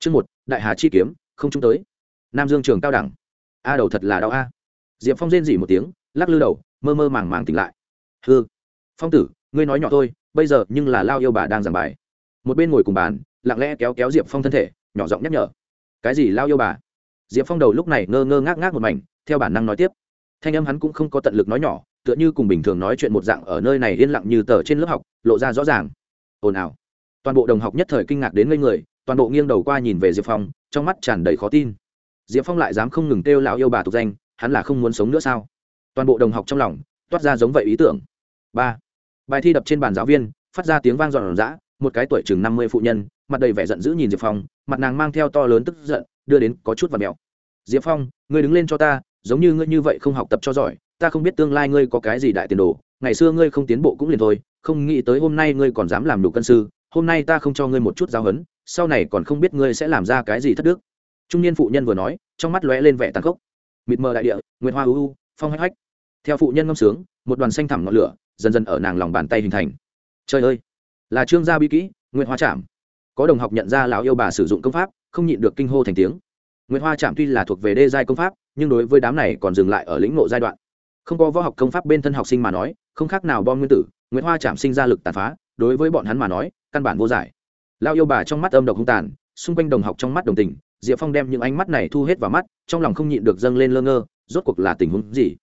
chương một, đại hà chi kiếm, không trung tới. Nam dương trường cao đẳng. A đầu thật là đau a. Diệp phong rên dỉ một tiếng, lắc lư đầu, mơ mơ màng màng tỉnh lại. Hư phong tử, ngươi nói nhỏ thôi, bây giờ nhưng là lao yêu bà đang giảng bài. Một bên ngồi cùng bàn, lặng lẽ kéo kéo diệp phong thân thể, nhỏ giọng nhắc nhở. Cái gì lao yêu bà? Diệp phong đầu lúc này ngơ ngơ ngác ngác một mảnh, theo bản năng nói tiếp. Thanh âm hắn cũng không có tận lực nói nhỏ, tựa như cùng bình thường nói chuyện một dạng ở nơi này yên lặng như tờ trên lớp học, lộ ra rõ ràng. Ồn ào. Toàn bộ đồng học nhất thời kinh ngạc đến ngây người toàn bộ nghiêng đầu qua nhìn về diệp phong, trong mắt tràn đầy khó tin. Diệp phong lại dám không ngừng kêu lão yêu bà tục danh, hắn là không muốn sống nữa sao? Toàn bộ đồng học trong lòng, toát ra giống vậy ý tưởng. Ba. Bài thi đập trên bàn giáo viên, phát ra tiếng vang dọn dã, một cái tuổi chừng năm mươi phụ nhân, mặt đầy vẻ giận dữ nhìn diệp phong, mặt nàng mang theo to lớn tức giận, đưa đến có chút và mẹo diệp phong, ngươi đứng lên cho ta, giống như ngươi như vậy không học tập cho giỏi, ta không biết tương lai ngươi có cái gì đại tiền đồ, ngày xưa ngươi không tiến bộ cũng liền thôi, không nghĩ tới hôm nay ngươi còn dám làm đủ cân sư, hôm nay ta không cho ngươi một chút giáo huấn sau này còn không biết ngươi sẽ làm ra cái gì thất đức. Trung niên phụ nhân vừa nói, trong mắt lóe lên vẻ tàn khốc. Mịt mờ đại địa, nguyệt hoa u u, phong hách hách. Theo phụ nhân ngâm sướng, một đoàn xanh thẳm ngọn lửa dần dần ở nàng lòng bàn tay hình thành. Trời ơi! Là trương gia bi kỹ, nguyệt hoa chạm có đồng học nhận ra lão yêu bà sử dụng công pháp, không nhịn được kinh hô thành tiếng. Nguyệt hoa chạm tuy là thuộc về đê giai công pháp, nhưng đối với đám này còn dừng lại ở lĩnh ngộ giai đoạn. Không có võ học công pháp bên thân học sinh mà nói, không khác nào bom nguyên tử nguyễn hoa chạm sinh ra lực tàn phá, đối với bọn hắn mà nói, căn bản vô giải lao yêu bà trong mắt âm độc hung tàn, xung quanh đồng học trong mắt đồng tình, diệp phong đem những ánh mắt này thu hết vào mắt, trong lòng không nhịn được dâng lên lơ ngơ, rốt cuộc là tình huống gì?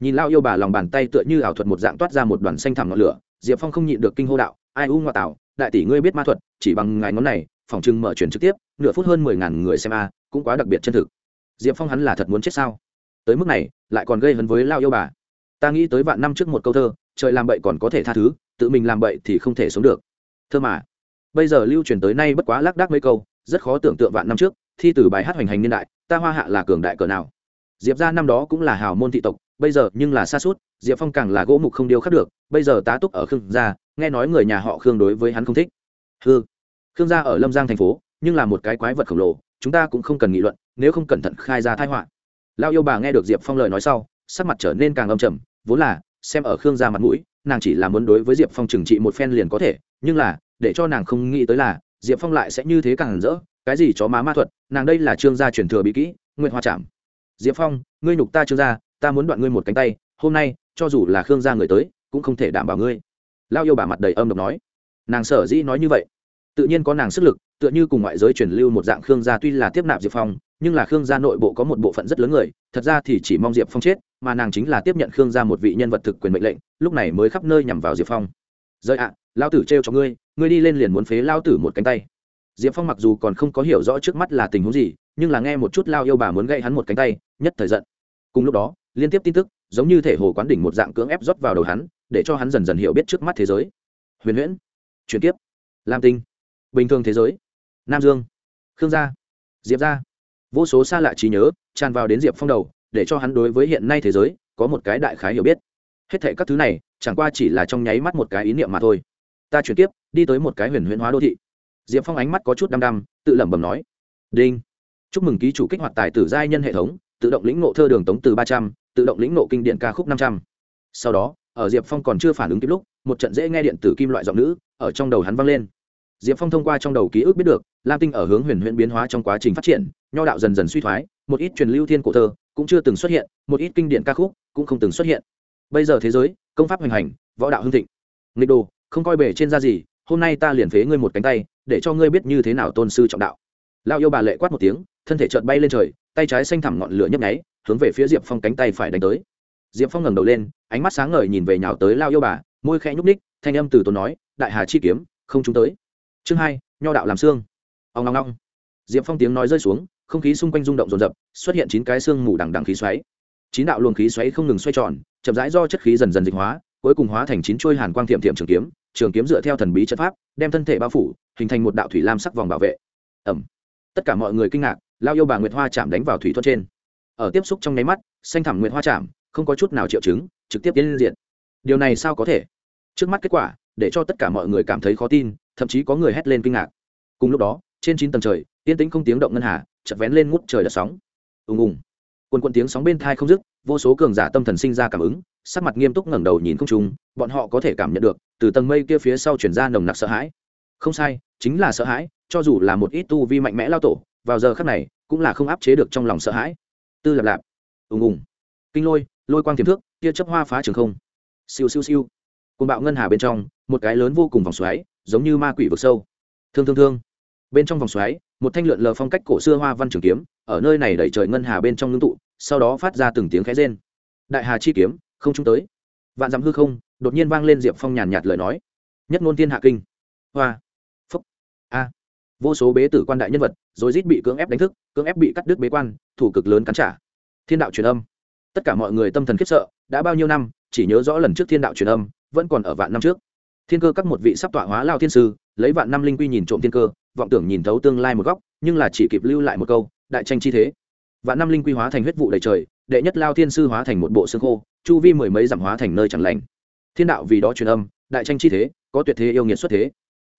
Nhìn lao yêu bà lòng bàn tay tựa như ảo thuật một dạng toát ra một đoàn xanh thẳm ngọn lửa, diệp phong không nhịn được kinh hô đạo, ai u ngoại tạo đại tỷ ngươi biết ma thuật, chỉ bằng ngài ngón này, phòng trưng mở truyền trực tiếp, nửa phút hơn mười ngàn người xem a, cũng quá đặc biệt chân thực. Diệp phong hắn là thật muốn chết sao? Tới mức này, lại còn gây hấn với lao yêu bà. Ta nghĩ tới vạn năm trước một câu thơ, trời làm bậy còn có thể tha thứ, tự mình làm bậy thì không thể sống được. Thơ mà bây giờ lưu truyền tới nay bất quá lác đác mấy câu, rất khó tưởng tượng vạn năm trước, thi từ bài hát hoành hành niên đại, ta hoa hạ là cường đại cỡ nào. Diệp ra năm đó cũng là hào môn thị tộc, bây giờ nhưng là xa suốt, diệp phong càng là gỗ mục không điêu khắc được, bây giờ tá túc ở khương gia, nghe nói người nhà họ khương đối với hắn không thích. Hư khương gia ở lâm giang thành phố, nhưng là một cái quái vật khổng lồ, chúng ta cũng không cần nghị luận, nếu không cẩn thận khai ra thái họa. Lao yêu bà nghe được diệp phong lời nói sau, sắc mặt trở nên càng âm trầm, vốn là, xem ở khương gia mặt mũi, nàng chỉ là muốn đối với diệp phong trừng trị một phen liền có thể, nhưng là để cho nàng không nghĩ tới là, diệp phong lại sẽ như thế càng rỡ, cái gì chó má ma thuật, nàng đây là trương gia truyền thừa bí kỹ nguyện hoa chạm diệp phong, ngươi nhục ta trương gia, ta muốn đoạn ngươi một cánh tay, hôm nay, cho dù là khương gia người tới, cũng không thể đảm bảo ngươi. Lao yêu bà mặt đầy âm độc nói. Nàng sở dĩ nói như vậy, tự nhiên có nàng sức lực, tựa như cùng ngoại giới truyền lưu một dạng khương gia tuy là tiếp nạp diệp phong, nhưng là khương gia nội bộ có một bộ phận rất lớn người, thật ra thì chỉ mong diệp phong chết, mà nàng chính là tiếp nhận khương gia một vị nhân vật thực quyền mệnh lệnh, lúc này mới khắp nơi nhằm vào diệp phong. Rơi ạ lao tử trêu cho ngươi ngươi đi lên liền muốn phế lao tử một cánh tay. Diệp phong mặc dù còn không có hiểu rõ trước mắt là tình huống gì, nhưng là nghe một chút lao yêu bà muốn gây hắn một cánh tay, nhất thời giận. Cùng lúc đó, liên tiếp tin tức, giống như thể hồ quán đỉnh một dạng cưỡng ép rót vào đầu hắn, để cho hắn dần dần hiểu biết trước mắt thế giới. Huyền huyễn, chuyển tiếp. Lam tinh, bình thường thế giới. Nam dương, khương gia, diệp gia. Vô số xa lạ trí nhớ tràn vào đến diệp phong đầu, để cho hắn đối với hiện nay thế giới có một cái đại khái hiểu biết. Hết thệ các thứ này, chẳng qua chỉ là trong nháy mắt một cái ý niệm mà thôi. Ta chuyển tiếp đi tới một cái huyền huyễn hóa đô thị. Diệp phong ánh mắt có chút đăm đăm, tự lẩm bẩm nói, đinh, chúc mừng ký chủ kích hoạt tài tử giai nhân hệ thống, tự động lĩnh nộ thơ đường tống từ ba trăm, tự động lĩnh nộ kinh điện ca khúc năm trăm. Sau đó, ở diệp phong còn chưa phản ứng kịp lúc, một trận dễ nghe điện tử kim loại giọng nữ ở trong đầu hắn vang lên. Diệp phong thông qua trong đầu ký ức biết được, lam tinh ở hướng huyền huyễn biến hóa trong quá trình phát triển, nho đạo dần dần suy thoái, một ít truyền lưu thiên cổ thơ cũng chưa từng xuất hiện, một ít kinh điển ca khúc cũng không từng xuất hiện. Bây giờ thế giới, công pháp hoành hành, võ đạo hưng thịnh. Nghịch đồ, không coi bể trên da gì hôm nay ta liền phế ngươi một cánh tay, để cho ngươi biết như thế nào tôn sư trọng đạo. Lao yêu bà lệ quát một tiếng, thân thể chợt bay lên trời, tay trái xanh thẳm ngọn lửa nhấp nháy, hướng về phía diệp phong cánh tay phải đánh tới. Diệp phong ngẩng đầu lên, ánh mắt sáng ngời nhìn về nhào tới lao yêu bà, môi khẽ nhúc ních thanh âm từ tốn nói, đại hà chi kiếm, không chúng tới. Chương hai, nho đạo làm xương. Ông long long diệp phong tiếng nói rơi xuống, không khí xung quanh rung động rồn rập xuất hiện chín cái xương mù đằng đằng khí xoáy. Chín đạo luồng khí xoáy không ngừng xoay tròn, chậm rãi do chất khí dần dần dịch hóa, cuối cùng hóa thành chín chuôi hàn quang thiệm thiệm trường kiếm trường kiếm dựa theo thần bí chất pháp, đem thân thể bao phủ, hình thành một đạo thủy lam sắc vòng bảo vệ. Ẩm. Tất cả mọi người kinh ngạc, lao yêu bà nguyệt hoa chạm đánh vào thủy thuật trên. Ở tiếp xúc trong nháy mắt, xanh thẳm nguyệt hoa chạm, không có chút nào triệu chứng, trực tiếp tiến lên diện. Điều này sao có thể? Trước mắt kết quả, để cho tất cả mọi người cảm thấy khó tin, thậm chí có người hét lên kinh ngạc. Cùng lúc đó, trên chín tầng trời, yên tĩnh không tiếng động ngân hà chật vén lên ngút trời đợt sóng. Ùng ùng. Quần quần tiếng sóng bên thai không dứt, vô số cường giả tâm thần sinh ra cảm ứng sắc mặt nghiêm túc ngẩng đầu nhìn không trung, bọn họ có thể cảm nhận được, từ tầng mây kia phía sau truyền ra nồng nặc sợ hãi. Không sai, chính là sợ hãi, cho dù là một ít tu vi mạnh mẽ lao tổ, vào giờ khắc này, cũng là không áp chế được trong lòng sợ hãi. Tư lập lạp, ùng ùng. Kinh lôi lôi quang tiềm thước kia chớp hoa phá trường không. Siêu siêu siêu. Cùng bạo ngân hà bên trong, một cái lớn vô cùng vòng xoáy, giống như ma quỷ vực sâu. Thương thương thương. Bên trong vòng xoáy, một thanh lượn lờ phong cách cổ xưa hoa văn trường kiếm, ở nơi này đẩy trời ngân hà bên trong ngưng tụ, sau đó phát ra từng tiếng khẽ rên. Đại hà chi kiếm không trung tới. Vạn dặm hư không, đột nhiên vang lên diệp phong nhàn nhạt lời nói. Nhất ngôn tiên hạ kinh. Hoa. Phúc. A. Vô số bế tử quan đại nhân vật rồi rít bị cưỡng ép đánh thức, cưỡng ép bị cắt đứt bế quan, thủ cực lớn cắn trả. Thiên đạo truyền âm. Tất cả mọi người tâm thần khiếp sợ, đã bao nhiêu năm, chỉ nhớ rõ lần trước thiên đạo truyền âm, vẫn còn ở vạn năm trước. Thiên cơ các một vị sắp tọa hóa lao thiên sư, lấy vạn năm linh quy nhìn trộm thiên cơ, vọng tưởng nhìn thấu tương lai một góc, nhưng là chỉ kịp lưu lại một câu, đại tranh chi thế. Vạn năm linh quy hóa thành huyết vụ đầy trời đệ nhất lao thiên sư hóa thành một bộ xương khô, chu vi mười mấy dặm hóa thành nơi chẳng lành. Thiên đạo vì đó truyền âm, đại tranh chi thế, có tuyệt thế yêu nghiệt xuất thế.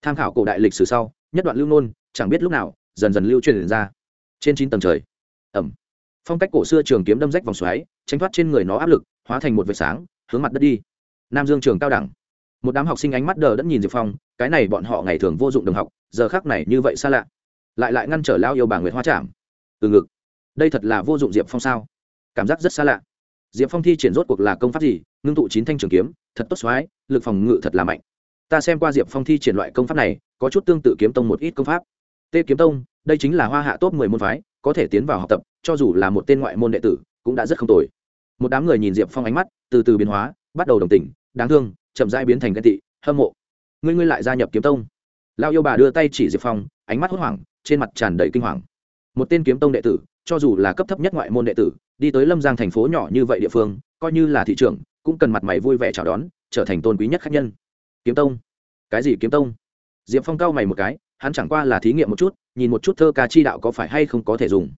Tham khảo cổ đại lịch sử sau, nhất đoạn lưu nôn, chẳng biết lúc nào, dần dần lưu truyền ra. Trên chín tầng trời. Ẩm. Phong cách cổ xưa trường kiếm đâm rách vòng xoáy, tránh thoát trên người nó áp lực, hóa thành một vệt sáng, hướng mặt đất đi. Nam dương trường cao đẳng. Một đám học sinh ánh mắt đờ đẫn nhìn diệp phong, cái này bọn họ ngày thường vô dụng đồng học, giờ khác này như vậy xa lạ. Lại lại ngăn trở lao yêu bà nguyễn hoa trảm. Từ ngực. Đây thật là vô dụng diệp phong sao? Cảm giác rất xa lạ. Diệp phong thi triển rốt cuộc là công pháp gì? Ngưng tụ chín thanh trường kiếm, thật tốt xoái, lực phòng ngự thật là mạnh. Ta xem qua diệp phong thi triển loại công pháp này, có chút tương tự kiếm tông một ít công pháp. Tê kiếm tông, đây chính là hoa hạ top mười môn phái, có thể tiến vào học tập, cho dù là một tên ngoại môn đệ tử, cũng đã rất không tồi. Một đám người nhìn diệp phong ánh mắt, từ từ biến hóa, bắt đầu đồng tình, đáng thương, chậm rãi biến thành ghen tị, hâm mộ. Ngươi ngươi lại gia nhập kiếm tông. Lao yêu bà đưa tay chỉ diệp phong, ánh mắt hốt hoảng, trên mặt tràn đầy kinh hoàng. Một tên kiếm tông đệ tử cho dù là cấp thấp nhất ngoại môn đệ tử đi tới lâm giang thành phố nhỏ như vậy địa phương coi như là thị trưởng, cũng cần mặt mày vui vẻ chào đón trở thành tôn quý nhất khách nhân. Kiếm tông. Cái gì kiếm tông? Diệp phong cao mày một cái hắn chẳng qua là thí nghiệm một chút nhìn một chút thơ ca chi đạo có phải hay không có thể dùng.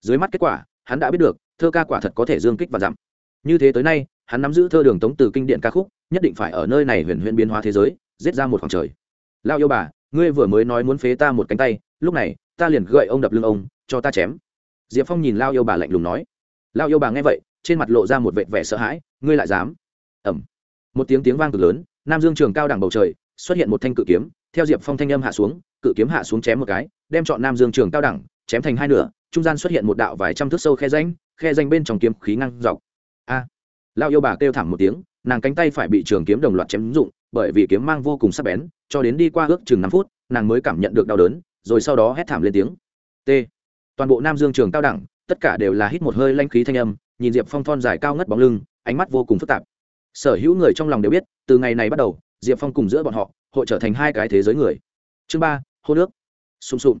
Dưới mắt kết quả hắn đã biết được thơ ca quả thật có thể dương kích và giảm. Như thế tới nay hắn nắm giữ thơ đường tống từ kinh điện ca khúc nhất định phải ở nơi này huyền huyền biến hóa thế giới giết ra một khoảng trời. Lao yêu bà ngươi vừa mới nói muốn phế ta một cánh tay lúc này ta liền gậy ông đập lưng ông cho ta chém diệp phong nhìn lao yêu bà lạnh lùng nói. Lao yêu bà nghe vậy, trên mặt lộ ra một vệt vẻ sợ hãi, ngươi lại dám? Ẩm một tiếng tiếng vang cực lớn, nam dương trường cao đẳng bầu trời, xuất hiện một thanh cự kiếm, theo diệp phong thanh âm hạ xuống, cự kiếm hạ xuống chém một cái, đem chọn nam dương trường cao đẳng, chém thành hai nửa, trung gian xuất hiện một đạo vài trăm thước sâu khe danh khe danh bên trong kiếm khí ngăn dọc. A. Lao yêu bà kêu thảm một tiếng, nàng cánh tay phải bị trường kiếm đồng loạt chém dụng bởi vì kiếm mang vô cùng sắc bén, cho đến đi qua ước chừng năm phút, nàng mới cảm nhận được đau đớn, rồi sau đó hét thảm lên tiếng. T toàn bộ nam dương trường cao đẳng, tất cả đều là hít một hơi lanh khí thanh âm, nhìn diệp phong thon dài cao ngất bóng lưng, ánh mắt vô cùng phức tạp. Sở hữu người trong lòng đều biết, từ ngày này bắt đầu, diệp phong cùng giữa bọn họ, hội trở thành hai cái thế giới người. Chương ba, hô nước. Xung sụm.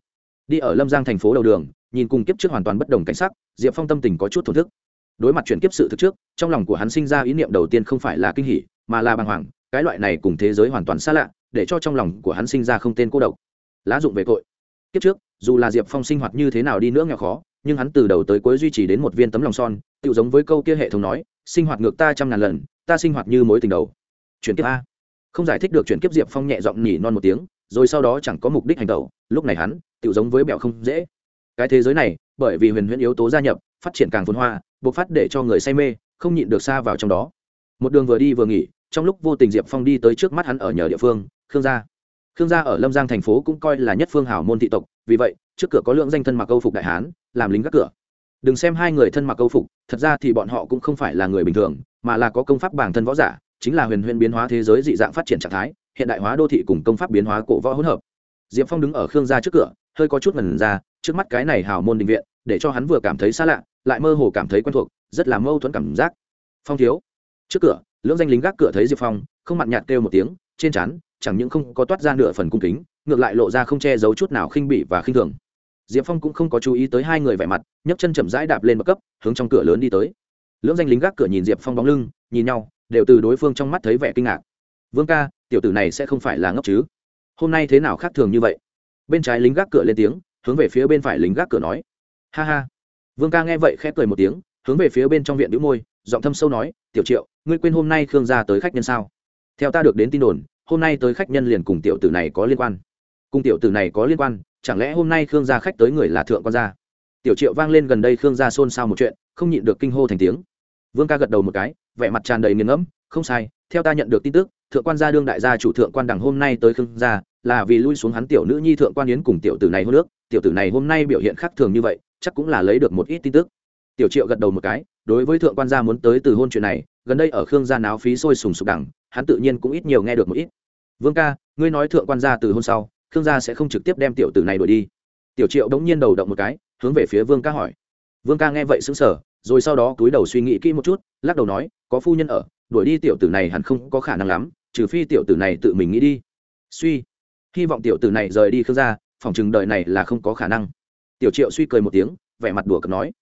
Đi ở lâm giang thành phố đầu đường, nhìn cùng kiếp trước hoàn toàn bất đồng cảnh sắc, diệp phong tâm tình có chút thổn thức. Đối mặt chuyển kiếp sự thực trước, trong lòng của hắn sinh ra ý niệm đầu tiên không phải là kinh hỉ, mà là bàng hoàng, cái loại này cùng thế giới hoàn toàn xa lạ, để cho trong lòng của hắn sinh ra không tên cô độc. Lá dụng về cội kiếp trước, dù là diệp phong sinh hoạt như thế nào đi nữa nghèo khó, nhưng hắn từ đầu tới cuối duy trì đến một viên tấm lòng son tự giống với câu kia hệ thống nói, sinh hoạt ngược ta trăm ngàn lần, ta sinh hoạt như mối tình đầu. Chuyển kiếp a. Không giải thích được chuyển kiếp diệp phong nhẹ giọng nhỉ non một tiếng, rồi sau đó chẳng có mục đích hành tẩu lúc này hắn tự giống với bẹo không dễ. Cái thế giới này, bởi vì huyền huyễn yếu tố gia nhập, phát triển càng phồn hoa buộc phát để cho người say mê, không nhịn được xa vào trong đó. Một đường vừa đi vừa nghỉ, trong lúc vô tình diệp phong đi tới trước mắt hắn ở nhờ địa phương, khương gia khương gia ở lâm giang thành phố cũng coi là nhất phương hảo môn thị tộc, vì vậy, trước cửa có lượng danh thân mặc câu phục đại hán, làm lính gác cửa. Đừng xem hai người thân mặc câu phục, thật ra thì bọn họ cũng không phải là người bình thường, mà là có công pháp bản thân võ giả, chính là huyền huyền biến hóa thế giới dị dạng phát triển trạng thái, hiện đại hóa đô thị cùng công pháp biến hóa cổ võ hỗn hợp. Diệp phong đứng ở khương gia trước cửa, hơi có chút ngần ra, trước mắt cái này hào môn định viện, để cho hắn vừa cảm thấy xa lạ, lại mơ hồ cảm thấy quen thuộc, rất là mâu thuẫn cảm giác. Phong thiếu, trước cửa, lưỡng danh lính gác cửa thấy diệp phong, không mặn nhạt kêu một tiếng, trên chắn chẳng những không có toát ra nửa phần cung kính, ngược lại lộ ra không che giấu chút nào khinh bỉ và khinh thường. Diệp phong cũng không có chú ý tới hai người vẻ mặt, nhấc chân chậm rãi đạp lên bậc cấp, hướng trong cửa lớn đi tới. Lưỡng danh lính gác cửa nhìn diệp phong bóng lưng, nhìn nhau, đều từ đối phương trong mắt thấy vẻ kinh ngạc. Vương ca, tiểu tử này sẽ không phải là ngốc chứ? Hôm nay thế nào khác thường như vậy? Bên trái lính gác cửa lên tiếng, hướng về phía bên phải lính gác cửa nói. Ha ha. Vương ca nghe vậy khẽ cười một tiếng, hướng về phía bên trong viện đĩu môi, giọng thâm sâu nói, tiểu triệu, ngươi quên hôm nay khương gia tới khách nhân sao? Theo ta được đến tin đồn hôm nay tới khách nhân liền cùng tiểu tử này có liên quan. Cùng tiểu tử này có liên quan, chẳng lẽ hôm nay khương gia khách tới người là thượng quan gia? Tiểu triệu vang lên gần đây khương gia xôn xao một chuyện, không nhịn được kinh hô thành tiếng. Vương ca gật đầu một cái, vẻ mặt tràn đầy nghiền ngẫm, không sai, theo ta nhận được tin tức, thượng quan gia đương đại gia chủ thượng quan đằng hôm nay tới khương gia, là vì lui xuống hắn tiểu nữ nhi thượng quan yến cùng tiểu tử này hô nước tiểu tử này hôm nay biểu hiện khác thường như vậy, chắc cũng là lấy được một ít tin tức. Tiểu triệu gật đầu một cái đối với thượng quan gia muốn tới từ hôn chuyện này, gần đây ở khương gia náo phí sôi sùng sục đẳng hắn tự nhiên cũng ít nhiều nghe được một ít. Vương ca, ngươi nói thượng quan gia từ hôn sau, khương gia sẽ không trực tiếp đem tiểu tử này đuổi đi. Tiểu triệu đống nhiên đầu động một cái, hướng về phía vương ca hỏi. Vương ca nghe vậy xứng sở rồi sau đó túi đầu suy nghĩ kỹ một chút, lắc đầu nói, có phu nhân ở, đuổi đi tiểu tử này hẳn không có khả năng lắm, trừ phi tiểu tử này tự mình nghĩ đi. Suy, hy vọng tiểu tử này rời đi khương gia, phòng chừng đời này là không có khả năng. Tiểu triệu suy cười một tiếng, vẻ mặt đùa cợt nói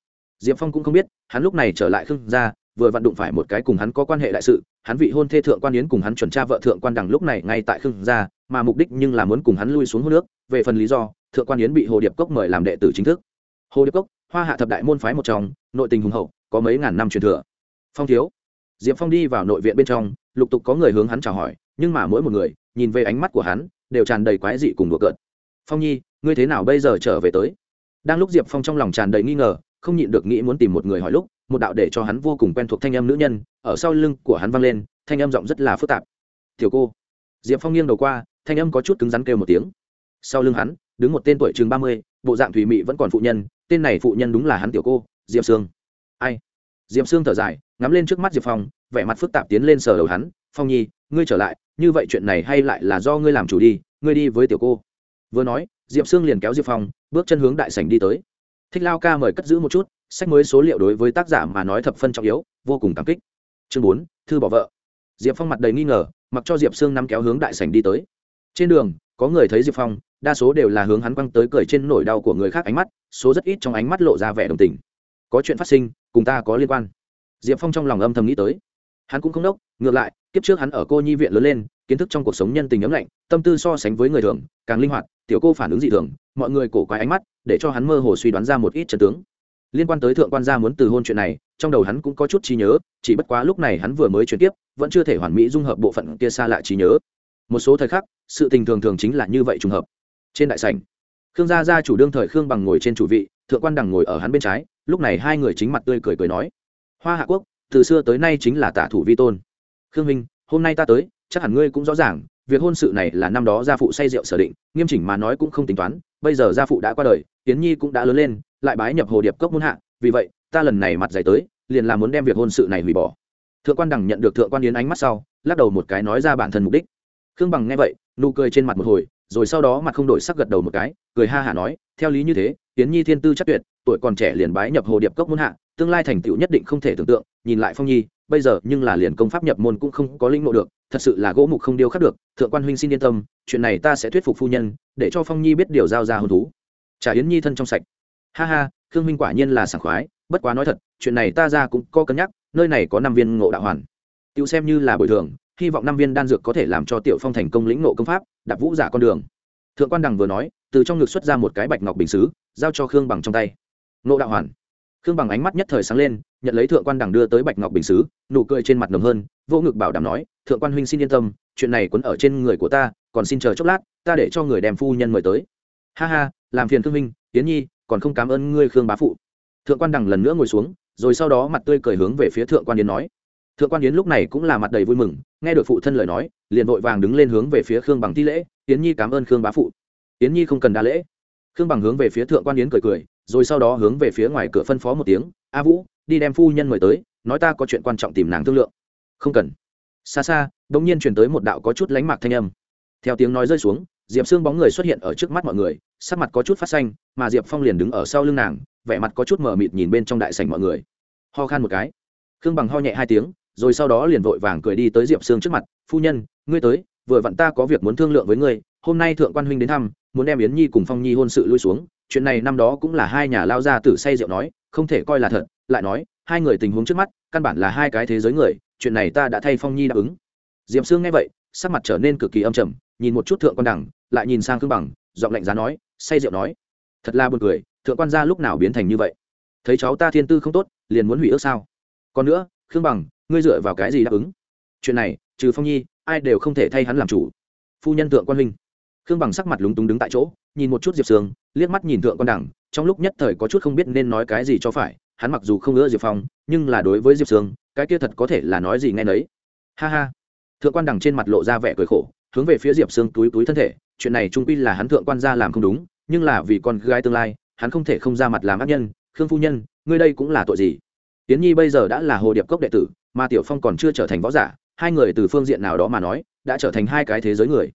diệp phong cũng không biết, hắn lúc này trở lại khương gia, vừa vặn đụng phải một cái cùng hắn có quan hệ đại sự, hắn vị hôn thê thượng quan yến cùng hắn chuẩn tra vợ thượng quan đằng lúc này ngay tại khương gia, mà mục đích nhưng là muốn cùng hắn lui xuống hô nước về phần lý do, thượng quan yến bị hồ điệp cốc mời làm đệ tử chính thức. Hồ điệp cốc, hoa hạ thập đại môn phái một trong, nội tình hùng hậu, có mấy ngàn năm truyền thừa. Phong thiếu. Diệp phong đi vào nội viện bên trong, lục tục có người hướng hắn chào hỏi, nhưng mà mỗi một người, nhìn về ánh mắt của hắn, đều tràn đầy quái dị cùng đùa cợt. Phong nhi, ngươi thế nào bây giờ trở về tới? Đang lúc diệp phong trong lòng tràn đầy nghi ngờ không nhịn được nghĩ muốn tìm một người hỏi lúc, một đạo để cho hắn vô cùng quen thuộc thanh âm nữ nhân, ở sau lưng của hắn vang lên, thanh âm giọng rất là phức tạp. Tiểu cô. Diệp phong nghiêng đầu qua, thanh âm có chút cứng rắn kêu một tiếng. Sau lưng hắn, đứng một tên tuổi chừng ba mươi, bộ dạng thủy mị vẫn còn phụ nhân, tên này phụ nhân đúng là hắn tiểu cô, diệp sương. Ai? Diệp sương thở dài, ngắm lên trước mắt diệp phong, vẻ mặt phức tạp tiến lên sờ đầu hắn, phong nhi, ngươi trở lại, như vậy chuyện này hay lại là do ngươi làm chủ đi, ngươi đi với tiểu cô. Vừa nói, diệp sương liền kéo diệp phong, bước chân hướng đại sảnh đi tới thích lao ca mời cất giữ một chút, sách mới số liệu đối với tác giả mà nói thập phân trọng yếu, vô cùng cảm kích. Chương bốn, thư bỏ vợ. Diệp phong mặt đầy nghi ngờ, mặc cho diệp sương nắm kéo hướng đại sảnh đi tới. Trên đường, có người thấy diệp phong, đa số đều là hướng hắn quăng tới cười trên nỗi đau của người khác ánh mắt, số rất ít trong ánh mắt lộ ra vẻ đồng tình. Có chuyện phát sinh, cùng ta có liên quan. Diệp phong trong lòng âm thầm nghĩ tới. Hắn cũng không đốc, ngược lại, kiếp trước hắn ở cô nhi viện lớn lên, kiến thức trong cuộc sống nhân tình ấm lạnh, tâm tư so sánh với người thường, càng linh hoạt, tiểu cô phản ứng dị thường, mọi người cổ quái ánh mắt để cho hắn mơ hồ suy đoán ra một ít trận tướng. Liên quan tới thượng quan gia muốn từ hôn chuyện này, trong đầu hắn cũng có chút trí nhớ, chỉ bất quá lúc này hắn vừa mới chuyển tiếp, vẫn chưa thể hoàn mỹ dung hợp bộ phận kia xa lạ trí nhớ. Một số thời khắc, sự tình thường thường chính là như vậy trùng hợp. Trên đại sảnh, khương gia gia chủ đương thời khương bằng ngồi trên chủ vị, thượng quan đằng ngồi ở hắn bên trái, lúc này hai người chính mặt tươi cười cười nói, hoa hạ quốc, từ xưa tới nay chính là tả thủ vi tôn. Khương minh hôm nay ta tới, chắc hẳn ngươi cũng rõ ràng, việc hôn sự này là năm đó gia phụ say rượu sở định, nghiêm chỉnh mà nói cũng không tính toán, bây giờ gia phụ đã qua đời tiến nhi cũng đã lớn lên, lại bái nhập hồ điệp cốc muôn hạ, vì vậy, ta lần này mặt dày tới, liền là muốn đem việc hôn sự này hủy bỏ. Thượng quan đằng nhận được thượng quan yến ánh mắt sau, lắc đầu một cái nói ra bản thân mục đích. Khương bằng nghe vậy, nụ cười trên mặt một hồi, rồi sau đó mặt không đổi sắc gật đầu một cái, cười ha hả nói, theo lý như thế tiến nhi thiên tư chắc tuyệt, tuổi còn trẻ liền bái nhập hồ điệp cốc muôn hạ, tương lai thành tựu nhất định không thể tưởng tượng, nhìn lại phong nhi, bây giờ nhưng là liền công pháp nhập môn cũng không có linh ngộ được, thật sự là gỗ mục không điêu khắc được, thượng quan huynh xin yên tâm, chuyện này ta sẽ thuyết phục phu nhân, để cho phong nhi biết điều giao ra hôn thú trả yến nhi thân trong sạch. Ha ha, khương minh quả nhiên là sảng khoái, bất quá nói thật, chuyện này ta ra cũng có cân nhắc, nơi này có năm viên ngộ đạo hoàn. Tiêu xem như là bồi thường, hy vọng năm viên đan dược có thể làm cho tiểu phong thành công lĩnh ngộ công pháp, đạp vũ giả con đường. Thượng quan đằng vừa nói, từ trong ngực xuất ra một cái bạch ngọc bình xứ, giao cho khương bằng trong tay. Ngộ đạo hoàn. Khương bằng ánh mắt nhất thời sáng lên, nhận lấy thượng quan đằng đưa tới bạch ngọc bình xứ, nụ cười trên mặt nồng hơn, vô ngực bảo đảm nói, thượng quan huynh xin yên tâm, chuyện này quấn ở trên người của ta, còn xin chờ chốc lát, ta để cho người đem phu nhân mời tới ha ha làm phiền thương minh, tiến nhi còn không cảm ơn ngươi khương bá phụ. Thượng quan đằng lần nữa ngồi xuống rồi sau đó mặt tươi cười hướng về phía thượng quan yến nói. Thượng quan yến lúc này cũng là mặt đầy vui mừng nghe được phụ thân lời nói liền vội vàng đứng lên hướng về phía khương bằng thi lễ yến nhi cảm ơn khương bá phụ. Yến nhi không cần đa lễ. Khương bằng hướng về phía thượng quan yến cười cười rồi sau đó hướng về phía ngoài cửa phân phó một tiếng a vũ đi đem phu nhân mời tới nói ta có chuyện quan trọng tìm nàng thương lượng. Không cần. Xa xa đ ỗ n g nhiên chuyển tới một đạo có chút lánh mạc thanh âm. Theo tiếng nói rơi xuống diệp xương bóng người xuất hiện ở trước mắt mọi người, sắc mặt có chút phát xanh, mà diệp phong liền đứng ở sau lưng nàng, vẻ mặt có chút mở mịt nhìn bên trong đại sảnh mọi người. Ho khan một cái. Khương bằng ho nhẹ hai tiếng, rồi sau đó liền vội vàng cười đi tới diệp Sương trước mặt, phu nhân, ngươi tới, vừa vặn ta có việc muốn thương lượng với ngươi, hôm nay thượng quan huynh đến thăm, muốn đem yến nhi cùng phong nhi hôn sự lui xuống, chuyện này năm đó cũng là hai nhà lao ra tử say rượu nói, không thể coi là thật, lại nói, hai người tình huống trước mắt, căn bản là hai cái thế giới người, chuyện này ta đã thay phong nhi đáp ứng. Diệp sương nghe vậy, sắc mặt trở nên cực kỳ âm trầm, nhìn một chút thượng quan đẳng lại nhìn sang khương bằng, giọng lạnh giá nói, say rượu nói. Thật là buồn cười, thượng quan gia lúc nào biến thành như vậy? Thấy cháu ta thiên tư không tốt, liền muốn hủy ước sao? Còn nữa, khương bằng, ngươi dựa vào cái gì đáp ứng? Chuyện này, trừ phong nhi, ai đều không thể thay hắn làm chủ. Phu nhân thượng quan huynh. Khương bằng sắc mặt lúng túng đứng tại chỗ, nhìn một chút diệp sương, liếc mắt nhìn thượng quan đẳng, trong lúc nhất thời có chút không biết nên nói cái gì cho phải, hắn mặc dù không ngỡ diệp phong, nhưng là đối với diệp sương, cái kia thật có thể là nói gì nghe nấy. Ha ha. Thượng quan đẳng trên mặt lộ ra vẻ cười khổ, hướng về phía diệp sương túi túi thân thể chuyện này trung quy là hắn thượng quan gia làm không đúng, nhưng là vì con gái tương lai, hắn không thể không ra mặt làm ác nhân. Khương phu nhân, ngươi đây cũng là tội gì? Tiến nhi bây giờ đã là hồ điệp cốc đệ tử, mà tiểu phong còn chưa trở thành võ giả, hai người từ phương diện nào đó mà nói, đã trở thành hai cái thế giới người.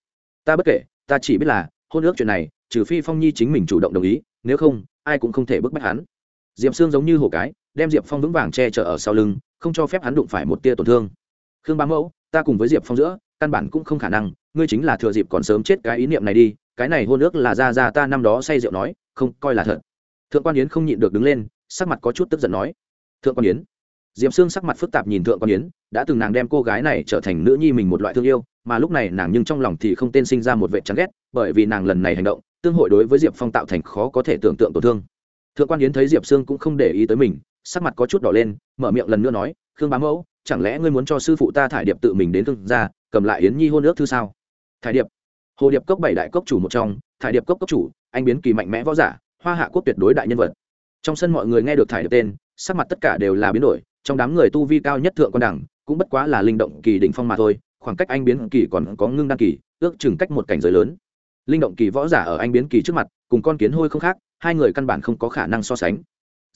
Ta bất kể, ta chỉ biết là, hôn ước chuyện này, trừ phi phong nhi chính mình chủ động đồng ý, nếu không, ai cũng không thể bức bách hắn. Diệp sương giống như hồ cái, đem diệp phong vững vàng che chở ở sau lưng, không cho phép hắn đụng phải một tia tổn thương. Khương bá mẫu, ta cùng với diệp phong giữa căn bản cũng không khả năng, ngươi chính là thừa dịp còn sớm chết cái ý niệm này đi, cái này hôn ước là ra ra ta năm đó say rượu nói, không, coi là thật. Thượng quan yến không nhịn được đứng lên, sắc mặt có chút tức giận nói. Thượng quan yến, diệp sương sắc mặt phức tạp nhìn thượng quan yến, đã từng nàng đem cô gái này trở thành nữ nhi mình một loại thương yêu, mà lúc này nàng nhưng trong lòng thì không tên sinh ra một vệ chán ghét, bởi vì nàng lần này hành động, tương hội đối với diệp phong tạo thành khó có thể tưởng tượng tổn thương. Thượng quan yến thấy diệp sương cũng không để ý tới mình, sắc mặt có chút đỏ lên, mở miệng lần nữa nói, khương bá mẫu chẳng lẽ ngươi muốn cho sư phụ ta thải điệp tự mình đến thương ra cầm lại yến nhi hôn ước thư sao? Thải điệp. Hồ điệp cốc bảy đại cốc chủ một trong, thải điệp cốc cốc chủ, anh biến kỳ mạnh mẽ võ giả, hoa hạ quốc tuyệt đối đại nhân vật. Trong sân mọi người nghe được thải điệp tên, sắc mặt tất cả đều là biến đổi, trong đám người tu vi cao nhất thượng con đẳng, cũng bất quá là linh động kỳ đỉnh phong mà thôi, khoảng cách anh biến kỳ còn có ngưng đăng kỳ, ước chừng cách một cảnh giới lớn. Linh động kỳ võ giả ở anh biến kỳ trước mặt, cùng con kiến hôi không khác, hai người căn bản không có khả năng so sánh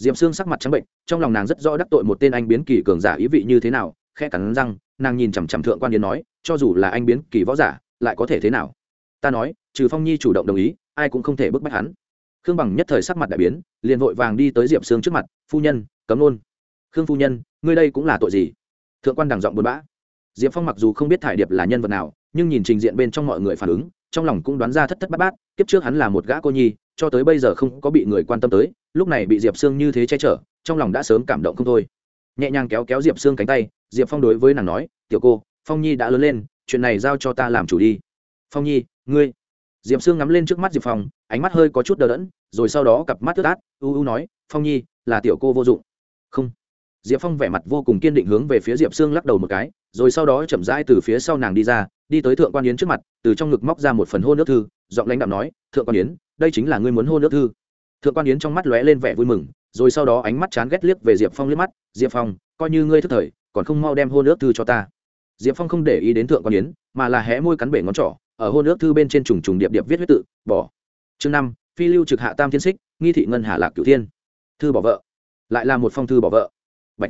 diệm xương sắc mặt trắng bệnh, trong lòng nàng rất rõ đắc tội một tên anh biến kỳ cường giả ý vị như thế nào khe cắn răng, nàng nhìn chằm chằm thượng quan yến nói, cho dù là anh biến kỳ võ giả, lại có thể thế nào? Ta nói, trừ phong nhi chủ động đồng ý, ai cũng không thể bức bách hắn. Khương bằng nhất thời sắc mặt đại biến, liền vội vàng đi tới diệp sương trước mặt, phu nhân, cấm nôn khương phu nhân, ngươi đây cũng là tội gì? Thượng quan đằng giọng buồn bã. Diệp phong mặc dù không biết thải điệp là nhân vật nào, nhưng nhìn trình diện bên trong mọi người phản ứng, trong lòng cũng đoán ra thất thất bát bát, kiếp trước hắn là một gã cô nhi, cho tới bây giờ không có bị người quan tâm tới lúc này bị diệp sương như thế che chở trong lòng đã sớm cảm động không thôi nhẹ nhàng kéo kéo diệp sương cánh tay diệp phong đối với nàng nói tiểu cô phong nhi đã lớn lên chuyện này giao cho ta làm chủ đi phong nhi ngươi diệp sương ngắm lên trước mắt diệp phong ánh mắt hơi có chút đờ đẫn rồi sau đó cặp mắt ướt át u u nói phong nhi là tiểu cô vô dụng không diệp phong vẻ mặt vô cùng kiên định hướng về phía diệp sương lắc đầu một cái rồi sau đó chậm rãi từ phía sau nàng đi ra đi tới thượng quan yến trước mặt từ trong ngực móc ra một phần hôn nước thư giọng lãnh đạo nói thượng quan yến đây chính là ngươi muốn hôn nước thư thượng quan yến trong mắt lóe lên vẻ vui mừng, rồi sau đó ánh mắt chán ghét liếc về diệp phong liếc mắt. Diệp phong, coi như ngươi thức thời, còn không mau đem hôn ước thư cho ta. Diệp phong không để ý đến thượng quan yến, mà là hé môi cắn bể ngón trỏ, ở hôn ước thư bên trên trùng trùng điệp điệp viết huyết tự, bỏ. Chương năm, phi lưu trực hạ tam thiên xích nghi thị ngân hà lạc cửu thiên. Thư bỏ vợ. Lại là một phong thư bỏ vợ. Bạch.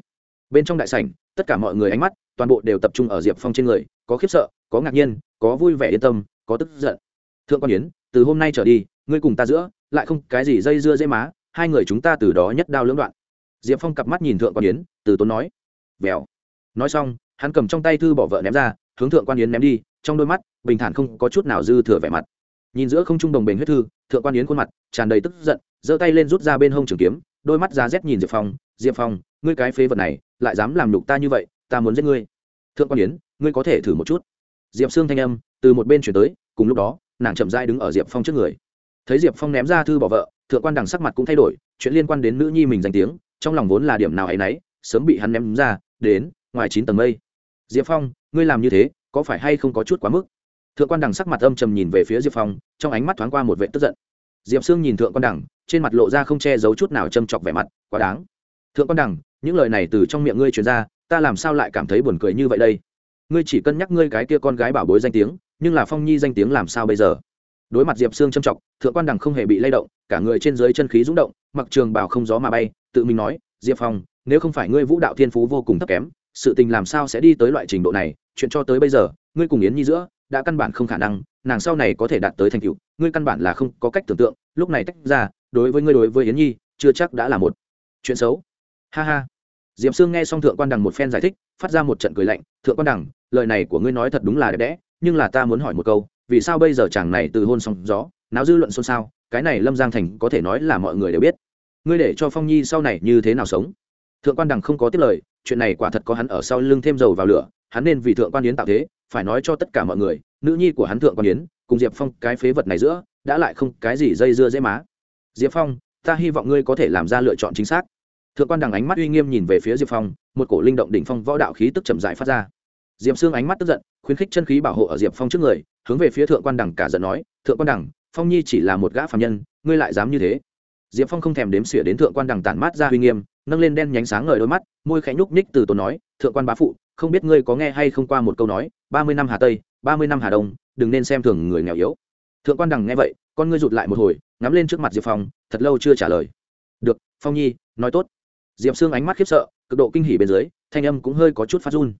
bên trong đại sảnh, tất cả mọi người ánh mắt, toàn bộ đều tập trung ở diệp phong trên người, có khiếp sợ, có ngạc nhiên, có vui vẻ yên tâm, có tức giận. Thượng quan yến, từ hôm nay trở đi, ngươi cùng ta giữa lại không cái gì dây dưa dễ má, hai người chúng ta từ đó nhất đao lưỡng đoạn. Diệp phong cặp mắt nhìn thượng quan yến, từ tốn nói. Vèo nói xong, hắn cầm trong tay thư bỏ vợ ném ra, hướng thượng quan yến ném đi, trong đôi mắt, bình thản không có chút nào dư thừa vẻ mặt. Nhìn giữa không trung đồng bền huyết thư, thượng quan yến khuôn mặt tràn đầy tức giận, giơ tay lên rút ra bên hông trường kiếm, đôi mắt giá rét nhìn diệp phong diệp phong, ngươi cái phế vật này, lại dám làm nhục ta như vậy, ta muốn giết ngươi. Thượng quan yến, ngươi có thể thử một chút. Diệp sương thanh âm từ một bên chuyển tới, cùng lúc đó, nàng chậm dai đứng ở diệp phong trước người thấy diệp phong ném ra thư bỏ vợ, thượng quan đằng sắc mặt cũng thay đổi, chuyện liên quan đến nữ nhi mình danh tiếng, trong lòng vốn là điểm nào ấ y n ấ y sớm bị hắn ném ra, đến, ngoài chín tầng mây. Diệp phong, ngươi làm như thế, có phải hay không có chút quá mức? Thượng quan đằng sắc mặt âm trầm nhìn về phía diệp phong, trong ánh mắt thoáng qua một vệ tức giận. Diệp sương nhìn thượng quan đằng, trên mặt lộ ra không che giấu chút nào châm chọc vẻ mặt, quá đáng. Thượng quan đằng, những lời này từ trong miệng ngươi truyền ra, ta làm sao lại cảm thấy buồn cười như vậy đây? Ngươi chỉ cân nhắc ngươi cái kia con gái bảo bối danh tiếng, nhưng là phong nhi danh tiếng làm sao bây giờ? Đối mặt diệp sương châm chọc, thượng quan đằng không hề bị lay động, cả người trên dưới chân khí rúng động, mặc trường bảo không gió mà bay, tự mình nói, diệp phong, nếu không phải ngươi vũ đạo thiên phú vô cùng thấp kém, sự tình làm sao sẽ đi tới loại trình độ này? Chuyện cho tới bây giờ, ngươi cùng yến nhi giữa, đã căn bản không khả năng, nàng sau này có thể đạt tới thành tựu, ngươi căn bản là không có cách tưởng tượng, lúc này tách ra, đối với ngươi đối với yến nhi, chưa chắc đã là một chuyện xấu. Ha ha. Diệp sương nghe xong thượng quan đằng một phen giải thích, phát ra một trận cười lạnh, thượng quan đằng, lời này của ngươi nói thật đúng là đẹp đẽ, nhưng là ta muốn hỏi một câu vì sao bây giờ chàng này từ hôn xong gió, náo dư luận xôn xao, cái này lâm giang thành có thể nói là mọi người đều biết. Ngươi để cho phong nhi sau này như thế nào sống? Thượng quan đằng không có tiếp lời, chuyện này quả thật có hắn ở sau lưng thêm dầu vào lửa, hắn nên vì thượng quan yến tạo thế, phải nói cho tất cả mọi người, nữ nhi của hắn thượng quan yến, cùng diệp phong cái phế vật này giữa, đã lại không cái gì dây dưa dễ má. Diệp phong, ta hy vọng ngươi có thể làm ra lựa chọn chính xác. Thượng quan đằng ánh mắt uy nghiêm nhìn về phía diệp phong, một cổ linh động đỉnh phong võ đạo khí tức chậm dại phát ra. Diệp xương ánh mắt tức giận khuyến khích chân khí bảo hộ ở diệp phong trước người, hướng về phía thượng quan đằng cả giận nói, thượng quan đằng phong nhi chỉ là một gã phạm nhân, ngươi lại dám như thế? Diệp phong không thèm đếm xỉa đến thượng quan đằng tản mát ra uy nghiêm, nâng lên đen nhánh sáng ngời đôi mắt, môi khẽ nhúc ních từ tốn nói, thượng quan bá phụ, không biết ngươi có nghe hay không qua một câu nói, ba mươi năm hà tây, ba mươi năm hà đông, đừng nên xem thường người nghèo yếu. Thượng quan đằng nghe vậy, con ngươi rụt lại một hồi, ngắm lên trước mặt diệp phong, thật lâu chưa trả lời. Được, phong nhi, nói tốt. Diệp sương ánh mắt khiếp sợ, cực độ kinh hỉ bên dưới, thanh âm cũng hơi có chút phát run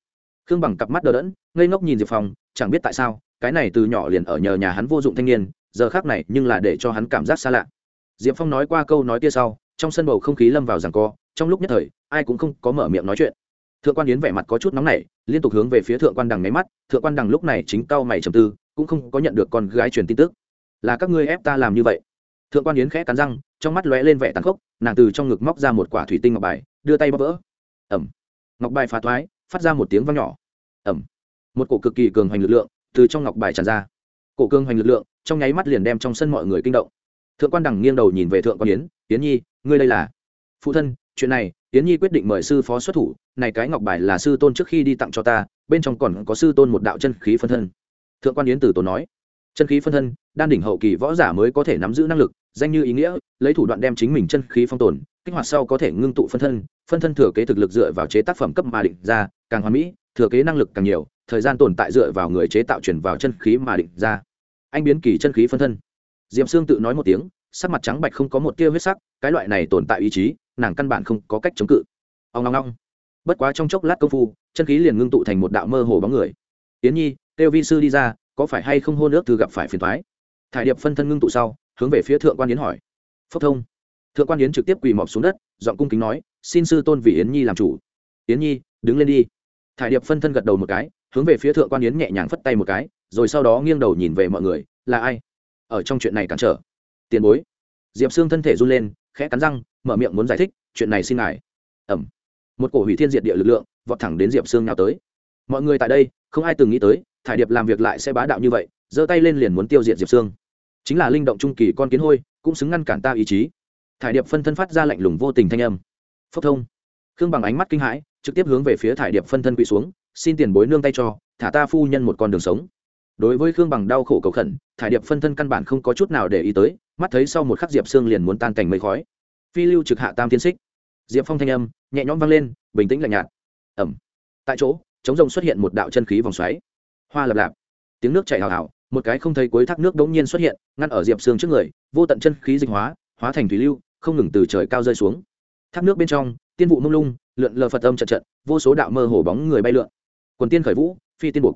khương bằng cặp mắt đờ đẫn, ngây ngốc nhìn diệp phong, chẳng biết tại sao, cái này từ nhỏ liền ở nhờ nhà hắn vô dụng thanh niên, giờ khác này nhưng là để cho hắn cảm giác xa lạ. Diệp phong nói qua câu nói kia sau, trong sân bầu không khí lâm vào rằng co, trong lúc nhất thời, ai cũng không có mở miệng nói chuyện. Thượng quan yến vẻ mặt có chút nóng nảy, liên tục hướng về phía thượng quan đằng nháy mắt, thượng quan đằng lúc này chính cao mày trầm tư, cũng không có nhận được con gái truyền tin tức. Là các ngươi ép ta làm như vậy? Thượng quan yến khẽ cắn răng, trong mắt lóe lên vẻ tàn khốc, nàng từ trong ngực móc ra một quả thủy tinh ngọc bài, đưa tay bóp vỡ. Ẩm ngọc bài phá thoái, phát ra một tiếng vang nhỏ ẩm. Một cổ cực kỳ cường hoành lực lượng từ trong ngọc bài tràn ra. Cổ cường hoành lực lượng trong nháy mắt liền đem trong sân mọi người kinh động. Thượng quan đằng nghiêng đầu nhìn về thượng quan yến yến nhi, ngươi đây là? Phụ thân, chuyện này, yến nhi quyết định mời sư phó xuất thủ, này cái ngọc bài là sư tôn trước khi đi tặng cho ta, bên trong còn có sư tôn một đạo chân khí phân thân. Thượng quan yến từ tổ nói, chân khí phân thân, đan đỉnh hậu kỳ võ giả mới có thể nắm giữ năng lực, danh như ý nghĩa, lấy thủ đoạn đem chính mình chân khí phong tồn, kích hoạt sau có thể ngưng tụ phân thân phân thân thừa kế thực lực dựa vào chế tác phẩm cấp mà định ra, càng hoàn mỹ thừa kế năng lực càng nhiều, thời gian tồn tại dựa vào người chế tạo chuyển vào chân khí mà định ra. Anh biến kỳ chân khí phân thân. Diệm sương tự nói một tiếng, sắc mặt trắng bạch không có một tia huyết sắc, cái loại này tồn tại ý chí, nàng căn bản không có cách chống cự. Ông ngong ngong bất quá trong chốc lát công phu, chân khí liền ngưng tụ thành một đạo mơ hồ bóng người. Tiến nhi kêu vi sư đi ra, có phải hay không hôn ước thư gặp phải phiền thoái thải điệp phân thân ngưng tụ sau, hướng về phía thượng quan yến hỏi. Phốc thông. Thượng quan yến trực tiếp quỳ mọp xuống đất dọn cung kính nói, xin sư tôn vì yến nhi làm chủ. Yến nhi, đứng lên đi thải điệp phân thân gật đầu một cái, hướng về phía thượng quan yến nhẹ nhàng phất tay một cái, rồi sau đó nghiêng đầu nhìn về mọi người, là ai? Ở trong chuyện này cản trở. Tiền bối. Diệp xương thân thể run lên, khẽ cắn răng, mở miệng muốn giải thích, chuyện này xin ngài. Ẩm. Một cổ hủy thiên diệt địa lực lượng, vọt thẳng đến diệp xương nào tới. Mọi người tại đây, không ai từng nghĩ tới, thải điệp làm việc lại sẽ bá đạo như vậy, giơ tay lên liền muốn tiêu diệt diệp xương chính là linh động trung kỳ con kiến hôi, cũng xứng ngăn cản ta ý chí. Thải điệp phân thân phát ra lạnh lùng vô tình thanh âm. Phốc thông. Khương bằng ánh mắt kinh hãi trực tiếp hướng về phía thải điệp phân thân quỳ xuống, xin tiền bối nương tay cho, thả ta phu nhân một con đường sống. Đối với khương bằng đau khổ cầu khẩn, thải điệp phân thân căn bản không có chút nào để ý tới, mắt thấy sau một khắc diệp xương liền muốn tan cảnh mây khói. Phi lưu trực hạ tam tiến xích diệp phong thanh âm nhẹ nhõm vang lên, bình tĩnh lạnh nhạt. Ẩm. Tại chỗ chống rồng xuất hiện một đạo chân khí vòng xoáy. Hoa lập lạp. Tiếng nước chảy hào hào, một cái không thấy cuối thác nước đống nhiên xuất hiện, ngăn ở diệp xương trước người, vô tận chân khí dịch hóa hóa thành thủy lưu, không ngừng từ trời cao rơi xuống. Thác nước bên trong tiên vụ mông lung, lượn lờ phật âm trận trận, vô số đạo mơ hồ bóng người bay lượn. Quần tiên khởi vũ, phi tiên buộc.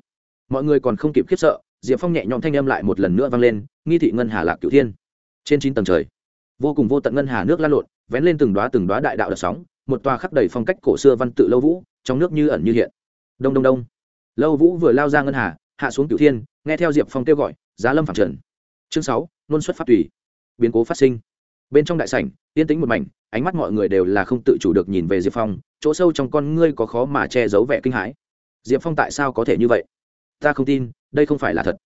Mọi người còn không kịp khiếp sợ, diệp phong nhẹ nhõm thanh âm lại một lần nữa vang lên, nghi thị ngân hà lạc cửu thiên. Trên chín tầng trời, vô cùng vô tận ngân hà nước lan lộn, vén lên từng đoá từng đoá đại đạo đợt sóng, một tòa khắc đầy phong cách cổ xưa văn tự lâu vũ, trong nước như ẩn như hiện. Đông đông đông. Lâu vũ vừa lao ra ngân hà, hạ xuống cửu thiên, nghe theo diệp phong kêu gọi, giá lâm phản trần. Chương sáu, nôn xuất phát tùy. Biến cố phát sinh bên trong đại sảnh, yên tĩnh một mảnh, ánh mắt mọi người đều là không tự chủ được nhìn về diệp phong, chỗ sâu trong con ngươi có khó mà che giấu vẻ kinh hãi. Diệp phong tại sao có thể như vậy? Ta không tin, đây không phải là thật.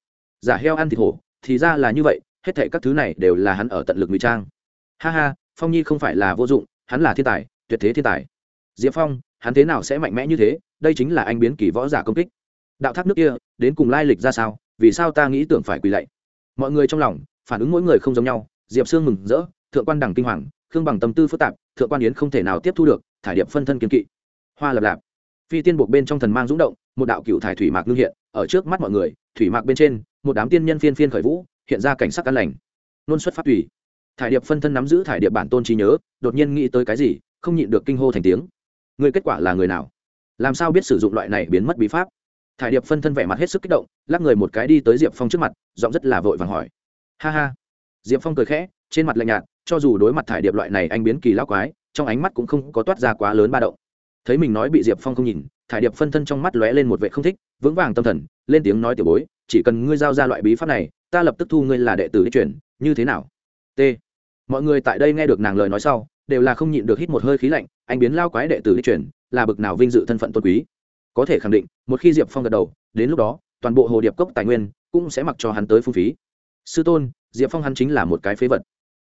Giả heo ăn thịt hổ, thì ra là như vậy, hết thệ các thứ này đều là hắn ở tận lực ngụy trang. Ha ha, phong nhi không phải là vô dụng, hắn là thiên tài, tuyệt thế thiên tài. Diệp phong, hắn thế nào sẽ mạnh mẽ như thế? Đây chính là anh biến kỳ võ giả công kích. Đạo thác nước kia, đến cùng lai lịch ra sao? Vì sao ta nghĩ tưởng phải quỳ lạy? Mọi người trong lòng, phản ứng mỗi người không giống nhau, diệp sương mừng rỡ thượng quan đằng kinh hoàng khương bằng tâm tư phức tạp thượng quan yến không thể nào tiếp thu được thải điệp phân thân kiên kỵ. Hoa lập lạp. Phi tiên buộc bên trong thần mang rúng động một đạo cựu thải thủy mạc ngưng hiện ở trước mắt mọi người thủy mạc bên trên một đám tiên nhân phiên phiên khởi vũ hiện ra cảnh sắc an lành. Nôn xuất phát thủy, thải điệp phân thân nắm giữ thải điệp bản tôn trí nhớ đột nhiên nghĩ tới cái gì không nhịn được kinh hô thành tiếng. Người kết quả là người nào? Làm sao biết sử dụng loại này biến mất bí pháp? Thải điệp phân thân vẻ mặt hết sức kích động lắc người một cái đi tới diệp phong trước mặt giọng rất là vội vàng hỏi. Ha ha. Diệp phong cười khẽ trên mặt lạnh nhạt cho dù đối mặt thải điệp loại này anh biến kỳ lão quái, trong ánh mắt cũng không có toát ra quá lớn ba động. Thấy mình nói bị diệp phong không nhìn, thải điệp phân thân trong mắt lóe lên một vệ không thích, vững vàng tâm thần, lên tiếng nói tiểu bối, chỉ cần ngươi giao ra loại bí pháp này, ta lập tức thu ngươi là đệ tử đi chuyển, như thế nào? T. Mọi người tại đây nghe được nàng lời nói sau, đều là không nhịn được hít một hơi khí lạnh, anh biến lao quái đệ tử đi chuyển, là bực nào vinh dự thân phận tôn quý. Có thể khẳng định, một khi diệp phong gật đầu, đến lúc đó, toàn bộ hồ điệp cốc tài nguyên cũng sẽ mặc cho hắn tới phung phí. Sư tôn, diệp phong hắn chính là một cái phế vật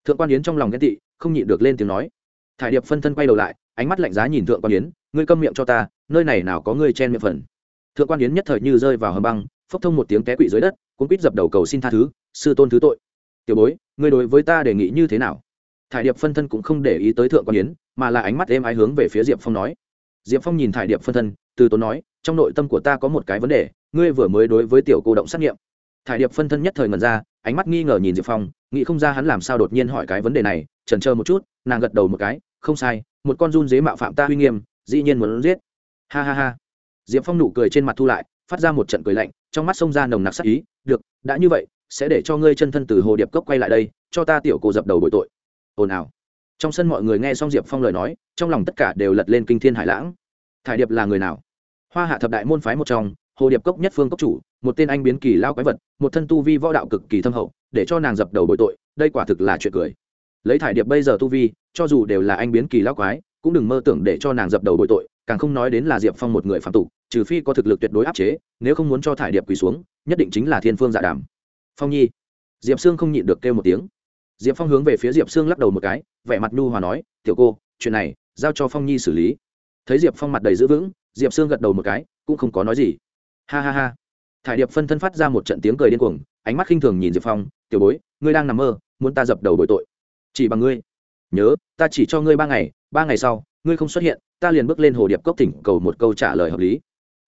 thượng quan yến trong lòng ghen tị, không nhịn được lên tiếng nói. Thải điệp phân thân quay đầu lại, ánh mắt lạnh giá nhìn thượng quan yến, ngươi câm miệng cho ta, nơi này nào có ngươi chen miệng phần. Thượng quan yến nhất thời như rơi vào hầm băng, phốc thông một tiếng té quỵ dưới đất cũng quýt dập đầu cầu xin tha thứ, sư tôn thứ tội. Tiểu bối, ngươi đối với ta đề nghị như thế nào? Thải điệp phân thân cũng không để ý tới thượng quan yến, mà là ánh mắt êm ái hướng về phía diệp phong nói. Diệp phong nhìn thải điệp phân thân, từ tốn nói, trong nội tâm của ta có một cái vấn đề, ngươi vừa mới đối với tiểu cô động xét nghiệm thải điệp phân thân nhất thời ngần ra, ánh mắt nghi ngờ nhìn diệp phong, nghĩ không ra hắn làm sao đột nhiên hỏi cái vấn đề này trần chờ một chút, nàng gật đầu một cái, không sai, một con run dế mạo phạm ta uy nghiêm, dĩ nhiên muốn giết. Ha ha ha. Diệp phong nụ cười trên mặt thu lại, phát ra một trận cười lạnh, trong mắt xông ra nồng nặc sắc ý, được, đã như vậy, sẽ để cho ngươi chân thân từ hồ điệp cốc quay lại đây, cho ta tiểu cô dập đầu bội tội. Ồn ào. Trong sân mọi người nghe xong diệp phong lời nói, trong lòng tất cả đều lật lên kinh thiên hải lãng. Thải điệp là người nào? Hoa hạ thập đại môn phái một trong hồ điệp cốc nhất phương cốc chủ, một tên anh biến kỳ lao quái vật, một thân tu vi võ đạo cực kỳ thâm hậu, để cho nàng dập đầu bội tội, đây quả thực là chuyện cười. Lấy thải điệp bây giờ tu vi, cho dù đều là anh biến kỳ lao quái, cũng đừng mơ tưởng để cho nàng dập đầu bội tội, càng không nói đến là diệp phong một người phạm tục trừ phi có thực lực tuyệt đối áp chế, nếu không muốn cho thải điệp quỳ xuống, nhất định chính là thiên phương dạ đàm. Phong nhi. Diệp sương không nhịn được kêu một tiếng. Diệp phong hướng về phía diệp sương lắc đầu một cái, vẻ mặt nhu hòa nói, tiểu cô, chuyện này giao cho phong nhi xử lý. Thấy diệp phong mặt đầy giữ vững, diệp sương gật đầu một cái, cũng không có nói gì ha ha ha. Thải điệp phân thân phát ra một trận tiếng cười điên cuồng, ánh mắt khinh thường nhìn diệp phong, tiểu bối, ngươi đang nằm mơ, muốn ta dập đầu bội tội? Chỉ bằng ngươi. Nhớ, ta chỉ cho ngươi ba ngày ba ngày sau, ngươi không xuất hiện, ta liền bước lên hồ điệp cốc tỉnh cầu một câu trả lời hợp lý.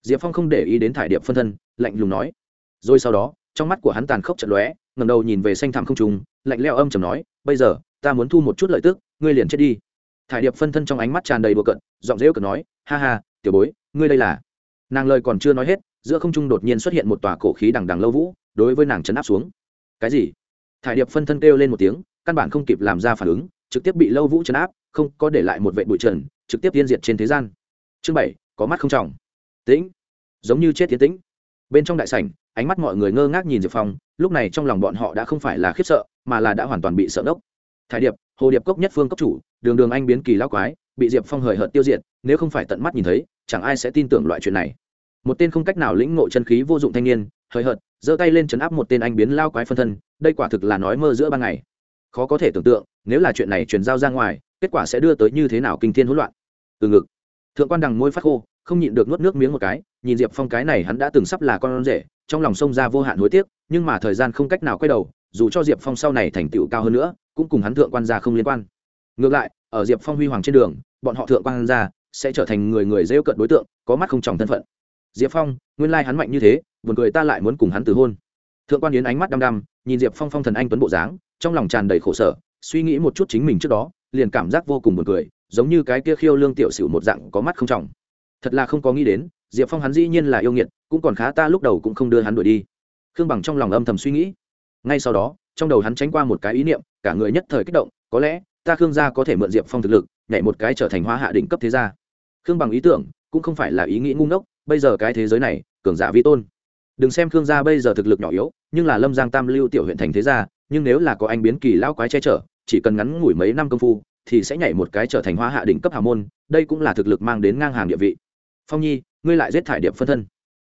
Diệp phong không để ý đến thải điệp phân thân, lạnh lùng nói. Rồi sau đó, trong mắt của hắn tàn khốc trận lóe ngầm đầu nhìn về xanh thẳm không trùng lạnh leo âm chầm nói, bây giờ, ta muốn thu một chút lợi tức, ngươi liền chết đi. Thải điệp phân thân trong ánh mắt tràn đầy bừa cận giọng dễ cận nói, ha ha, tiểu bối, ngươi đây là nàng lời còn chưa nói hết giữa không trung đột nhiên xuất hiện một tòa cổ khí đằng đằng lâu vũ, đối với nàng chấn áp xuống. Cái gì? Thải điệp phân thân kêu lên một tiếng, căn bản không kịp làm ra phản ứng, trực tiếp bị lâu vũ chấn áp, không có để lại một vệ bụi trần, trực tiếp tiên diệt trên thế gian. Chương bảy, có mắt không trọng. Tĩnh. Giống như chết tiến tĩnh. Bên trong đại sảnh, ánh mắt mọi người ngơ ngác nhìn diệp phong, lúc này trong lòng bọn họ đã không phải là khiếp sợ, mà là đã hoàn toàn bị sợ đốc thải điệp, hồ điệp cốc nhất phương cốc chủ, đường đường anh biến kỳ lao quái, bị diệp phong hời hợt tiêu diệt, nếu không phải tận mắt nhìn thấy, chẳng ai sẽ tin tưởng loại chuyện này một tên không cách nào lĩnh ngộ chân khí vô dụng thanh niên, hời hợt, giơ tay lên chấn áp một tên anh biến lao quái phân thân, đây quả thực là nói mơ giữa ban ngày. Khó có thể tưởng tượng, nếu là chuyện này truyền giao ra ngoài, kết quả sẽ đưa tới như thế nào kinh thiên hỗn loạn. Từ ngực, thượng quan đằng môi phát khô, không nhịn được nuốt nước miếng một cái, nhìn diệp phong cái này hắn đã từng sắp là con rể, trong lòng sông ra vô hạn hối tiếc, nhưng mà thời gian không cách nào quay đầu, dù cho diệp phong sau này thành tựu cao hơn nữa, cũng cùng hắn thượng quan gia không liên quan. Ngược lại, ở diệp phong huy hoàng trên đường, bọn họ thượng quan gia sẽ trở thành người người rêu cận đối tượng, có mắt không tròng thân phận diệp phong, nguyên lai hắn mạnh như thế, buồn cười ta lại muốn cùng hắn từ hôn. Thượng quan yến ánh mắt đăm đăm, nhìn diệp phong phong thần anh tuấn bộ dáng, trong lòng tràn đầy khổ sở, suy nghĩ một chút chính mình trước đó, liền cảm giác vô cùng buồn cười, giống như cái kia khiêu lương tiểu xỉu một dạng có mắt không trọng. Thật là không có nghĩ đến, diệp phong hắn dĩ nhiên là yêu nghiệt, cũng còn khá ta lúc đầu cũng không đưa hắn đuổi đi. Khương bằng trong lòng âm thầm suy nghĩ. Ngay sau đó, trong đầu hắn tránh qua một cái ý niệm, cả người nhất thời kích động, có lẽ, ta khương gia có thể mượn diệp phong thực lực, nhảy một cái trở thành hoa hạ đỉnh cấp thế gia. Khương bằng ý tưởng, cũng không phải là ý nghĩ ngu ngốc bây giờ cái thế giới này, cường giả vi tôn. Đừng xem khương gia bây giờ thực lực nhỏ yếu, nhưng là lâm giang tam lưu tiểu huyện thành thế gia, nhưng nếu là có anh biến kỳ lão quái che chở, chỉ cần ngắn ngủi mấy năm công phu, thì sẽ nhảy một cái trở thành hoa hạ đỉnh cấp hào môn, đây cũng là thực lực mang đến ngang hàng địa vị. Phong nhi, ngươi lại giết thải điệp phân thân.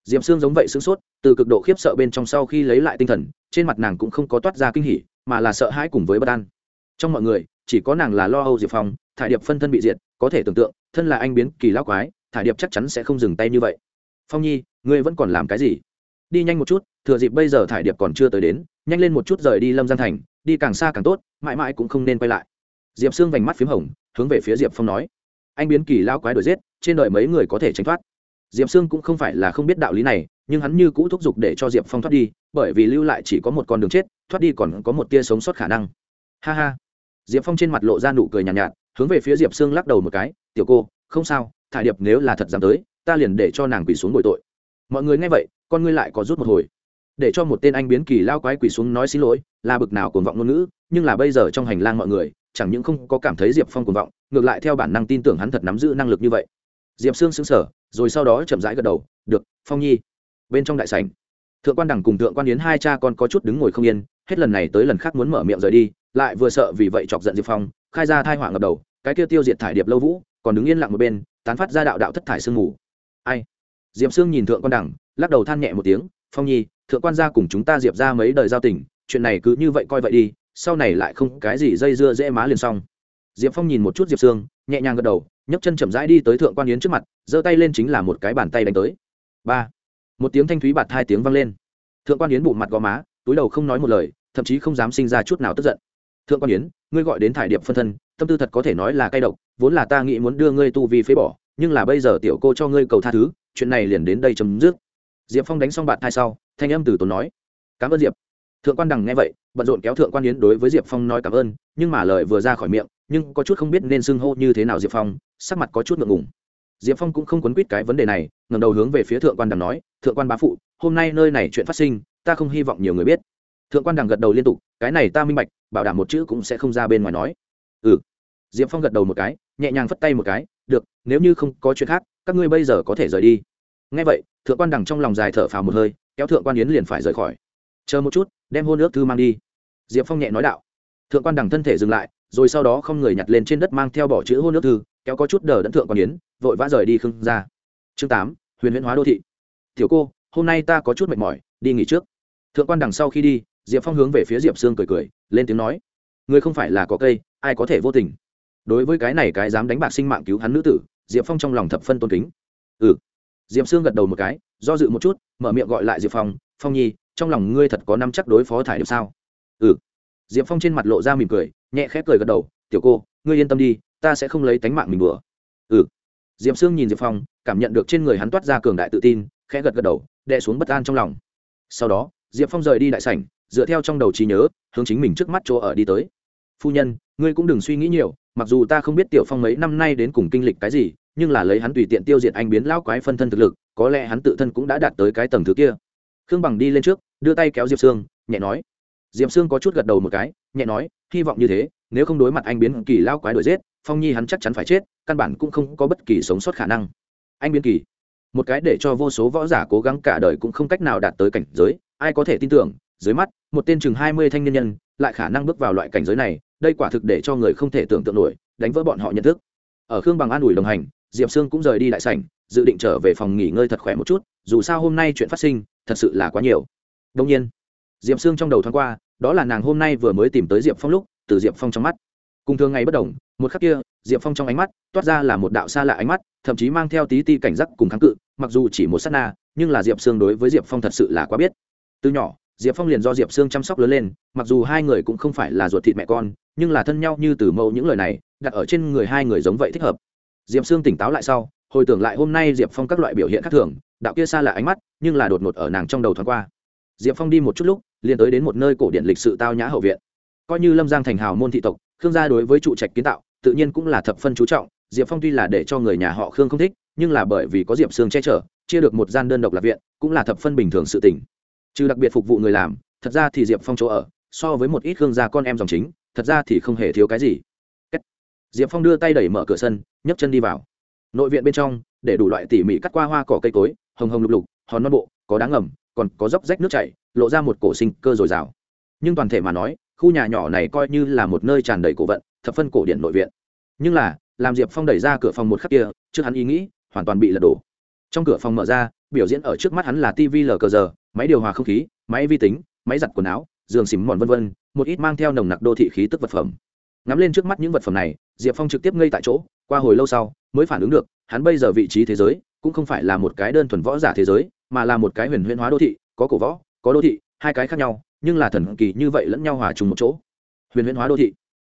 Diệm xương giống vậy sửng sốt, từ cực độ khiếp sợ bên trong sau khi lấy lại tinh thần, trên mặt nàng cũng không có toát ra kinh hỉ, mà là sợ hãi cùng với bất an. Trong mọi người, chỉ có nàng là lo âu diệp phong, thải điệp phân thân bị diệt, có thể tưởng tượng, thân là anh biến kỳ lão quái thải điệp chắc chắn sẽ không dừng tay như vậy. Phong nhi ngươi vẫn còn làm cái gì? Đi nhanh một chút thừa dịp bây giờ thải điệp còn chưa tới đến nhanh lên một chút rời đi lâm giang thành đi càng xa càng tốt mãi mãi cũng không nên quay lại. Diệp sương vành mắt p h í m hồng hướng về phía diệp phong nói. Anh biến kỳ lao quái đuổi giết trên đời mấy người có thể tránh thoát. Diệp sương cũng không phải là không biết đạo lý này nhưng hắn như cũ thúc giục để cho diệp phong thoát đi bởi vì lưu lại chỉ có một con đường chết thoát đi còn có một tia sống sót khả năng. Ha ha. Diệp phong trên mặt lộ ra nụ cười nhàn nhạt, nhạt hướng về phía diệp sương lắc đầu một cái tiểu cô không sao thải điệp nếu là thật dám tới, ta liền để cho nàng quỳ xuống bồi tội. Mọi người nghe vậy, con ngươi lại có rút một hồi. Để cho một tên anh biến kỳ lao quái quỳ xuống nói xin lỗi, là bực nào cuồng vọng ngôn ngữ, nhưng là bây giờ trong hành lang mọi người, chẳng những không có cảm thấy diệp phong cuồng vọng, ngược lại theo bản năng tin tưởng hắn thật nắm giữ năng lực như vậy. Diệp sương xứng sở rồi sau đó chậm rãi gật đầu, được, phong nhi. Bên trong đại sảnh, thượng quan đẳng cùng thượng quan yến hai cha con có chút đứng ngồi không yên, hết lần này tới lần khác muốn mở miệng rời đi, lại vừa sợ vì vậy chọc giận diệp phong, khai ra thai họa ngập đầu, cái kia tiêu diệt thải điệp lâu vũ, còn đứng yên lặng một bên tán phát ra đạo đạo thất thải sương mù. Ai? Diệp sương nhìn thượng quan đẳng, lắc đầu than nhẹ một tiếng, phong nhi, thượng quan gia cùng chúng ta diệp ra mấy đời giao tình, chuyện này cứ như vậy coi vậy đi, sau này lại không cái gì dây dưa dễ má liền xong. Diệp phong nhìn một chút diệp sương, nhẹ nhàng gật đầu, nhấc chân chậm rãi đi tới thượng quan yến trước mặt, giơ tay lên chính là một cái bàn tay đánh tới. Ba. Một tiếng thanh thúy bạt hai tiếng vang lên. Thượng quan yến bụng mặt gò má, túi đầu không nói một lời, thậm chí không dám sinh ra chút nào tức giận. Thượng quan yến, ngươi gọi đến thải điệp phân thân, tâm tư thật có thể nói là cay độc vốn là ta nghĩ muốn đưa ngươi tu vi phế bỏ, nhưng là bây giờ tiểu cô cho ngươi cầu tha thứ, chuyện này liền đến đây chấm dứt. Diệp phong đánh xong bạn thai sau, thanh âm từ tốn nói, cảm ơn diệp. Thượng quan đằng nghe vậy, bận rộn kéo thượng quan yến đối với diệp phong nói cảm ơn, nhưng mà lời vừa ra khỏi miệng, nhưng có chút không biết nên xưng hô như thế nào diệp phong, sắc mặt có chút ngượng ngùng. Diệp phong cũng không quấn quýt cái vấn đề này ngầm đầu hướng về phía thượng quan đằng nói, thượng quan bá phụ, hôm nay nơi này chuyện phát sinh, ta không hy vọng nhiều người biết. Thượng quan đằng gật đầu liên tục, cái này ta minh bạch, bảo đảm một chữ cũng sẽ không ra bên ngoài nói. Ừ diệp phong gật đầu một cái, nhẹ nhàng phất tay một cái, được, nếu như không có chuyện khác, các ngươi bây giờ có thể rời đi. Ngay vậy, thượng quan đằng trong lòng dài thở phào một hơi, kéo thượng quan yến liền phải rời khỏi. Chờ một chút, đem hôn ước thư mang đi. Diệp phong nhẹ nói đạo. Thượng quan đằng thân thể dừng lại, rồi sau đó không người nhặt lên trên đất mang theo bỏ chữ hôn ước thư, kéo có chút đờ đẫn thượng quan yến, vội vã rời đi khưng ra. Chương tám, huyền huyễn hóa đô thị. Tiểu cô, hôm nay ta có chút mệt mỏi, đi nghỉ trước. Thượng quan đằng sau khi đi, diệp phong hướng về phía diệp sương cười cười, lên tiếng nói người không phải là có cây, ai có thể vô tình? Đối với cái này cái dám đánh bạc sinh mạng cứu hắn nữ tử, diệp phong trong lòng thập phân tôn kính. Ừ. Diệp sương gật đầu một cái, do dự một chút, mở miệng gọi lại diệp phong phong nhi, trong lòng ngươi thật có năm chắc đối phó thải điệp sao? Ừ. Diệp phong trên mặt lộ ra mỉm cười, nhẹ khép cười gật đầu, tiểu cô, ngươi yên tâm đi, ta sẽ không lấy tánh mạng mình bừa ừ. Diệp sương nhìn diệp phong, cảm nhận được trên người hắn toát ra cường đại tự tin, khẽ gật gật đầu, đè xuống bất an trong lòng. Sau đó, diệp phong rời đi đại sảnh, dựa theo trong đầu trí nhớ, hướng chính mình trước mắt chỗ ở đi tới. Phu nhân, ngươi cũng đừng suy nghĩ nhiều mặc dù ta không biết tiểu phong mấy năm nay đến cùng kinh lịch cái gì, nhưng là lấy hắn tùy tiện tiêu diệt anh biến lão quái phân thân thực lực, có lẽ hắn tự thân cũng đã đạt tới cái tầng thứ kia. Khương bằng đi lên trước, đưa tay kéo diệp sương, nhẹ nói. Diệp sương có chút gật đầu một cái, nhẹ nói, hy vọng như thế, nếu không đối mặt anh biến kỳ lao quái đuổi giết, phong nhi hắn chắc chắn phải chết, căn bản cũng không có bất kỳ sống sót khả năng. Anh biến kỳ. Một cái để cho vô số võ giả cố gắng cả đời cũng không cách nào đạt tới cảnh giới, ai có thể tin tưởng, dưới mắt, một tên chừng hai mươi thanh niên nhân, lại khả năng bước vào loại cảnh giới này đây quả thực để cho người không thể tưởng tượng nổi, đánh vỡ bọn họ nhận thức. Ở khương bằng an ủi đồng hành, diệp sương cũng rời đi đại sảnh, dự định trở về phòng nghỉ ngơi thật khỏe một chút, dù sao hôm nay chuyện phát sinh, thật sự là quá nhiều. Đông nhiên, diệp sương trong đầu thoáng qua, đó là nàng hôm nay vừa mới tìm tới diệp phong lúc, từ diệp phong trong mắt. Cùng thường ngày bất đồng, một khắc kia, diệp phong trong ánh mắt, toát ra là một đạo xa lạ ánh mắt, thậm chí mang theo tí ti cảnh giác cùng kháng cự, mặc dù chỉ một s á t na, nhưng là diệp sương đối với diệp phong thật sự là quá biết. Từ nhỏ diệp phong liền do diệp sương chăm sóc lớn lên, mặc dù hai người cũng không phải là ruột thịt mẹ con, nhưng là thân nhau như từ mẫu những lời này, đặt ở trên người hai người giống vậy thích hợp. Diệp sương tỉnh táo lại sau, hồi tưởng lại hôm nay diệp phong các loại biểu hiện khác thường, đạo kia xa là ánh mắt, nhưng là đột ngột ở nàng trong đầu thoáng qua. Diệp phong đi một chút lúc, liền tới đến một nơi cổ điện lịch sự tao nhã hậu viện. Coi như lâm giang thành hào môn thị tộc, khương gia đối với trụ trạch kiến tạo, tự nhiên cũng là thập phân chú trọng, diệp phong tuy là để cho người nhà họ khương không thích, nhưng là bởi vì có diệp sương che chở, chia được một gian đơn độc lạc viện, cũng là thập phân bình thường sự tỉnh trừ đặc biệt phục vụ người làm, thật ra thì diệp phong chỗ ở, so với một ít gương gia con em dòng chính, thật ra thì không hề thiếu cái gì. Diệp phong đưa tay đẩy mở cửa sân, nhấc chân đi vào. Nội viện bên trong, để đủ loại tỉ mỉ cắt qua hoa cỏ cây cối, hồng hồng lục lục, hòn non bộ, có đá ngầm, còn có dốc rách nước chảy, lộ ra một cổ sinh cơ dồi dào. Nhưng toàn thể mà nói, khu nhà nhỏ này coi như là một nơi tràn đầy cổ vận, thập phân cổ điện nội viện. Nhưng là, làm diệp phong đẩy ra cửa phòng một khắc kia, trước hắn ý nghĩ, hoàn toàn bị lật đổ. Trong cửa phòng mở ra biểu diễn ở trước mắt hắn là tv lờ cờ giờ, máy điều hòa không khí, máy vi tính, máy giặt quần áo, giường xìm mòn vân vân, một ít mang theo nồng nặc đô thị khí tức vật phẩm. Ngắm lên trước mắt những vật phẩm này, diệp phong trực tiếp ngây tại chỗ, qua hồi lâu sau, mới phản ứng được, hắn bây giờ vị trí thế giới, cũng không phải là một cái đơn thuần võ giả thế giới, mà là một cái huyền huyễn hóa đô thị, có cổ võ, có đô thị, hai cái khác nhau, nhưng là thần kỳ như vậy lẫn nhau hòa trùng một chỗ. Huyền huyễn hóa đô thị.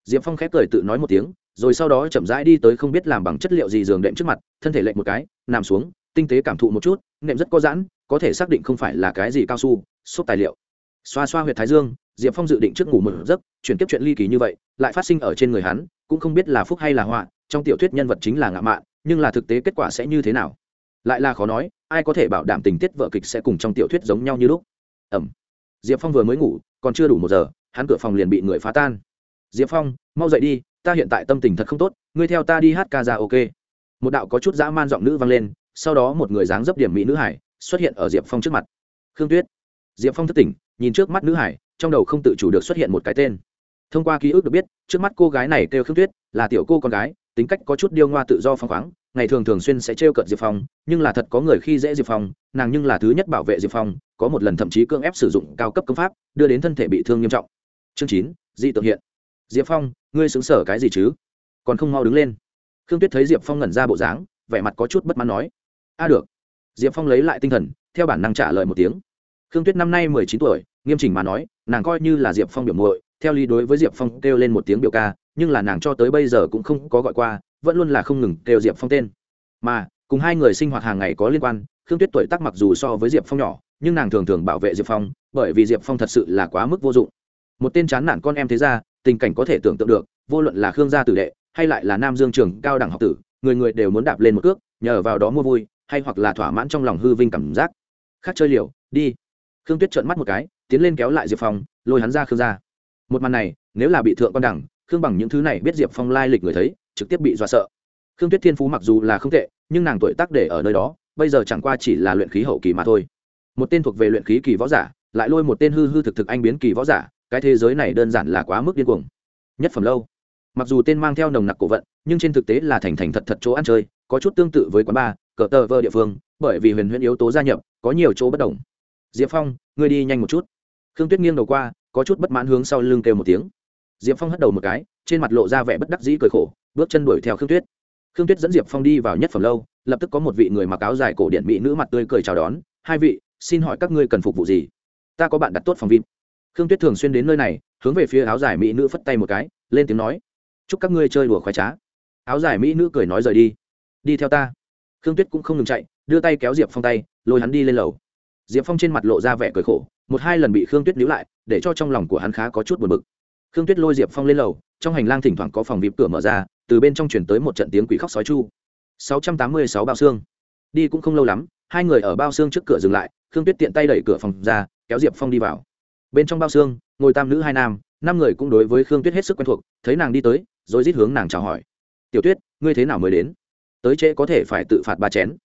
Diệp phong khép cười tự nói một tiếng, rồi sau đó chậm rãi đi tới không biết làm bằng chất liệu gì giường đệm trước mặt, thân thể lệch một cái, nằm xuống tinh tế cảm thụ một chút, nệm rất có giãn, có thể xác định không phải là cái gì cao su, xốp tài liệu. Xoa xoa huyệt thái dương, diệp phong dự định trước ngủ một giấc, chuyển tiếp chuyện ly kỳ như vậy, lại phát sinh ở trên người hắn, cũng không biết là phúc hay là họa, trong tiểu thuyết nhân vật chính là ngạo mạn, nhưng là thực tế kết quả sẽ như thế nào? Lại là khó nói, ai có thể bảo đảm tình tiết vợ kịch sẽ cùng trong tiểu thuyết giống nhau như lúc? Ẩm. Diệp phong vừa mới ngủ, còn chưa đủ một giờ, hắn cửa phòng liền bị người phá tan. Diệp phong, mau dậy đi, ta hiện tại tâm tình thật không tốt, ngươi theo ta đi hát ca ra ok. Một đạo có chút dã man giọng nữ vang lên sau đó một người dáng dấp điểm mỹ nữ hải xuất hiện ở diệp phong trước mặt khương tuyết diệp phong thất tỉnh nhìn trước mắt nữ hải trong đầu không tự chủ được xuất hiện một cái tên thông qua ký ức được biết trước mắt cô gái này kêu khương tuyết là tiểu cô con gái tính cách có chút điêu ngoa tự do phăng khoáng ngày thường thường xuyên sẽ trêu cợt diệp phong nhưng là thật có người khi dễ diệp phong nàng nhưng là thứ nhất bảo vệ diệp phong có một lần thậm chí cưỡng ép sử dụng cao cấp công pháp đưa đến thân thể bị thương nghiêm trọng chương chín di tượng hiện diệp phong ngươi xứng sở cái gì chứ còn không mau đứng lên khương tuyết thấy diệp phong ngẩn ra bộ dáng vẻ mặt có chút bất mãn nói a được. Diệp phong lấy lại tinh thần, theo bản năng trả lời một tiếng. Khương tuyết năm nay mười chín tuổi, nghiêm chỉnh mà nói, nàng coi như là diệp phong biểu muội, theo lý đối với diệp phong kêu lên một tiếng biểu ca, nhưng là nàng cho tới bây giờ cũng không có gọi qua, vẫn luôn là không ngừng kêu diệp phong tên. Mà, cùng hai người sinh hoạt hàng ngày có liên quan, khương tuyết tuổi tác mặc dù so với diệp phong nhỏ, nhưng nàng thường thường bảo vệ diệp phong, bởi vì diệp phong thật sự là quá mức vô dụng. Một tên chán nản con em thế ra tình cảnh có thể tưởng tượng được, vô luận là khương gia tử đệ, hay lại là nam dương trường cao đẳng học tử, người người đều muốn đạp lên một cước, nhờ vào đó mua vui hay hoặc là thỏa mãn trong lòng hư vinh cảm giác. Khác chơi liều, đi. Khương tuyết trợn mắt một cái, tiến lên kéo lại diệp phong, lôi hắn ra khương ra. một màn này, nếu là bị thượng con đẳng, khương bằng những thứ này biết diệp phong lai lịch người thấy, trực tiếp bị dọa sợ. Khương tuyết thiên phú mặc dù là không tệ, nhưng nàng tuổi tác để ở nơi đó, bây giờ chẳng qua chỉ là luyện khí hậu kỳ mà thôi. Một tên thuộc về luyện khí kỳ võ giả, lại lôi một tên hư hư thực thực anh biến kỳ võ giả, cái thế giới này đơn giản là quá mức điên cuồng. Nhất phẩm lâu. Mặc dù tên mang theo nồng nặc cổ vận, nhưng trên thực tế là thành thành thật thật chỗ ăn chơi, có chút tương tự với quán bar cờ tờ vơ địa phương, bởi vì huyền huyễn yếu tố gia nhập, có nhiều chỗ bất đồng. Diệp phong, ngươi đi nhanh một chút. Khương tuyết nghiêng đầu qua, có chút bất mãn hướng sau lưng kêu một tiếng. Diệp phong hất đầu một cái, trên mặt lộ ra vẻ bất đắc dĩ cười khổ, bước chân đuổi theo khương tuyết. Khương tuyết dẫn diệp phong đi vào nhất phẩm lâu, lập tức có một vị người mặc áo dài cổ điện mỹ nữ mặt tươi cười chào đón. Hai vị, xin hỏi các ngươi cần phục vụ gì? Ta có bạn đặt tốt phòng vip. Khương tuyết thường xuyên đến nơi này, hướng về phía áo dài mỹ nữ phất tay một cái, lên tiếng nói. Chúc các ngươi chơi đùa khoái trá. Áo dài mỹ nữ cười nói rời đi. Đi theo ta khương tuyết cũng không ngừng chạy, đưa tay kéo diệp phong tay, lôi hắn đi lên lầu. Diệp phong trên mặt lộ ra vẻ cười khổ, một hai lần bị khương tuyết níu lại, để cho trong lòng của hắn khá có chút buồn bực. Khương tuyết lôi diệp phong lên lầu, trong hành lang thỉnh thoảng có phòng vịp cửa mở ra, từ bên trong chuyển tới một trận tiếng quỷ khóc sói chu. Sáu trăm tám mươi sáu bao xương. Đi cũng không lâu lắm, hai người ở bao xương trước cửa dừng lại, khương tuyết tiện tay đẩy cửa phòng ra, kéo diệp phong đi vào. Bên trong bao xương, ngồi tam nữ hai nam, năm người cũng đối với khương tuyết hết sức quen thuộc, thấy nàng đi tới, rồi rít hướng nàng chào hỏi. Tiểu tuyết, ngươi thế nào mới đến? Tới trễ có thể phải tự phạt ba chén.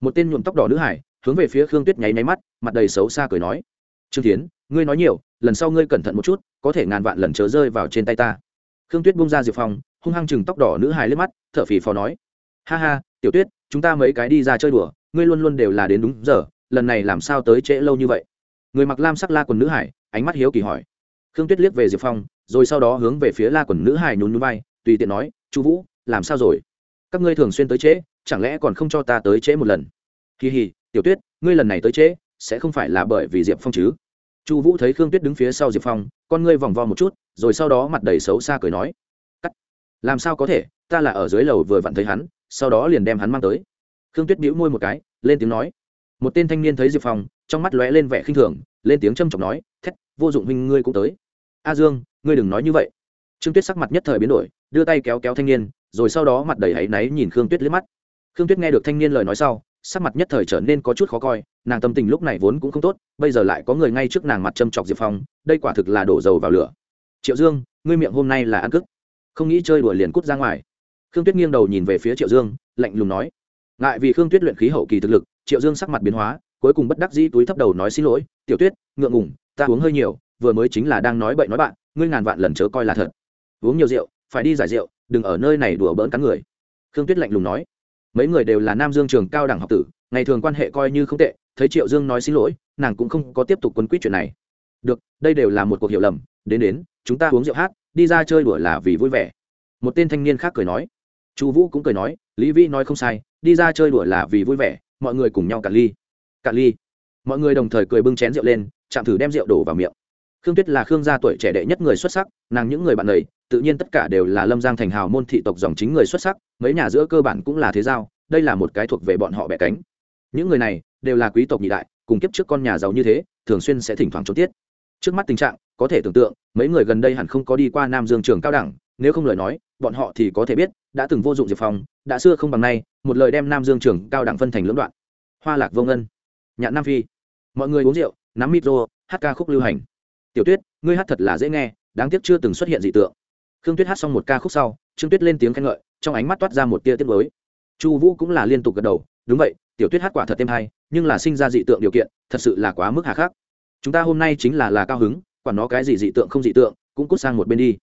Một tên nhuộm tóc đỏ nữ hải, hướng về phía khương tuyết nháy nháy mắt, mặt đầy xấu xa cười nói, trương tiến ngươi nói nhiều, lần sau ngươi cẩn thận một chút, có thể ngàn vạn lần chớ rơi vào trên tay ta. Khương tuyết bung ra diệp phong, hung hăng chừng tóc đỏ nữ hài lên mắt t h ở phì phò nói, ha ha, tiểu tuyết, chúng ta mấy cái đi ra chơi đùa, ngươi luôn luôn đều là đến đúng giờ, lần này làm sao tới trễ lâu như vậy? Người mặc lam sắc la quần nữ hải, ánh mắt hiếu kỳ hỏi. Khương tuyết liếc về diệp phong, rồi sau đó hướng về phía la quần nữ hải nhún núi bay tùy tiện nói chú vũ, làm sao rồi? Các ngươi thường xuyên tới trễ, chẳng lẽ còn không cho ta tới trễ một lần? Kỳ hì, tiểu tuyết, ngươi lần này tới trễ, sẽ không phải là bởi vì diệp phong chứ? Chu vũ thấy khương tuyết đứng phía sau diệp phong, con ngươi vòng vo một chút, rồi sau đó mặt đầy xấu xa cười nói, cắt, làm sao có thể, ta là ở dưới lầu vừa vặn thấy hắn, sau đó liền đem hắn mang tới. Khương tuyết bĩu môi một cái, lên tiếng nói. Một tên thanh niên thấy diệp phong, trong mắt lóe lên vẻ khinh thường, lên tiếng trâm trọng nói, thét, vô dụng huynh ngươi cũng tới. A dương, ngươi đừng nói như vậy. Trương tuyết sắc mặt nhất thời biến đổi, đưa tay kéo kéo thanh niên rồi sau đó mặt đầy áy náy nhìn khương tuyết liếc mắt. Khương tuyết nghe được thanh niên lời nói sau, sắc mặt nhất thời trở nên có chút khó coi, nàng tâm tình lúc này vốn cũng không tốt, bây giờ lại có người ngay trước nàng mặt châm chọc diệp phong, đây quả thực là đổ dầu vào lửa. Triệu dương, ngươi miệng hôm nay là ăn cức. Không nghĩ chơi đùa liền cút ra ngoài. Khương tuyết nghiêng đầu nhìn về phía triệu dương, lạnh lùng nói, ngại vì khương tuyết luyện khí hậu kỳ thực lực, triệu dương sắc mặt biến hóa, cuối cùng bất đắc dĩ túi thấp đầu nói xin lỗi, tiểu tuyết, ngượng ngủng ta uống hơi nhiều, vừa mới chính là đang nói bậy nói bạn, ngươi ngàn vạn lần chớ coi là thật. Uống nhiều rượu, phải đi giải rượu đừng ở nơi này đùa bỡn cắn người. Khương tuyết lạnh lùng nói. Mấy người đều là nam dương trường cao đẳng học tử, ngày thường quan hệ coi như không tệ, thấy triệu dương nói xin lỗi, nàng cũng không có tiếp tục quấn quýt chuyện này. Được, đây đều là một cuộc hiểu lầm, đến đến, chúng ta uống rượu hát, đi ra chơi đùa là vì vui vẻ. Một tên thanh niên khác cười nói. Chu vũ cũng cười nói, lý vĩ nói không sai, đi ra chơi đùa là vì vui vẻ, mọi người cùng nhau cạn ly. Cạn ly? Mọi người đồng thời cười bưng chén rượu lên, chạm thử đem rượu đổ vào miệng. Khương tuyết là khương gia tuổi trẻ đệ nhất người xuất sắc, nàng những người bạn này tự nhiên tất cả đều là lâm giang thành hào môn thị tộc dòng chính người xuất sắc, mấy nhà giữa cơ bản cũng là thế giao, đây là một cái thuộc về bọn họ bẻ cánh. Những người này đều là quý tộc nhị đại, cùng kiếp trước con nhà giàu như thế, thường xuyên sẽ thỉnh thoảng trốn tiết. Trước mắt tình trạng, có thể tưởng tượng, mấy người gần đây hẳn không có đi qua nam dương trường cao đẳng, nếu không lời nói, bọn họ thì có thể biết, đã từng vô dụng diệp phong, đã xưa không bằng nay, một lời đem nam dương trường cao đẳng phân thành lưỡng đoạn. Hoa lạc vô ngân, nhạn nam phi, mọi người uống rượu, nắm micro hát ca khúc lưu hành. Tiểu tuyết, ngươi hát thật là dễ nghe, đáng tiếc chưa từng xuất hiện dị tượng khương tuyết hát xong một ca khúc sau, trương tuyết lên tiếng khen ngợi, trong ánh mắt toát ra một tia tiết mới chu vũ cũng là liên tục gật đầu, đúng vậy, tiểu tuyết hát quả thật thêm hay, nhưng là sinh ra dị tượng điều kiện, thật sự là quá mức hà khắc. Chúng ta hôm nay chính là là cao hứng, quản nó cái gì dị tượng không dị tượng, cũng cút sang một bên đi.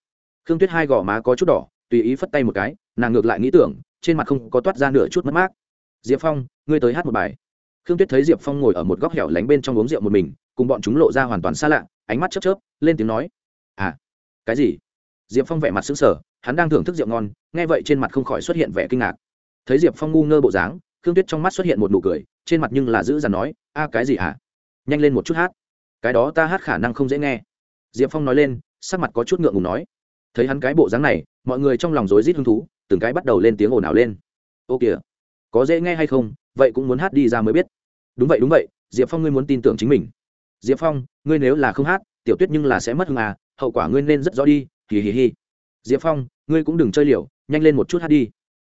Khương tuyết hai gò má có chút đỏ, tùy ý phất tay một cái, nàng ngược lại nghĩ tưởng, trên mặt không có toát ra nửa chút mất mát. Diệp phong, ngươi tới hát một bài. Khương tuyết thấy diệp phong ngồi ở một góc hẻo lánh bên trong uống rượu một mình, cùng bọn chúng lộ ra hoàn toàn xa lạ, ánh mắt chớp chớp, lên tiếng nói à cái gì? Diệp phong vẻ mặt xứng sở hắn đang thưởng thức rượu ngon, nghe vậy trên mặt không khỏi xuất hiện vẻ kinh ngạc. Thấy diệp phong ngu ngơ bộ dáng, khương tuyết trong mắt xuất hiện một nụ cười, trên mặt nhưng là giữ dằn nói, a, cái gì hả? À? nhanh lên một chút hát. Cái đó ta hát khả năng không dễ nghe. Diệp phong nói lên, sắc mặt có chút ngượng ngùng nói. Thấy hắn cái bộ dáng này, mọi người trong lòng rối rít hứng thú, từng cái bắt đầu lên tiếng ồn ào lên. Ô kìa, có dễ nghe hay không? Vậy cũng muốn hát đi ra mới biết. Đúng vậy đúng vậy, diệp phong ngươi muốn tin tưởng chính mình. Diệp phong, ngươi nếu là không hát, tiểu tuyết nhưng là sẽ mất hương à hậu quả ngươi nên rất rõ đi hì hì hì. Diệp phong, ngươi cũng đừng chơi liều, nhanh lên một chút hát đi.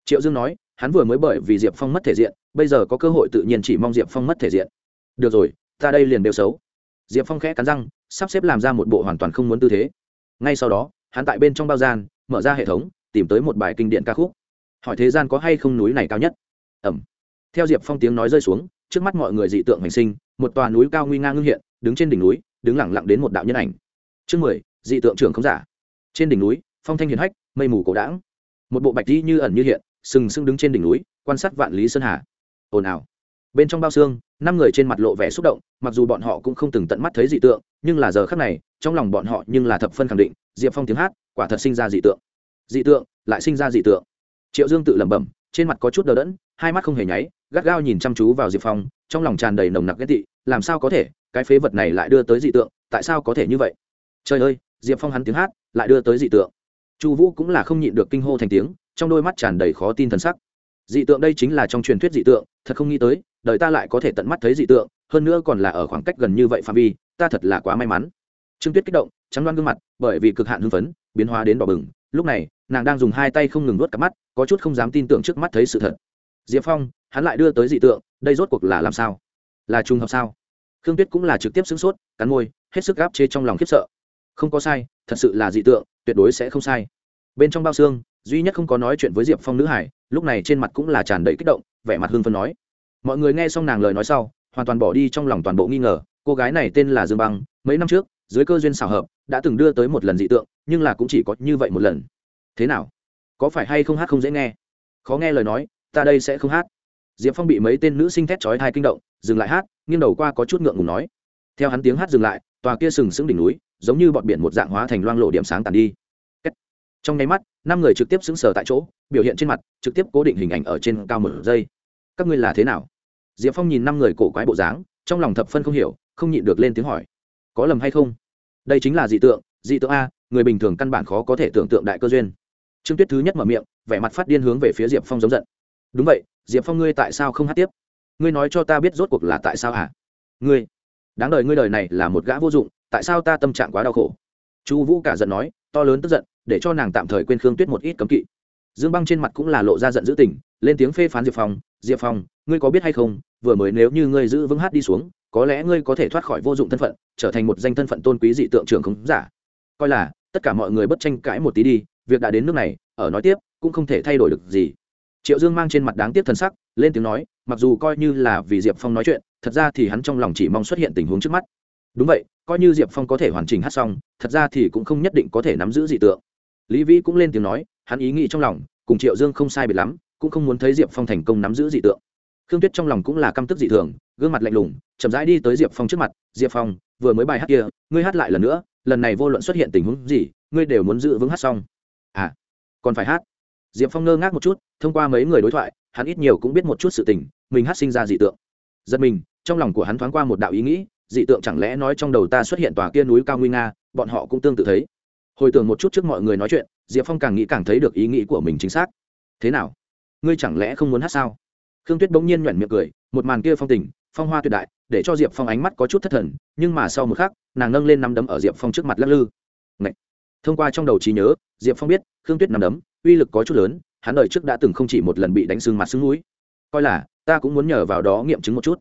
Triệu dương nói, hắn vừa mới bởi vì diệp phong mất thể diện, bây giờ có cơ hội tự nhiên chỉ mong diệp phong mất thể diện. Được rồi, ta đây liền đều xấu. Diệp phong khẽ cắn răng, sắp xếp làm ra một bộ hoàn toàn không muốn tư thế. Ngay sau đó, hắn tại bên trong bao gian, mở ra hệ thống, tìm tới một bài kinh điện ca khúc. Hỏi thế gian có hay không núi này cao nhất? Ẩm. Theo diệp phong tiếng nói rơi xuống, trước mắt mọi người dị tượng hành sinh, một tòa núi cao nguy nga ngưng hiện, đứng trên đỉnh núi, đứng lẳng lặng đến một đạo nhân ảnh. Chương mười, dị tượng trưởng không giả trên đỉnh núi phong thanh hiền hách mây mù cổ đãng, một bộ bạch đi như ẩn như hiện sừng sững đứng trên đỉnh núi quan sát vạn lý sơn hà. Ồn ào. Bên trong bao xương năm người trên mặt lộ vẻ xúc động mặc dù bọn họ cũng không từng tận mắt thấy dị tượng nhưng là giờ khác này trong lòng bọn họ nhưng là thập phân khẳng định diệp phong tiếng hát quả thật sinh ra dị tượng. Dị tượng lại sinh ra dị tượng. Triệu dương tự lẩm bẩm trên mặt có chút đờ đẫn hai mắt không hề nháy gắt gao nhìn chăm chú vào diệp phong trong lòng tràn đầy nồng nặc ghét tị làm sao có thể cái phế vật này lại đưa tới dị tượng tại sao có thể như vậy? Trời ơi diệp phong hắn tiếng hát lại đưa tới dị tượng. Chu vũ cũng là không nhịn được kinh hô thành tiếng, trong đôi mắt tràn đầy khó tin thần sắc. Dị tượng đây chính là trong truyền thuyết dị tượng, thật không nghĩ tới, đời ta lại có thể tận mắt thấy dị tượng, hơn nữa còn là ở khoảng cách gần như vậy phạm vi, ta thật là quá may mắn. Trương tuyết kích động, trắng đoan gương mặt, bởi vì cực hạn hưng phấn, biến hóa đến đỏ bừng. Lúc này, nàng đang dùng hai tay không ngừng nuốt cặp mắt, có chút không dám tin tưởng trước mắt thấy sự thật. Diệp phong, hắn lại đưa tới dị tượng, đây rốt cuộc là làm sao? Là trùng hợp sao? Khương tuyết cũng là trực tiếp sửng sốt, cắn môi, hết sức gáp chê trong lòng khiếp sợ. Không có sai thật sự là dị tượng, tuyệt đối sẽ không sai. Bên trong bao xương, duy nhất không có nói chuyện với diệp phong nữ hải, lúc này trên mặt cũng là tràn đầy kích động, vẻ mặt hưng phân nói. Mọi người nghe xong nàng lời nói sau, hoàn toàn bỏ đi trong lòng toàn bộ nghi ngờ, cô gái này tên là dương băng, mấy năm trước, dưới cơ duyên xảo hợp, đã từng đưa tới một lần dị tượng, nhưng là cũng chỉ có như vậy một lần. Thế nào? Có phải hay không hát không dễ nghe? Khó nghe lời nói, ta đây sẽ không hát. Diệp phong bị mấy tên nữ sinh thét chói hai kinh động, dừng lại hát, nghiêng đầu qua có chút ngượng ngùng nói. Theo hắn tiếng hát dừng lại, tòa kia sừng sững đỉnh núi giống như bọn biển một dạng hóa thành loang lộ điểm sáng tàn đi. Trong nháy mắt, năm người trực tiếp xứng sở tại chỗ, biểu hiện trên mặt, trực tiếp cố định hình ảnh ở trên cao một giây. Các ngươi là thế nào? Diệp phong nhìn năm người cổ quái bộ dáng, trong lòng thập phân không hiểu, không nhịn được lên tiếng hỏi. Có lầm hay không? Đây chính là dị tượng dị tượng a, người bình thường căn bản khó có thể tưởng tượng đại cơ duyên. Trương tuyết thứ nhất mở miệng, vẻ mặt phát điên hướng về phía diệp phong giống giận. Đúng vậy, diệp phong ngươi tại sao không hát tiếp? Ngươi nói cho ta biết rốt cuộc là tại sao hả? Ngươi đáng đời ngươi đời này là một gã vô dụng, tại sao ta tâm trạng quá đau khổ? Chu vũ cả giận nói, to lớn tức giận, để cho nàng tạm thời quên khương tuyết một ít cấm kỵ. Dương băng trên mặt cũng là lộ ra giận dữ tình, lên tiếng phê phán diệp phong diệp phong, ngươi có biết hay không, vừa mới nếu như ngươi giữ vững hát đi xuống, có lẽ ngươi có thể thoát khỏi vô dụng thân phận, trở thành một danh thân phận tôn quý dị tượng trưởng khống giả. Coi là, tất cả mọi người bất tranh cãi một tí đi, việc đã đến nước này, ở nói tiếp, cũng không thể thay đổi được gì. Triệu dương mang trên mặt đáng tiếc thân sắc, lên tiếng nói, mặc dù coi như là vì diệp phong nói chuyện thật ra thì hắn trong lòng chỉ mong xuất hiện tình huống trước mắt. Đúng vậy, coi như diệp phong có thể hoàn chỉnh hát xong, thật ra thì cũng không nhất định có thể nắm giữ dị tượng. Lý vĩ cũng lên tiếng nói, hắn ý nghĩ trong lòng, cùng triệu dương không sai biệt lắm, cũng không muốn thấy diệp phong thành công nắm giữ dị tượng. Khương tuyết trong lòng cũng là căm tức dị thường, gương mặt lạnh lùng, chậm rãi đi tới diệp phong trước mặt, diệp phong, vừa mới bài hát kia, ngươi hát lại lần nữa, lần này vô luận xuất hiện tình huống gì, ngươi đều muốn giữ vững hát xong. À còn phải hát. Diệp phong ngơ ngác một chút, thông qua mấy người đối thoại, hắn ít nhiều cũng biết một chút sự tình, mình hát sinh ra dị tượng giật mình, trong lòng của hắn thoáng qua một đạo ý nghĩ, dị tượng chẳng lẽ nói trong đầu ta xuất hiện tòa kia núi cao nguy nga, bọn họ cũng tương tự thấy. Hồi tưởng một chút trước mọi người nói chuyện, diệp phong càng nghĩ càng thấy được ý nghĩ của mình chính xác. Thế nào? Ngươi chẳng lẽ không muốn hát sao? Khương tuyết bỗng nhiên nhoẻn miệng cười, một màn kia phong tình, phong hoa tuyệt đại, để cho diệp phong ánh mắt có chút thất thần, nhưng mà sau một khắc, nàng nâng lên nắm đấm ở diệp phong trước mặt lắc lư. Ngậy. thông qua trong đầu trí nhớ, diệp phong biết, khương tuyết nắm đấm, uy lực có chút lớn, hắn đời trước đã từng không chỉ một lần bị đánh sưng mặt sưng núi coi là, ta cũng muốn nhờ vào đó nghiệm chứng một chút.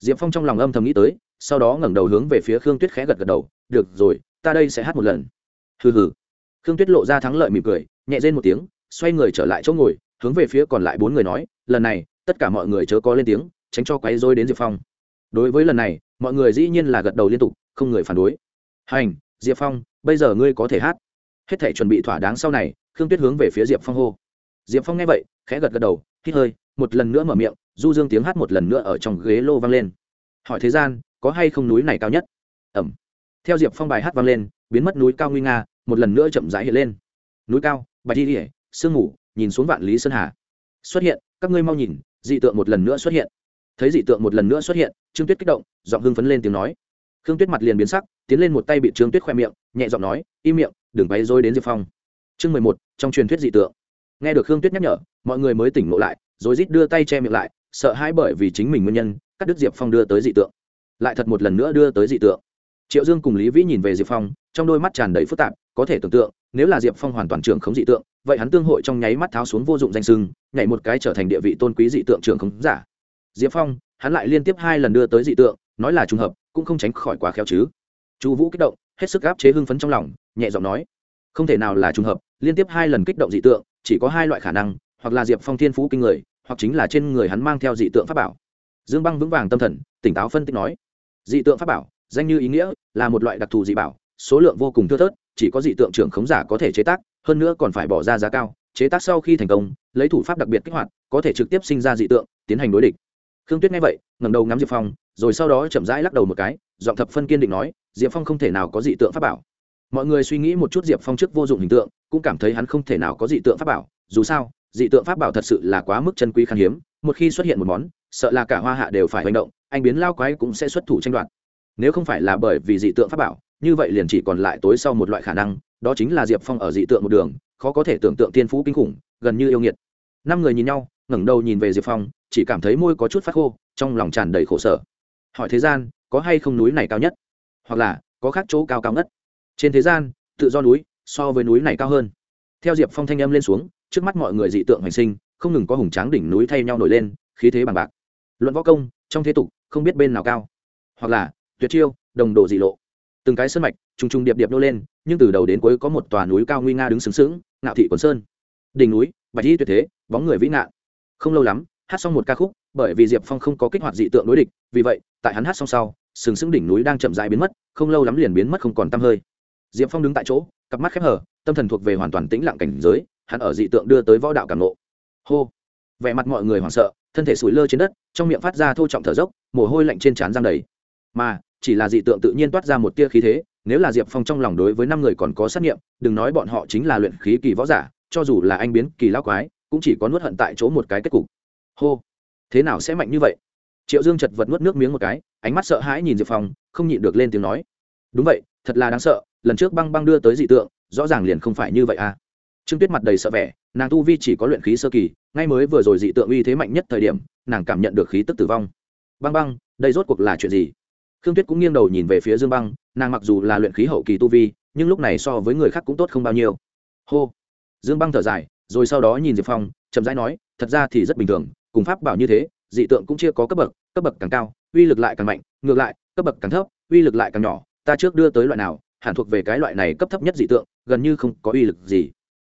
Diệp phong trong lòng âm thầm nghĩ tới, sau đó ngẩng đầu hướng về phía khương tuyết khẽ gật gật đầu, được rồi, ta đây sẽ hát một lần. Hừ hừ. Khương tuyết lộ ra thắng lợi mỉm cười, nhẹ rên một tiếng, xoay người trở lại chỗ ngồi, hướng về phía còn lại bốn người nói, lần này, tất cả mọi người chớ có lên tiếng, tránh cho quấy rối đến diệp phong. Đối với lần này, mọi người dĩ nhiên là gật đầu liên tục, không người phản đối. Hành, diệp phong, bây giờ ngươi có thể hát. Hết thể chuẩn bị thỏa đáng sau này, khương tuyết hướng về phía diệp phong hô. Diệp phong nghe vậy, khẽ gật gật đầu, hít hơi một lần nữa mở miệng, du dương tiếng hát một lần nữa ở trong ghế lô vang lên. Hỏi thế gian, có hay không núi này cao nhất? Ẩm. Theo diệp phong bài hát vang lên, biến mất núi cao nguy nga, một lần nữa chậm rãi hiện lên. Núi cao, bạch đi ỉa sương ngủ nhìn xuống vạn lý sơn hà. Xuất hiện, các ngươi mau nhìn, dị tượng một lần nữa xuất hiện. Thấy dị tượng một lần nữa xuất hiện, trương tuyết kích động, giọng hưng phấn lên tiếng nói. Khương tuyết mặt liền biến sắc, tiến lên một tay bị trương tuyết khoe miệng, nhẹ giọng nói, im miệng, đừng bay rối đến diệp phong. Chương mười một, trong truyền thuyết dị tượng. Nghe được khương tuyết nhắc nhở, mọi người mới tỉnh ngộ lại rồi rít đưa tay che miệng lại, sợ hãi bởi vì chính mình nguyên nhân, cắt đứt diệp phong đưa tới dị tượng. Lại thật một lần nữa đưa tới dị tượng. Triệu dương cùng lý vĩ nhìn về diệp phong, trong đôi mắt tràn đầy phức tạp, có thể tưởng tượng, nếu là diệp phong hoàn toàn trưởng khống dị tượng, vậy hắn tương hội trong nháy mắt tháo xuống vô dụng danh sưng, nhảy một cái trở thành địa vị tôn quý dị tượng trưởng khống giả. Diệp phong, hắn lại liên tiếp hai lần đưa tới dị tượng, nói là trùng hợp, cũng không tránh khỏi quá khéo chứ. Chu vũ kích động, hết sức áp chế hưng phấn trong lòng, nhẹ giọng nói, không thể nào là trùng hợp, liên tiếp hai lần kích động dị tượng, chỉ có hai loại khả năng hoặc là diệp phong thiên phú kinh người, hoặc chính là trên người hắn mang theo dị tượng pháp bảo. Dương băng vững vàng tâm thần, tỉnh táo phân tích nói, dị tượng pháp bảo, danh như ý nghĩa, là một loại đặc thù dị bảo, số lượng vô cùng thưa thớt, chỉ có dị tượng trưởng khống giả có thể chế tác, hơn nữa còn phải bỏ ra giá cao, chế tác sau khi thành công, lấy thủ pháp đặc biệt kích hoạt, có thể trực tiếp sinh ra dị tượng, tiến hành đối địch. Khương tuyết nghe vậy, ngẩng đầu ngắm diệp phong, rồi sau đó chậm rãi lắc đầu một cái, giọng thập phân kiên định nói, diệp phong không thể nào có dị tượng pháp bảo. Mọi người suy nghĩ một chút diệp phong trước vô dụng hình tượng, cũng cảm thấy hắn không thể nào có dị tượng pháp bảo, dù sao dị tượng pháp bảo thật sự là quá mức chân quý khan hiếm, một khi xuất hiện một món, sợ là cả hoa hạ đều phải hành động, anh biến lao quái cũng sẽ xuất thủ tranh đoạt. Nếu không phải là bởi vì dị tượng pháp bảo, như vậy liền chỉ còn lại tối sau một loại khả năng, đó chính là diệp phong ở dị tượng một đường, khó có thể tưởng tượng tiên phú kinh khủng, gần như yêu nghiệt. Năm người nhìn nhau, ngẩng đầu nhìn về diệp phong, chỉ cảm thấy môi có chút phát khô, trong lòng tràn đầy khổ sở. Hỏi thế gian, có hay không núi này cao nhất? Hoặc là, có khác chỗ cao cao nhất trên thế gian, tự do núi, so với núi này cao hơn. Theo diệp phong thanh âm lên xuống trước mắt mọi người dị tượng hành sinh không ngừng có hùng tráng đỉnh núi thay nhau nổi lên khí thế bằng bạc. Luận võ công trong thế tục không biết bên nào cao. Hoặc là tuyệt chiêu đồng đồ dị lộ. Từng cái sân mạch trùng trùng điệp điệp nô lên nhưng từ đầu đến cuối có một tòa núi cao nguy nga đứng sừng sững, ngạo thị quần sơn. Đỉnh núi bạch y tuyệt thế bóng người vĩ ngạn. Không lâu lắm hát xong một ca khúc bởi vì diệp phong không có kích hoạt dị tượng đối địch vì vậy tại hắn hát xong sau sừng sững đỉnh núi đang chậm dại biến mất không lâu lắm liền biến mất không còn tăm hơi. Diệp phong đứng tại chỗ cặp mắt khép hở tâm thần thuộc về hoàn toàn tĩnh lặng cảnh giới hắn ở dị tượng đưa tới võ đạo cảm nộ hô. Vẻ mặt mọi người hoảng sợ, thân thể sủi lơ trên đất, trong miệng phát ra thô trọng thở dốc, mồ hôi lạnh trên trán giang đầy. Mà, chỉ là dị tượng tự nhiên toát ra một tia khí thế, nếu là diệp phong trong lòng đối với năm người còn có sát nghiệm, đừng nói bọn họ chính là luyện khí kỳ võ giả, cho dù là anh biến kỳ lao quái, cũng chỉ có nuốt hận tại chỗ một cái kết cục. Hô. Thế nào sẽ mạnh như vậy? Triệu dương chật vật nuốt nước miếng một cái, ánh mắt sợ hãi nhìn diệp phong, không nhịn được lên tiếng nói. Đúng vậy, thật là đáng sợ, lần trước băng băng đưa tới dị tượng, rõ ràng liền không phải như vậy à trương tuyết mặt đầy sợ vẻ, nàng tu vi chỉ có luyện khí sơ kỳ, ngay mới vừa rồi dị tượng uy thế mạnh nhất thời điểm, nàng cảm nhận được khí tức tử vong. Băng băng, đây rốt cuộc là chuyện gì? Khương tuyết cũng nghiêng đầu nhìn về phía dương băng, nàng mặc dù là luyện khí hậu kỳ tu vi, nhưng lúc này so với người khác cũng tốt không bao nhiêu. Hô. Dương băng thở dài, rồi sau đó nhìn diệp phong, chậm rãi nói, thật ra thì rất bình thường, cùng pháp bảo như thế, dị tượng cũng chưa có cấp bậc cấp bậc càng cao, uy lực lại càng mạnh, ngược lại, cấp bậc càng thấp, uy lực lại càng nhỏ, ta trước đưa tới loại nào, hẳn thuộc về cái loại này cấp thấp nhất dị tượng, gần như không có uy lực gì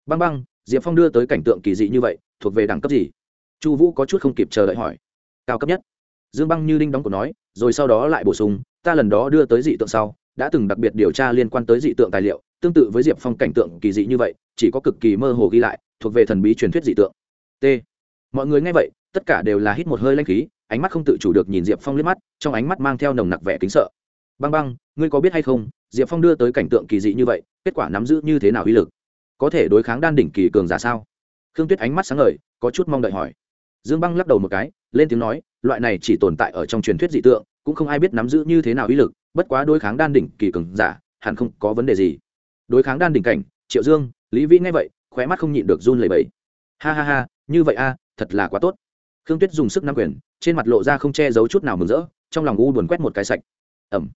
băng băng, diệp phong đưa tới cảnh tượng kỳ dị như vậy, thuộc về đẳng cấp gì? Chu vũ có chút không kịp chờ đợi hỏi. Cao cấp nhất. Dương băng như đinh đóng của nói, rồi sau đó lại bổ sung, ta lần đó đưa tới dị tượng sau, đã từng đặc biệt điều tra liên quan tới dị tượng tài liệu, tương tự với diệp phong cảnh tượng kỳ dị như vậy, chỉ có cực kỳ mơ hồ ghi lại, thuộc về thần bí truyền thuyết dị tượng. T. Mọi người nghe vậy, tất cả đều là hít một hơi lanh khí, ánh mắt không tự chủ được nhìn diệp phong liếc mắt, trong ánh mắt mang theo nồng nặc vẻ kính sợ. Băng băng, ngươi có biết hay không, diệp phong đưa tới cảnh tượng kỳ dị như vậy, kết quả nắm giữ như thế nào uy lực? Có thể đối kháng đan đỉnh kỳ cường giả sao? Khương tuyết ánh mắt sáng ngời, có chút mong đợi hỏi. Dương băng lắc đầu một cái, lên tiếng nói, loại này chỉ tồn tại ở trong truyền thuyết dị tượng, cũng không ai biết nắm giữ như thế nào uy lực, bất quá đối kháng đan đỉnh kỳ cường giả, hẳn không có vấn đề gì. Đối kháng đan đỉnh cảnh, triệu dương, lý vĩ nghe vậy, khóe mắt không nhịn được run lẩy bẩy. Ha ha ha, như vậy a, thật là quá tốt. Khương tuyết dùng sức nắm quyền, trên mặt lộ ra không che giấu chút nào mừng rỡ, trong lòng u buồn quét một cái sạch. Ẩm.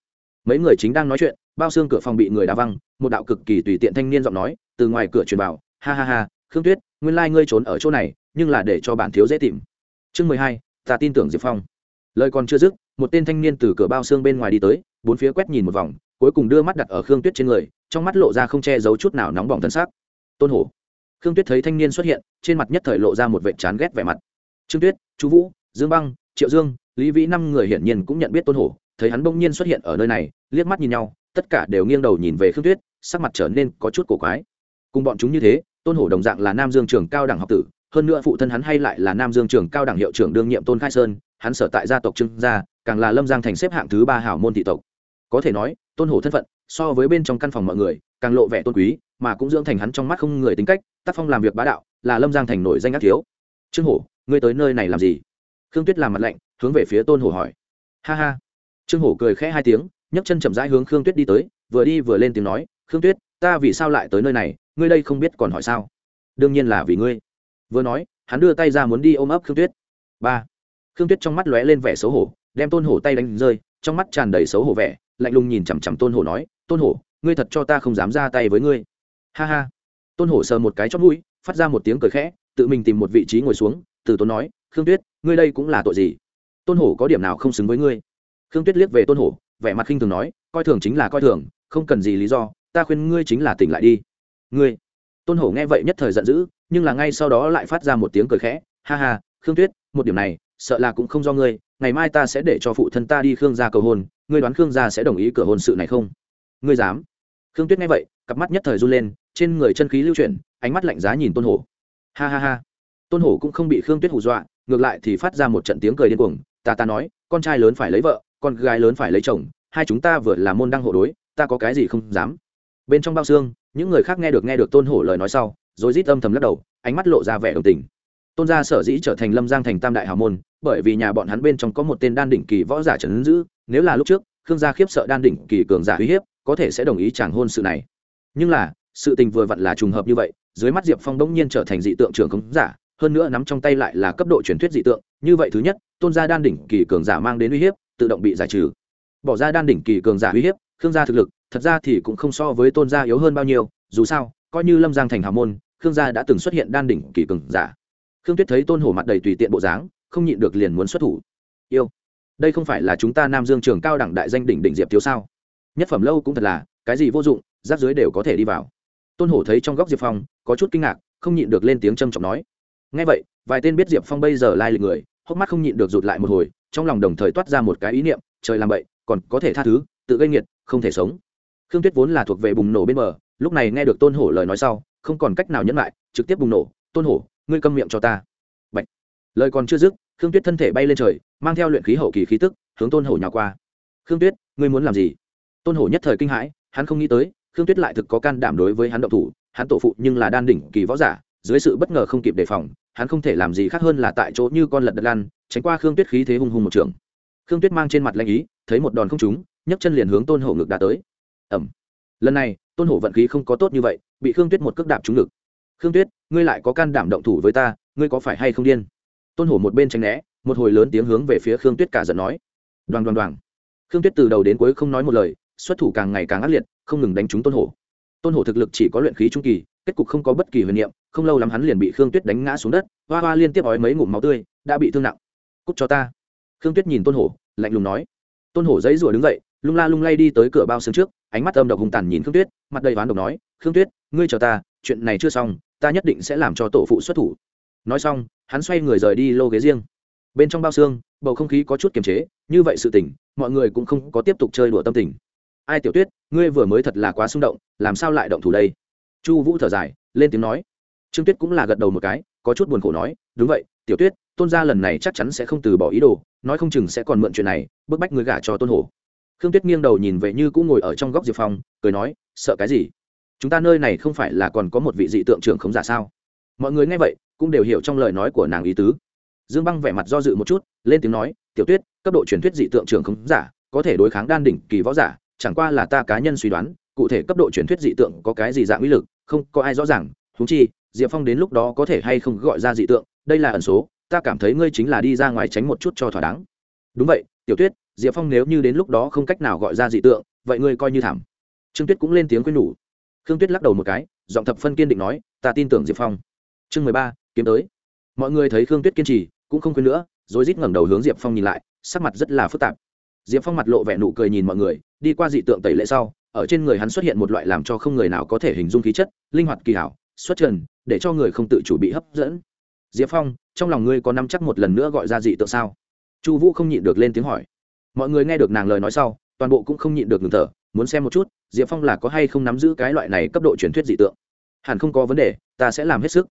Mấy người chính đang nói chuyện bao xương cửa phòng bị người đá văng, một đạo cực kỳ tùy tiện thanh niên giọng nói, từ ngoài cửa truyền vào, ha ha ha, khương tuyết, nguyên lai ngươi trốn ở chỗ này, nhưng là để cho bản thiếu dễ tìm. Chương mười hai, ta tin tưởng diệp phong. Lời còn chưa dứt, một tên thanh niên từ cửa bao xương bên ngoài đi tới, bốn phía quét nhìn một vòng, cuối cùng đưa mắt đặt ở khương tuyết trên người, trong mắt lộ ra không che giấu chút nào nóng bỏng thân xác tôn hổ. Khương tuyết thấy thanh niên xuất hiện, trên mặt nhất thời lộ ra một vệ chán ghét vẻ mặt. Trương tuyết chú vũ, dương băng, triệu dương, lý vĩ năm người hiển nhiên cũng nhận biết tôn hổ, thấy hắn bỗng nhiên xuất hiện ở nơi này, liếc mắt nhìn nhau tất cả đều nghiêng đầu nhìn về khương tuyết, sắc mặt trở nên có chút cổ quái. Cùng bọn chúng như thế, tôn hổ đồng dạng là nam dương trường cao đẳng học tử, hơn nữa phụ thân hắn hay lại là nam dương trường cao đẳng hiệu trưởng đương nhiệm tôn khai sơn, hắn sở tại gia tộc trương gia, càng là lâm giang thành xếp hạng thứ ba hảo môn thị tộc. Có thể nói, tôn hổ thân phận, so với bên trong căn phòng mọi người, càng lộ vẻ tôn quý, mà cũng dưỡng thành hắn trong mắt không người tính cách, tác phong làm việc bá đạo, là lâm giang thành nổi danh ác thiếu. Trương hổ, ngươi tới nơi này làm gì? Khương tuyết làm mặt lạnh, hướng về phía tôn hổ hỏi. Ha ha. Trương hổ cười khẽ hai tiếng nhấc chân chậm rãi hướng khương tuyết đi tới, vừa đi vừa lên tiếng nói, khương tuyết, ta vì sao lại tới nơi này, ngươi đây không biết còn hỏi sao? Đương nhiên là vì ngươi. Vừa nói, hắn đưa tay ra muốn đi ôm ấp khương tuyết. Ba, khương tuyết trong mắt lóe lên vẻ xấu hổ, đem tôn hổ tay đánh rơi, trong mắt tràn đầy xấu hổ vẻ, lạnh lùng nhìn chằm chằm tôn hổ nói, tôn hổ, ngươi thật cho ta không dám ra tay với ngươi. Ha ha. Tôn hổ sờ một cái chót mũi, phát ra một tiếng cười khẽ, tự mình tìm một vị trí ngồi xuống, từ tốn nói, khương tuyết, ngươi đây cũng là tội gì? Tôn hổ có điểm nào không xứng với ngươi? Khương tuyết liếc về tôn hổ vẻ mặt khinh thường nói, coi thường chính là coi thường, không cần gì lý do, ta khuyên ngươi chính là tỉnh lại đi. Ngươi. Tôn hổ nghe vậy nhất thời giận dữ, nhưng là ngay sau đó lại phát ra một tiếng cười khẽ, ha ha, khương tuyết, một điểm này, sợ là cũng không do ngươi, ngày mai ta sẽ để cho phụ thân ta đi khương gia cầu hôn, ngươi đoán khương gia sẽ đồng ý cửa hôn sự này không? Ngươi dám. Khương tuyết nghe vậy, cặp mắt nhất thời run lên, trên người chân khí lưu chuyển, ánh mắt lạnh giá nhìn tôn hổ. Ha ha ha. Tôn hổ cũng không bị khương tuyết hù dọa, ngược lại thì phát ra một trận tiếng cười điên cuồng, ta ta nói, con trai lớn phải lấy vợ con gái lớn phải lấy chồng, hai chúng ta vừa là môn đăng hộ đối, ta có cái gì không dám. Bên trong bao xương, những người khác nghe được nghe được tôn hổ lời nói sau, rồi rít âm thầm lắc đầu, ánh mắt lộ ra vẻ đồng tình. Tôn gia sở dĩ trở thành lâm giang thành tam đại hào môn, bởi vì nhà bọn hắn bên trong có một tên đan đỉnh kỳ võ giả trấn giữ, nếu là lúc trước, khương gia khiếp sợ đan đỉnh kỳ cường giả uy hiếp, có thể sẽ đồng ý chẳng hôn sự này. Nhưng là, sự tình vừa vặn là trùng hợp như vậy, dưới mắt diệp phong đông nhiên trở thành dị tượng trường khống giả, hơn nữa nắm trong tay lại là cấp độ truyền thuyết dị tượng, như vậy thứ nhất, tôn gia đan đỉnh kỳ cường giả mang đến uy hiếp tự động bị giải trừ. Bỏ ra đan đỉnh kỳ cường giả uy hiếp, khương gia thực lực, thật ra thì cũng không so với tôn gia yếu hơn bao nhiêu, dù sao, coi như lâm giang thành hào môn, khương gia đã từng xuất hiện đan đỉnh kỳ cường giả. Khương tuyết thấy tôn hổ mặt đầy tùy tiện bộ dáng, không nhịn được liền muốn xuất thủ. Yêu, đây không phải là chúng ta nam dương trường cao đẳng đại danh đỉnh đỉnh diệp thiếu sao? Nhất phẩm lâu cũng thật là, cái gì vô dụng giáp dưới đều có thể đi vào. Tôn hổ thấy trong góc diệp phong, có chút kinh ngạc, không nhịn được lên tiếng trầm trọng nói. Ngay vậy, vài tên biết diệp phong bây giờ lai lịch người hốc mắt không nhịn được rụt lại một hồi, trong lòng đồng thời toát ra một cái ý niệm, trời làm vậy, còn có thể tha thứ, tự gây nghiệt, không thể sống. Khương tuyết vốn là thuộc về bùng nổ bên bờ, lúc này nghe được tôn hổ lời nói sau, không còn cách nào nhẫn lại, trực tiếp bùng nổ, tôn hổ, ngươi câm miệng cho ta. Bạch. lời còn chưa dứt, khương tuyết thân thể bay lên trời, mang theo luyện khí hậu kỳ khí tức, hướng tôn hổ nhào qua. Khương tuyết, ngươi muốn làm gì? Tôn hổ nhất thời kinh hãi, hắn không nghĩ tới, khương tuyết lại thực có can đảm đối với hắn động thủ, hắn tổ phụ nhưng là đan đỉnh kỳ võ giả dưới sự bất ngờ không kịp đề phòng, hắn không thể làm gì khác hơn là tại chỗ như con lật đật lăn, tránh qua khương tuyết khí thế hung hùng một trường. Khương tuyết mang trên mặt lanh ý, thấy một đòn không trúng, nhấc chân liền hướng tôn hổ ngực đã tới. Ẩm lần này, tôn hổ vận khí không có tốt như vậy, bị khương tuyết một cước đạp trúng ngực. Khương tuyết, ngươi lại có can đảm động thủ với ta, ngươi có phải hay không điên? Tôn hổ một bên tránh né, một hồi lớn tiếng hướng về phía khương tuyết cả giận nói. Đoàn đoàn đoàn khương tuyết từ đầu đến cuối không nói một lời, xuất thủ càng ngày càng ác liệt, không ngừng đánh trúng tôn hổ. Tôn hổ thực lực chỉ có luyện khí trung kỳ, kết cục không có bất kỳ huyền niệm không lâu lắm hắn liền bị khương tuyết đánh ngã xuống đất, hoa hoa liên tiếp ói mấy ngụm máu tươi, đã bị thương nặng. Cút cho ta. Khương tuyết nhìn tôn hổ, lạnh lùng nói. Tôn hổ dãy rủa đứng dậy, lung la lung lay đi tới cửa bao xương trước, ánh mắt âm độc hùng tàn nhìn khương tuyết, mặt đầy oán độc nói, khương tuyết, ngươi chờ ta, chuyện này chưa xong, ta nhất định sẽ làm cho tổ phụ xuất thủ. Nói xong, hắn xoay người rời đi lô ghế riêng. Bên trong bao xương, bầu không khí có chút kiềm chế, như vậy sự tình, mọi người cũng không có tiếp tục chơi đùa tâm tình. Ai, tiểu tuyết, ngươi vừa mới thật là quá xung động, làm sao lại động thủ đây? Chu vũ thở dài, lên tiếng nói trương tuyết cũng là gật đầu một cái, có chút buồn khổ nói, đúng vậy, tiểu tuyết, tôn gia lần này chắc chắn sẽ không từ bỏ ý đồ, nói không chừng sẽ còn mượn chuyện này, bức bách người gả cho tôn hổ. Khương tuyết nghiêng đầu nhìn về như cũng ngồi ở trong góc diệp phong, cười nói, sợ cái gì? Chúng ta nơi này không phải là còn có một vị dị tượng trưởng không giả sao? Mọi người nghe vậy, cũng đều hiểu trong lời nói của nàng ý tứ. Dương băng vẻ mặt do dự một chút, lên tiếng nói, tiểu tuyết, cấp độ truyền thuyết dị tượng trưởng không giả, có thể đối kháng đan đỉnh kỳ võ giả, chẳng qua là ta cá nhân suy đoán, cụ thể cấp độ truyền thuyết dị tượng có cái gì dạng uy lực, không có ai rõ ràng thú chi diệp phong đến lúc đó có thể hay không gọi ra dị tượng, đây là ẩn số, ta cảm thấy ngươi chính là đi ra ngoài tránh một chút cho thỏa đáng. Đúng vậy, tiểu tuyết, diệp phong nếu như đến lúc đó không cách nào gọi ra dị tượng, vậy ngươi coi như thảm. Trương tuyết cũng lên tiếng quên nhủ. Khương tuyết lắc đầu một cái, giọng thập phân kiên định nói, ta tin tưởng diệp phong. Chương mười ba, kiếm tới. Mọi người thấy khương tuyết kiên trì, cũng không quên nữa, rồi rít ngẩng đầu hướng diệp phong nhìn lại, sắc mặt rất là phức tạp. Diệp phong mặt lộ vẻ nụ cười nhìn mọi người, đi qua dị tượng tẩy lệ sau, ở trên người hắn xuất hiện một loại làm cho không người nào có thể hình dung khí chất, linh hoạt kỳ hảo, xuất trần để cho người không tự chủ bị hấp dẫn. Diệp phong, trong lòng ngươi có nắm chắc một lần nữa gọi ra dị tượng sao? Chu vũ không nhịn được lên tiếng hỏi. Mọi người nghe được nàng lời nói sau, toàn bộ cũng không nhịn được ngừng thở, muốn xem một chút, diệp phong là có hay không nắm giữ cái loại này cấp độ truyền thuyết dị tượng? Hẳn không có vấn đề, ta sẽ làm hết sức.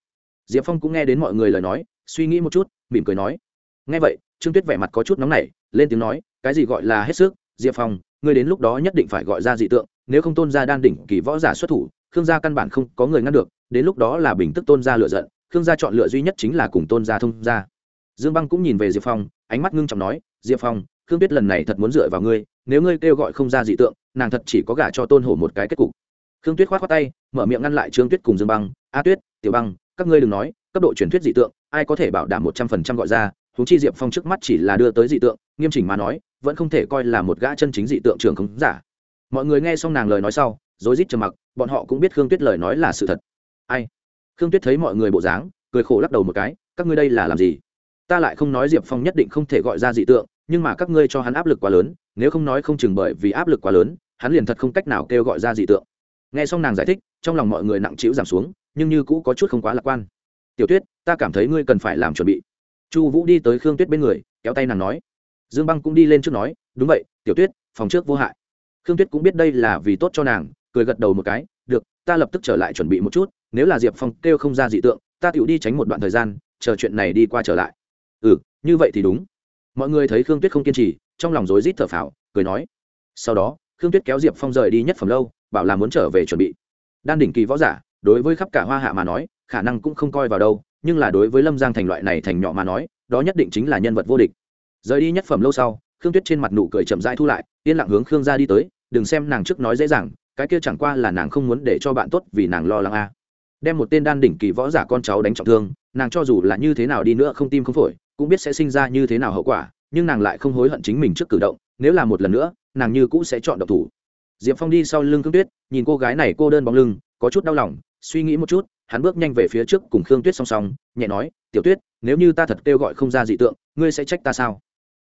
Diệp phong cũng nghe đến mọi người lời nói, suy nghĩ một chút, mỉm cười nói. Nghe vậy, trương tuyết vẻ mặt có chút nóng nảy, lên tiếng nói, cái gì gọi là hết sức? Diệp phong, ngươi đến lúc đó nhất định phải gọi ra dị tượng, nếu không tôn gia đan đỉnh kỳ võ giả xuất thủ khương gia căn bản không có người ngăn được, đến lúc đó là bình tức tôn gia lựa giận, khương gia chọn lựa duy nhất chính là cùng tôn gia thông gia. Dương băng cũng nhìn về diệp phong, ánh mắt ngưng trọng nói, diệp phong, khương tuyết lần này thật muốn dựa vào ngươi, nếu ngươi kêu gọi không ra dị tượng, nàng thật chỉ có gả cho tôn hổ một cái kết cục. Khương tuyết k h o á t tay, mở miệng ngăn lại trương tuyết cùng dương băng, a tuyết, tiểu băng, các ngươi đừng nói, cấp độ truyền thuyết dị tượng, ai có thể bảo đảm một trăm phần trăm gọi ra húng chi diệp phong trước mắt chỉ là đưa tới dị tượng, nghiêm chỉnh mà nói, vẫn không thể coi là một gã chân chính dị tượng trường khống giả. Mọi người nghe xong nàng lời nói sau rối rít trầm mặc, bọn họ cũng biết khương tuyết lời nói là sự thật. Ai? Khương tuyết thấy mọi người bộ dáng, cười khổ lắc đầu một cái, các ngươi đây là làm gì? Ta lại không nói diệp phong nhất định không thể gọi ra dị tượng, nhưng mà các ngươi cho hắn áp lực quá lớn, nếu không nói không chừng bởi vì áp lực quá lớn, hắn liền thật không cách nào kêu gọi ra dị tượng. Nghe xong nàng giải thích, trong lòng mọi người nặng trĩu giảm xuống, nhưng như cũ có chút không quá lạc quan. Tiểu tuyết, ta cảm thấy ngươi cần phải làm chuẩn bị. Chu vũ đi tới khương tuyết bên người, kéo tay nàng nói. Dương băng cũng đi lên trước nói, đúng vậy, tiểu tuyết, phòng trước vô hại. Khương tuyết cũng biết đây là vì tốt cho nàng cười gật đầu một cái, được, ta lập tức trở lại chuẩn bị một chút, nếu là diệp phong kêu không ra dị tượng, ta tựu đi tránh một đoạn thời gian, chờ chuyện này đi qua trở lại. Ừ như vậy thì đúng. Mọi người thấy khương tuyết không kiên trì, trong lòng rối rít thở phào, cười nói. Sau đó, khương tuyết kéo diệp phong rời đi nhất phẩm lâu, bảo là muốn trở về chuẩn bị. Đan đỉnh kỳ võ giả, đối với khắp cả hoa hạ mà nói, khả năng cũng không coi vào đâu, nhưng là đối với lâm giang thành loại này thành nhỏ mà nói, đó nhất định chính là nhân vật vô địch. Rời đi nhất phẩm lâu sau, khương tuyết trên mặt nụ cười chậm rãi thu lại, yên lặng hướng khương ra đi tới, đừng xem nàng trước nói dễ dàng cái kia chẳng qua là nàng không muốn để cho bạn tốt vì nàng lo lắng a đem một tên đan đỉnh kỳ võ giả con cháu đánh trọng thương, nàng cho dù là như thế nào đi nữa không tim không phổi, cũng biết sẽ sinh ra như thế nào hậu quả, nhưng nàng lại không hối hận chính mình trước cử động, nếu là một lần nữa, nàng như cũ sẽ chọn độc thủ. Diệp phong đi sau lưng khương tuyết, nhìn cô gái này cô đơn bóng lưng, có chút đau lòng, suy nghĩ một chút, hắn bước nhanh về phía trước cùng khương tuyết song song, nhẹ nói, tiểu tuyết, nếu như ta thật kêu gọi không ra dị tượng, ngươi sẽ trách ta sao?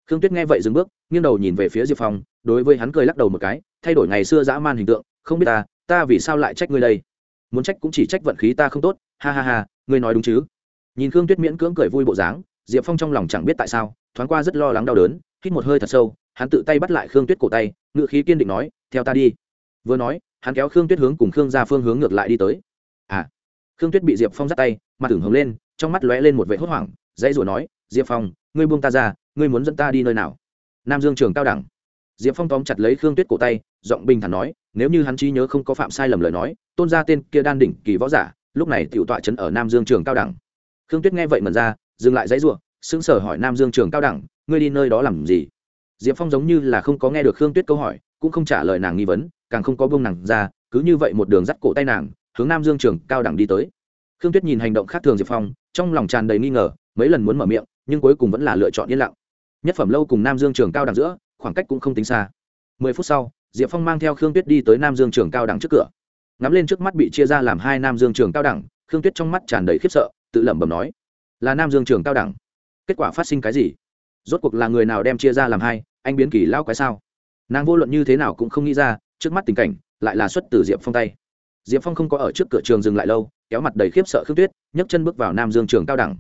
Khương tuyết nghe vậy dừng bước, nghiêng đầu nhìn về phía diệp phong, đối với hắn cười lắc đầu một cái, thay đổi ngày xưa dã man hình tượng không biết ta ta vì sao lại trách ngươi đây? Muốn trách cũng chỉ trách vận khí ta không tốt, ha ha ha, ngươi nói đúng chứ? Nhìn khương tuyết miễn cưỡng cười vui bộ dáng, diệp phong trong lòng chẳng biết tại sao, thoáng qua rất lo lắng đau đớn, hít một hơi thật sâu, hắn tự tay bắt lại khương tuyết cổ tay ngự khí kiên định nói, theo ta đi. Vừa nói, hắn kéo khương tuyết hướng cùng khương ra phương hướng ngược lại đi tới. À khương tuyết bị diệp phong dắt tay, mặt tưởng hướng lên, trong mắt lóe lên một vệ hốt hoảng, dãy rủa nói, diệp phong, ngươi buông ta ra, ngươi muốn dẫn ta đi nơi nào? Nam dương trường cao đẳng diệp phong tóm chặt lấy khương tuyết cổ tay, giọng bình thản nói, nếu như hắn trí nhớ không có phạm sai lầm lời nói, tôn ra tên kia đan đỉnh kỳ võ giả, lúc này tiểu tọa trấn ở nam dương trường cao đẳng. Khương tuyết nghe vậy mần ra, dừng lại dãy ruộng sững sờ hỏi nam dương trường cao đẳng, ngươi đi nơi đó làm gì? Diệp phong giống như là không có nghe được khương tuyết câu hỏi, cũng không trả lời nàng nghi vấn, càng không có bông nàng ra, cứ như vậy một đường dắt cổ tay nàng, hướng nam dương trường cao đẳng đi tới. Khương tuyết nhìn hành động khác thường diệp phong, trong lòng tràn đầy nghi ngờ, mấy lần muốn mở miệng, nhưng cuối cùng vẫn là lựa chọn yên lặng. Nhất phẩm lâu cùng nam dương trường cao đẳng giữa khoảng cách cũng không tính xa. Mười phút sau, diệp phong mang theo khương tuyết đi tới nam dương trường cao đẳng trước cửa. Ngắm lên trước mắt bị chia ra làm hai nam dương trường cao đẳng, khương tuyết trong mắt tràn đầy khiếp sợ, tự lẩm bẩm nói, là nam dương trường cao đẳng. Kết quả phát sinh cái gì? Rốt cuộc là người nào đem chia ra làm hai? Anh biến kỳ lao quái sao? Nàng vô luận như thế nào cũng không nghĩ ra, trước mắt tình cảnh, lại là xuất từ diệp phong tay. Diệp phong không có ở trước cửa trường dừng lại lâu, kéo mặt đầy khiếp sợ khương tuyết, nhấc chân bước vào nam dương trường cao đẳng.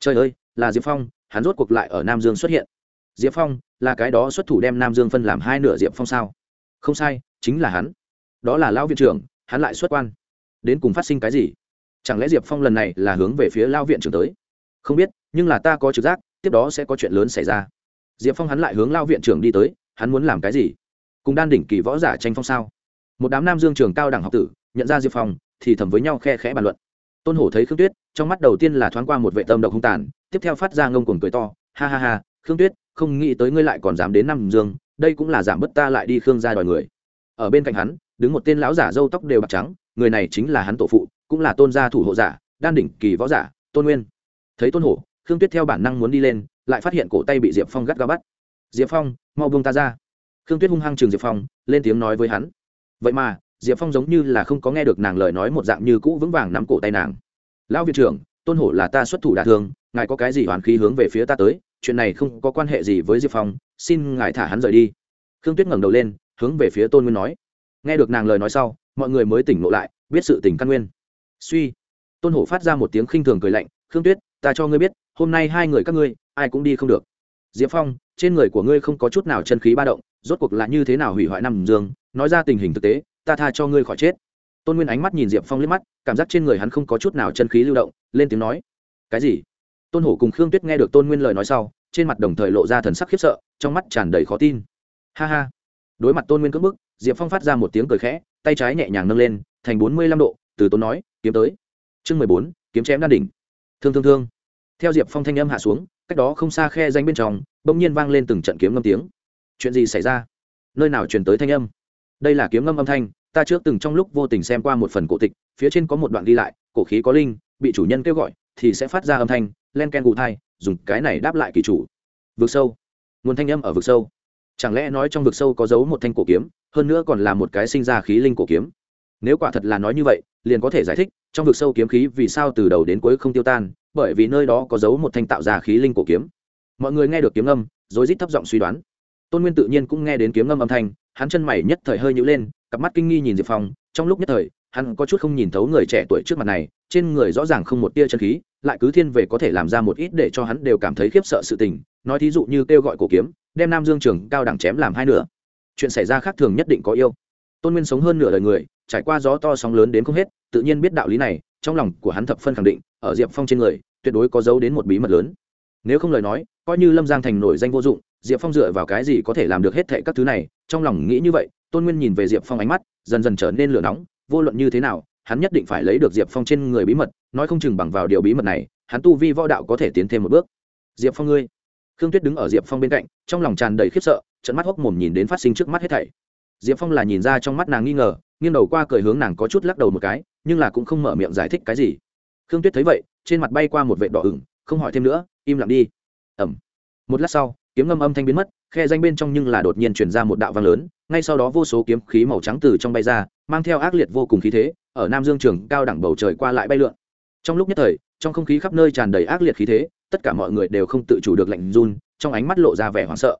Trời ơi, là diệp phong, hắn rốt cuộc lại ở nam dương xuất hiện diệp phong, là cái đó xuất thủ đem nam dương phân làm hai nửa diệp phong sao? Không sai, chính là hắn. Đó là lão viện trưởng, hắn lại xuất quan. Đến cùng phát sinh cái gì? Chẳng lẽ diệp phong lần này là hướng về phía lao viện trưởng tới? Không biết, nhưng là ta có trực giác, tiếp đó sẽ có chuyện lớn xảy ra. Diệp phong hắn lại hướng lao viện trưởng đi tới, hắn muốn làm cái gì? Cùng đan đỉnh kỳ võ giả tranh phong sao? Một đám nam dương trường cao đẳng học tử, nhận ra diệp phong, thì thầm với nhau khe khẽ bàn luận. Tôn hổ thấy khương tuyết, trong mắt đầu tiên là thoáng qua một vệ tâm độc hung tàn, tiếp theo phát ra ngông cuồng cười to, ha ha ha, khương tuyết không nghĩ tới ngươi lại còn dám đến nam dương, đây cũng là giảm bớt ta lại đi khương gia đòi người. Ở bên cạnh hắn, đứng một tên lão giả râu tóc đều bạc trắng, người này chính là hắn tổ phụ, cũng là tôn gia thủ hộ giả, đan đỉnh kỳ võ giả, tôn nguyên. Thấy tôn hổ, khương tuyết theo bản năng muốn đi lên, lại phát hiện cổ tay bị diệp phong gắt ga bắt. Diệp phong, mau buông ta ra. Khương tuyết hung hăng trường diệp phong, lên tiếng nói với hắn. Vậy mà, diệp phong giống như là không có nghe được nàng lời nói một dạng như cũ vững vàng nắm cổ tay nàng. Lão viện trưởng, tôn hổ là ta xuất thủ đả thương, ngài có cái gì hoàn khí hướng về phía ta tới chuyện này không có quan hệ gì với diệp phong, xin ngài thả hắn rời đi. Khương tuyết ngẩng đầu lên, hướng về phía tôn nguyên nói. Nghe được nàng lời nói sau, mọi người mới tỉnh ngộ lại, biết sự tình căn nguyên. Suy. Tôn hổ phát ra một tiếng khinh thường cười lạnh, khương tuyết, ta cho ngươi biết, hôm nay hai người các ngươi, ai cũng đi không được. Diệp phong, trên người của ngươi không có chút nào chân khí ba động, rốt cuộc là như thế nào hủy hoại nằm dương? Nói ra tình hình thực tế, ta tha cho ngươi khỏi chết. Tôn nguyên ánh mắt nhìn diệp phong liếc mắt, cảm giác trên người hắn không có chút nào chân khí lưu động, lên tiếng nói. Cái gì? Tôn hổ cùng khương tuyết nghe được tôn nguyên lời nói sau, trên mặt đồng thời lộ ra thần sắc khiếp sợ, trong mắt tràn đầy khó tin. Ha ha. Đối mặt tôn nguyên cưỡng bức, diệp phong phát ra một tiếng cười khẽ, tay trái nhẹ nhàng nâng lên, thành bốn mươi lăm độ, từ tôn nói, kiếm tới. Chương mười bốn, kiếm chém đan đỉnh. Thương thương thương. Theo diệp phong thanh âm hạ xuống, cách đó không xa khe danh bên trong, bỗng nhiên vang lên từng trận kiếm ngâm tiếng. Chuyện gì xảy ra? Nơi nào truyền tới thanh âm? Đây là kiếm ngâm âm thanh, ta trước từng trong lúc vô tình xem qua một phần cổ tịch, phía trên có một đoạn ghi lại, cổ khí có linh, bị chủ nhân kêu gọi, thì sẽ phát ra âm thanh len ken gù thai, dùng cái này đáp lại kỳ chủ. Vực sâu. Nguồn thanh âm ở vực sâu. Chẳng lẽ nói trong vực sâu có giấu một thanh cổ kiếm, hơn nữa còn là một cái sinh ra khí linh cổ kiếm? Nếu quả thật là nói như vậy, liền có thể giải thích, trong vực sâu kiếm khí vì sao từ đầu đến cuối không tiêu tan, bởi vì nơi đó có giấu một thanh tạo ra khí linh cổ kiếm. Mọi người nghe được kiếm âm rồi rít thấp giọng suy đoán. Tôn nguyên tự nhiên cũng nghe đến kiếm âm âm thanh, hắn chân mày nhất thời hơi nhữ lên, cặp mắt kinh nghi nhìn diệp phong. Trong lúc nhất thời, hắn có chút không nhìn thấu người trẻ tuổi trước mặt này, trên người rõ ràng không một tia chân khí lại cứ thiên về có thể làm ra một ít để cho hắn đều cảm thấy khiếp sợ sự tình. Nói thí dụ như kêu gọi cổ kiếm, đem nam dương trường cao đẳng chém làm hai nửa. Chuyện xảy ra khác thường nhất định có yêu. Tôn nguyên sống hơn nửa đời người, trải qua gió to sóng lớn đến không hết, tự nhiên biết đạo lý này, trong lòng của hắn thập phân khẳng định, ở diệp phong trên người, tuyệt đối có dấu đến một bí mật lớn. Nếu không lời nói, coi như lâm giang thành nổi danh vô dụng, diệp phong dựa vào cái gì có thể làm được hết thệ các thứ này? Trong lòng nghĩ như vậy, tôn nguyên nhìn về diệp phong ánh mắt, dần dần trở nên lửa nóng, vô luận như thế nào hắn nhất định phải lấy được diệp phong trên người bí mật, nói không chừng bằng vào điều bí mật này, hắn tu vi võ đạo có thể tiến thêm một bước. Diệp phong ngươi. Khương tuyết đứng ở diệp phong bên cạnh, trong lòng tràn đầy khiếp sợ trận mắt hốc mồm nhìn đến phát sinh trước mắt hết thảy. Diệp phong là nhìn ra trong mắt nàng nghi ngờ, nghiêng đầu qua cười hướng nàng có chút lắc đầu một cái, nhưng là cũng không mở miệng giải thích cái gì. Khương tuyết thấy vậy, trên mặt bay qua một vệ đỏ ửng, không hỏi thêm nữa, im lặng đi. Ẩm một lát sau, kiếm ngâm âm thanh biến mất, khe danh bên trong nhưng là đột nhiên chuyển ra một đạo vang lớn, ngay sau đó vô số kiếm khí màu trắng từ trong bay ra, mang theo ác liệt vô cùng khí thế ở nam dương trường cao đẳng bầu trời qua lại bay lượn. Trong lúc nhất thời, trong không khí khắp nơi tràn đầy ác liệt khí thế, tất cả mọi người đều không tự chủ được lạnh run, trong ánh mắt lộ ra vẻ hoảng sợ.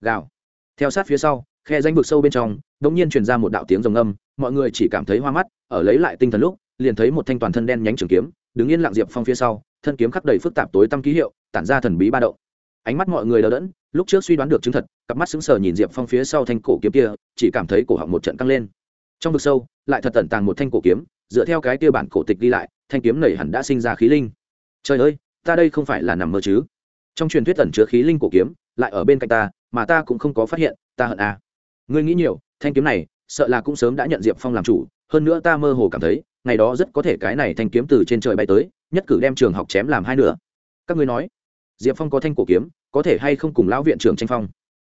Gào. Theo sát phía sau, khe danh vực sâu bên trong đ ỗ n g nhiên truyền ra một đạo tiếng rồng âm, mọi người chỉ cảm thấy hoa mắt, ở lấy lại tinh thần lúc, liền thấy một thanh toàn thân đen nhánh trường kiếm, đứng yên lặng diệp phong phía sau, thân kiếm khắc đầy phức tạp tối tăm ký hiệu, tản ra thần bí ba động. Ánh mắt mọi người đờ đẫn, lúc trước suy đoán được chứng thật, cặp mắt sững sờ nhìn diệp phong phía sau thanh cổ kiếm kia, chỉ cảm thấy cổ họng một trận căng lên trong vực sâu, lại thật tận tàng một thanh cổ kiếm, dựa theo cái kia bản cổ tịch đi lại, thanh kiếm này hẳn đã sinh ra khí linh. Trời ơi, ta đây không phải là nằm mơ chứ? Trong truyền thuyết tẩn chứa khí linh cổ kiếm, lại ở bên cạnh ta, mà ta cũng không có phát hiện, ta hận à. ngươi nghĩ nhiều, thanh kiếm này, sợ là cũng sớm đã nhận diệp phong làm chủ, hơn nữa ta mơ hồ cảm thấy, ngày đó rất có thể cái này thanh kiếm từ trên trời bay tới, nhất cử đem trường học chém làm hai nửa. Các ngươi nói, diệp phong có thanh cổ kiếm, có thể hay không cùng lão viện trưởng tranh phong?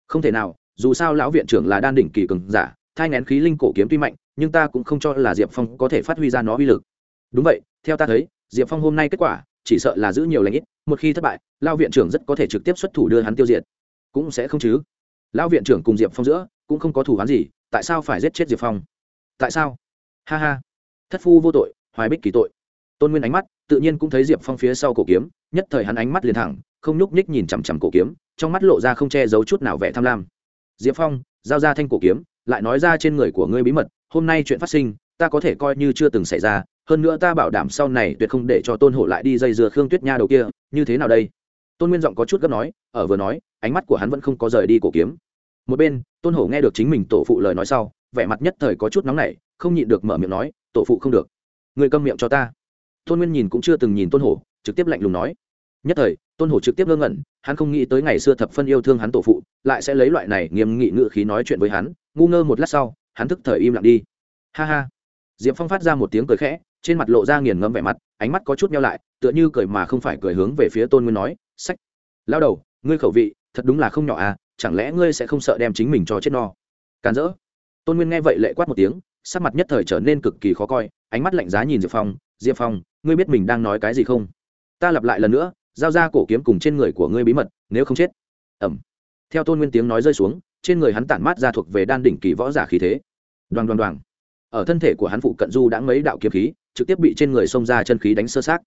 Không thể nào, dù sao lão viện trưởng là đan đỉnh kỳ cường giả thai ngén khí linh cổ kiếm tuy mạnh, nhưng ta cũng không cho là diệp phong có thể phát huy ra nó uy lực. Đúng vậy, theo ta thấy, diệp phong hôm nay kết quả, chỉ sợ là giữ nhiều lãnh ít, một khi thất bại, lao viện trưởng rất có thể trực tiếp xuất thủ đưa hắn tiêu diệt. Cũng sẽ không chứ. Lão viện trưởng cùng diệp phong giữa, cũng không có thủ hắn gì, tại sao phải giết chết diệp phong? Tại sao? Ha ha. Thất phu vô tội, hoài bích kỳ tội. Tôn nguyên ánh mắt, tự nhiên cũng thấy diệp phong phía sau cổ kiếm, nhất thời hắn ánh mắt liền thẳng, không nhúc nhích nhìn chằm chằm cổ kiếm, trong mắt lộ ra không che giấu chút nào vẻ tham lam. Diệp phong, giao ra thanh cổ kiếm lại nói ra trên người của ngươi bí mật, hôm nay chuyện phát sinh, ta có thể coi như chưa từng xảy ra, hơn nữa ta bảo đảm sau này tuyệt không để cho tôn hổ lại đi dây dưa khương tuyết nha đầu kia, như thế nào đây? Tôn nguyên giọng có chút gấp nói, ở vừa nói, ánh mắt của hắn vẫn không có rời đi cổ kiếm. Một bên, tôn hổ nghe được chính mình tổ phụ lời nói sau, vẻ mặt nhất thời có chút nóng nảy, không nhịn được mở miệng nói, tổ phụ không được. Người câm miệng cho ta. Tôn nguyên nhìn cũng chưa từng nhìn tôn hổ, trực tiếp lạnh lùng nói. Nhất thời, tôn hổ trực tiếp ngơ ngẩn, hắn không nghĩ tới ngày xưa thập phân yêu thương hắn tổ phụ, lại sẽ lấy loại này nghiêm nghị ngự khí nói chuyện với hắn ngu ngơ một lát sau, hắn thức thời im lặng đi. Ha ha. Diệp phong phát ra một tiếng cười khẽ, trên mặt lộ ra nghiền ngẫm vẻ mặt, ánh mắt có chút nhau lại, tựa như cười mà không phải cười hướng về phía tôn nguyên nói, sách. Lao đầu, ngươi khẩu vị, thật đúng là không nhỏ à chẳng lẽ ngươi sẽ không sợ đem chính mình cho chết no? Càn rỡ. Tôn nguyên nghe vậy lệ quát một tiếng, sắc mặt nhất thời trở nên cực kỳ khó coi, ánh mắt lạnh giá nhìn diệp phong diệp phong, ngươi biết mình đang nói cái gì không? Ta lặp lại lần nữa, giao ra cổ kiếm cùng trên người của ngươi bí mật, nếu không chết. Ẩm. Theo tôn nguyên tiếng nói rơi xuống trên người hắn tản mát ra thuộc về đan đỉnh kỳ võ giả khí thế. Đoàn đoàn đoàn ở thân thể của hắn phụ cận du đã mấy đạo kiếm khí, trực tiếp bị trên người xông ra chân khí đánh sơ sát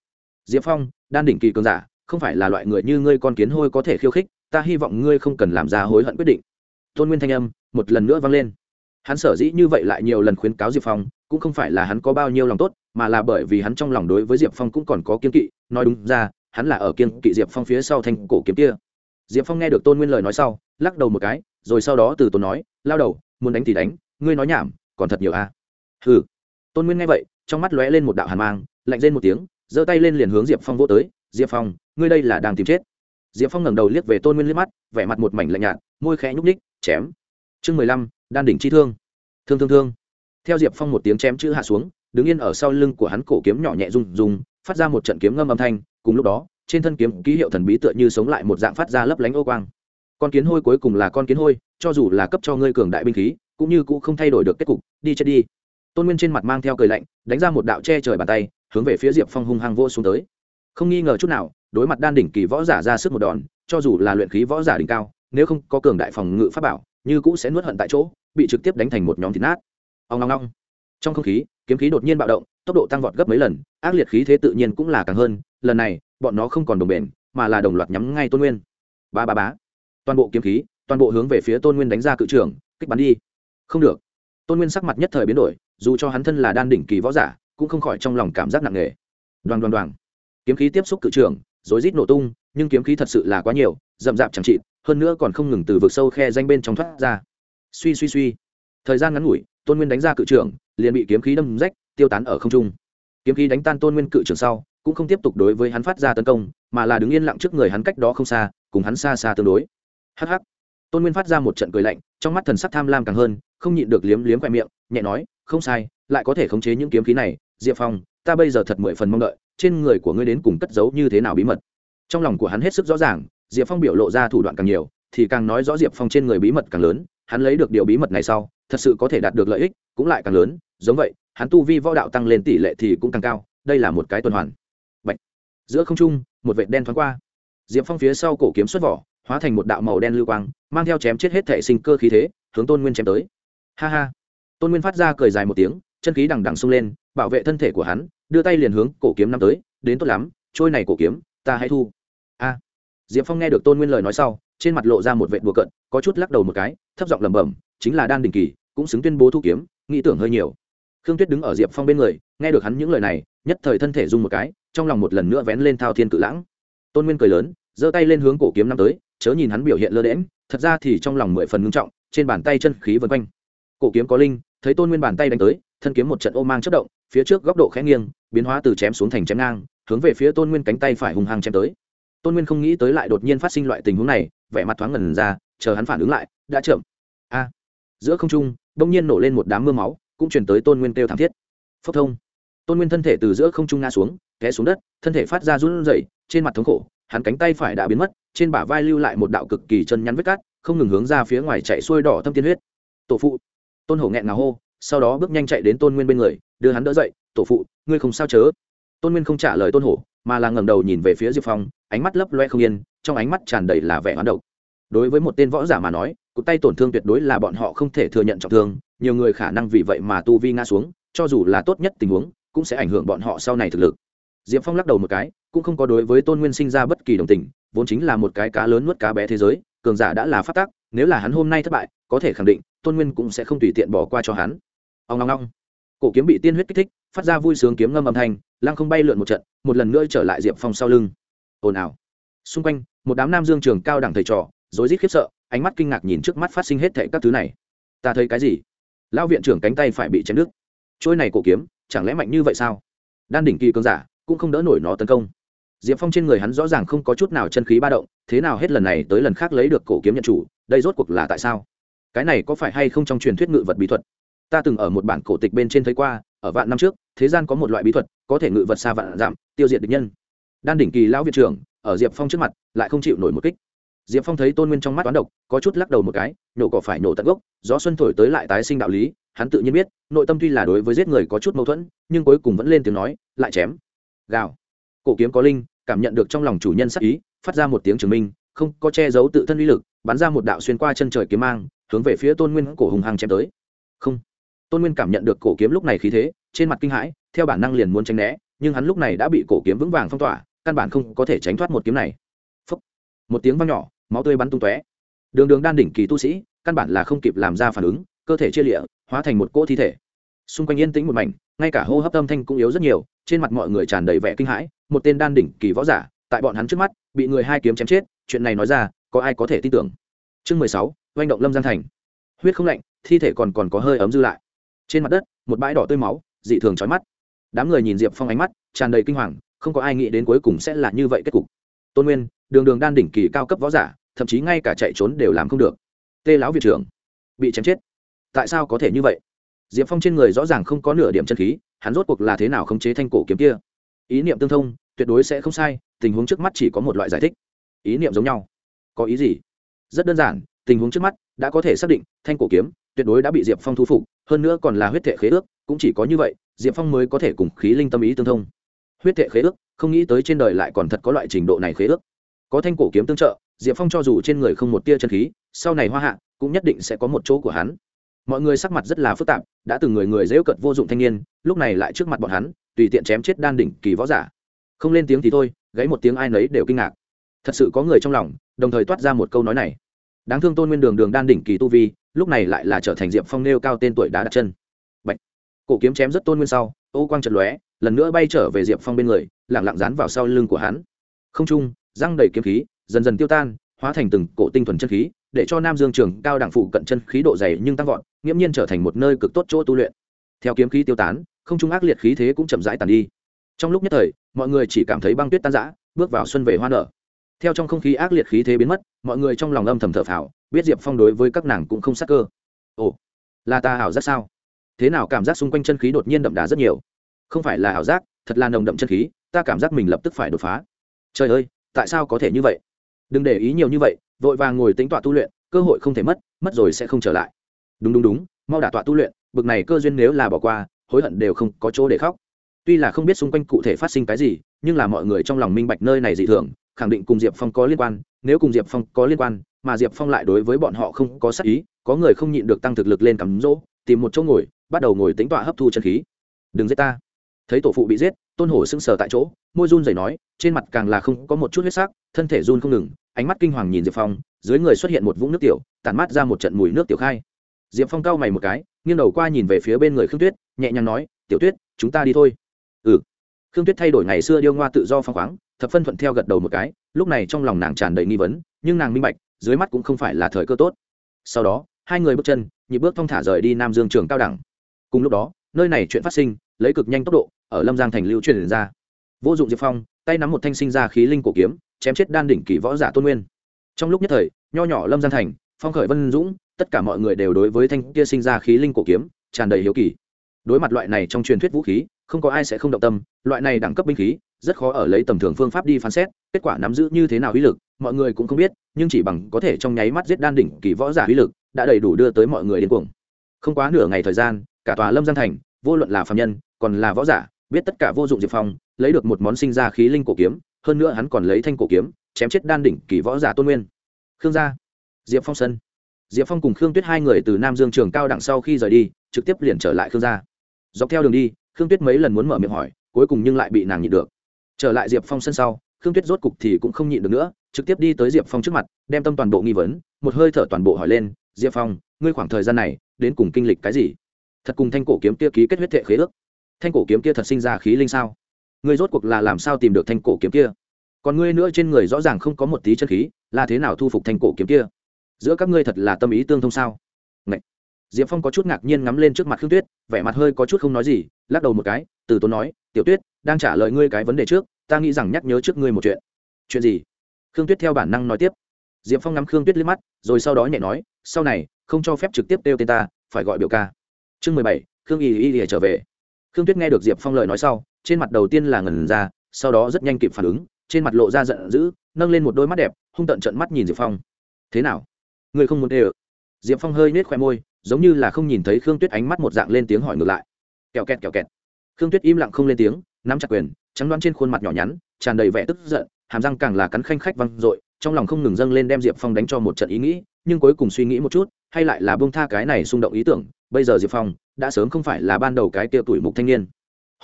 diệp phong, đan đỉnh kỳ cường giả, không phải là loại người như ngươi con kiến hôi có thể khiêu khích, ta hy vọng ngươi không cần làm ra hối hận quyết định. Tôn nguyên thanh âm một lần nữa vang lên. Hắn sở dĩ như vậy lại nhiều lần khuyến cáo diệp phong, cũng không phải là hắn có bao nhiêu lòng tốt, mà là bởi vì hắn trong lòng đối với diệp phong cũng còn có kiên kỵ. Nói đúng ra, hắn là ở kiên kỵ diệp phong phía sau thanh cổ kiếm kia diệp phong nghe được tôn nguyên lời nói sau, lắc đầu một cái, rồi sau đó từ tôn nói, lao đầu, muốn đánh thì đánh, ngươi nói nhảm, còn thật nhiều a. À. ừ tôn nguyên nghe vậy, trong mắt lóe lên một đạo hàn mang, lạnh lên một tiếng, giơ tay lên liền hướng diệp phong vô tới, diệp phong, ngươi đây là đang tìm chết. Diệp phong ngẩng đầu liếc về tôn nguyên liếc mắt, vẻ mặt một mảnh lạnh nhạt, môi khẽ nhúc ních chém. Chương mười lăm, đan đỉnh chi thương. Thương thương thương. Theo diệp phong một tiếng chém chữ hạ xuống, đứng yên ở sau lưng của hắn cổ kiếm nhỏ nhẹ rung rung, phát ra một trận kiếm ngâm âm thanh, cùng lúc đó trên thân kiếm ký hiệu thần bí tựa như sống lại một dạng phát ra lấp lánh ô quang. Con kiến hôi cuối cùng là con kiến hôi, cho dù là cấp cho ngươi cường đại binh khí, cũng như cũng không thay đổi được kết cục, đi chết đi. Tôn nguyên trên mặt mang theo cười lạnh, đánh ra một đạo che trời bàn tay, hướng về phía diệp phong hung hăng vô xuống tới. Không nghi ngờ chút nào, đối mặt đan đỉnh kỳ võ giả ra sức một đòn, cho dù là luyện khí võ giả đỉnh cao, nếu không có cường đại phòng ngự pháp bảo, như cũ sẽ nuốt hận tại chỗ, bị trực tiếp đánh thành một nhóm thịt nát. Ông long long trong không khí, kiếm khí đột nhiên bạo động, tốc độ tăng vọt gấp mấy lần, ác liệt khí thế tự nhiên cũng là càng hơn, lần này bọn nó không còn đồng bền, mà là đồng loạt nhắm ngay tôn nguyên. Ba ba bá toàn bộ kiếm khí, toàn bộ hướng về phía tôn nguyên đánh ra cự trường, kích bắn đi. Không được. Tôn nguyên sắc mặt nhất thời biến đổi, dù cho hắn thân là đan đỉnh kỳ võ giả, cũng không khỏi trong lòng cảm giác nặng nề. Đoàn đoàn đoàn kiếm khí tiếp xúc cự trường, rối rít nổ tung, nhưng kiếm khí thật sự là quá nhiều, rậm rạp chẳng trị hơn nữa còn không ngừng từ vực sâu khe danh bên trong thoát ra. Suy suy suy. Thời gian ngắn ngủi, tôn nguyên đánh ra cự trường, liền bị kiếm khí đâm rách, tiêu tán ở không trung. Kiếm khí đánh tan tôn nguyên cự trường sau cũng không tiếp tục đối với hắn phát ra tấn công, mà là đứng yên lặng trước người hắn cách đó không xa, cùng hắn xa xa tương đối. Hh tôn nguyên phát ra một trận cười lạnh, trong mắt thần sắc tham lam càng hơn, không nhịn được liếm liếm khoe miệng, nhẹ nói, không sai, lại có thể khống chế những kiếm khí này, diệp phong, ta bây giờ thật mười phần mong đợi, trên người của ngươi đến cùng cất giấu như thế nào bí mật? Trong lòng của hắn hết sức rõ ràng, diệp phong biểu lộ ra thủ đoạn càng nhiều, thì càng nói rõ diệp phong trên người bí mật càng lớn, hắn lấy được điều bí mật này sau, thật sự có thể đạt được lợi ích cũng lại càng lớn, giống vậy, hắn tu vi võ đạo tăng lên tỷ lệ thì cũng càng cao, đây là một cái tuần hoàn giữa không trung, một vệt đen thoáng qua. Diệp phong phía sau cổ kiếm xuất vỏ, hóa thành một đạo màu đen lưu quang, mang theo chém chết hết thể sinh cơ khí thế, hướng tôn nguyên chém tới. Ha ha. Tôn nguyên phát ra cười dài một tiếng, chân khí đằng đằng sung lên, bảo vệ thân thể của hắn, đưa tay liền hướng cổ kiếm năm tới, đến tốt lắm, trôi này cổ kiếm, ta hãy thu. A. Diệp phong nghe được tôn nguyên lời nói sau, trên mặt lộ ra một vệ đùa cận có chút lắc đầu một cái, thấp giọng lẩm bẩm, chính là đan đình kỳ, cũng xứng tuyên bố thu kiếm, nghĩ tưởng hơi nhiều. Khương tuyết đứng ở diệp phong bên người, nghe được hắn những lời này, nhất thời thân thể dung một cái trong lòng một lần nữa vén lên thao thiên cự lãng. Tôn nguyên cười lớn, giơ tay lên hướng cổ kiếm năm tới, chớ nhìn hắn biểu hiện lơ đễm thật ra thì trong lòng mười phần ngưng trọng, trên bàn tay chân khí vân quanh. Cổ kiếm có linh, thấy tôn nguyên bàn tay đánh tới, thân kiếm một trận ô mang chất động, phía trước góc độ khẽ nghiêng, biến hóa từ chém xuống thành chém ngang, hướng về phía tôn nguyên cánh tay phải hung hăng chém tới. Tôn nguyên không nghĩ tới lại đột nhiên phát sinh loại tình huống này, vẻ mặt thoáng ngần ra, chờ hắn phản ứng lại, đã chậm. A! Giữa không trung, bỗng nhiên nổ lên một đám mưa máu, cũng chuyển tới tôn nguyên kêu thảm thiết. Phốc thông. Tôn nguyên thân thể từ giữa không trung ngã xuống té xuống đất, thân thể phát ra run rẩy, trên mặt thống khổ, hắn cánh tay phải đã biến mất, trên bả vai lưu lại một đạo cực kỳ chân nhắn vết cát không ngừng hướng ra phía ngoài chạy xuôi đỏ thâm tiên huyết. Tổ phụ! Tôn hổ nghẹn ngào hô, sau đó bước nhanh chạy đến tôn nguyên bên người, đưa hắn đỡ dậy, tổ phụ, ngươi không sao chớ? Tôn nguyên không trả lời tôn hổ, mà là ngẩng đầu nhìn về phía diệp phong, ánh mắt lấp loe không yên, trong ánh mắt tràn đầy là vẻ hoán độc. Đối với một tên võ giả mà nói, cụt tay tổn thương tuyệt đối là bọn họ không thể thừa nhận trọng thương, nhiều người khả năng vì vậy mà tu vi ngã xuống, cho dù là tốt nhất tình huống, cũng sẽ ảnh hưởng bọn họ sau này thực lực diệp phong lắc đầu một cái, cũng không có đối với tôn nguyên sinh ra bất kỳ đồng tình, vốn chính là một cái cá lớn nuốt cá bé thế giới, cường giả đã là phát tác, nếu là hắn hôm nay thất bại, có thể khẳng định, tôn nguyên cũng sẽ không tùy tiện bỏ qua cho hắn. Ông long long cổ kiếm bị tiên huyết kích thích, phát ra vui sướng kiếm ngâm âm thanh, lăng không bay lượn một trận, một lần nữa trở lại diệp phong sau lưng. Ồn ào. Xung quanh, một đám nam dương trường cao đẳng thầy trò, rối rít khiếp sợ, ánh mắt kinh ngạc nhìn trước mắt phát sinh hết thệ các thứ này. Ta thấy cái gì? Lão viện trưởng cánh tay phải bị chém đứt. Trôi này cổ kiếm, chẳng lẽ mạnh như vậy sao? Đan đỉnh kỳ cường giả cũng không đỡ nổi nó tấn công. Diệp phong trên người hắn rõ ràng không có chút nào chân khí ba động, thế nào hết lần này tới lần khác lấy được cổ kiếm nhận chủ, đây rốt cuộc là tại sao? Cái này có phải hay không trong truyền thuyết ngự vật bí thuật? Ta từng ở một bản cổ tịch bên trên thấy qua, ở vạn năm trước, thế gian có một loại bí thuật, có thể ngự vật xa vạn giảm, tiêu diệt địch nhân. Đan đỉnh kỳ lão viện trưởng, ở diệp phong trước mặt, lại không chịu nổi một kích. Diệp phong thấy tôn nguyên trong mắt toán độc, có chút lắc đầu một cái, nổ cỏ phải nổ tận gốc, gió xuân thổi tới lại tái sinh đạo lý. Hắn tự nhiên biết, nội tâm tuy là đối với giết người có chút mâu thuẫn, nhưng cuối cùng vẫn lên tiếng nói, lại chém gào. Cổ kiếm có linh, cảm nhận được trong lòng chủ nhân sắc ý, phát ra một tiếng chứng minh, không có che giấu tự thân uy lực, bắn ra một đạo xuyên qua chân trời kiếm mang, hướng về phía tôn nguyên cổ hùng hăng chém tới. Không. Tôn nguyên cảm nhận được cổ kiếm lúc này khí thế, trên mặt kinh hãi, theo bản năng liền muốn tránh né, nhưng hắn lúc này đã bị cổ kiếm vững vàng phong tỏa, căn bản không có thể tránh thoát một kiếm này. Phúc. một tiếng vang nhỏ, máu tươi bắn tung tóe. Đường đường đan đỉnh kỳ tu sĩ, căn bản là không kịp làm ra phản ứng, cơ thể chia lịa, hóa thành một cỗ thi thể. Xung quanh yên tĩnh một mảnh ngay cả hô hấp âm thanh cũng yếu rất nhiều, trên mặt mọi người tràn đầy vẻ kinh hãi, một tên đan đỉnh kỳ võ giả, tại bọn hắn trước mắt, bị người hai kiếm chém chết, chuyện này nói ra, có ai có thể tin tưởng? Chương mười sáu, oanh động lâm giang thành. Huyết không lạnh, thi thể còn còn có hơi ấm dư lại. Trên mặt đất, một bãi đỏ tươi máu, dị thường trói mắt. Đám người nhìn diệp phong ánh mắt, tràn đầy kinh hoàng, không có ai nghĩ đến cuối cùng sẽ là như vậy kết cục. Tôn nguyên, đường đường đan đỉnh kỳ cao cấp võ giả, thậm chí ngay cả chạy trốn đều làm không được. Tê lão viện trưởng, bị chém chết. Tại sao có thể như vậy? Diệp phong trên người rõ ràng không có nửa điểm chân khí, hắn rốt cuộc là thế nào khống chế thanh cổ kiếm kia? Ý niệm tương thông, tuyệt đối sẽ không sai, tình huống trước mắt chỉ có một loại giải thích. Ý niệm giống nhau. Có ý gì? Rất đơn giản, tình huống trước mắt đã có thể xác định, thanh cổ kiếm tuyệt đối đã bị diệp phong thu phục, hơn nữa còn là huyết thể khế ước, cũng chỉ có như vậy, diệp phong mới có thể cùng khí linh tâm ý tương thông. Huyết thể khế ước, không nghĩ tới trên đời lại còn thật có loại trình độ này khế ước. Có thanh cổ kiếm tương trợ, diệp phong cho dù trên người không một tia chân khí, sau này hoa hạ cũng nhất định sẽ có một chỗ của hắn mọi người sắc mặt rất là phức tạp, đã từng người người dễu cận vô dụng thanh niên, lúc này lại trước mặt bọn hắn, tùy tiện chém chết đan đỉnh kỳ võ giả. Không lên tiếng thì thôi gáy một tiếng ai nấy đều kinh ngạc. Thật sự có người trong lòng, đồng thời toát ra một câu nói này. Đáng thương tôn nguyên đường đường đan đỉnh kỳ tu vi, lúc này lại là trở thành diệp phong nêu cao tên tuổi đá đặt chân. Bạch. cổ kiếm chém rất tôn nguyên sau, ô quang trận lóe, lần nữa bay trở về diệp phong bên người lẳng lặng dán vào sau lưng của hắn. Không trung, răng đầy kiếm khí, dần dần tiêu tan, hóa thành từng cổ tinh thuần chân khí để cho nam dương trường cao đẳng phụ cận chân khí độ dày nhưng tăng vọt, nghiễm nhiên trở thành một nơi cực tốt chỗ tu luyện. Theo kiếm khí tiêu tán, không trung ác liệt khí thế cũng chậm rãi tàn đi. Trong lúc nhất thời, mọi người chỉ cảm thấy băng tuyết tan rã, bước vào xuân về hoa nở. Theo trong không khí ác liệt khí thế biến mất, mọi người trong lòng âm thầm thở phào, biết diệp phong đối với các nàng cũng không sắc cơ. Ồ, là ta ảo giác sao? Thế nào cảm giác xung quanh chân khí đột nhiên đậm đà rất nhiều? Không phải là ảo giác, thật là nồng đậm chân khí, ta cảm giác mình lập tức phải đột phá. Trời ơi, tại sao có thể như vậy? Đừng để ý nhiều như vậy vội vàng ngồi tính tọa tu luyện, cơ hội không thể mất mất rồi sẽ không trở lại. Đúng đúng đúng, mau đả tọa tu luyện, bực này cơ duyên nếu là bỏ qua, hối hận đều không có chỗ để khóc. Tuy là không biết xung quanh cụ thể phát sinh cái gì, nhưng là mọi người trong lòng minh bạch nơi này dị thường, khẳng định cùng diệp phong có liên quan, nếu cùng diệp phong có liên quan, mà diệp phong lại đối với bọn họ không có sắc ý, có người không nhịn được tăng thực lực lên cắm rỗ, tìm một chỗ ngồi, bắt đầu ngồi tính tọa hấp thu chân khí. Đừng giết ta. Thấy tổ phụ bị giết, tôn hổ sững sờ tại chỗ, môi run rẩy nói, trên mặt càng là không có một chút huyết sắc, thân thể run không ngừng ánh mắt kinh hoàng nhìn diệp phong, dưới người xuất hiện một vũng nước tiểu, tản mát ra một trận mùi nước tiểu khai. Diệp phong cau mày một cái, nghiêng đầu qua nhìn về phía bên người khương tuyết, nhẹ nhàng nói, tiểu tuyết, chúng ta đi thôi. Ừ. Khương tuyết thay đổi ngày xưa điêu ngoa tự do phong khoáng, thập phân thuận theo gật đầu một cái, lúc này trong lòng nàng tràn đầy nghi vấn, nhưng nàng minh bạch, dưới mắt cũng không phải là thời cơ tốt. Sau đó, hai người bước chân, nhịp bước thong thả rời đi nam dương trường cao đẳng. Cùng lúc đó, nơi này chuyện phát sinh, lấy cực nhanh tốc độ, ở lâm giang thành lưu truyền ra. Vô dụng diệp phong tay nắm một thanh sinh ra khí linh cổ kiếm, chém chết đan đỉnh kỳ võ giả tôn nguyên. Trong lúc nhất thời, nho nhỏ lâm giang thành, phong khởi vân dũng, tất cả mọi người đều đối với thanh kia sinh ra khí linh cổ kiếm tràn đầy hiếu kỳ. Đối mặt loại này trong truyền thuyết vũ khí, không có ai sẽ không động tâm, loại này đẳng cấp binh khí, rất khó ở lấy tầm thường phương pháp đi phán xét, kết quả nắm giữ như thế nào uy lực, mọi người cũng không biết, nhưng chỉ bằng có thể trong nháy mắt giết đan đỉnh kỳ võ giả uy lực, đã đầy đủ đưa tới mọi người đến cuồng. Không quá nửa ngày thời gian, cả tòa lâm giang thành, vô luận là phạm nhân, còn là võ giả biết tất cả vô dụng diệp phong, lấy được một món sinh ra khí linh cổ kiếm, hơn nữa hắn còn lấy thanh cổ kiếm, chém chết đan đỉnh kỳ võ giả tôn nguyên. Khương gia, diệp phong sân. Diệp phong cùng khương tuyết hai người từ nam dương trường cao đẳng sau khi rời đi, trực tiếp liền trở lại khương gia. Dọc theo đường đi, khương tuyết mấy lần muốn mở miệng hỏi, cuối cùng nhưng lại bị nàng nhịn được. Trở lại diệp phong sân sau, khương tuyết rốt cục thì cũng không nhịn được nữa, trực tiếp đi tới diệp phong trước mặt, đem tâm toàn bộ nghi vấn, một hơi thở toàn bộ hỏi lên, diệp phong, ngươi khoảng thời gian này đến cùng kinh lịch cái gì? Thật cùng thanh cổ kiếm kia ký kết huyết thệ khế ước thanh cổ kiếm kia thật sinh ra khí linh sao? Ngươi rốt cuộc là làm sao tìm được thanh cổ kiếm kia? Còn ngươi nữa trên người rõ ràng không có một tí chân khí, là thế nào thu phục thanh cổ kiếm kia? Giữa các ngươi thật là tâm ý tương thông sao? Ngậy. diệp phong có chút ngạc nhiên ngắm lên trước mặt khương tuyết, vẻ mặt hơi có chút không nói gì, lắc đầu một cái, từ tốn nói, tiểu tuyết, đang trả lời ngươi cái vấn đề trước, ta nghĩ rằng nhắc nhớ trước ngươi một chuyện. Chuyện gì? Khương tuyết theo bản năng nói tiếp. Diệp phong ngắm khương tuyết liếc mắt, rồi sau đó nhẹ nói, sau này, không cho phép trực tiếp kêu tên ta, phải gọi biểu ca. Chương mười bảy, khương y y y trở về khương tuyết nghe được diệp phong lời nói sau, trên mặt đầu tiên là ngần ra, sau đó rất nhanh kịp phản ứng, trên mặt lộ ra giận dữ, nâng lên một đôi mắt đẹp, hung tận trận mắt nhìn diệp phong. Thế nào? Người không muốn đê ự diệp phong hơi nết khoe môi, giống như là không nhìn thấy khương tuyết ánh mắt một dạng lên tiếng hỏi ngược lại. Kẹo kẹt kẹo kẹt. Khương tuyết im lặng không lên tiếng, nắm chặt quyền, trắng đoán trên khuôn mặt nhỏ nhắn, tràn đầy vẻ tức giận, hàm răng càng là cắn khanh khách văng r ộ i trong lòng không ngừng dâng lên đem diệp phong đánh cho một trận ý nghĩ, nhưng cuối cùng suy nghĩ một chút, hay lại là bông tha cái này xung động ý tưởng, bây giờ diệp phong đã sớm không phải là ban đầu cái tiêu tuổi mục thanh niên.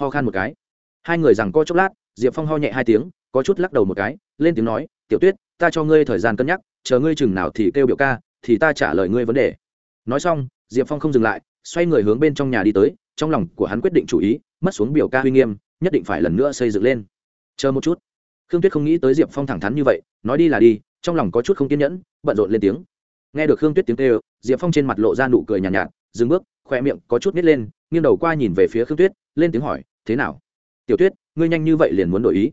Ho khan một cái. Hai người rằng co chốc lát diệp phong ho nhẹ hai tiếng có chút lắc đầu một cái lên tiếng nói tiểu tuyết ta cho ngươi thời gian cân nhắc chờ ngươi chừng nào thì kêu biểu ca thì ta trả lời ngươi vấn đề. Nói xong diệp phong không dừng lại xoay người hướng bên trong nhà đi tới trong lòng của hắn quyết định chủ ý mất xuống biểu ca uy nghiêm nhất định phải lần nữa xây dựng lên. Chờ một chút. Khương tuyết không nghĩ tới diệp phong thẳng thắn như vậy nói đi là đi trong lòng có chút không kiên nhẫn bận rộn lên tiếng. Nghe được khương tuyết tiếng kêu diệp phong trên mặt lộ ra nụ cười nhàn nhạt, nhạt dừng bước khoe miệng có chút nít lên, nghiêng đầu qua nhìn về phía khương tuyết, lên tiếng hỏi, thế nào? Tiểu tuyết, ngươi nhanh như vậy liền muốn đổi ý?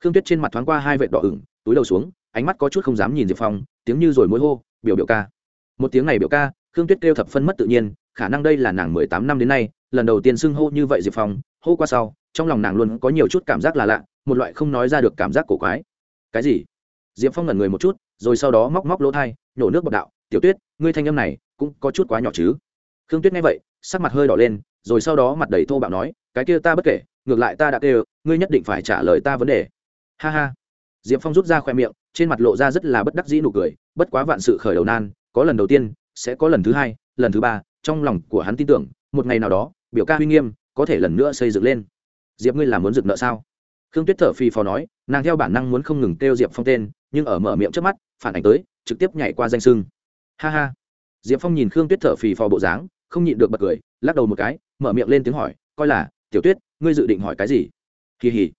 Khương tuyết trên mặt thoáng qua hai vệ đỏ ửng, túi đầu xuống, ánh mắt có chút không dám nhìn diệp phong, tiếng như rồi mối hô, biểu biểu ca. Một tiếng này biểu ca, khương tuyết kêu thập phân mất tự nhiên, khả năng đây là nàng mười tám năm đến nay, lần đầu tiên xưng hô như vậy diệp phong, hô qua sau, trong lòng nàng luôn có nhiều chút cảm giác là lạ, một loại không nói ra được cảm giác cổ quái. Cái gì? Diệp phong ngẩn người một chút, rồi sau đó móc móc lỗ thai, nhổ nước bọc đạo, tiểu tuyết, ngươi thanh âm này cũng có chút quá nhỏ chứ? Khương tuyết nghe vậy, sắc mặt hơi đỏ lên, rồi sau đó mặt đầy thô bạo nói, cái kia ta bất kể, ngược lại ta đã kêu, ngươi nhất định phải trả lời ta vấn đề. Ha ha. Diệp phong rút ra khoe miệng, trên mặt lộ ra rất là bất đắc dĩ nụ cười, bất quá vạn sự khởi đầu nan, có lần đầu tiên, sẽ có lần thứ hai, lần thứ ba, trong lòng của hắn tin tưởng, một ngày nào đó, biểu ca huy nghiêm, có thể lần nữa xây dựng lên. Diệp ngươi là muốn dựng nợ sao? Khương tuyết thở phì phò nói, nàng theo bản năng muốn không ngừng kêu diệp phong tên, nhưng ở mở miệng trước mắt, phản ảnh tới, trực tiếp nhảy qua danh sưng. Ha ha. Diệp phong nhìn khương tuyết thở phì phò bộ dáng không nhịn được bật cười, lắc đầu một cái, mở miệng lên tiếng hỏi, coi là, tiểu tuyết, ngươi dự định hỏi cái gì? Kỳ hỉ.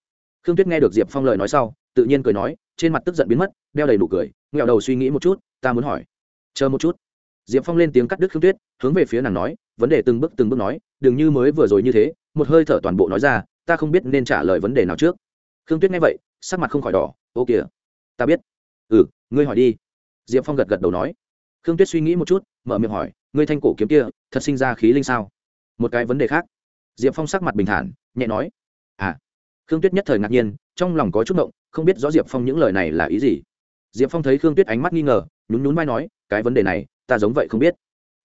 Khương tuyết nghe được diệp phong lời nói sau, tự nhiên cười nói, trên mặt tức giận biến mất, đeo đầy nụ cười, nghẹo đầu suy nghĩ một chút, ta muốn hỏi. Chờ một chút. Diệp phong lên tiếng cắt đứt khương tuyết, hướng về phía nàng nói, vấn đề từng bước từng bước nói, đừng như mới vừa rồi như thế, một hơi thở toàn bộ nói ra, ta không biết nên trả lời vấn đề nào trước. Khương tuyết nghe vậy, sắc mặt không khỏi đỏ, ô kìa, ta biết. Ừ ngươi hỏi đi. Diệp phong gật gật đầu nói khương tuyết suy nghĩ một chút, mở miệng hỏi, ngươi thanh cổ kiếm kia, thật sinh ra khí linh sao? Một cái vấn đề khác, diệp phong sắc mặt bình thản, nhẹ nói à. Khương tuyết nhất thời ngạc nhiên, trong lòng có chút động không biết rõ diệp phong những lời này là ý gì. Diệp phong thấy khương tuyết ánh mắt nghi ngờ, nhún nhún vai nói, cái vấn đề này, ta giống vậy không biết.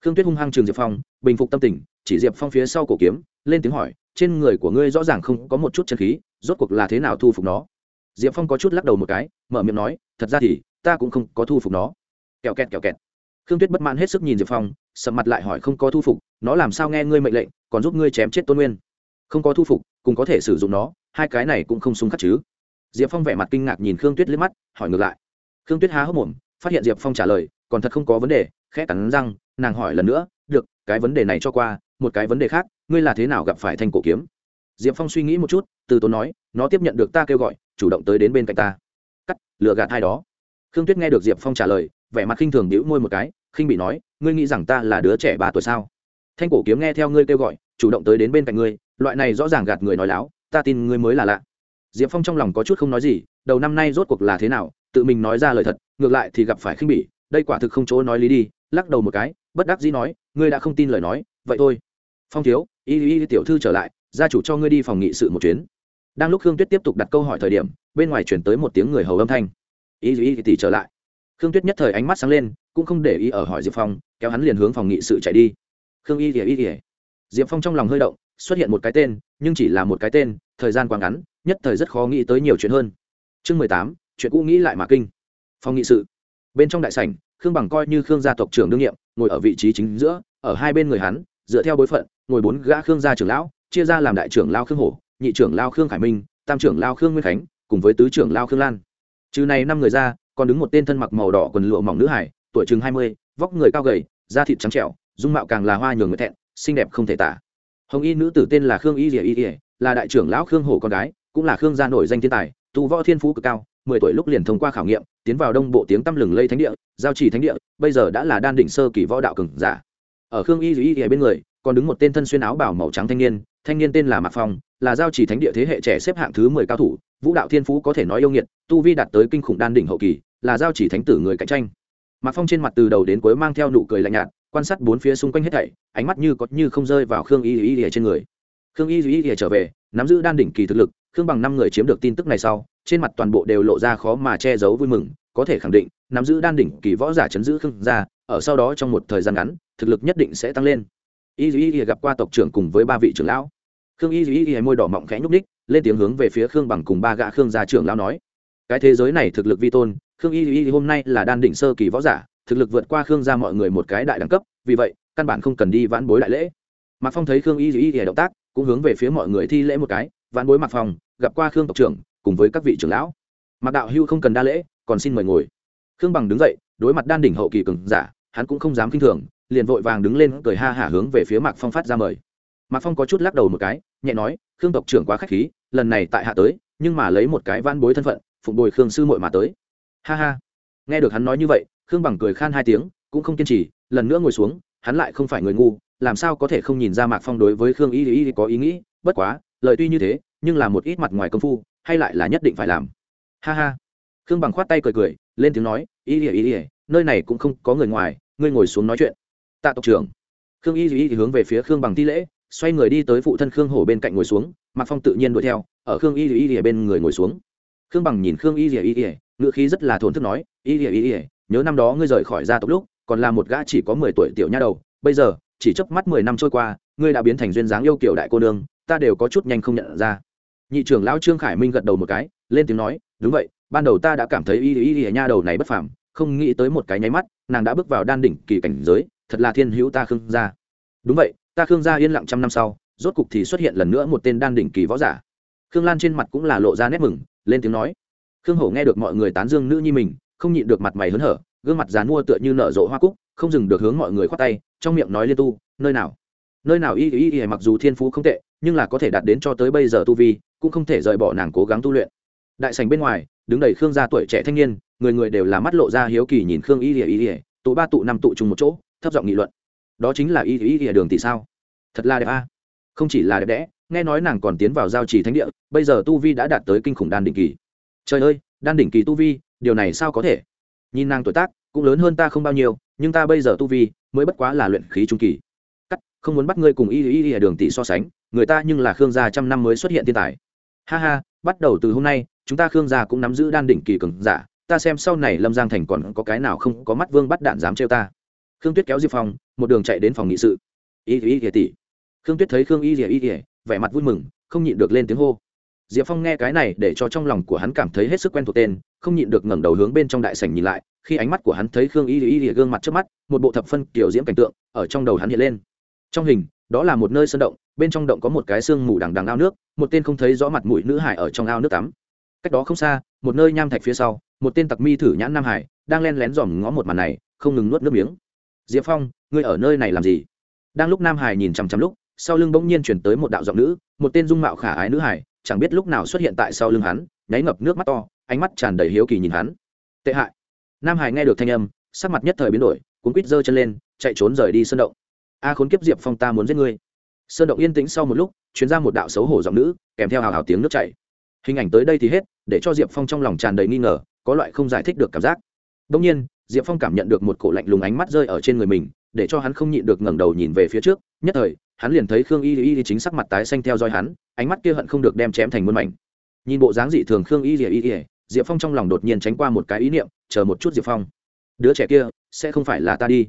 Khương tuyết hung hăng trường diệp phong, bình phục tâm tình, chỉ diệp phong phía sau cổ kiếm, lên tiếng hỏi, trên người của ngươi rõ ràng không có một chút chân khí, rốt cuộc là thế nào thu phục nó? Diệp phong có chút lắc đầu một cái, mở miệng nói, thật ra thì, ta cũng không có thu phục nó. Kẹo kẹt kẹo kẹt khương tuyết bất mãn hết sức nhìn diệp phong, sầm mặt lại hỏi không có thu phục, nó làm sao nghe ngươi mệnh lệnh, còn giúp ngươi chém chết tôn nguyên? Không có thu phục, cùng có thể sử dụng nó, hai cái này cũng không xung khắc chứ. Diệp phong vẻ mặt kinh ngạc nhìn khương tuyết liếc mắt, hỏi ngược lại. Khương tuyết há hốc mồm, phát hiện diệp phong trả lời, còn thật không có vấn đề, khẽ cắn răng, nàng hỏi lần nữa, được, cái vấn đề này cho qua, một cái vấn đề khác, ngươi là thế nào gặp phải thanh cổ kiếm? Diệp phong suy nghĩ một chút, từ tốn nói, nó tiếp nhận được ta kêu gọi, chủ động tới đến bên cạnh ta. Cắt, lừa gạt hai đó. Khương tuyết nghe được diệp phong trả lời, vẻ mặt khinh thường đĩu môi một cái khinh bị nói, ngươi nghĩ rằng ta là đứa trẻ ba tuổi sao? Thanh cổ kiếm nghe theo ngươi kêu gọi, chủ động tới đến bên cạnh ngươi, loại này rõ ràng gạt người nói láo, ta tin ngươi mới là lạ. Diệp phong trong lòng có chút không nói gì, đầu năm nay rốt cuộc là thế nào, tự mình nói ra lời thật, ngược lại thì gặp phải khinh bỉ đây quả thực không chỗ nói lý đi, lắc đầu một cái, bất đắc dĩ nói, ngươi đã không tin lời nói, vậy thôi. Phong thiếu, y y tiểu thư trở lại, gia chủ cho ngươi đi phòng nghị sự một chuyến. Đang lúc khương tuyết tiếp tục đặt câu hỏi thời điểm, bên ngoài chuyển tới một tiếng người hầu âm thanh. Y y, tỷ trở lại. Khương tuyết nhất thời ánh mắt sáng lên cũng không để ý ở hỏi diệp phong, kéo hắn liền hướng phòng nghị sự chạy đi. Khương y y ỉa diệp phong trong lòng hơi động, xuất hiện một cái tên, nhưng chỉ là một cái tên, thời gian quá ngắn, nhất thời rất khó nghĩ tới nhiều chuyện hơn. Chương mười tám, chuyện cũ nghĩ lại mà kinh. Phòng nghị sự. Bên trong đại sảnh, khương bằng coi như khương gia tộc trưởng đương nhiệm, ngồi ở vị trí chính giữa, ở hai bên người hắn, dựa theo bối phận, ngồi bốn gã khương gia trưởng lão, chia ra làm đại trưởng lao khương hổ, nhị trưởng lao khương khải minh, tam trưởng lao khương nguyên khánh, cùng với tứ trưởng lao khương lan. Trừ này năm người ra, còn đứng một tên thân mặc màu đỏ quần lụa mỏng nữ hải tuổi chừng hai mươi, vóc người cao gầy, da thịt trắng trẻo, dung mạo càng là hoa nhường người thẹn, xinh đẹp không thể tả. Hồng y nữ tử tên là khương y rỉa y rỉa là đại trưởng lão khương hổ con gái, cũng là khương gia nổi danh thiên tài, tu võ thiên phú cực cao, mười tuổi lúc liền thông qua khảo nghiệm, tiến vào đông bộ tiếng tăm lừng lây thánh địa, giao trì thánh địa, bây giờ đã là đan đỉnh sơ kỳ võ đạo cường giả. Ở khương y y y bên người, còn đứng một tên thân xuyên áo bảo màu trắng thanh niên thanh niên tên là mạc phong, là giao trì thánh địa thế hệ trẻ xếp hạng thứ mười cao thủ, vũ đạo thiên phú có thể nói yêu nghiệt, tu vi đạt tới kinh khủng đan đỉnh hậu kỳ, là giao chỉ thánh tử người cạnh tranh mạc phong trên mặt từ đầu đến cuối mang theo nụ cười lạnh nhạt, quan sát bốn phía xung quanh hết thảy, ánh mắt như có như không rơi vào khương y y y trên người. Khương y y y trở về, nắm giữ đan đỉnh kỳ thực lực, khương bằng năm người chiếm được tin tức này sau, trên mặt toàn bộ đều lộ ra khó mà che giấu vui mừng, có thể khẳng định, nắm giữ đan đỉnh kỳ võ giả chấn giữ khương gia, ở sau đó trong một thời gian ngắn, thực lực nhất định sẽ tăng lên. Y y y gặp qua tộc trưởng cùng với ba vị trưởng lão. Khương y y y môi đỏ mọng khẽ nhúc ních lên tiếng hướng về phía khương bằng cùng ba gã khương gia trưởng lão nói, cái thế giới này thực lực vi tôn khương y y hôm nay là đan đỉnh sơ kỳ võ giả, thực lực vượt qua khương gia mọi người một cái đại đẳng cấp, vì vậy, căn bản không cần đi vãn bối đại lễ. Mạc phong thấy khương y y y động tác, cũng hướng về phía mọi người thi lễ một cái, vãn bối mạc phong, gặp qua khương tộc trưởng, cùng với các vị trưởng lão. Mạc đạo hưu không cần đa lễ, còn xin mời ngồi. Khương bằng đứng dậy, đối mặt đan đỉnh hậu kỳ cường giả, hắn cũng không dám kinh thường, liền vội vàng đứng lên cười ha hả hướng về phía mạc phong phát ra mời. Mạc phong có chút lắc đầu một cái, nhẹ nói, khương tộc trưởng quá k h á c h khí, lần này tại hạ tới, nhưng mà lấy một cái van bối thân phận, phụng bồi khương sư muội mà tới ha ha. Nghe được hắn nói như vậy, khương bằng cười khan hai tiếng, cũng không kiên trì, lần nữa ngồi xuống, hắn lại không phải người ngu, làm sao có thể không nhìn ra mạc phong đối với khương y y có ý nghĩ, bất quá, lời tuy như thế, nhưng là một ít mặt ngoài công phu, hay lại là nhất định phải làm. Ha ha. Khương bằng khoát tay cười cười, lên tiếng nói, y y y nơi này cũng không có người ngoài, ngươi ngồi xuống nói chuyện. Tạ tộc trưởng. Khương y y hướng về phía khương bằng thi lễ, xoay người đi tới phụ thân khương hổ bên cạnh ngồi xuống, mạc phong tự nhiên đuổi theo, ở khương y y bên người ngồi xuống. Khương bằng nhìn khương y y y ngữ khí rất là thổn thức nói ý Ý y nhớ năm đó ngươi rời khỏi gia tộc lúc, còn là một gã chỉ có mười tuổi tiểu nha đầu, bây giờ, chỉ chớp mắt mười năm trôi qua, ngươi đã biến thành duyên dáng yêu kiểu đại cô nương, ta đều có chút nhanh không nhận ra. Nhị trưởng lão trương khải minh gật đầu một cái, lên tiếng nói, đúng vậy, ban đầu ta đã cảm thấy y y y nha đầu này bất phàm, không nghĩ tới một cái nháy mắt, nàng đã bước vào đan đỉnh kỳ cảnh giới, thật là thiên hữu ta khương gia. Đúng vậy, ta khương gia yên lặng trăm năm sau, rốt cục thì xuất hiện lần nữa một tên đan đỉnh kỳ võ giả. Khương lan trên mặt cũng là lộ ra nét mừng, lên tiếng nói khương hổ nghe được mọi người tán dương nữ nhi mình, không nhịn được mặt mày hớn hở, gương mặt dán mua tựa như nở rộ hoa cúc, không dừng được hướng mọi người khoát tay, trong miệng nói liên tu, nơi nào? Nơi nào y y y mặc dù thiên phú không tệ, nhưng là có thể đạt đến cho tới bây giờ tu vi, cũng không thể rời bỏ nàng cố gắng tu luyện. Đại sành bên ngoài, đứng đầy khương gia tuổi trẻ thanh niên, người người đều là mắt lộ ra hiếu kỳ nhìn khương y y y tụ ba tụ năm tụ chung một chỗ, thấp giọng nghị luận. Đó chính là y y y đường tỷ sao? Thật là đẹp a. Không chỉ là đẹp đẽ, nghe nói nàng còn tiến vào giao trì thánh địa, bây giờ tu vi đã đạt tới kinh khủng đan đỉnh kỳ trời ơi, đan đỉnh kỳ tu vi, điều này sao có thể? Nhìn nàng tuổi tác, cũng lớn hơn ta không bao nhiêu, nhưng ta bây giờ tu vi mới bất quá là luyện khí trung kỳ. Cắt, không muốn bắt ngươi cùng y y y đường tỷ so sánh, người ta nhưng là khương gia trăm năm mới xuất hiện thiên tài. Ha ha, bắt đầu từ hôm nay, chúng ta khương gia cũng nắm giữ đan đỉnh kỳ cường giả, ta xem sau này lâm giang thành còn có cái nào không có mắt vương bắt đạn dám trêu ta. Khương tuyết kéo diệp phong, một đường chạy đến phòng nghị sự. Y y y tỷ. Khương tuyết thấy khương y y y vẻ mặt vui mừng, không nhịn được lên tiếng hô diệp phong nghe cái này để cho trong lòng của hắn cảm thấy hết sức quen thuộc tên, không nhịn được ngẩng đầu hướng bên trong đại sảnh nhìn lại, khi ánh mắt của hắn thấy khương y y y gương mặt trước mắt, một bộ thập phân kiểu diễm cảnh tượng ở trong đầu hắn hiện lên. Trong hình, đó là một nơi sơn động, bên trong động có một cái xương mù đằng đằng ao nước, một tên không thấy rõ mặt mũi nữ hải ở trong ao nước tắm. Cách đó không xa, một nơi nham thạch phía sau, một tên tặc mi thử nhãn nam hải đang len lén dòm ngó một màn này, không ngừng nuốt nước miếng. Diệp phong, ngươi ở nơi này làm gì? Đang lúc nam hải nhìn chằm chằm lúc, sau lưng bỗng nhiên chuyển tới một đạo giọng nữ, một tên dung mạo khả ái nữ hải chẳng biết lúc nào xuất hiện tại sau lưng hắn, nháy ngập nước mắt to, ánh mắt tràn đầy hiếu kỳ nhìn hắn. Tệ hại. Nam hải nghe được thanh âm, sắc mặt nhất thời biến đổi cuốn quýt giơ chân lên, chạy trốn rời đi sơn động. A à, khốn kiếp diệp phong ta muốn giết ngươi. Sơn động yên tĩnh sau một lúc chuyến ra một đạo xấu hổ giọng nữ, kèm theo hào hào tiếng nước chảy. Hình ảnh tới đây thì hết, để cho diệp phong trong lòng tràn đầy nghi ngờ, có loại không giải thích được cảm giác. Đông nhiên, diệp phong cảm nhận được một cổ lạnh lùng ánh mắt rơi ở trên người mình, để cho hắn không nhịn được ngẩng đầu nhìn về phía trước, nhất thời hắn liền thấy khương y y chính sắc mặt tái xanh theo dõi hắn, ánh mắt kia hận không được đem chém thành muôn mảnh. Nhìn bộ dáng dị thường khương y y y diệp phong trong lòng đột nhiên tránh qua một cái ý niệm, chờ một chút diệp phong. Đứa trẻ kia, sẽ không phải là ta đi.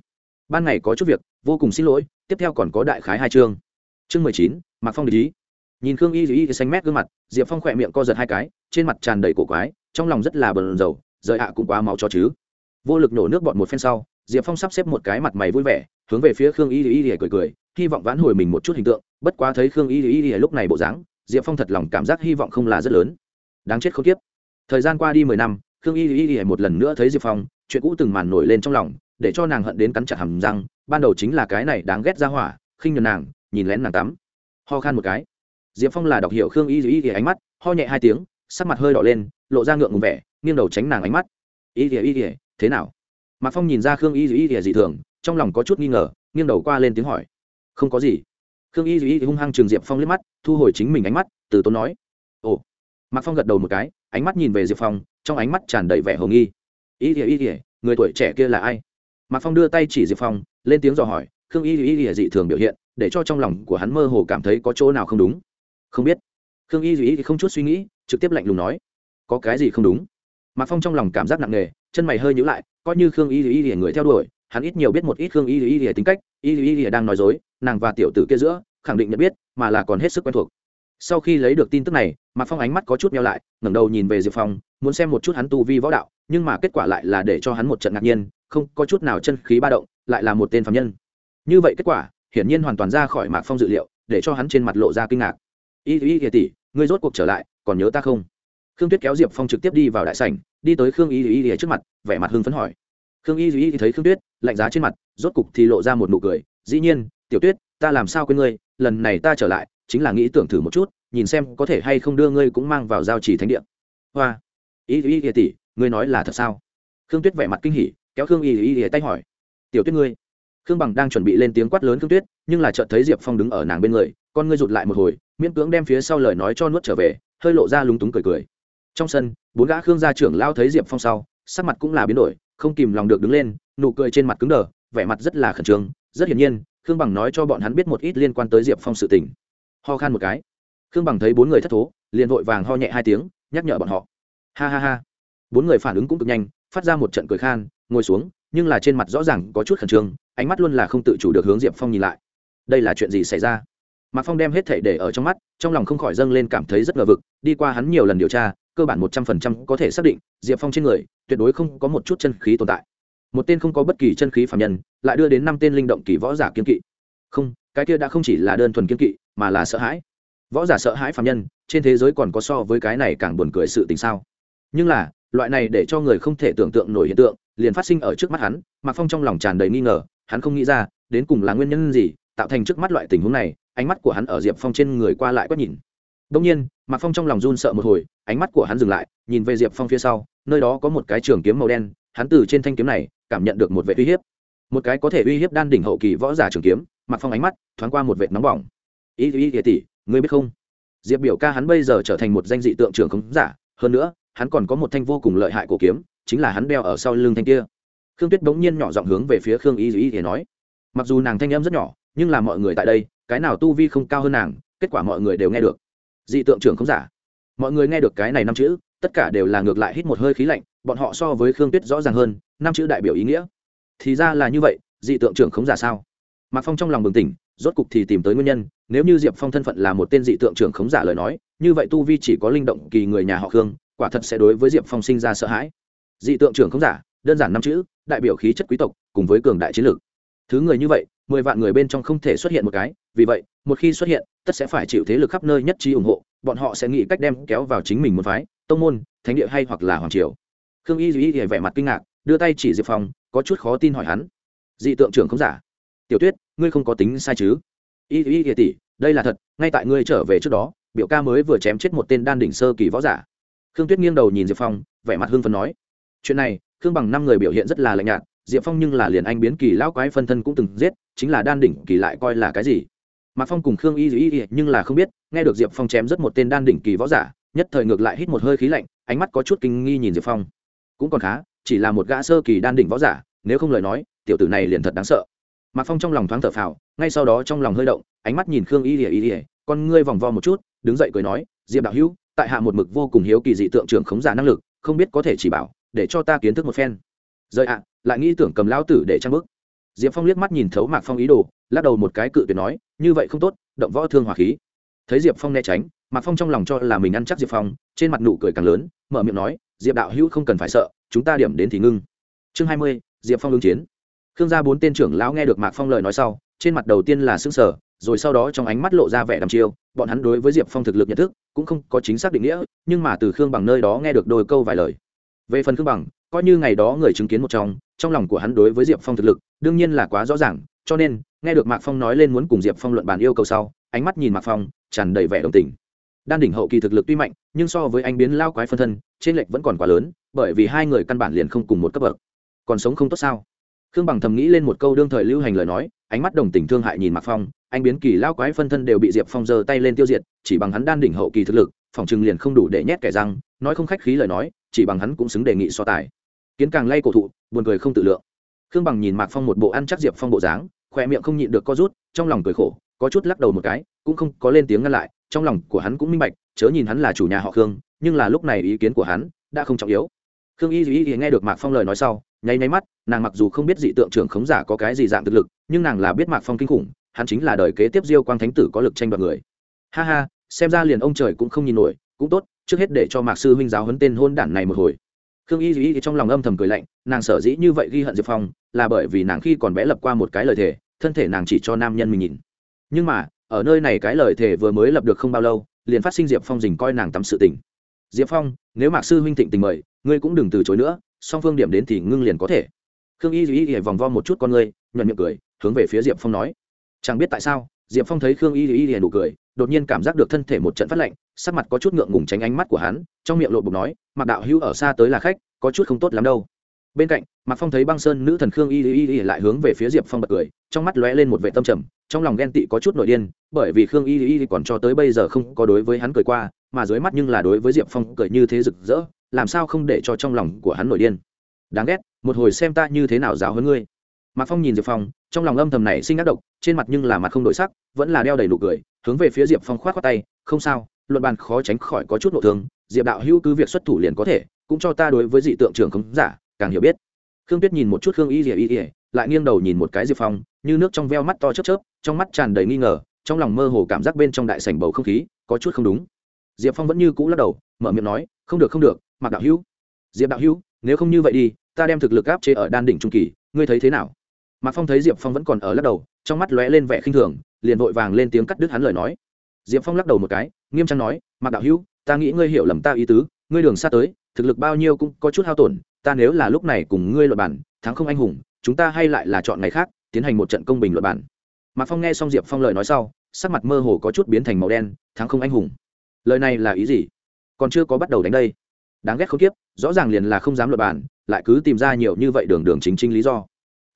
Ban ngày có chút việc, vô cùng xin lỗi, tiếp theo còn có đại khái hai chương. Chương mười chín, mạc phong để ý. Nhìn khương y y xanh mét gương mặt, diệp phong khỏe miệng co giật hai cái, trên mặt tràn đầy cổ quái, trong lòng rất là bờn dầu rời ạ cũng quá máu cho chứ. Vô lực nổ nước bọn một phen sau diệp phong sắp xếp một cái mặt mày vui vẻ hướng về phía khương y y y cười cười hy vọng vãn hồi mình một chút hình tượng bất quá thấy khương y y y lúc này bộ dáng diệp phong thật lòng cảm giác hy vọng không là rất lớn đáng chết không tiếp thời gian qua đi mười năm khương y y y một lần nữa thấy diệp phong chuyện cũ từng màn nổi lên trong lòng để cho nàng hận đến cắn chặt hầm răng ban đầu chính là cái này đáng ghét ra hỏa khinh nhường nàng nhìn lén nàng tắm ho khan một cái diệp phong là đọc hiểu khương y y y ánh mắt ho nhẹ hai tiếng sắc mặt hơi đỏ lên lộ ra ngượng ngùng vẻ nghiêng đầu tránh nàng ánh mắt y y y y thế nào mạc phong nhìn ra khương y y y dị thường trong lòng có chút nghi ngờ nghiêng đầu qua lên tiếng hỏi không có gì khương y y hung hăng trường diệp phong liếc mắt thu hồi chính mình ánh mắt từ tốn nói ồ mạc phong gật đầu một cái ánh mắt nhìn về diệp phong trong ánh mắt tràn đầy vẻ hồng nghi y y y người tuổi trẻ kia là ai mạc phong đưa tay chỉ diệp phong lên tiếng dò hỏi khương y y y dị thường biểu hiện để cho trong lòng của hắn mơ hồ cảm thấy có chỗ nào không đúng không biết khương y y không chút suy nghĩ trực tiếp lạnh lùng nói có cái gì không đúng mạc phong trong lòng cảm giác nặng nề chân mày hơi nhữ lại coi như khương y y y người theo đuổi, hắn ít nhiều biết một ít khương y y y tính cách. Y y y đang nói dối, nàng và tiểu tử kia giữa, khẳng định nhận biết, mà là còn hết sức quen thuộc. Sau khi lấy được tin tức này, mạc phong ánh mắt có chút meo lại, ngẩng đầu nhìn về diệp phong, muốn xem một chút hắn tu vi võ đạo, nhưng mà kết quả lại là để cho hắn một trận ngạc nhiên, không có chút nào chân khí ba động, lại là một tên phạm nhân. Như vậy kết quả, hiển nhiên hoàn toàn ra khỏi mạc phong dự liệu, để cho hắn trên mặt lộ ra kinh ngạc. Y y y tỷ, ngươi rốt cuộc trở lại, còn nhớ ta không? Khương tuyết kéo diệp phong trực tiếp đi vào đại sảnh đi tới khương y y y trước mặt vẻ mặt hưng phấn hỏi khương y y thấy khương tuyết lạnh giá trên mặt rốt cục thì lộ ra một nụ cười dĩ nhiên tiểu tuyết ta làm sao quên ngươi lần này ta trở lại chính là nghĩ tưởng thử một chút nhìn xem có thể hay không đưa ngươi cũng mang vào giao chỉ thánh địa hoa y y y tỷ ngươi nói là thật sao khương tuyết vẻ mặt kinh hỉ kéo khương y y y tay hỏi tiểu tuyết ngươi khương bằng đang chuẩn bị lên tiếng quát lớn khương tuyết nhưng là chợt thấy diệp phong đứng ở nàng bên người con ngươi rụt lại một hồi miễn cưỡng đem phía sau lời nói cho nuốt trở về hơi lộ ra lúng túng cười cười trong sân bốn gã khương gia trưởng lao thấy diệp phong sau, sắc mặt cũng là biến đổi, không kìm lòng được đứng lên, nụ cười trên mặt cứng đờ, vẻ mặt rất là khẩn trương. Rất hiển nhiên, khương bằng nói cho bọn hắn biết một ít liên quan tới diệp phong sự tình. Ho khan một cái. Khương bằng thấy bốn người thất thố, liền vội vàng ho nhẹ hai tiếng, nhắc nhở bọn họ. Ha ha ha. Bốn người phản ứng cũng cực nhanh, phát ra một trận cười khan, ngồi xuống, nhưng là trên mặt rõ ràng có chút khẩn trương, ánh mắt luôn là không tự chủ được hướng diệp phong nhìn lại. Đây là chuyện gì xảy ra? Mạc phong đem hết thể để ở trong mắt, trong lòng không khỏi dâng lên cảm thấy rất ngờ vực, đi qua hắn nhiều lần điều tra cơ bản một trăm phần trăm có thể xác định, diệp phong trên người, tuyệt đối không có một chút chân khí tồn tại. Một tên không có bất kỳ chân khí phạm nhân, lại đưa đến năm tên linh động kỳ võ giả kiên kỵ. Không, cái kia đã không chỉ là đơn thuần kiên kỵ, mà là sợ hãi. Võ giả sợ hãi phạm nhân, trên thế giới còn có so với cái này càng buồn cười sự tình sao? Nhưng là, loại này để cho người không thể tưởng tượng nổi hiện tượng, liền phát sinh ở trước mắt hắn, mạc phong trong lòng tràn đầy nghi ngờ, hắn không nghĩ ra, đến cùng là nguyên nhân gì, tạo thành trước mắt loại tình huống này, ánh mắt của hắn ở diệp phong trên người qua lại quét nhìn đông nhiên, mạc phong trong lòng run sợ một hồi, ánh mắt của hắn dừng lại, nhìn về diệp phong phía sau, nơi đó có một cái trường kiếm màu đen, hắn từ trên thanh kiếm này cảm nhận được một vệ uy hiếp. Một cái có thể uy hiếp đan đỉnh hậu kỳ võ giả trường kiếm, mạc phong ánh mắt thoáng qua một vệt nóng bỏng. Ý ý Diệp tỷ, ngươi biết không? Diệp biểu ca hắn bây giờ trở thành một danh dị tượng trưởng khống giả, hơn nữa, hắn còn có một thanh vô cùng lợi hại cổ kiếm, chính là hắn đeo ở sau lưng thanh kia. Khương tuyết bỗng nhiên nhỏ giọng hướng về phía khương y y thì nói. Mặc dù nàng thanh âm rất nhỏ, nhưng là mọi người tại đây, cái nào tu vi không cao hơn nàng, kết quả mọi người đều nghe được dị tượng trưởng không giả. Mọi người nghe được cái này năm chữ, tất cả đều là ngược lại hít một hơi khí lạnh, bọn họ so với khương tuyết rõ ràng hơn, năm chữ đại biểu ý nghĩa. Thì ra là như vậy, dị tượng trưởng không giả sao? Mạc phong trong lòng bừng tỉnh, rốt cục thì tìm tới nguyên nhân, nếu như diệp phong thân phận là một tên dị tượng trưởng khống giả lời nói, như vậy tu vi chỉ có linh động kỳ người nhà họ khương, quả thật sẽ đối với diệp phong sinh ra sợ hãi. Dị tượng trưởng khống giả, đơn giản năm chữ, đại biểu khí chất quý tộc, cùng với cường đại chiến lược. Thứ người như vậy, mười vạn người bên trong không thể xuất hiện một cái vì vậy, một khi xuất hiện, tất sẽ phải chịu thế lực khắp nơi nhất trí ủng hộ, bọn họ sẽ nghĩ cách đem kéo vào chính mình một phái, tông môn, thánh địa hay hoặc là hoàng triều. Khương y duy vẻ mặt kinh ngạc, đưa tay chỉ diệp phong, có chút khó tin hỏi hắn. Dị tượng trưởng không giả. Tiểu tuyết, ngươi không có tính sai chứ? Y duy y tỷ đây là thật, ngay tại ngươi trở về trước đó, biểu ca mới vừa chém chết một tên đan đỉnh sơ kỳ võ giả. Khương tuyết nghiêng đầu nhìn diệp phong, vẻ mặt hưng phấn nói. Chuyện này, khương bằng năm người biểu hiện rất là lạnh nhạt, diệp phong nhưng là liền anh biến kỳ lão quái phân thân cũng từng giết, chính là đan đỉnh kỳ lại coi là cái gì? Mạc phong cùng khương y dĩ nhưng là không biết, nghe được diệp phong chém rất một tên đan đỉnh kỳ võ giả, nhất thời ngược lại hít một hơi khí lạnh, ánh mắt có chút kinh nghi nhìn diệp phong. Cũng còn khá, chỉ là một gã sơ kỳ đan đỉnh võ giả, nếu không lời nói, tiểu tử này liền thật đáng sợ. Mạc phong trong lòng thoáng thở phào, ngay sau đó trong lòng hơi động, ánh mắt nhìn khương y y y, con ngươi vòng vo một chút, đứng dậy cười nói, diệp đạo hữu, tại hạ một mực vô cùng hiếu kỳ dị tượng trưởng khống giả năng lực, không biết có thể chỉ bảo, để cho ta kiến thức một phen. Rời ạ, lại nghĩ tưởng cầm lão tử để trang bức. Diệp phong liếc mắt nhìn thấu mạc phong ý đồ lắc đầu một cái cự tuyệt nói, như vậy không tốt, động võ thương hỏa khí. Thấy diệp phong né tránh, mạc phong trong lòng cho là mình ăn chắc diệp phong, trên mặt nụ cười càng lớn, mở miệng nói, diệp đạo hữu không cần phải sợ, chúng ta điểm đến thì ngưng. Chương hai mươi, diệp phong ứng chiến. Khương gia bốn tên trưởng lão nghe được mạc phong lời nói sau, trên mặt đầu tiên là xương sở rồi sau đó trong ánh mắt lộ ra vẻ đăm chiêu, bọn hắn đối với diệp phong thực lực nhận thức cũng không có chính xác định nghĩa, nhưng mà từ khương bằng nơi đó nghe được đôi câu vài lời. Về phần khương bằng, coi như ngày đó người chứng kiến một trong trong lòng của hắn đối với diệp phong thực lực, đương nhiên là quá rõ ràng cho nên, nghe được mạc phong nói lên muốn cùng diệp phong luận bàn yêu cầu sau, ánh mắt nhìn mạc phong, tràn đầy vẻ đồng tình. Đan đỉnh hậu kỳ thực lực tuy mạnh, nhưng so với anh biến lao quái phân thân, trên lệch vẫn còn quá lớn, bởi vì hai người căn bản liền không cùng một cấp bậc. Còn sống không tốt sao? Khương bằng thầm nghĩ lên một câu đương thời lưu hành lời nói, ánh mắt đồng tình thương hại nhìn mạc phong, anh biến kỳ lao quái phân thân đều bị diệp phong giơ tay lên tiêu diệt, chỉ bằng hắn đan đỉnh hậu kỳ thực lực, phòng chừng liền không đủ để nhét kẻ răng, nói không khách khí lời nói, chỉ bằng hắn cũng xứng đề nghị so tài. Kiến càng lay cổ thụ, buồn cười không tự lượng khương bằng nhìn mạc phong một bộ ăn chắc diệp phong bộ dáng khỏe miệng không nhịn được co rút, trong lòng cười khổ, có chút lắc đầu một cái, cũng không có lên tiếng ngăn lại, trong lòng của hắn cũng minh bạch, chớ nhìn hắn là chủ nhà họ khương, nhưng là lúc này ý kiến của hắn đã không trọng yếu. Khương y duy nghe được mạc phong lời nói sau, nháy nháy mắt, nàng mặc dù không biết dị tượng trưởng khống giả có cái gì dạng thực lực, nhưng nàng là biết mạc phong kinh khủng, hắn chính là đời kế tiếp diêu quang thánh tử có lực tranh đoạt người. Ha ha, xem ra liền ông trời cũng không nhìn nổi, cũng tốt, trước hết để cho mạc sư huynh giáo huấn tên hôn đản này một hồi khương y duy trong lòng âm thầm cười lạnh, nàng sở dĩ như vậy ghi hận diệp phong là bởi vì nàng khi còn bé lập qua một cái lời thề, thân thể nàng chỉ cho nam nhân mình nhìn. Nhưng mà, ở nơi này cái lời thề vừa mới lập được không bao lâu, liền phát sinh diệp phong dình coi nàng tắm sự tình. Diệp phong, nếu mạc sư huynh thịnh tình mời, ngươi cũng đừng từ chối nữa, song phương điểm đến thì ngưng liền có thể. Khương y duy vòng vo một chút con ngươi, nhuận miệng cười, hướng về phía diệp phong nói. Chẳng biết tại sao, diệp phong thấy khương y duy y nụ cười, đột nhiên cảm giác được thân thể một trận phát lạnh sắc mặt có chút ngượng ngùng tránh ánh mắt của hắn, trong miệng lộ bục nói mặc đạo hữu ở xa tới là khách, có chút không tốt lắm đâu. Bên cạnh, mạc phong thấy băng sơn nữ thần khương y y y lại hướng về phía diệp phong bật cười, trong mắt lóe lên một vệ tâm trầm, trong lòng ghen tị có chút nội điên, bởi vì khương y y còn cho tới bây giờ không có đối với hắn cười qua, mà dưới mắt nhưng là đối với diệp phong cười như thế rực rỡ, làm sao không để cho trong lòng của hắn nội điên. Đáng ghét, một hồi xem ta như thế nào giáo hơn ngươi. Mạc phong nhìn diệp phong, trong lòng âm thầm này sinh ác độc, trên mặt nhưng là mặt không đổi sắc, vẫn là đeo đầy nụ cười, hướng về phía diệp phong k h o á t khoác tay, không sao luận bàn khó tránh khỏi có chút nội thương, diệp đạo hữu cứ việc xuất thủ liền có thể, cũng cho ta đối với dị tượng trưởng khống giả, càng hiểu biết. Khương tuyết nhìn một chút khương y ỉa y ỉa lại nghiêng đầu nhìn một cái diệp phong, như nước trong veo mắt to chớp chớp, trong mắt tràn đầy nghi ngờ, trong lòng mơ hồ cảm giác bên trong đại sảnh bầu không khí, có chút không đúng. Diệp phong vẫn như cũ lắc đầu, mở miệng nói, không được không được mặc đạo hữu. Diệp đạo hữu, nếu không như vậy đi, ta đem thực lực áp chế ở đan đỉnh trung kỳ, ngươi thấy thế nào? Mạc phong thấy diệp phong vẫn còn ở lắc đầu, trong mắt lóe lên vẻ khinh thường, liền vội vàng lên tiếng cắt đứt hắn lời nói diệp phong lắc đầu một cái, nghiêm trang nói, mạc đạo hữu, ta nghĩ ngươi hiểu lầm ta ý tứ, ngươi đường xa tới, thực lực bao nhiêu cũng có chút hao tổn, ta nếu là lúc này cùng ngươi luật bản thắng không anh hùng, chúng ta hay lại là chọn ngày khác, tiến hành một trận công bình luật bản mạc phong nghe xong diệp phong lời nói sau, sắc mặt mơ hồ có chút biến thành màu đen, thắng không anh hùng. Lời này là ý gì? Còn chưa có bắt đầu đánh đây. Đáng ghét không tiếp rõ ràng liền là không dám luật bản lại cứ tìm ra nhiều như vậy đường đường chính chính lý do.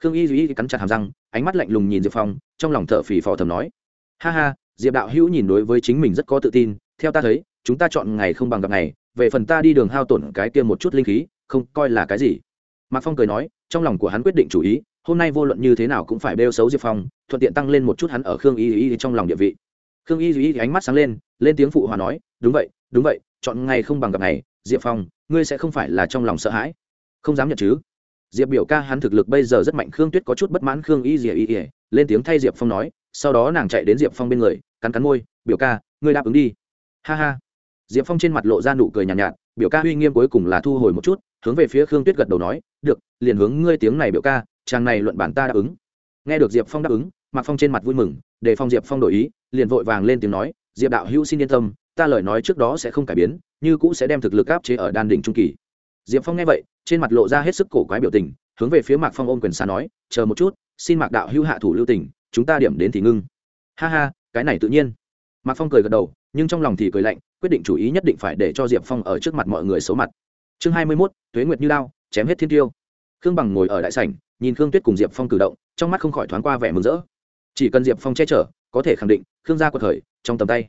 Khương y duy cắn chặt hàm răng, ánh mắt lạnh lùng nhìn diệp phong, trong lòng thở phì phò thầm nói, ha ha diệp đạo hữu nhìn đối với chính mình rất có tự tin, theo ta thấy, chúng ta chọn ngày không bằng gặp ngày, về phần ta đi đường hao tổn cái kia một chút linh khí, không coi là cái gì. Mạc phong cười nói, trong lòng của hắn quyết định chủ ý, hôm nay vô luận như thế nào cũng phải bêu xấu diệp phong, thuận tiện tăng lên một chút hắn ở khương y y trong lòng địa vị. Khương y y ánh mắt sáng lên lên tiếng phụ hòa nói, đúng vậy đúng vậy, chọn ngày không bằng gặp ngày, diệp phong, ngươi sẽ không phải là trong lòng sợ hãi. Không dám nhận chứ. Diệp biểu ca hắn thực lực bây giờ rất mạnh, khương tuyết có chút bất mãn khương y dìa y ỉa lên tiếng thay diệp phong nói sau đó nàng chạy đến diệp phong bên người cắn cắn môi biểu ca ngươi đáp ứng đi ha ha diệp phong trên mặt lộ ra nụ cười nhàn nhạt, nhạt biểu ca uy nghiêm cuối cùng là thu hồi một chút hướng về phía khương tuyết gật đầu nói được liền hướng ngươi tiếng này biểu ca chàng này luận bản ta đáp ứng nghe được diệp phong đáp ứng mạc phong trên mặt vui mừng để phong diệp phong đổi ý liền vội vàng lên tiếng nói diệp đạo hữu xin yên tâm ta lời nói trước đó sẽ không cải biến như cũ sẽ đem thực lực áp chế ở đan đỉnh trung kỳ diệp phong nghe vậy trên mặt lộ ra hết sức cổ quái biểu tình hướng về phía mạc phong ôm quyền xa nói chờ một chút xin mạc đạo hữu hạ thủ lưu tình chúng ta điểm đến thì ngưng. Ha ha, cái này tự nhiên. Mạc phong cười gật đầu, nhưng trong lòng thì cười lạnh, quyết định chủ ý nhất định phải để cho diệp phong ở trước mặt mọi người xấu mặt. Chương hai mươi mốt, tuế nguyệt như lao chém hết thiên tiêu. Khương bằng ngồi ở đại sảnh, nhìn khương tuyết cùng diệp phong cử động, trong mắt không khỏi thoáng qua vẻ mừng rỡ. Chỉ cần diệp phong che chở, có thể khẳng định, khương gia quật thời, trong tầm tay.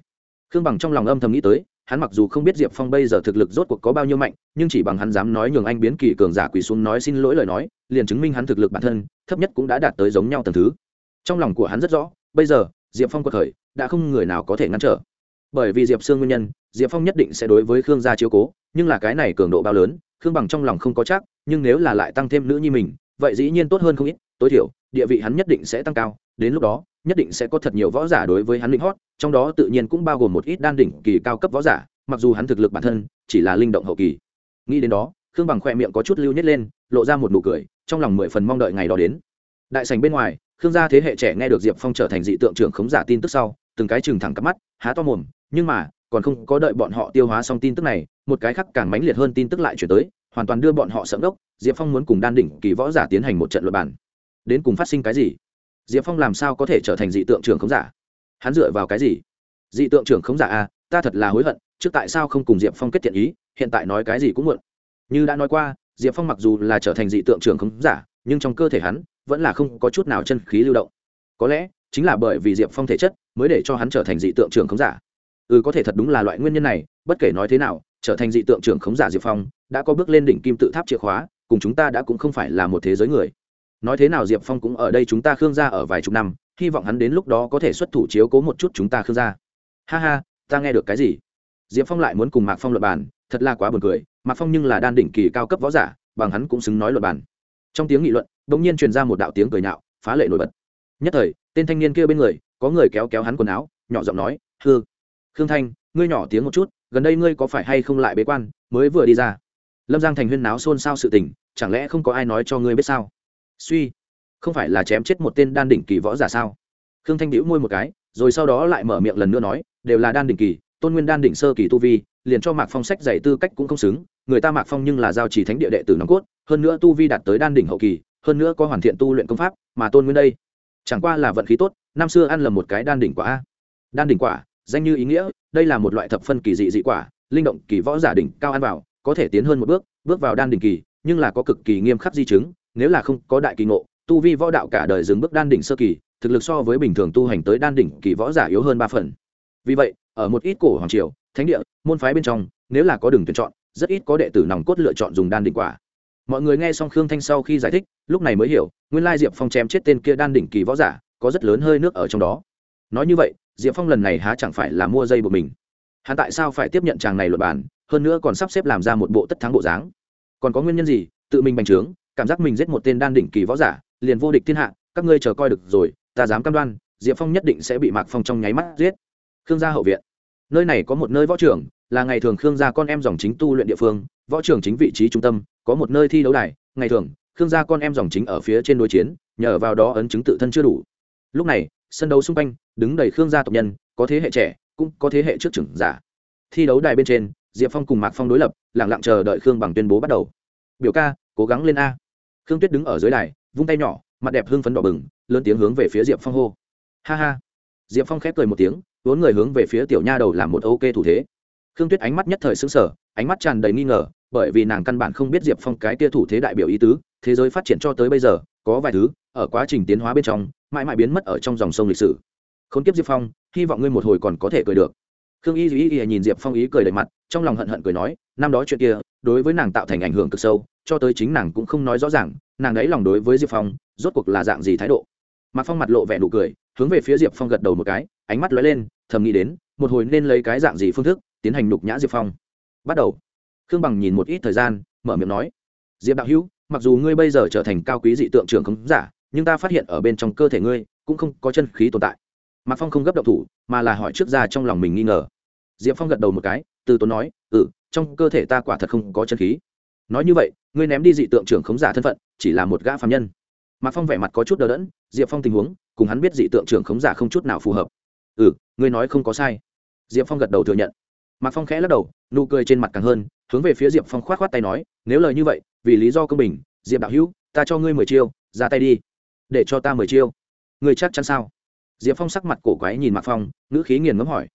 Khương bằng trong lòng âm thầm nghĩ tới, hắn mặc dù không biết diệp phong bây giờ thực lực rốt cuộc có bao nhiêu mạnh, nhưng chỉ bằng hắn dám nói nhường anh biến kỳ cường giả quỳ xuống nói xin lỗi lời nói, liền chứng minh hắn thực lực bản thân, thấp nhất cũng đã đạt tới giống nhau t thứ trong lòng của hắn rất rõ, bây giờ, diệp phong cuộc khởi, đã không người nào có thể ngăn trở. Bởi vì diệp sương nguyên nhân, diệp phong nhất định sẽ đối với khương gia chiếu cố, nhưng là cái này cường độ bao lớn, khương bằng trong lòng không có chắc, nhưng nếu là lại tăng thêm nữ nhi mình, vậy dĩ nhiên tốt hơn không ít, tối thiểu, địa vị hắn nhất định sẽ tăng cao, đến lúc đó, nhất định sẽ có thật nhiều võ giả đối với hắn linh hót, trong đó tự nhiên cũng bao gồm một ít đan đỉnh kỳ cao cấp võ giả, mặc dù hắn thực lực bản thân chỉ là linh động hậu kỳ. Nghĩ đến đó, khương bằng khoe miệng có chút lưu nhét lên, lộ ra một nụ cười, trong lòng mười phần mong đợi ngày đó đến. Đại sành bên ngoài khương gia thế hệ trẻ nghe được diệp phong trở thành dị tượng trưởng khống giả tin tức sau từng cái chừng thẳng cắp mắt há to mồm nhưng mà còn không có đợi bọn họ tiêu hóa xong tin tức này một cái khác càng mãnh liệt hơn tin tức lại chuyển tới hoàn toàn đưa bọn họ sẫm đốc diệp phong muốn cùng đan đỉnh kỳ võ giả tiến hành một trận luật bản đến cùng phát sinh cái gì? Diệp phong làm sao có thể trở thành dị tượng trưởng khống giả? Hắn dựa vào cái gì? Dị tượng trưởng khống giả a à, ta thật là hối hận trước tại sao không cùng diệp phong kết thiện ý hiện tại nói cái gì cũng muộn. Như đã nói qua diệp phong mặc dù là trở thành dị tượng trưởng khống giả nhưng trong cơ thể hắn vẫn là không có chút nào chân khí lưu động. Có lẽ, chính là bởi vì diệp phong thể chất mới để cho hắn trở thành dị tượng trưởng khống giả. Ừ có thể thật đúng là loại nguyên nhân này, bất kể nói thế nào, trở thành dị tượng trưởng khống giả diệp phong đã có bước lên đỉnh kim tự tháp chìa khóa, cùng chúng ta đã cũng không phải là một thế giới người. Nói thế nào diệp phong cũng ở đây chúng ta khương gia ở vài chục năm, hy vọng hắn đến lúc đó có thể xuất thủ chiếu cố một chút chúng ta khương gia. Ha ha, ta nghe được cái gì? Diệp phong lại muốn cùng mạc phong luật bàn, thật là quá buồn cười, mạc phong nhưng là đan đỉnh kỳ cao cấp võ giả, bằng hắn cũng xứng nói luật bàn trong tiếng nghị luận, bỗng nhiên truyền ra một đạo tiếng cười nhạo, phá lệ nổi bật. Nhất thời, tên thanh niên kia bên người, có người kéo kéo hắn quần áo, nhỏ giọng nói hư khương thanh, ngươi nhỏ tiếng một chút, gần đây ngươi có phải hay không lại bế quan, mới vừa đi ra? Lâm giang thành huyên náo xôn xao sự tình, chẳng lẽ không có ai nói cho ngươi biết sao? Suy, không phải là chém chết một tên đan đỉnh kỳ võ giả sao? Khương thanh đĩu môi một cái, rồi sau đó lại mở miệng lần nữa nói, đều là đan đỉnh kỳ tôn nguyên đan đỉnh sơ kỳ tu vi, liền cho mạc phong sách dạy tư cách cũng không xứng, người ta mạc phong nhưng là giao chỉ thánh địa đệ tử nòng cốt, hơn nữa tu vi đạt tới đan đỉnh hậu kỳ, hơn nữa có hoàn thiện tu luyện công pháp, mà tôn nguyên đây, chẳng qua là vận khí tốt, năm xưa ăn lầm một cái đan đỉnh quả đan đỉnh quả, danh như ý nghĩa, đây là một loại thập phân kỳ dị dị quả, linh động kỳ võ giả đỉnh cao ăn vào, có thể tiến hơn một bước bước vào đan đỉnh kỳ, nhưng là có cực kỳ nghiêm khắc di chứng, nếu là không có đại kỳ ngộ, tu vi võ đạo cả đời dừng bước đan đỉnh sơ kỳ, thực lực so với bình thường tu hành tới đan đỉnh kỳ võ giả yếu hơn ba phần. Vì vậy ở một ít cổ hoàng triều, thánh địa, môn phái bên trong, nếu là có đường tuyển chọn, rất ít có đệ tử nòng cốt lựa chọn dùng đan đỉnh quả. Mọi người nghe xong khương thanh sau khi giải thích, lúc này mới hiểu, nguyên lai diệp phong chém chết tên kia đan đỉnh kỳ võ giả, có rất lớn hơi nước ở trong đó. Nói như vậy, diệp phong lần này há chẳng phải là mua dây của mình. Hắn tại sao phải tiếp nhận chàng này luật bản hơn nữa còn sắp xếp làm ra một bộ tất thắng bộ dáng? Còn có nguyên nhân gì? Tự mình bành trướng, cảm giác mình giết một tên đan đỉnh kỳ võ giả, liền vô địch thiên hạ, các ngươi chờ coi được rồi, ta dám cam đoan, diệp phong nhất định sẽ bị mạc phong trong nháy mắt giết khương gia hậu viện. Nơi này có một nơi võ trường, là ngày thường khương gia con em dòng chính tu luyện địa phương, võ trường chính vị trí trung tâm, có một nơi thi đấu đài, ngày thường, khương gia con em dòng chính ở phía trên đối chiến, nhờ vào đó ấn chứng tự thân chưa đủ. Lúc này, sân đấu xung quanh, đứng đầy khương gia tộc nhân, có thế hệ trẻ, cũng có thế hệ trước trưởng giả. Thi đấu đài bên trên, diệp phong cùng mạc phong đối lập lẳng lặng chờ đợi khương bằng tuyên bố bắt đầu. Biểu ca, cố gắng lên a. Khương tuyết đứng ở dưới đài, vung tay nhỏ, mặt đẹp hưng phấn đỏ bừng, lớn tiếng hướng về phía diệp phong hô. Ha ha. Diệp phong khép cười một tiếng vốn người hướng về phía tiểu nha đầu làm một ok thủ thế. Khương tuyết ánh mắt nhất thời xứng sở ánh mắt tràn đầy nghi ngờ, bởi vì nàng căn bản không biết diệp phong cái tia thủ thế đại biểu ý tứ, thế giới phát triển cho tới bây giờ, có vài thứ, ở quá trình tiến hóa bên trong, mãi mãi biến mất ở trong dòng sông lịch sử. K h ố n kiếp diệp phong, hy vọng ngươi một hồi còn có thể cười được. Khương y duy y nhìn diệp phong ý cười đầy mặt, trong lòng hận hận cười nói, năm đó chuyện kia, đối với nàng tạo thành ảnh hưởng cực sâu, cho tới chính nàng cũng không nói rõ ràng, nàng ấy lòng đối với diệp phong, rốt cuộc là dạng gì thái độ. Mạc phong mặt lộ vẻ nụ cười, hướng về phía diệp phong gật đầu một cái, ánh mắt lóe lên thầm nghĩ đến, một hồi nên lấy cái dạng gì phương thức tiến hành nhục nhã diệp phong. Bắt đầu. Khương bằng nhìn một ít thời gian, mở miệng nói, diệp đạo hữu, mặc dù ngươi bây giờ trở thành cao quý dị tượng trưởng khống giả, nhưng ta phát hiện ở bên trong cơ thể ngươi cũng không có chân khí tồn tại. Mạc phong không gấp động thủ, mà là hỏi trước ra trong lòng mình nghi ngờ. Diệp phong gật đầu một cái, từ tốn nói ừ trong cơ thể ta quả thật không có chân khí. Nói như vậy, ngươi ném đi dị tượng trưởng khống giả thân phận, chỉ là một gã phạm nhân. Mạc phong vẻ mặt có chút đờ đẫn, diệp phong tình huống, cùng hắn biết dị tượng trưởng khống giả không chút nào phù hợp ừ ngươi nói không có sai. Diệp phong gật đầu thừa nhận. Mạc phong khẽ lắc đầu, nụ cười trên mặt càng hơn, hướng về phía diệp phong k h o á t k h o á t tay nói, nếu lời như vậy, vì lý do công bình, diệp đạo hữu, ta cho ngươi mười chiêu, ra tay đi. Để cho ta mười chiêu. Ngươi chắc chắn sao? Diệp phong sắc mặt cổ quái nhìn mạc phong, ngữ khí nghiền ngấm hỏi.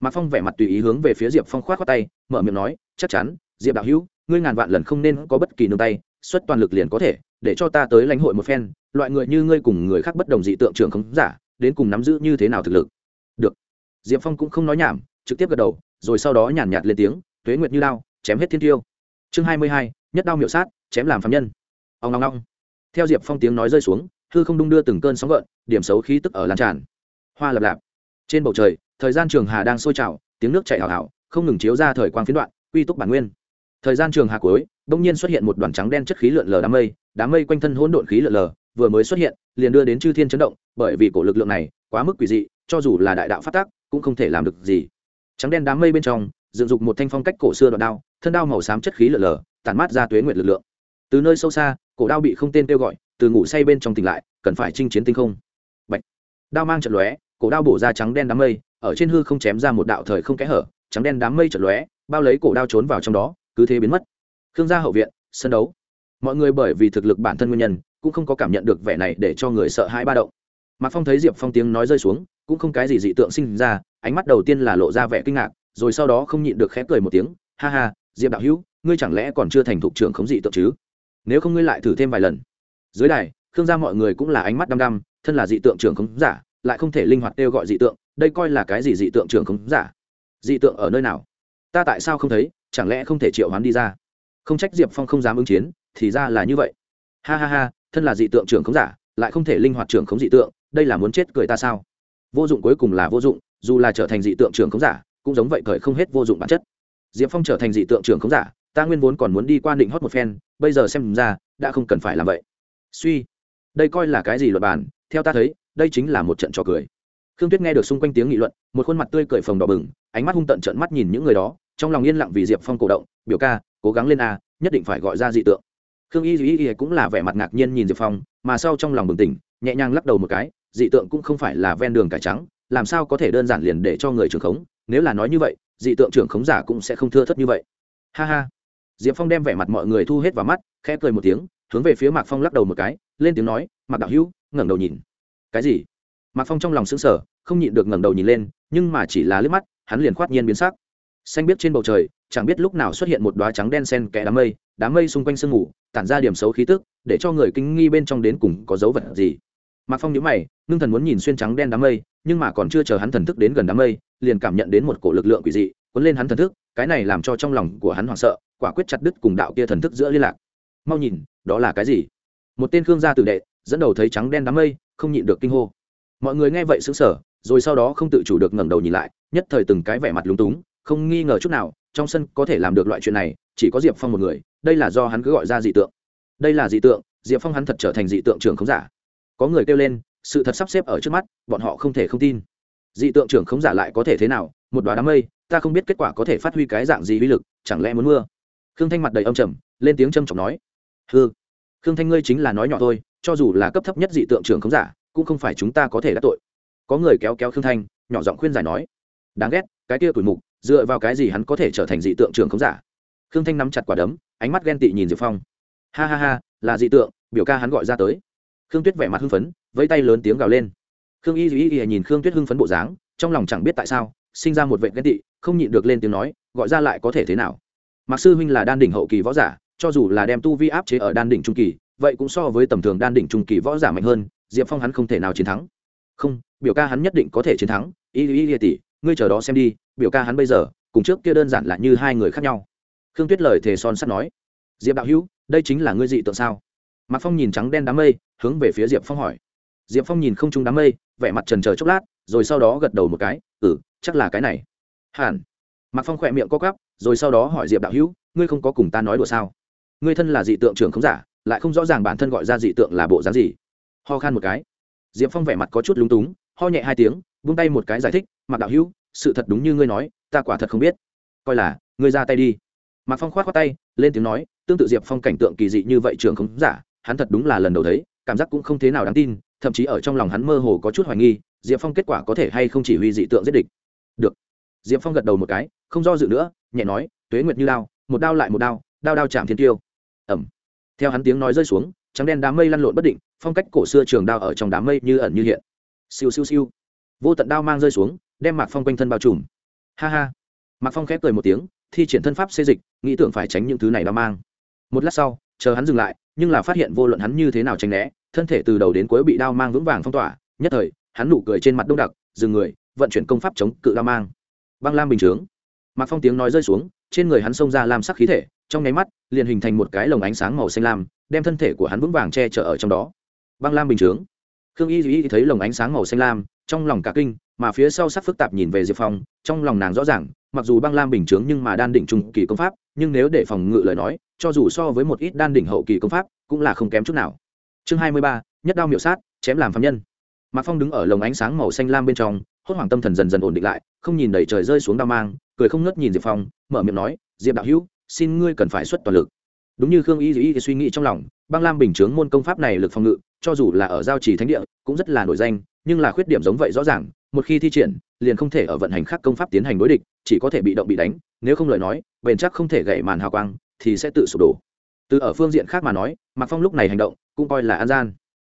Mạc phong vẻ mặt tùy ý hướng về phía diệp phong k h o á t k h o á t tay, mở miệng nói, chắc chắn, diệp đạo hữu, ngươi ngàn vạn lần không nên có bất kỳ nương tay, xuất toàn lực liền có thể, để cho ta tới lãnh hội một phen, loại người như ngươi cùng người khác bất đồng dị tượng trưởng không giả, đến cùng nắm giữ như thế nào thực lực? Diệp phong cũng không nói nhảm trực tiếp gật đầu rồi sau đó nhàn nhạt, lên tiếng tuế nguyệt như lao chém hết thiên tiêu. Chương hai mươi hai nhất đao miệu sát chém làm phạm nhân. Ông ngong ngong theo diệp phong tiếng nói rơi xuống hư không đung đưa từng cơn sóng gợn điểm xấu khí tức ở lan tràn. Hoa lập lạp. Trên bầu trời thời gian trường hà đang sôi trào tiếng nước chạy hào hào không ngừng chiếu ra thời quang phiến đoạn quy túc bản nguyên. Thời gian trường hà cuối đông nhiên xuất hiện một đoàn trắng đen chất khí lượn lờ đám mây đám mây quanh thân hỗn độn khí lượn lờ vừa mới xuất hiện liền đưa đến chư thiên chấn động bởi vì cổ lực lượng này quá mức quỷ dị cho dù là đại đạo phát tác cũng không thể làm được gì. Trắng đen đám mây bên trong, dựng dục một thanh phong cách cổ xưa đoạn đao, thân đao màu xám chất khí lở lở tản mát ra tuế nguyện lực lượng. Từ nơi sâu xa, cổ đao bị không tên kêu gọi, từ ngủ say bên trong tỉnh lại, cần phải chinh chiến tinh không. Bạch. đao mang trận lóe, cổ đao bổ ra trắng đen đám mây, ở trên hư không chém ra một đạo thời không kẽ hở, trắng đen đám mây trận lóe, bao lấy cổ đao trốn vào trong đó, cứ thế biến mất. Khương gia hậu viện, sân đấu. Mọi người bởi vì thực lực bản thân nguyên nhân, cũng không có cảm nhận được vẻ này để cho người sợ hãi ba động. Mạc phong thấy diệp phong tiếng nói rơi xuống cũng không cái gì dị tượng sinh ra, ánh mắt đầu tiên là lộ ra vẻ kinh ngạc, rồi sau đó không nhịn được khép cười một tiếng, ha ha, diệp đạo hữu, ngươi chẳng lẽ còn chưa thành thục trưởng khống dị tượng chứ? Nếu không ngươi lại thử thêm vài lần. Dưới đài, khương gia mọi người cũng là ánh mắt đăm đăm, thân là dị tượng trưởng khống giả, lại không thể linh hoạt kêu gọi dị tượng, đây coi là cái gì dị tượng trưởng khống giả? Dị tượng ở nơi nào? Ta tại sao không thấy, chẳng lẽ không thể triệu hoán đi ra? Không trách diệp phong không dám ứng chiến, thì ra là như vậy. Ha ha ha, thân là dị tượng trưởng khống giả, lại không thể linh hoạt trưởng khống dị tượng, đây là muốn chết cười ta sao? Vô dụng cuối cùng là vô dụng, dù là trở thành dị tượng trưởng khống giả, cũng giống vậy cởi không hết vô dụng bản chất. Diệp phong trở thành dị tượng trưởng khống giả, ta nguyên vốn còn muốn đi qua định hót một phen, bây giờ xem ra, đã không cần phải làm vậy. Suy, đây coi là cái gì luật bản? Theo ta thấy, đây chính là một trận trò cười. Khương tuyết nghe được xung quanh tiếng nghị luận, một khuôn mặt tươi cười phồng đỏ bừng, ánh mắt hung tận trận mắt nhìn những người đó, trong lòng yên lặng vì diệp phong cổ động, biểu ca, cố gắng lên a, nhất định phải gọi ra dị tượng. Khương y duy y cũng là vẻ mặt ngạc nhiên nhìn diệp phong, mà sau trong lòng bừng tỉnh, nhẹ nhàng lắc đầu một cái dị tượng cũng không phải là ven đường cải trắng, làm sao có thể đơn giản liền để cho người trưởng khống? Nếu là nói như vậy, dị tượng trưởng khống giả cũng sẽ không thưa thất như vậy. Ha ha. Diệp phong đem vẻ mặt mọi người thu hết vào mắt, khẽ cười một tiếng, hướng về phía mạc phong lắc đầu một cái, lên tiếng nói, mạc đạo hữu, ngẩng đầu nhìn. Cái gì? Mạc phong trong lòng xứng sở không nhịn được ngẩng đầu nhìn lên, nhưng mà chỉ là liếc mắt, hắn liền khoát nhiên biến sắc. Xanh biết trên bầu trời, chẳng biết lúc nào xuất hiện một đoá trắng đen sen kẽ đám mây đám mây xung quanh sương mù, tản ra điểm xấu khí tức, để cho người kinh nghi bên trong đến cùng có dấu vật gì mạc phong nhíu mày, ngưng thần muốn nhìn xuyên trắng đen đám mây, nhưng mà còn chưa chờ hắn thần thức đến gần đám mây, liền cảm nhận đến một cổ lực lượng quỷ dị, cuốn lên hắn thần thức, cái này làm cho trong lòng của hắn hoảng sợ, quả quyết chặt đứt cùng đạo kia thần thức giữa liên lạc. Mau nhìn, đó là cái gì? Một tên khương gia tử đệ, dẫn đầu thấy trắng đen đám mây, không nhịn được kinh hô. Mọi người nghe vậy sững sờ, rồi sau đó không tự chủ được ngẩng đầu nhìn lại, nhất thời từng cái vẻ mặt lúng túng, không nghi ngờ chút nào, trong sân có thể làm được loại chuyện này, chỉ có diệp phong một người, đây là do hắn cứ gọi ra dị tượng. Đây là dị tượng, diệp phong hắn thật trở thành dị tượng trưởng không giả có người kêu lên, sự thật sắp xếp ở trước mắt, bọn họ không thể không tin. Dị tượng trưởng không giả lại có thể thế nào? Một đoá đám mây, ta không biết kết quả có thể phát huy cái dạng gì uy lực, chẳng lẽ muốn mưa? Khương thanh mặt đầy âm trầm, lên tiếng trầm trọng nói. Hư khương thanh ngươi chính là nói nhỏ thôi, cho dù là cấp thấp nhất dị tượng trưởng không giả, cũng không phải chúng ta có thể đắc tội. Có người kéo kéo khương thanh, nhỏ giọng khuyên giải nói. Đáng ghét, cái kia tuổi mục, dựa vào cái gì hắn có thể trở thành dị tượng trưởng không giả? Khương thanh nắm chặt quả đấm, ánh mắt ghen tị nhìn diệp phong. Ha ha ha, là dị tượng, biểu ca hắn gọi ra tới khương tuyết vẻ mặt hưng phấn, vẫy tay lớn tiếng gào lên. Khương y duy y nhìn khương tuyết hưng phấn bộ dáng, trong lòng chẳng biết tại sao, sinh ra một vệ ghen tị, không nhịn được lên tiếng nói, gọi ra lại có thể thế nào. Mặc sư huynh là đan đỉnh hậu kỳ võ giả, cho dù là đem tu vi áp chế ở đan đỉnh trung kỳ, vậy cũng so với tầm thường đan đỉnh trung kỳ võ giả mạnh hơn, diệp phong hắn không thể nào chiến thắng. Không, biểu ca hắn nhất định có thể chiến thắng. Y duy y tỷ, ngươi chờ đó xem đi, biểu ca hắn bây giờ, cùng trước kia đơn giản là như hai người khác nhau. Khương tuyết lời thề son sắt nói. Diệp đạo hữu, đây chính là ngươi dị tượng sao? Mạc phong nhìn trắng đen đám mây hướng về phía diệp phong hỏi. Diệp phong nhìn không trung đám mây, vẻ mặt trần chờ chốc lát, rồi sau đó gật đầu một cái ừ chắc là cái này. Hẳn. Mạc phong khỏe miệng co cắp rồi sau đó hỏi diệp đạo hữu, ngươi không có cùng ta nói đùa sao? Ngươi thân là dị tượng trưởng không giả, lại không rõ ràng bản thân gọi ra dị tượng là bộ dáng gì? Ho khan một cái. Diệp phong vẻ mặt có chút lúng túng, ho nhẹ hai tiếng vung tay một cái giải thích, mạc đạo hữu, sự thật đúng như ngươi nói, ta quả thật không biết. Coi là, ngươi ra tay đi. Mạc phong k h o á t khoác tay, lên tiếng nói, tương tự diệp phong cảnh tượng kỳ dị như vậy trường không giả, hắn thật đúng là lần đầu thấy cảm giác cũng không thế nào đáng tin, thậm chí ở trong lòng hắn mơ hồ có chút hoài nghi, diệp phong kết quả có thể hay không chỉ huy dị tượng giết địch. Được. Diệp phong gật đầu một cái, không do dự nữa, nhẹ nói, tuế nguyệt như đao, một đao lại một đao đao đao chạm thiên tiêu. Ẩm. Theo hắn tiếng nói rơi xuống, trắng đen đám mây lăn lộn bất định, phong cách cổ xưa trường đao ở trong đám mây như ẩn như hiện. Siêu siêu siêu. Vô tận đao mang rơi xuống, đem mạc phong quanh thân bao trùm. Ha ha. Mạc phong khép cười một tiếng, thi triển thân pháp xê dịch, nghĩ tưởng phải tránh những thứ này đao mang. Một lát sau, chờ hắn dừng lại, nhưng là phát hiện vô luận hắn như thế nào tránh né thân thể từ đầu đến cuối bị đao mang vững vàng phong tỏa, nhất thời, hắn nụ cười trên mặt đông đặc, dừng người, vận chuyển công pháp chống cự đao mang. Băng lam bình chướng. Mạc phong tiếng nói rơi xuống, trên người hắn xông ra lam sắc khí thể, trong nháy mắt, liền hình thành một cái lồng ánh sáng màu xanh lam, đem thân thể của hắn vững vàng che chở ở trong đó. Băng lam bình chướng. Khương y duy thấy lồng ánh sáng màu xanh lam, trong lòng cả kinh, mà phía sau sắc phức tạp nhìn về diệp phong, trong lòng nàng rõ ràng, mặc dù băng lam bình chướng nhưng mà đan đỉnh trung kỳ công pháp, nhưng nếu để phòng ngự lời nói, cho dù so với một ít đan đỉnh hậu kỳ công pháp, cũng là không kém chút nào chương hai mươi ba, nhất đao miểu sát, chém làm phạm nhân. Mạc phong đứng ở lồng ánh sáng màu xanh lam bên trong, hốt hoảng tâm thần dần dần ổn định lại, không nhìn đầy trời rơi xuống đao mang, cười không ngớt nhìn diệp phong, mở miệng nói, diệp đạo hữu, xin ngươi cần phải xuất toàn lực. Đúng như khương y dĩ suy nghĩ trong lòng, băng lam bình chướng môn công pháp này lực phòng ngự, cho dù là ở giao trì thánh địa, cũng rất là nổi danh, nhưng là khuyết điểm giống vậy rõ ràng, một khi thi triển, liền không thể ở vận hành khác công pháp tiến hành đối địch, chỉ có thể bị động bị đánh, nếu không lời nói, bền chắc không thể gậy màn hào quang, thì sẽ tự sụp đổ. Từ ở phương diện khác mà nói, mạc phong lúc này hành động cũng coi là an gian.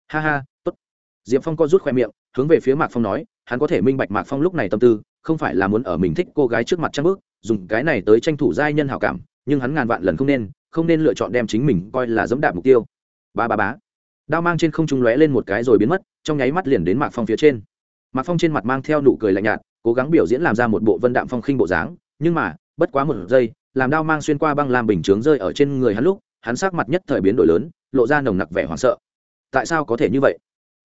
Ha ha, tốt. Diệp phong co rút khoe miệng, hướng về phía mạc phong nói, hắn có thể minh bạch mạc phong lúc này tâm tư, không phải là muốn ở mình thích cô gái trước mặt trang bước dùng cái này tới tranh thủ giai nhân hào cảm, nhưng hắn ngàn vạn lần không nên không nên lựa chọn đem chính mình coi là dẫm đạp mục tiêu. Ba ba bá đao mang trên không trung lóe lên một cái rồi biến mất, trong nháy mắt liền đến mạc phong phía trên. Mạc phong trên mặt mang theo nụ cười lạnh nhạt, cố gắng biểu diễn làm ra một bộ vân đạm phong khinh bộ dáng, nhưng mà, bất quá một giây, làm đao mang xuyên qua băng làm bình chướng rơi ở trên người hắn lúc, hắn sắc mặt nhất thời biến đổi lớn lộ ra nồng nặc vẻ hoảng sợ. Tại sao có thể như vậy?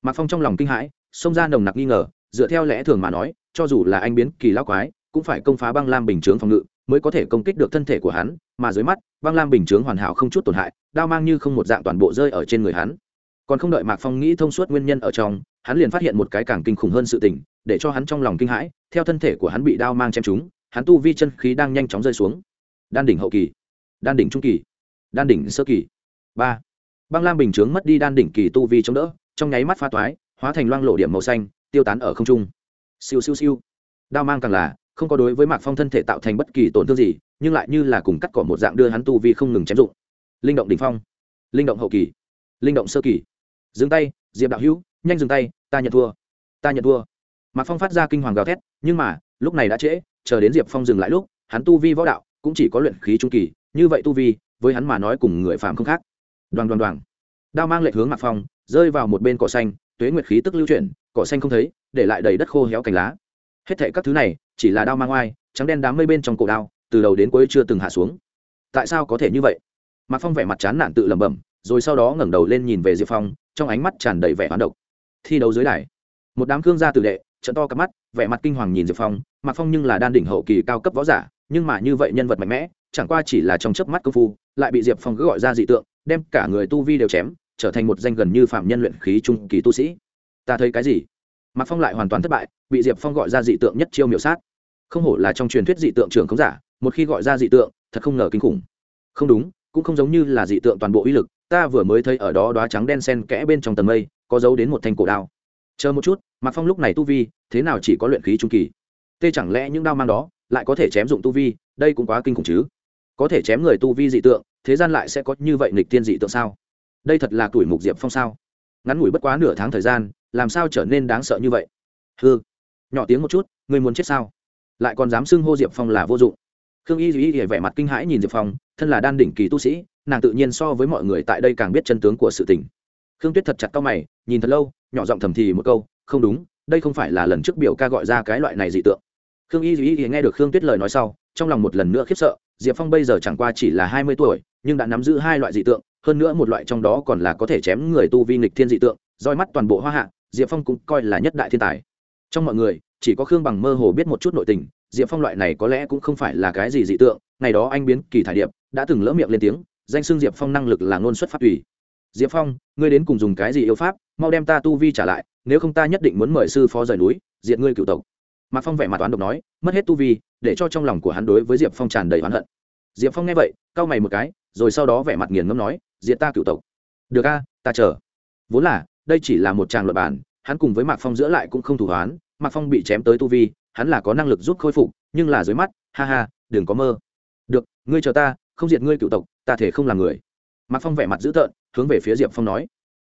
Mạc phong trong lòng kinh hãi, xông ra nồng nặc nghi ngờ, dựa theo lẽ thường mà nói, cho dù là anh biến kỳ lão quái, cũng phải công phá băng lam bình chướng phòng ngự, mới có thể công kích được thân thể của hắn, mà dưới mắt, băng lam bình chướng hoàn hảo không chút tổn hại, đao mang như không một dạng toàn bộ rơi ở trên người hắn. Còn không đợi mạc phong nghĩ thông suốt nguyên nhân ở trong, hắn liền phát hiện một cái càng kinh khủng hơn sự tình, để cho hắn trong lòng kinh hãi, theo thân thể của hắn bị đao mang chém trúng, hắn tu vi chân khí đang nhanh chóng rơi xuống. Đan đỉnh hậu kỳ, đan đỉnh trung kỳ, đan đỉnh sơ kỳ. Ba băng lam bình chướng mất đi đan đỉnh kỳ tu vi chống đỡ, trong nháy mắt pha toái, hóa thành loang lộ điểm màu xanh, tiêu tán ở không trung. Siêu siêu siêu. Đao mang càng là, không có đối với mạc phong thân thể tạo thành bất kỳ tổn thương gì, nhưng lại như là cùng cắt cỏ một dạng đưa hắn tu vi không ngừng chém dụng. Linh động đ ỉ n h phong. Linh động hậu kỳ. Linh động sơ kỳ. Dừng tay, diệp đạo hữu, nhanh dừng tay, ta nhận thua. Ta nhận thua. Mạc phong phát ra kinh hoàng gào thét, nhưng mà, lúc này đã trễ, chờ đến diệp phong dừng lại lúc, hắn tu vi võ đạo cũng chỉ có luyện khí trung kỳ, như vậy tu vi, với hắn mà nói cùng người phàm không khác đoàn đoàn đoàn đao mang lệ hướng mạc phong rơi vào một bên cỏ xanh, tuế nguyệt khí tức lưu chuyển, cỏ xanh không thấy, để lại đầy đất khô héo cành lá. Hết thệ các thứ này, chỉ là đao mang oai, trắng đen đám mây bên trong cổ đao, từ đầu đến cuối chưa từng hạ xuống. Tại sao có thể như vậy? Mạc phong vẻ mặt chán nản tự lẩm bẩm, rồi sau đó ngẩng đầu lên nhìn về diệp phong, trong ánh mắt tràn đầy vẻ hoán độc. Thi đấu dưới đài, một đám cương gia tử đệ, trận to cặp mắt, vẻ mặt kinh hoàng nhìn diệp phong, mạc phong nhưng là đan đỉnh hậu kỳ cao cấp võ giả, nhưng mà như vậy nhân vật mạnh mẽ, chẳng qua chỉ là trong chớp mắt công phu, lại bị diệp phong cứ gọi ra dị tượng đem cả người tu vi đều chém, trở thành một danh gần như phạm nhân luyện khí trung kỳ tu sĩ. Ta thấy cái gì? Mạc phong lại hoàn toàn thất bại, bị diệp phong gọi ra dị tượng nhất chiêu miểu sát. Không hổ là trong truyền thuyết dị tượng trường không giả, một khi gọi ra dị tượng, thật không ngờ kinh khủng. Không đúng, cũng không giống như là dị tượng toàn bộ uy lực, ta vừa mới thấy ở đó đoá trắng đen sen kẽ bên trong tầng mây, có dấu đến một thanh cổ đao. Chờ một chút, mạc phong lúc này tu vi, thế nào chỉ có luyện khí trung kỳ? Tê chẳng lẽ những đao mang đó lại có thể chém dụng tu vi, đây cũng quá kinh khủng chứ. Có thể chém người tu vi dị tượng thế gian lại sẽ có như vậy nghịch tiên dị tượng sao? Đây thật là tuổi mục diệp phong sao? Ngắn ngủi bất quá nửa tháng thời gian, làm sao trở nên đáng sợ như vậy? Hư nhỏ tiếng một chút người muốn chết sao? Lại còn dám xưng hô diệp phong là vô dụng. Khương y duy vẻ mặt kinh hãi nhìn diệp phong, thân là đan đỉnh kỳ tu sĩ, nàng tự nhiên so với mọi người tại đây càng biết chân tướng của sự tình. Khương tuyết thật chặt cao mày, nhìn thật lâu, nhỏ giọng thầm thì một câu, không đúng, đây không phải là lần trước biểu ca gọi ra cái loại này dị tượng. Khương y duy nghe được khương tuyết lời nói sau, trong lòng một lần nữa khiếp sợ diệp phong bây giờ chẳng qua chỉ là hai mươi tuổi, nhưng đã nắm giữ hai loại dị tượng, hơn nữa một loại trong đó còn là có thể chém người tu vi nghịch thiên dị tượng, roi mắt toàn bộ hoa hạ, diệp phong cũng coi là nhất đại thiên tài trong mọi người, chỉ có khương bằng mơ hồ biết một chút nội tình, diệp phong loại này có lẽ cũng không phải là cái gì dị tượng, ngày đó anh biến kỳ thải điệp, đã từng lỡ miệng lên tiếng, danh xưng diệp phong năng lực là ngôn xuất pháp ủy. diệp phong, ngươi đến cùng dùng cái gì yêu pháp, mau đem ta tu vi trả lại, nếu không ta nhất định muốn mời sư phó rời núi, diệt ngươi cựu tộc mạc phong vẻ mặt toán độc nói, mất hết tu vi để cho trong lòng của hắn đối với diệp phong tràn đầy oán hận. Diệp phong nghe vậy, cau mày một cái, rồi sau đó vẻ mặt nghiền ngâm nói, diệt ta cựu tộc. Được a, ta chờ. Vốn là, đây chỉ là một tràng luật bản hắn cùng với mạc phong giữa lại cũng không thủ hoán, mạc phong bị chém tới tu vi, hắn là có năng lực giúp khôi phục, nhưng là dưới mắt, ha ha, đừng có mơ. Được, ngươi chờ ta, không diệt ngươi cựu tộc, ta thể không làm người. Mạc phong vẻ mặt dữ tợn, hướng về phía diệp phong nói.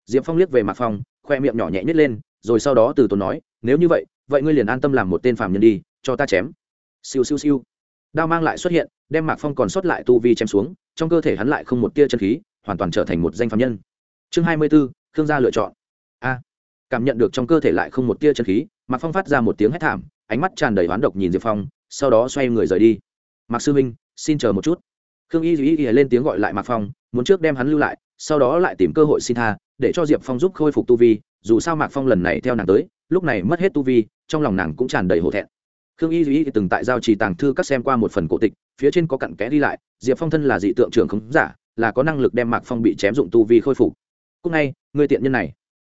Diệp phong liếc về mạc phong, khoe miệng nhỏ nhẹ nhét lên, rồi sau đó từ tốn nói, nếu như vậy vậy ngươi liền an tâm làm một tên phàm nhân đi, cho ta chém siêu siêu siêu. Đao mang lại xuất hiện, đem mạc phong còn sót lại tu vi chém xuống, trong cơ thể hắn lại không một tia chân khí, hoàn toàn trở thành một danh phàm nhân. Chương hai mươi b ố khương gia lựa chọn. A. Cảm nhận được trong cơ thể lại không một tia chân khí, mạc phong phát ra một tiếng hét thảm, ánh mắt tràn đầy oán độc nhìn diệp phong, sau đó xoay người rời đi. Mạc sư minh xin chờ một chút. Khương y duy y lên tiếng gọi lại mạc phong, muốn trước đem hắn lưu lại, sau đó lại tìm cơ hội xin tha, để cho diệp phong giúp khôi phục tu vi, dù sao mạc phong lần này theo nàng tới, lúc này mất hết tu vi, trong lòng nàng cũng tràn đầy hổ thẹn khương y duy từng tại giao trì tàng thư các xem qua một phần cổ tịch, phía trên có cặn kẽ đi lại, diệp phong thân là dị tượng trưởng khống giả, là có năng lực đem mạc phong bị chém dụng tu vi khôi phục. Cúc ngay, người tiện nhân này.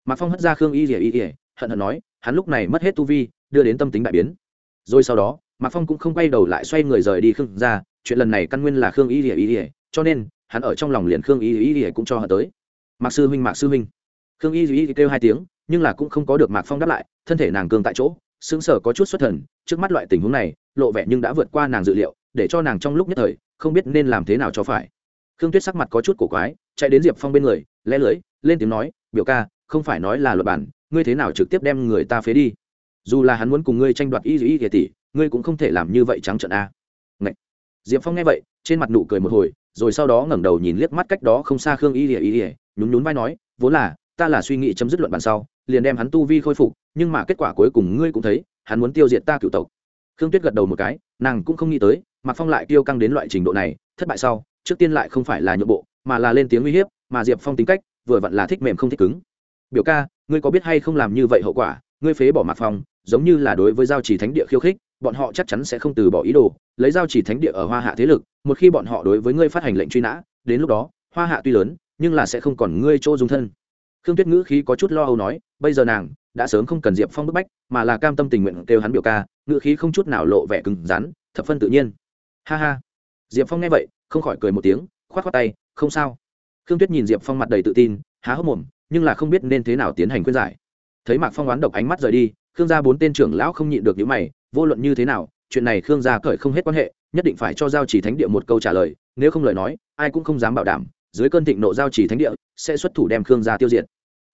Mạc phong hất ra khương y ỉa y ỉa hận hận nói, hắn lúc này mất hết tu vi, đưa đến tâm tính đại biến. Rồi sau đó, mạc phong cũng không quay đầu lại xoay người rời đi khương ra chuyện lần này căn nguyên là khương y ỉa y cho nên, hắn ở trong lòng liền khương y y cũng cho hận tới. Mạc sư huynh, mạc sư huynh. Khương y y kêu hai tiếng, nhưng là cũng không có được mạc phong đáp lại, thân thể nàng cương tại chỗ xứng sở có chút xuất thần trước mắt loại tình huống này, lộ vẻ nhưng đã vượt qua nàng dự liệu, để cho nàng trong lúc nhất thời, không biết nên làm thế nào cho phải. Khương tuyết sắc mặt có chút cổ quái, chạy đến diệp phong bên người lẽ lưới, lên tiếng nói, biểu ca, không phải nói là luật bản, ngươi thế nào trực tiếp đem người ta phế đi? Dù là hắn muốn cùng ngươi tranh đoạt y y tỷ, ngươi cũng không thể làm như vậy trắng trợn a. Ngậy. diệp phong nghe vậy, trên mặt nụ cười một hồi, rồi sau đó ngẩng đầu nhìn liếc mắt cách đó không xa khương y y y nhún nhún vai nói, vốn là, ta là suy nghĩ chấm dứt luận bàn sau, liền đem hắn tu vi khôi phục, nhưng mà kết quả cuối cùng ngươi cũng thấy hắn muốn tiêu diệt ta cựu tộc. Khương tuyết gật đầu một cái, nàng cũng không nghĩ tới, mạc phong lại tiêu căng đến loại trình độ này, thất bại sau, trước tiên lại không phải là nhượng bộ, mà là lên tiếng uy hiếp, mà diệp phong tính cách, vừa vặn là thích mềm không thích cứng. Biểu ca, ngươi có biết hay không làm như vậy hậu quả? Ngươi phế bỏ mạc phong, giống như là đối với giao chỉ thánh địa khiêu khích, bọn họ chắc chắn sẽ không từ bỏ ý đồ, lấy giao chỉ thánh địa ở hoa hạ thế lực, một khi bọn họ đối với ngươi phát hành lệnh truy nã, đến lúc đó, hoa hạ tuy lớn, nhưng là sẽ không còn ngươi chỗ dung thân. Khương tuyết ngữ khí có chút lo âu nói, bây giờ nàng đã sớm không cần diệp phong bức bách, mà là cam tâm tình nguyện kêu hắn biểu ca ngự khí không chút nào lộ vẻ cứng rắn, thập phân tự nhiên. Ha ha. Diệp phong nghe vậy, không khỏi cười một tiếng k h o á t k tay, không sao. Khương tuyết nhìn diệp phong mặt đầy tự tin, há hốc mồm, nhưng là không biết nên thế nào tiến hành khuyên giải. Thấy mạc phong oán độc ánh mắt rời đi, khương gia bốn tên trưởng lão không nhịn được những mày, vô luận như thế nào, chuyện này khương gia cởi không hết quan hệ, nhất định phải cho giao chỉ thánh địa một câu trả lời, nếu không lời nói, ai cũng không dám bảo đảm, dưới cơn thịnh nộ giao chỉ thánh địa sẽ xuất thủ đem khương gia tiêu diệt.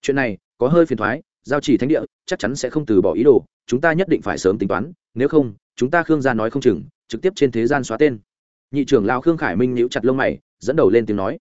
Chuyện này có hơi phiền thoái giao chỉ thánh địa, chắc chắn sẽ không từ bỏ ý đồ, chúng ta nhất định phải sớm tính toán, nếu không, chúng ta khương gia nói không chừng, trực tiếp trên thế gian xóa tên. Nhị trưởng lao khương khải minh nhíu chặt lông mày, dẫn đầu lên tiếng nói.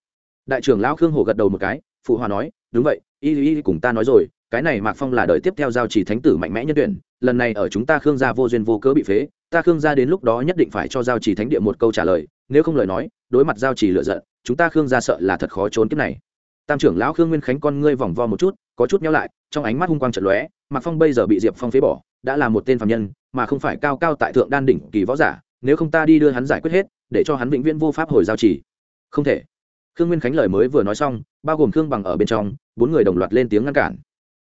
Đại trưởng lao khương hồ gật đầu một cái, phụ hòa nói, đúng vậy, y y cùng ta nói rồi, cái này mạc phong là đời tiếp theo giao chỉ thánh tử mạnh mẽ nhân tuyển, lần này ở chúng ta khương gia vô duyên vô cớ bị phế, ta khương gia đến lúc đó nhất định phải cho giao chỉ thánh địa một câu trả lời, nếu không lời nói, đối mặt giao chỉ lựa giận, chúng ta khương gia sợ là thật khó trốn kiếp này tam trưởng lão khương nguyên khánh con ngươi vòng vo một chút, có chút nhau lại, trong ánh mắt hung quang trận lóe, mạc phong bây giờ bị diệp phong phế bỏ, đã là một tên phạm nhân, mà không phải cao cao tại thượng đan đỉnh kỳ võ giả, nếu không ta đi đưa hắn giải quyết hết, để cho hắn vĩnh viễn vô pháp hồi giao chỉ không thể. Khương nguyên khánh lời mới vừa nói xong, bao gồm khương bằng ở bên trong, bốn người đồng loạt lên tiếng ngăn cản.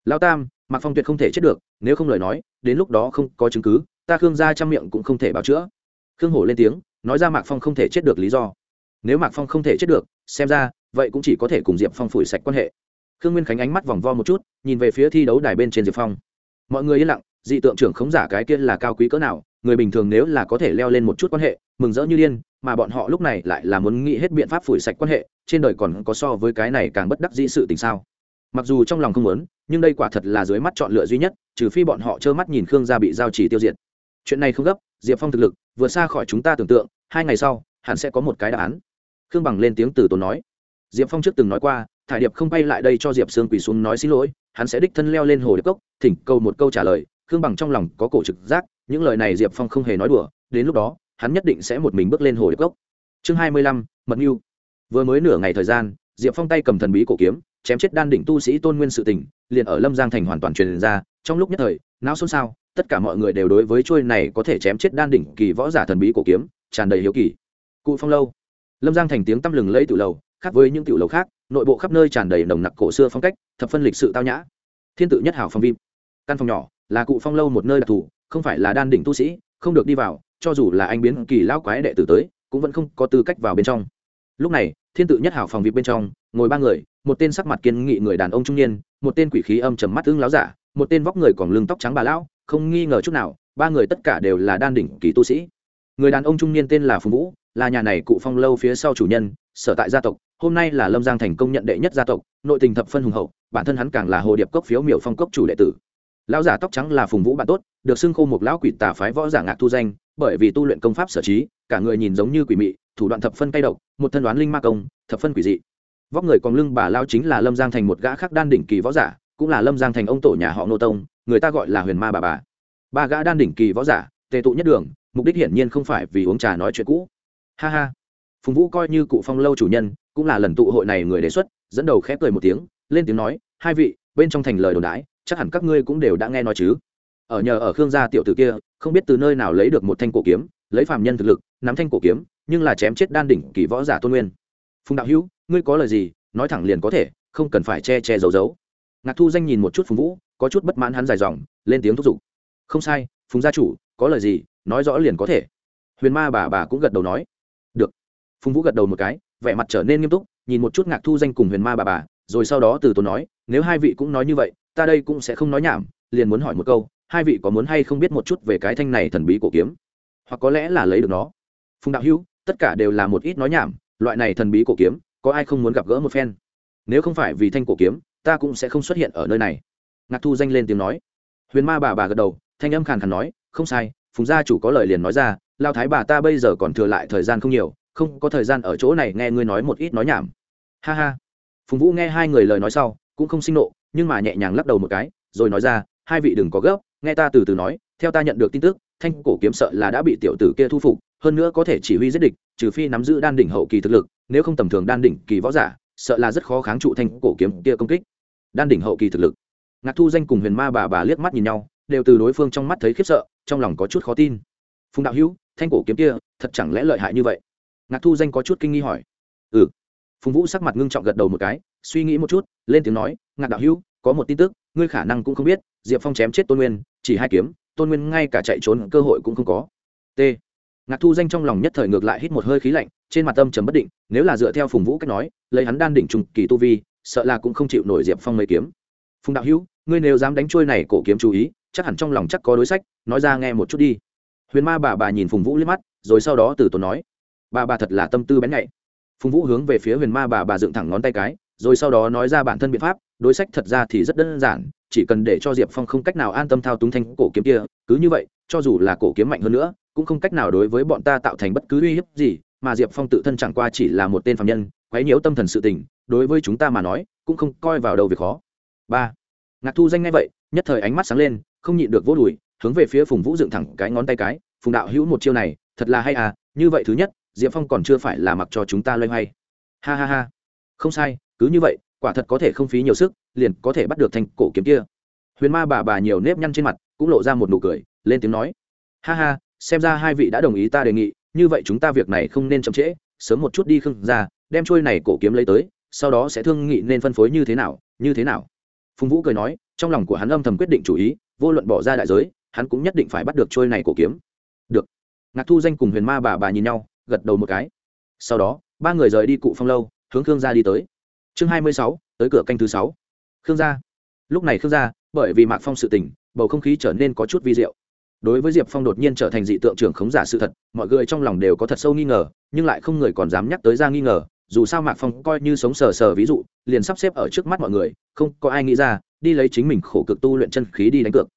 Lao tam, mạc phong tuyệt không thể chết được, nếu không lời nói, đến lúc đó không có chứng cứ, ta khương gia trăm miệng cũng không thể báo chữa. Khương hổ lên tiếng, nói ra mạc phong không thể chết được lý do. Nếu mạc phong không thể chết được, xem ra vậy cũng chỉ có thể cùng diệp phong phủi sạch quan hệ. Khương nguyên khánh ánh mắt vòng vo một chút, nhìn về phía thi đấu đài bên trên diệp phong. Mọi người yên lặng, dị tượng trưởng khống giả cái kia là cao quý cỡ nào, người bình thường nếu là có thể leo lên một chút quan hệ, mừng rỡ như điên, mà bọn họ lúc này lại là muốn nghĩ hết biện pháp phủi sạch quan hệ, trên đời còn có so với cái này càng bất đắc dĩ sự tình sao? Mặc dù trong lòng không muốn, nhưng đây quả thật là dưới mắt chọn lựa duy nhất, trừ phi bọn họ trơ mắt nhìn khương gia bị giao chỉ tiêu diệt. Chuyện này không gấp, diệp phong thực lực vượt xa khỏi chúng ta tưởng tượng, hai ngày sau, hẳn sẽ có một cái đáp án. Khương bằng lên tiếng từ tốn nói diệp phong trước từng nói qua, thải điệp không bay lại đây cho diệp sương quỳ xuống nói xin lỗi, hắn sẽ đích thân leo lên hồ điệp cốc, thỉnh câu một câu trả lời, khương bằng trong lòng có cổ trực giác, những lời này diệp phong không hề nói đùa, đến lúc đó, hắn nhất định sẽ một mình bước lên hồ điệp cốc. Chương hai mươi lăm, mật mưu vừa mới nửa ngày thời gian, diệp phong tay cầm thần bí cổ kiếm, chém chết đan đỉnh tu sĩ tôn nguyên sự tình, liền ở lâm giang thành hoàn toàn truyền ra, trong lúc nhất thời, não xôn xao, tất cả mọi người đều đối với chuôi này có thể chém chết đan đỉnh kỳ võ giả thần bí cổ kiếm, tràn đầy hiếu kỳ. Cụ phong lâu. Lâm giang thành tiếng tăm lừng lẫy tự lầu khác với những tiểu lầu khác, nội bộ khắp nơi tràn đầy nồng nặc cổ xưa phong cách, thập phân lịch sự tao nhã. Thiên tự nhất hảo phong vip. Căn phòng nhỏ, là cụ phong lâu một nơi đặc thù, không phải là đan đỉnh tu sĩ, không được đi vào, cho dù là anh biến kỳ lão quái đệ tử tới, cũng vẫn không có tư cách vào bên trong. Lúc này, thiên tự nhất hảo phòng vip bên trong, ngồi ba người, một tên sắc mặt kiên nghị người đàn ông trung niên, một tên quỷ khí âm trầm mắt tương láo giả, một tên vóc người còn lưng tóc trắng bà lão, không nghi ngờ chút nào, ba người tất cả đều là đan đỉnh kỳ tu sĩ. Người đàn ông trung niên tên là phùng vũ, là nhà này cụ phong lâu phía sau chủ nhân, sở tại gia tộc hôm nay là lâm giang thành công nhận đệ nhất gia tộc nội tình thập phân hùng hậu bản thân hắn càng là hồ điệp cốc phiếu miểu phong cốc chủ đệ tử lão giả tóc trắng là phùng vũ bạn tốt được xưng khô một lão quỷ tà phái võ giả ngạc thu danh bởi vì tu luyện công pháp sở trí cả người nhìn giống như quỷ mị thủ đoạn thập phân cay độc một thân đoán linh ma công thập phân quỷ dị vóc người còn lưng bà lao chính là lâm giang thành một gã khác đan đỉnh kỳ võ giả cũng là lâm giang thành ông tổ nhà họ nô tông người ta gọi là huyền ma bà bà ba gã đan đỉnh kỳ võ giả tề tụ nhất đường mục đích hiển nhiên không phải vì uống trà nói chuyện cũ ha ha phùng vũ coi như cụ phong lâu chủ nhân cũng là lần tụ hội này người đề xuất, dẫn đầu khép cười một tiếng, lên tiếng nói, hai vị, bên trong thành lời đồn đãi, chắc hẳn các ngươi cũng đều đã nghe nói chứ. Ở nhờ ở khương gia tiểu tử kia, không biết từ nơi nào lấy được một thanh cổ kiếm, lấy phàm nhân thực lực, nắm thanh cổ kiếm, nhưng là chém chết đan đỉnh kỳ võ giả tôn nguyên. Phùng đạo hữu, ngươi có lời gì? Nói thẳng liền có thể, không cần phải che che giấu giấu. Ngạc thu danh nhìn một chút phùng vũ, có chút bất mãn hắn dài dòng, lên tiếng thúc giục. Không sai, phùng gia chủ, có lời gì, nói rõ liền có thể. Huyền ma bà bà cũng gật đầu nói. Được. Phùng vũ gật đầu một cái vẻ mặt trở nên nghiêm túc, nhìn một chút ngạc thu danh cùng huyền ma bà bà, rồi sau đó từ tốn nói, nếu hai vị cũng nói như vậy, ta đây cũng sẽ không nói nhảm, liền muốn hỏi một câu, hai vị có muốn hay không biết một chút về cái thanh này thần bí cổ kiếm? Hoặc có lẽ là lấy được nó? Phùng đạo hữu, tất cả đều là một ít nói nhảm, loại này thần bí cổ kiếm, có ai không muốn gặp gỡ một phen? Nếu không phải vì thanh cổ kiếm, ta cũng sẽ không xuất hiện ở nơi này. Ngạc thu danh lên tiếng nói. Huyền ma bà bà gật đầu, thanh âm khàn khàn nói, không sai, phùng gia chủ có lời liền nói ra, lao thái bà ta bây giờ còn thừa lại thời gian không nhiều không có thời gian ở chỗ này nghe ngươi nói một ít nói nhảm. Ha ha. Phùng vũ nghe hai người lời nói sau, cũng không sinh nộ, nhưng mà nhẹ nhàng lắc đầu một cái, rồi nói ra, hai vị đừng có gấp, nghe ta từ từ nói, theo ta nhận được tin tức, thanh cổ kiếm sợ là đã bị tiểu tử kia thu phục, hơn nữa có thể chỉ huy giết địch, trừ phi nắm giữ đan đỉnh hậu kỳ thực lực, nếu không tầm thường đan đỉnh kỳ võ giả, sợ là rất khó kháng trụ thanh cổ kiếm kia công kích. Đan đỉnh hậu kỳ thực lực. Ngạc thu danh cùng huyền ma bà bà liếc mắt nhìn nhau, đều từ đối phương trong mắt thấy khiếp sợ, trong lòng có chút khó tin. Phùng đạo hữu, thanh cổ kiếm kia, thật chẳng lẽ lợi hại như vậy? Ngạc thu danh có chút kinh nghi hỏi. Ừ. Phùng vũ sắc mặt ngưng trọng gật đầu một cái, suy nghĩ một chút, lên tiếng nói, ngạc đạo hữu, có một tin tức, ngươi khả năng cũng không biết, diệp phong chém chết tôn nguyên, chỉ hai kiếm, tôn nguyên ngay cả chạy trốn cơ hội cũng không có. T. Ngạc thu danh trong lòng nhất thời ngược lại hít một hơi khí lạnh, trên mặt tâm trầm bất định, nếu là dựa theo phùng vũ cách nói, lấy hắn đan đỉnh trùng kỳ tu vi, sợ là cũng không chịu nổi diệp phong mấy kiếm. Phùng đạo hữu, ngươi nếu dám đánh trôi này cổ kiếm chú ý, chắc hẳn trong lòng chắc có đối sách, nói ra nghe một chút đi. Huyền ma bà bà nhìn phùng vũ liếc mắt, rồi sau đó từ tốn nói bà bà thật là tâm tư bén nhạy. Phùng vũ hướng về phía huyền ma bà bà dựng thẳng ngón tay cái, rồi sau đó nói ra bản thân biện pháp, đối sách thật ra thì rất đơn giản, chỉ cần để cho diệp phong không cách nào an tâm thao túng thanh cổ kiếm kia, cứ như vậy, cho dù là cổ kiếm mạnh hơn nữa, cũng không cách nào đối với bọn ta tạo thành bất cứ uy hiếp gì, mà diệp phong tự thân chẳng qua chỉ là một tên phạm nhân, quấy nhiễu tâm thần sự tình, đối với chúng ta mà nói, cũng không coi vào đầu việc khó. Ba. Ngạc thu danh ngay vậy, nhất thời ánh mắt sáng lên, không nhịn được vô đùi, hướng về phía phùng vũ dựng thẳng cái ngón tay cái, phùng đạo hữu một chiêu này, thật là hay à như vậy thứ nhất diệp phong còn chưa phải là mặc cho chúng ta loay hoay. Ha ha ha. Không sai, cứ như vậy, quả thật có thể không phí nhiều sức, liền có thể bắt được thanh cổ kiếm kia. Huyền ma bà bà nhiều nếp nhăn trên mặt, cũng lộ ra một nụ cười, lên tiếng nói. Ha ha, xem ra hai vị đã đồng ý ta đề nghị, như vậy chúng ta việc này không nên chậm trễ, sớm một chút đi khưng ra, đem trôi này cổ kiếm lấy tới, sau đó sẽ thương nghị nên phân phối như thế nào, như thế nào. Phùng vũ cười nói, trong lòng của hắn âm thầm quyết định chủ ý, vô luận bỏ ra đại giới, hắn cũng nhất định phải bắt được trôi này cổ kiếm. Được. Ngạc thu danh cùng huyền ma bà bà nhìn nhau gật đầu một cái. Sau đó, ba người rời đi cụ phong lâu, hướng khương gia đi tới. Chương hai mươi sáu, tới cửa canh thứ sáu. Khương gia. Lúc này khương gia, bởi vì mạc phong sự tình, bầu không khí trở nên có chút vi diệu. Đối với diệp phong đột nhiên trở thành dị tượng trưởng khống giả sự thật, mọi người trong lòng đều có thật sâu nghi ngờ, nhưng lại không người còn dám nhắc tới ra nghi ngờ, dù sao mạc phong coi như sống sờ sờ ví dụ, liền sắp xếp ở trước mắt mọi người, không có ai nghĩ ra, đi lấy chính mình khổ cực tu luyện chân khí đi đánh cược.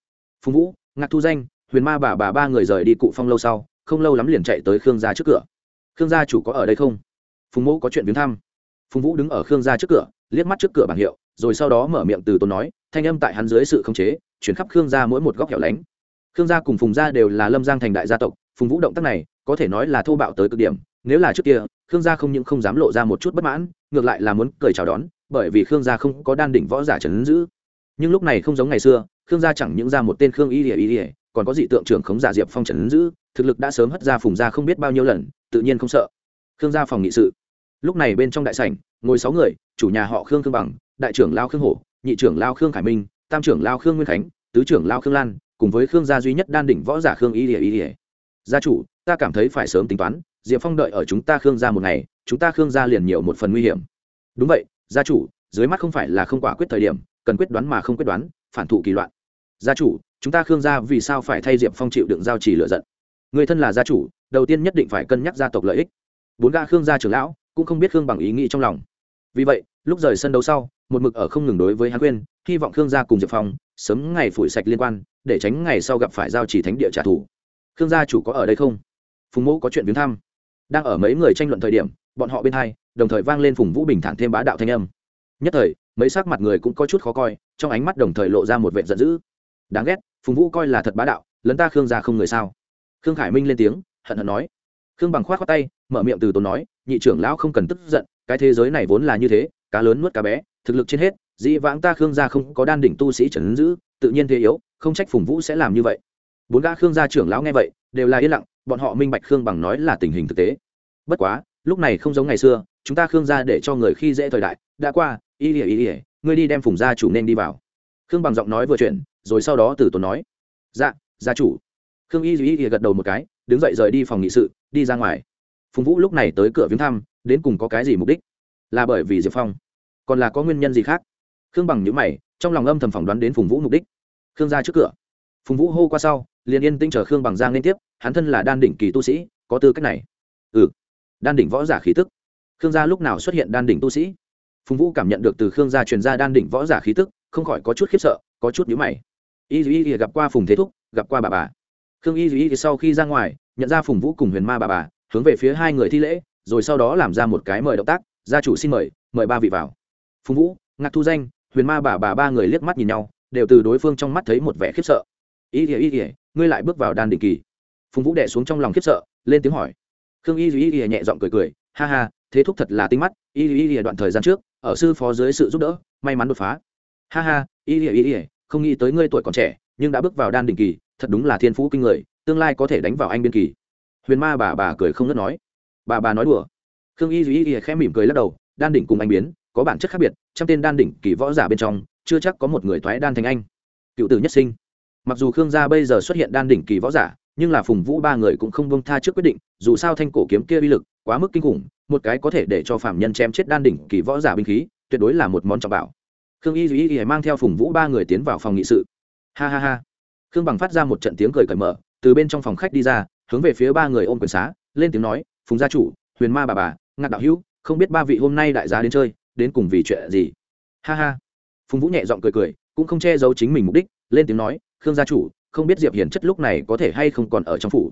Phùng vũ, ngạc thu danh, huyền ma bà bà ba người rời đi cụ phong lâu sau, không lâu lắm liền chạy tới khương gia trước cửa khương gia chủ có ở đây không? Phùng mẫu có chuyện viếng thăm. Phùng vũ đứng ở khương gia trước cửa, liếc mắt trước cửa bảng hiệu, rồi sau đó mở miệng từ tốn nói, thanh âm tại hắn dưới sự khống chế, chuyển khắp khương gia mỗi một góc hẻo lánh. Khương gia cùng phùng gia đều là lâm giang thành đại gia tộc, phùng vũ động tác này, có thể nói là thô bạo tới cực điểm, nếu là trước kia, khương gia không những không dám lộ ra một chút bất mãn, ngược lại là muốn cười chào đón, bởi vì khương gia không có đan đỉnh võ giả trấn giữ. Nhưng lúc này không giống ngày xưa, khương gia chẳng những ra một tên khương y ỉa y ỉa còn có dị tượng trưởng khống giả diệp phong trấn giữ, thực lực đã sớm hất ra phùng gia không biết bao nhiêu lần tự nhiên không sợ. Khương gia phòng nghị sự. Lúc này bên trong đại sảnh, ngồi sáu người, chủ nhà họ khương khương bằng, đại trưởng lao khương hổ, nhị trưởng lao khương khải minh, tam trưởng lao khương nguyên khánh, tứ trưởng lao khương lan, cùng với khương gia duy nhất đan đỉnh võ giả khương y ỉa y ỉa gia chủ, ta cảm thấy phải sớm tính toán, diệp phong đợi ở chúng ta khương gia một ngày, chúng ta khương gia liền nhiều một phần nguy hiểm. Đúng vậy, gia chủ, dưới mắt không phải là không quả quyết thời điểm, cần quyết đoán mà không quyết đoán, phản thụ kỳ loạn. Gia chủ, chúng ta khương gia vì sao phải thay diệp phong chịu đựng giao chỉ lựa giận? Người thân là gia chủ, đầu tiên nhất định phải cân nhắc gia tộc lợi ích. Bốn ga khương gia trưởng lão cũng không biết khương bằng ý nghĩ trong lòng. Vì vậy, lúc rời sân đấu sau, một mực ở không ngừng đối với hắn khuyên hy vọng khương gia cùng diệp phong sớm ngày phủi sạch liên quan, để tránh ngày sau gặp phải giao chỉ thánh địa trả thù. Khương gia chủ có ở đây không? Phùng mẫu có chuyện viếng thăm. Đang ở mấy người tranh luận thời điểm, bọn họ bên hai, đồng thời vang lên phùng vũ bình thản thêm bá đạo thanh âm. Nhất thời, mấy sắc mặt người cũng có chút khó coi, trong ánh mắt đồng thời lộ ra một vệ giận dữ. Đáng ghét, phùng vũ coi là thật bá đạo, lấn ta khương gia không người sao? Khương khải minh lên tiếng hận hận nói. Khương bằng khoát khoác tay mở miệng từ tốn nói nhị trưởng lão không cần tức giận cái thế giới này vốn là như thế cá lớn nuốt cá bé thực lực trên hết dĩ vãng ta khương gia không có đan đỉnh tu sĩ trần dữ, tự nhiên thế yếu không trách phùng vũ sẽ làm như vậy. Bốn gã khương gia trưởng lão nghe vậy đều là yên lặng bọn họ minh bạch khương bằng nói là tình hình thực tế. Bất quá lúc này không giống ngày xưa chúng ta khương gia để cho người khi dễ thời đại đã qua y ỉa y ỉa ngươi đi đem phùng gia chủ nên đi vào. Khương bằng giọng nói vừa chuyện rồi sau đó từ tốn nói. Dạ gia chủ khương y y gật đầu một cái, đứng dậy rời đi phòng nghị sự, đi ra ngoài. Phùng vũ lúc này tới cửa viếng thăm, đến cùng có cái gì mục đích? Là bởi vì diệp phong. Còn là có nguyên nhân gì khác? Khương bằng nhữ mày, trong lòng âm thầm phỏng đoán đến phùng vũ mục đích. Khương ra trước cửa. Phùng vũ hô qua sau, liền yên tinh chờ khương bằng giang liên tiếp, hắn thân là đan đỉnh kỳ tu sĩ, có tư cách này. Ừ. Đan đỉnh võ giả khí tức. Khương gia lúc nào xuất hiện đan đỉnh tu sĩ? Phùng vũ cảm nhận được từ khương gia truyền ra đan đỉnh võ giả khí tức, không khỏi có chút khiếp sợ, có chút nhữ mày. Y duy gặp qua phùng thế thúc, gặp qua bà bà khương y duy sau khi ra ngoài, nhận ra phùng vũ cùng huyền ma bà bà, hướng về phía hai người thi lễ, rồi sau đó làm ra một cái mời động tác, gia chủ xin mời mời ba vị vào. Phùng vũ, ngạc thu danh, huyền ma bà bà ba người liếc mắt nhìn nhau, đều từ đối phương trong mắt thấy một vẻ khiếp sợ. Y ỉa y ỉa ngươi lại bước vào đan định kỳ. Phùng vũ đẻ xuống trong lòng khiếp sợ, lên tiếng hỏi. Khương y duy nhẹ giọng cười cười, ha ha, thế thúc thật là tinh mắt, y y y đoạn thời gian trước, ở sư phó dưới sự giúp đỡ, may mắn đột phá. Ha ha, y y y không nghĩ tới ngươi tuổi còn trẻ, nhưng đã bước vào đan đỉnh kỳ thật đúng là thiên phú kinh người, tương lai có thể đánh vào anh biên kỳ. Huyền ma bà bà cười không ngớt nói. Bà bà nói đùa. Khương y duy y khẽ mỉm cười lắc đầu, đan đỉnh cùng anh biến, có bản chất khác biệt trong tên đan đỉnh kỳ võ giả bên trong, chưa chắc có một người thoái đan thành anh. Cựu tử nhất sinh. Mặc dù khương gia bây giờ xuất hiện đan đỉnh kỳ võ giả, nhưng là phùng vũ ba người cũng không bông tha trước quyết định, dù sao thanh cổ kiếm kia uy lực quá mức kinh khủng, một cái có thể để cho phạm nhân chém chết đan đỉnh kỳ võ giả binh khí, tuyệt đối là một món trọng bảo. Khương y duy y mang theo phùng vũ ba người tiến vào phòng nghị sự. Ha ha ha khương bằng phát ra một trận tiếng cười cởi mở, từ bên trong phòng khách đi ra, hướng về phía ba người ôm quyền xá, lên tiếng nói, phùng gia chủ, huyền ma bà bà, ngạc đạo hữu, không biết ba vị hôm nay đại gia đến chơi, đến cùng vì chuyện gì? Ha ha. Phùng vũ nhẹ giọng cười cười, cũng không che giấu chính mình mục đích, lên tiếng nói, khương gia chủ, không biết diệp hiền chất lúc này có thể hay không còn ở trong phủ.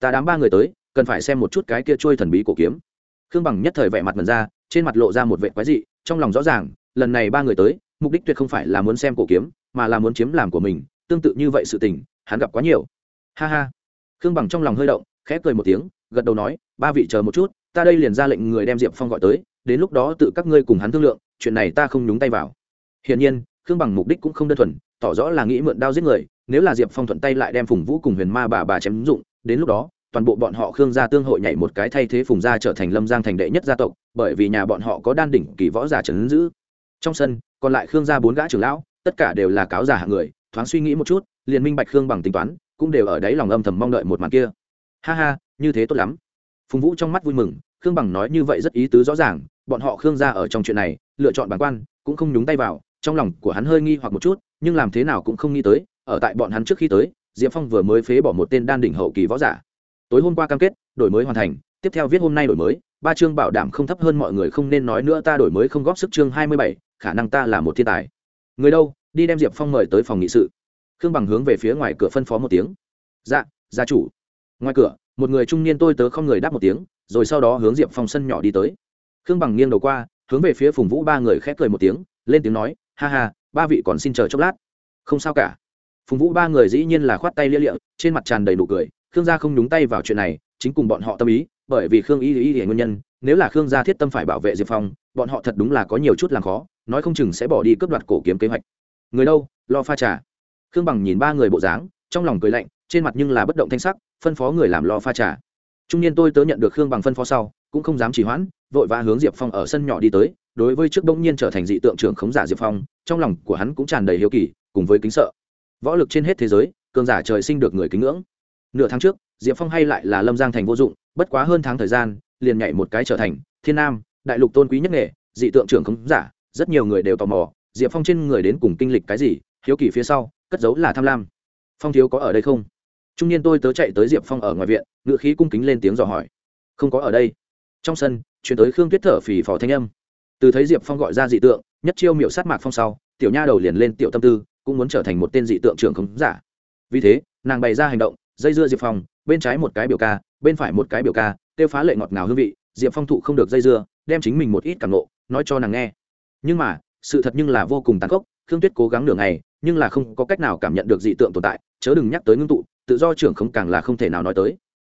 Ta đám ba người tới, cần phải xem một chút cái kia trôi thần bí cổ kiếm. Khương bằng nhất thời vẻ mặt mần ra, trên mặt lộ ra một vệ quái dị, trong lòng rõ ràng, lần này ba người tới, mục đích tuyệt không phải là muốn xem cổ kiếm, mà là muốn chiếm làm của mình tương tự như vậy sự tình, hắn gặp quá nhiều. Ha ha. Khương bằng trong lòng hơi động, khẽ cười một tiếng, gật đầu nói, ba vị chờ một chút, ta đây liền ra lệnh người đem diệp phong gọi tới, đến lúc đó tự các ngươi cùng hắn thương lượng, chuyện này ta không nhúng tay vào. Hiển nhiên, khương bằng mục đích cũng không đơn thuần, tỏ rõ là nghĩ mượn đao giết người, nếu là diệp phong thuận tay lại đem phùng vũ cùng huyền ma bà bà chém dụng, đến lúc đó, toàn bộ bọn họ khương gia tương hội nhảy một cái thay thế phùng gia trở thành lâm giang thành đệ nhất gia tộc, bởi vì nhà bọn họ có đan đỉnh kỳ võ giả trấn giữ. Trong sân, còn lại khương gia bốn gã trưởng lão, tất cả đều là cáo giả hạng người thoáng suy nghĩ một chút, liền minh bạch khương bằng tính toán, cũng đều ở đấy lòng âm thầm mong đợi một màn kia. Ha ha, như thế tốt lắm. Phùng vũ trong mắt vui mừng, khương bằng nói như vậy rất ý tứ rõ ràng, bọn họ khương gia ở trong chuyện này, lựa chọn bản quan, cũng không nhúng tay vào, trong lòng của hắn hơi nghi hoặc một chút, nhưng làm thế nào cũng không nghĩ tới, ở tại bọn hắn trước khi tới, diệp phong vừa mới phế bỏ một tên đan đỉnh hậu kỳ võ giả. Tối hôm qua cam kết, đổi mới hoàn thành, tiếp theo viết hôm nay đổi mới, ba chương bảo đảm không thấp hơn mọi người không nên nói nữa ta đổi mới không góp sức chương hai mươi bảy, khả năng ta là một thiên tài. Người đâu? Đi đem diệp phong mời tới phòng nghị sự. Khương bằng hướng về phía ngoài cửa phân phó một tiếng. Dạ gia chủ. Ngoài cửa, một người trung niên tôi tớ không người đáp một tiếng, rồi sau đó hướng diệp phong sân nhỏ đi tới. Khương bằng nghiêng đầu qua, hướng về phía phùng vũ ba người khép cười một tiếng, lên tiếng nói, ha ha, ba vị còn xin chờ chốc lát. Không sao cả. Phùng vũ ba người dĩ nhiên là khoát tay lia lịa, trên mặt tràn đầy nụ cười. Khương gia không nhúng tay vào chuyện này, chính cùng bọn họ tâm ý, bởi vì khương y y y nguyên nhân, nếu là khương gia thiết tâm phải bảo vệ diệp phong, bọn họ thật đúng là có nhiều chút làm khó, nói không chừng sẽ bỏ đi cướp đoạt cổ kiếm kế hoạch người đâu, lo pha trà. Khương bằng nhìn ba người bộ dáng, trong lòng cười lạnh, trên mặt nhưng là bất động thanh sắc, phân phó người làm lo pha trà. Trung niên tôi tớ nhận được khương bằng phân phó sau, cũng không dám chỉ hoãn, vội vã hướng diệp phong ở sân nhỏ đi tới, đối với trước bỗng nhiên trở thành dị tượng trưởng khống giả diệp phong, trong lòng của hắn cũng tràn đầy hiếu kỳ, cùng với kính sợ. Võ lực trên hết thế giới, cường giả trời sinh được người kính ngưỡng. Nửa tháng trước, diệp phong hay lại là lâm giang thành vô dụng, bất quá hơn tháng thời gian, liền nhảy một cái trở thành thiên nam, đại lục tôn quý nhất nghệ dị tượng trưởng khống giả, rất nhiều người đều tò mò diệp phong trên người đến cùng kinh lịch cái gì, hiếu kỳ phía sau, cất giấu là tham lam. Phong thiếu có ở đây không? Trung niên tôi tớ chạy tới diệp phong ở ngoài viện, ngựa khí cung kính lên tiếng dò hỏi. Không có ở đây. Trong sân chuyển tới khương tuyết thở phì phò thanh âm. Từ thấy diệp phong gọi ra dị tượng, nhất chiêu miệu sát mạc phong sau, tiểu nha đầu liền lên tiểu tâm tư, cũng muốn trở thành một tên dị tượng trưởng khống giả. Vì thế, nàng bày ra hành động, dây dưa diệp phong, bên trái một cái biểu ca, bên phải một cái biểu ca tiêu phá lệ ngọt ngào hương vị, diệp phong thụ không được dây dưa, đem chính mình một ít cảm nộ, nói cho nàng nghe. Nhưng mà sự thật nhưng là vô cùng tàn khốc, khương tuyết cố gắng nửa ngày, nhưng là không có cách nào cảm nhận được dị tượng tồn tại, chớ đừng nhắc tới ngưng tụ, tự do trưởng không càng là không thể nào nói tới.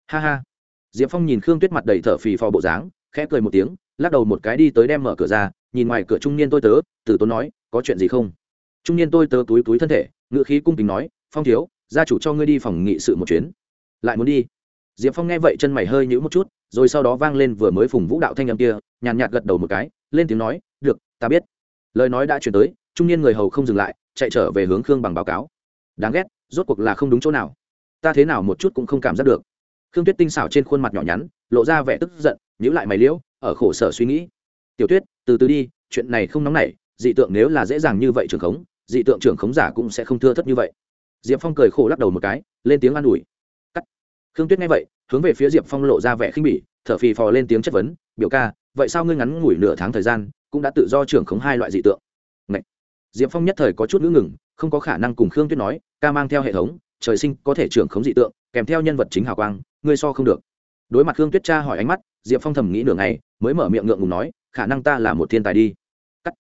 Ha ha. Diệp phong nhìn khương tuyết mặt đầy thở phì phò bộ dáng, khẽ cười một tiếng, lắc đầu một cái đi tới đem mở cửa ra, nhìn ngoài cửa trung niên tôi tớ, Tử tốn nói, có chuyện gì không? Trung niên tôi tớ túi túi thân thể ngự khí cung kính nói, phong thiếu, gia chủ cho ngươi đi phòng nghị sự một chuyến. Lại muốn đi? Diệp phong nghe vậy chân mày hơi nhữ một chút, rồi sau đó vang lên vừa mới phùng vũ đạo thanh â m kia, nhàn nhạt gật đầu một cái, lên tiếng nói, được, ta biết lời nói đã chuyển tới, trung niên người hầu không dừng lại, chạy trở về hướng khương bằng báo cáo. Đáng ghét, rốt cuộc là không đúng chỗ nào. Ta thế nào một chút cũng không cảm giác được. Khương tuyết tinh xảo trên khuôn mặt nhỏ nhắn, lộ ra vẻ tức giận nhữ lại mày liễu, ở khổ sở suy nghĩ. Tiểu tuyết, từ từ đi, chuyện này không nóng nảy, dị tượng nếu là dễ dàng như vậy trưởng khống, dị tượng trưởng khống giả cũng sẽ không thưa thất như vậy. Diệp phong cười khổ lắc đầu một cái, lên tiếng an ủi. Cắt. Khương tuyết nghe vậy, hướng về phía diệp phong lộ ra vẻ khinh bỉ, thở phì phò lên tiếng chất vấn, biểu ca vậy sao ngươi ngắn ngủi nửa tháng thời gian cũng đã tự do trưởng khống hai loại dị tượng? Ngậy. diệp phong nhất thời có chút ngữ ngừng, không có khả năng cùng khương tuyết nói, ca mang theo hệ thống, trời sinh có thể trưởng khống dị tượng, kèm theo nhân vật chính hào quang, ngươi so không được. Đối mặt khương tuyết cha hỏi ánh mắt, diệp phong thầm nghĩ nửa ngày, mới mở miệng ngượng ngùng nói, khả năng ta là một thiên tài đi. Cắt.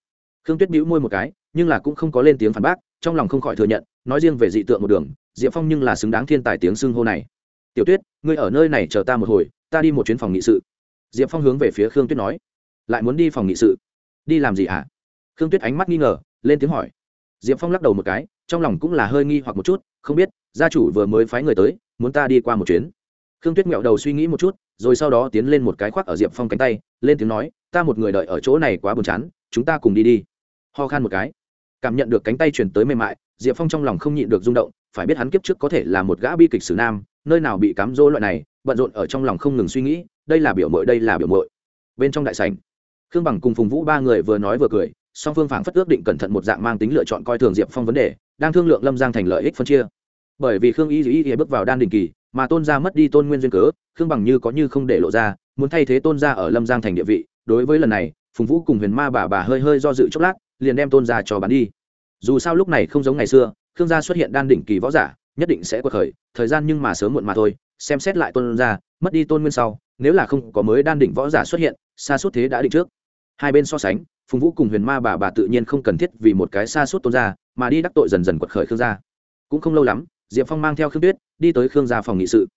Khương tuyết bĩu môi một cái, nhưng là cũng không có lên tiếng phản bác, trong lòng không khỏi thừa nhận, nói riêng về dị tượng một đường, diệp phong nhưng là xứng đáng thiên tài tiếng xưng hô này. Tiểu tuyết, ngươi ở nơi này chờ ta một hồi, ta đi một chuyến phòng nghị sự diệp phong hướng về phía khương tuyết nói, lại muốn đi phòng nghị sự. Đi làm gì hả? À? khương tuyết ánh mắt nghi ngờ, lên tiếng hỏi. Diệp phong lắc đầu một cái, trong lòng cũng là hơi nghi hoặc một chút, không biết, gia chủ vừa mới phái người tới, muốn ta đi qua một chuyến. Khương tuyết nghẹo đầu suy nghĩ một chút, rồi sau đó tiến lên một cái khoác ở diệp phong cánh tay, lên tiếng nói, ta một người đợi ở chỗ này quá buồn chán, chúng ta cùng đi đi. Ho khan một cái. Cảm nhận được cánh tay chuyển tới mềm mại, diệp phong trong lòng không nhịn được rung động, phải biết hắn kiếp trước có thể là một gã bi kịch sử nam, nơi nào bị cám dỗ loại này, bận rộn ở trong lòng không ngừng suy nghĩ đây là biểu mội, đây là biểu mội. Bên trong đại sảnh, khương bằng cùng phùng vũ ba người vừa nói vừa cười, song phương phảng phất ước định cẩn thận một dạng mang tính lựa chọn coi thường diệp phong vấn đề, đang thương lượng lâm giang thành lợi ích phân chia. Bởi vì khương y Dĩ y bước vào đan đình kỳ, mà tôn gia mất đi tôn nguyên duyên cớ, khương bằng như có như không để lộ ra, muốn thay thế tôn gia ở lâm giang thành địa vị. Đối với lần này, phùng vũ cùng huyền ma bà bà hơi hơi do dự chốc lát, liền đem tôn gia cho bán đi. Dù sao lúc này không giống ngày xưa, khương gia xuất hiện đan đỉnh kỳ võ giả, nhất định sẽ quật khởi, thời gian nhưng mà sớm muộn mà thôi, xem xét lại tôn gia, mất đi tôn nguyên sau nếu là không có mới đan đỉnh võ giả xuất hiện, xa suốt thế đã định trước. Hai bên so sánh, phùng vũ cùng huyền ma bà bà tự nhiên không cần thiết vì một cái xa suốt tôn gia, mà đi đắc tội dần dần quật khởi khương gia. Cũng không lâu lắm, diệp phong mang theo khương tuyết đi tới khương gia phòng nghị sự.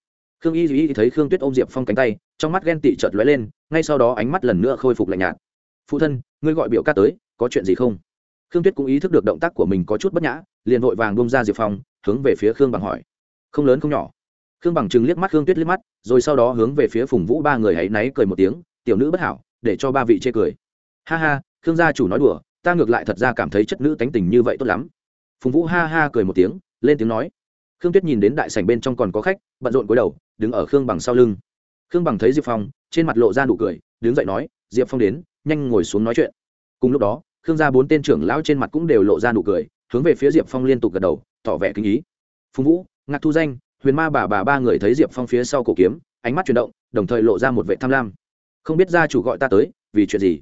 Khương y duy thấy khương tuyết ôm diệp phong cánh tay, trong mắt ghen tị chợt lóe lên, ngay sau đó ánh mắt lần nữa khôi phục lạnh nhạt. Phụ thân, ngươi gọi biểu ca tới, có chuyện gì không? Khương tuyết cũng ý thức được động tác của mình có chút bất nhã, liền vội vàng bông ra diệp phong, hướng về phía khương bằng hỏi. Không lớn không nhỏ khương bằng chừng liếc mắt khương tuyết liếc mắt, rồi sau đó hướng về phía phùng vũ ba người hãy náy cười một tiếng, tiểu nữ bất hảo, để cho ba vị chê cười. Ha ha, khương gia chủ nói đùa, ta ngược lại thật ra cảm thấy chất nữ tánh tình như vậy tốt lắm. Phùng vũ ha ha cười một tiếng, lên tiếng nói. Khương tuyết nhìn đến đại sảnh bên trong còn có khách, bận rộn cúi đầu, đứng ở khương bằng sau lưng. Khương bằng thấy diệp phong, trên mặt lộ ra nụ cười, đứng dậy nói, diệp phong đến, nhanh ngồi xuống nói chuyện. Cùng lúc đó, khương gia bốn tên trưởng lão trên mặt cũng đều lộ ra nụ cười, hướng về phía diệp phong liên tục gật đầu, tỏ vẻ kinh ý. Phùng vũ, ngạc thu danh huyền ma bà bà ba người thấy diệp phong phía sau cổ kiếm ánh mắt chuyển động đồng thời lộ ra một vệ tham lam. Không biết gia chủ gọi ta tới vì chuyện gì?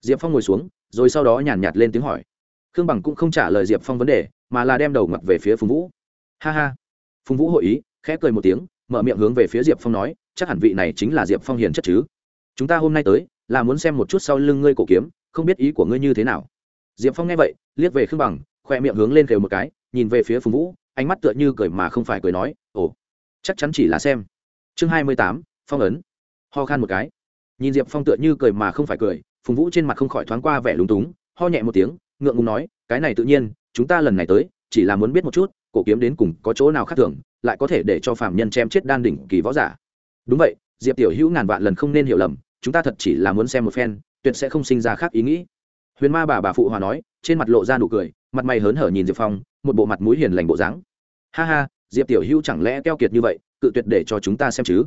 Diệp phong ngồi xuống rồi sau đó nhàn nhạt, nhạt lên tiếng hỏi. Khương bằng cũng không trả lời diệp phong vấn đề mà là đem đầu ngặt về phía phùng vũ. Ha ha. Phùng vũ hội ý khẽ cười một tiếng mở miệng hướng về phía diệp phong nói chắc hẳn vị này chính là diệp phong hiền chất chứ. Chúng ta hôm nay tới là muốn xem một chút sau lưng ngươi cổ kiếm không biết ý của ngươi như thế nào. Diệp phong nghe vậy liếc về khương bằng khoe miệng hướng lên kêu một cái nhìn về phía phùng vũ ánh mắt tựa như cười mà không phải cười nói, ồ, chắc chắn chỉ là xem. Chương hai mươi tám, phong ấn. Ho khan một cái. Nhìn diệp phong tựa như cười mà không phải cười, phùng vũ trên mặt không khỏi thoáng qua vẻ lúng túng, ho nhẹ một tiếng, ngượng ngùng nói, cái này tự nhiên, chúng ta lần này tới, chỉ là muốn biết một chút, cổ kiếm đến cùng có chỗ nào khác thường, lại có thể để cho phạm nhân chém chết đan đỉnh kỳ võ giả. Đúng vậy, diệp tiểu hữu ngàn vạn lần không nên hiểu lầm, chúng ta thật chỉ là muốn xem một phen, tuyệt sẽ không sinh ra khác ý nghĩ. Huyền ma bà bà phụ hòa nói, trên mặt lộ ra nụ cười, mặt mày hớn hở nhìn diệp phong một bộ mặt mũi hiền lành bộ dáng. Ha ha, diệp tiểu hữu chẳng lẽ keo kiệt như vậy, cự tuyệt để cho chúng ta xem chứ?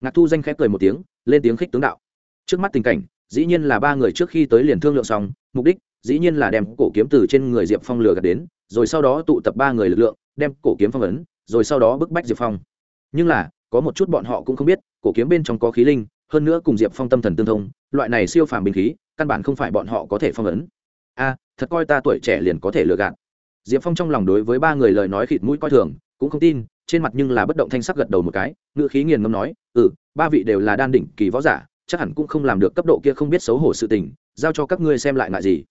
Ngạc thu danh khép cười một tiếng, lên tiếng khích tướng đạo. Trước mắt tình cảnh, dĩ nhiên là ba người trước khi tới liền thương lượng xong, mục đích, dĩ nhiên là đem cổ kiếm từ trên người diệp phong lừa gạt đến, rồi sau đó tụ tập ba người lực lượng, đem cổ kiếm phong ấn, rồi sau đó bức bách diệp phong. Nhưng là, có một chút bọn họ cũng không biết, cổ kiếm bên trong có khí linh, hơn nữa cùng diệp phong tâm thần tương thông, loại này siêu phàm binh khí, căn bản không phải bọn họ có thể phong ấn. A, thật coi ta tuổi trẻ liền có thể lừa gạt diệp phong trong lòng đối với ba người lời nói khịt mũi coi thường, cũng không tin, trên mặt nhưng là bất động thanh sắc gật đầu một cái ngự khí nghiền ngâm nói ừ ba vị đều là đan đỉnh kỳ võ giả, chắc hẳn cũng không làm được cấp độ kia không biết xấu hổ sự tình, giao cho các ngươi xem lại ngại gì.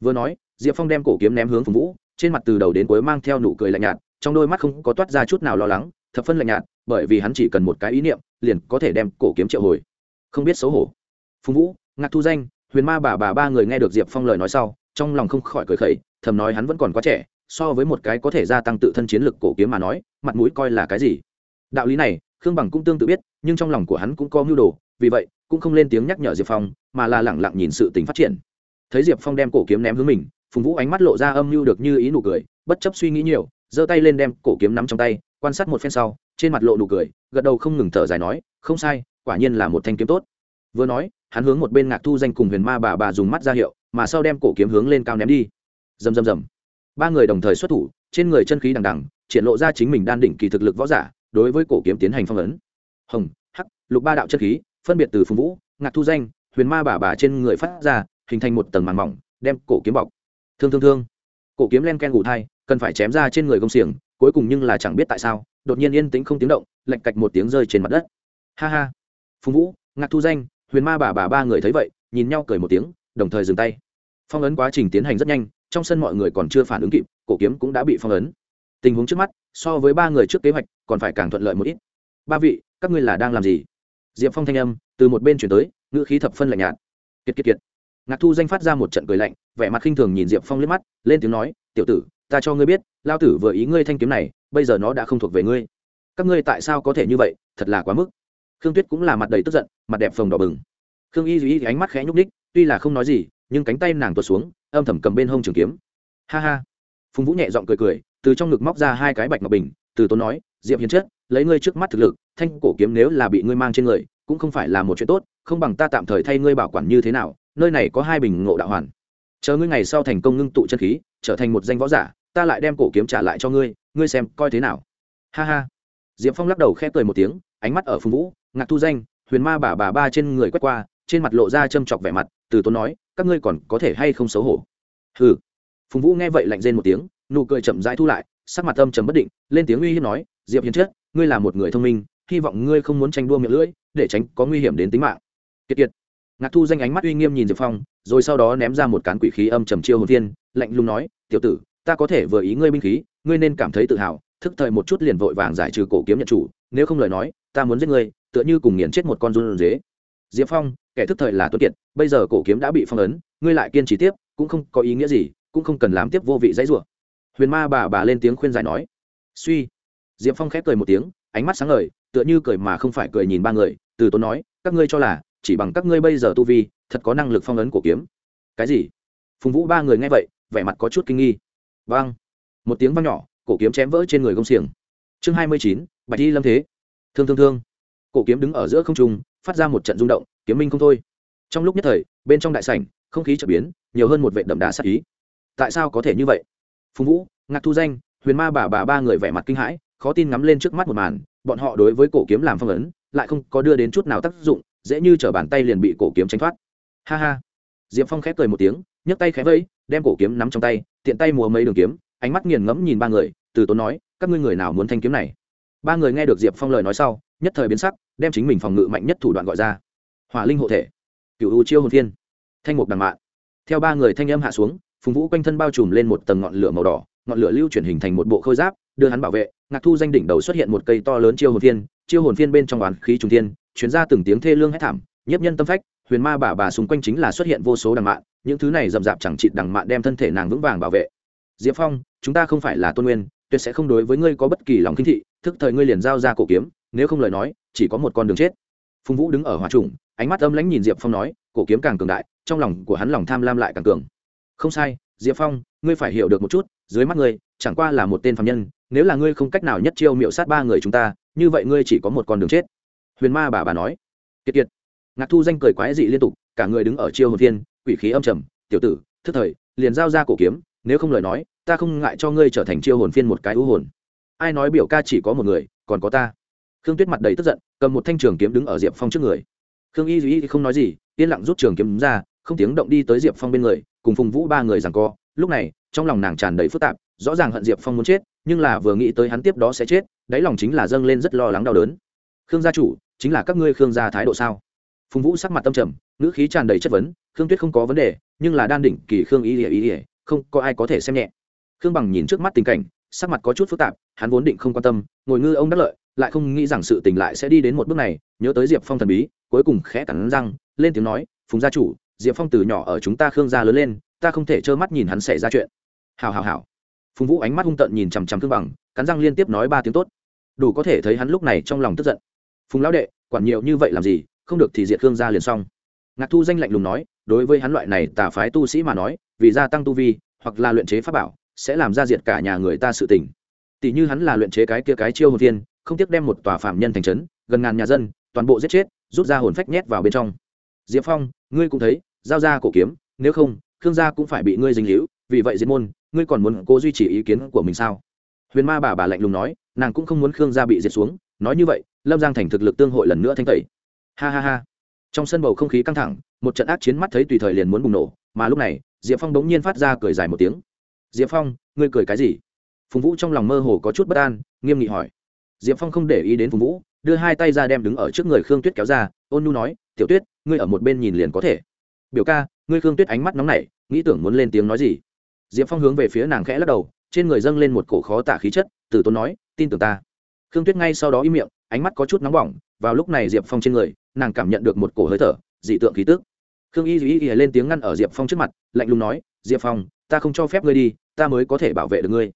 Vừa nói, diệp phong đem cổ kiếm ném hướng phùng vũ, trên mặt từ đầu đến cuối mang theo nụ cười lạnh nhạt, trong đôi mắt không có toát ra chút nào lo lắng, thập phân lạnh nhạt, bởi vì hắn chỉ cần một cái ý niệm, liền có thể đem cổ kiếm triệu hồi. Không biết xấu hổ. Phùng vũ, ngạc thu danh, huyền ma bà bà ba người nghe được diệp phong lời nói sau, trong lòng không khỏi cười khẩy, thầm nói hắn vẫn còn quá trẻ so với một cái có thể gia tăng tự thân chiến lực cổ kiếm mà nói, mặt mũi coi là cái gì? Đạo lý này, khương bằng cũng tương tự biết, nhưng trong lòng của hắn cũng có mưu đồ, vì vậy, cũng không lên tiếng nhắc nhở diệp phong, mà là lẳng lặng nhìn sự tình phát triển. Thấy diệp phong đem cổ kiếm ném hướng mình, phùng vũ ánh mắt lộ ra âm mưu được như ý nụ cười, bất chấp suy nghĩ nhiều, giơ tay lên đem cổ kiếm nắm trong tay, quan sát một phen sau, trên mặt lộ nụ cười, gật đầu không ngừng thở dài nói, không sai, quả nhiên là một thanh kiếm tốt. Vừa nói, hắn hướng một bên ngạc thu danh cùng huyền ma bà bà dùng mắt ra hiệu, mà sau đem cổ kiếm hướng lên cao ném đi. Rầm rầm rầm ba người đồng thời xuất thủ, trên người chân khí đằng đằng, triển lộ ra chính mình đan đỉnh kỳ thực lực võ giả, đối với cổ kiếm tiến hành phong ấn. Hồng, hắc, lục ba đạo chân khí, phân biệt từ phùng vũ, ngạc thu danh, huyền ma bà bà trên người phát ra, hình thành một tầng màn mỏng, đem cổ kiếm bọc. Thương thương thương. Cổ kiếm len ken gù thai, cần phải chém ra trên người công xiềng, cuối cùng nhưng là chẳng biết tại sao, đột nhiên yên tĩnh không tiếng động lạch cạch một tiếng rơi trên mặt đất. Ha ha. Phùng vũ, ngạc thu danh, huyền ma bà bà ba người thấy vậy, nhìn nhau cười một tiếng, đồng thời dừng tay. Phong ấn quá trình tiến hành rất nhanh trong sân mọi người còn chưa phản ứng kịp, cổ kiếm cũng đã bị phong ấn. Tình huống trước mắt, so với ba người trước kế hoạch, còn phải càng thuận lợi một ít. Ba vị, các ngươi là đang làm gì? Diệp phong thanh âm từ một bên chuyển tới, ngữ khí thập phân lạnh nhạt. Kiệt kiệt kiệt. Ngạc thu danh phát ra một trận cười lạnh, vẻ mặt khinh thường nhìn diệp phong liếc mắt, lên tiếng nói, tiểu tử, ta cho ngươi biết, lao tử vừa ý ngươi thanh kiếm này, bây giờ nó đã không thuộc về ngươi. Các ngươi tại sao có thể như vậy, thật là quá mức. Khương tuyết cũng là mặt đầy tức giận, mặt đẹp phồng đỏ bừng. Khương y duy ánh mắt khẽ nhúc ních tuy là không nói gì nhưng cánh tay nàng tuột xuống, âm thầm cầm bên hông trường kiếm. Ha ha. Phùng vũ nhẹ giọng cười cười, từ trong ngực móc ra hai cái bạch ngọc bình, từ tốn nói, diệp hiền chất lấy ngươi trước mắt thực lực, thanh cổ kiếm nếu là bị ngươi mang trên người, cũng không phải là một chuyện tốt, không bằng ta tạm thời thay ngươi bảo quản như thế nào, nơi này có hai bình ngộ đạo hoàn. Chờ ngươi ngày sau thành công ngưng tụ chân khí, trở thành một danh võ giả, ta lại đem cổ kiếm trả lại cho ngươi ngươi xem coi thế nào. Ha ha. Diệp phong lắc đầu khẽ cười một tiếng, ánh mắt ở phùng vũ, ngạc thu danh, huyền ma bà bà ba trên người quét qua trên mặt lộ ra châm chọc vẻ mặt từ tốn nói các ngươi còn có thể hay không xấu hổ? Hừ. Phùng vũ nghe vậy lạnh rên một tiếng nụ cười chậm rãi thu lại sắc mặt âm trầm bất định lên tiếng uy hiếp nói diệp hiền chết ngươi là một người thông minh hy vọng ngươi không muốn tranh đua miệng lưỡi để tránh có nguy hiểm đến tính mạng. Kiệt kiệt. Ngạc thu danh ánh mắt uy nghiêm nhìn diệp phong rồi sau đó ném ra một cán quỷ khí âm trầm chiêu hồn thiên, lạnh lùng nói tiểu tử ta có thể vừa ý ngươi binh khí ngươi nên cảm thấy tự hào thức thời một chút liền vội vàng giải trừ cổ kiếm nhận chủ nếu không lời nói ta muốn giết ngươi tựa như cùng nghiền chết một con run dế diệp phong kẻ thức thời là tuấn kiệt, bây giờ cổ kiếm đã bị phong ấn, ngươi lại kiên trì tiếp, cũng không có ý nghĩa gì, cũng không cần làm tiếp vô vị dãy rủa. Huyền ma bà bà lên tiếng khuyên giải nói. Suy. Diệp phong khép cười một tiếng, ánh mắt sáng ngời, tựa như cười mà không phải cười nhìn ba người, từ tốn nói, các ngươi cho là, chỉ bằng các ngươi bây giờ tu vi, thật có năng lực phong ấn cổ kiếm. Cái gì? Phùng vũ ba người nghe vậy, vẻ mặt có chút kinh nghi. Vang. Một tiếng vang nhỏ, cổ kiếm chém vỡ trên người gông xiềng. Chương hai mươi chín, bạch y lâm thế. Thương thương thương. Cổ kiếm đứng ở giữa không trung, phát ra một trận rung động kiếm minh không thôi. Trong lúc nhất thời, bên trong đại sảnh, không khí trở biến, nhiều hơn một vệ đậm đà sát ý. Tại sao có thể như vậy? Phùng vũ, ngạc thu danh, huyền ma bà bà ba người vẻ mặt kinh hãi, khó tin ngắm lên trước mắt một màn, bọn họ đối với cổ kiếm làm phong ấn, lại không có đưa đến chút nào tác dụng, dễ như t bàn tay liền bị cổ kiếm tránh thoát. Ha ha. Diệp phong khép cười một tiếng, nhấc tay khẽ vẫy, đem cổ kiếm nắm trong tay, tiện tay múa mấy đường kiếm, ánh mắt nghiền ngẫm nhìn ba người, từ tốn nói, các ngươi người nào muốn thanh kiếm này? Ba người nghe được diệp phong lời nói sau, nhất thời biến sắc, đem chính mình phòng ngự mạnh nhất thủ đoạn gọi ra hỏa linh hộ thể cựu u chiêu hồn thiên thanh mục đằng mạn. Theo ba người thanh âm hạ xuống phùng vũ quanh thân bao trùm lên một tầng ngọn lửa màu đỏ ngọn lửa lưu chuyển hình thành một bộ khôi giáp đưa hắn bảo vệ. Ngạc thu danh đỉnh đầu xuất hiện một cây to lớn chiêu hồn thiên, chiêu hồn thiên bên trong đoàn khí trung thiên chuyến ra từng tiếng thê lương hét thảm nhiếp nhân tâm phách huyền ma bà bà xung quanh chính là xuất hiện vô số đằng mạn những thứ này rậm rạp chẳng trị đằng mạn đem thân thể nàng vững vàng bảo vệ. Diệp phong chúng ta không phải là tôn nguyên tuyệt sẽ không đối với ngươi có bất kỳ lòng kính thị thức thời ngươi liền giao ra cổ kiếm nếu không lời nói chỉ có một con đường chết. Phùng vũ đứng ở hòa trùng ánh mắt âm lãnh nhìn diệp phong nói, cổ kiếm càng cường đại, trong lòng của hắn lòng tham lam lại càng cường. Không sai, diệp phong, ngươi phải hiểu được một chút, dưới mắt ngươi, chẳng qua là một tên phạm nhân, nếu là ngươi không cách nào nhất chiêu miệu sát ba người chúng ta, như vậy ngươi chỉ có một con đường chết. Huyền ma bà bà nói. Kiệt kiệt. Ngạc thu danh cười quái dị liên tục, cả người đứng ở chiêu hồn thiên, quỷ khí âm trầm, tiểu tử, thức thời, liền giao ra cổ kiếm, nếu không lời nói, ta không ngại cho ngươi trở thành chiêu hồn phiên một cái ưu hồn. Ai nói biểu ca chỉ có một người, còn có ta. Khương tuyết mặt đầy tức giận, cầm một thanh trường kiếm đứng ở diệp phong trước người khương y duy không nói gì, yên lặng rút trường kiếm ra, không tiếng động đi tới diệp phong bên người, cùng phùng vũ ba người rằng co. Lúc này, trong lòng nàng tràn đầy phức tạp, rõ ràng hận diệp phong muốn chết, nhưng là vừa nghĩ tới hắn tiếp đó sẽ chết, đáy lòng chính là dâng lên rất lo lắng đau đớn. Khương gia chủ, chính là các ngươi khương gia thái độ sao? Phùng vũ sắc mặt tâm trầm, ngữ khí tràn đầy chất vấn, khương tuyết không có vấn đề, nhưng là đan đỉnh kỳ khương Y ỉa ý ỉa không có ai có thể xem nhẹ. Khương bằng nhìn trước mắt tình cảnh, sắc mặt có chút phức tạp, hắn vốn định không quan tâm, ngồi ngư ông đắc lợi, lại không nghĩ rằng sự tình lại sẽ đi đến một bước này, nhớ tới diệp phong thần bí cuối cùng khẽ cắn răng, lên tiếng nói, phùng gia chủ, diệp phong từ nhỏ ở chúng ta khương gia lớn lên, ta không thể trơ mắt nhìn hắn xảy ra chuyện. Hào hào hào phùng vũ ánh mắt hung tợn nhìn chằm chằm thương bằng, cắn răng liên tiếp nói ba tiếng tốt. Đủ có thể thấy hắn lúc này trong lòng tức giận. Phùng lão đệ, quản nhiều như vậy làm gì, không được thì diệt khương gia liền xong. Ngạc thu danh lạnh lùng nói, đối với hắn loại này tà phái tu sĩ mà nói, vì gia tăng tu vi, hoặc là luyện chế pháp bảo, sẽ làm ra diệt cả nhà người ta sự tình. Tỷ như hắn là luyện chế cái kia cái chiêu hồn viên không tiếc đem một tòa phạm nhân thành trấn, gần ngàn nhà dân, toàn bộ giết chết rút ra hồn phách nhét vào bên trong. Diệp phong, ngươi cũng thấy, giao ra cổ kiếm, nếu không, khương gia cũng phải bị ngươi dính hữu vì vậy diệt môn, ngươi còn muốn cố duy trì ý kiến của mình sao? Huyền ma bà bà lạnh lùng nói, nàng cũng không muốn khương gia bị diệt xuống, nói như vậy, lâm giang thành thực lực tương hội lần nữa thanh tẩy. Ha ha ha. Trong sân bầu không khí căng thẳng, một trận ác chiến mắt thấy tùy thời liền muốn bùng nổ, mà lúc này, diệp phong bỗng nhiên phát ra cười dài một tiếng. Diệp phong, ngươi cười cái gì? Phùng vũ trong lòng mơ hồ có chút bất an, nghiêm nghị hỏi. Diệp phong không để ý đến phùng vũ đưa hai tay ra đem đứng ở trước người khương tuyết kéo ra, ôn nu nói, tiểu tuyết, ngươi ở một bên nhìn liền có thể. Biểu ca, ngươi khương tuyết ánh mắt nóng nảy, nghĩ tưởng muốn lên tiếng nói gì? Diệp phong hướng về phía nàng khẽ lắc đầu, trên người dâng lên một cổ khó tả khí chất, từ tốn nói, tin tưởng ta. Khương tuyết ngay sau đó im miệng, ánh mắt có chút nóng bỏng, vào lúc này diệp phong trên người, nàng cảm nhận được một cổ hơi thở, dị tượng khí tức. Khương y y y lên tiếng ngăn ở diệp phong trước mặt, lạnh lùng nói, diệp phong, ta không cho phép ngươi đi, ta mới có thể bảo vệ được ngươi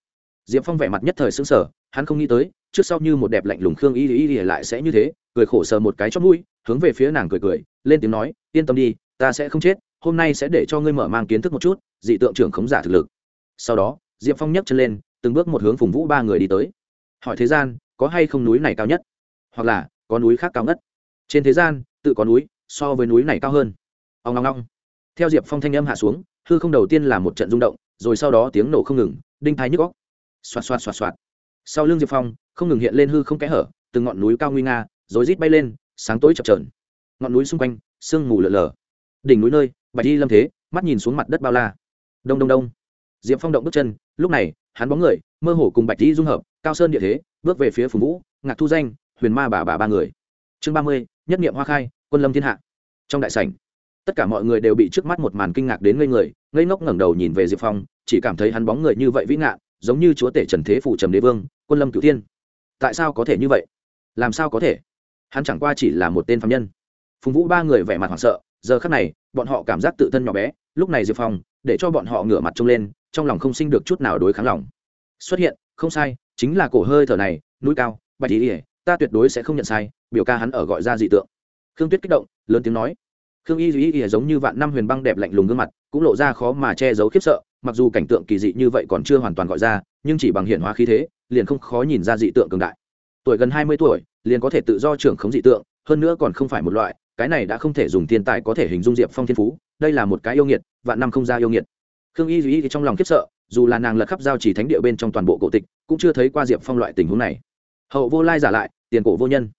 diệp phong vẻ mặt nhất thời xứng sở hắn không nghĩ tới, trước sau như một đẹp lạnh lùng khương y y y lại sẽ như thế, cười khổ sờ một cái chót mũi, hướng về phía nàng cười cười, lên tiếng nói, yên tâm đi, ta sẽ không chết, hôm nay sẽ để cho ngươi mở mang kiến thức một chút, dị tượng trưởng khống giả thực lực. Sau đó, diệp phong nhấc chân lên, từng bước một hướng phùng vũ ba người đi tới. Hỏi thế gian, có hay không núi này cao nhất? Hoặc là, có núi khác cao nhất trên thế gian, tự có núi, so với núi này cao hơn. Ông ngong ngong theo diệp phong thanh âm hạ xuống, hư không đầu tiên là một trận rung động, rồi sau đó tiếng nổ không ngừng, đinh thái nhức góc xoạt xoạt xoạt xoạt. Sau lưng diệp phong, không ngừng hiện lên hư không kẽ hở, từng ngọn núi cao nguy nga rồi rít bay lên, sáng tối chập trờn ngọn núi xung quanh, sương mù lở lở. Đỉnh núi nơi, bạch y lâm thế, mắt nhìn xuống mặt đất bao la. Đông đông đông. Diệp phong động bước chân, lúc này, hắn bóng người, mơ hồ cùng bạch y dung hợp, cao sơn địa thế, bước về phía phùng vũ, ngạc thu danh, huyền ma bà bà ba người. Chương ba mươi, nhất nghiệm hoa khai, quân lâm thiên hạ. Trong đại sảnh, tất cả mọi người đều bị trước mắt một màn kinh ngạc đến ngây người, ngây ngốc ngẩng đầu nhìn về diệp phong, chỉ cảm thấy hắn bóng người như vậy vĩ ngạn giống như chúa tể trần thế phủ trầm đế vương, quân lâm cửu thiên. Tại sao có thể như vậy? Làm sao có thể? Hắn chẳng qua chỉ là một tên phạm nhân. Phùng vũ ba người vẻ mặt hoảng sợ, giờ khắc này, bọn họ cảm giác tự thân nhỏ bé, lúc này diệp phong, để cho bọn họ ngửa mặt trông lên, trong lòng không sinh được chút nào đối kháng lòng. Xuất hiện, không sai, chính là cổ hơi thở này, núi cao, bạch ý ỉa ta tuyệt đối sẽ không nhận sai, biểu ca hắn ở gọi ra dị tượng. Khương tuyết kích động, lớn tiếng nói. Khương y duy ỉa giống như vạn năm huyền băng đẹp lạnh lùng gương mặt cũng lộ ra khó mà che giấu khiếp sợ, mặc dù cảnh tượng kỳ dị như vậy còn chưa hoàn toàn gọi ra, nhưng chỉ bằng hiện hóa khí thế, liền không khó nhìn ra dị tượng cường đại. Tuổi gần hai mươi tuổi, liền có thể tự do trưởng khống dị tượng, hơn nữa còn không phải một loại, cái này đã không thể dùng thiên tài có thể hình dung diệp phong thiên phú, đây là một cái yêu nghiệt, vạn năm không ra yêu nghiệt. Khương y duy trong lòng khiếp sợ, dù là nàng lật khắp giao chỉ thánh địa bên trong toàn bộ cổ tịch, cũng chưa thấy qua diệp phong loại tình huống này. Hậu vô lai giả lại, tiền cổ vô nhân.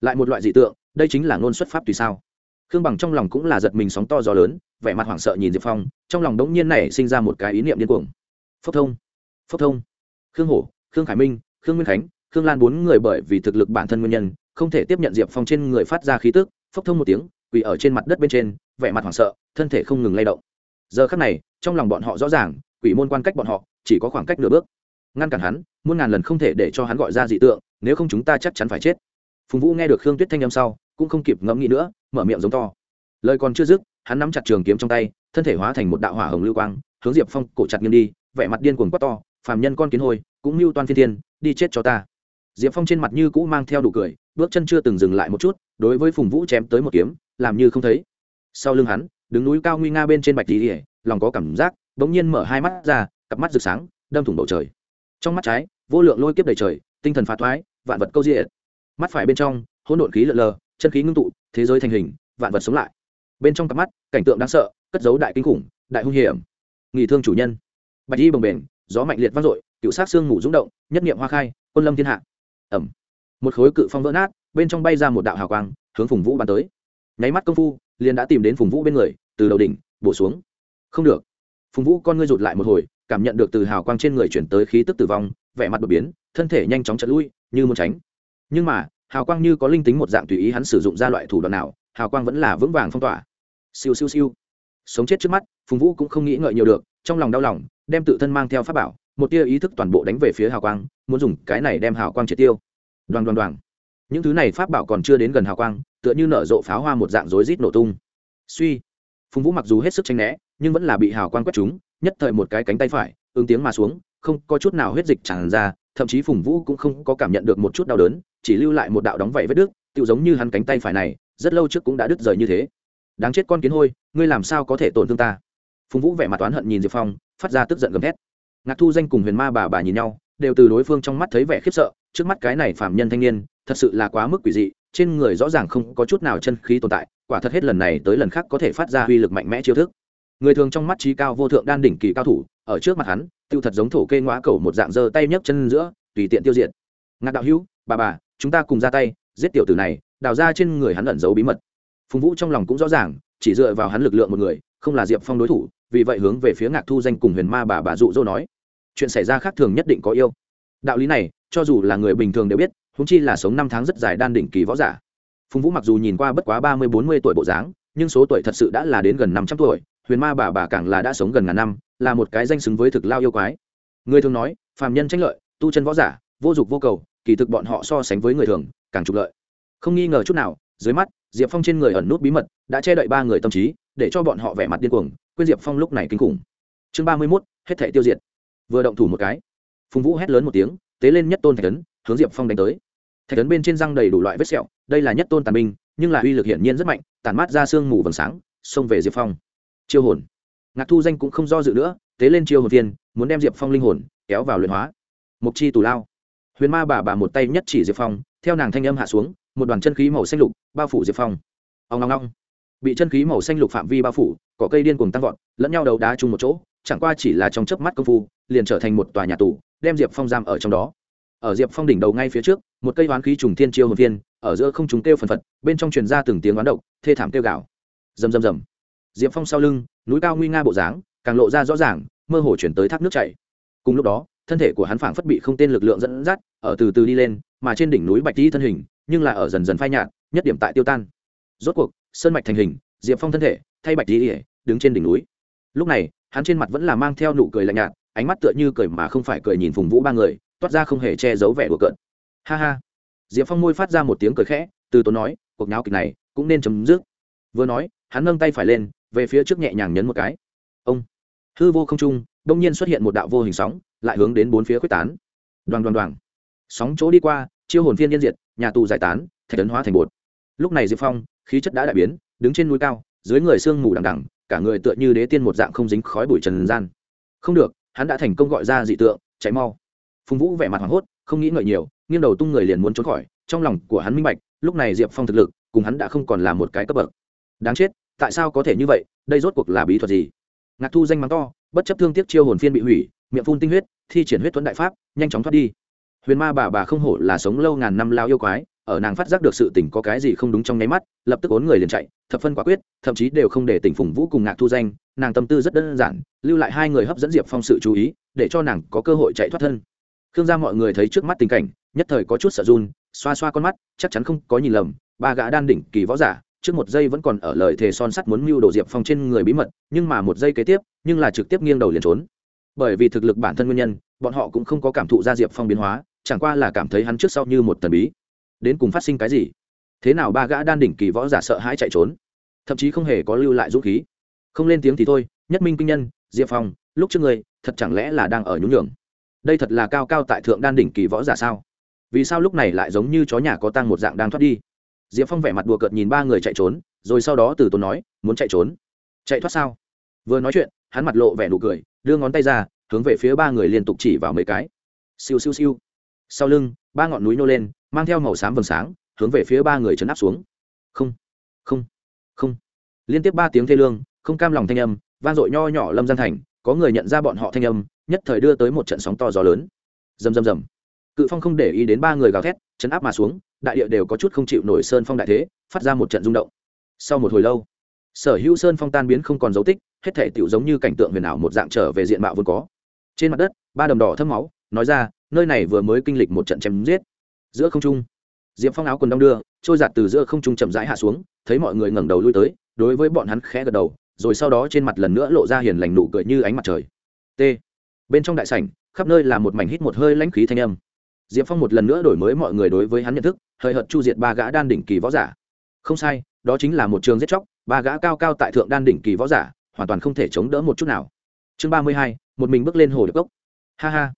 Lại một loại dị tượng, đây chính là ngôn xuất pháp tùy sao khương bằng trong lòng cũng là giật mình sóng to gió lớn, vẻ mặt hoảng sợ nhìn diệp phong, trong lòng đống nhiên này sinh ra một cái ý niệm điên cuồng. Phốc thông phốc thông. Khương hổ, khương khải minh, khương nguyên khánh, khương lan bốn người bởi vì thực lực bản thân nguyên nhân, không thể tiếp nhận diệp phong trên người phát ra khí tức, phốc thông một tiếng, quỳ ở trên mặt đất bên trên, vẻ mặt hoảng sợ, thân thể không ngừng lay động. Giờ khắc này, trong lòng bọn họ rõ ràng, quỷ môn quan cách bọn họ, chỉ có khoảng cách nửa bước. Ngăn cản hắn, muôn ngàn lần không thể để cho hắn gọi ra dị tượng, nếu không chúng ta chắc chắn phải chết. Phùng vũ nghe được khương tuyết thanh âm sau cũng không kịp ngẫm nghĩ nữa, mở miệng giống to. Lời còn chưa dứt, hắn nắm chặt trường kiếm trong tay, thân thể hóa thành một đạo hỏa hồng lưu quang, hướng diệp phong cổ chặt nghiêng đi, vẻ mặt điên cuồng quát to, phàm nhân con kiến hôi, cũng mưu toan phi thiên, đi chết cho ta. Diệp phong trên mặt như cũ mang theo đủ cười, bước chân chưa từng dừng lại một chút, đối với phùng vũ chém tới một kiếm, làm như không thấy. Sau lưng hắn, đứng núi cao nguy nga bên trên bạch tỉ ỉa lòng có cảm giác, bỗng nhiên mở hai mắt ra, cặp mắt rực sáng, đâm thủng bầu trời. Trong mắt trái, vô lượng lôi kiếp đầy trời, tinh thần phá thoái, vạn vật câu diện mắt phải bên trong, hỗn độn khí lợn lờ chân khí ngưng tụ, thế giới thành hình, vạn vật sống lại. Bên trong cặp mắt, cảnh tượng đáng sợ, cất giấu đại kinh khủng, đại hung hiểm. Nghỉ thương chủ nhân. Bạch y bồng bềnh, gió mạnh liệt vang dội, cựu sát xương ngủ rung động, nhất niệm hoa khai, quân lâm thiên hạ. Ẩm một khối cự phong vỡ nát, bên trong bay ra một đạo hào quang, hướng phùng vũ bắn tới. Nháy mắt công phu, liền đã tìm đến phùng vũ bên người, từ đầu đỉnh, bổ xuống. Không được. Phùng vũ con ngươi rụt lại một hồi, cảm nhận được từ hào quang trên người chuyển tới khí tức tử vong, vẻ mặt đột biến, thân thể nhanh chóng chật lui, như muốn tránh. Nhưng mà hào quang như có linh tính một dạng tùy ý hắn sử dụng ra loại thủ đoạn nào, hào quang vẫn là vững vàng phong tỏa. Siêu siêu siêu. Sống chết trước mắt, phùng vũ cũng không nghĩ ngợi nhiều được, trong lòng đau lòng, đem tự thân mang theo pháp bảo, một tia ý thức toàn bộ đánh về phía hào quang, muốn dùng cái này đem hào quang triệt tiêu. Đoàn đoàn đoàn những thứ này pháp bảo còn chưa đến gần hào quang, tựa như nở rộ pháo hoa một dạng rối rít nổ tung. Suy. Phùng vũ mặc dù hết sức tranh né, nhưng vẫn là bị hào quang quét trúng, nhất thời một cái cánh tay phải, ứng tiếng mà xuống, không có chút nào huyết dịch tràn ra, thậm chí phùng vũ cũng không có cảm nhận được một chút đau đớn chỉ lưu lại một đạo đóng vảy vết đứt tự giống như hắn cánh tay phải này, rất lâu trước cũng đã đứt rời như thế. Đáng chết con kiến hôi, ngươi làm sao có thể tổn thương ta? Phùng vũ vẻ mặt oán hận nhìn diệp phong, phát ra tức giận gầm thét. Ngạc thu danh cùng huyền ma bà bà nhìn nhau, đều từ đối phương trong mắt thấy vẻ khiếp sợ, trước mắt cái này phạm nhân thanh niên, thật sự là quá mức quỷ dị, trên người rõ ràng không có chút nào chân khí tồn tại, quả thật hết lần này tới lần khác có thể phát ra uy lực mạnh mẽ chiêu thức. Người thường trong mắt trí cao vô thượng đan đỉnh kỳ cao thủ, ở trước mặt hắn tiêu thật giống thổ kê ngõa cầu một dạng giơ tay nhấc chân giữa, tùy tiện tiêu diệt. Ngạc đạo hữu, bà bà chúng ta cùng ra tay, giết tiểu tử này, đào ra trên người hắn ẩn giấu bí mật. Phùng vũ trong lòng cũng rõ ràng, chỉ dựa vào hắn lực lượng một người, không là diệp phong đối thủ, vì vậy hướng về phía ngạc thu danh cùng huyền ma bà bà dụ dỗ nói, chuyện xảy ra khác thường nhất định có yêu. Đạo lý này, cho dù là người bình thường đều biết húng chi là sống năm tháng rất dài đan đỉnh kỳ võ giả. Phùng vũ mặc dù nhìn qua bất quá ba mươi, bốn mươi tuổi bộ dáng, nhưng số tuổi thật sự đã là đến gần năm trăm tuổi, huyền ma bà bà càng là đã sống gần ngàn năm, là một cái danh xứng với thực lao yêu quái. Người thường nói, phàm nhân tranh lợi, tu chân võ giả, vô dục vô cầu kỳ thực bọn họ so sánh với người thường, càng trục lợi. Không nghi ngờ chút nào, dưới mắt, diệp phong trên người ẩn nút bí mật đã che đậy ba người tâm trí, để cho bọn họ vẻ mặt điên cuồng, quên diệp phong lúc này kinh khủng. Chương ba mươi mốt, hết thể tiêu diệt. Vừa động thủ một cái, phùng vũ hét lớn một tiếng, tế lên nhất tôn thạch tấn hướng diệp phong đánh tới. Thạch tấn bên trên răng đầy đủ loại vết sẹo, đây là nhất tôn tàn binh, nhưng là uy lực hiển nhiên rất mạnh tàn mát ra sương mù vầng sáng, xông về diệp phong. Chiêu hồn. Ngạc thu danh cũng không do dự nữa, tế lên chiêu hồn viên muốn đem diệp phong linh hồn kéo vào luyện hóa. Mục chi tù lao huyền ma bà bà một tay nhất chỉ diệp phong, theo nàng thanh âm hạ xuống, một đoàn chân khí màu xanh lục bao phủ diệp phong. Ông long long bị chân khí màu xanh lục phạm vi bao phủ, cỏ cây điên cùng tăng vọt, lẫn nhau đầu đá chung một chỗ, chẳng qua chỉ là trong chớp mắt công phu, liền trở thành một tòa nhà tù, đem diệp phong giam ở trong đó. Ở diệp phong đỉnh đầu ngay phía trước, một cây hoán khí trùng thiên chiêu hồn viên, ở giữa không chúng kêu phần phật, bên trong truyền ra từng tiếng oán độc, thê thảm kêu gạo rầm rầm rầm. Diệp phong sau lưng, núi cao nguy nga bộ dáng, càng lộ ra rõ ràng, mơ hồ chuyển tới thác nước chảy. Cùng lúc đó thân thể của hắn phảng phất bị không tên lực lượng dẫn dắt, ở từ từ đi lên, mà trên đỉnh núi bạch tí thân hình, nhưng là ở dần dần phai nhạt, nhất điểm tại tiêu tan. Rốt cuộc, sơn mạch thành hình, diệp phong thân thể, thay bạch tí đứng trên đỉnh núi. Lúc này, hắn trên mặt vẫn là mang theo nụ cười lạnh nhạt, ánh mắt tựa như cười mà không phải cười nhìn phùng vũ ba người, toát ra không hề che giấu vẻ của cợt. Ha ha. Diệp phong môi phát ra một tiếng cười khẽ, từ tốn nói, cuộc nháo kịch này cũng nên chấm dứt. Vừa nói, hắn nâng tay phải lên, về phía trước nhẹ nhàng nhấn một cái. Ông. Hư vô không trung đông nhiên xuất hiện một đạo vô hình sóng, lại hướng đến bốn phía quyết tán. Đoàn đoàn đoàn sóng chỗ đi qua, chiêu hồn phiên nhân diệt, nhà tù giải tán, thạch tấn hóa thành bột. Lúc này diệp phong, khí chất đã đại biến, đứng trên núi cao, dưới người sương mù đằng đằng, cả người tựa như đế tiên một dạng không dính khói bụi trần gian. Không được, hắn đã thành công gọi ra dị tượng, chạy mau. Phùng vũ vẻ mặt hoảng hốt, không nghĩ ngợi nhiều, nghiêng đầu tung người liền muốn trốn khỏi, trong lòng của hắn minh bạch, lúc này diệp phong thực lực, cùng hắn đã không còn là một cái cấp bậc. Đáng chết, tại sao có thể như vậy, đây rốt cuộc là bí thuật gì? Ngạc thu danh mắng to bất chấp thương tiếc chiêu hồn phiên bị hủy, miệng phun tinh huyết, thi triển huyết thuẫn đại pháp, nhanh chóng thoát đi. Huyền ma bà bà không hổ là sống lâu ngàn năm lao yêu quái, ở nàng phát giác được sự tình có cái gì không đúng trong nháy mắt, lập tức ốn người liền chạy, thập phân quả quyết, thậm chí đều không để tỉnh phùng vũ cùng ngạc thu danh, nàng tâm tư rất đơn giản, lưu lại hai người hấp dẫn diệp phong sự chú ý, để cho nàng có cơ hội chạy thoát thân. Khương gia mọi người thấy trước mắt tình cảnh, nhất thời có chút sợ run, xoa xoa con mắt, chắc chắn không có nhìn lầm, ba gã đan đỉnh kỳ võ giả trước một giây vẫn còn ở lời thề son sắt muốn mưu đồ diệp phong trên người bí mật, nhưng mà một giây kế tiếp, nhưng là trực tiếp nghiêng đầu liền trốn. Bởi vì thực lực bản thân nguyên nhân, bọn họ cũng không có cảm thụ ra diệp phong biến hóa, chẳng qua là cảm thấy hắn trước sau như một thần bí. Đến cùng phát sinh cái gì? Thế nào ba gã đan đỉnh kỳ võ giả sợ hãi chạy trốn? Thậm chí không hề có lưu lại dũng khí. Không lên tiếng thì thôi, nhất minh kinh nhân, diệp phong, lúc trước người, thật chẳng lẽ là đang ở nhún nhường? Đây thật là cao cao tại thượng đan đỉnh kỳ võ giả sao? Vì sao lúc này lại giống như chó nhà có tăng một dạng đang thoát đi? Diệp phong vẻ mặt đùa cợt nhìn ba người chạy trốn, rồi sau đó từ tốn nói, muốn chạy trốn? Chạy thoát sao? Vừa nói chuyện, hắn mặt lộ vẻ nụ cười, đưa ngón tay ra, hướng về phía ba người liên tục chỉ vào mấy cái. Siêu siêu siêu. Sau lưng, ba ngọn núi nô lên, mang theo màu xám vầng sáng, hướng về phía ba người chấn áp xuống. Không không không. Liên tiếp ba tiếng thê lương, không cam lòng thanh âm, vang dội nho nhỏ lâm giang thành, có người nhận ra bọn họ thanh âm, nhất thời đưa tới một trận sóng to gió lớn. Rầm rầm rầm. Cự phong không để ý đến ba người gào thét chấn áp mà xuống đại địa đều có chút không chịu nổi sơn phong đại thế, phát ra một trận rung động. Sau một hồi lâu, sở hữu sơn phong tan biến không còn dấu tích, hết thể tựu giống như cảnh tượng huyền ảo một dạng trở về diện mạo vốn có. Trên mặt đất, ba đầm đỏ thâm máu, nói ra, nơi này vừa mới kinh lịch một trận chém giết. Giữa không trung, diệp phong áo quần đong đưa, trôi giạt từ giữa không trung chậm rãi hạ xuống, thấy mọi người ngẩng đầu lui tới, đối với bọn hắn khẽ gật đầu, rồi sau đó trên mặt lần nữa lộ ra hiền lành nụ cười như ánh mặt trời. T. Bên trong đại sảnh, khắp nơi là một mảnh hít một hơi lãnh khí thanh âm diệp phong một lần nữa đổi mới mọi người đối với hắn nhận thức hời hợt chu diệt ba gã đan đỉnh kỳ võ giả. Không sai, đó chính là một trường giết chóc, ba gã cao cao tại thượng đan đỉnh kỳ võ giả, hoàn toàn không thể chống đỡ một chút nào. Chương ba mươi hai, một mình bước lên hồ điệp cốc. Ha ha.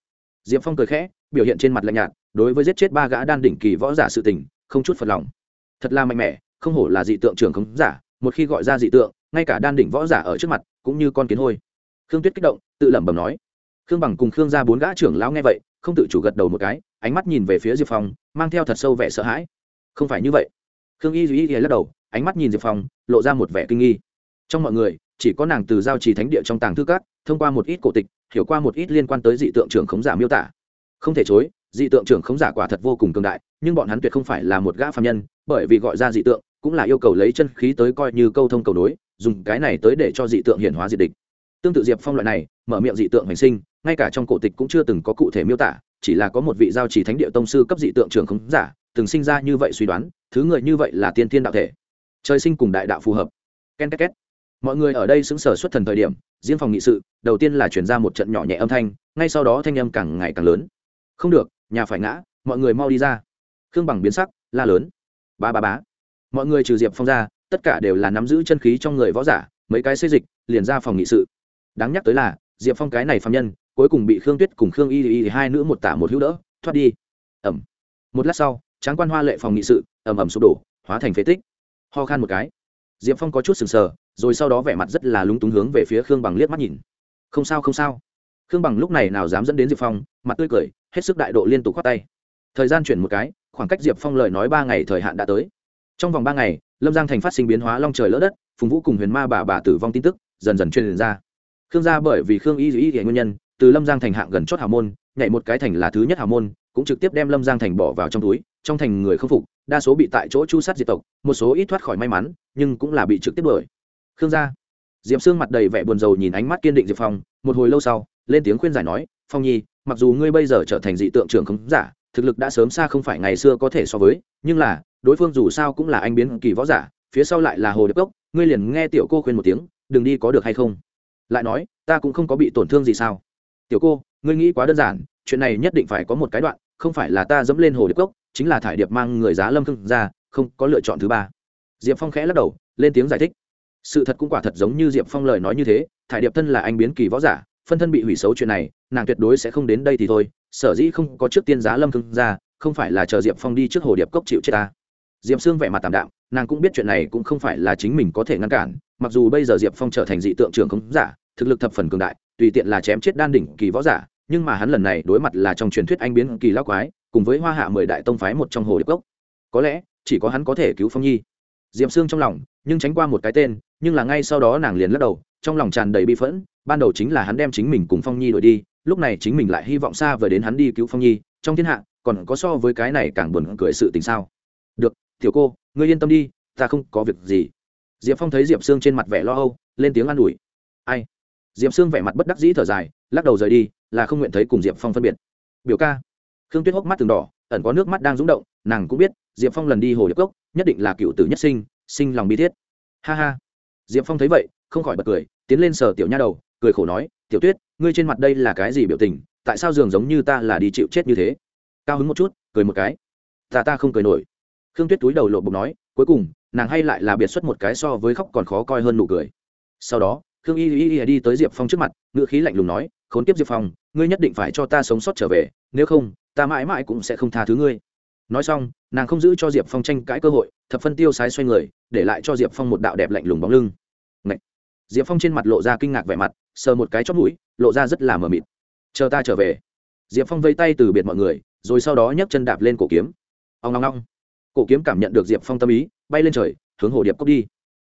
Diệp phong cười khẽ, biểu hiện trên mặt lạnh nhạt, đối với giết chết ba gã đan đỉnh kỳ võ giả sự tình, không chút phật lòng. Thật là mạnh mẽ, không hổ là dị tượng trường không giả, một khi gọi ra dị tượng, ngay cả đan đỉnh võ giả ở trước mặt, cũng như con kiến hôi. Khương tuyết kích động, tự lẩm bẩm nói. Khương bằng cùng khương ra bốn gã trưởng lão nghe vậy không tự chủ gật đầu một cái, ánh mắt nhìn về phía diệp phong, mang theo thật sâu vẻ sợ hãi. Không phải như vậy. Khương y duy lắc đầu, ánh mắt nhìn diệp phong, lộ ra một vẻ kinh nghi. Trong mọi người, chỉ có nàng từ giao trì thánh địa trong tàng thư cát thông qua một ít cổ tịch, hiểu qua một ít liên quan tới dị tượng trưởng khống giả miêu tả. Không thể chối, dị tượng trưởng khống giả quả thật vô cùng cường đại, nhưng bọn hắn tuyệt không phải là một gã phạm nhân, bởi vì gọi ra dị tượng cũng là yêu cầu lấy chân khí tới coi như câu thông cầu nối, dùng cái này tới để cho dị tượng hiển hóa diệt địch tương tự diệp phong loại này, mở miệng dị tượng hành sinh, ngay cả trong cổ tịch cũng chưa từng có cụ thể miêu tả, chỉ là có một vị giao chỉ thánh địa tông sư cấp dị tượng trưởng khống giả, từng sinh ra như vậy suy đoán, thứ người như vậy là tiên thiên đạo thể. Trời sinh cùng đại đạo phù hợp. Ken két két. Mọi người ở đây xứng sở xuất thần thời điểm, riêng phòng nghị sự, đầu tiên là chuyển ra một trận nhỏ nhẹ âm thanh, ngay sau đó thanh âm càng ngày càng lớn. Không được, nhà phải ngã, mọi người mau đi ra. Khương bằng biến sắc, la lớn. Ba ba bá mọi người trừ diệp phong ra, tất cả đều là nắm giữ chân khí trong người võ giả, mấy cái xây dịch, liền ra phòng nghị sự đáng nhắc tới là, diệp phong cái này phạm nhân, cuối cùng bị khương tuyết cùng khương y y hai nữ một tả một hữu đỡ, thoát đi. Ẩm. Một lát sau, tráng quan hoa lệ phòng nghị sự ẩm ẩm sụp đổ, hóa thành phế tích. Ho khan một cái. Diệp phong có chút sừng sờ, rồi sau đó vẻ mặt rất là lúng túng hướng về phía khương bằng liếc mắt nhìn. Không sao không sao. Khương bằng lúc này nào dám dẫn đến diệp phong, mặt tươi cười, hết sức đại độ liên tục khoác tay. Thời gian chuyển một cái, khoảng cách diệp phong lời nói ba ngày thời hạn đã tới. Trong vòng ba ngày, lâm giang thành phát sinh biến hóa long trời lỡ đất, phùng vũ cùng huyền ma bà bà tử vong tin tức dần dần truyền ra khương gia bởi vì khương y y nguyên nhân, từ lâm giang thành hạng gần chót hào môn, nhảy một cái thành là thứ nhất hào môn, cũng trực tiếp đem lâm giang thành bỏ vào trong túi, trong thành người không phục, đa số bị tại chỗ chu sát diệt tộc, một số ít thoát khỏi may mắn, nhưng cũng là bị trực tiếp đuổi. Khương gia. Diệp sương mặt đầy vẻ buồn rầu nhìn ánh mắt kiên định diệp phong, một hồi lâu sau, lên tiếng khuyên giải nói, phong nhi, mặc dù ngươi bây giờ trở thành dị tượng trưởng khống giả, thực lực đã sớm xa không phải ngày xưa có thể so với, nhưng là, đối phương dù sao cũng là anh biến kỳ võ giả, phía sau lại là hồ đức cốc, ngươi liền nghe tiểu cô khuyên một tiếng, đừng đi có được hay không? Lại nói, ta cũng không có bị tổn thương gì sao? Tiểu cô, ngươi nghĩ quá đơn giản, chuyện này nhất định phải có một cái đoạn, không phải là ta dẫm lên hồ điệp cốc, chính là thải điệp mang người giá lâm khương ra, không có lựa chọn thứ ba. Diệp phong khẽ lắc đầu, lên tiếng giải thích. Sự thật cũng quả thật giống như diệp phong lời nói như thế, thải điệp thân là anh biến kỳ võ giả, phân thân bị hủy xấu chuyện này, nàng tuyệt đối sẽ không đến đây thì thôi, sở dĩ không có trước tiên giá lâm khương ra, không phải là chờ diệp phong đi trước hồ điệp cốc chịu chết ta diệp sương vẻ mặt tạm đạm, nàng cũng biết chuyện này cũng không phải là chính mình có thể ngăn cản, mặc dù bây giờ diệp phong trở thành dị tượng trưởng công giả, thực lực thập phần cường đại, tùy tiện là chém chết đan đỉnh kỳ võ giả, nhưng mà hắn lần này đối mặt là trong truyền thuyết anh biến kỳ lao quái, cùng với hoa hạ mười đại tông phái một trong hồ điệp cốc. Có lẽ, chỉ có hắn có thể cứu phong nhi. Diệm Sương trong lòng, nhưng tránh qua một cái tên, nhưng là ngay sau đó nàng liền lắc đầu, trong lòng tràn đầy bi phẫn, ban đầu chính là hắn đem chính mình cùng phong nhi đổi đi, lúc này chính mình lại hy vọng xa vời đến hắn đi cứu phong nhi, trong thiên hạ, còn có so với cái này càng buồn cười sự tình sao? Tiểu cô, ngươi yên tâm đi, ta không có việc gì. Diệp phong thấy diệp sương trên mặt vẻ lo âu, lên tiếng an ủi. Ai? Diệp sương vẻ mặt bất đắc dĩ thở dài, lắc đầu rời đi, là không nguyện thấy cùng diệp phong phân biệt. Biểu ca. Khương tuyết hốc mắt từng đỏ, ẩn có nước mắt đang rúng động, nàng cũng biết, diệp phong lần đi hồ điệp cốc, nhất định là cựu tử nhất sinh sinh lòng bi thiết. Ha ha. Diệp phong thấy vậy, không khỏi bật cười, tiến lên sờ tiểu nha đầu, cười khổ nói, tiểu tuyết, ngươi trên mặt đây là cái gì biểu tình, tại sao giường giống như ta là đi chịu chết như thế? Cao hứng một chút, cười một cái. Ta ta không cười nổi khương tuyết túi đầu lộ bụng nói, cuối cùng, nàng hay lại là biệt xuất một cái so với khóc còn khó coi hơn nụ cười. Sau đó, khương y y y đi tới diệp phong trước mặt ngựa khí lạnh lùng nói, khốn kiếp diệp phong, ngươi nhất định phải cho ta sống sót trở về, nếu không, ta mãi mãi cũng sẽ không tha thứ ngươi. Nói xong, nàng không giữ cho diệp phong tranh cãi cơ hội, thập phân tiêu sái xoay người, để lại cho diệp phong một đạo đẹp lạnh lùng bóng lưng. Ngậy! diệp phong trên mặt lộ ra kinh ngạc vẻ mặt, sờ một cái chót mũi, lộ ra rất là mờ mịt. Chờ ta trở về. Diệp phong vây tay từ biệt mọi người, rồi sau đó nhấc chân đạp lên cổ kiếm. Ông long long cổ kiếm cảm nhận được diệp phong tâm ý, bay lên trời, hướng hồ điệp cốc đi.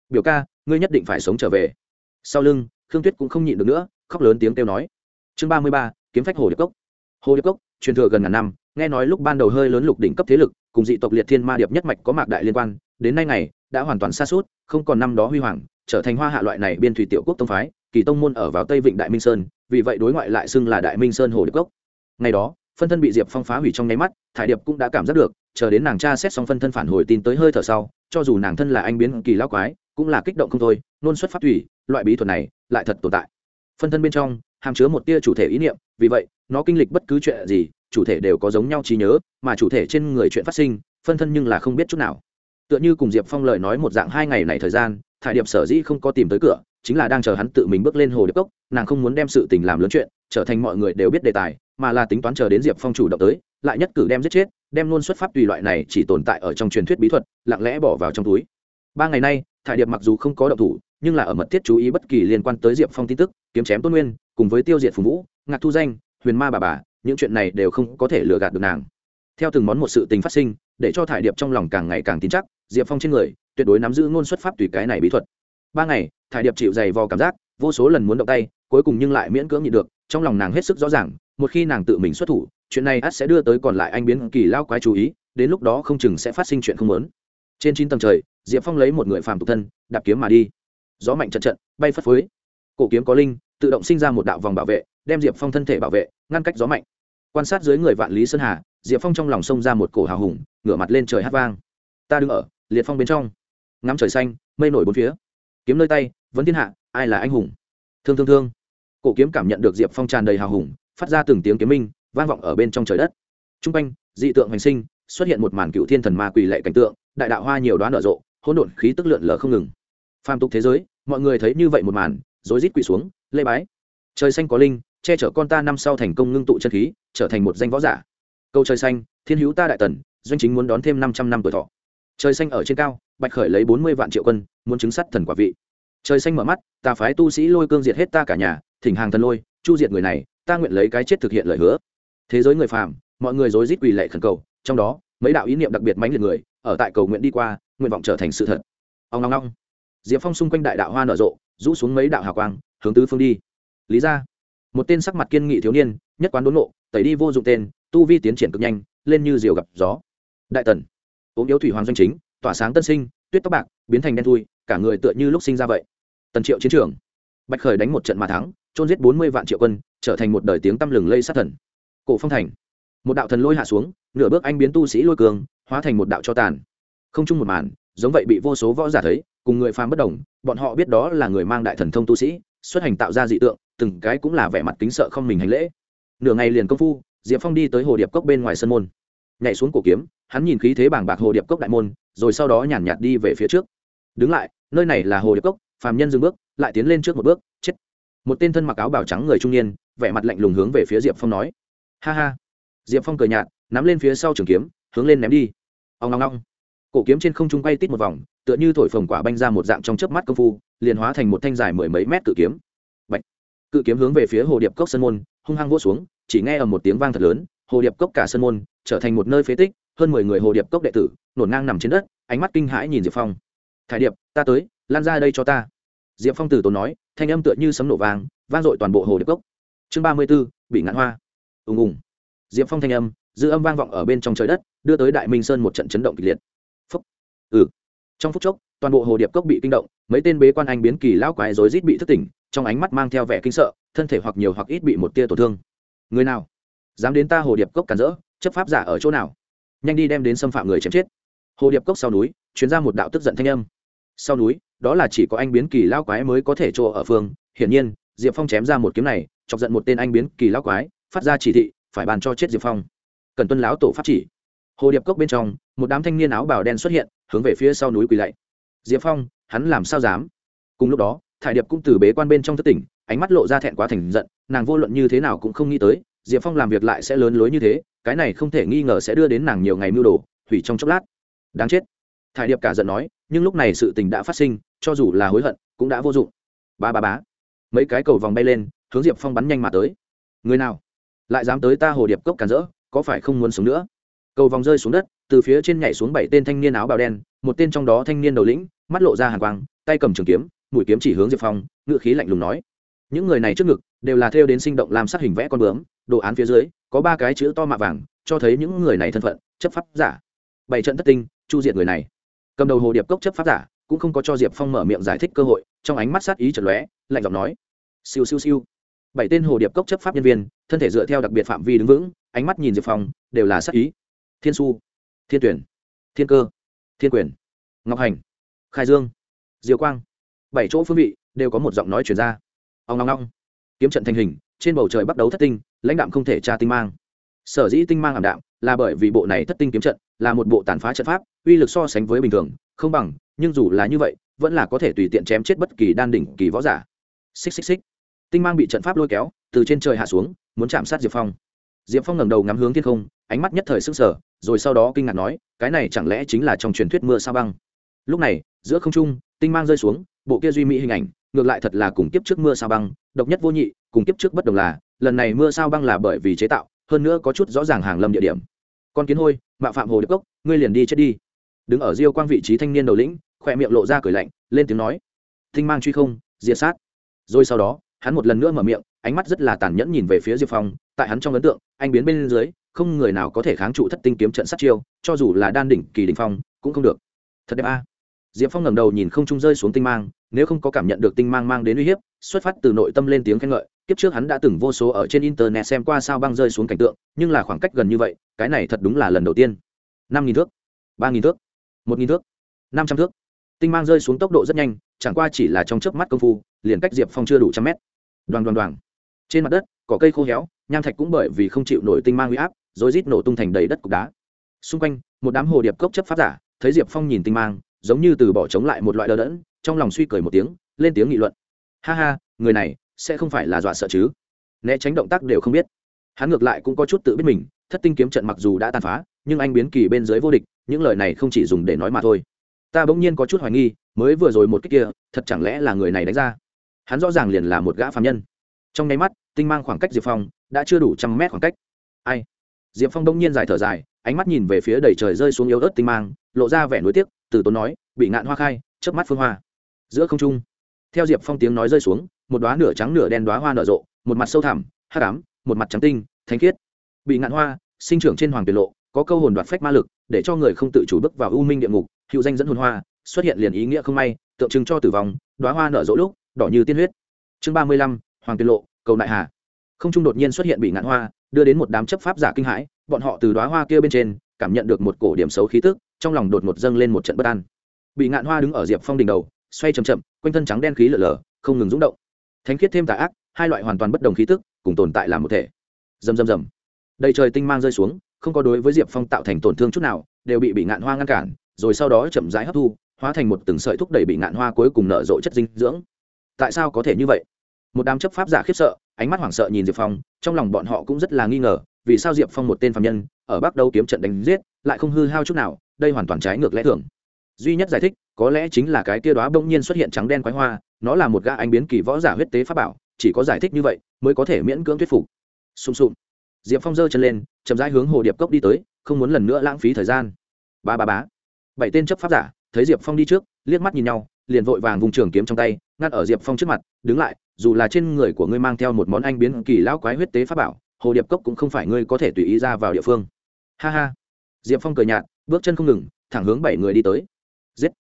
Biểu ca, ngươi nhất định phải sống trở về. Sau lưng, khương tuyết cũng không nhịn được nữa, khóc lớn tiếng kêu nói. Chương ba mươi ba, kiếm phách hồ điệp cốc. Hồ điệp cốc, truyền thừa gần ngàn năm, nghe nói lúc ban đầu hơi lớn lục đỉnh cấp thế lực, cùng dị tộc liệt thiên ma điệp nhất mạch có mạc đại liên quan, đến nay này đã hoàn toàn xa suốt, không còn năm đó huy hoàng, trở thành hoa hạ loại này biên thủy tiểu quốc tông phái, kỳ tông môn ở vào tây vịnh đại minh sơn, vì vậy đối ngoại lại xưng là đại minh sơn hồ điệp cốc. Ngày đó phân thân bị diệp phong phá hủy trong nháy mắt thải điệp cũng đã cảm giác được chờ đến nàng cha xét xong phân thân phản hồi tin tới hơi thở sau cho dù nàng thân là anh biến kỳ lao quái cũng là kích động không thôi nôn xuất phát thủy loại bí thuật này lại thật tồn tại phân thân bên trong hàm chứa một tia chủ thể ý niệm vì vậy nó kinh lịch bất cứ chuyện gì chủ thể đều có giống nhau trí nhớ mà chủ thể trên người chuyện phát sinh phân thân nhưng là không biết chút nào tựa như cùng diệp phong lời nói một dạng hai ngày này thời gian thải điệp sở dĩ không có tìm tới cửa chính là đang chờ hắn tự mình bước lên hồ điệp cốc, nàng không muốn đem sự tình làm lớn chuyện, trở thành mọi người đều biết đề tài, mà là tính toán chờ đến diệp phong chủ động tới, lại nhất cử đem giết chết, đem luôn xuất pháp tùy loại này chỉ tồn tại ở trong truyền thuyết bí thuật, lặng lẽ bỏ vào trong túi. Ba ngày nay, thải điệp mặc dù không có động thủ, nhưng là ở mật thiết chú ý bất kỳ liên quan tới diệp phong tin tức, kiếm chém tôn nguyên, cùng với tiêu diệt phùng vũ, ngạc thu danh, huyền ma bà bà, những chuyện này đều không có thể lừa gạt được nàng. Theo từng món một sự tình phát sinh, để cho thải điệp trong lòng càng ngày càng tin chắc, diệp phong trên người, tuyệt đối nắm giữ ngôn xuất pháp tùy cái này bí thuật. Ba ngày thải điệp chịu dày vò cảm giác, vô số lần muốn động tay, cuối cùng nhưng lại miễn cưỡng nhịn được, trong lòng nàng hết sức rõ ràng, một khi nàng tự mình xuất thủ, chuyện này ắt sẽ đưa tới còn lại anh biến kỳ lao quái chú ý, đến lúc đó không chừng sẽ phát sinh chuyện không lớn. Trên chín tầng trời, diệp phong lấy một người phàm tục thân, đạp kiếm mà đi. Gió mạnh trận trận, bay phất phới. Cổ kiếm có linh, tự động sinh ra một đạo vòng bảo vệ, đem diệp phong thân thể bảo vệ, ngăn cách gió mạnh. Quan sát dưới người vạn lý sơn hà, diệp phong trong lòng sông ra một cổ hào hùng, ngửa mặt lên trời hát vang. Ta đứng ở, liệt phong bên trong. Ngắm trời xanh, mây nổi bốn phía. Kiếm nơi tay vẫn thiên hạ, ai là anh hùng? Thương thương thương. Cổ kiếm cảm nhận được diệp phong tràn đầy hào hùng, phát ra từng tiếng kiếm minh, vang vọng ở bên trong trời đất. T r u n g quanh, dị tượng hành sinh, xuất hiện một màn cựu thiên thần ma quỳ lệ cảnh tượng, đại đạo hoa nhiều đoán nở rộ, hỗn độn khí tức lượn lờ không ngừng. Phàm tục thế giới, mọi người thấy như vậy một màn, rối rít quỳ xuống lê bái. Trời xanh có linh, che chở con ta năm sau thành công ngưng tụ chân khí, trở thành một danh võ giả. Câu trời xanh, thiên hữu ta đại tần, doanh chính muốn đón thêm năm trăm năm tuổi thọ. Trời xanh ở trên cao, bạch khởi lấy bốn mươi vạn triệu quân, muốn chứng sắt thần quả vị trời xanh mở mắt ta phái tu sĩ lôi cương diệt hết ta cả nhà, thỉnh hàng thần lôi, chu diệt người này, ta nguyện lấy cái chết thực hiện lời hứa. Thế giới người phàm, mọi người rối rít quỳ lệ khẩn cầu, trong đó, mấy đạo ý niệm đặc biệt mãnh liệt người, ở tại cầu nguyện đi qua, nguyện vọng trở thành sự thật. Ông long long diệp phong xung quanh đại đạo hoa nở rộ, rũ xuống mấy đạo hào quang, hướng tứ phương đi. Lý ra, một tên sắc mặt kiên nghị thiếu niên, nhất quán đốn nộ, tẩy đi vô dụng tên, tu vi tiến triển cực nhanh, lên như diều gặp gió. Đại tần, ốm yếu thủy hoàng doanh chính, tỏa sáng tân sinh, tuyết tóc bạc, biến thành đen thui, cả người tựa như lúc sinh ra vậy tần triệu chiến trường. Bạch khởi đánh một trận mà thắng trôn giết bốn mươi vạn triệu quân, trở thành một đời tiếng tăm lừng lây sát thần. Cổ phong thành. Một đạo thần lôi hạ xuống, nửa bước anh biến tu sĩ lôi cường, hóa thành một đạo cho tàn. Không chung một màn, giống vậy bị vô số võ giả thấy, cùng người phàm bất đồng, bọn họ biết đó là người mang đại thần thông tu sĩ, xuất hành tạo ra dị tượng, từng cái cũng là vẻ mặt kính sợ không mình hành lễ. Nửa ngày liền công phu, diệp phong đi tới hồ điệp cốc bên ngoài sân môn. Nhảy xuống cổ kiếm, hắn nhìn khí thế bảng bạc hồ điệp cốc đại môn, rồi sau đó nhàn nhạt đi về phía trước. Đứng lại, nơi này là hồ điệp cốc phàm nhân dừng bước, lại tiến lên trước một bước, chết. Một tên thân mặc áo bào trắng người trung niên, vẻ mặt lạnh lùng hướng về phía diệp phong nói. Ha ha. Diệp phong cười nhạt, nắm lên phía sau trường kiếm, hướng lên ném đi. Ông ngong ngong cổ kiếm trên không trung quay tít một vòng, tựa như thổi phồng quả banh ra một dạng trong chớp mắt công phu, liền hóa thành một thanh dài mười mấy mét cự kiếm. Bạch. cự kiếm hướng về phía hồ điệp cốc sân môn, hung hăng vỗ xuống, chỉ nghe ở một tiếng vang thật lớn, hồ điệp cốc cả sân môn trở thành một nơi phế tích, hơn mười người hồ điệp cốc đệ tử nổn ngang nằm trên đất, ánh mắt kinh hãi nhìn diệp phong. Thải điệp, ta tới lan ra đây cho ta. Diệp phong từ tốn nói, thanh âm tựa như sấm nổ vàng, vang dội toàn bộ hồ điệp cốc. Chương ba mươi b ố bị ngạn hoa. Ùng ùng. Diệp phong thanh âm, dư âm vang vọng ở bên trong trời đất, đưa tới đại minh sơn một trận chấn động kịch liệt. Phúc. Ừ. Trong phút chốc, toàn bộ hồ điệp cốc bị kinh động, mấy tên bế quan anh biến kỳ lão quái rối rít bị thức tỉnh, trong ánh mắt mang theo vẻ kinh sợ, thân thể hoặc nhiều hoặc ít bị một tia tổn thương. Người nào? Dám đến ta hồ điệp cốc cản rỡ, chấp pháp giả ở chỗ nào? Nhanh đi đem đến xâm phạm người chém chết. Hồ điệp cốc sau núi chuyến ra một đạo tức giận thanh âm. Sau núi đó là chỉ có anh biến kỳ lao quái mới có thể chỗ ở phương. Hiển nhiên, diệp phong chém ra một kiếm này, chọc giận một tên anh biến kỳ lao quái, phát ra chỉ thị, phải bàn cho chết diệp phong. Cần tuân láo tổ pháp chỉ. Hồ điệp cốc bên trong, một đám thanh niên áo bào đen xuất hiện, hướng về phía sau núi quỳ lạy. Diệp phong, hắn làm sao dám? Cùng lúc đó, thải điệp cũng từ bế quan bên trong thất tỉnh, ánh mắt lộ ra thẹn quá thành giận, nàng vô luận như thế nào cũng không nghĩ tới, diệp phong làm việc lại sẽ lớn lối như thế, cái này không thể nghi ngờ sẽ đưa đến nàng nhiều ngày mưu đồ, hủy trong chốc lát. Đáng chết thải điệp cả giận nói, nhưng lúc này sự tình đã phát sinh, cho dù là hối hận, cũng đã vô dụng. Ba ba bá mấy cái cầu vòng bay lên, hướng diệp phong bắn nhanh mà tới. Người nào? Lại dám tới ta hồ điệp cốc cản rỡ, có phải không muốn sống nữa? Cầu vòng rơi xuống đất, từ phía trên nhảy xuống bảy tên thanh niên áo bào đen, một tên trong đó thanh niên đầu lĩnh, mắt lộ ra hàng quang, tay cầm trường kiếm, mũi kiếm chỉ hướng diệp phong, ngựa khí lạnh lùng nói. Những người này trước ngực, đều là theo đến sinh động làm sát hình vẽ con bướm, đồ án phía dưới, có ba cái chữ to mạ vàng, cho thấy những người này thân phận, chấp pháp giả. Bảy trận thất tinh, chu diệt người này cầm đầu hồ điệp cốc chấp pháp giả, cũng không có cho diệp phong mở miệng giải thích cơ hội, trong ánh mắt sát ý chật lóe, lạnh giọng nói. Siêu siêu siêu. Bảy tên hồ điệp cốc chấp pháp nhân viên, thân thể dựa theo đặc biệt phạm vi đứng vững, ánh mắt nhìn diệp phong, đều là sát ý. Thiên su, thiên tuyển, thiên cơ, thiên quyền, ngọc hành, khai dương diều quang. Bảy chỗ phương vị đều có một giọng nói chuyển ra. Ông ngong ngong kiếm trận thành hình, trên bầu trời bắt đầu thất tinh, lãnh đạm không thể tra tinh mang. Sở dĩ tinh mang ảm đạm là bởi vì bộ này thất tinh kiếm trận là một bộ tàn phá trận pháp, uy lực so sánh với bình thường, không bằng, nhưng dù là như vậy, vẫn là có thể tùy tiện chém chết bất kỳ đan đỉnh kỳ võ giả. Xích xích xích. Tinh mang bị trận pháp lôi kéo, từ trên trời hạ xuống, muốn chạm sát diệp phong. Diệp phong ngẩng đầu ngắm hướng thiên không, ánh mắt nhất thời s ư n g sở rồi sau đó kinh ngạc nói, cái này chẳng lẽ chính là trong truyền thuyết mưa sao băng? Lúc này, giữa không trung, tinh mang rơi xuống, bộ kia duy mỹ hình ảnh, ngược lại thật là cùng kiếp trước mưa sao băng, độc nhất vô nhị, cùng kiếp trước bất đồng là, lần này mưa sao băng là bởi vì chế tạo, hơn nữa có chút rõ ràng hàng lâm địa điểm con kiến hôi, mạo phạm hồ điệp cốc, ngươi liền đi chết đi. Đứng ở diêu quang vị trí thanh niên đầu lĩnh, khỏe miệng lộ ra cười lạnh, lên tiếng nói tinh mang truy không, diệt sát. Rồi sau đó, hắn một lần nữa mở miệng, ánh mắt rất là tàn nhẫn nhìn về phía diệp phong, tại hắn trong ấn tượng, anh biến bên dưới, không người nào có thể kháng trụ thất tinh kiếm trận sát chiêu, cho dù là đan đỉnh, kỳ đình phong, cũng không được. Thật đẹp a. Diệp phong ngẩng đầu nhìn không trung rơi xuống tinh mang, nếu không có cảm nhận được tinh mang mang đến uy hiếp, xuất phát từ nội tâm lên tiếng khen ngợi kiếp trước hắn đã từng vô số ở trên internet xem qua sao băng rơi xuống cảnh tượng, nhưng là khoảng cách gần như vậy, cái này thật đúng là lần đầu tiên. năm nghìn thước, ba nghìn thước, một nghìn thước, năm trăm thước. Tinh mang rơi xuống tốc độ rất nhanh, chẳng qua chỉ là trong chớp mắt công phu, liền cách diệp phong chưa đủ trăm mét. Đoàn đoàn đoàn. Trên mặt đất, cỏ cây khô héo, nham thạch cũng bởi vì không chịu nổi tinh mang huy áp rồi rít nổ tung thành đầy đất cục đá. Xung quanh, một đám hồ điệp cốc chấp pháp giả, thấy diệp phong nhìn tinh mang, giống như từ bỏ chống lại một loại đờ đẫn, trong lòng suy cười một tiếng, lên tiếng nghị luận. Ha ha, người này sẽ không phải là dọa sợ chứ? Né tránh động tác đều không biết. Hắn ngược lại cũng có chút tự biết mình, thất tinh kiếm trận mặc dù đã tàn phá, nhưng anh biến kỳ bên dưới vô địch, những lời này không chỉ dùng để nói mà thôi. Ta bỗng nhiên có chút hoài nghi, mới vừa rồi một cách kia, thật chẳng lẽ là người này đánh ra? Hắn rõ ràng liền là một gã phạm nhân. Trong nháy mắt, tinh mang khoảng cách diệp phong đã chưa đủ trăm mét khoảng cách. Ai? Diệp phong đông nhiên dài thở dài, ánh mắt nhìn về phía đầy trời rơi xuống yếu ớt tinh mang, lộ ra vẻ nuối tiếc, từ tốn nói, bị ngạn hoa khai trước mắt phương hoa. Giữa không trung theo diệp phong tiếng nói rơi xuống một đoá nửa trắng nửa đen đoá hoa nở rộ một mặt sâu thẳm hát ám, một mặt trắng tinh thanh khiết. Bị ngạn hoa sinh trưởng trên hoàng tiệt lộ có câu hồn đoạt phách ma lực để cho người không tự chủ bước vào u minh địa ngục hữu danh dẫn hồn hoa xuất hiện liền ý nghĩa không may tượng trưng cho tử vong đoá hoa nở rộ lúc đỏ như tiên huyết. Chương ba mươi lăm hoàng tiết lộ cầu đại hà. Không trung đột nhiên xuất hiện bị ngạn hoa đưa đến một đám chấp pháp giả kinh hãi bọn họ từ đoá hoa kia bên trên cảm nhận được một cổ điểm xấu khí tức trong lòng đột ngột dâng lên một trận bất an. Bị ngạn hoa đứng ở diệp phong đỉnh đầu xoay chậm chậm, quanh thân trắng đen khí lở lở, không ngừng rúng động. Thánh khiết thêm tà ác, hai loại hoàn toàn bất đồng khí tức cùng tồn tại làm một thể. Rầm rầm rầm. Đầy trời tinh mang rơi xuống, không có đối với diệp phong tạo thành tổn thương chút nào, đều bị bị ngạn hoa ngăn cản, rồi sau đó chậm rãi hấp thu, hóa thành một từng sợi thúc đẩy bị ngạn hoa cuối cùng nở rộ chất dinh dưỡng. Tại sao có thể như vậy? Một đám chấp pháp giả khiếp sợ, ánh mắt hoảng sợ nhìn diệp phong, trong lòng bọn họ cũng rất là nghi ngờ, vì sao diệp phong một tên phạm nhân, ở bắc đâu kiếm trận đánh giết, lại không hư hao chút nào, đây hoàn toàn trái ngược lẽ thường. Duy nhất giải thích có lẽ chính là cái kia đóa bỗng nhiên xuất hiện trắng đen quái hoa, nó là một gã anh biến kỳ võ giả huyết tế pháp bảo, chỉ có giải thích như vậy mới có thể miễn cưỡng thuyết phục. Sùng xung diệp phong giơ chân lên, chậm rãi hướng hồ điệp cốc đi tới, không muốn lần nữa lãng phí thời gian. Ba ba bá bảy tên chấp pháp giả, thấy diệp phong đi trước, liếc mắt nhìn nhau, liền vội vàng vùng trường kiếm trong tay, ngắt ở diệp phong trước mặt, đứng lại, dù là trên người của ngươi mang theo một món anh biến kỳ lão quái huyết tế pháp bảo, hồ điệp cốc cũng không phải ngươi có thể tùy ý ra vào địa phương. Ha ha. Diệp phong cười nhạt, bước chân không ngừng, thẳng hướng bảy người đi tới. Giết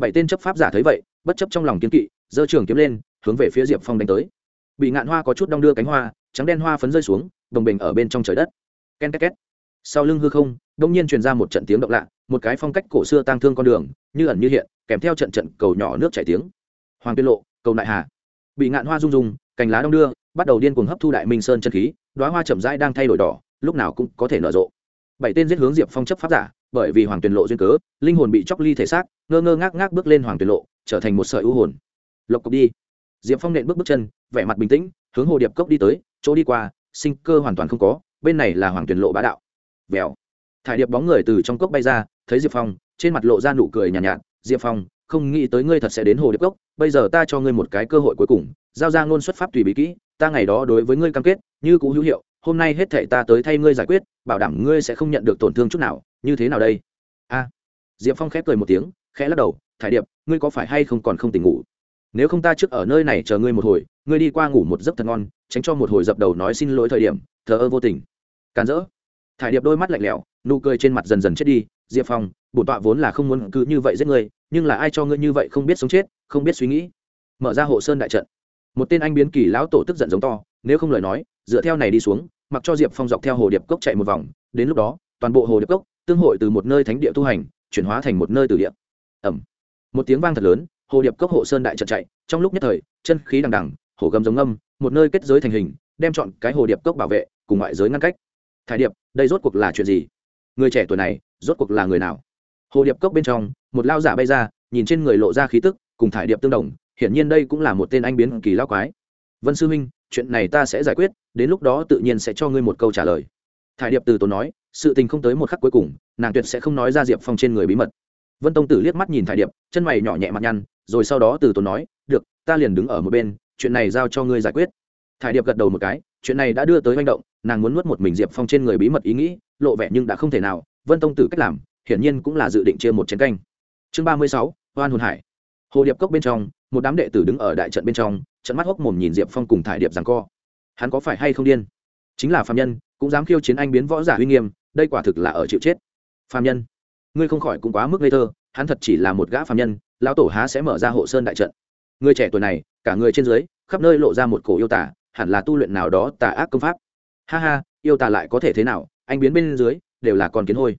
bảy tên chấp pháp giả thấy vậy, bất chấp trong lòng kiếm kỵ, giơ trường kiếm lên, hướng về phía diệp phong đánh tới. Bị ngạn hoa có chút đong đưa cánh hoa, trắng đen hoa phấn rơi xuống, đồng bình ở bên trong trời đất. Ken két két. Sau lưng hư không, đông nhiên truyền ra một trận tiếng động lạ, một cái phong cách cổ xưa tang thương con đường, như ẩn như hiện, kèm theo trận trận cầu nhỏ nước chảy tiếng. Hoàng tiên lộ, cầu đại hà. Bị ngạn hoa rung rung, cành lá đông đưa, bắt đầu điên cuồng hấp thu đại minh sơn chân khí đoá hoa chậm rãi đang thay đổi đỏ, lúc nào cũng có thể nở rộ. Bảy tên giết hướng diệp phong chấp pháp giả bởi vì hoàng tuyền lộ duyên cớ linh hồn bị chóc ly thể xác ngơ ngơ ngác ngác bước lên hoàng tuyền lộ trở thành một sợi ưu hồn. Lộc cộc đi. Diệp phong nện bước bước chân vẻ mặt bình tĩnh hướng hồ điệp cốc đi tới chỗ đi qua sinh cơ hoàn toàn không có bên này là hoàng tuyền lộ bá đạo. Vèo. Thải điệp bóng người từ trong cốc bay ra thấy diệp phong trên mặt lộ ra nụ cười nhàn nhạt, nhạt diệp phong không nghĩ tới ngươi thật sẽ đến hồ điệp cốc bây giờ ta cho ngươi một cái cơ hội cuối cùng giao ra ngôn xuất pháp tùy bí kỹ ta ngày đó đối với ngươi cam kết như cũ hữu hiệu hôm nay hết thể ta tới thay ngươi giải quyết bảo đảm ngươi sẽ không nhận được tổn thương chút nào, như thế nào đây? A. Diệp phong khép cười một tiếng, khẽ lắc đầu, thải điệp, ngươi có phải hay không còn không tỉnh ngủ? Nếu không ta trước ở nơi này chờ ngươi một hồi, ngươi đi qua ngủ một giấc thật ngon, tránh cho một hồi dập đầu nói xin lỗi thời điểm, thờ ơ vô tình. Càn rỡ. Thải điệp đôi mắt lạnh lẽo, nụ cười trên mặt dần dần chết đi, diệp phong, bổn tọa vốn là không muốn cứ như vậy giết ngươi, nhưng là ai cho ngươi như vậy không biết sống chết, không biết suy nghĩ? Mở ra hộ sơn đại trận. Một tên anh biến kỳ lão tổ tức giận giống to, nếu không lời nói, dựa theo này đi xuống mặc cho diệp phong dọc theo hồ điệp cốc chạy một vòng, đến lúc đó, toàn bộ hồ điệp cốc tương hội từ một nơi thánh địa tu hành, chuyển hóa thành một nơi từ địa. Ẩm một tiếng vang thật lớn, hồ điệp cốc hộ sơn đại trận chạy, trong lúc nhất thời, chân khí đằng đằng hồ gầm giống âm một nơi kết giới thành hình, đem chọn cái hồ điệp cốc bảo vệ, cùng ngoại giới ngăn cách. Thải điệp, đây rốt cuộc là chuyện gì? Người trẻ tuổi này, rốt cuộc là người nào? Hồ điệp cốc bên trong, một lao giả bay ra, nhìn trên người lộ ra khí tức, cùng thải điệp tương đồng, hiển nhiên đây cũng là một tên anh biến kỳ lao quái. Vân sư minh chuyện này ta sẽ giải quyết, đến lúc đó tự nhiên sẽ cho ngươi một câu trả lời. Thải điệp từ tốn nói, sự tình không tới một khắc cuối cùng, nàng tuyệt sẽ không nói ra diệp phong trên người bí mật. Vân tông tử liếc mắt nhìn thải điệp, chân mày nhỏ nhẹ mặt nhăn, rồi sau đó từ tốn nói, được, ta liền đứng ở một bên, chuyện này giao cho ngươi giải quyết. Thải điệp gật đầu một cái, chuyện này đã đưa tới manh động, nàng muốn nuốt một mình diệp phong trên người bí mật ý nghĩ, lộ vẻ nhưng đã không thể nào. Vân tông tử cách làm, hiển nhiên cũng là dự định chia một chiến canh. Chương ba mươi sáu, hoan hồn hải. Hồ điệp cốc bên trong, một đám đệ tử đứng ở đại trận bên trong trận mắt hốc mồm nhìn diệp phong cùng thải điệp rằng co. Hắn có phải hay không điên? Chính là phạm nhân, cũng dám khiêu chiến anh biến võ giả uy nghiêm, đây quả thực là ở chịu chết. Phạm nhân, ngươi không khỏi cũng quá mức ngây thơ, hắn thật chỉ là một gã phạm nhân, lão tổ há sẽ mở ra hộ sơn đại trận. Người trẻ tuổi này, cả người trên dưới, khắp nơi lộ ra một cổ yêu tả hẳn là tu luyện nào đó tà ác công pháp. Ha ha, yêu tà lại có thể thế nào? Anh biến bên dưới, đều là con kiến hôi.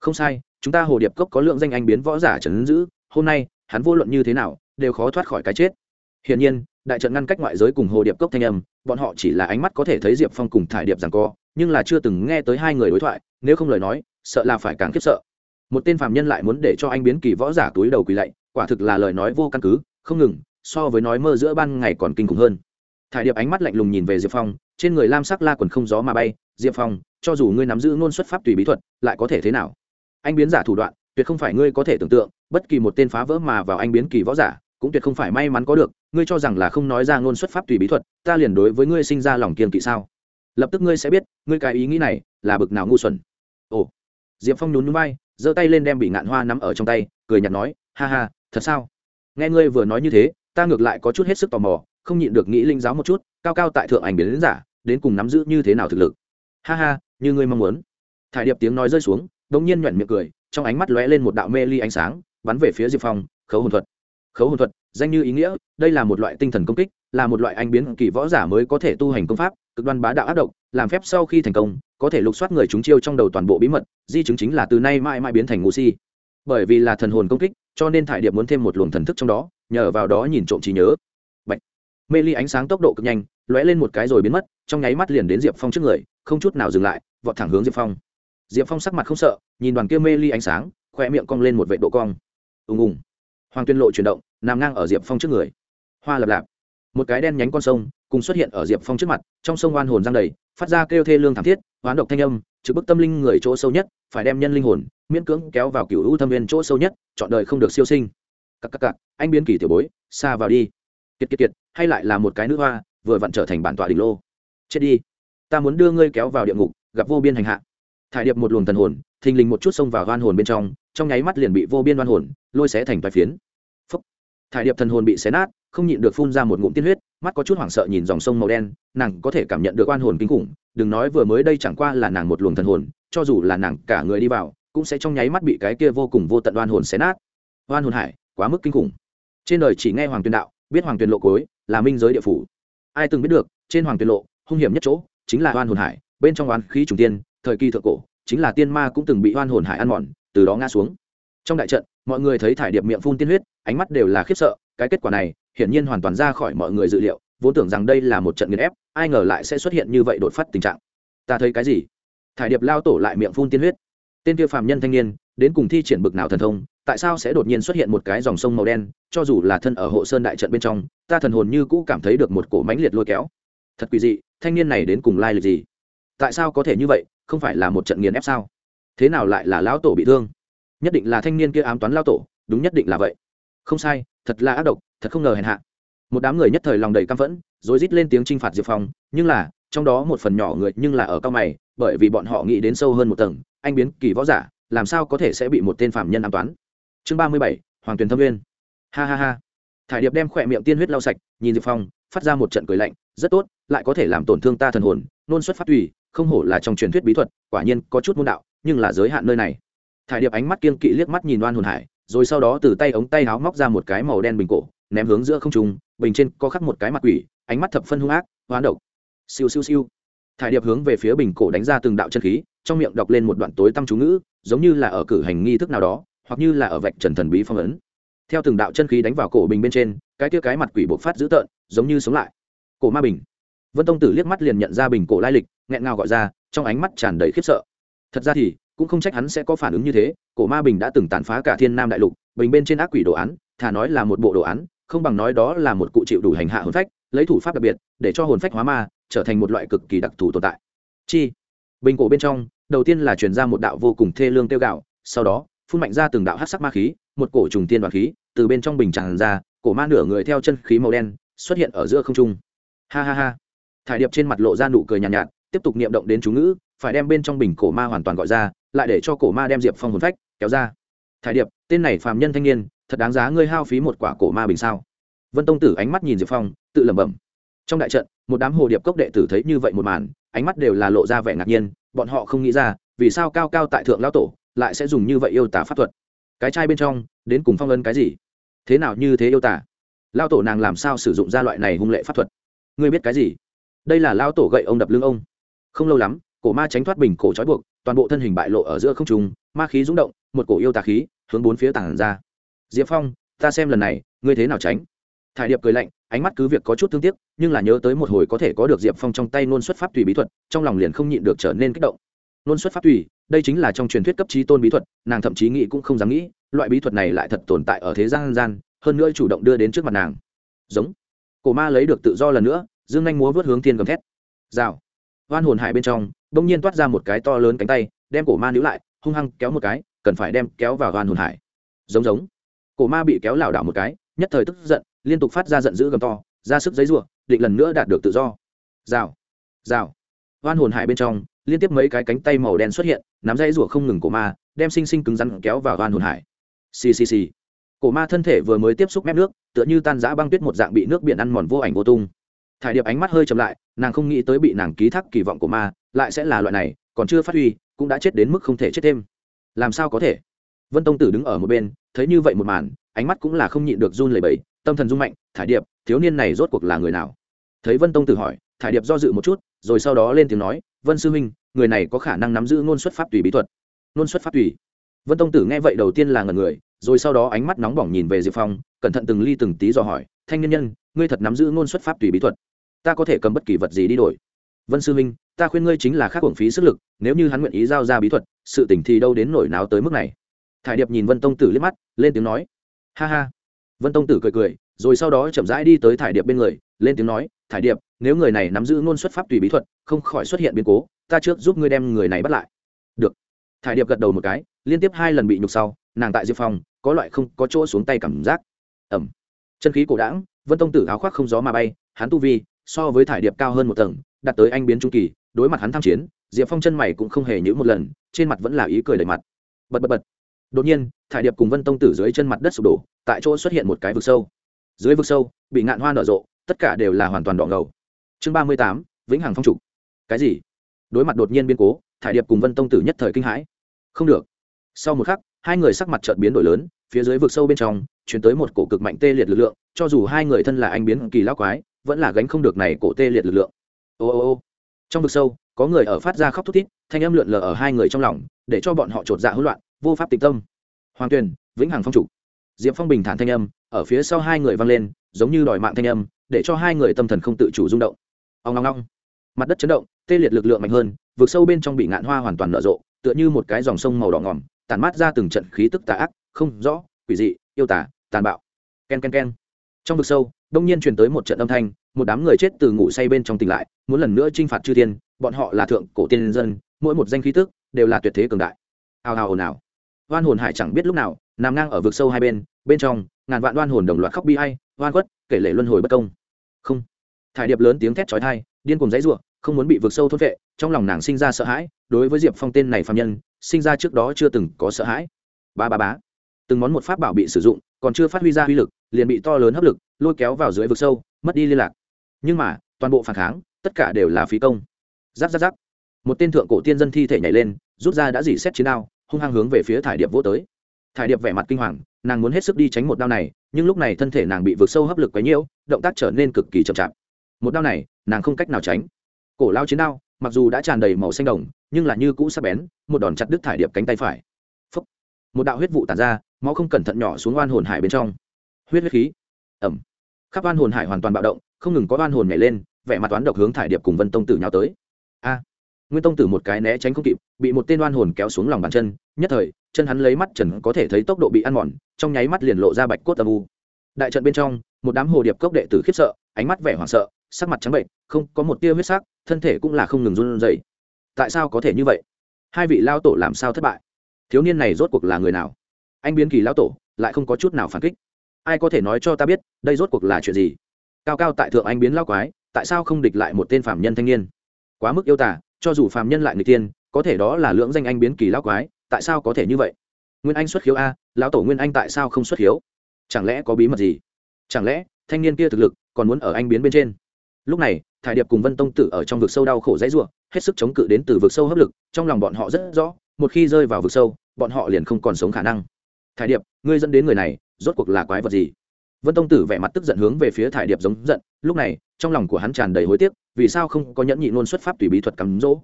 Không sai, chúng ta hồ điệp cốc có lượng danh anh biến võ giả trấn dữ hôm nay, hắn vô luận như thế nào, đều khó thoát khỏi cái chết. Hiển nhiên đại trận ngăn cách ngoại giới cùng hồ điệp cốc thanh âm, bọn họ chỉ là ánh mắt có thể thấy diệp phong cùng thải điệp rằng co, nhưng là chưa từng nghe tới hai người đối thoại, nếu không lời nói, sợ là phải càng khiếp sợ. Một tên phạm nhân lại muốn để cho anh biến kỳ võ giả túi đầu quỳ lạy, quả thực là lời nói vô căn cứ, không ngừng, so với nói mơ giữa ban ngày còn kinh khủng hơn. Thải điệp ánh mắt lạnh lùng nhìn về diệp phong, trên người lam sắc la quần không gió mà bay, diệp phong, cho dù ngươi nắm giữ ngôn xuất pháp tùy bí thuật, lại có thể thế nào? Anh biến giả thủ đoạn, tuyệt không phải ngươi có thể tưởng tượng, bất kỳ một tên phá vỡ mà vào anh biến kỳ võ giả cũng tuyệt không phải may mắn có được, ngươi cho rằng là không nói ra ngôn xuất pháp tùy bí thuật, ta liền đối với ngươi sinh ra lòng kiên kỵ sao? Lập tức ngươi sẽ biết, ngươi cái ý nghĩ này là bực nào ngu xuẩn. Ồ, diệp phong nhún núi bay giơ tay lên đem bị ngạn hoa nắm ở trong tay, cười nhạt nói, ha ha, thật sao? Nghe ngươi vừa nói như thế, ta ngược lại có chút hết sức tò mò, không nhịn được nghĩ linh giáo một chút, cao cao tại thượng ảnh biến đến giả, đến cùng nắm giữ như thế nào thực lực? Ha ha, như ngươi mong muốn. Thải điệp tiếng nói rơi xuống đ ỗ n g nhiên nhoẹn miệng cười, trong ánh mắt lóe lên một đạo mê ly ánh sáng, bắn về phía diệp phong, khấu hồn thuật khấu hồn thuật, danh như ý nghĩa, đây là một loại tinh thần công kích, là một loại anh biến kỳ võ giả mới có thể tu hành công pháp, cực đoan bá đạo ác động làm phép sau khi thành công, có thể lục soát người chúng chiêu trong đầu toàn bộ bí mật, di chứng chính là từ nay mãi mãi biến thành ngu si. Bởi vì là thần hồn công kích, cho nên thải điệp muốn thêm một luồng thần thức trong đó, nhờ vào đó nhìn trộm trí nhớ. Bạch. mê ly ánh sáng tốc độ cực nhanh, lóe lên một cái rồi biến mất, trong nháy mắt liền đến diệp phong trước người, không chút nào dừng lại, vọt thẳng hướng diệp phong. Diệp phong sắc mặt không sợ, nhìn đoàn kia mê ly ánh sáng, khoe miệng cong lên một vệ độ cong. Ùng ùng hoàng tuyên lộ chuyển động, nằm ngang ở diệp phong trước người. Hoa lập lạp. Một cái đen nhánh con sông, cùng xuất hiện ở diệp phong trước mặt, trong sông oan hồn giang đầy, phát ra kêu thê lương thảm thiết oán độc thanh âm, trực bức tâm linh người chỗ sâu nhất, phải đem nhân linh hồn, miễn cưỡng kéo vào cựu hữu thâm viên chỗ sâu nhất, chọn đời không được siêu sinh. Cặp cặp cặp anh biến kỳ tiểu bối, xa vào đi. Kiệt kiệt kiệt, hay lại là một cái nữ hoa, vừa vặn trở thành bản tọa đỉnh lô. Chết đi. Ta muốn đưa ngươi kéo vào địa ngục, gặp vô biên hành hạ thải điệp một luồng thần hồn, thình lình một chút xông vào hoan hồn bên trong trong nháy mắt liền bị vô biên oan hồn lôi xé thành vài phiến. Phúc. thải điệp thần hồn bị xé nát, không nhịn được phun ra một ngụm tiên huyết, mắt có chút hoảng sợ nhìn dòng sông màu đen, nàng có thể cảm nhận được oan hồn kinh khủng, đừng nói vừa mới đây chẳng qua là nàng một luồng thần hồn, cho dù là nàng cả người đi vào, cũng sẽ trong nháy mắt bị cái kia vô cùng vô tận oan hồn xé nát. Oan hồn hải, quá mức kinh khủng. Trên đời chỉ nghe hoàng tuyền đạo, biết hoàng tuyền lộ cối, là minh giới địa phủ. Ai từng biết được, trên hoàng tuyền lộ, hung hiểm nhất chỗ, chính là oan hồn hải, bên trong oan khí trùng tiên thời kỳ thượng cổ, chính là tiên ma cũng từng bị oan hồn hải ăn mòn, từ đó ngã xuống. Trong đại trận, mọi người thấy thải điệp miệng phun tiên huyết, ánh mắt đều là khiếp sợ, cái kết quả này, hiển nhiên hoàn toàn ra khỏi mọi người dự liệu, vốn tưởng rằng đây là một trận nghiền ép, ai ngờ lại sẽ xuất hiện như vậy đột phát tình trạng. Ta thấy cái gì? Thải điệp lao tổ lại miệng phun tiên huyết. Tên kia phàm nhân thanh niên, đến cùng thi triển bực nào thần thông, tại sao sẽ đột nhiên xuất hiện một cái dòng sông màu đen, cho dù là thân ở hộ sơn đại trận bên trong, ta thần hồn như cũ cảm thấy được một cổ mãnh liệt lôi kéo. Thật quỷ dị, thanh niên này đến cùng lai lịch gì? Tại sao có thể như vậy? Không phải là một trận nghiền ép sao? Thế nào lại là lão tổ bị thương? Nhất định là thanh niên kia ám toán lao tổ, đúng nhất định là vậy. Không sai, thật là ác độc, thật không ngờ hèn hạ. Một đám người nhất thời lòng đầy căm phẫn rồi rít lên tiếng t r i n h phạt diệp phong, nhưng là, trong đó một phần nhỏ người nhưng là ở cao mày, bởi vì bọn họ nghĩ đến sâu hơn một tầng, anh biến kỳ võ giả, làm sao có thể sẽ bị một tên phạm nhân ám toán? Chương ba mươi bảy, hoàng tuyền thâm nguyên. Ha ha ha. Thải điệp đem khỏe miệng tiên huyết lau sạch, nhìn diệp phong, phát ra một trận cười lạnh, rất tốt, lại có thể làm tổn thương ta thần hồn, nôn xuất phát tùy không hổ là trong truyền thuyết bí thuật, quả nhiên có chút môn đạo, nhưng là giới hạn nơi này. Thải điệp ánh mắt kiên kỵ liếc mắt nhìn đoan hồn hải, rồi sau đó từ tay ống tay áo móc ra một cái màu đen bình cổ, ném hướng giữa không trung, bình trên có khắc một cái mặt quỷ, ánh mắt thập phân hung ác, hoán độc. Siêu siêu siêu. Thải điệp hướng về phía bình cổ đánh ra từng đạo chân khí, trong miệng đọc lên một đoạn tối tăm chú ngữ, giống như là ở cử hành nghi thức nào đó, hoặc như là ở vạch trần thần bí phong ấn. Theo từng đạo chân khí đánh vào cổ bình bên trên, cái kia cái mặt quỷ bộc phát dữ tợn, giống như sống lại. Cổ ma bình. Vân tông tử liếc mắt liền nhận ra bình cổ lai lịch nghẹn ngào gọi ra trong ánh mắt tràn đầy khiếp sợ. Thật ra thì cũng không trách hắn sẽ có phản ứng như thế cổ ma bình đã từng tàn phá cả thiên nam đại lục bình bên trên ác quỷ đồ án thà nói là một bộ đồ án không bằng nói đó là một cụ chịu đủ hành hạ hồn phách lấy thủ pháp đặc biệt để cho hồn phách hóa ma trở thành một loại cực kỳ đặc thù tồn tại. Chi? Bình cổ bên trong đầu tiên là truyền ra một đạo vô cùng thê lương tiêu gạo sau đó phun mạnh ra từng đạo hát sắc ma khí một cổ trùng tiên đoàn khí từ bên trong bình tràn ra cổ ma nửa người theo chân khí màu đen xuất hiện ở giữa không trung. Ha ha ha. Thải điệp trên mặt lộ ra nụ cười nhàn nhạt, nhạt tiếp tục niệm động đến chú ngữ, phải đem bên trong bình cổ ma hoàn toàn gọi ra, lại để cho cổ ma đem diệp phong hồn phách kéo ra. Thải điệp, tên này phàm nhân thanh niên, thật đáng giá ngươi hao phí một quả cổ ma bình sao? Vân tông tử ánh mắt nhìn diệp phong, tự lẩm bẩm. Trong đại trận, một đám hồ điệp cốc đệ tử thấy như vậy một màn, ánh mắt đều là lộ ra vẻ ngạc nhiên, bọn họ không nghĩ ra, vì sao cao cao tại thượng lao tổ lại sẽ dùng như vậy yêu tả pháp thuật? Cái chai bên trong, đến cùng phong ân cái gì? Thế nào như thế yêu tả? Lao tổ nàng làm sao sử dụng ra loại này hung lệ pháp thuật? Ngươi biết cái gì? Đây là lao tổ gậy ông đập lưng ông không lâu lắm, cổ ma tránh thoát bình cổ trói buộc, toàn bộ thân hình bại lộ ở giữa không trung, ma khí rúng động, một cổ yêu tà khí hướng bốn phía tảng ra. Diệp phong, ta xem lần này, ngươi thế nào tránh? Thải điệp cười lạnh, ánh mắt cứ việc có chút thương tiếc, nhưng là nhớ tới một hồi có thể có được diệp phong trong tay nôn xuất pháp tùy bí thuật, trong lòng liền không nhịn được trở nên kích động. Nôn xuất pháp tùy, đây chính là trong truyền thuyết cấp trí tôn bí thuật, nàng thậm chí nghĩ cũng không dám nghĩ, loại bí thuật này lại thật tồn tại ở thế gian gian, hơn nữa chủ động đưa đến trước mặt nàng. Giống. Cổ ma lấy được tự do lần nữa, dương anh múa vớt hướng thiên gầm thét. Rào oan hồn hải bên trong bỗng nhiên toát ra một cái to lớn cánh tay đem cổ ma níu lại hung hăng kéo một cái cần phải đem kéo vào oan hồn hải. Giống giống. Cổ ma bị kéo lảo đảo một cái nhất thời tức giận liên tục phát ra giận dữ gầm to ra sức giấy rủa, định lần nữa đạt được tự do. Rào. Rào. Oan hồn hải bên trong liên tiếp mấy cái cánh tay màu đen xuất hiện nắm dây rủa không ngừng cổ ma đem xinh xinh cứng rắn kéo vào oan hồn hải. Xì xì xì. Cổ ma thân thể vừa mới tiếp xúc mép nước tựa như tan giã băng tuyết một dạng bị nước biển ăn mòn vô ảnh vô tung. Thải điệp ánh mắt hơi chậm lại nàng không nghĩ tới bị nàng ký thác kỳ vọng của ma lại sẽ là loại này, còn chưa phát huy, cũng đã chết đến mức không thể chết thêm. Làm sao có thể? Vân tông tử đứng ở một bên, thấy như vậy một màn, ánh mắt cũng là không nhịn được run lẩy bẩy, tâm thần rung mạnh, thải điệp, thiếu niên này rốt cuộc là người nào? Thấy vân tông tử hỏi, thải điệp do dự một chút, rồi sau đó lên tiếng nói, vân sư huynh, người này có khả năng nắm giữ ngôn xuất pháp tùy bí thuật. Ngôn xuất pháp tùy? Vân tông tử nghe vậy đầu tiên là ngần người, rồi sau đó ánh mắt nóng bỏng nhìn về diệp phong, cẩn thận từng ly từng tí dò hỏi, thanh nhân nhân, ngươi thật nắm giữ ngôn xuất pháp tùy bí thuật? Ta có thể cầm bất kỳ vật gì đi đổi. Vân sư minh ta khuyên ngươi chính là khác hưởng phí sức lực nếu như hắn nguyện ý giao ra bí thuật sự tỉnh thì đâu đến nổi náo tới mức này. Thải điệp nhìn vân tông tử liếc mắt lên tiếng nói. Ha ha. Vân tông tử cười cười rồi sau đó chậm rãi đi tới thải điệp bên người lên tiếng nói thải điệp nếu người này nắm giữ ngôn xuất pháp tùy bí thuật không khỏi xuất hiện biến cố ta trước giúp ngươi đem người này bắt lại. Được. Thải điệp gật đầu một cái liên tiếp hai lần bị nhục sau nàng tại diệp phòng, có loại không có chỗ xuống tay cảm giác. Ẩm chân khí cổ đãng vân tông tử áo khoác không gió mà bay hắn tu vi so với thải điệp cao hơn một tầng đặt tới anh biến trung kỳ, đối mặt hắn tham chiến, diệp phong chân mày cũng không hề nhữ một lần, trên mặt vẫn là ý cười đầy mặt. Bật bật bật. Đột nhiên, thải điệp cùng vân tông tử dưới chân mặt đất sụp đổ, tại chỗ xuất hiện một cái vực sâu. Dưới vực sâu, bị ngạn hoa nở rộ, tất cả đều là hoàn toàn đỏ ngầu. Chương ba mươi tám, vĩnh hằng phong trục. Cái gì? Đối mặt đột nhiên biến cố, thải điệp cùng vân tông tử nhất thời kinh hãi. Không được. Sau một khắc, hai người sắc mặt trợt biến đổi lớn, phía dưới vực sâu bên trong, chuyển tới một cổ cực mạnh tê liệt lực lượng, cho dù hai người thân là anh biến kỳ lao quái vẫn là gánh không được này cổ tê liệt lực lượng. Ô ô ô. Trong vực sâu, có người ở phát ra khóc thút thít, thanh âm lượn lờ ở hai người trong lòng, để cho bọn họ trột dạ hỗn loạn, vô pháp tịch tâm. Hoàng tuyền, vĩnh hằng phong chủ. Diệp phong bình thản thanh âm, ở phía sau hai người vang lên, giống như đòi mạng thanh âm, để cho hai người tâm thần không tự chủ rung động. Ông long long mặt đất chấn động, tê liệt lực lượng mạnh hơn vượt sâu bên trong bị ngạn hoa hoàn toàn nở rộ, tựa như một cái dòng sông màu đỏ ngòm tàn mát ra từng trận khí tức tà ác, không rõ, quỷ dị, yêu tả tàn bạo. Ken ken ken trong vực sâu, đông nhiên truyền tới một trận âm thanh, một đám người chết từ ngủ say bên trong tỉnh lại, muốn lần nữa t r i n h phạt chư thiên, bọn họ là thượng cổ tiên dân, mỗi một danh khí tức đều là tuyệt thế cường đại. Hào hào ồn ào. Oan hồn hải chẳng biết lúc nào, nằm ngang ở vực sâu hai bên bên trong, ngàn vạn oan hồn đồng loạt khóc bi hay oan quất kể lệ luân hồi bất công. Không. Thải điệp lớn tiếng thét trói thai điên cùng dãy r u ộ không muốn bị vực sâu thốt vệ, trong lòng nàng sinh ra sợ hãi, đối với diệp phong tên này phạm nhân, sinh ra trước đó chưa từng có sợ hãi. Ba ba bá từng món một pháp bảo bị sử dụng, còn chưa phát huy ra uy lực liền bị to lớn hấp lực, lôi kéo vào dưới vực sâu, mất đi liên lạc. Nhưng mà, toàn bộ phản kháng, tất cả đều là phí công. Giáp giáp giáp. Một tên thượng cổ tiên dân thi thể nhảy lên, rút ra đã dỉ xét chiến đao, hung hăng hướng về phía thải điệp vô tới. Thải điệp vẻ mặt kinh hoàng, nàng muốn hết sức đi tránh một đao này, nhưng lúc này thân thể nàng bị vực sâu hấp lực quấy nhiễu, động tác trở nên cực kỳ chậm chạp. Một đao này, nàng không cách nào tránh. Cổ lao chiến đao, mặc dù đã tràn đầy màu xanh đồng, nhưng là như cũ sắc bén, một đòn chặt đứt thải điệp cánh tay phải. Phúc. một đạo huyết vụ tàn ra, máu không cẩn thận nhỏ xuống oan hồn hải bên trong huyết huyết khí. Ẩm. Khắp oan hồn hải hoàn toàn bạo động, không ngừng có oan hồn nhảy lên, vẻ mặt toán độc hướng thải điệp cùng vân tông tử nhào tới. A. Nguyên tông tử một cái né tránh không kịp, bị một tên oan hồn kéo xuống lòng bàn chân, nhất thời, chân hắn lấy mắt trần có thể thấy tốc độ bị ăn mòn, trong nháy mắt liền lộ ra bạch cốt âm u. Đại trận bên trong, một đám hồ điệp cốc đệ tử khiếp sợ, ánh mắt vẻ hoảng sợ, sắc mặt trắng bệnh, không có một tia huyết sắc, thân thể cũng là không ngừng run rẩy. Tại sao có thể như vậy? Hai vị lao tổ làm sao thất bại? Thiếu niên này rốt cuộc là người nào? Anh biến kỳ lao tổ, lại không có chút nào phản kích ai có thể nói cho ta biết, đây rốt cuộc là chuyện gì? Cao cao tại thượng anh biến lao quái, tại sao không địch lại một tên phạm nhân thanh niên? Quá mức yêu tả cho dù phạm nhân lại người tiên, có thể đó là lưỡng danh anh biến kỳ lao quái, tại sao có thể như vậy? Nguyên anh xuất khiếu a, lão tổ nguyên anh tại sao không xuất khiếu? Chẳng lẽ có bí mật gì? Chẳng lẽ, thanh niên kia thực lực còn muốn ở anh biến bên trên? Lúc này, thải điệp cùng vân tông tử ở trong vực sâu đau khổ dãy ruộng hết sức chống cự đến từ vực sâu hấp lực, trong lòng bọn họ rất rõ, một khi rơi vào vực sâu, bọn họ liền không còn sống khả năng. Thải điệp, ngươi dẫn đến người này rốt cuộc là quái vật gì? Vân tông tử vẻ mặt tức giận hướng về phía thải điệp giống giận, lúc này, trong lòng của hắn tràn đầy hối tiếc, vì sao không có nhẫn nhị luôn xuất pháp tùy bí thuật cắm rỗ?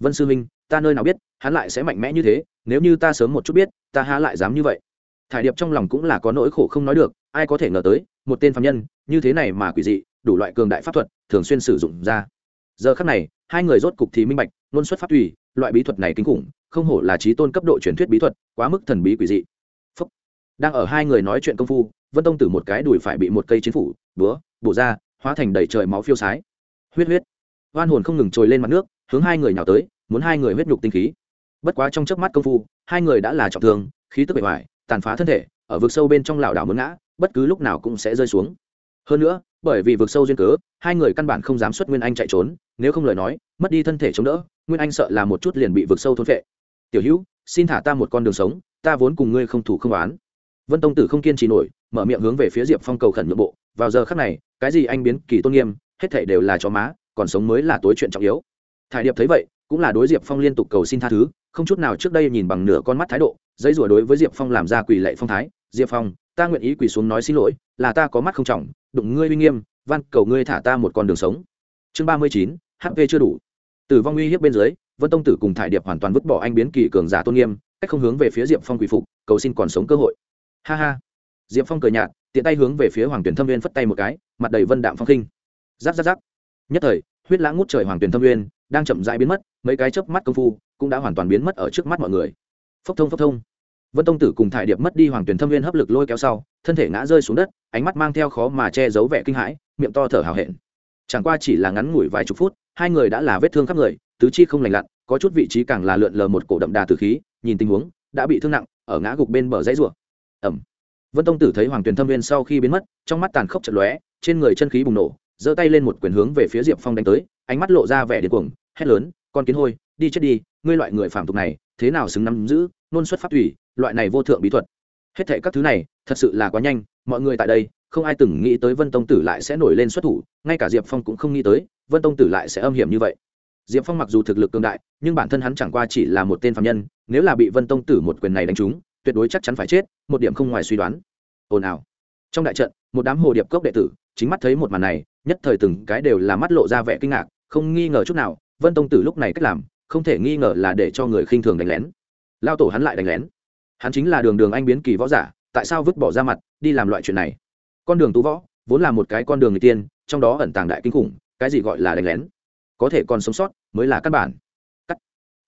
Vân sư minh, ta nơi nào biết, hắn lại sẽ mạnh mẽ như thế, nếu như ta sớm một chút biết, ta há lại dám như vậy? Thải điệp trong lòng cũng là có nỗi khổ không nói được, ai có thể ngờ tới, một tên phạm nhân, như thế này mà quỷ dị, đủ loại cường đại pháp thuật, thường xuyên sử dụng ra. Giờ khắc này, hai người rốt cục thì minh bạch, luôn xuất pháp tùy, loại bí thuật này kinh khủng, không hổ là trí tôn cấp độ truyền thuyết bí thuật, quá mức thần bí quỷ dị đang ở hai người nói chuyện công phu, vân tông tử một cái đùi phải bị một cây chiến phủ, búa, bổ ra, hóa thành đầy trời máu phiêu sái. Huyết huyết. Oan hồn không ngừng trồi lên mặt nước, hướng hai người nào tới, muốn hai người huyết nhục tinh khí. Bất quá trong chớp mắt công phu, hai người đã là trọng thương, khí tức bề ngoài tàn phá thân thể, ở vực sâu bên trong lảo đảo muốn ngã, bất cứ lúc nào cũng sẽ rơi xuống. Hơn nữa, bởi vì vực sâu duyên cớ, hai người căn bản không dám xuất nguyên anh chạy trốn, nếu không lời nói, mất đi thân thể chống đỡ, nguyên anh sợ là một chút liền bị vực sâu thôn phệ. Tiểu hữu, xin thả ta một con đường sống, ta vốn cùng ngươi không thủ không oán vân tông tử không kiên trì nổi, mở miệng hướng về phía diệp phong cầu khẩn nhượng bộ, vào giờ khắc này, cái gì anh biến kỳ tôn nghiêm, hết thể đều là cho má, còn sống mới là tối chuyện trọng yếu. Thải điệp thấy vậy, cũng là đối diệp phong liên tục cầu xin tha thứ, không chút nào trước đây nhìn bằng nửa con mắt thái độ dây rủa đối với diệp phong làm ra quỳ lệ phong thái, diệp phong, ta nguyện ý quỳ xuống nói xin lỗi, là ta có mắt không trọng, đụng ngươi uy nghiêm, van cầu ngươi thả ta một con đường sống. Chương ba mươi chín hp chưa đủ. Tử vong uy hiếp bên dưới, vân tông tử cùng thải điệp hoàn toàn vứt bỏ anh biến kỳ cường giả tôn nghiêm, cách không hướng về phía diệp phong quỳ phục, cầu xin còn sống cơ hội ha ha. Diệp phong cười nhạt, tiện tay hướng về phía hoàng tuyển thâm viên phất tay một cái, mặt đầy vân đạm phong khinh. Giáp giáp giáp. Nhất thời, huyết lãng ngút trời hoàng tuyển thâm viên đang chậm rãi biến mất, mấy cái chớp mắt công phu cũng đã hoàn toàn biến mất ở trước mắt mọi người. Phốc thông phốc thông. Vân tông tử cùng thải điệp mất đi hoàng tuyển thâm viên hấp lực lôi kéo sau, thân thể ngã rơi xuống đất, ánh mắt mang theo khó mà che giấu vẻ kinh hãi, miệng to thở hào hẹn. Chẳng qua chỉ là ngắn ngủi vài chục phút, hai người đã là vết thương khắp người, tứ chi không lành lặn, có chút vị trí càng là lượn lờ một cổ đậm đà từ khí, nhìn tình huống, đã bị thương nặng, ở ngã gục bên bờ dãy rùa ẩm. Vân tông tử thấy hoàng tuyền thâm viên sau khi biến mất, trong mắt tàn khốc chật lóe, trên người chân khí bùng nổ, giơ tay lên một quyền hướng về phía diệp phong đánh tới, ánh mắt lộ ra vẻ điên cuồng, hét lớn, con kiến hôi, đi chết đi, ngươi loại người phạm tục này, thế nào xứng nắm giữ, nôn xuất pháp thủy loại này vô thượng bí thuật. Hết thệ các thứ này, thật sự là quá nhanh, mọi người tại đây, không ai từng nghĩ tới vân tông tử lại sẽ nổi lên xuất thủ, ngay cả diệp phong cũng không nghĩ tới, vân tông tử lại sẽ âm hiểm như vậy. Diệp phong mặc dù thực lực cương đại, nhưng bản thân hắn chẳng qua chỉ là một tên phạm nhân, nếu là bị vân tông tử một quyền này đánh trúng tuyệt đối chắc chắn phải chết, một điểm không ngoài suy đoán. Ồn ào. Trong đại trận, một đám hồ điệp cốc đệ tử, chính mắt thấy một màn này, nhất thời từng cái đều là mắt lộ ra vẻ kinh ngạc, không nghi ngờ chút nào, vân tông tử lúc này cách làm, không thể nghi ngờ là để cho người khinh thường đánh lén. Lao tổ hắn lại đánh lén. Hắn chính là đường đường anh biến kỳ võ giả, tại sao vứt bỏ ra mặt, đi làm loại chuyện này? Con đường tú võ, vốn là một cái con đường người tiên, trong đó ẩn tàng đại kinh khủng, cái gì gọi là đánh lén? Có thể còn sống sót mới là căn bản. Cắt.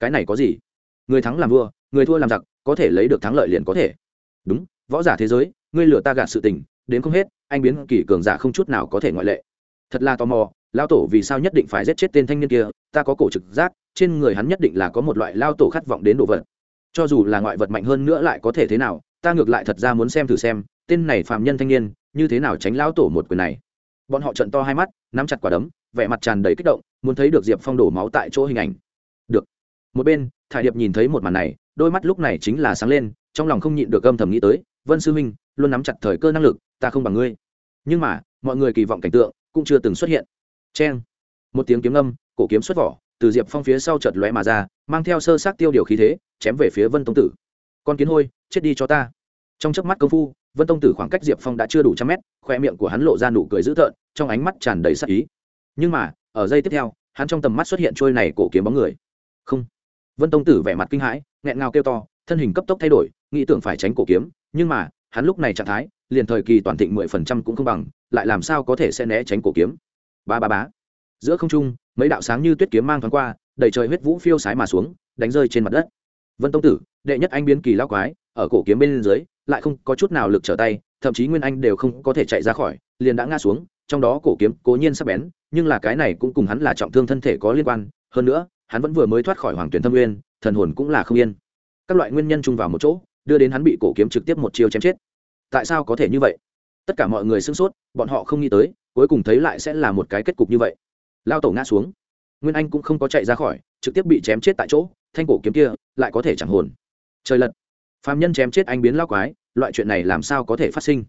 Cái này có gì? Người thắng làm vua, người thua làm giặc có thể lấy được thắng lợi liền có thể. Đúng, võ giả thế giới, ngươi lừa ta gạt sự tình, đến không hết, anh biến kỳ cường giả không chút nào có thể ngoại lệ. Thật là tò mò lao tổ vì sao nhất định phải giết chết tên thanh niên kia, ta có cổ trực giác, trên người hắn nhất định là có một loại lao tổ khát vọng đến đồ vật. Cho dù là ngoại vật mạnh hơn nữa lại có thể thế nào, ta ngược lại thật ra muốn xem thử xem, tên này phạm nhân thanh niên, như thế nào tránh lao tổ một quyền này. Bọn họ trận to hai mắt, nắm chặt quả đấm, vẻ mặt tràn đầy kích động, muốn thấy được diệp phong đổ máu tại chỗ hình ảnh. Được. Một bên, thải điệp nhìn thấy một màn này đôi mắt lúc này chính là sáng lên, trong lòng không nhịn được âm thầm nghĩ tới, vân sư Minh luôn nắm chặt thời cơ năng lực, ta không bằng ngươi. Nhưng mà, mọi người kỳ vọng cảnh tượng cũng chưa từng xuất hiện. C một tiếng kiếm âm cổ kiếm xuất vỏ, từ diệp phong phía sau chợt lóe mà ra, mang theo sơ sát tiêu điều khí thế, chém về phía vân tông tử. Con kiến hôi, chết đi cho ta. Trong chớp mắt công phu, vân tông tử khoảng cách diệp phong đã chưa đủ trăm mét, khoe miệng của hắn lộ ra nụ cười dữ tợn, trong ánh mắt tràn đầy sắc ý. Nhưng mà, ở giây tiếp theo, hắn trong tầm mắt xuất hiện trôi này cổ kiếm bóng người. Không. Vân tông tử vẻ mặt kinh hãi nghẹn ngào kêu to, thân hình cấp tốc thay đổi, nghĩ tưởng phải tránh cổ kiếm, nhưng mà, hắn lúc này trạng thái, liền thời kỳ toàn thịnh mười phần trăm cũng không bằng, lại làm sao có thể sẽ né tránh cổ kiếm? Ba ba bá giữa không trung, mấy đạo sáng như tuyết kiếm mang thoáng qua, đầy trời huyết vũ phiêu sái mà xuống, đánh rơi trên mặt đất. Vân tông tử, đệ nhất anh biến kỳ lao quái, ở cổ kiếm bên dưới, lại không có chút nào lực trở tay, thậm chí nguyên anh đều không có thể chạy ra khỏi, liền đã ngã xuống, trong đó cổ kiếm cố nhiên sắp bén, nhưng là cái này cũng cùng hắn là trọng thương thân thể có liên quan. Hơn nữa, hắn vẫn vừa mới thoát khỏi hoàng tuyển thâm nguyên thần hồn cũng là không yên. Các loại nguyên nhân chung vào một chỗ, đưa đến hắn bị cổ kiếm trực tiếp một chiêu chém chết. Tại sao có thể như vậy? Tất cả mọi người sửng sốt, bọn họ không nghĩ tới, cuối cùng thấy lại sẽ là một cái kết cục như vậy. Lao tổ ngã xuống. Nguyên anh cũng không có chạy ra khỏi, trực tiếp bị chém chết tại chỗ, thanh cổ kiếm kia lại có thể chẳng hồn. Trời lật. Phàm nhân chém chết anh biến lao quái, loại chuyện này làm sao có thể phát sinh?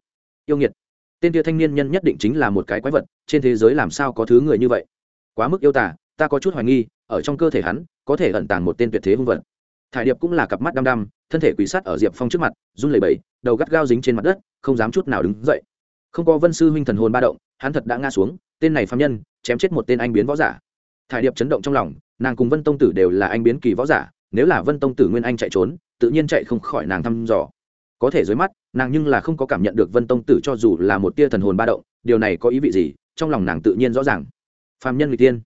Yêu nghiệt. Tên kia thanh niên nhân nhất định chính là một cái quái vật, trên thế giới làm sao có thứ người như vậy? Quá mức yêu tả ta có chút hoài nghi, ở trong cơ thể hắn có thể ẩn tàng một tên tuyệt thế hung vật. Thải điệp cũng là cặp mắt đăm đăm, thân thể quỳ sát ở diệp phong trước mặt, run lẩy bẩy, đầu gắt gao dính trên mặt đất, không dám chút nào đứng dậy. Không có vân sư huynh thần hồn ba động, hắn thật đã ngã xuống, tên này phạm nhân, chém chết một tên anh biến võ giả. Thải điệp chấn động trong lòng, nàng cùng vân tông tử đều là anh biến kỳ võ giả, nếu là vân tông tử nguyên anh chạy trốn, tự nhiên chạy không khỏi nàng thăm dò. Có thể dưới mắt, nàng nhưng là không có cảm nhận được vân tông tử cho dù là một tia thần hồn ba động, điều này có ý vị gì, trong lòng nàng tự nhiên rõ ràng. Phạm nhân người tiên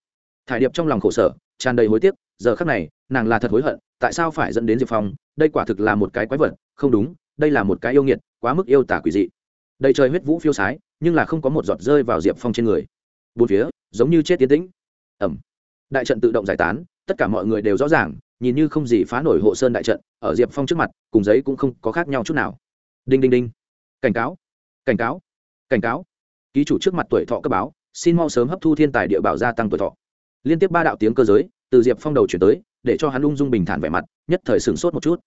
thải điệp trong lòng khổ sở, tràn đầy hối tiếc giờ khắc này, nàng là thật hối hận, tại sao phải dẫn đến diệp phong? Đây quả thực là một cái quái vật. Không đúng, đây là một cái yêu nghiệt, quá mức yêu tả quỷ dị. Đầy trời huyết vũ phiêu sái, nhưng là không có một giọt rơi vào diệp phong trên người. Bốn phía, giống như chết tiến tĩnh. Ẩm đại trận tự động giải tán, tất cả mọi người đều rõ ràng, nhìn như không gì phá nổi hộ sơn đại trận, ở diệp phong trước mặt, cùng giấy cũng không có khác nhau chút nào. Đinh đinh đinh. Cảnh cáo. Cảnh cáo. Cảnh cáo. Ký chủ trước mặt tuổi thọ cấp báo, xin mau sớm hấp thu thiên tài địa bảo gia tăng tuổi thọ. Liên tiếp ba đạo tiếng cơ giới từ diệp phong đầu chuyển tới, để cho hắn ung dung bình thản vẻ mặt, nhất thời sửng sốt một chút.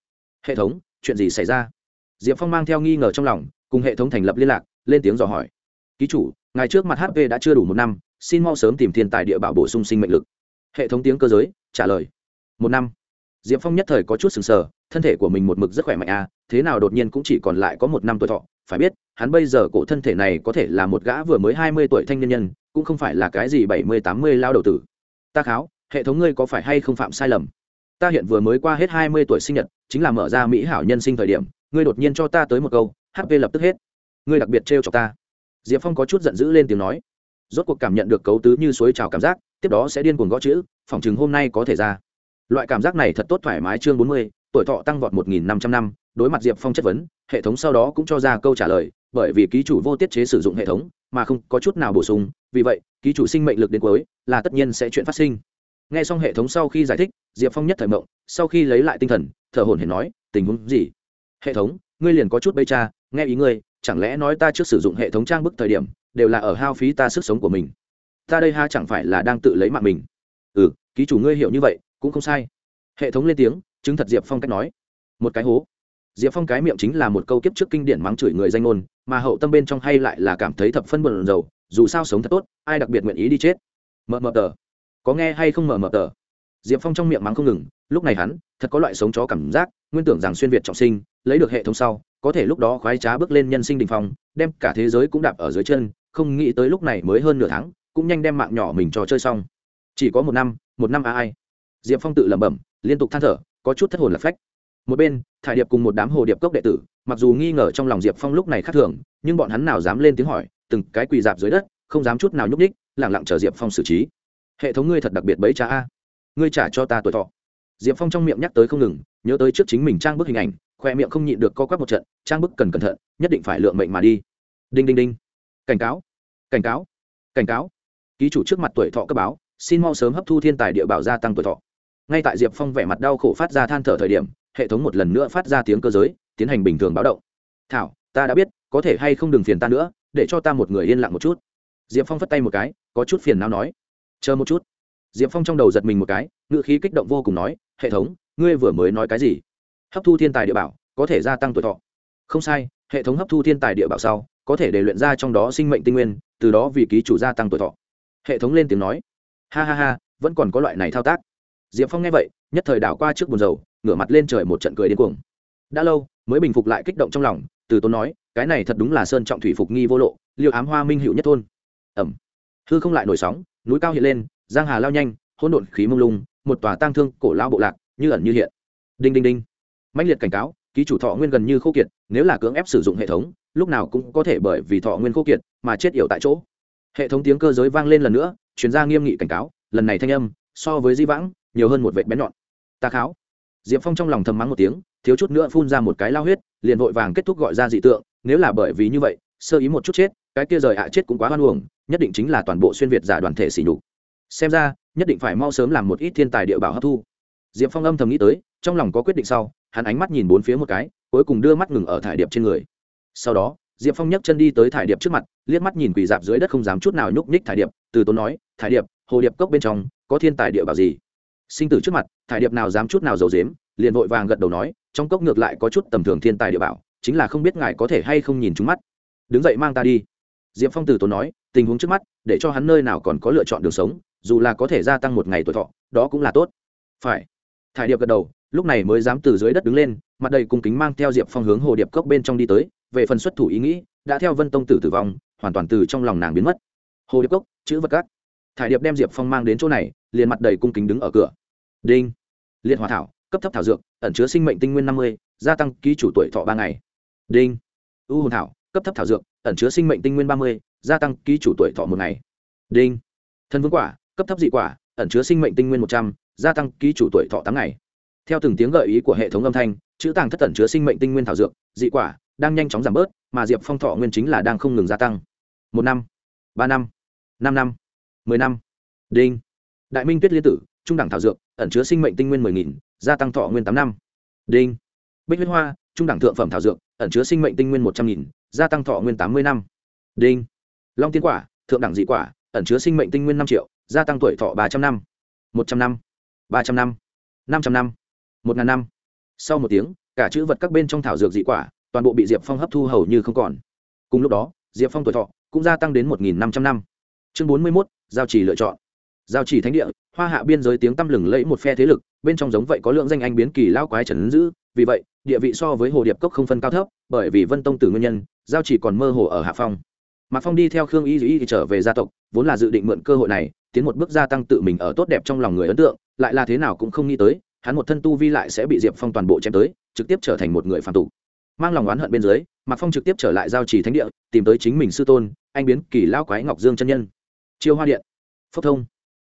Hệ thống, chuyện gì xảy ra? Diệp phong mang theo nghi ngờ trong lòng, cùng hệ thống thành lập liên lạc, lên tiếng dò hỏi. Ký chủ ngày trước mặt hp đã chưa đủ một năm, xin mau sớm tìm thiên tài địa bảo bổ sung sinh mệnh lực. Hệ thống tiếng cơ giới, trả lời. Một năm. Diệp phong nhất thời có chút sừng sờ, thân thể của mình một mực rất khỏe mạnh à thế nào đột nhiên cũng chỉ còn lại có một năm tuổi thọ. Phải biết, hắn bây giờ cổ thân thể này có thể là một gã vừa mới hai mươi tuổi thanh niên nhân, cũng không phải là cái gì bảy mươi tám mươi lao đầu tử. Ta kháo hệ thống ngươi có phải hay không phạm sai lầm? Ta hiện vừa mới qua hết hai mươi tuổi sinh nhật, chính là mở ra mỹ hảo nhân sinh thời điểm, ngươi đột nhiên cho ta tới một câu hp lập tức hết. Ngươi đặc biệt trêu cho ta. Diệp phong có chút giận dữ lên tiếng nói. Rốt cuộc cảm nhận được cấu tứ như suối trào cảm giác, tiếp đó sẽ điên cuồng gõ chữ, phòng chừng hôm nay có thể ra. Loại cảm giác này thật tốt thoải mái chương bốn mươi, tuổi thọ tăng vọt một nghìn năm trăm năm, đối mặt diệp phong chất vấn, hệ thống sau đó cũng cho ra câu trả lời, bởi vì ký chủ vô tiết chế sử dụng hệ thống, mà không có chút nào bổ sung, vì vậy, ký chủ sinh mệnh lực đến cuối, là tất nhiên sẽ chuyện phát sinh nghe xong hệ thống sau khi giải thích, diệp phong nhất thời mộng, sau khi lấy lại tinh thần, thở hồn hển nói, tình huống gì? Hệ thống, ngươi liền có chút bây cha, nghe ý ngươi, chẳng lẽ nói ta trước sử dụng hệ thống trang bức thời điểm, đều là ở hao phí ta sức sống của mình? Ta đây ha chẳng phải là đang tự lấy mạng mình? Ừ ký chủ ngươi hiểu như vậy, cũng không sai. Hệ thống lên tiếng, chứng thật diệp phong cách nói. Một cái hố. Diệp phong cái miệng chính là một câu kiếp trước kinh điển mắng chửi người danh ngôn, mà hậu tâm bên trong hay lại là cảm thấy thập phân bận dầu dù sao sống thật tốt, ai đặc biệt nguyện ý đi chết? Mờ mờ tờ có nghe hay không mở mở tờ? Diệp phong trong miệng mắng không ngừng, lúc này hắn, thật có loại sống chó cảm giác, nguyên tưởng rằng xuyên việt trọng sinh, lấy được hệ thống sau, có thể lúc đó khoái trá bước lên nhân sinh đình phong, đem cả thế giới cũng đạp ở dưới chân, không nghĩ tới lúc này mới hơn nửa tháng, cũng nhanh đem mạng nhỏ mình cho chơi xong. Chỉ có một năm một năm a ai? Diệp phong tự lẩm bẩm, liên tục than thở, có chút thất hồn lạc phách. Một bên, thải điệp cùng một đám hồ điệp cốc đệ tử, mặc dù nghi ngờ trong lòng diệp phong lúc này khác thường, nhưng bọn hắn nào dám lên tiếng hỏi, từng cái quỳ dạp dưới đất, không dám chút nào nhúc ních lẳng lặng chờ diệp phong xử trí hệ thống ngươi thật đặc biệt bấy cha a. Ngươi trả cho ta tuổi thọ. Diệp phong trong miệng nhắc tới không ngừng, nhớ tới trước chính mình trang bức hình ảnh, khoe miệng không nhịn được co quắp một trận, trang bức cần cẩn thận, nhất định phải lượng mệnh mà đi. Đinh đinh đinh. Cảnh cáo. Cảnh cáo. Cảnh cáo. Ký chủ trước mặt tuổi thọ cấp báo, xin mau sớm hấp thu thiên tài địa bảo gia tăng tuổi thọ. Ngay tại diệp phong vẻ mặt đau khổ phát ra than thở thời điểm, hệ thống một lần nữa phát ra tiếng cơ giới, tiến hành bình thường báo động. Thảo, ta đã biết, có thể hay không đừng phiền ta nữa, để cho ta một người yên lặng một chút. Diệp phong phất tay một cái, có chút phiền nào nói chờ một chút. Diệp phong trong đầu giật mình một cái ngự khí kích động vô cùng nói, hệ thống, ngươi vừa mới nói cái gì? Hấp thu thiên tài địa bảo, có thể gia tăng tuổi thọ. Không sai, hệ thống hấp thu thiên tài địa bảo sau, có thể để luyện ra trong đó sinh mệnh tinh nguyên, từ đó vì ký chủ gia tăng tuổi thọ. Hệ thống lên tiếng nói, ha ha ha, vẫn còn có loại này thao tác. Diệp phong nghe vậy, nhất thời đảo qua trước buồn dầu ngửa mặt lên trời một trận cười điên cuồng. Đã lâu, mới bình phục lại kích động trong lòng, từ tốn nói, cái này thật đúng là sơn trọng thủy phục nghi vô lộ liệu ám hoa minh hữu nhất thôn. Ẩm. Hư không lại nổi sóng núi cao hiện lên, giang hà lao nhanh, hỗn độn khí mông lung, một tòa tang thương cổ lao bộ lạc, như ẩn như hiện. Đinh đinh đinh. Mạnh liệt cảnh cáo, ký chủ thọ nguyên gần như khô kiệt, nếu là cưỡng ép sử dụng hệ thống, lúc nào cũng có thể bởi vì thọ nguyên khô kiệt mà chết yểu tại chỗ. Hệ thống tiếng cơ giới vang lên lần nữa, chuyên gia nghiêm nghị cảnh cáo, lần này thanh âm, so với di vãng, nhiều hơn một vệt bén nhọn. Ta kháo. Diệp phong trong lòng thầm mắng một tiếng, thiếu chút nữa phun ra một cái lao huyết, liền vội vàng kết thúc gọi ra dị tượng, nếu là bởi vì như vậy, sơ ý một chút chết, cái kia rời hạ chết cũng quá hoan uổng nhất định chính là toàn bộ xuyên việt giả đoàn thể xỉ nhục. Xem ra, nhất định phải mau sớm làm một ít thiên tài địa bảo hấp thu. Diệp phong âm thầm nghĩ tới, trong lòng có quyết định sau, hắn ánh mắt nhìn bốn phía một cái, cuối cùng đưa mắt ngừng ở thải điệp trên người. Sau đó, diệp phong nhấc chân đi tới thải điệp trước mặt, liếc mắt nhìn quỳ dạp dưới đất không dám chút nào nhúc nhích thải điệp, từ tốn nói, thải điệp, hồ điệp cốc bên trong, có thiên tài địa bảo gì? Sinh tử trước mặt, thải điệp nào dám chút nào giấu dếm liền vội vàng gật đầu nói, trong cốc ngược lại có chút tầm thường thiên tài địa bảo, chính là không biết ngài có thể hay không nhìn trúng mắt. Đứng dậy mang ta đi. Diệp phong từ tốn nói tình huống trước mắt, để cho hắn nơi nào còn có lựa chọn đường sống, dù là có thể gia tăng một ngày tuổi thọ, đó cũng là tốt. Phải. Thải điệp gật đầu, lúc này mới dám từ dưới đất đứng lên, mặt đầy cung kính mang theo diệp phong hướng hồ điệp cốc bên trong đi tới, về phần xuất thủ ý nghĩ, đã theo vân tông tử tử vong, hoàn toàn từ trong lòng nàng biến mất. Hồ điệp cốc, chữ vật cát thải điệp đem diệp phong mang đến chỗ này, liền mặt đầy cung kính đứng ở cửa. Đinh. Liệt hòa thảo, cấp thấp thảo dược, ẩn chứa sinh mệnh tinh nguyên năm mươi, gia tăng ký chủ tuổi thọ ba ngày. Đinh. U hồn thảo, cấp thấp thảo dược, ẩn chứa sinh mệnh tinh nguyên ba mươi gia tăng ký chủ tuổi thọ một ngày. Đinh. Thân vương quả, cấp thấp dị quả, ẩn chứa sinh mệnh tinh nguyên một trăm, gia tăng ký chủ tuổi thọ tám ngày. Theo từng tiếng gợi ý của hệ thống âm thanh, chữ tàng thất ẩn chứa sinh mệnh tinh nguyên thảo dược, dị quả, đang nhanh chóng giảm bớt, mà diệp phong thọ nguyên chính là đang không ngừng gia tăng. Một năm, ba năm năm năm, mười năm. Đinh. Đại minh tuyết liên tử, trung đẳng thảo dược, ẩn chứa sinh mệnh tinh nguyên mười nghìn, gia tăng thọ nguyên tám năm. Đinh. Bích huyết hoa, trung đẳng thượng phẩm thảo dược, ẩn chứa sinh mệnh tinh nguyên một trăm nghìn, gia tăng thọ nguyên tám mươi năm. Đinh long tiên quả, thượng đẳng dị quả, ẩn chứa sinh mệnh tinh nguyên năm triệu, gia tăng tuổi thọ ba trăm năm. một trăm năm. ba trăm năm. năm trăm năm. một ngàn năm. Sau một tiếng, cả chữ vật các bên trong thảo dược dị quả, toàn bộ bị diệp phong hấp thu hầu như không còn. Cùng lúc đó, diệp phong tuổi thọ cũng gia tăng đến một nghìn năm trăm năm. Chương bốn mươi mốt, giao chỉ lựa chọn. Giao chỉ thánh địa, hoa hạ biên giới tiếng tăm lừng lẫy một phe thế lực, bên trong giống vậy có lượng danh anh biến kỳ lao quái trần dữ vì vậy, địa vị so với hồ điệp cốc không phân cao thấp, bởi vì vân tông tử nguyên nhân, giao chỉ còn mơ hồ ở hạ phong mạc phong đi theo khương y y trở về gia tộc, vốn là dự định mượn cơ hội này, tiến một bước gia tăng tự mình ở tốt đẹp trong lòng người ấn tượng, lại là thế nào cũng không nghĩ tới, hắn một thân tu vi lại sẽ bị diệp phong toàn bộ chém tới, trực tiếp trở thành một người phản tục. Mang lòng oán hận bên dưới, mạc phong trực tiếp trở lại giao trì thánh địa, tìm tới chính mình sư tôn, anh biến kỳ lao quái ngọc dương chân nhân. Chiêu hoa điện. Phốc thông.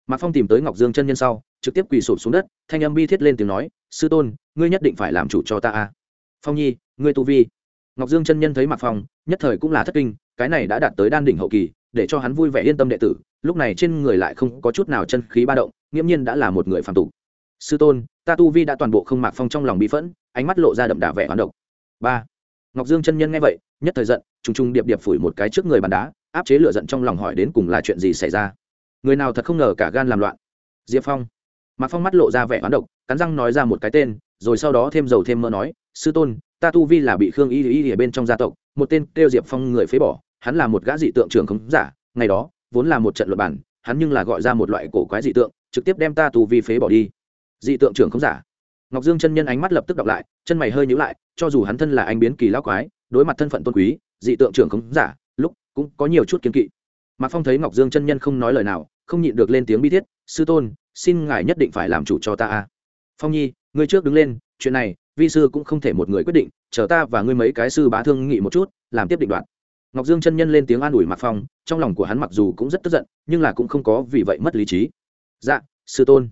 Mạc phong tìm tới ngọc dương chân nhân sau, trực tiếp quỳ sụp xuống đất, thanh âm bi thiết lên tiếng nói, sư tôn, ngươi nhất định phải làm chủ cho ta a. Phong nhi, ngươi tu vi. Ngọc dương chân nhân thấy mạc phong, nhất thời cũng là thất kinh cái này đã đạt tới đan đỉnh hậu kỳ, để cho hắn vui vẻ yên tâm đệ tử, lúc này trên người lại không có chút nào chân khí ba động, nghiễm nhiên đã là một người phàm tục. Sư tôn, ta tu vi đã toàn bộ không mạc phong trong lòng bị phẫn, ánh mắt lộ ra đậm đà vẻ hoán độc. Ba. Ngọc dương chân nhân nghe vậy, nhất thời giận t r ù n g t r ù n g điệp điệp phủi một cái trước người bàn đá, áp chế lửa giận trong lòng hỏi đến cùng là chuyện gì xảy ra. Người nào thật không ngờ cả gan làm loạn. Diệp phong. Mạc phong mắt lộ ra vẻ hoán độc, cắn răng nói ra một cái tên, rồi sau đó thêm dầu thêm mỡ nói, sư tôn, ta tu vi là bị khương y y ở bên trong gia tộc một tên kêu diệp phong người phế bỏ, hắn là một gã dị tượng trưởng khống giả, ngày đó, vốn là một trận luật bản hắn nhưng là gọi ra một loại cổ quái dị tượng, trực tiếp đem ta tù vi phế bỏ đi. Dị tượng trưởng khống giả. Ngọc dương chân nhân ánh mắt lập tức đọc lại, chân mày hơi nhíu lại, cho dù hắn thân là anh biến kỳ lão quái, đối mặt thân phận tôn quý, dị tượng trưởng khống giả, lúc cũng có nhiều chút kiến kỵ. Mạc phong thấy ngọc dương chân nhân không nói lời nào, không nhịn được lên tiếng bi thiết, sư tôn, xin ngài nhất định phải làm chủ cho ta a. Phong nhi, ngươi trước đứng lên, chuyện này vi sư cũng không thể một người quyết định, chờ ta và ngươi mấy cái sư bá thương nghị một chút, làm tiếp định đoạn. Ngọc dương chân nhân lên tiếng an ủi mạc phong, trong lòng của hắn mặc dù cũng rất tức giận, nhưng là cũng không có vì vậy mất lý trí. Dạ sư tôn.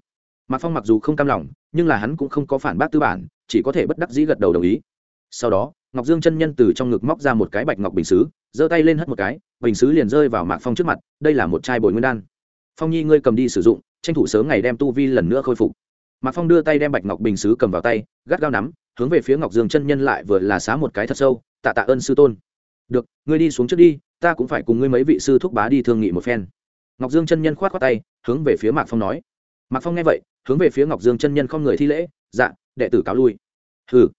Mạc phong mặc dù không cam lòng, nhưng là hắn cũng không có phản bác tư bản, chỉ có thể bất đắc dĩ gật đầu đồng ý. Sau đó, ngọc dương chân nhân từ trong ngực móc ra một cái bạch ngọc bình xứ, giơ tay lên hất một cái, bình xứ liền rơi vào mạc phong trước mặt, đây là một chai bồi nguyên đan. Phong nhi, ngươi cầm đi sử dụng, tranh thủ sớm ngày đem tu vi lần nữa khôi phục mạc phong đưa tay đem bạch ngọc bình xứ cầm vào tay, gắt gao nắm, hướng về phía ngọc dương chân nhân lại vừa là xá một cái thật sâu, tạ tạ ơn sư tôn. Được, ngươi đi xuống trước đi, ta cũng phải cùng ngươi mấy vị sư thúc bá đi thương nghị một phen. Ngọc dương chân nhân khoát khoát tay, hướng về phía mạc phong nói. Mạc phong nghe vậy, hướng về phía ngọc dương chân nhân không người thi lễ dạ đệ tử cáo lui. Hừ,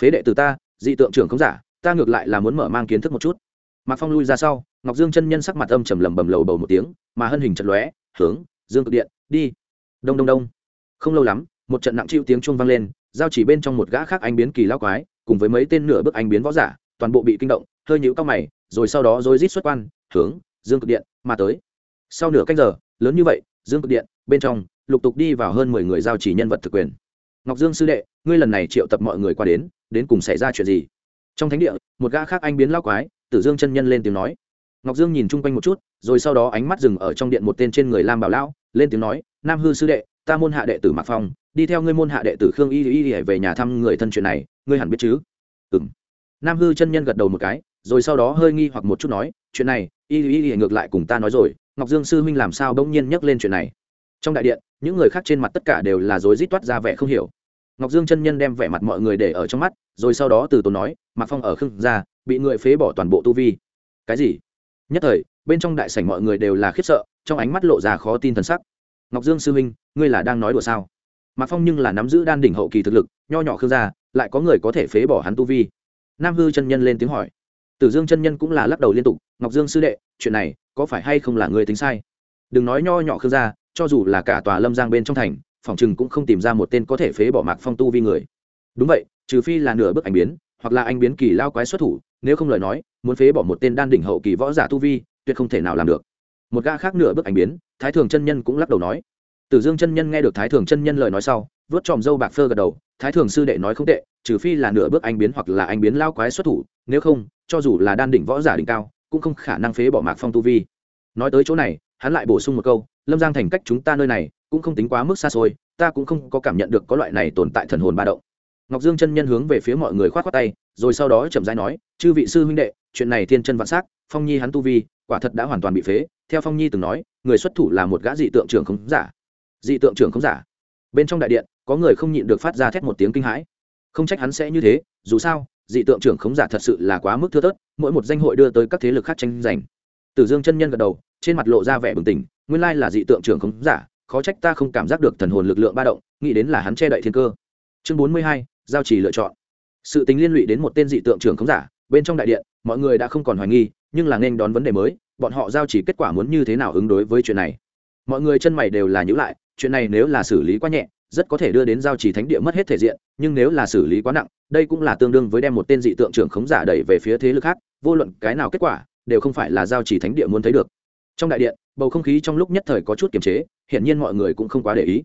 phế đệ tử ta, dị tượng trưởng không giả, ta ngược lại là muốn mở mang kiến thức một chút. Mạc phong lui ra sau, ngọc dương chân nhân sắc mặt âm trầm lầm bầm lầu bầu một tiếng, mà hân hình chật lóe, hướng, dương cực điện, đi. Đông đông đông không lâu lắm, một trận nặng chịu tiếng chuông vang lên, giao chỉ bên trong một gã khác anh biến kỳ lao quái, cùng với mấy tên nửa bước anh biến võ giả, toàn bộ bị kinh động, hơi nhũ cao mày, rồi sau đó rối rít xuất quan, hướng dương cực điện mà tới. Sau nửa canh giờ, lớn như vậy, dương cực điện, bên trong, lục tục đi vào hơn mười người giao chỉ nhân vật thực quyền. Ngọc dương sư đệ, ngươi lần này triệu tập mọi người qua đến đến cùng xảy ra chuyện gì? Trong thánh địa, một gã khác anh biến lao quái, tử dương chân nhân lên tiếng nói. Ngọc dương nhìn chung quanh một chút, rồi sau đó ánh mắt dừng ở trong điện một tên trên người lam bảo lão, lên tiếng nói, nam hư sư đệ ta môn hạ đệ tử mạc phong, đi theo ngươi môn hạ đệ tử khương y y y về nhà thăm người thân chuyện này, ngươi hẳn biết chứ? Ừ m nam hư chân nhân gật đầu một cái, rồi sau đó hơi nghi hoặc một chút nói, chuyện này, y y y ngược lại cùng ta nói rồi, ngọc dương sư huynh làm sao bỗng nhiên nhắc lên chuyện này? Trong đại điện, những người khác trên mặt tất cả đều là rối rít toát ra vẻ không hiểu. Ngọc dương chân nhân đem vẻ mặt mọi người để ở trong mắt, rồi sau đó từ tốn nói, mạc phong ở khương ra bị người phế bỏ toàn bộ tu vi. Cái gì? Nhất thời, bên trong đại sảnh mọi người đều là khiếp sợ, trong ánh mắt lộ ra khó tin thần sắc. Ngọc dương sư huynh ngươi là đang nói đùa sao? Mạc phong nhưng là nắm giữ đan đỉnh hậu kỳ thực lực, nho nhỏ khương gia, lại có người có thể phế bỏ hắn tu vi. Nam hư chân nhân lên tiếng hỏi. Tử dương chân nhân cũng là lắc đầu liên tục, ngọc dương sư đệ, chuyện này có phải hay không là người tính sai? Đừng nói nho nhỏ khương gia, cho dù là cả tòa lâm giang bên trong thành, phòng chừng cũng không tìm ra một tên có thể phế bỏ mạc phong tu vi người. Đúng vậy, trừ phi là nửa bước ảnh biến, hoặc là anh biến kỳ lao quái xuất thủ, nếu không lời nói, muốn phế bỏ một tên đan đỉnh hậu kỳ võ giả tu vi, tuyệt không thể nào làm được. Một gã khác nửa bước ảnh biến, thái thường chân nhân cũng lắc đầu nói tử dương chân nhân nghe được thái thường chân nhân lời nói sau vớt tròm dâu bạc phơ gật đầu thái thường sư đệ nói không tệ trừ phi là nửa bước anh biến hoặc là anh biến lao quái xuất thủ nếu không cho dù là đan đỉnh võ giả đỉnh cao cũng không khả năng phế bỏ mạc phong tu vi. Nói tới chỗ này hắn lại bổ sung một câu lâm giang thành cách chúng ta nơi này cũng không tính quá mức xa xôi ta cũng không có cảm nhận được có loại này tồn tại thần hồn ba động. Ngọc dương chân nhân hướng về phía mọi người khoát khoát tay rồi sau đó chậm rãi nói chư vị sư huynh đệ chuyện này thiên chân vạn sắc, phong nhi hắn tu vi quả thật đã hoàn toàn bị phế. Theo phong nhi từng nói người xuất thủ là một gã dị tượng trưởng không giả dị tượng trưởng không giả. Bên trong đại điện, có người không nhịn được phát ra thét một tiếng kinh hãi. Không trách hắn sẽ như thế, dù sao, dị tượng trưởng khống giả thật sự là quá mức thưa thớt, mỗi một danh hội đưa tới các thế lực khác tranh giành. Tử dương chân nhân gật đầu, trên mặt lộ ra vẻ bừng tỉnh, nguyên lai là dị tượng trưởng khống giả, khó trách ta không cảm giác được thần hồn lực lượng ba động, nghĩ đến là hắn che đậy thiên cơ. Chương bốn mươi hai, giao chỉ lựa chọn. Sự tính liên lụy đến một tên dị tượng trưởng khống giả, bên trong đại điện, mọi người đã không còn hoài nghi, nhưng là nên đón vấn đề mới, bọn họ giao chỉ kết quả muốn như thế nào ứng đối với chuyện này mọi người chân mày đều là nhữ lại, chuyện này nếu là xử lý quá nhẹ, rất có thể đưa đến giao trì thánh địa mất hết thể diện, nhưng nếu là xử lý quá nặng, đây cũng là tương đương với đem một tên dị tượng trưởng khống giả đẩy về phía thế lực khác, vô luận cái nào kết quả, đều không phải là giao trì thánh địa muốn thấy được. Trong đại điện, bầu không khí trong lúc nhất thời có chút kiềm chế hiện nhiên mọi người cũng không quá để ý.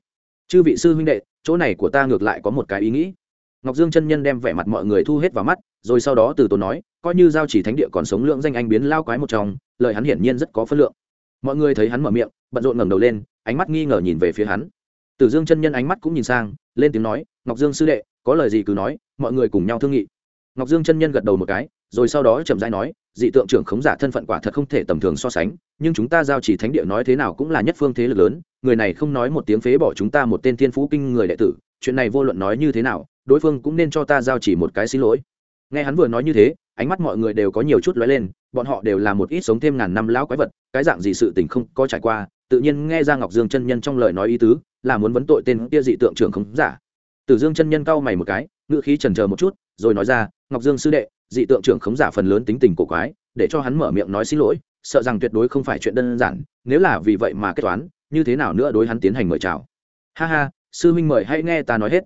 Chư vị sư huynh đệ, chỗ này của ta ngược lại có một cái ý nghĩ. Ngọc dương chân nhân đem vẻ mặt mọi người thu hết vào mắt, rồi sau đó từ tốn nói, coi như giao chỉ thánh địa còn sống lượng danh anh biến lao quái một trong, lời hắn hiển nhiên rất có phân lượng mọi người thấy hắn mở miệng, bận rộn ngẩng đầu lên, ánh mắt nghi ngờ nhìn về phía hắn. Tử dương chân nhân ánh mắt cũng nhìn sang, lên tiếng nói, ngọc dương sư đệ, có lời gì cứ nói, mọi người cùng nhau thương nghị. Ngọc dương chân nhân gật đầu một cái, rồi sau đó chậm rãi nói, dị tượng trưởng khống giả thân phận quả thật không thể tầm thường so sánh, nhưng chúng ta giao chỉ thánh địa nói thế nào cũng là nhất phương thế lực lớn, người này không nói một tiếng phế bỏ chúng ta một tên thiên phú kinh người đệ tử, chuyện này vô luận nói như thế nào, đối phương cũng nên cho ta giao chỉ một cái xin lỗi. Nghe hắn vừa nói như thế ánh mắt mọi người đều có nhiều chút lóe lên, bọn họ đều là một ít sống thêm ngàn năm lão quái vật, cái dạng gì sự tình không có trải qua, tự nhiên nghe ra ngọc dương chân nhân trong lời nói ý tứ, là muốn vấn tội tên kia dị tượng trưởng không giả. Tử dương chân nhân cau mày một cái, ngữ khí trần chờ một chút, rồi nói ra, ngọc dương sư đệ, dị tượng trưởng khống giả phần lớn tính tình cổ quái, để cho hắn mở miệng nói xin lỗi, sợ rằng tuyệt đối không phải chuyện đơn giản, nếu là vì vậy mà kết toán, như thế nào nữa đối hắn tiến hành mời chào? Ha ha, sư huynh mời hãy nghe ta nói hết.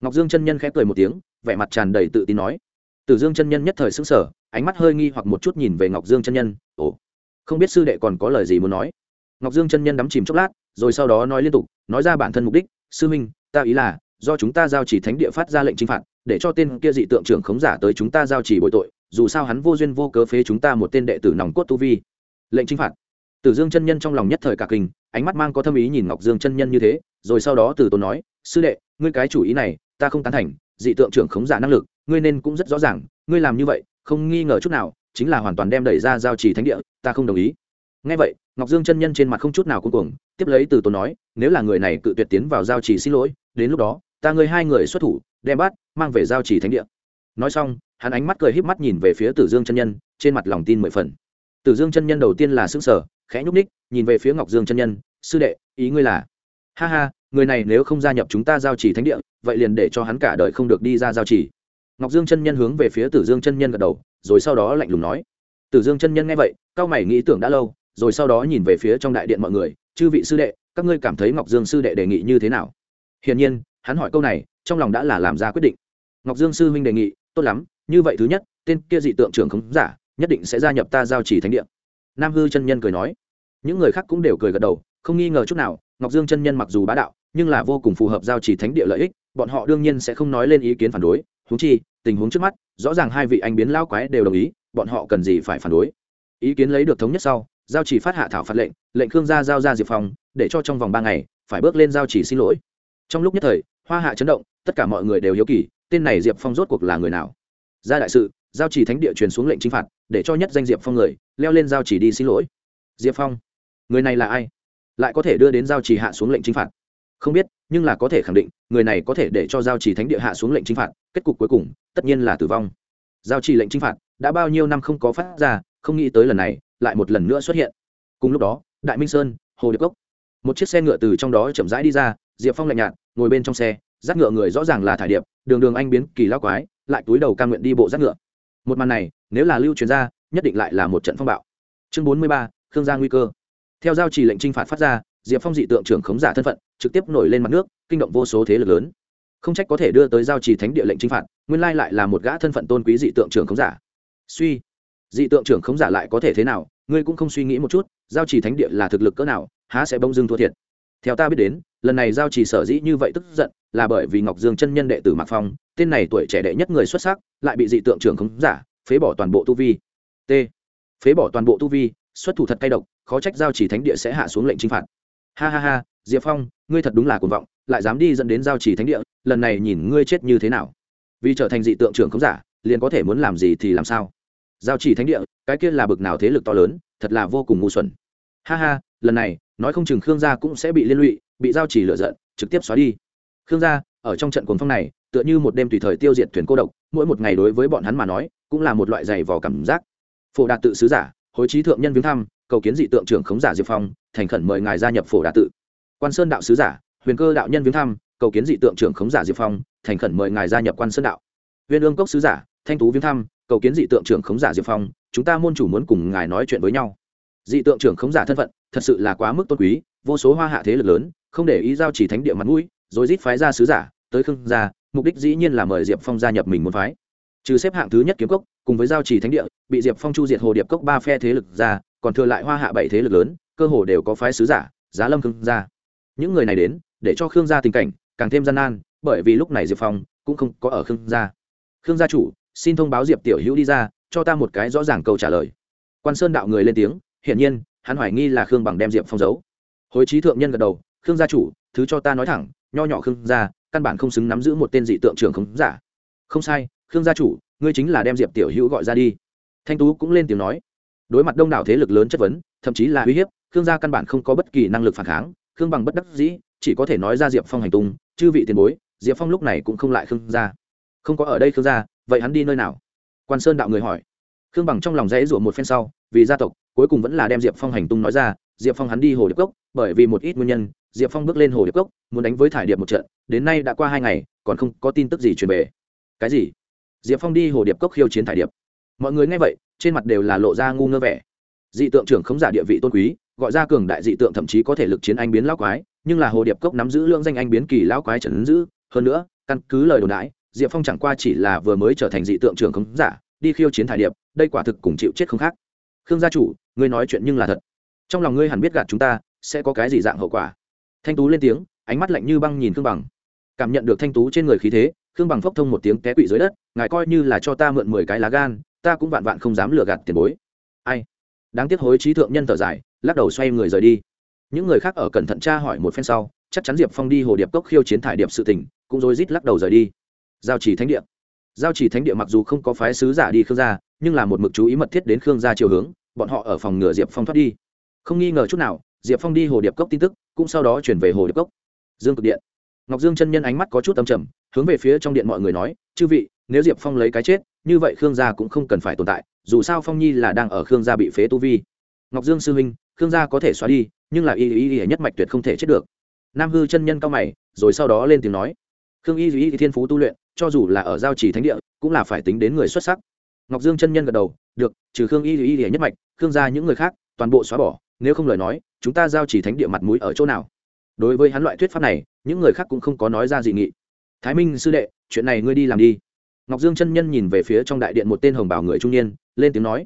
Ngọc dương chân nhân khẽ cười một tiếng, vẻ mặt tràn đầy tự tin nói tử dương chân nhân nhất thời sững sờ, ánh mắt hơi nghi hoặc một chút nhìn về ngọc dương chân nhân ồ không biết sư đệ còn có lời gì muốn nói? Ngọc dương chân nhân đắm chìm chốc lát rồi sau đó nói liên tục nói ra bản thân mục đích sư huynh ta ý là do chúng ta giao chỉ thánh địa phát ra lệnh trừng phạt để cho tên kia dị tượng trưởng khống giả tới chúng ta giao chỉ bội tội dù sao hắn vô duyên vô cớ phế chúng ta một tên đệ tử nòng cốt tu vi. Lệnh trừng phạt. Tử dương chân nhân trong lòng nhất thời cả kinh ánh mắt mang có thâm ý nhìn ngọc dương chân nhân như thế rồi sau đó từ tốn nói sư đệ ngươi cái chủ ý này ta không tán thành dị tượng trưởng khống giả năng lực, ngươi nên cũng rất rõ ràng, ngươi làm như vậy, không nghi ngờ chút nào, chính là hoàn toàn đem đẩy ra giao trì thánh địa, ta không đồng ý. Ngay vậy, ngọc dương chân nhân trên mặt không chút nào cuối cuồng, tiếp lấy từ tốn nói, nếu là người này cự tuyệt tiến vào giao trì xin lỗi, đến lúc đó, ta ngươi hai người xuất thủ, đem bắt, mang về giao trì thánh địa. Nói xong, hắn ánh mắt cười híp mắt nhìn về phía tử dương chân nhân, trên mặt lòng tin mười phần. Tử dương chân nhân đầu tiên là xương sở khẽ nhúc ních nhìn về phía ngọc dương chân nhân, sư đệ, ý ngươi là ha ha, người này nếu không gia nhập chúng ta giao chỉ thánh địa, vậy liền để cho hắn cả đời không được đi ra giao chỉ. Ngọc dương chân nhân hướng về phía tử dương chân nhân gật đầu, rồi sau đó lạnh lùng nói. Tử dương chân nhân nghe vậy, cao mày nghĩ tưởng đã lâu, rồi sau đó nhìn về phía trong đại điện mọi người, chư vị sư đệ, các ngươi cảm thấy ngọc dương sư đệ đề nghị như thế nào? Hiển nhiên, hắn hỏi câu này, trong lòng đã là làm ra quyết định. Ngọc dương sư huynh đề nghị, tốt lắm, như vậy thứ nhất, tên kia dị tượng trưởng khống giả, nhất định sẽ gia nhập ta giao chỉ thánh địa. Nam hư chân nhân cười nói. Những người khác cũng đều cười gật đầu, không nghi ngờ chút nào ngọc dương chân nhân mặc dù bá đạo, nhưng là vô cùng phù hợp giao chỉ thánh địa lợi ích, bọn họ đương nhiên sẽ không nói lên ý kiến phản đối. Húng chi, tình huống trước mắt, rõ ràng hai vị anh biến lao quái đều đồng ý, bọn họ cần gì phải phản đối? Ý kiến lấy được thống nhất sau, giao chỉ phát hạ thảo phạt lệnh lệnh khương gia giao ra diệp phòng, để cho trong vòng ba ngày, phải bước lên giao chỉ xin lỗi. Trong lúc nhất thời, hoa hạ chấn động, tất cả mọi người đều hiếu kỳ, tên này diệp phong rốt cuộc là người nào? Ra đại sự, giao chỉ thánh địa truyền xuống lệnh chinh phạt, để cho nhất danh diệp phong người, leo lên giao chỉ đi xin lỗi. Diệp phong, người này là ai? Lại có thể đưa đến giao chỉ hạ xuống lệnh chính phạt. Không biết, nhưng là có thể khẳng định, người này có thể để cho giao chỉ thánh địa hạ xuống lệnh chính phạt, kết cục cuối cùng, tất nhiên là tử vong. Giao chỉ lệnh chính phạt đã bao nhiêu năm không có phát ra, không nghĩ tới lần này, lại một lần nữa xuất hiện. Cùng lúc đó, đại minh sơn, hồ điệp cốc. Một chiếc xe ngựa từ trong đó chậm rãi đi ra, diệp phong lạnh nhạt, ngồi bên trong xe, dắt ngựa người rõ ràng là thải điệp, đường đường anh biến kỳ lao quái, lại túi đầu ca nguyện đi bộ dắt ngựa. Một màn này, nếu là lưu truyền ra, nhất định lại là một trận phong bạo. Chương bốn mươi ba, khương gia nguy cơ theo giao trì lệnh trinh phạt phát ra, diệp phong dị tượng trưởng khống giả thân phận, trực tiếp nổi lên mặt nước, kinh động vô số thế lực lớn. Không trách có thể đưa tới giao trì thánh địa lệnh trinh phạt, nguyên lai lại là một gã thân phận tôn quý dị tượng trưởng khống giả. Suy, dị tượng trưởng khống giả lại có thể thế nào? Ngươi cũng không suy nghĩ một chút, giao trì thánh địa là thực lực cỡ nào, há sẽ bông dưng thua thiệt. Theo ta biết đến, lần này giao trì sở dĩ như vậy tức giận, là bởi vì ngọc dương chân nhân đệ tử mạc phong, tên này tuổi trẻ đệ nhất người xuất sắc, lại bị dị tượng trưởng khống giả, phế bỏ toàn bộ tu vi. T, phế bỏ toàn bộ tu vi, xuất thủ thật cay độc khó trách giao chỉ thánh địa sẽ hạ xuống lệnh trinh phạt. Ha ha ha, diệp phong, ngươi thật đúng là cuồng vọng, lại dám đi dẫn đến giao chỉ thánh địa, lần này nhìn ngươi chết như thế nào. Vì trở thành dị tượng trưởng khống giả, liền có thể muốn làm gì thì làm sao. Giao chỉ thánh địa, cái kia là bực nào thế lực to lớn, thật là vô cùng ngu xuẩn. Ha ha, lần này, nói không chừng khương gia cũng sẽ bị liên lụy, bị giao chỉ lựa giận, trực tiếp xóa đi. Khương gia, ở trong trận cuồng phong này, tựa như một đêm tùy thời tiêu diệt thuyền cô độc, mỗi một ngày đối với bọn hắn mà nói, cũng là một loại dày vò cảm giác. Phổ đạt tự sứ giả, hối trí thượng nhân viếng thăm cầu kiến dị tượng trưởng khống giả diệp phong, thành khẩn mời ngài gia nhập phổ đà tự. Quan sơn đạo sứ giả, huyền cơ đạo nhân viếng thăm, cầu kiến dị tượng trưởng khống giả diệp phong, thành khẩn mời ngài gia nhập quan sơn đạo. Huyền ương cốc sứ giả, thanh tú viếng thăm, cầu kiến dị tượng trưởng khống giả diệp phong, chúng ta môn chủ muốn cùng ngài nói chuyện với nhau. Dị tượng trưởng khống giả thân phận, thật sự là quá mức tôn quý, vô số hoa hạ thế lực lớn, không để ý giao chỉ thánh địa mặt mũi, rồi rít phái ra sứ giả, tới khương gia, mục đích dĩ nhiên là mời diệp phong gia nhập mình muốn phái. Trừ xếp hạng thứ nhất kiếm cốc, cùng với giao trì thánh địa, bị diệp phong chu diệt hồ điệp cốc ba phe thế lực ra còn thừa lại hoa hạ bảy thế lực lớn, cơ hồ đều có phái sứ giả, giá lâm khương gia. Những người này đến, để cho khương gia tình cảnh càng thêm gian nan, bởi vì lúc này diệp phong cũng không có ở khương gia. Khương gia chủ, xin thông báo diệp tiểu hữu đi ra, cho ta một cái rõ ràng câu trả lời. Quan sơn đạo người lên tiếng, hiển nhiên, hắn hoài nghi là khương bằng đem diệp phong giấu. Hối trí thượng nhân gật đầu, khương gia chủ, thứ cho ta nói thẳng, nho nhỏ khương gia, căn bản không xứng nắm giữ một tên dị tượng trưởng khống giả. Không sai, khương gia chủ, ngươi chính là đem diệp tiểu hữu gọi ra đi. Thanh tú cũng lên tiếng nói đối mặt đông đảo thế lực lớn chất vấn, thậm chí là uy hiếp, khương gia căn bản không có bất kỳ năng lực phản kháng, khương bằng bất đắc dĩ, chỉ có thể nói ra diệp phong hành tung, chư vị tiền bối, diệp phong lúc này cũng không lại khương gia. Không có ở đây khương gia, vậy hắn đi nơi nào? Quan sơn đạo người hỏi. Khương bằng trong lòng dãy rủa một phen sau, vì gia tộc, cuối cùng vẫn là đem diệp phong hành tung nói ra, diệp phong hắn đi hồ điệp cốc, bởi vì một ít nguyên nhân, diệp phong bước lên hồ điệp cốc, muốn đánh với thải điệp một trận, đến nay đã qua hai ngày, còn không có tin tức gì truyền về. Cái gì? Diệp phong đi hồ điệp cốc khiêu chiến thải điệp. Mọi người nghe vậy trên mặt đều là lộ ra ngu ngơ vẻ. Dị tượng trưởng khống giả địa vị tôn quý, gọi ra cường đại dị tượng thậm chí có thể lực chiến anh biến lão quái, nhưng là hồ điệp cốc nắm giữ lượng danh anh biến kỳ lão quái trần giữ, hơn nữa, căn cứ lời đồn đãi diệp phong chẳng qua chỉ là vừa mới trở thành dị tượng trưởng khống giả, đi khiêu chiến thải điệp, đây quả thực cùng chịu chết không khác. Khương gia chủ, ngươi nói chuyện nhưng là thật. Trong lòng ngươi hẳn biết gạt chúng ta, sẽ có cái gì dạng hậu quả? Thanh tú lên tiếng, ánh mắt lạnh như băng nhìn khương bằng. Cảm nhận được thanh tú trên người khí thế, khương bằng phốc thông một tiếng té quỵ dưới đất, ngài coi như là cho ta mượn mười cái lá gan ta cũng vạn vạn không dám lừa gạt tiền bối. Ai? Đáng tiếc hối trí thượng nhân thở dài, lắc đầu xoay người rời đi. Những người khác ở cẩn thận tra hỏi một phen sau, chắc chắn diệp phong đi hồ điệp cốc khiêu chiến thải điệp sự tỉnh cũng rối rít lắc đầu rời đi. Giao chỉ thánh địa. Giao chỉ thánh địa mặc dù không có phái sứ giả đi khương gia, nhưng là một mực chú ý mật thiết đến khương gia chiều hướng, bọn họ ở phòng ngừa diệp phong thoát đi. Không nghi ngờ chút nào, diệp phong đi hồ điệp cốc tin tức, cũng sau đó chuyển về hồ điệp cốc. Dương cực điện. Ngọc dương chân nhân ánh mắt có chút âm trầm, hướng về phía trong điện mọi người nói, chư vị, nếu diệp phong lấy cái chết như vậy khương gia cũng không cần phải tồn tại, dù sao phong nhi là đang ở khương gia bị phế tu vi. Ngọc dương sư huynh, khương gia có thể xóa đi, nhưng là y y y nhất mạch tuyệt không thể chết được. Nam hư chân nhân cao mày, rồi sau đó lên tiếng nói. Khương y y thiên phú tu luyện, cho dù là ở giao chỉ thánh địa, cũng là phải tính đến người xuất sắc. Ngọc dương chân nhân gật đầu, được, trừ khương y y y nhất mạch, khương gia những người khác, toàn bộ xóa bỏ, nếu không lời nói, chúng ta giao chỉ thánh địa mặt mũi ở chỗ nào? Đối với hắn loại thuyết pháp này, những người khác cũng không có nói ra dị nghị. Thái minh sư đệ, chuyện này ngươi đi làm đi ngọc dương chân nhân nhìn về phía trong đại điện một tên hồng bảo người trung niên, lên tiếng nói,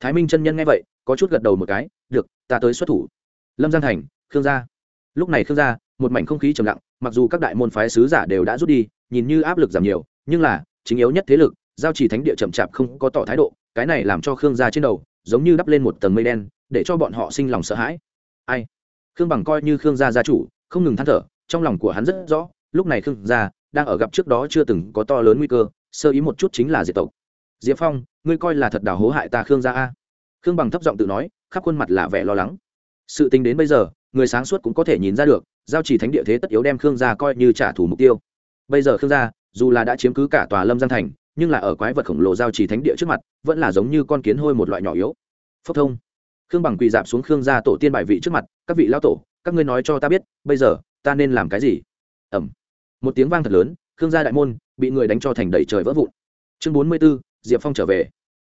thái minh chân nhân nghe vậy, có chút gật đầu một cái, được, ta tới xuất thủ. Lâm giang thành, khương gia. Lúc này khương gia, một mảnh không khí trầm lặng, mặc dù các đại môn phái sứ giả đều đã rút đi, nhìn như áp lực giảm nhiều, nhưng là, chính yếu nhất thế lực, giao chỉ thánh địa chậm chạp không có tỏ thái độ, cái này làm cho khương gia trên đầu, giống như đắp lên một tầng mây đen, để cho bọn họ sinh lòng sợ hãi. Ai? Khương bằng coi như khương gia gia chủ, không ngừng than thở, trong lòng của hắn rất rõ, lúc này khương gia đang ở gặp trước đó chưa từng có to lớn nguy cơ sơ ý một chút chính là diệt tộc. Diệp phong, ngươi coi là thật đào hố hại ta khương gia a? Khương bằng thấp giọng tự nói, khắp khuôn mặt là vẻ lo lắng. Sự tính đến bây giờ, người sáng suốt cũng có thể nhìn ra được, giao chỉ thánh địa thế tất yếu đem khương gia coi như trả thù mục tiêu. Bây giờ khương gia, dù là đã chiếm cứ cả tòa lâm giang thành, nhưng là ở quái vật khổng lồ giao chỉ thánh địa trước mặt, vẫn là giống như con kiến hôi một loại nhỏ yếu. Phốc thông. Khương bằng quỳ dạp xuống khương gia tổ tiên bài vị trước mặt, các vị lao tổ, các ngươi nói cho ta biết, bây giờ ta nên làm cái gì? Ẩm một tiếng vang thật lớn, khương gia đại môn bị người đánh cho thành đầy trời vỡ vụn. Chương bốn mươi b ố diệp phong trở về.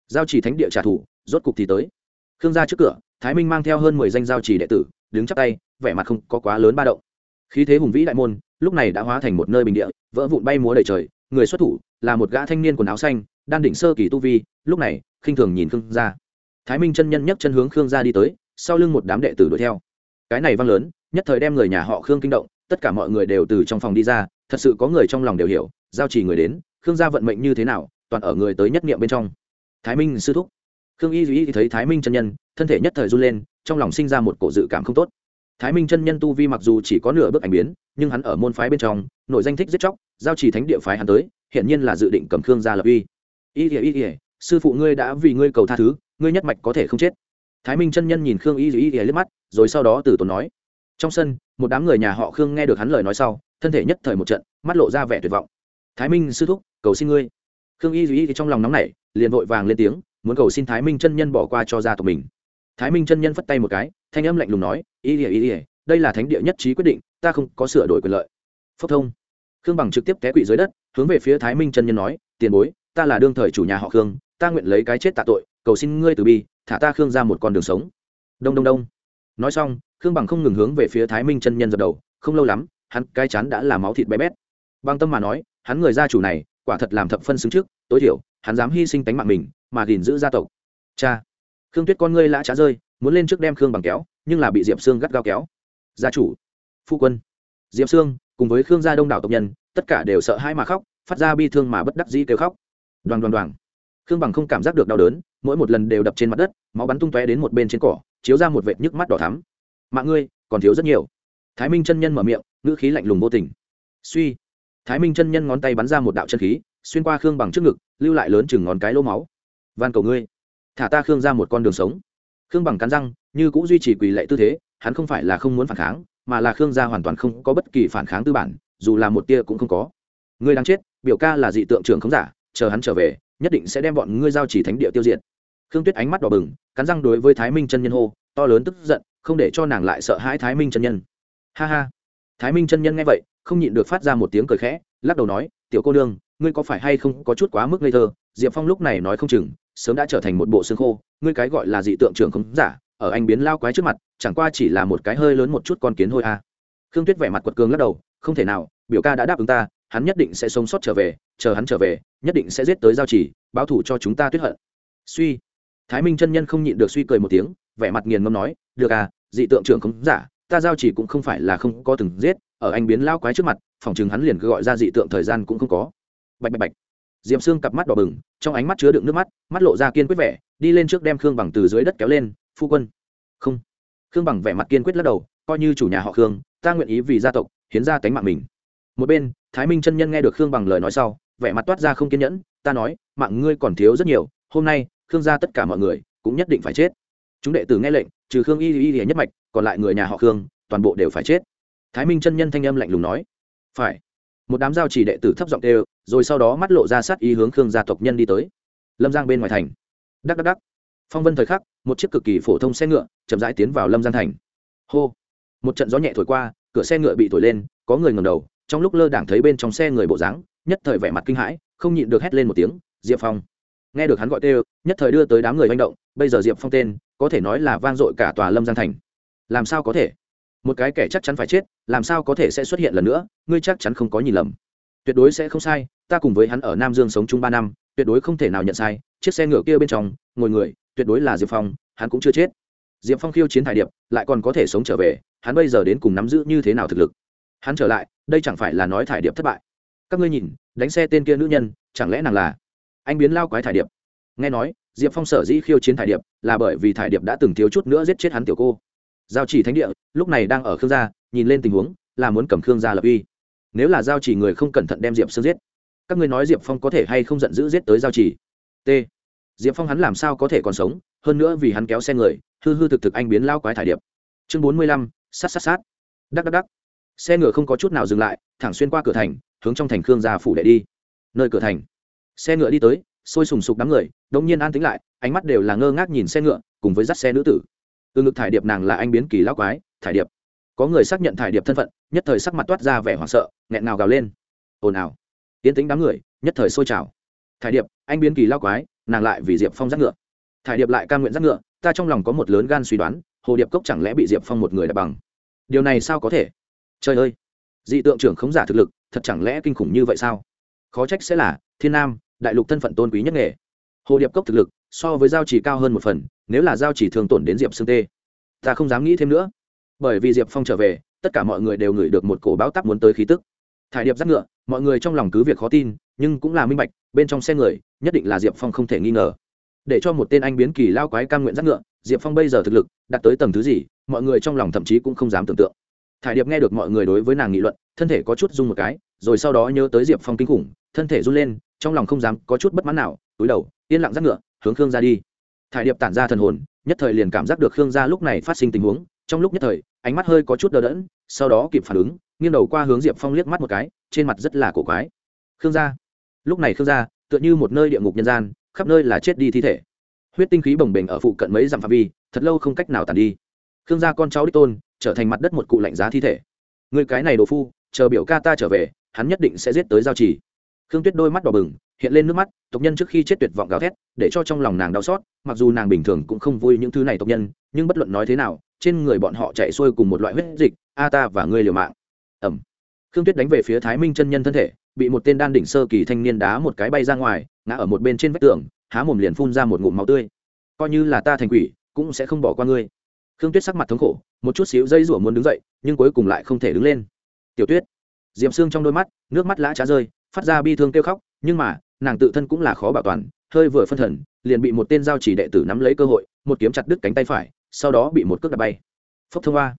Giao chỉ thánh địa trả thù, rốt cục thì tới. Khương gia trước cửa, thái minh mang theo hơn mười danh giao chỉ đệ tử, đứng chắp tay, vẻ mặt không có quá lớn ba động. Khí thế hùng vĩ đại môn, lúc này đã hóa thành một nơi bình địa, vỡ vụn bay múa đầy trời, người xuất thủ là một gã thanh niên quần áo xanh, đan đỉnh sơ kỳ tu vi, lúc này, khinh thường nhìn khương gia. Thái minh chân nhân nhấc chân hướng khương gia đi tới, sau lưng một đám đệ tử đuổi theo. Cái này vang lớn, nhất thời đem người nhà họ khương kinh động, tất cả mọi người đều từ trong phòng đi ra thật sự có người trong lòng đều hiểu, giao chỉ người đến, khương gia vận mệnh như thế nào, toàn ở người tới nhất niệm bên trong. Thái minh sư thúc. Khương y duy thấy thái minh chân nhân, thân thể nhất thời run lên, trong lòng sinh ra một cổ dự cảm không tốt. Thái minh chân nhân tu vi mặc dù chỉ có nửa bước ảnh biến, nhưng hắn ở môn phái bên trong, nội danh thích giết chóc, giao chỉ thánh địa phái hắn tới hiện nhiên là dự định cầm khương gia lập uy. Y ỉa y ỉa sư phụ ngươi đã vì ngươi cầu tha thứ, ngươi nhất mạch có thể không chết. Thái minh chân nhân nhìn khương y y y liếc mắt, rồi sau đó từ tốn nói trong sân, một đám người nhà họ khương nghe được hắn lời nói sau, thân thể nhất thời một trận, mắt lộ ra vẻ tuyệt vọng. Thái minh sư thúc, cầu xin ngươi. Khương y duy trong lòng nóng nảy, liền vội vàng lên tiếng, muốn cầu xin thái minh chân nhân bỏ qua cho gia tộc mình. Thái minh chân nhân phất tay một cái, thanh âm lạnh lùng nói, y ỉa y ỉa đây là thánh địa nhất trí quyết định, ta không có sửa đổi quyền lợi. Phốc thông. Khương bằng trực tiếp té quỵ dưới đất, hướng về phía thái minh chân nhân nói, tiền bối, ta là đương thời chủ nhà họ khương, ta nguyện lấy cái chết tạ tội, cầu xin ngươi từ bi, thả ta khương ra một con đường sống. Đông đông đông. Nói xong khương bằng không ngừng hướng về phía thái minh chân nhân dập đầu, không lâu lắm, hắn cái chán đã là máu thịt bé bét. Bằng tâm mà nói, hắn người gia chủ này, quả thật làm thập phân xứng trước, tối thiểu, hắn dám hy sinh tánh mạng mình, mà gìn giữ gia tộc. Cha, khương tuyết con ngươi lã trá rơi, muốn lên trước đem khương bằng kéo, nhưng là bị diệp sương gắt gao kéo. Gia chủ, phu quân. Diệp sương, cùng với khương gia đông đảo tộc nhân, tất cả đều sợ hãi mà khóc, phát ra bi thương mà bất đắc dĩ kêu khóc. Đoàn đoàn đoàn. Khương bằng không cảm giác được đau đớn, mỗi một lần đều đập trên mặt đất, máu bắn tung tóe đến một bên trên cỏ, chiếu ra một vệt nhức mắt đỏ thắm mạng ngươi, còn thiếu rất nhiều. Thái minh chân nhân mở miệng, ngữ khí lạnh lùng vô tình. Suy. Thái minh chân nhân ngón tay bắn ra một đạo chân khí, xuyên qua khương bằng trước ngực, lưu lại lớn chừng ngón cái lỗ máu. Van cầu ngươi. Thả ta khương ra một con đường sống. Khương bằng cắn răng, như cũng duy trì quỳ lệ tư thế, hắn không phải là không muốn phản kháng, mà là khương gia hoàn toàn không có bất kỳ phản kháng tư bản, dù là một tia cũng không có. Ngươi đang chết, biểu ca là dị tượng trưởng không giả, chờ hắn trở về, nhất định sẽ đem bọn ngươi giao chỉ thánh địa tiêu diệt. Khương tuyết ánh mắt đỏ bừng, cắn răng đối với thái minh chân nhân hô, to lớn tức giận không để cho nàng lại sợ hãi thái minh chân nhân. Ha ha. Thái minh chân nhân nghe vậy, không nhịn được phát ra một tiếng cười khẽ, lắc đầu nói, tiểu cô nương, ngươi có phải hay không có chút quá mức ngây thơ? Diệp phong lúc này nói không chừng, sớm đã trở thành một bộ xương khô, ngươi cái gọi là dị tượng trưởng không giả, ở anh biến lao quái trước mặt, chẳng qua chỉ là một cái hơi lớn một chút con kiến thôi à. khương tuyết vẻ mặt quật cường lắc đầu, không thể nào, biểu ca đã đáp ứng ta, hắn nhất định sẽ sống sót trở về, chờ hắn trở về, nhất định sẽ giết tới giao chỉ, báo thủ cho chúng ta tuyết hận. Suy. Thái minh chân nhân không nhịn được suy cười một tiếng vẻ mặt nghiền ngâm nói, được à dị tượng trưởng không giả, ta giao chỉ cũng không phải là không có từng giết, ở anh biến lao quái trước mặt, phòng chừng hắn liền cứ gọi ra dị tượng thời gian cũng không có. Bạch bạch bạch. Diệm xương cặp mắt đỏ bừng, trong ánh mắt chứa đựng nước mắt mắt lộ ra kiên quyết vẻ, đi lên trước đem khương bằng từ dưới đất kéo lên, phu quân. Không. Khương bằng vẻ mặt kiên quyết lắc đầu, coi như chủ nhà họ khương, ta nguyện ý vì gia tộc hiến ra tánh mạng mình. Một bên, thái minh chân nhân nghe được khương bằng lời nói sau, vẻ mặt toát ra không kiên nhẫn, ta nói, mạng ngươi còn thiếu rất nhiều, hôm nay, khương gia tất cả mọi người cũng nhất định phải chết chúng đệ tử nghe lệnh, trừ khương y y y nhất mạch, còn lại người nhà họ khương, toàn bộ đều phải chết. Thái minh chân nhân thanh âm lạnh lùng nói. Phải. Một đám giao chỉ đệ tử thấp giọng đều rồi sau đó mắt lộ ra sát ý hướng khương gia tộc nhân đi tới. Lâm giang bên ngoài thành. Đắc đắc đắc. Phong vân thời khắc, một chiếc cực kỳ phổ thông xe ngựa chậm rãi tiến vào lâm giang thành. Hô. Một trận gió nhẹ thổi qua, cửa xe ngựa bị thổi lên, có người ngầm đầu, trong lúc lơ đảng thấy bên trong xe người bộ dáng, nhất thời vẻ mặt kinh hãi, không nhịn được hét lên một tiếng, diệp phong. Nghe được hắn gọi tê nhất thời đưa tới đám người manh động, bây giờ diệp phong tên có thể nói là vang dội cả tòa lâm giang thành. Làm sao có thể? Một cái kẻ chắc chắn phải chết, làm sao có thể sẽ xuất hiện lần nữa, ngươi chắc chắn không có nhìn lầm. Tuyệt đối sẽ không sai, ta cùng với hắn ở nam dương sống chung ba năm, tuyệt đối không thể nào nhận sai, chiếc xe ngựa kia bên trong, ngồi người, tuyệt đối là diệp phong, hắn cũng chưa chết. Diệp phong khiêu chiến thải điệp, lại còn có thể sống trở về, hắn bây giờ đến cùng nắm giữ như thế nào thực lực? Hắn trở lại, đây chẳng phải là nói thải điệp thất bại? Các ngươi nhìn, đánh xe tên kia nữ nhân, chẳng lẽ nàng là anh biến lao quái thải điệp? Nghe nói diệp phong sở dĩ khiêu chiến thải điệp là bởi vì thải điệp đã từng thiếu chút nữa giết chết hắn tiểu cô. Giao chỉ thánh địa, lúc này đang ở khương gia, nhìn lên tình huống, là muốn cầm khương gia lập uy. Nếu là giao chỉ người không cẩn thận đem diệp sương giết, các ngươi nói diệp phong có thể hay không giận dữ giết tới giao chỉ? T. Diệp phong hắn làm sao có thể còn sống, hơn nữa vì hắn kéo xe người, hư hư thực thực anh biến lao quái thải điệp. Chương bốn mươi lăm, sát sát sát. Đắc đắc đắc. Xe ngựa không có chút nào dừng lại, thẳng xuyên qua cửa thành, hướng trong thành khương gia phủ đệ đi. Nơi cửa thành. Xe ngựa đi tới sôi sùng sục đám người đông nhiên an tính lại, ánh mắt đều là ngơ ngác nhìn xe ngựa, cùng với dắt xe nữ tử. Từ ngực thải điệp nàng là anh biến kỳ lão quái, thải điệp. Có người xác nhận thải điệp thân phận, nhất thời sắc mặt toát ra vẻ hoảng sợ, nghẹn nào gào lên. Ồn ào. Tiến tính đám người, nhất thời sôi trào. Thải điệp, anh biến kỳ lao quái, nàng lại vì diệp phong giác ngựa. Thải điệp lại ca nguyện giác ngựa, ta trong lòng có một lớn gan suy đoán, hồ điệp cốc chẳng lẽ bị diệp phong một người đập bằng? Điều này sao có thể? Trời ơi! Dị tượng trưởng không giả thực lực, thật chẳng lẽ kinh khủng như vậy sao? Khó trách sẽ là thiên nam đại lục thân phận tôn quý nhất nghề. Hồ điệp cốc thực lực, so với giao chỉ cao hơn một phần, nếu là giao chỉ thường tổn đến diệp xương tê. Ta không dám nghĩ thêm nữa. Bởi vì diệp phong trở về, tất cả mọi người đều ngửi được một cổ báo tắc muốn tới khí tức. Thải điệp giác ngựa, mọi người trong lòng cứ việc khó tin, nhưng cũng là minh bạch, bên trong xe người, nhất định là diệp phong không thể nghi ngờ. Để cho một tên anh biến kỳ lao quái cam nguyện giác ngựa, diệp phong bây giờ thực lực, đạt tới tầng thứ gì, mọi người trong lòng thậm chí cũng không dám tưởng tượng. Thải điệp nghe được mọi người đối với nàng nghị luận, thân thể có chút rung một cái, rồi sau đó nhớ tới diệp phong kinh khủng, thân thể run lên trong lòng không dám có chút bất mãn nào, túi đầu, yên lặng giác ngựa, hướng khương ra đi. Thải điệp tản ra thần hồn, nhất thời liền cảm giác được khương gia lúc này phát sinh tình huống, trong lúc nhất thời, ánh mắt hơi có chút đờ đẫn, sau đó kịp phản ứng, nghiêng đầu qua hướng diệp phong liếc mắt một cái, trên mặt rất là cổ quái. Khương gia. Lúc này khương gia, tựa như một nơi địa ngục nhân gian, khắp nơi là chết đi thi thể. Huyết tinh khí bồng bềnh ở phụ cận mấy dặm phạm vi, thật lâu không cách nào tàn đi. Khương gia con cháu đích tôn, trở thành mặt đất một cụ lạnh giá thi thể. Người cái này đồ phu, chờ biểu ca ta trở về, hắn nhất định sẽ giết tới giao trì khương tuyết đôi mắt đỏ bừng, hiện lên nước mắt, tộc nhân trước khi chết tuyệt vọng gào thét, để cho trong lòng nàng đau xót, mặc dù nàng bình thường cũng không vui những thứ này tộc nhân, nhưng bất luận nói thế nào, trên người bọn họ chạy xuôi cùng một loại huyết dịch, a ta và ngươi liều mạng. Ẩm khương tuyết đánh về phía thái minh chân nhân thân thể, bị một tên đan đỉnh sơ kỳ thanh niên đá một cái bay ra ngoài, ngã ở một bên trên vách tường, há mồm liền phun ra một ngụm máu tươi. Coi như là ta thành quỷ, cũng sẽ không bỏ qua ngươi. Khương tuyết sắc mặt thống khổ, một chút xíu dây rủa muốn đứng dậy, nhưng cuối cùng lại không thể đứng lên. Tiểu tuyết. Diệm xương trong đôi mắt, nước mắt lã trá rơi phát ra bi thương kêu khóc, nhưng mà, nàng tự thân cũng là khó bảo toàn, hơi vừa phân thần, liền bị một tên giao chỉ đệ tử nắm lấy cơ hội, một kiếm chặt đứt cánh tay phải, sau đó bị một cước đạp bay. Phốc thông qua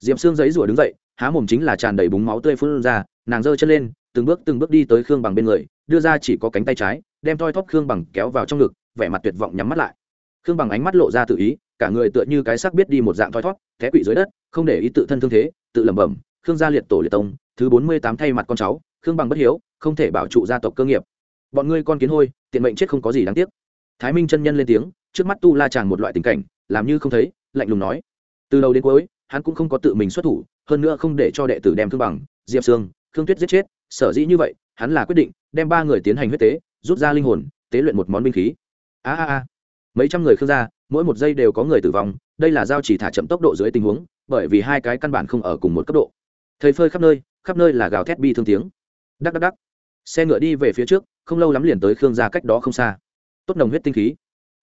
diệm xương giấy rủa đứng dậy, há mồm chính là tràn đầy búng máu tươi phun ra, nàng giơ chân lên, từng bước từng bước đi tới khương bằng bên người, đưa ra chỉ có cánh tay trái, đem thoi thóp khương bằng kéo vào trong ngực, vẻ mặt tuyệt vọng nhắm mắt lại. Khương bằng ánh mắt lộ ra tự ý, cả người tựa như cái xác biết đi một dạng thoi thóp, té quỵ dưới đất, không để ý tự thân thương thế, tự lẩm bẩm, khương gia liệt tổ liệt tông, thứ bốn mươi tám thay mặt con cháu, khương bằng bất hiếu không thể bảo trụ gia tộc cơ nghiệp. Bọn ngươi con kiến hôi, tiện mệnh chết không có gì đáng tiếc. Thái minh chân nhân lên tiếng, trước mắt tu la chàng một loại tình cảnh, làm như không thấy, lạnh lùng nói. Từ đầu đến cuối, hắn cũng không có tự mình xuất thủ, hơn nữa không để cho đệ tử đem thương bằng, diệp sương, khương tuyết giết chết, sở dĩ như vậy, hắn là quyết định, đem ba người tiến hành huyết tế, rút ra linh hồn, tế luyện một món binh khí. A a a. Mấy trăm người khương gia, mỗi một giây đều có người tử vong, đây là giao chỉ thả chậm tốc độ dưới tình huống, bởi vì hai cái căn bản không ở cùng một cấp độ. Thầy phơi khắp nơi khắp nơi là gào thét bi thương tiếng. Đắc đắc đắc xe ngựa đi về phía trước, không lâu lắm liền tới khương gia cách đó không xa. Tốt nồng huyết tinh khí.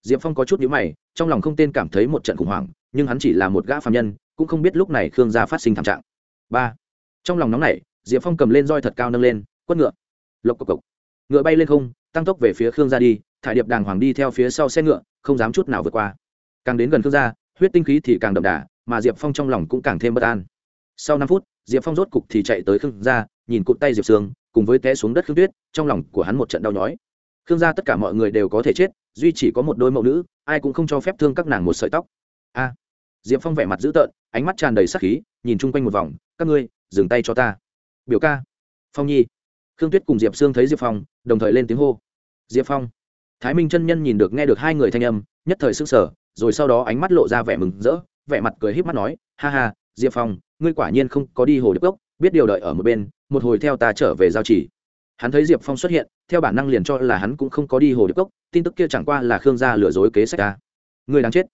Diệp phong có chút nhữ mày, trong lòng không tên cảm thấy một trận khủng hoảng, nhưng hắn chỉ là một gã phạm nhân, cũng không biết lúc này khương gia phát sinh thảm trạng. Ba. Trong lòng nóng này diệp phong cầm lên roi thật cao nâng lên, quất ngựa. Lộc cộc cộc. Ngựa bay lên không, tăng tốc về phía khương gia đi, thải điệp đàng hoàng đi theo phía sau xe ngựa, không dám chút nào vượt qua. Càng đến gần khương gia, huyết tinh khí thì càng đậm đà, mà diệp phong trong lòng cũng càng thêm bất an. Sau năm phút, diệp phong rốt cục thì chạy tới khương gia, nhìn cụt tay diệp sương cùng với té xuống đất khương tuyết, trong lòng của hắn một trận đau nhói. Khương gia tất cả mọi người đều có thể chết, duy chỉ có một đôi mẫu nữ, ai cũng không cho phép thương các nàng một sợi tóc. A. À, diệp phong vẻ mặt dữ tợn, ánh mắt tràn đầy sắc khí, nhìn chung quanh một vòng, các ngươi, dừng tay cho ta. Biểu ca. Phong nhi. Khương tuyết cùng diệp sương thấy diệp phong, đồng thời lên tiếng hô. Diệp phong. Thái minh chân nhân nhìn được nghe được hai người thanh âm, nhất thời s ư n g sở rồi sau đó ánh mắt lộ ra vẻ mừng rỡ, vẻ mặt cười h í p mắt nói, ha ha, diệp phong, ngươi quả nhiên không có đi hồ điệp cốc biết điều đợi ở một bên, một hồi theo ta trở về giao chỉ hắn thấy diệp phong xuất hiện, theo bản năng liền cho là hắn cũng không có đi hồ điệp cốc, tin tức kia chẳng qua là khương gia lừa dối kế sách ta. Người đáng chết.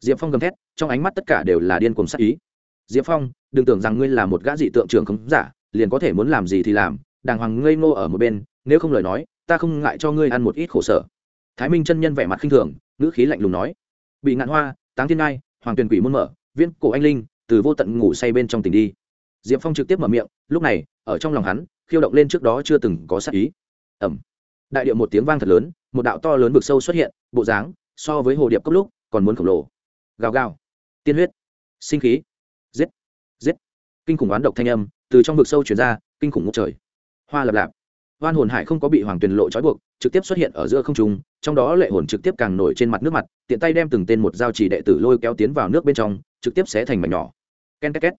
Diệp phong gầm thét, trong ánh mắt tất cả đều là điên cuồng sắc ý. Diệp phong, đừng tưởng rằng ngươi là một gã dị tượng trường không giả, liền có thể muốn làm gì thì làm, đàng hoàng ngây ngô ở một bên, nếu không lời nói, ta không ngại cho ngươi ăn một ít khổ sở. Thái minh chân nhân vẻ mặt khinh thường, ngữ khí lạnh lùng nói. Bị ngạn hoa, táng thiên ngai, hoàng tuyền quỷ muôn mở viên cổ anh linh, từ vô tận ngủ say bên trong tỉnh đi diệp phong trực tiếp mở miệng, lúc này, ở trong lòng hắn, khiêu động lên trước đó chưa từng có sát ý. Ẩm đại điệu một tiếng vang thật lớn, một đạo to lớn vực sâu xuất hiện, bộ dáng, so với hồ điệp cấp lúc, còn muốn khổng lồ. Gào gào. Tiên huyết. Sinh khí. Giết. Giết. Kinh khủng oán độc thanh âm, từ trong vực sâu chuyển ra, kinh khủng ngốc trời. Hoa lập lạp. Hoan hồn hải không có bị hoàng tuyền lộ trói buộc, trực tiếp xuất hiện ở giữa không trung, trong đó lệ hồn trực tiếp càng nổi trên mặt nước mặt, tiện tay đem từng tên một giao chỉ đệ tử lôi kéo tiến vào nước bên trong, trực tiếp xé thành mảnh nhỏ. Ken két két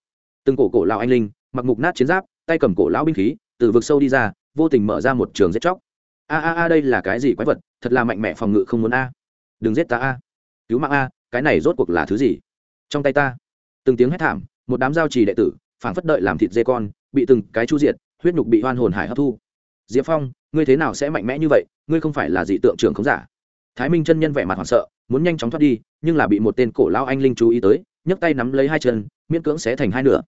từng cổ cổ lão anh linh, mặc mục nát chiến giáp, tay cầm cổ lão binh khí, từ vực sâu đi ra, vô tình mở ra một trường giết chóc. A a a, đây là cái gì quái vật? Thật là mạnh mẽ phòng ngự không muốn a. Đừng giết ta a. Cứu mạng a, cái này rốt cuộc là thứ gì? Trong tay ta. Từng tiếng hét thảm, một đám giao trì đệ tử, phảng phất đợi làm thịt dê con, bị từng cái chu diệt, huyết nhục bị hoan hồn hải hấp thu. Diệp phong, ngươi thế nào sẽ mạnh mẽ như vậy? Ngươi không phải là dị tượng trưởng không giả. Thái minh chân nhân vẻ mặt hoảng sợ, muốn nhanh chóng thoát đi, nhưng là bị một tên cổ lao anh linh chú ý tới, nhấc tay nắm lấy hai chân, miễn cưỡng xé thành hai nửa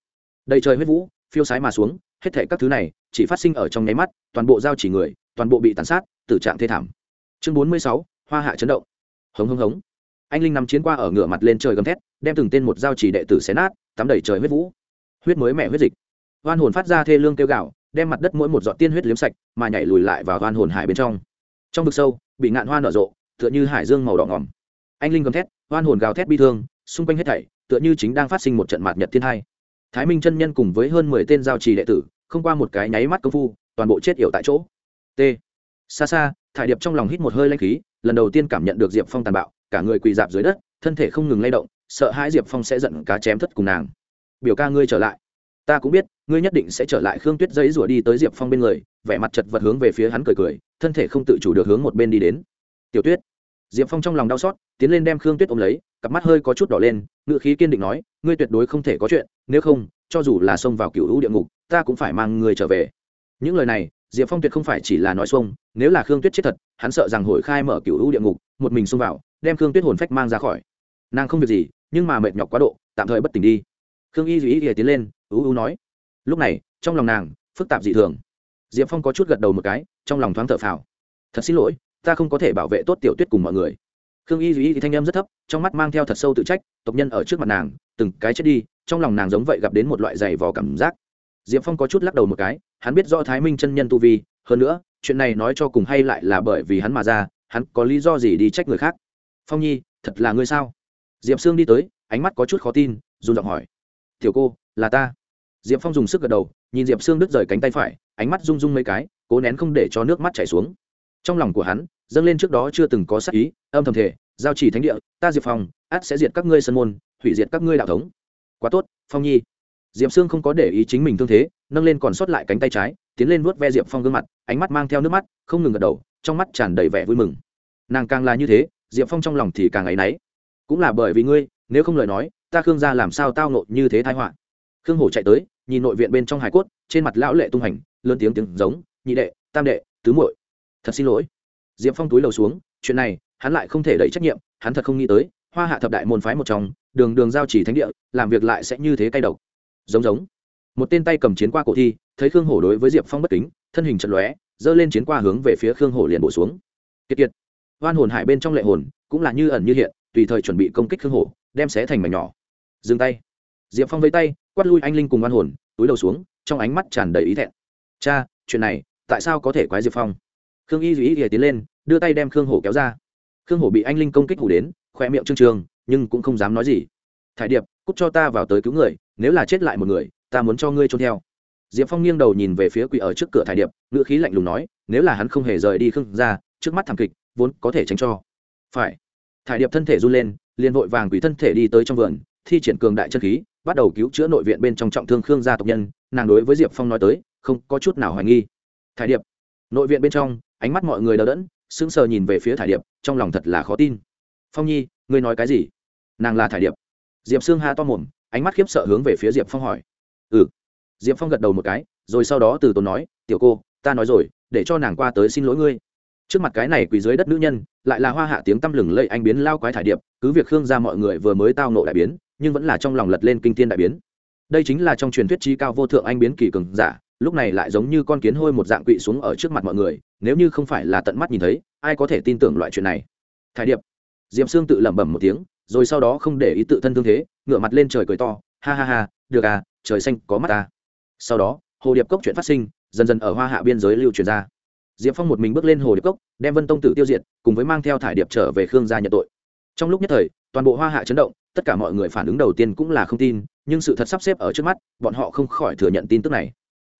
đầy trời huyết vũ, phiêu sái mà xuống, hết thể các thứ này chỉ phát sinh ở trong nháy mắt, toàn bộ giao chỉ người, toàn bộ bị tàn sát, tử trạng thê thảm. Chương bốn mươi sáu, hoa hạ chấn động. Hống hống hống. Anh linh nằm chiến qua ở ngửa mặt lên trời gầm thét, đem từng tên một giao chỉ đệ tử xé nát, tắm đầy trời huyết vũ. Huyết mới mẹ huyết dịch. Oan hồn phát ra thê lương kêu gạo đem mặt đất mỗi một giọt tiên huyết liếm sạch, mà nhảy lùi lại vào oan hồn hải bên trong. Trong vực sâu, bị ngạn hoa nở rộ, tựa như hải dương màu đỏ ngỏm anh linh gầm thét, oan hồn gào thét bi thương, xung quanh hết thảy, tựa như chính đang phát sinh một trận mạt nhật thiên hai thái minh chân nhân cùng với hơn mười tên giao trì đệ tử, không qua một cái nháy mắt công phu, toàn bộ chết yểu tại chỗ. T. Xa xa, thải điệp trong lòng hít một hơi lanh khí, lần đầu tiên cảm nhận được diệp phong tàn bạo, cả người quỳ dạp dưới đất, thân thể không ngừng lay động, sợ hãi diệp phong sẽ giận cá chém thất cùng nàng. Biểu ca ngươi trở lại. Ta cũng biết, ngươi nhất định sẽ trở lại. Khương tuyết giấy rủa đi tới diệp phong bên người, vẻ mặt chật vật hướng về phía hắn cười cười, thân thể không tự chủ được hướng một bên đi đến. Tiểu tuyết diệp phong trong lòng đau xót, tiến lên đem khương tuyết ôm lấy, cặp mắt hơi có chút đỏ lên ngự khí kiên định nói, ngươi tuyệt đối không thể có chuyện, nếu không, cho dù là xông vào cựu hữu địa ngục, ta cũng phải mang người trở về. Những lời này, diệp phong tuyệt không phải chỉ là nói xuông nếu là khương tuyết chết thật, hắn sợ rằng hội khai mở cựu hữu địa ngục, một mình xông vào, đem khương tuyết hồn phách mang ra khỏi. Nàng không việc gì, nhưng mà mệt nhọc quá độ, tạm thời bất tỉnh đi. Khương y duy ý tiến lên, ú u nói. Lúc này, trong lòng nàng, phức tạp dị thường. Diệp phong có chút gật đầu một cái, trong lòng thoáng thở phào. Thật xin lỗi ta không có thể bảo vệ tốt tiểu tuyết cùng mọi người. Khương y duy thì thanh âm rất thấp, trong mắt mang theo thật sâu tự trách, tộc nhân ở trước mặt nàng, từng cái chết đi, trong lòng nàng giống vậy gặp đến một loại dày vò cảm giác. Diệp phong có chút lắc đầu một cái, hắn biết rõ thái minh chân nhân tu vi, hơn nữa, chuyện này nói cho cùng hay lại là bởi vì hắn mà ra, hắn có lý do gì đi trách người khác. Phong nhi, thật là ngươi sao? Diệp sương đi tới, ánh mắt có chút khó tin, run giọng hỏi. Tiểu cô, là ta. Diệp phong dùng sức gật đầu, nhìn diệp sương đứt rời cánh tay phải, ánh mắt rung rung mấy cái, cố nén không để cho nước mắt chảy xuống trong lòng của hắn, dâng lên trước đó chưa từng có sắc ý, âm thầm thể giao chỉ thánh địa, ta diệp phong át sẽ diệt các ngươi sân môn, hủy diệt các ngươi đạo thống. Quá tốt, phong nhi. Diệp sương không có để ý chính mình thương thế, nâng lên còn sót lại cánh tay trái, tiến lên vuốt ve diệp phong gương mặt, ánh mắt mang theo nước mắt, không ngừng gật đầu, trong mắt tràn đầy vẻ vui mừng. Nàng càng là như thế, diệp phong trong lòng thì càng áy náy. Cũng là bởi vì ngươi, nếu không lời nói, ta khương gia làm sao tao nộ như thế thái họa. Khương hổ chạy tới, nhìn nội viện bên trong hải cốt, trên mặt lão lệ tung hành, lớn tiếng tiếng giống, nhị đệ, tam đệ, tứ muội thật xin lỗi. Diệp phong túi lầu xuống, chuyện này, hắn lại không thể đẩy trách nhiệm, hắn thật không nghĩ tới, hoa hạ thập đại môn phái một trong, đường đường giao chỉ thánh địa, làm việc lại sẽ như thế cay độc. Giống giống. Một tên tay cầm chiến qua cổ thi, thấy khương hổ đối với diệp phong bất kính, thân hình chật lóe, giơ lên chiến qua hướng về phía khương hổ liền bổ xuống. Kiệt kiệt. Hoan hồn hải bên trong lệ hồn, cũng là như ẩn như hiện, tùy thời chuẩn bị công kích khương hổ, đem xé thành mảnh nhỏ. Dừng tay. Diệp phong vây tay, quát lui anh linh cùng hoan hồn, túi đầu xuống, trong ánh mắt tràn đầy ý thẹn. Cha, chuyện này, tại sao có thể quái diệp phong? Khương y dù ý thì tiến lên, đưa tay đem khương hổ kéo ra. Khương hổ bị anh linh công kích hủ đến khoe miệng trương trường nhưng cũng không dám nói gì. Thải điệp, cút cho ta vào tới cứu người, nếu là chết lại một người, ta muốn cho ngươi trốn theo. Diệp phong nghiêng đầu nhìn về phía quỷ ở trước cửa thải điệp, ngữ khí lạnh lùng nói, nếu là hắn không hề rời đi khương ra, trước mắt thảm kịch, vốn có thể tránh cho. Phải. Thải điệp thân thể run lên, liền vội vàng quỷ thân thể đi tới trong vườn, thi triển cường đại chân khí, bắt đầu cứu chữa nội viện bên trong trọng thương khương gia tộc nhân, nàng đối với diệp phong nói tới, không có chút nào hoài nghi. Thải điệp nội viện bên trong, ánh mắt mọi người đờ đẫn, sững sờ nhìn về phía thải điệp, trong lòng thật là khó tin. Phong nhi, ngươi nói cái gì? Nàng là thải điệp. Diệp sương ha to mồm, ánh mắt khiếp sợ hướng về phía diệp phong hỏi. Ừ. Diệp phong gật đầu một cái, rồi sau đó từ tốn nói, tiểu cô, ta nói rồi, để cho nàng qua tới xin lỗi ngươi. Trước mặt cái này quỳ dưới đất nữ nhân, lại là hoa hạ tiếng tăm lừng lây anh biến lao quái thải điệp, cứ việc khương ra mọi người vừa mới tao nộ đại biến, nhưng vẫn là trong lòng lật lên kinh tiên đại biến. Đây chính là trong truyền thuyết trí cao vô thượng anh biến kỳ cường giả lúc này lại giống như con kiến hôi một dạng quỵ xuống ở trước mặt mọi người, nếu như không phải là tận mắt nhìn thấy, ai có thể tin tưởng loại chuyện này? Thái điệp. Diệm sương tự lẩm bẩm một tiếng, rồi sau đó không để ý tự thân thương thế ngựa mặt lên trời cười to, ha ha ha, được à trời xanh có mắt ta. Sau đó, hồ điệp cốc chuyện phát sinh, dần dần ở hoa hạ biên giới lưu truyền ra. Diệp phong một mình bước lên hồ điệp cốc, đem vân tông tử tiêu diệt, cùng với mang theo thải điệp trở về khương gia nhận tội. Trong lúc nhất thời, toàn bộ hoa hạ chấn động, tất cả mọi người phản ứng đầu tiên cũng là không tin, nhưng sự thật sắp xếp ở trước mắt, bọn họ không khỏi thừa nhận tin tức này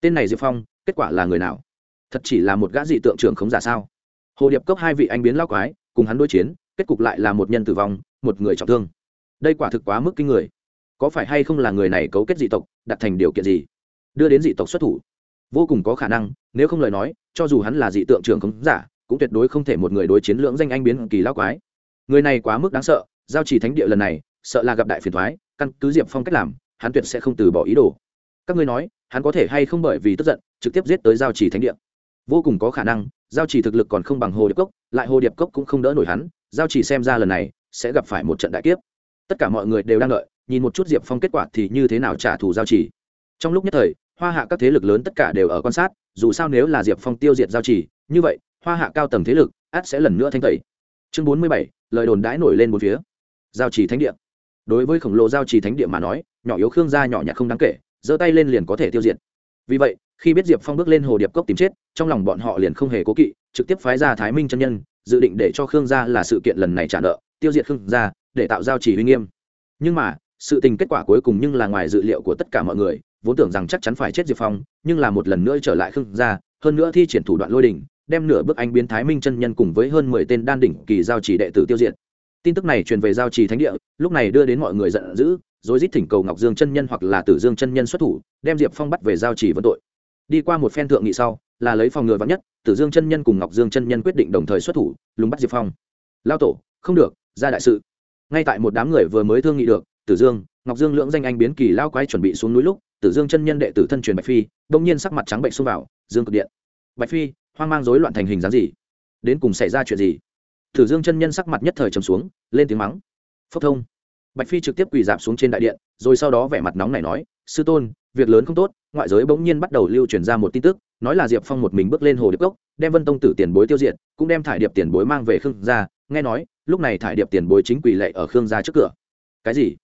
tên này diệp phong, kết quả là người nào? Thật chỉ là một gã dị tượng trưởng khống giả sao? Hồ điệp cốc hai vị anh biến lao quái, cùng hắn đối chiến, kết cục lại là một nhân tử vong, một người trọng thương. Đây quả thực quá mức kinh người. Có phải hay không là người này cấu kết dị tộc, đặt thành điều kiện gì? Đưa đến dị tộc xuất thủ. Vô cùng có khả năng, nếu không lời nói, cho dù hắn là dị tượng trưởng khống giả, cũng tuyệt đối không thể một người đối chiến lưỡng danh anh biến kỳ lao quái. Người này quá mức đáng sợ, giao chỉ thánh địa lần này, sợ là gặp đại phiền thoái căn cứ diệp phong cách làm, hắn tuyệt sẽ không từ bỏ ý đồ. Các ngươi nói hắn có thể hay không bởi vì tức giận, trực tiếp giết tới giao chỉ thánh địa. Vô cùng có khả năng, giao chỉ thực lực còn không bằng hồ điệp cốc, lại hồ điệp cốc cũng không đỡ nổi hắn, giao chỉ xem ra lần này sẽ gặp phải một trận đại kiếp. Tất cả mọi người đều đang đợi, nhìn một chút diệp phong kết quả thì như thế nào trả thù giao chỉ trong lúc nhất thời, hoa hạ các thế lực lớn tất cả đều ở quan sát, dù sao nếu là diệp phong tiêu diệt giao chỉ như vậy, hoa hạ cao tầng thế lực át sẽ lần nữa thanh tẩy. Chương bốn mươi bảy, lời đồn đãi nổi lên một phía. Giao chỉ thánh địa. Đối với khổng lồ giao chỉ thánh địa mà nói, nhỏ yếu khương gia nhỏ nhặt không đáng kể giơ tay lên liền có thể tiêu diệt. Vì vậy, khi biết diệp phong bước lên hồ điệp cốc tìm chết, trong lòng bọn họ liền không hề cố kỵ, trực tiếp phái ra thái minh chân nhân, dự định để cho khương gia là sự kiện lần này trả nợ, tiêu diệt khương gia, để tạo giao chỉ uy nghiêm. Nhưng mà, sự tình kết quả cuối cùng nhưng là ngoài dự liệu của tất cả mọi người, vốn tưởng rằng chắc chắn phải chết diệp phong, nhưng là một lần nữa trở lại khương gia, hơn nữa thi triển thủ đoạn lôi đỉnh đem nửa bước anh biến thái minh chân nhân cùng với hơn mười tên đan đỉnh kỳ giao chỉ đệ tử tiêu diệt. Tin tức này truyền về giao trì thánh địa, lúc này đưa đến mọi người giận dữ rồi rít thỉnh cầu ngọc dương chân nhân hoặc là tử dương chân nhân xuất thủ, đem diệp phong bắt về giao trì vân tội. Đi qua một phen thượng nghị sau, là lấy phòng ngừa vắng nhất, tử dương chân nhân cùng ngọc dương chân nhân quyết định đồng thời xuất thủ, lùng bắt diệp phong. Lao tổ, không được, ra đại sự. Ngay tại một đám người vừa mới thương nghị được, tử dương, ngọc dương lưỡng danh anh biến kỳ lao quái chuẩn bị xuống núi lúc, tử dương chân nhân đệ tử thân truyền bạch phi đông nhiên sắc mặt trắng bệnh xông vào, dương cực điện. Bạch phi, hoang mang rối loạn thành hình dáng gì? Đến cùng xảy ra chuyện gì? Tử dương chân nhân sắc mặt nhất thời trầm xuống, lên tiếng mắng. Phốc thông bạch phi trực tiếp quỳ dạp xuống trên đại điện, rồi sau đó vẻ mặt nóng này nói, sư tôn, việc lớn không tốt. Ngoại giới bỗng nhiên bắt đầu lưu truyền ra một tin tức, nói là diệp phong một mình bước lên hồ điệp cốc, đem vân tông tử tiền bối tiêu diệt, cũng đem thải điệp tiền bối mang về khương gia. Nghe nói, lúc này thải điệp tiền bối chính quỳ lệ ở khương gia trước cửa. Cái gì?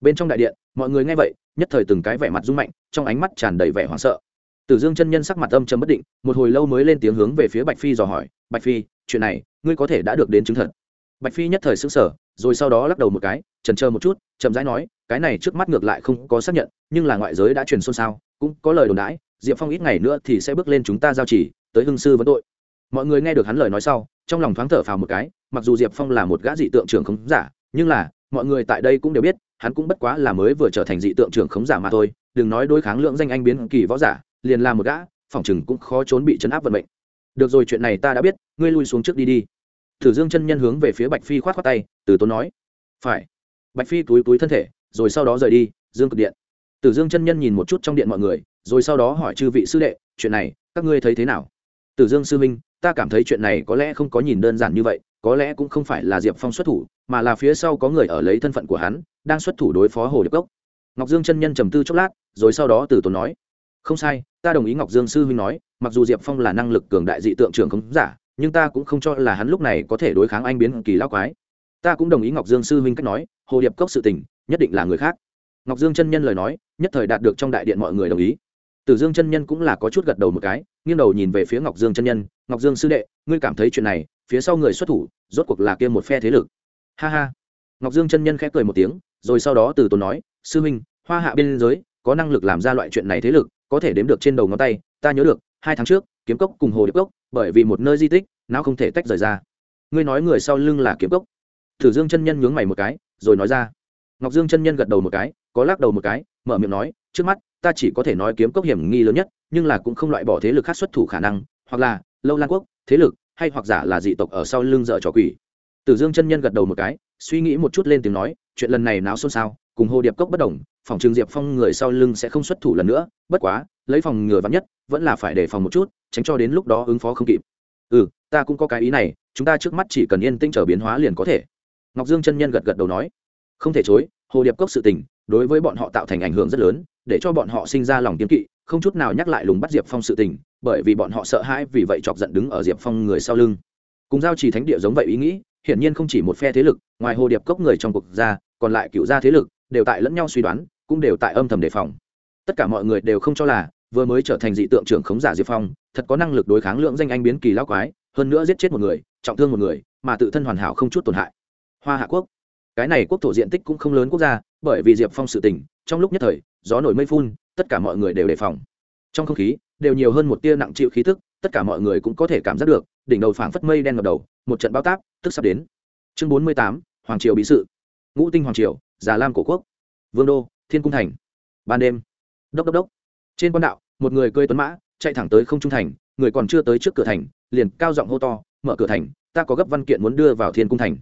Bên trong đại điện, mọi người nghe vậy, nhất thời từng cái vẻ mặt rung mạnh, trong ánh mắt tràn đầy vẻ hoảng sợ. Tử dương chân nhân sắc mặt âm trầm bất định, một hồi lâu mới lên tiếng hướng về phía bạch phi dò hỏi, bạch phi, chuyện này, ngươi có thể đã được đến chứng thật? Bạch phi nhất thời sững sờ rồi sau đó lắc đầu một cái, trần chờ một chút, chậm rãi nói, cái này trước mắt ngược lại không có xác nhận, nhưng là ngoại giới đã truyền xôn xao, cũng có lời đồn đãi, diệp phong ít ngày nữa thì sẽ bước lên chúng ta giao chỉ, tới hưng sư vấn tội. Mọi người nghe được hắn lời nói sau, trong lòng thoáng thở phào một cái, mặc dù diệp phong là một gã dị tượng trưởng khống giả, nhưng là, mọi người tại đây cũng đều biết, hắn cũng bất quá là mới vừa trở thành dị tượng trưởng khống giả mà thôi, đừng nói đối kháng lượng danh anh biến kỳ võ giả, liền là một gã, phỏng chừng cũng khó trốn bị chấn áp vận mệnh. Được rồi, chuyện này ta đã biết, ngươi lui xuống trước đi đi thử dương chân nhân hướng về phía bạch phi khoát khoát tay, từ tốn nói, phải. Bạch phi túi túi thân thể, rồi sau đó rời đi, dương cực điện. Tử dương chân nhân nhìn một chút trong điện mọi người, rồi sau đó hỏi chư vị sư đệ, chuyện này, các ngươi thấy thế nào? Tử dương sư minh ta cảm thấy chuyện này có lẽ không có nhìn đơn giản như vậy, có lẽ cũng không phải là diệp phong xuất thủ, mà là phía sau có người ở lấy thân phận của hắn, đang xuất thủ đối phó hồ điệp cốc. Ngọc dương chân nhân trầm tư chốc lát, rồi sau đó từ tốn nói, không sai, ta đồng ý ngọc dương sư huynh nói, mặc dù diệp phong là năng lực cường đại dị tượng trưởng không giả nhưng ta cũng không cho là hắn lúc này có thể đối kháng anh biến kỳ lão quái. Ta cũng đồng ý ngọc dương sư huynh cách nói, hồ điệp cốc sự tình, nhất định là người khác. Ngọc dương chân nhân lời nói, nhất thời đạt được trong đại điện mọi người đồng ý. Tử dương chân nhân cũng là có chút gật đầu một cái, nghiêng đầu nhìn về phía ngọc dương chân nhân, ngọc dương sư đệ, ngươi cảm thấy chuyện này, phía sau người xuất thủ, rốt cuộc là kia một phe thế lực. Ha ha. Ngọc dương chân nhân khẽ cười một tiếng, rồi sau đó từ tốn nói, sư huynh, hoa hạ biên giới, có năng lực làm ra loại chuyện này thế lực, có thể đếm được trên đầu ngón tay, ta nhớ được, hai tháng trước, kiếm cốc cùng hồ điệp cốc bởi vì một nơi di tích não không thể tách rời ra. Ngươi nói người sau lưng là kiếm cốc. Thử dương chân nhân nhướng mày một cái, rồi nói ra. Ngọc dương chân nhân gật đầu một cái, có lắc đầu một cái, mở miệng nói, trước mắt, ta chỉ có thể nói kiếm cốc hiểm nghi lớn nhất, nhưng là cũng không loại bỏ thế lực khác xuất thủ khả năng, hoặc là, lâu lan quốc, thế lực, hay hoặc giả là dị tộc ở sau lưng dở trò quỷ. Tử dương chân nhân gật đầu một cái, suy nghĩ một chút lên tiếng nói, chuyện lần này náo xôn xao, cùng hồ điệp cốc bất đồng, phòng trường diệp phong người sau lưng sẽ không xuất thủ lần nữa, bất quá, lấy phòng ngừa vắn nhất vẫn là phải đề phòng một chút, tránh cho đến lúc đó ứng phó không kịp. Ừ ta cũng có cái ý này, chúng ta trước mắt chỉ cần yên tĩnh trở biến hóa liền có thể. Ngọc dương chân nhân gật gật đầu nói. Không thể chối, hồ điệp cốc sự tình, đối với bọn họ tạo thành ảnh hưởng rất lớn, để cho bọn họ sinh ra lòng kiên kỵ, không chút nào nhắc lại lùng bắt diệp phong sự tình, bởi vì bọn họ sợ hãi vì vậy chọc giận đứng ở diệp phong người sau lưng. Cùng giao trì thánh địa giống vậy ý nghĩ, hiển nhiên không chỉ một phe thế lực, ngoài hồ điệp cốc người trong cuộc gia còn lại cựu gia thế lực, đều tại lẫn nhau suy đoán, cũng đều tại âm thầm đề phòng. Tất cả mọi người đều không cho là vừa mới trở thành dị tượng trưởng khống giả diệp phong, thật có năng lực đối kháng lượng danh anh biến kỳ lao quái, hơn nữa giết chết một người, trọng thương một người, mà tự thân hoàn hảo không chút tổn hại. Hoa hạ quốc. Cái này quốc thổ diện tích cũng không lớn quốc gia, bởi vì diệp phong sự tình, trong lúc nhất thời, gió nổi mây phun, tất cả mọi người đều đề phòng. Trong không khí, đều nhiều hơn một tia nặng chịu khí thức tất cả mọi người cũng có thể cảm giác được, đỉnh đầu phảng phất mây đen ngập đầu, một trận bao táp, tức sắp đến. Chương bốn mươi tám, hoàng triều bí sự. Ngũ tinh hoàng triều, già lam cổ quốc. Vương đô, thiên cung thành. Ban đêm. Đốc đốc đốc. Trên quan đạo một người cơi tuấn mã, chạy thẳng tới không trung thành, người còn chưa tới trước cửa thành, liền cao giọng hô to, mở cửa thành, ta có gấp văn kiện muốn đưa vào thiên cung thành.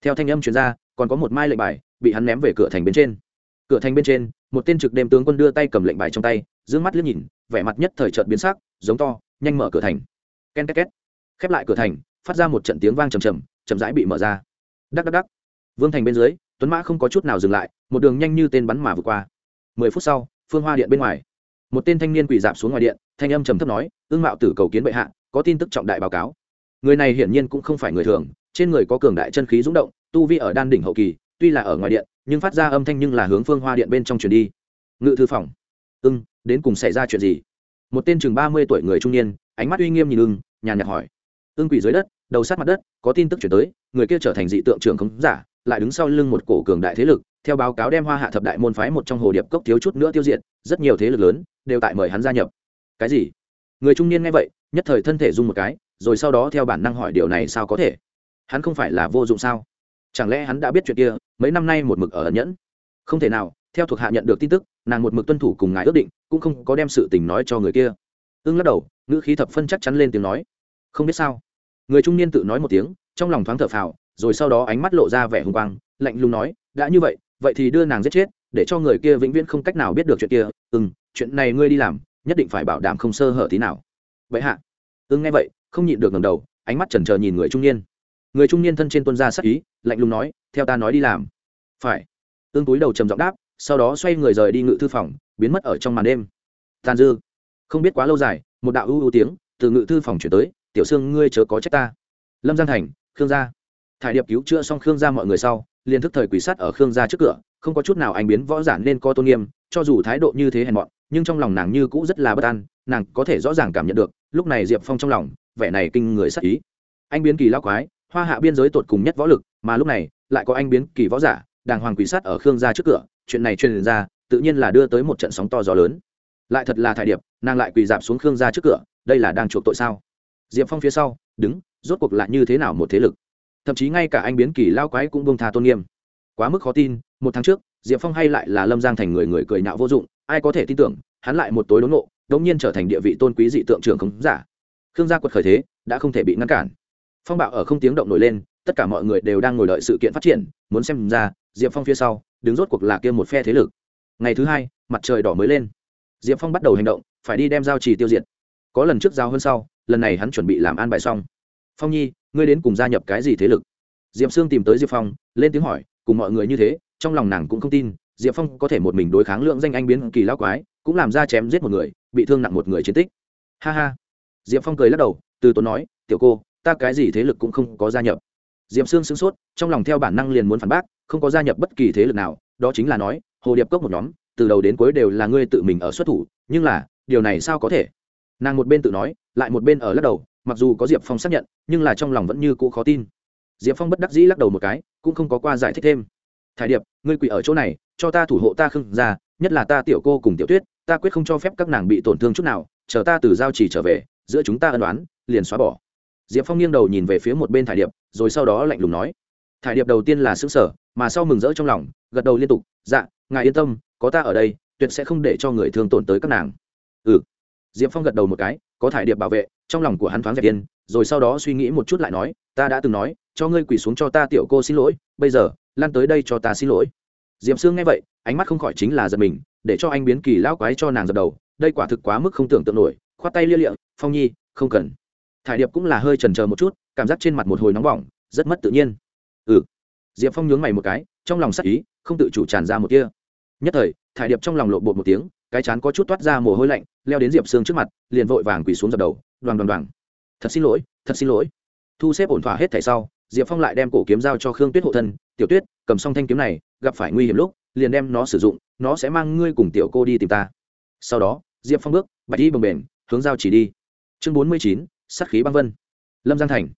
Theo thanh âm chuyên gia còn có một mai lệnh bài bị hắn ném về cửa thành bên trên. Cửa thành bên trên, một tên trực đêm tướng quân đưa tay cầm lệnh bài trong tay giữ mắt liếc nhìn, vẻ mặt nhất thời trợt biến sắc, giống to, nhanh mở cửa thành. Ken két két. Khép lại cửa thành, phát ra một trận tiếng vang trầm trầm, chậm rãi bị mở ra. Đắc đắc đắc. Vương thành bên dưới, tuấn mã không có chút nào dừng lại, một đường nhanh như tên bắn mà vượt qua. Mười phút sau, phương hoa điện bên ngoài một tên thanh niên quỳ dạp xuống ngoài điện, thanh âm trầm thấp nói ương mạo tử cầu kiến bệ hạ, có tin tức trọng đại báo cáo. Người này hiển nhiên cũng không phải người thường, trên người có cường đại chân khí rúng động, tu vi ở đan đỉnh hậu kỳ, tuy là ở ngoài điện, nhưng phát ra âm thanh nhưng là hướng phương hoa điện bên trong truyền đi. Ngự thư phòng. Ưng, đến cùng xảy ra chuyện gì? Một tên chừng ba mươi tuổi người trung niên, ánh mắt uy nghiêm nhìn ưng, nhàn nhạt hỏi. Ưng quỷ dưới đất, đầu sát mặt đất, có tin tức chuyển tới, người kia trở thành dị tượng trưởng khống giả, lại đứng sau lưng một cổ cường đại thế lực, theo báo cáo đem hoa hạ thập đại môn phái một trong hồ điệp cốc thiếu chút nữa tiêu diệt, rất nhiều thế lực lớn đều tại mời hắn gia nhập. Cái gì? Người trung niên nghe vậy, nhất thời thân thể rung một cái, rồi sau đó theo bản năng hỏi điều này sao có thể? Hắn không phải là vô dụng sao? Chẳng lẽ hắn đã biết chuyện kia, mấy năm nay một mực ở ẩn nhẫn? Không thể nào, theo thuộc hạ nhận được tin tức, nàng một mực tuân thủ cùng ngài ước định, cũng không có đem sự tình nói cho người kia. Ưng lắc đầu, ngữ khí thập phân chắc chắn lên tiếng nói. Không biết sao? Người trung niên tự nói một tiếng, trong lòng thoáng thở phào, rồi sau đó ánh mắt lộ ra vẻ hùng quang, lạnh lùng nói, đã như vậy vậy thì đưa nàng giết chết để cho người kia vĩnh viễn không cách nào biết được chuyện kia. Ưng chuyện này ngươi đi làm, nhất định phải bảo đảm không sơ hở tí nào. Vậy hạ. Ưng nghe vậy, không nhịn được ngầm đầu, ánh mắt chần chờ nhìn người trung niên. Người trung niên thân trên tuân ra sắc ý, lạnh lùng nói, theo ta nói đi làm. Phải. Ưng túi đầu trầm giọng đáp, sau đó xoay người rời đi ngự thư phòng, biến mất ở trong màn đêm. Tàn dư. Không biết quá lâu dài, một đạo ưu ưu tiếng từ ngự thư phòng chuyển tới, tiểu sương, ngươi chớ có trách ta. Lâm giang thành, khương gia. Thải điệp cứu chữa xong khương gia mọi người sau, liền thức thời quỷ sát ở khương gia trước cửa không có chút nào anh biến võ giản nên có tôn nghiêm, cho dù thái độ như thế hèn mọn, nhưng trong lòng nàng như cũ rất là bất an, nàng có thể rõ ràng cảm nhận được, lúc này diệp phong trong lòng, vẻ này kinh người sắc ý. Anh biến kỳ lao quái, hoa hạ biên giới tột cùng nhất võ lực, mà lúc này, lại có anh biến kỳ võ giả, đàng hoàng quỷ sát ở khương gia trước cửa, chuyện này truyền ra, tự nhiên là đưa tới một trận sóng to gió lớn. Lại thật là thải điệp, nàng lại quỳ dạp xuống khương gia trước cửa, đây là đang chuộc tội sao? Diệp phong phía sau, đứng, rốt cuộc lại như thế nào một thế lực? Thậm chí ngay cả anh biến kỳ lao quái cũng bông tha tôn nghiêm quá mức khó tin, một tháng trước, diệp phong hay lại là lâm giang thành người người cười nhạo vô dụng, ai có thể tin tưởng, hắn lại một tối đốn nộ đống nhiên trở thành địa vị tôn quý dị tượng trưởng khống giả. Khương gia quật khởi thế, đã không thể bị ngăn cản. Phong bạo ở không tiếng động nổi lên, tất cả mọi người đều đang ngồi đợi sự kiện phát triển, muốn xem ra, diệp phong phía sau, đứng rốt cuộc là kia một phe thế lực. Ngày thứ hai, mặt trời đỏ mới lên. Diệp phong bắt đầu hành động, phải đi đem giao trì tiêu diệt. Có lần trước giao hơn sau, lần này hắn chuẩn bị làm an bài xong. Phong nhi, ngươi đến cùng gia nhập cái gì thế lực? Diệp sương tìm tới diệp phong, lên tiếng hỏi cùng mọi người như thế, trong lòng nàng cũng không tin, diệp phong có thể một mình đối kháng lượng danh anh biến kỳ lao quái, cũng làm ra chém giết một người, bị thương nặng một người chiến tích. Ha ha. Diệp phong cười lắc đầu, từ tốn nói, tiểu cô, ta cái gì thế lực cũng không có gia nhập. Diệp sương sửng sốt, trong lòng theo bản năng liền muốn phản bác, không có gia nhập bất kỳ thế lực nào, đó chính là nói, hồ điệp cốc một nhóm, từ đầu đến cuối đều là ngươi tự mình ở xuất thủ, nhưng là, điều này sao có thể? Nàng một bên tự nói, lại một bên ở lắc đầu, mặc dù có diệp phong xác nhận, nhưng là trong lòng vẫn như cũ khó tin diệp phong bất đắc dĩ lắc đầu một cái, cũng không có qua giải thích thêm. Thải điệp, ngươi quỳ ở chỗ này, cho ta thủ hộ ta khưng ra nhất là ta tiểu cô cùng tiểu tuyết, ta quyết không cho phép các nàng bị tổn thương chút nào, chờ ta từ giao chỉ trở về, giữa chúng ta ân đoán liền xóa bỏ. Diệp phong nghiêng đầu nhìn về phía một bên thải điệp, rồi sau đó lạnh lùng nói, thải điệp đầu tiên là xứng sở mà sau mừng rỡ trong lòng, gật đầu liên tục dạ ngài yên tâm, có ta ở đây, tuyệt sẽ không để cho người thương tổn tới các nàng. Ừ. Diệp phong gật đầu một cái, có thải điệp bảo vệ, trong lòng của hắn thoáng dẹp yên rồi sau đó suy nghĩ một chút lại nói, ta đã từng nói, cho ngươi quỳ xuống cho ta tiểu cô xin lỗi, bây giờ, lan tới đây cho ta xin lỗi. Diệp sương nghe vậy, ánh mắt không khỏi chính là giật mình, để cho anh biến kỳ lão quái cho nàng dập đầu, đây quả thực quá mức không tưởng tượng nổi, khoát tay lia lịa, phong nhi, không cần. Thải điệp cũng là hơi trần chờ một chút, cảm giác trên mặt một hồi nóng bỏng, rất mất tự nhiên. Ừ. Diệp phong nhướng mày một cái, trong lòng sắc ý, không tự chủ tràn ra một kia nhất thời, thải điệp trong lòng lộ bột một tiếng, cái chán có chút toát ra mồ hôi lạnh, leo đến diệp sương trước mặt, liền vội vàng quỳ xuống dập đầu, đoàn đoàn đoàn thật xin lỗi, thật xin lỗi. Thu xếp ổn thỏa hết thảy sau, diệp phong lại đem cổ kiếm giao cho khương tuyết hộ thân. Tiểu tuyết, cầm xong thanh kiếm này, gặp phải nguy hiểm lúc, liền đem nó sử dụng, nó sẽ mang ngươi cùng tiểu cô đi tìm ta. Sau đó, diệp phong bước, bạch đi bồng bềnh hướng giao chỉ đi. Chương bốn mươi chín sắt khí băng vân. Lâm giang thành.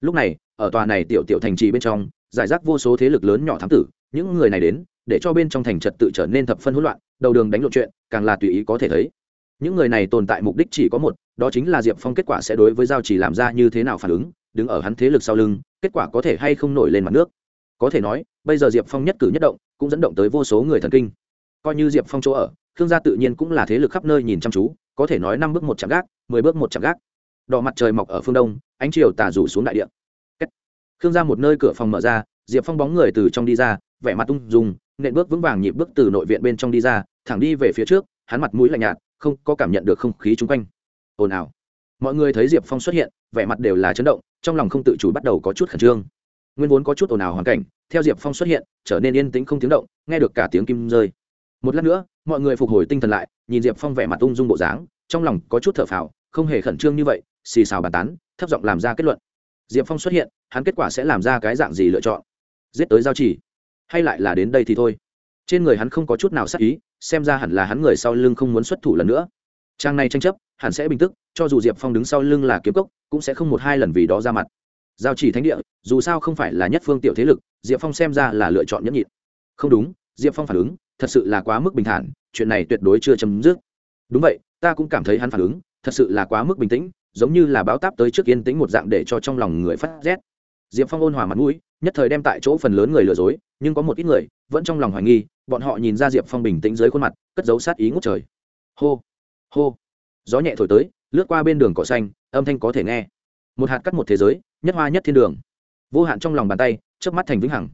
Lúc này, ở tòa này tiểu tiểu thành trì bên trong, giải rác vô số thế lực lớn nhỏ thám tử, những người này đến, để cho bên trong thành trật tự trở nên thập phân hỗn loạn, đầu đường đánh lộn chuyện, càng là tùy ý có thể thấy những người này tồn tại mục đích chỉ có một, đó chính là diệp phong kết quả sẽ đối với giao chỉ làm ra như thế nào phản ứng, đứng ở hắn thế lực sau lưng, kết quả có thể hay không nổi lên mặt nước. Có thể nói, bây giờ diệp phong nhất cử nhất động, cũng dẫn động tới vô số người thần kinh. Coi như diệp phong chỗ ở Thương gia tự nhiên cũng là thế lực khắp nơi nhìn chăm chú, có thể nói năm bước một chạm gác, mười bước một chạm gác. Đỏ mặt trời mọc ở phương đông, ánh chiều tà rủ xuống đại địa. Khương gia một nơi cửa phòng mở ra, diệp phong bóng người từ trong đi ra, vẻ mặt tung dùng nện bước vững vàng nhịp bước từ nội viện bên trong đi ra, thẳng đi về phía trước, hắn mặt mũi lạnh nhạt không có cảm nhận được không khí chung quanh. Ồn ào. Mọi người thấy diệp phong xuất hiện, vẻ mặt đều là chấn động, trong lòng không tự chủ bắt đầu có chút khẩn trương. Nguyên vốn có chút ồn ào hoàn cảnh, theo diệp phong xuất hiện, trở nên yên tĩnh không tiếng động, nghe được cả tiếng kim rơi. Một lát nữa, mọi người phục hồi tinh thần lại, nhìn diệp phong vẻ mặt ung dung bộ dáng, trong lòng có chút thở phào, không hề khẩn trương như vậy, xì xào bàn tán, thấp giọng làm ra kết luận. Diệp phong xuất hiện, hắn kết quả sẽ làm ra cái dạng gì lựa chọn? Giết tới giao chỉ. Hay lại là đến đây thì thôi trên người hắn không có chút nào sắc ý, xem ra hẳn là hắn người sau lưng không muốn xuất thủ lần nữa. Trang này tranh chấp, hẳn sẽ bình tức, cho dù diệp phong đứng sau lưng là kiếm cốc, cũng sẽ không một hai lần vì đó ra mặt. Giao chỉ thánh địa, dù sao không phải là nhất phương tiểu thế lực, diệp phong xem ra là lựa chọn nhẫn nhịn. Không đúng, diệp phong phản ứng, thật sự là quá mức bình thản, chuyện này tuyệt đối chưa chấm dứt. Đúng vậy, ta cũng cảm thấy hắn phản ứng, thật sự là quá mức bình tĩnh, giống như là báo táp tới trước yên tĩnh một dạng để cho trong lòng người phát rét. Diệp phong ôn hòa mặt mũi nhất thời đem tại chỗ phần lớn người lừa dối, nhưng có một ít người vẫn trong lòng hoài nghi, bọn họ nhìn ra diệp phong bình tĩnh dưới khuôn mặt, cất dấu sát ý ngút trời. Hô hô. Gió nhẹ thổi tới, lướt qua bên đường cỏ xanh, âm thanh có thể nghe. Một hạt cắt một thế giới, nhất hoa nhất thiên đường. Vô hạn trong lòng bàn tay trước mắt thành vĩnh hằng.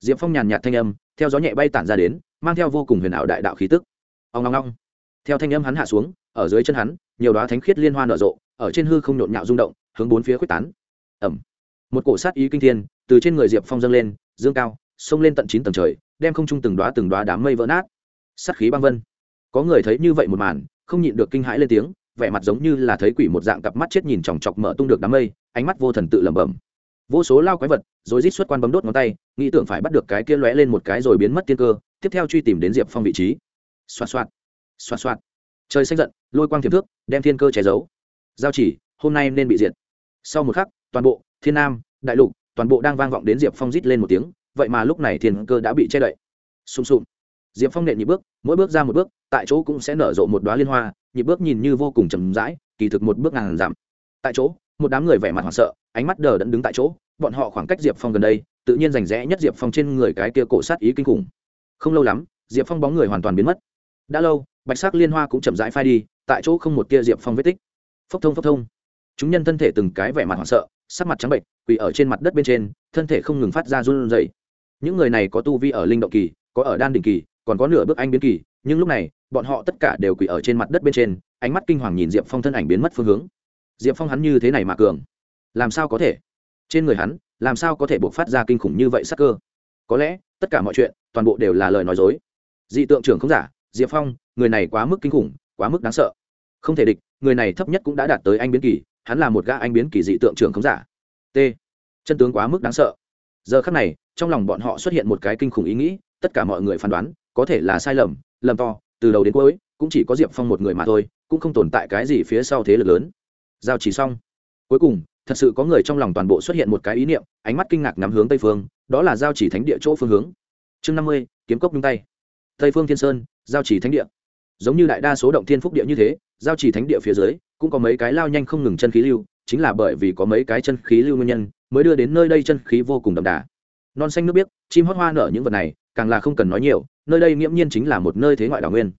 Diệp phong nhàn nhạt thanh âm, theo gió nhẹ bay tản ra đến, mang theo vô cùng huyền ảo đại đạo khí tức. Ông long long theo thanh âm hắn hạ xuống, ở dưới chân hắn, nhiều đoá thánh khiết liên hoa nở rộ, ở trên hư không nhộn nhạo rung động, hướng bốn phía quyết tán. Ẩm. Một cổ sát ý kinh thiên từ trên người diệp phong dâng lên, dương cao xông lên tận chín tầng trời, đem không trung từng đoá từng đoá đám mây vỡ nát. Sát khí băng vân. Có người thấy như vậy một màn, không nhịn được kinh hãi lên tiếng, vẻ mặt giống như là thấy quỷ một dạng cặp mắt chết nhìn chòng chọc mở tung được đám mây, ánh mắt vô thần tự lẩm bẩm. Vô số lao quái vật, rồi rít xuất quan bấm đốt ngón tay, nghĩ tưởng phải bắt được cái kia lóe lên một cái rồi biến mất tiên cơ, tiếp theo truy tìm đến diệp phong vị trí. Xoa xoạt xoa xoạt. Trời xanh giận, lôi quang thiệp thước, đem thiên cơ che giấu. Giao chỉ, hôm nay nên bị diệt. Sau một khắc, toàn bộ, thiên nam, đại lục toàn bộ đang vang vọng đến diệp phong rít lên một tiếng, vậy mà lúc này thiên cơ đã bị che đậy. Xung xung diệp phong nện nhị bước, mỗi bước ra một bước, tại chỗ cũng sẽ nở rộ một đoá liên hoa, nhịp bước nhìn như vô cùng chầm rãi, kỳ thực một bước ngàn giảm tại chỗ, một đám người vẻ mặt hoảng sợ, ánh mắt đờ đẫn đứng tại chỗ, bọn họ khoảng cách diệp phong gần đây, tự nhiên rành rẽ nhất diệp phong trên người cái kia cổ sát ý kinh khủng. Không lâu lắm, diệp phong bóng người hoàn toàn biến mất. Đã lâu, bạch sắc liên hoa cũng chậm rãi phai đi, tại chỗ không một kia diệp phong vết tích. Phốc thông phốc thông chúng nhân thân thể từng cái vẻ mặt hoảng sợ, sắc mặt trắng bệnh quỳ ở trên mặt đất bên trên, thân thể không ngừng phát ra run rẩy. Những người này có tu vi ở linh động kỳ, có ở đan đỉnh kỳ, còn có nửa bước anh biến kỳ, nhưng lúc này, bọn họ tất cả đều quỳ ở trên mặt đất bên trên, ánh mắt kinh hoàng nhìn diệp phong thân ảnh biến mất phương hướng. Diệp phong hắn như thế này mà cường, làm sao có thể? Trên người hắn, làm sao có thể buộc phát ra kinh khủng như vậy sắc cơ? Có lẽ, tất cả mọi chuyện, toàn bộ đều là lời nói dối. Dị tượng trưởng không giả, diệp phong, người này quá mức kinh khủng, quá mức đáng sợ. Không thể địch, người này thấp nhất cũng đã đạt tới anh biến kỳ hắn là một gã anh biến kỳ dị tượng trưởng không giả. T. Chân tướng quá mức đáng sợ. Giờ khắc này, trong lòng bọn họ xuất hiện một cái kinh khủng ý nghĩ, tất cả mọi người phán đoán, có thể là sai lầm lầm to, từ đầu đến cuối, cũng chỉ có diệp phong một người mà thôi, cũng không tồn tại cái gì phía sau thế lực lớn. Giao chỉ xong. Cuối cùng, thật sự có người trong lòng toàn bộ xuất hiện một cái ý niệm, ánh mắt kinh ngạc ngắm hướng tây phương, đó là giao chỉ thánh địa chỗ phương hướng. Chương năm mươi, kiếm cốc nhung tay. Tây phương thiên sơn, giao chỉ thánh địa giống như đại đa số động thiên phúc địa như thế, giao chỉ thánh địa phía dưới, cũng có mấy cái lao nhanh không ngừng chân khí lưu, chính là bởi vì có mấy cái chân khí lưu nguyên nhân, mới đưa đến nơi đây chân khí vô cùng đậm đà. Non xanh nước biếc, chim hót hoa nở những vật này, càng là không cần nói nhiều, nơi đây nghiễm nhiên chính là một nơi thế ngoại đảo nguyên.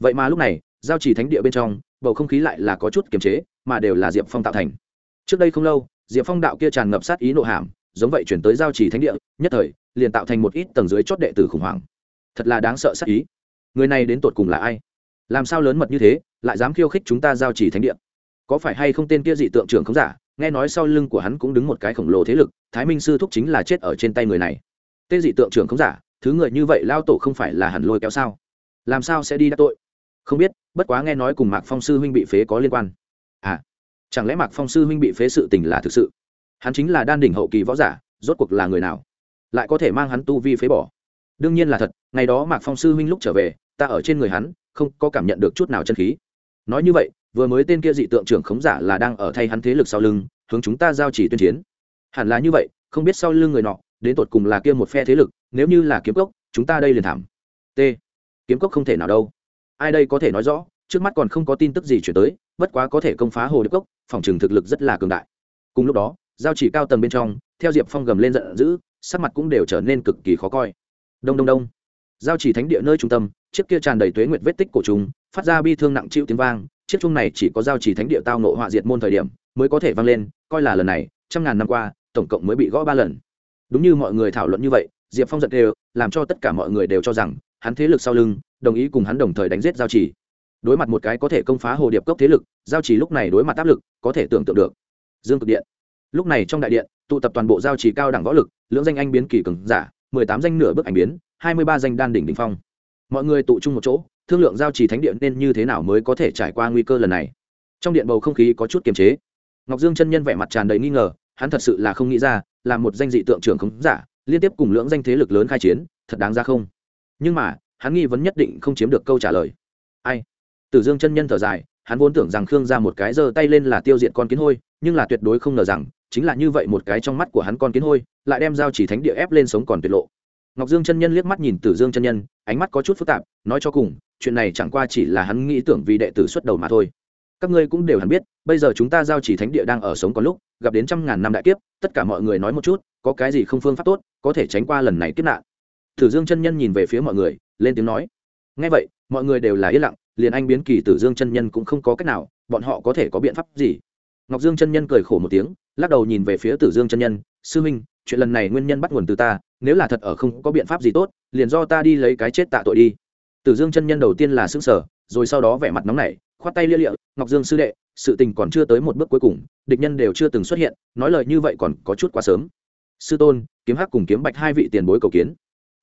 Vậy mà lúc này, giao chỉ thánh địa bên trong, bầu không khí lại là có chút kiềm chế, mà đều là diệp phong tạo thành. Trước đây không lâu, diệp phong đạo kia tràn ngập sát ý nộ hàm, giống vậy chuyển tới giao chỉ thánh địa, nhất thời, liền tạo thành một ít tầng dưới chót đệ tử khủng hoảng. Thật là đáng sợ sát ý. Người này đến tột cùng là ai? Làm sao lớn mật như thế, lại dám khiêu khích chúng ta giao chỉ thánh địa? Có phải hay không tên kia dị tượng trưởng không giả? Nghe nói sau lưng của hắn cũng đứng một cái khổng lồ thế lực, thái minh sư thúc chính là chết ở trên tay người này. Tên dị tượng trưởng không giả, thứ người như vậy lao tổ không phải là hẳn lôi kéo sao? Làm sao sẽ đi đắc tội? Không biết, bất quá nghe nói cùng mạc phong sư huynh bị phế có liên quan. À chẳng lẽ mạc phong sư huynh bị phế sự tình là thực sự? Hắn chính là đan đỉnh hậu kỳ võ giả, rốt cuộc là người nào? Lại có thể mang hắn tu vi phế bỏ? Đương nhiên là thật, ngày đó mạc phong sư huynh lúc trở về, ta ở trên người hắn không có cảm nhận được chút nào chân khí. Nói như vậy, vừa mới tên kia dị tượng trưởng khống giả là đang ở thay hắn thế lực sau lưng, hướng chúng ta giao chỉ tuyên chiến. Hẳn là như vậy, không biết sau lưng người nọ, đến tột cùng là kia một phe thế lực, nếu như là kiếm cốc, chúng ta đây liền thảm. T. Kiếm cốc không thể nào đâu. Ai đây có thể nói rõ, trước mắt còn không có tin tức gì chuyển tới, bất quá có thể công phá hồ điệp cốc, phòng trừng thực lực rất là cường đại. Cùng lúc đó, giao chỉ cao tầng bên trong, theo diệp phong gầm lên giận dữ, sắc mặt cũng đều trở nên cực kỳ khó coi. Đông đông đông. Giao chỉ thánh địa nơi trung tâm chiếc kia tràn đầy tuế nguyệt vết tích của chúng phát ra bi thương nặng chịu tiếng vang, chiếc chung này chỉ có giao chỉ thánh địa tao nộ họa diệt môn thời điểm mới có thể vang lên, coi là lần này, trăm ngàn năm qua, tổng cộng mới bị gõ ba lần. Đúng như mọi người thảo luận như vậy, diệp phong giật đều, làm cho tất cả mọi người đều cho rằng, hắn thế lực sau lưng, đồng ý cùng hắn đồng thời đánh giết giao chỉ. Đối mặt một cái có thể công phá hồ điệp cốc thế lực, giao chỉ lúc này đối mặt áp lực, có thể tưởng tượng được. Dương cực điện. Lúc này trong đại điện, tụ tập toàn bộ giao chỉ cao đẳng võ lực, lưỡng danh anh biến kỳ cường giả, mười tám danh nửa bước ảnh biến, hai mươi ba danh đan đỉnh đ ỉ n h phong mọi người tụ chung một chỗ, thương lượng giao trì thánh điện nên như thế nào mới có thể trải qua nguy cơ lần này. Trong điện bầu không khí có chút kiềm chế. Ngọc dương chân nhân vẻ mặt tràn đầy nghi ngờ, hắn thật sự là không nghĩ ra, là một danh dị tượng trưởng khống giả, liên tiếp cùng lưỡng danh thế lực lớn khai chiến, thật đáng ra không? Nhưng mà, hắn nghi vấn nhất định không chiếm được câu trả lời. Ai? Tử dương chân nhân thở dài, hắn vốn tưởng rằng khương ra một cái giơ tay lên là tiêu diệt con kiến hôi, nhưng là tuyệt đối không ngờ rằng, chính là như vậy một cái trong mắt của hắn con kiến hôi, lại đem giao chỉ thánh địa ép lên sống còn tuyệt lộ ngọc dương chân nhân liếc mắt nhìn tử dương chân nhân, ánh mắt có chút phức tạp, nói cho cùng, chuyện này chẳng qua chỉ là hắn nghĩ tưởng vì đệ tử xuất đầu mà thôi. Các ngươi cũng đều hẳn biết, bây giờ chúng ta giao chỉ thánh địa đang ở sống có lúc, gặp đến trăm ngàn năm đại kiếp, tất cả mọi người nói một chút, có cái gì không phương pháp tốt, có thể tránh qua lần này kiếp nạn. Tử dương chân nhân nhìn về phía mọi người, lên tiếng nói. Ngay vậy, mọi người đều là yên lặng, liền anh biến kỳ tử dương chân nhân cũng không có cách nào, bọn họ có thể có biện pháp gì? Ngọc dương chân nhân cười khổ một tiếng, lắc đầu nhìn về phía tử dương chân nhân. Sư minh, chuyện lần này nguyên nhân bắt nguồn từ ta nếu là thật ở không có biện pháp gì tốt, liền do ta đi lấy cái chết tạ tội đi. Tử dương chân nhân đầu tiên là xứng sở rồi sau đó vẻ mặt nóng nảy, khoát tay lia lịa, ngọc dương sư đệ, sự tình còn chưa tới một bước cuối cùng, địch nhân đều chưa từng xuất hiện, nói lời như vậy còn có chút quá sớm. Sư tôn, kiếm hắc cùng kiếm bạch hai vị tiền bối cầu kiến.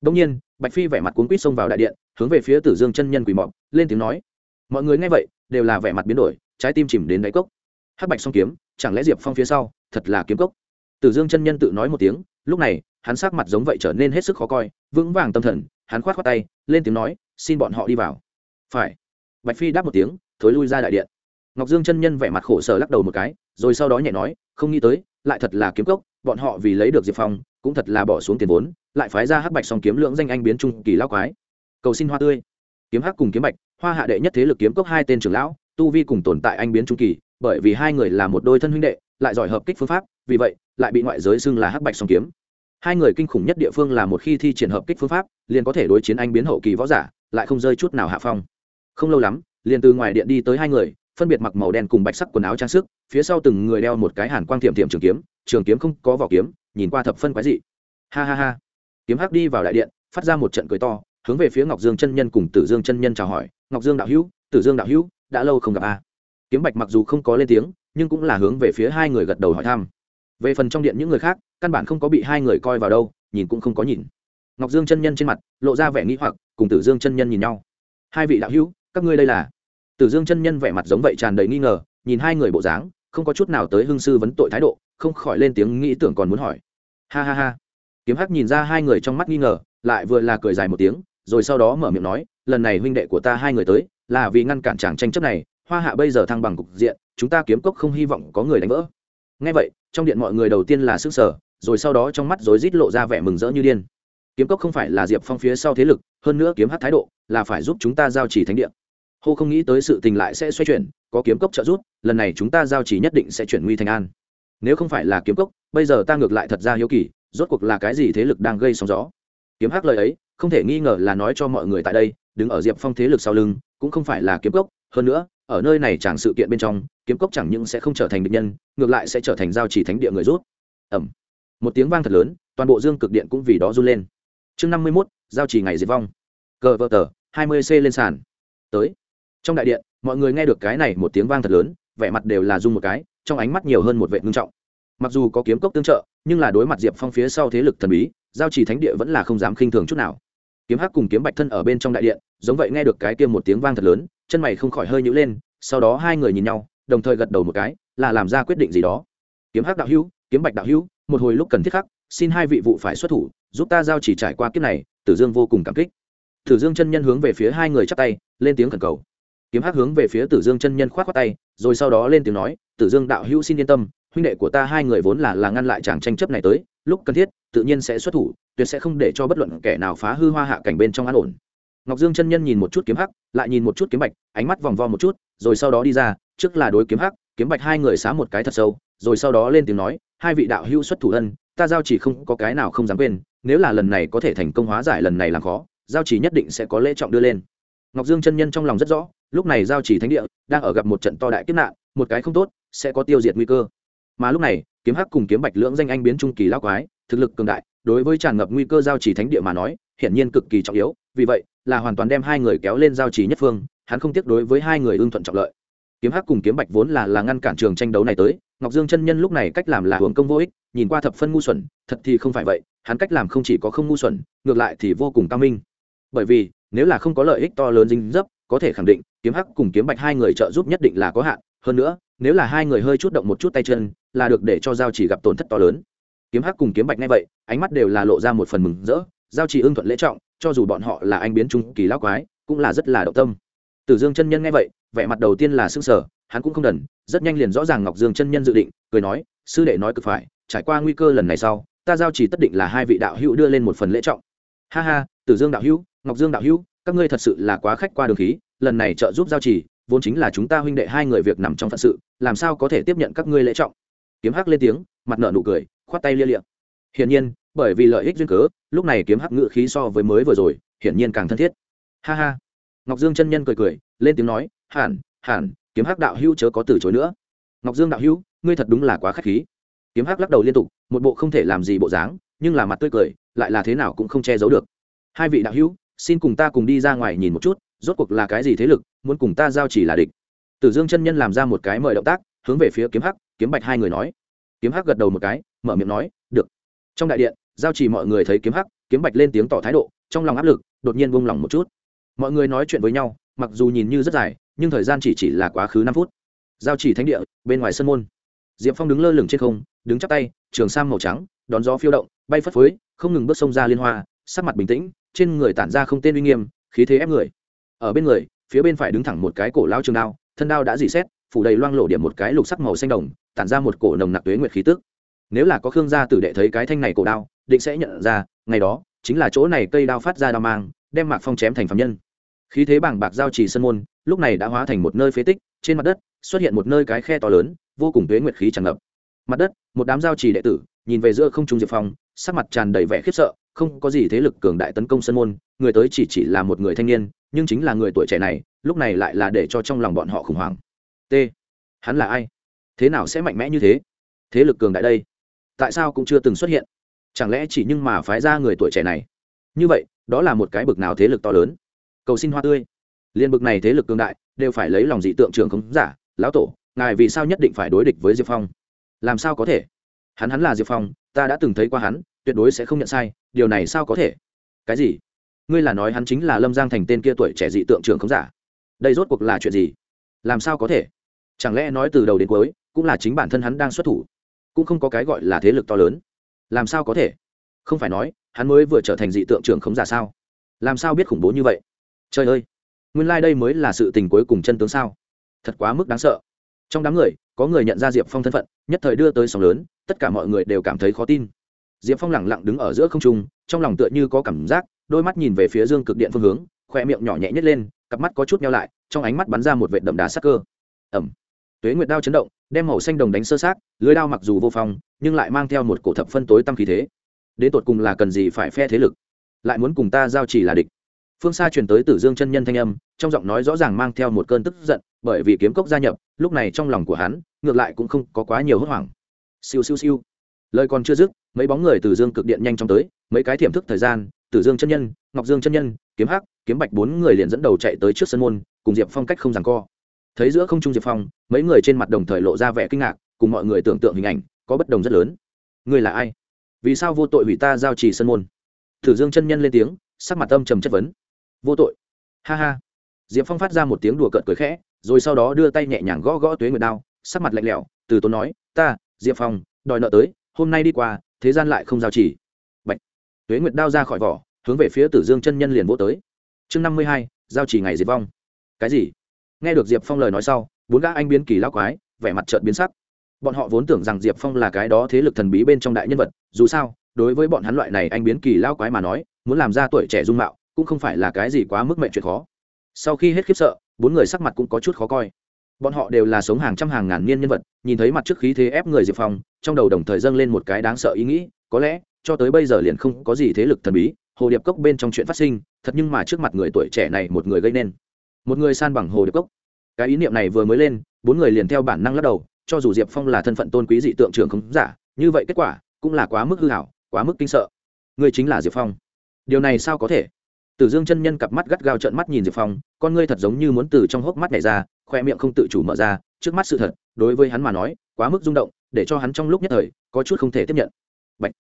Đông nhiên, bạch phi vẻ mặt cuốn quýt xông vào đại điện, hướng về phía tử dương chân nhân quỳ mọc lên tiếng nói, mọi người nghe vậy, đều là vẻ mặt biến đổi, trái tim chìm đến đáy cốc. Hắc bạch song kiếm, chẳng lẽ diệp phong phía sau, thật là kiếm cốc? Tử dương chân nhân tự nói một tiếng, lúc này hắn sắc mặt giống vậy trở nên hết sức khó coi, vững vàng tâm thần, hắn khoát khoát tay, lên tiếng nói, xin bọn họ đi vào. Phải. Bạch phi đáp một tiếng, thối lui ra đại điện. Ngọc dương chân nhân vẻ mặt khổ sở lắc đầu một cái, rồi sau đó nhẹ nói, không nghĩ tới, lại thật là kiếm cốc, bọn họ vì lấy được diệp phong, cũng thật là bỏ xuống tiền vốn, lại phái ra hắc bạch song kiếm lượng danh anh biến trung kỳ lao quái. Cầu xin hoa tươi. Kiếm hắc cùng kiếm bạch, hoa hạ đệ nhất thế lực kiếm cốc hai tên trưởng lão, tu vi cùng tồn tại anh biến trung kỳ, bởi vì hai người là một đôi thân huynh đệ, lại giỏi hợp kích phương pháp, vì vậy, lại bị ngoại giới xưng là hắc bạch song kiếm hai người kinh khủng nhất địa phương là một khi thi triển hợp kích phương pháp, liền có thể đối chiến anh biến hậu kỳ võ giả, lại không rơi chút nào hạ phong. Không lâu lắm, liền từ ngoài điện đi tới hai người, phân biệt mặc màu đen cùng bạch sắc quần áo trang sức, phía sau từng người đeo một cái hàn quang thiểm thiểm trường kiếm trường kiếm không có vỏ kiếm, nhìn qua thập phân quái dị. Ha ha ha. Kiếm hắc đi vào đại điện, phát ra một trận cười to, hướng về phía ngọc dương chân nhân cùng tử dương chân nhân chào hỏi, ngọc dương đạo hữu, tử dương đạo hữu, đã lâu không gặp a. Kiếm bạch mặc dù không có lên tiếng, nhưng cũng là hướng về phía hai người gật đầu hỏi thăm về phần trong điện những người khác, căn bản không có bị hai người coi vào đâu, nhìn cũng không có nhìn. Ngọc dương chân nhân trên mặt, lộ ra vẻ nghĩ hoặc, cùng tử dương chân nhân nhìn nhau. Hai vị đạo hữu, các ngươi đây là? Tử dương chân nhân vẻ mặt giống vậy tràn đầy nghi ngờ, nhìn hai người bộ dáng, không có chút nào tới hương sư vấn tội thái độ, không khỏi lên tiếng nghĩ tưởng còn muốn hỏi. Ha ha ha. Kiếm hắc nhìn ra hai người trong mắt nghi ngờ, lại vừa là cười dài một tiếng, rồi sau đó mở miệng nói, lần này huynh đệ của ta hai người tới, là vì ngăn cản chàng tranh chấp này, hoa hạ bây giờ thăng bằng cục diện, chúng ta kiếm cốc không hy vọng có người đánh vỡ ngay vậy, trong điện mọi người đầu tiên là sức sở rồi sau đó trong mắt rối rít lộ ra vẻ mừng rỡ như điên. Kiếm cốc không phải là diệp phong phía sau thế lực, hơn nữa kiếm hát thái độ là phải giúp chúng ta giao chỉ thánh địa. Hô không nghĩ tới sự tình lại sẽ xoay chuyển, có kiếm cốc trợ giúp, lần này chúng ta giao chỉ nhất định sẽ chuyển nguy thành an. Nếu không phải là kiếm cốc, bây giờ ta ngược lại thật ra hiếu kỳ, rốt cuộc là cái gì thế lực đang gây sóng gió? Kiếm hắc lời ấy, không thể nghi ngờ là nói cho mọi người tại đây, đứng ở diệp phong thế lực sau lưng, cũng không phải là kiếm cốc, hơn nữa ở nơi này chẳng sự kiện bên trong, kiếm cốc chẳng những sẽ không trở thành địch nhân, ngược lại sẽ trở thành giao chỉ thánh địa người rút. Ẩm. Một tiếng vang thật lớn, toàn bộ dương cực điện cũng vì đó run lên. Chương năm mươi mốt, giao chỉ ngày diệt vong. Cờ vợ tờ hai mươi c lên sàn. Tới. Trong đại điện, mọi người nghe được cái này một tiếng vang thật lớn, vẻ mặt đều là rung một cái, trong ánh mắt nhiều hơn một vệ ngưng trọng. Mặc dù có kiếm cốc tương trợ, nhưng là đối mặt diệp phong phía sau thế lực thần bí, giao chỉ thánh địa vẫn là không dám khinh thường chút nào. Kiếm hắc cùng kiếm bạch thân ở bên trong đại điện, giống vậy nghe được cái kia một tiếng vang thật lớn chân mày không khỏi hơi nhữ lên, sau đó hai người nhìn nhau, đồng thời gật đầu một cái, là làm ra quyết định gì đó. Kiếm hắc đạo hữu, kiếm bạch đạo hữu, một hồi lúc cần thiết khắc, xin hai vị vụ phải xuất thủ, giúp ta giao chỉ trải qua kiếp này, tử dương vô cùng cảm kích. Tử dương chân nhân hướng về phía hai người chắp tay, lên tiếng khẩn cầu. Kiếm hắc hướng về phía tử dương chân nhân k h o á t khoác tay, rồi sau đó lên tiếng nói, tử dương đạo hữu xin yên tâm, huynh đệ của ta hai người vốn là là ngăn lại chàng tranh chấp này tới, lúc cần thiết, tự nhiên sẽ xuất thủ, tuyệt sẽ không để cho bất luận kẻ nào phá hư hoa hạ cảnh bên trong an ổn ngọc dương chân nhân nhìn một chút kiếm hắc, lại nhìn một chút kiếm bạch, ánh mắt vòng vo một chút, rồi sau đó đi ra, trước là đối kiếm hắc, kiếm bạch hai người xá một cái thật sâu, rồi sau đó lên tiếng nói, hai vị đạo hữu xuất thủ ân, ta giao chỉ không có cái nào không dám quên, nếu là lần này có thể thành công hóa giải lần này làm khó, giao chỉ nhất định sẽ có lễ trọng đưa lên. Ngọc dương chân nhân trong lòng rất rõ, lúc này giao chỉ thánh địa, đang ở gặp một trận to đại kiếp nạn, một cái không tốt, sẽ có tiêu diệt nguy cơ. Mà lúc này, kiếm hắc cùng kiếm bạch lưỡng danh anh biến trung kỳ lao quái, thực lực cường đại, đối với tràn ngập nguy cơ giao chỉ thánh địa mà nói, hiển nhiên cực kỳ trọng yếu, vì vậy là hoàn toàn đem hai người kéo lên giao chỉ nhất phương, hắn không tiếc đối với hai người ưng thuận trọng lợi. Kiếm hắc cùng kiếm bạch vốn là là ngăn cản trường tranh đấu này tới, ngọc dương chân nhân lúc này cách làm là hưởng công vô ích, nhìn qua thập phân ngu xuẩn, thật thì không phải vậy, hắn cách làm không chỉ có không ngu xuẩn, ngược lại thì vô cùng cao minh. Bởi vì, nếu là không có lợi ích to lớn dinh dấp, có thể khẳng định, kiếm hắc cùng kiếm bạch hai người trợ giúp nhất định là có hạn, hơn nữa, nếu là hai người hơi chút động một chút tay chân, là được để cho giao chỉ gặp tổn thất to lớn. Kiếm hắc cùng kiếm bạch ngay vậy, ánh mắt đều là lộ ra một phần mừng rỡ, giao chỉ ưng thuận lễ trọng cho dù bọn họ là anh biến trung kỳ lão quái, cũng là rất là động tâm. Tử dương chân nhân nghe vậy, vẻ mặt đầu tiên là s ư sở hắn cũng không đần, rất nhanh liền rõ ràng ngọc dương chân nhân dự định, cười nói, sư đệ nói cực phải, trải qua nguy cơ lần này sau, ta giao chỉ tất định là hai vị đạo hữu đưa lên một phần lễ trọng. Ha ha, tử dương đạo hữu, ngọc dương đạo hữu, các ngươi thật sự là quá khách qua đường khí, lần này trợ giúp giao chỉ, vốn chính là chúng ta huynh đệ hai người việc nằm trong phận sự, làm sao có thể tiếp nhận các ngươi lễ trọng? Kiếm hắc lên tiếng, mặt nợ nụ cười, khoát tay lia liệm hiển nhiên bởi vì lợi ích duyên cớ, lúc này kiếm hắc ngự khí so với mới vừa rồi, hiển nhiên càng thân thiết. Ha ha. Ngọc dương chân nhân cười cười, lên tiếng nói, hẳn hẳn, kiếm hắc đạo hữu chớ có từ chối nữa. Ngọc dương đạo hữu, ngươi thật đúng là quá k h á c h khí. Kiếm hắc lắc đầu liên tục, một bộ không thể làm gì bộ dáng, nhưng là mặt tươi cười, lại là thế nào cũng không che giấu được. Hai vị đạo hữu, xin cùng ta cùng đi ra ngoài nhìn một chút, rốt cuộc là cái gì thế lực, muốn cùng ta giao chỉ là địch. Tử dương chân nhân làm ra một cái mời động tác, hướng về phía kiếm hắc, kiếm bạch hai người nói. Kiếm hắc gật đầu một cái, mở miệng nói, được. Trong đại điện giao chỉ mọi người thấy kiếm hắc, kiếm bạch lên tiếng tỏ thái độ, trong lòng áp lực, đột nhiên buông lỏng một chút. Mọi người nói chuyện với nhau, mặc dù nhìn như rất dài, nhưng thời gian chỉ chỉ là quá khứ năm phút. Giao chỉ thánh địa, bên ngoài sân môn. Diệp phong đứng lơ lửng trên không, đứng chắp tay, trường sam màu trắng, đón gió phiêu động, bay phất phới, không ngừng bước sông ra liên hoa, sắc mặt bình tĩnh, trên người tản ra không tên uy nghiêm, khí thế ép người. Ở bên người, phía bên phải đứng thẳng một cái cổ lao trường đao, thân đao đã dỉ xét, phủ đầy loang lộ điểm một cái lục sắc màu xanh đồng, tản ra một cổ nồng nặc tuế nguyệt khí tức nếu là có khương gia tử đệ thấy cái thanh này cổ đao, định sẽ nhận ra, ngày đó, chính là chỗ này cây đao phát ra đao mang, đem mạc phong chém thành phạm nhân. Khí thế bảng bạc giao trì sân môn, lúc này đã hóa thành một nơi phế tích, trên mặt đất xuất hiện một nơi cái khe to lớn, vô cùng tuế nguyệt khí tràn ngập. Mặt đất, một đám giao trì đệ tử, nhìn về giữa không trung diệp phong, sắc mặt tràn đầy vẻ khiếp sợ, không có gì thế lực cường đại tấn công sân môn, người tới chỉ chỉ là một người thanh niên, nhưng chính là người tuổi trẻ này, lúc này lại là để cho trong lòng bọn họ khủng hoảng. T. Hắn là ai? Thế nào sẽ mạnh mẽ như thế? Thế lực cường đại đây? Tại sao cũng chưa từng xuất hiện? Chẳng lẽ chỉ nhưng mà phái ra người tuổi trẻ này? Như vậy, đó là một cái bực nào thế lực to lớn? Cầu xin hoa tươi. Liên bực này thế lực cường đại, đều phải lấy lòng dị tượng trường không giả, lão tổ, ngài vì sao nhất định phải đối địch với diệp phong? Làm sao có thể? Hắn hắn là diệp phong, ta đã từng thấy qua hắn, tuyệt đối sẽ không nhận sai, điều này sao có thể? Cái gì? Ngươi là nói hắn chính là lâm giang thành tên kia tuổi trẻ dị tượng trường không giả. Đây rốt cuộc là chuyện gì? Làm sao có thể? Chẳng lẽ nói từ đầu đến cuối, cũng là chính bản thân hắn đang xuất thủ? Cũng không có cái gọi là thế lực to lớn. Làm sao có thể? Không phải nói, hắn mới vừa trở thành dị tượng trưởng khống giả sao? Làm sao biết khủng bố như vậy? Trời ơi! Nguyên lai、like、đây mới là sự tình cuối cùng chân tướng sao? Thật quá mức đáng sợ. Trong đám người, có người nhận ra diệp phong thân phận, nhất thời đưa tới sóng lớn, tất cả mọi người đều cảm thấy khó tin. Diệp phong lẳng lặng đứng ở giữa không trung, trong lòng tựa như có cảm giác, đôi mắt nhìn về phía dương cực điện phương hướng, khoe miệng nhỏ nhẹ nhất lên, cặp mắt có chút nhau lại, trong ánh mắt bắn ra một vệ đậm đá sắc cơ. Ẩm tuế nguyệt đao chấn động, đem màu xanh đồng đánh sơ sát lưới đao mặc dù vô phong, nhưng lại mang theo một cổ thập phân tối tâm khí thế. Đến tột cùng là cần gì phải phe thế lực? Lại muốn cùng ta giao chỉ là địch. Phương xa truyền tới tử dương chân nhân thanh âm, trong giọng nói rõ ràng mang theo một cơn tức giận, bởi vì kiếm cốc gia nhập, lúc này trong lòng của hắn, ngược lại cũng không có quá nhiều hốt hoảng. Siêu siêu siêu. Lời còn chưa dứt, mấy bóng người từ dương cực điện nhanh chóng tới, mấy cái tiềm thức thời gian, tử dương chân nhân, ngọc dương chân nhân, kiếm hắc, kiếm bạch bốn người liền dẫn đầu chạy tới trước sân môn, cùng diệp phong cách không ràng co thấy giữa không trung diệp phong, mấy người trên mặt đồng thời lộ ra vẻ kinh ngạc, cùng mọi người tưởng tượng hình ảnh, có bất đồng rất lớn. Người là ai? Vì sao vô tội hủy ta giao trì sân môn? Thử dương chân nhân lên tiếng, sắc mặt âm trầm chất vấn. Vô tội. Ha ha. Diệp phong phát ra một tiếng đùa cợt cười khẽ, rồi sau đó đưa tay nhẹ nhàng gõ gõ tuế nguyệt đao, sắc mặt lạnh lẽo, từ tốn nói, ta, diệp phong, đòi nợ tới, hôm nay đi qua, thế gian lại không giao chỉ Bạch. tuế nguyệt đao ra khỏi vỏ, hướng về phía tử dương chân nhân liền vô tới. Chương năm mươi hai, giao chỉ ngày diệt vong. Cái gì? Nghe được diệp phong lời nói sau, bốn gã anh biến kỳ lao quái, vẻ mặt trợn biến sắc. Bọn họ vốn tưởng rằng diệp phong là cái đó thế lực thần bí bên trong đại nhân vật, dù sao, đối với bọn hắn loại này anh biến kỳ lao quái mà nói, muốn làm ra tuổi trẻ dung mạo, cũng không phải là cái gì quá mức mệnh chuyện khó. Sau khi hết khiếp sợ, bốn người sắc mặt cũng có chút khó coi. Bọn họ đều là sống hàng trăm hàng ngàn niên nhân vật, nhìn thấy mặt trước khí thế ép người diệp phong, trong đầu đồng thời dâng lên một cái đáng sợ ý nghĩ, có lẽ, cho tới bây giờ liền không có gì thế lực thần bí, hồ điệp cốc bên trong chuyện phát sinh, thật nhưng mà trước mặt người tuổi trẻ này một người gây nên một người san bằng hồ điệp cốc. Cái ý niệm này vừa mới lên, bốn người liền theo bản năng lắc đầu, cho dù diệp phong là thân phận tôn quý dị tượng trưởng không giả, như vậy kết quả cũng là quá mức hư hảo, quá mức kinh sợ. Ngươi chính là diệp phong. Điều này sao có thể? Tử dương chân nhân cặp mắt gắt gao trợn mắt nhìn diệp phong, con ngươi thật giống như muốn từ trong hốc mắt này ra, khoe miệng không tự chủ mở ra, trước mắt sự thật, đối với hắn mà nói, quá mức rung động, để cho hắn trong lúc nhất thời, có chút không thể tiếp nhận. Bạch.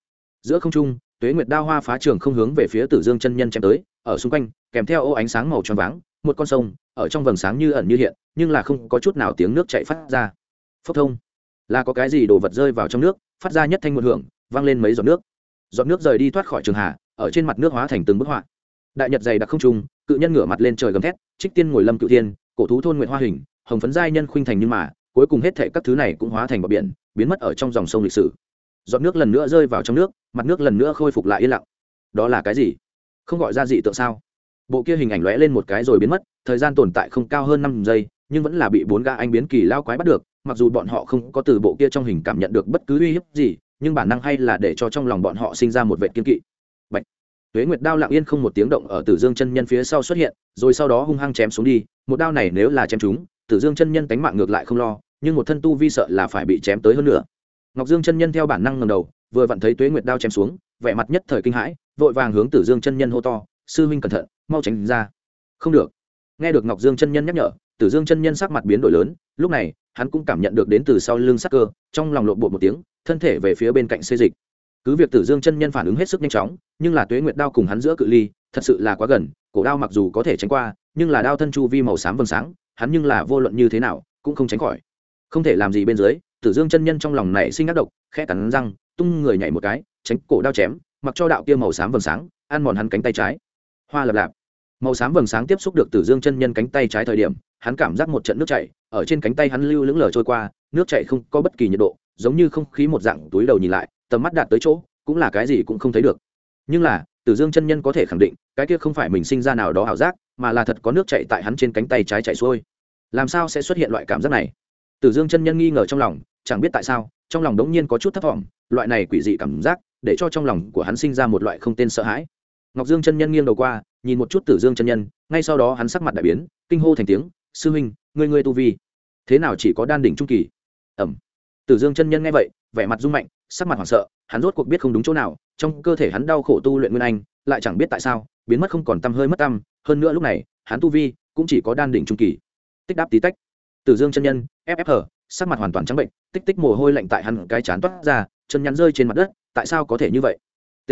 giữa không trung, tuế nguyệt đao hoa phá trường không hướng về phía tử dương chân nhân chém tới, ở xung quanh, kèm theo ô ánh sáng màu tròn váng một con sông, ở trong vầng sáng như ẩn như hiện, nhưng là không có chút nào tiếng nước chạy phát ra. Phốc thông. Là có cái gì đồ vật rơi vào trong nước, phát ra nhất thanh một hưởng, vang lên mấy giọt nước. Giọt nước rời đi thoát khỏi trường hà, ở trên mặt nước hóa thành từng bức họa. Đại nhật dày đặc không trung, cự nhân ngửa mặt lên trời gầm thét, trích tiên ngồi lâm cự tiên cổ thú thôn nguyện hoa hình, hồng phấn giai nhân khuynh thành nhưng mà, cuối cùng hết thệ các thứ này cũng hóa thành bờ biển, biến mất ở trong dòng sông lịch sử. Giọt nước lần nữa rơi vào trong nước, mặt nước lần nữa khôi phục lại yên lặng. Đó là cái gì? Không gọi ra dị tượng sao? Bộ kia hình ảnh lóe lên một cái rồi biến mất thời gian tồn tại không cao hơn năm giây nhưng vẫn là bị bốn gã anh biến kỳ lao quái bắt được mặc dù bọn họ không có từ bộ kia trong hình cảm nhận được bất cứ uy hiếp gì nhưng bản năng hay là để cho trong lòng bọn họ sinh ra một vệ kiên kỵ Bạch. Tuế Nguyệt đao lặng yên không một tiếng động ở Tử Dương chân nhân phía sau xuất hiện, rồi sau đó hung hăng chém xuống đi, một đao này nếu là chém chúng, Tử Dương chân nhân tánh mạng ngược lại không lo, nhưng một thân tu vi sợ là phải bị chém tới hơn nữa. Ngọc Dương chân nhân theo bản năng ngẩng đầu, vừa vặn thấy Tuế Nguyệt đao chém xuống, vẻ mặt nhất thời kinh hãi, vội vàng hướng Tử Dương chân nhân hô to, "Sư huynh cẩn thận, mau tránh ra." Không được. Nghe được Ngọc Dương chân nhân nhắc nhở, Tử Dương chân nhân sắc mặt biến đổi lớn, lúc này, hắn cũng cảm nhận được đến từ sau lưng sắc cơ, trong lòng lộn bộ một tiếng, thân thể về phía bên cạnh xê dịch cứ việc tử dương chân nhân phản ứng hết sức nhanh chóng nhưng là tuế nguyệt đao cùng hắn giữa cự ly thật sự là quá gần cổ đao mặc dù có thể tránh qua nhưng là đao thân chu vi màu xám vầng sáng hắn nhưng là vô luận như thế nào cũng không tránh khỏi không thể làm gì bên dưới tử dương chân nhân trong lòng này sinh ác độc khẽ cắn răng tung người nhảy một cái tránh cổ đao chém mặc cho đạo kia màu xám vầng sáng ăn mòn hắn cánh tay trái hoa lập lạp màu xám vầng sáng tiếp xúc được tử dương chân nhân cánh tay trái thời điểm, hắn cảm giác một trận nước chảy, ở trên cánh tay hắn lưu lững lờ trôi qua, nước chảy không có bất kỳ nhiệt độ, giống như không khí một dạng túi đầu nhìn lại, tầm mắt đạt tới chỗ, cũng là cái gì cũng không thấy được. Nhưng là tử dương chân nhân có thể khẳng định, cái kia không phải mình sinh ra nào đó ảo giác, mà là thật có nước chảy tại hắn trên cánh tay trái chảy xuôi. Làm sao sẽ xuất hiện loại cảm giác này? Tử dương chân nhân nghi ngờ trong lòng, chẳng biết tại sao, trong lòng đống nhiên có chút thất vọng loại này quỷ dị cảm giác, để cho trong lòng của hắn sinh ra một loại không tên sợ hãi. Ngọc dương chân nhân nghiêng đầu qua nhìn một chút tử dương chân nhân ngay sau đó hắn sắc mặt đại biến kinh hô thành tiếng sư huynh người ngươi tu vi thế nào chỉ có đan đỉnh trung kỳ? Ẩm tử dương chân nhân nghe vậy vẻ mặt rung mạnh sắc mặt hoảng sợ hắn rốt cuộc biết không đúng chỗ nào trong cơ thể hắn đau khổ tu luyện nguyên anh lại chẳng biết tại sao biến mất không còn tâm hơi mất tâm, hơn nữa lúc này hắn tu vi cũng chỉ có đan đỉnh trung kỳ. Tích đáp tí tách. Tử dương chân nhân ff hở sắc mặt hoàn toàn trắng bệnh tích tích mồ hôi lạnh tại hắn cái chán toát ra chân nhắn rơi trên mặt đất tại sao có thể như vậy? T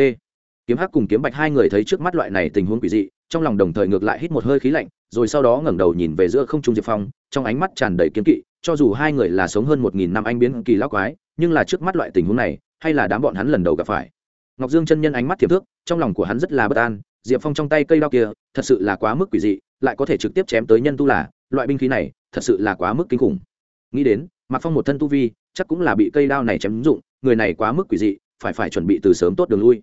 kiếm hắc cùng kiếm bạch hai người thấy trước mắt loại này tình huống quỷ dị, trong lòng đồng thời ngược lại hít một hơi khí lạnh, rồi sau đó ngẩng đầu nhìn về giữa không trung diệp phong, trong ánh mắt tràn đầy kiếm kỵ, cho dù hai người là sống hơn một nghìn năm anh biến kỳ lão quái, nhưng là trước mắt loại tình huống này, hay là đám bọn hắn lần đầu gặp phải. Ngọc dương chân nhân ánh mắt thiệp thước, trong lòng của hắn rất là bất an, diệp phong trong tay cây đao kia, thật sự là quá mức quỷ dị, lại có thể trực tiếp chém tới nhân tu là, loại binh khí này, thật sự là quá mức kinh khủng. Nghĩ đến mặc phong một thân tu vi, chắc cũng là bị cây đao này chém dụng, người này quá mức quỷ dị, phải phải chuẩn bị từ sớm tốt đường lui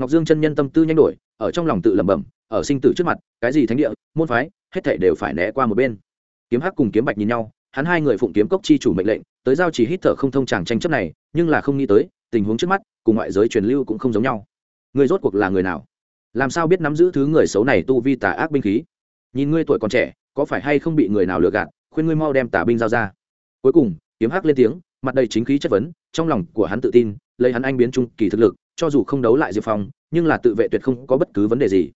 ngọc dương chân nhân tâm tư nhanh đổi, ở trong lòng tự lẩm bẩm, ở sinh tử trước mặt, cái gì thánh địa, môn phái, hết thảy đều phải né qua một bên. Kiếm hắc cùng kiếm bạch nhìn nhau, hắn hai người phụng kiếm cốc chi chủ mệnh lệnh, tới giao chỉ hít thở không thông chàng tranh chấp này, nhưng là không nghĩ tới, tình huống trước mắt, cùng ngoại giới truyền lưu cũng không giống nhau. Người rốt cuộc là người nào? Làm sao biết nắm giữ thứ người xấu này tu vi tà ác binh khí? Nhìn ngươi tuổi còn trẻ, có phải hay không bị người nào lừa gạt, khuyên ngươi mau đem tà binh giao ra. Cuối cùng, kiếm hắc lên tiếng, mặt đầy chính khí chất vấn, trong lòng của hắn tự tin, lấy hắn anh biến trung kỳ thực lực cho dù không đấu lại diệp phong, nhưng là tự vệ tuyệt không có bất cứ vấn đề gì.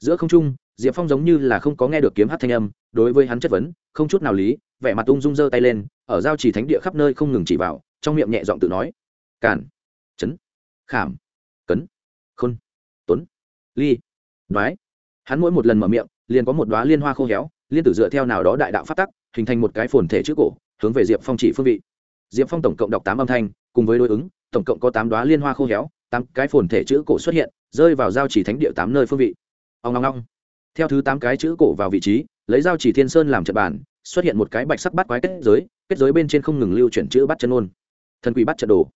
Giữa không trung, diệp phong giống như là không có nghe được kiếm hát thanh âm, đối với hắn chất vấn, không chút nào lý, vẻ mặt ung dung giơ tay lên, ở giao chỉ thánh địa khắp nơi không ngừng chỉ vào, trong miệng nhẹ giọng tự nói cản chấn, khảm, cấn, khôn, tuấn, ly, đoái. Hắn mỗi một lần mở miệng, liền có một đoá liên hoa khô héo, liên tử dựa theo nào đó đại đạo phát tắc, hình thành một cái phồn thể trước cổ, hướng về diệp phong chỉ phương vị. Diệp phong tổng cộng đọc tám âm thanh, cùng với đối ứng, tổng cộng có tám đoá liên hoa khô héo tám cái phồn thể chữ cổ xuất hiện, rơi vào giao chỉ thánh địa tám nơi phương vị. Ông long long theo thứ tám cái chữ cổ vào vị trí, lấy giao chỉ thiên sơn làm trận bàn, xuất hiện một cái bạch sắc bắt quái kết giới kết giới bên trên không ngừng lưu chuyển chữ bắt chân ôn. Thần quỷ bắt trận đồ.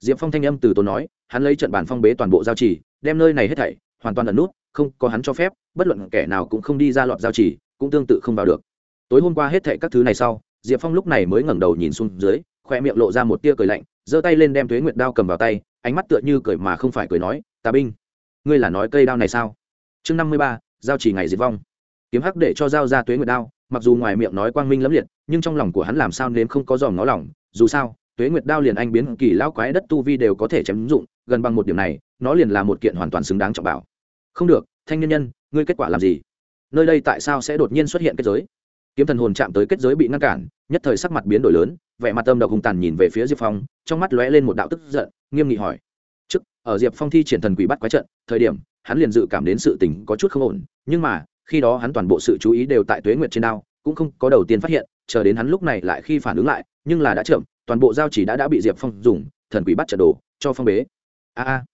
Diệp phong thanh âm từ tốn nói, hắn lấy trận bàn phong bế toàn bộ giao chỉ, đem nơi này hết thảy, hoàn toàn ẩn nút, không có hắn cho phép, bất luận kẻ nào cũng không đi ra lọt giao chỉ, cũng tương tự không vào được. Tối hôm qua hết thảy các thứ này sau, diệp phong lúc này mới ngẩng đầu nhìn xuống dưới, khoe miệng lộ ra một tia cười lạnh, giơ tay lên đem tuế nguyệt đao cầm vào tay ánh mắt tựa như cười mà không phải cười nói, tà binh, ngươi là nói cây đao này sao? Chương năm mươi ba, giao chỉ ngày diệt vong. Kiếm hắc để cho giao ra tuế nguyệt đao, mặc dù ngoài miệng nói quang minh lẫm liệt, nhưng trong lòng của hắn làm sao nếm không có dòm ngó lòng. Dù sao, tuế nguyệt đao liền anh biến kỳ lão quái đất tu vi đều có thể chém dụng, gần bằng một điểm này, nó liền là một kiện hoàn toàn xứng đáng trọng bảo. Không được, thanh nhân nhân, ngươi kết quả làm gì? Nơi đây tại sao sẽ đột nhiên xuất hiện kết giới? Kiếm thần hồn chạm tới kết giới bị ngăn cản, nhất thời sắc mặt biến đổi lớn, vẻ mặt tâm độc hùng tàn nhìn về phía diệp phong, trong mắt lóe lên một đạo tức giận, nghiêm nghị hỏi, trước, ở diệp phong thi triển thần quỷ bắt quái trận, thời điểm, hắn liền dự cảm đến sự tình có chút không ổn, nhưng mà, khi đó hắn toàn bộ sự chú ý đều tại tuế nguyệt trên đao, cũng không có đầu tiên phát hiện, chờ đến hắn lúc này lại khi phản ứng lại, nhưng là đã chậm, toàn bộ giao chỉ đã đã bị diệp phong dùng thần quỷ bắt trận đồ cho phong bế. A a.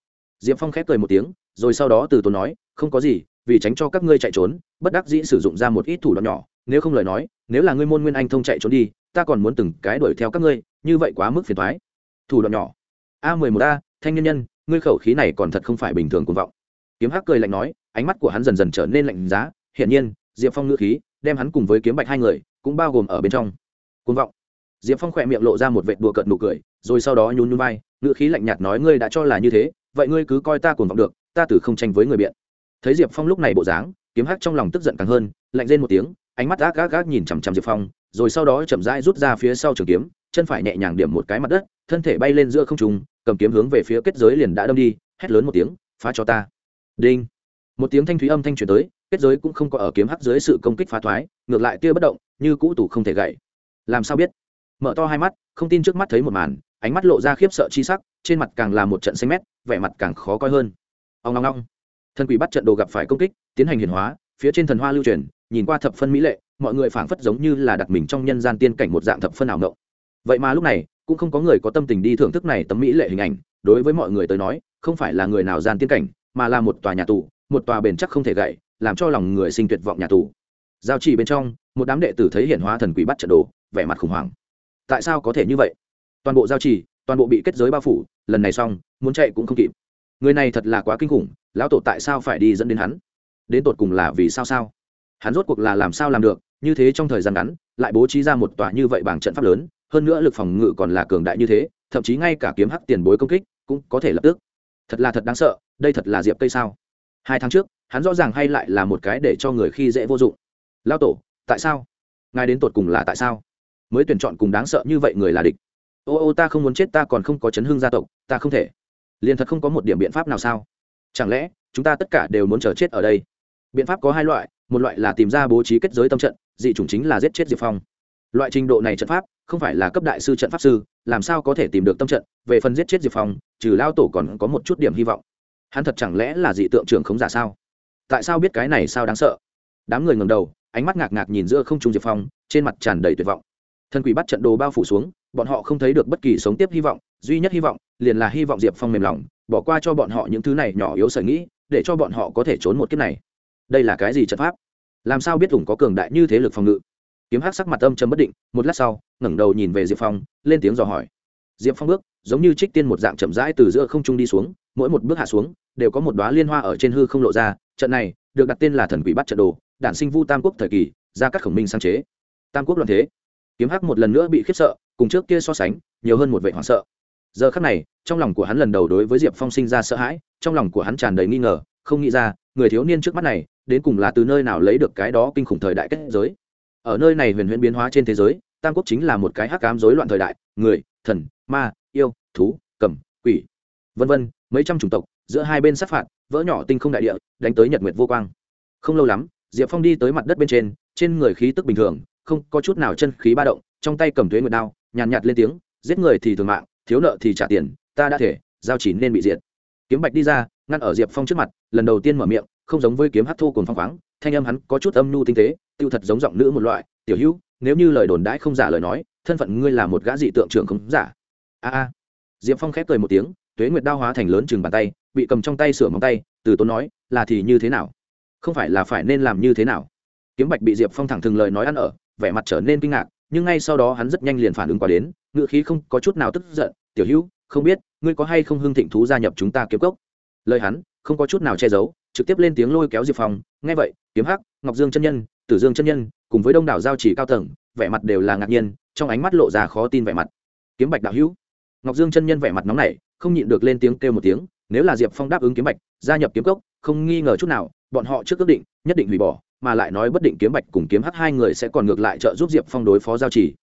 Diệp phong khép cười một tiếng, rồi sau đó từ tốn nói, không có gì, vì tránh cho các ngươi chạy trốn, bất đắc dĩ sử dụng ra một ít thủ đoạn nhỏ nếu không lời nói, nếu là ngươi môn nguyên anh thông chạy trốn đi, ta còn muốn từng cái đuổi theo các ngươi, như vậy quá mức phiền thoái thủ đoạn nhỏ. A mười một a, thanh nhân nhân, ngươi khẩu khí này còn thật không phải bình thường cuồng vọng. Kiếm hắc cười lạnh nói, ánh mắt của hắn dần dần trở nên lạnh giá, hiển nhiên, diệp phong ngữ khí đem hắn cùng với kiếm bạch hai người cũng bao gồm ở bên trong. Cuồng vọng. Diệp phong khỏe miệng lộ ra một vệt đùa cợt nụ cười, rồi sau đó nhún nhún vai, ngữ khí lạnh nhạt nói, ngươi đã cho là như thế, vậy ngươi cứ coi ta cuồng vọng được, ta tử không tranh với người biện. Thấy diệp phong lúc này bộ dáng, kiếm hắc trong lòng tức giận càng hơn, lạnh lên một tiếng ánh mắt ác gác gác nhìn chằm chằm diệp phong, rồi sau đó chậm rãi rút ra phía sau trường kiếm, chân phải nhẹ nhàng điểm một cái mặt đất, thân thể bay lên giữa không trung, cầm kiếm hướng về phía kết giới liền đã đâm đi, hét lớn một tiếng, phá cho ta! Đinh. Một tiếng thanh thúy âm thanh truyền tới, kết giới cũng không có ở kiếm hắc dưới sự công kích phá thoái, ngược lại tia bất động, như cũ tủ không thể gãy. Làm sao biết? Mở to hai mắt, không tin trước mắt thấy một màn, ánh mắt lộ ra khiếp sợ chi sắc, trên mặt càng là một trận xanh mét, vẻ mặt càng khó coi hơn. Ông ngong ngong thần quỷ bắt trận đồ gặp phải công kích, tiến hành hiển hóa, phía trên thần hoa lưu truyền nhìn qua thập phân mỹ lệ, mọi người phảng phất giống như là đặt mình trong nhân gian tiên cảnh một dạng thập phân ảo ngộng. Vậy mà lúc này, cũng không có người có tâm tình đi thưởng thức này tấm mỹ lệ hình ảnh, đối với mọi người tới nói, không phải là người nào gian tiên cảnh, mà là một tòa nhà tù, một tòa bền chắc không thể gãy, làm cho lòng người sinh tuyệt vọng nhà tù. Giao chỉ bên trong, một đám đệ tử thấy hiển hóa thần quỷ bắt trận đồ, vẻ mặt khủng hoảng. Tại sao có thể như vậy? Toàn bộ giao chỉ, toàn bộ bị kết giới bao phủ, lần này xong, muốn chạy cũng không kịp. Người này thật là quá kinh khủng, lão tổ tại sao phải đi dẫn đến hắn? Đến tột cùng là vì sao sao? Hắn rốt cuộc là làm sao làm được, như thế trong thời gian ngắn, lại bố trí ra một tòa như vậy bằng trận pháp lớn, hơn nữa lực phòng ngự còn là cường đại như thế, thậm chí ngay cả kiếm hắc tiền bối công kích cũng có thể lập tức. Thật là thật đáng sợ, đây thật là diệp cây sao? Hai tháng trước, hắn rõ ràng hay lại là một cái để cho người khi dễ vô dụng. Lao tổ, tại sao? Ngài đến tột cùng là tại sao? Mới tuyển chọn cùng đáng sợ như vậy người là địch. Ô ô, ta không muốn chết, ta còn không có chấn hương gia tộc, ta không thể. Liền thật không có một điểm biện pháp nào sao? Chẳng lẽ, chúng ta tất cả đều muốn chờ chết ở đây? Biện pháp có hai loại một loại là tìm ra bố trí kết giới tâm trận, dị chủng chính là giết chết diệp phong. Loại trình độ này trận pháp, không phải là cấp đại sư trận pháp sư, làm sao có thể tìm được tâm trận? Về phần giết chết diệp phong, trừ lao tổ còn có một chút điểm hy vọng. Hắn thật chẳng lẽ là dị tượng trưởng khống giả sao? Tại sao biết cái này sao đáng sợ? Đám người ngầm đầu, ánh mắt ngạc ngạc nhìn giữa không trung diệp phong, trên mặt tràn đầy tuyệt vọng. Thân quỷ bắt trận đồ bao phủ xuống, bọn họ không thấy được bất kỳ sống tiếp hy vọng, duy nhất hy vọng, liền là hy vọng diệp phong mềm lòng, bỏ qua cho bọn họ những thứ này nhỏ yếu sở nghĩ, để cho bọn họ có thể trốn một kiếp này đây là cái gì trận pháp? Làm sao biết ủng có cường đại như thế lực phòng ngự? Kiếm hát sắc mặt âm chấm bất định, một lát sau, ngẩng đầu nhìn về diệp phong, lên tiếng dò hỏi. Diệp phong bước, giống như trích tiên một dạng chậm rãi từ giữa không trung đi xuống, mỗi một bước hạ xuống, đều có một đoá liên hoa ở trên hư không lộ ra, trận này được đặt tên là thần quỷ bắt trận đồ, đản sinh vu tam quốc thời kỳ, ra các khổng minh sáng chế. Tam quốc loạn thế. Kiếm hắc một lần nữa bị khiếp sợ, cùng trước kia so sánh, nhiều hơn một vệ hoảng sợ. Giờ khắc này, trong lòng của hắn lần đầu đối với diệp phong sinh ra sợ hãi, trong lòng của hắn tràn đầy nghi ngờ, không nghĩ ra, người thiếu niên trước mắt này đến cùng là từ nơi nào lấy được cái đó kinh khủng thời đại kết giới. Ở nơi này huyền huyền biến hóa trên thế giới tam quốc chính là một cái hắc cám rối loạn thời đại người thần ma yêu thú cầm quỷ vân vân mấy trăm chủng tộc giữa hai bên sát phạt vỡ nhỏ tinh không đại địa đánh tới nhật nguyệt vô quang. Không lâu lắm diệp phong đi tới mặt đất bên trên trên người khí tức bình thường không có chút nào chân khí ba động trong tay cầm thuế nguyệt đao nhàn nhạt, nhạt lên tiếng giết người thì thường mạng thiếu nợ thì trả tiền ta đã thể giao chỉ nên bị diệt. Kiếm bạch đi ra ngăn ở diệp phong trước mặt lần đầu tiên mở miệng không giống với kiếm hát thô cùng phong khoáng, thanh âm hắn có chút âm nhu tinh tế, tiêu thật giống giọng nữ một loại, tiểu hữu, nếu như lời đồn đãi không giả lời nói, thân phận ngươi là một gã dị tượng trưởng không giả. A a. Diệp phong khép cười một tiếng, tuế nguyệt đao hóa thành lớn chừng bàn tay, bị cầm trong tay sửa móng tay, từ tốn nói, là thì như thế nào? Không phải là phải nên làm như thế nào? Kiếm bạch bị diệp phong thẳng thừng lời nói ăn ở, vẻ mặt trở nên kinh ngạc, nhưng ngay sau đó hắn rất nhanh liền phản ứng qua đến, ngựa khí không có chút nào tức giận, tiểu hữu, không biết, ngươi có hay không hưng thịnh thú gia nhập chúng ta kiếm cốc? Lời hắn, không có chút nào che giấu trực tiếp lên tiếng lôi kéo diệp phong. Nghe vậy, kiếm hắc, ngọc dương chân nhân, tử dương chân nhân cùng với đông đảo giao chỉ cao tầng, vẻ mặt đều là ngạc nhiên, trong ánh mắt lộ ra khó tin vẻ mặt. Kiếm bạch đạo hữu. Ngọc dương chân nhân vẻ mặt nóng nảy, không nhịn được lên tiếng kêu một tiếng, nếu là diệp phong đáp ứng kiếm bạch, gia nhập kiếm cốc, không nghi ngờ chút nào, bọn họ trước ước định, nhất định hủy bỏ, mà lại nói bất định kiếm bạch cùng kiếm hắc hai người sẽ còn ngược lại trợ giúp diệp phong đối phó giao chỉ.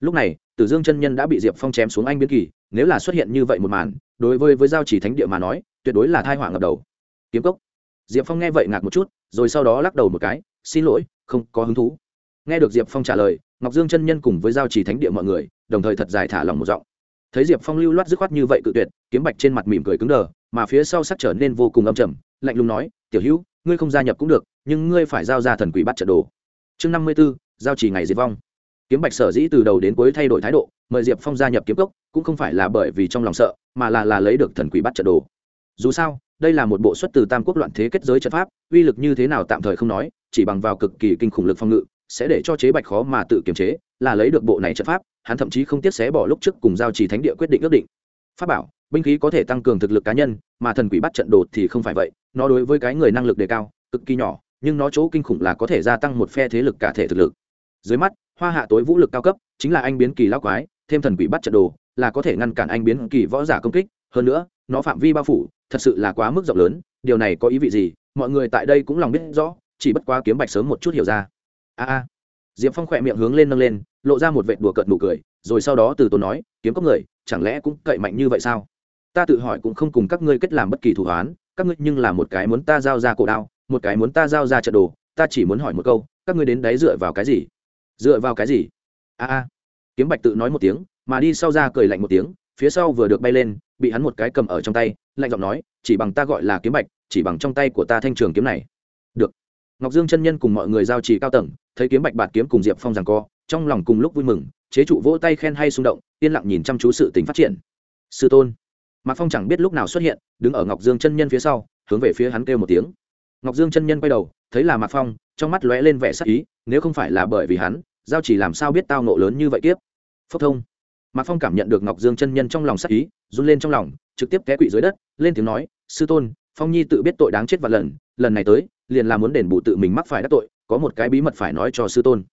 Lúc này, tử dương chân nhân đã bị diệp phong chém xuống anh biến kỳ, nếu là xuất hiện như vậy một màn, đối với với giao chỉ thánh địa mà nói, tuyệt đối là thai họa ngập đầu. Kiếm cốc diệp phong nghe vậy ngạc một chút, rồi sau đó lắc đầu một cái, xin lỗi, không có hứng thú. Nghe được diệp phong trả lời, ngọc dương chân nhân cùng với giao chỉ thánh địa mọi người, đồng thời thật dài thả lòng một giọng. Thấy diệp phong lưu loát dứt khoát như vậy cự tuyệt, kiếm bạch trên mặt mỉm cười cứng đờ, mà phía sau sắc trở nên vô cùng âm trầm, lạnh lùng nói, tiểu hữu, ngươi không gia nhập cũng được, nhưng ngươi phải giao ra thần quỷ bắt trận đồ. Chương năm mươi b ố giao chỉ ngày diệt vong. Kiếm bạch sở dĩ từ đầu đến cuối thay đổi thái độ, mời diệp phong gia nhập kiếm cốc, cũng không phải là bởi vì trong lòng sợ, mà là là lấy được thần quỷ bắt trận đồ. Dù sao đây là một bộ xuất từ tam quốc loạn thế kết giới trận pháp, uy lực như thế nào tạm thời không nói, chỉ bằng vào cực kỳ kinh khủng lực phong ngự, sẽ để cho chế bạch khó mà tự kiềm chế, là lấy được bộ này trận pháp, hắn thậm chí không tiếc xé bỏ lúc trước cùng giao trì thánh địa quyết định ước định. Pháp bảo, binh khí có thể tăng cường thực lực cá nhân, mà thần quỷ bắt trận đồ thì không phải vậy, nó đối với cái người năng lực đề cao, cực kỳ nhỏ, nhưng nó chỗ kinh khủng là có thể gia tăng một phe thế lực cả thể thực lực. Dưới mắt, hoa hạ tối vũ lực cao cấp, chính là anh biến kỳ lao quái, thêm thần quỷ bắt trận đồ, là có thể ngăn cản anh biến kỳ võ giả công kích, hơn nữa, nó phạm vi bao phủ thật sự là quá mức rộng lớn, điều này có ý vị gì? Mọi người tại đây cũng lòng biết rõ, chỉ bất quá kiếm bạch sớm một chút hiểu ra. A a. Diệp phong khỏe miệng hướng lên nâng lên, lộ ra một vệt đùa cợt nụ cười, rồi sau đó từ tốn nói, kiếm cốc người, chẳng lẽ cũng cậy mạnh như vậy sao? Ta tự hỏi cũng không cùng các ngươi kết làm bất kỳ thủ hoán, các ngươi nhưng là một cái muốn ta giao ra cổ đao, một cái muốn ta giao ra trận đồ, ta chỉ muốn hỏi một câu, các ngươi đến đấy dựa vào cái gì? Dựa vào cái gì? A a. Kiếm bạch tự nói một tiếng, mà đi sau ra cười lạnh một tiếng, phía sau vừa được bay lên bị hắn một cái cầm ở trong tay, lạnh giọng nói, chỉ bằng ta gọi là kiếm bạch, chỉ bằng trong tay của ta thanh trường kiếm này. Được. Ngọc dương chân nhân cùng mọi người giao trì cao tầng, thấy kiếm bạch bạt kiếm cùng diệp phong rằng co, trong lòng cùng lúc vui mừng, chế trụ vỗ tay khen hay xung động, yên lặng nhìn chăm chú sự tình phát triển. Sư tôn. Mạc phong chẳng biết lúc nào xuất hiện, đứng ở ngọc dương chân nhân phía sau, hướng về phía hắn kêu một tiếng. Ngọc dương chân nhân quay đầu, thấy là mạc phong, trong mắt lóe lên vẻ sắc ý, nếu không phải là bởi vì hắn, giao chỉ làm sao biết tao nộ lớn như vậy tiếp? Phốc thông. Mạc phong cảm nhận được ngọc dương chân nhân trong lòng sắc ý run lên trong lòng, trực tiếp té quỵ dưới đất, lên tiếng nói, sư tôn, phong nhi tự biết tội đáng chết và lần lần này tới, liền là muốn đền bù tự mình mắc phải đắc tội, có một cái bí mật phải nói cho sư tôn.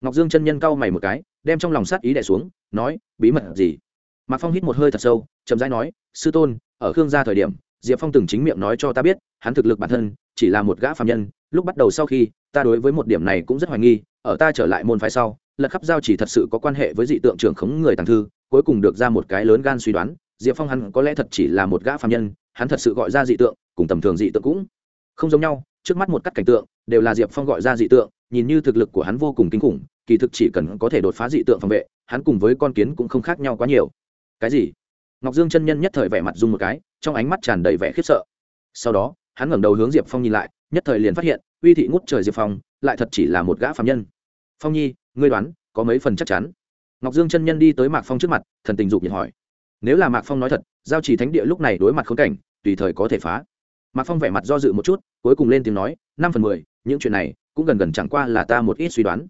Ngọc dương chân nhân cau mày một cái, đem trong lòng sát ý đẻ xuống, nói, bí mật gì? Mạc phong hít một hơi thật sâu, chậm rãi nói, sư tôn, ở khương gia thời điểm, diệp phong từng chính miệng nói cho ta biết, hắn thực lực bản thân chỉ là một gã phạm nhân, lúc bắt đầu sau khi, ta đối với một điểm này cũng rất hoài nghi, ở ta trở lại môn phái sau, lật khắp giao chỉ thật sự có quan hệ với dị tượng trưởng khống người tàng thư, cuối cùng được ra một cái lớn gan suy đoán diệp phong hắn có lẽ thật chỉ là một gã phạm nhân, hắn thật sự gọi ra dị tượng, cùng tầm thường dị tượng cũng không giống nhau. Trước mắt một cắt cảnh tượng, đều là diệp phong gọi ra dị tượng, nhìn như thực lực của hắn vô cùng kinh khủng, kỳ thực chỉ cần có thể đột phá dị tượng phòng vệ, hắn cùng với con kiến cũng không khác nhau quá nhiều. Cái gì? Ngọc dương chân nhân nhất thời vẻ mặt dung một cái, trong ánh mắt tràn đầy vẻ khiếp sợ. Sau đó, hắn ngẩng đầu hướng diệp phong nhìn lại, nhất thời liền phát hiện, uy thị ngút trời diệp phong, lại thật chỉ là một gã phạm nhân. Phong nhi, ngươi đoán, có mấy phần chắc chắn? Ngọc dương chân nhân đi tới mạc phong trước mặt, thần tình dục nhiệt hỏi nếu là mạc phong nói thật, giao chỉ thánh địa lúc này đối mặt khốn cảnh, tùy thời có thể phá. Mạc phong vẻ mặt do dự một chút, cuối cùng lên tiếng nói, năm phần mười, những chuyện này cũng gần gần chẳng qua là ta một ít suy đoán.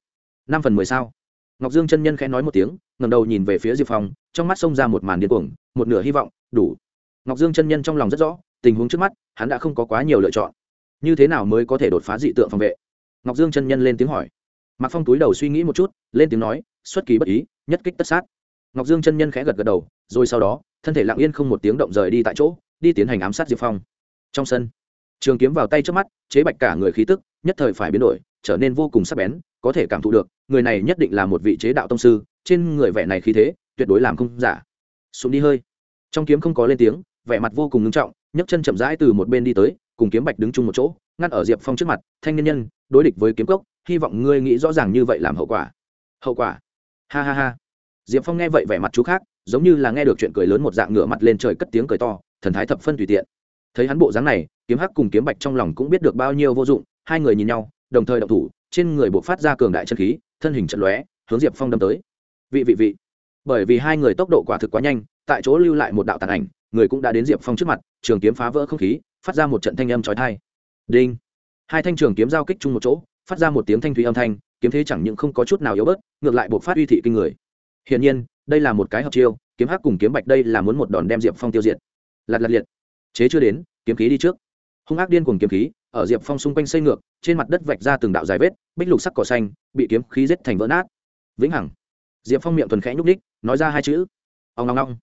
Năm phần mười sao? Ngọc dương chân nhân khẽ nói một tiếng ngầm đầu nhìn về phía diệp phong, trong mắt xông ra một màn điên cuồng, một nửa hy vọng, đủ. Ngọc dương chân nhân trong lòng rất rõ, tình huống trước mắt, hắn đã không có quá nhiều lựa chọn. Như thế nào mới có thể đột phá dị tượng phòng vệ? Ngọc dương chân nhân lên tiếng hỏi. Mạc phong túi đầu suy nghĩ một chút, lên tiếng nói, xuất kỳ bất ý, nhất kích tất sát ngọc dương chân nhân khẽ gật gật đầu, rồi sau đó, thân thể lặng yên không một tiếng động rời đi tại chỗ, đi tiến hành ám sát diệp phong. Trong sân, trường kiếm vào tay trước mắt, chế bạch cả người khí tức, nhất thời phải biến đổi, trở nên vô cùng sắc bén, có thể cảm thụ được, người này nhất định là một vị chế đạo tông sư, trên người vẻ này khí thế, tuyệt đối làm không giả. Xuống đi hơi. Trong kiếm không có lên tiếng, vẻ mặt vô cùng ngưng trọng, nhấc chân chậm rãi từ một bên đi tới, cùng kiếm bạch đứng chung một chỗ, ngăn ở diệp phong trước mặt, thanh nhân nhân, đối địch với kiếm cốc, hy vọng ngươi nghĩ rõ ràng như vậy làm hậu quả. Hậu quả? Ha ha ha diệp phong nghe vậy vẻ mặt chú khác, giống như là nghe được chuyện cười lớn một dạng ngửa mặt lên trời cất tiếng cười to, thần thái thập phân tùy tiện. Thấy hắn bộ dáng này, kiếm hắc cùng kiếm bạch trong lòng cũng biết được bao nhiêu vô dụng, hai người nhìn nhau, đồng thời động thủ, trên người buộc phát ra cường đại chân khí, thân hình trận lóe, hướng diệp phong đâm tới. Vị vị vị. Bởi vì hai người tốc độ quả thực quá nhanh, tại chỗ lưu lại một đạo tàn ảnh, người cũng đã đến diệp phong trước mặt, trường kiếm phá vỡ không khí, phát ra một trận thanh âm trói thai đinh. Hai thanh trường kiếm giao kích chung một chỗ, phát ra một tiếng thanh thủy âm thanh, kiếm thế chẳng những không có chút nào yếu bớt, ngược lại buộc phát uy thị kinh người hiển nhiên, đây là một cái hợp chiêu, kiếm hắc cùng kiếm bạch đây là muốn một đòn đem diệp phong tiêu diệt. Lạt lạt liệt. Chế chưa đến, kiếm khí đi trước. Hung ác điên cùng kiếm khí, ở diệp phong xung quanh xây ngược, trên mặt đất vạch ra từng đạo dài vết, bích lục sắc cỏ xanh, bị kiếm khí giết thành vỡ nát. Vĩnh hằng. Diệp phong miệng thuần khẽ nhúc ních nói ra hai chữ. Ông ngong ngong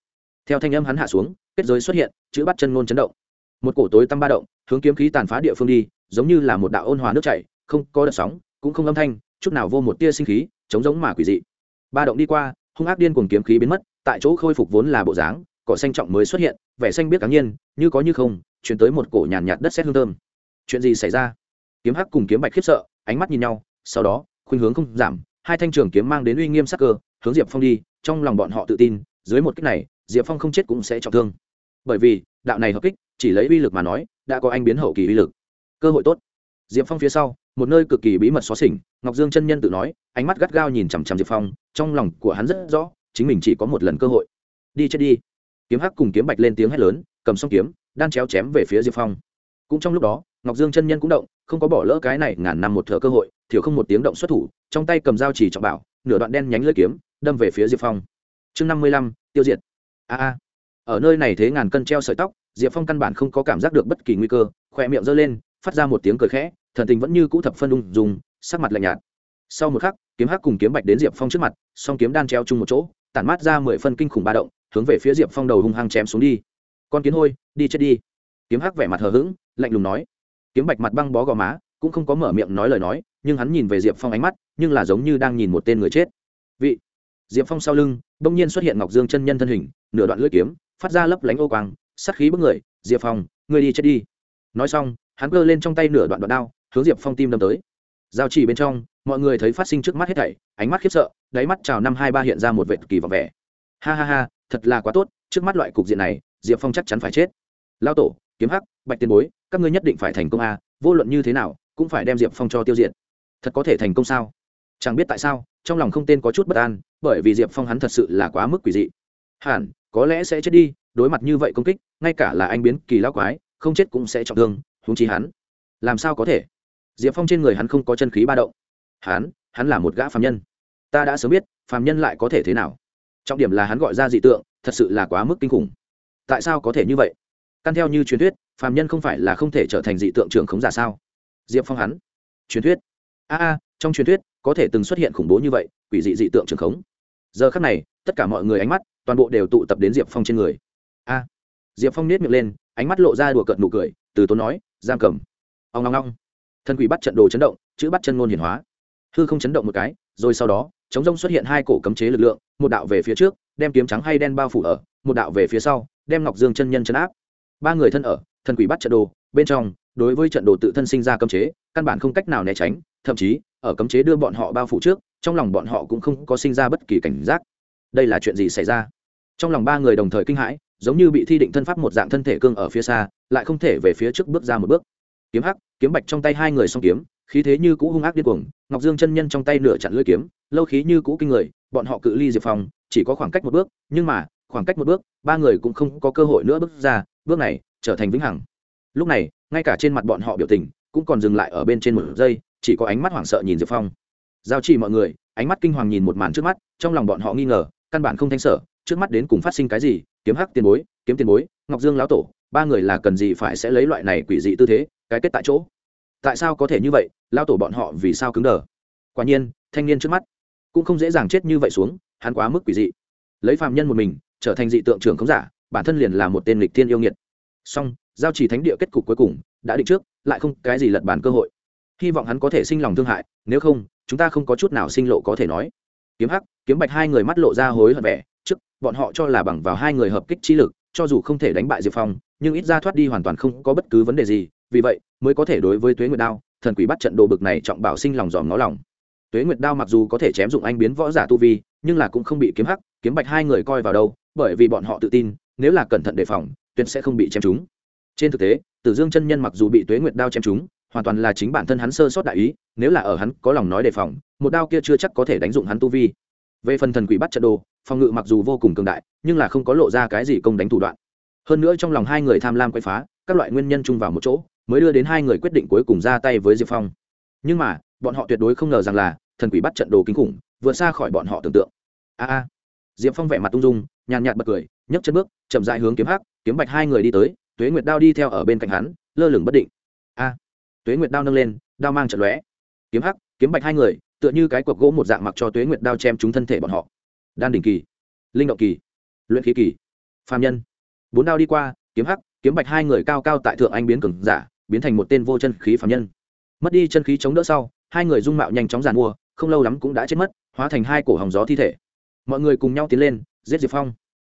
theo thanh âm hắn hạ xuống, kết giới xuất hiện, chữ bắt chân ngôn chấn động. Một cổ tối tăm ba động, hướng kiếm khí tàn phá địa phương đi, giống như là một đạo ôn hòa nước chảy, không có đợt sóng, cũng không âm thanh, chút nào vô một tia sinh khí chống giống mà quỷ dị. Ba động đi qua hung ác điên cùng kiếm khí biến mất tại chỗ khôi phục vốn là bộ dáng cỏ xanh trọng mới xuất hiện vẻ xanh biết cá nhiên như có như không chuyển tới một cổ nhàn nhạt, nhạt đất xét hương thơm. Chuyện gì xảy ra? Kiếm hắc cùng kiếm bạch khiếp sợ ánh mắt nhìn nhau sau đó khuynh hướng không giảm hai thanh trường kiếm mang đến uy nghiêm sắc cơ hướng diệp phong đi trong lòng bọn họ tự tin dưới một kích này diệp phong không chết cũng sẽ trọng thương. Bởi vì đạo này hợp kích chỉ lấy uy lực mà nói đã có anh biến hậu kỳ uy lực. Cơ hội tốt. Diệp phong phía sau một nơi cực kỳ bí mật xóa xỉnh ngọc dương chân nhân tự nói ánh mắt gắt gao nhìn chằm chằm diệp phong trong lòng của hắn rất rõ, chính mình chỉ có một lần cơ hội. Đi chết đi. Kiếm hắc cùng kiếm bạch lên tiếng hét lớn, cầm xong kiếm, đan chéo chém về phía diệp phong. Cũng trong lúc đó, ngọc dương chân nhân cũng động, không có bỏ lỡ cái này ngàn năm một thợ cơ hội, thiểu không một tiếng động xuất thủ, trong tay cầm dao chỉ trọng bảo, nửa đoạn đen nhánh lưỡi kiếm, đâm về phía diệp phong. Chương năm mươi lăm, tiêu diệt. A a. Ở nơi này thế ngàn cân treo sợi tóc, diệp phong căn bản không có cảm giác được bất kỳ nguy cơ, khỏe miệng giơ lên, phát ra một tiếng cười khẽ, thần tình vẫn như cũ thập phân ung dùng sắc mặt lạnh nhạt sau một khắc, kiếm hắc cùng kiếm bạch đến diệp phong trước mặt, song kiếm đan treo chung một chỗ, tản mát ra mười phân kinh khủng ba động, hướng về phía diệp phong đầu hung hăng chém xuống đi. Con kiến hôi, đi chết đi. Kiếm hắc vẻ mặt hờ hững, lạnh lùng nói. Kiếm bạch mặt băng bó gò má, cũng không có mở miệng nói lời nói, nhưng hắn nhìn về diệp phong ánh mắt, nhưng là giống như đang nhìn một tên người chết. Vị. Diệp phong sau lưng, bỗng nhiên xuất hiện ngọc dương chân nhân thân hình, nửa đoạn lưỡi kiếm, phát ra lấp lánh ô quang sắt khí bức người. Diệp phong, ngươi đi chết đi. Nói xong, hắn cơ lên trong tay nửa đoạn đoạn đao, hướng diệp phong tim đâm tới giao chỉ bên trong, mọi người thấy phát sinh trước mắt hết thảy, ánh mắt khiếp sợ, đáy mắt chào năm hai ba hiện ra một vệt kỳ vọng vẻ. Ha ha ha, thật là quá tốt, trước mắt loại cục diện này, diệp phong chắc chắn phải chết. Lao tổ, kiếm hắc, bạch tiên bối, các ngươi nhất định phải thành công a, vô luận như thế nào, cũng phải đem diệp phong cho tiêu diệt. Thật có thể thành công sao? Chẳng biết tại sao, trong lòng không tên có chút bất an, bởi vì diệp phong hắn thật sự là quá mức quỷ dị. Hẳn, có lẽ sẽ chết đi, đối mặt như vậy công kích, ngay cả là anh biến kỳ lao quái, không chết cũng sẽ trọng thương húng chi hắn. Làm sao có thể? Diệp phong trên người hắn không có chân khí ba động. Hắn hắn là một gã phạm nhân. Ta đã sớm biết phạm nhân lại có thể thế nào. Trọng điểm là hắn gọi ra dị tượng, thật sự là quá mức kinh khủng. Tại sao có thể như vậy? Căn theo như truyền thuyết, phàm nhân không phải là không thể trở thành dị tượng trưởng khống giả sao? Diệp phong hắn. Truyền thuyết. A a, trong truyền thuyết, có thể từng xuất hiện khủng bố như vậy, quỷ dị dị tượng trưởng khống. Giờ khắc này, tất cả mọi người ánh mắt, toàn bộ đều tụ tập đến diệp phong trên người. A. Diệp phong nết miệng lên, ánh mắt lộ ra đùa cợt nụ cười, từ tốn nói, giam cầm. Ông long long Thần quỷ bắt trận đồ chấn động, chữ bắt chân ngôn hiển hóa. Hư không chấn động một cái, rồi sau đó, chống rông xuất hiện hai cổ cấm chế lực lượng, một đạo về phía trước, đem kiếm trắng hay đen bao phủ ở, một đạo về phía sau, đem ngọc dương chân nhân chấn áp. Ba người thân ở thần quỷ bắt trận đồ, bên trong, đối với trận đồ tự thân sinh ra cấm chế, căn bản không cách nào né tránh, thậm chí, ở cấm chế đưa bọn họ bao phủ trước, trong lòng bọn họ cũng không có sinh ra bất kỳ cảnh giác. Đây là chuyện gì xảy ra? Trong lòng ba người đồng thời kinh hãi, giống như bị thi định thân pháp một dạng thân thể cương ở phía xa, lại không thể về phía trước bước ra một bước kiếm hắc, kiếm bạch trong tay hai người song kiếm, khí thế như cũ hung ác điên cuồng, ngọc dương chân nhân trong tay nửa chặn lưỡi kiếm, lâu khí như cũ kinh người, bọn họ cự ly diệp phong, chỉ có khoảng cách một bước, nhưng mà, khoảng cách một bước, ba người cũng không có cơ hội nữa bước ra, bước này trở thành vĩnh hằng. Lúc này, ngay cả trên mặt bọn họ biểu tình cũng còn dừng lại ở bên trên một giây, chỉ có ánh mắt hoảng sợ nhìn diệp phong. Giao chỉ mọi người, ánh mắt kinh hoàng nhìn một màn trước mắt, trong lòng bọn họ nghi ngờ, căn bản không thanh sở trước mắt đến cùng phát sinh cái gì, kiếm hắc tiền bối, kiếm tiền bối, ngọc dương lão tổ, ba người là cần gì phải sẽ lấy loại này quỷ dị tư thế? Cái kết tại chỗ. Tại sao có thể như vậy? Lao tổ bọn họ vì sao cứng đờ? Quả nhiên, thanh niên trước mắt cũng không dễ dàng chết như vậy xuống, hắn quá mức quỷ dị. Lấy phàm nhân một mình, trở thành dị tượng trưởng không giả, bản thân liền là một tên lịch thiên yêu nghiệt. Song, giao chỉ thánh địa kết cục cuối cùng đã định trước, lại không cái gì lật bàn cơ hội. Hy vọng hắn có thể sinh lòng thương hại, nếu không, chúng ta không có chút nào sinh lộ có thể nói. Kiếm hắc, kiếm bạch hai người mắt lộ ra hối hận vẻ, trước, bọn họ cho là bằng vào hai người hợp kích trí lực, cho dù không thể đánh bại diệp phong, nhưng ít ra thoát đi hoàn toàn không có bất cứ vấn đề gì vì vậy, mới có thể đối với tuế nguyệt đao, thần quỷ bắt trận đồ bực này trọng bảo sinh lòng dòm nó lòng. Tuế nguyệt đao mặc dù có thể chém dụng anh biến võ giả tu vi, nhưng là cũng không bị kiếm hắc, kiếm bạch hai người coi vào đâu, bởi vì bọn họ tự tin, nếu là cẩn thận đề phòng, tuyệt sẽ không bị chém trúng. Trên thực tế, tử dương chân nhân mặc dù bị tuế nguyệt đao chém trúng, hoàn toàn là chính bản thân hắn sơ sót đại ý, nếu là ở hắn có lòng nói đề phòng, một đao kia chưa chắc có thể đánh dụng hắn tu vi. Về phần thần quỷ bắt trận đồ, phòng ngự mặc dù vô cùng cường đại, nhưng là không có lộ ra cái gì công đánh thủ đoạn. Hơn nữa trong lòng hai người tham lam quay phá, các loại nguyên nhân chung vào một chỗ mới đưa đến hai người quyết định cuối cùng ra tay với diệp phong. Nhưng mà, bọn họ tuyệt đối không ngờ rằng là, thần quỷ bắt trận đồ kinh khủng, vượt xa khỏi bọn họ tưởng tượng. A a. Diệp phong vẻ mặt tung dung, nhàn nhạt bật cười, nhấc chân bước, chậm dại hướng kiếm hắc, kiếm bạch hai người đi tới, tuế nguyệt đao đi theo ở bên cạnh hắn, lơ lửng bất định. A. Tuế nguyệt đao nâng lên, đao mang trận lóe. Kiếm hắc, kiếm bạch hai người, tựa như cái cọc gỗ một dạng mặc cho tuế nguyệt đao chém trúng thân thể bọn họ. Đan đỉnh kỳ, linh động kỳ, luyện khí kỳ. Phạm nhân. Bốn đao đi qua, kiếm hắc, kiếm bạch hai người cao cao tại thượng anh biến cường giả biến thành một tên vô chân khí phạm nhân. Mất đi chân khí chống đỡ sau, hai người dung mạo nhanh chóng giàn mua, không lâu lắm cũng đã chết mất, hóa thành hai cổ hòng gió thi thể. Mọi người cùng nhau tiến lên, giết diệp phong.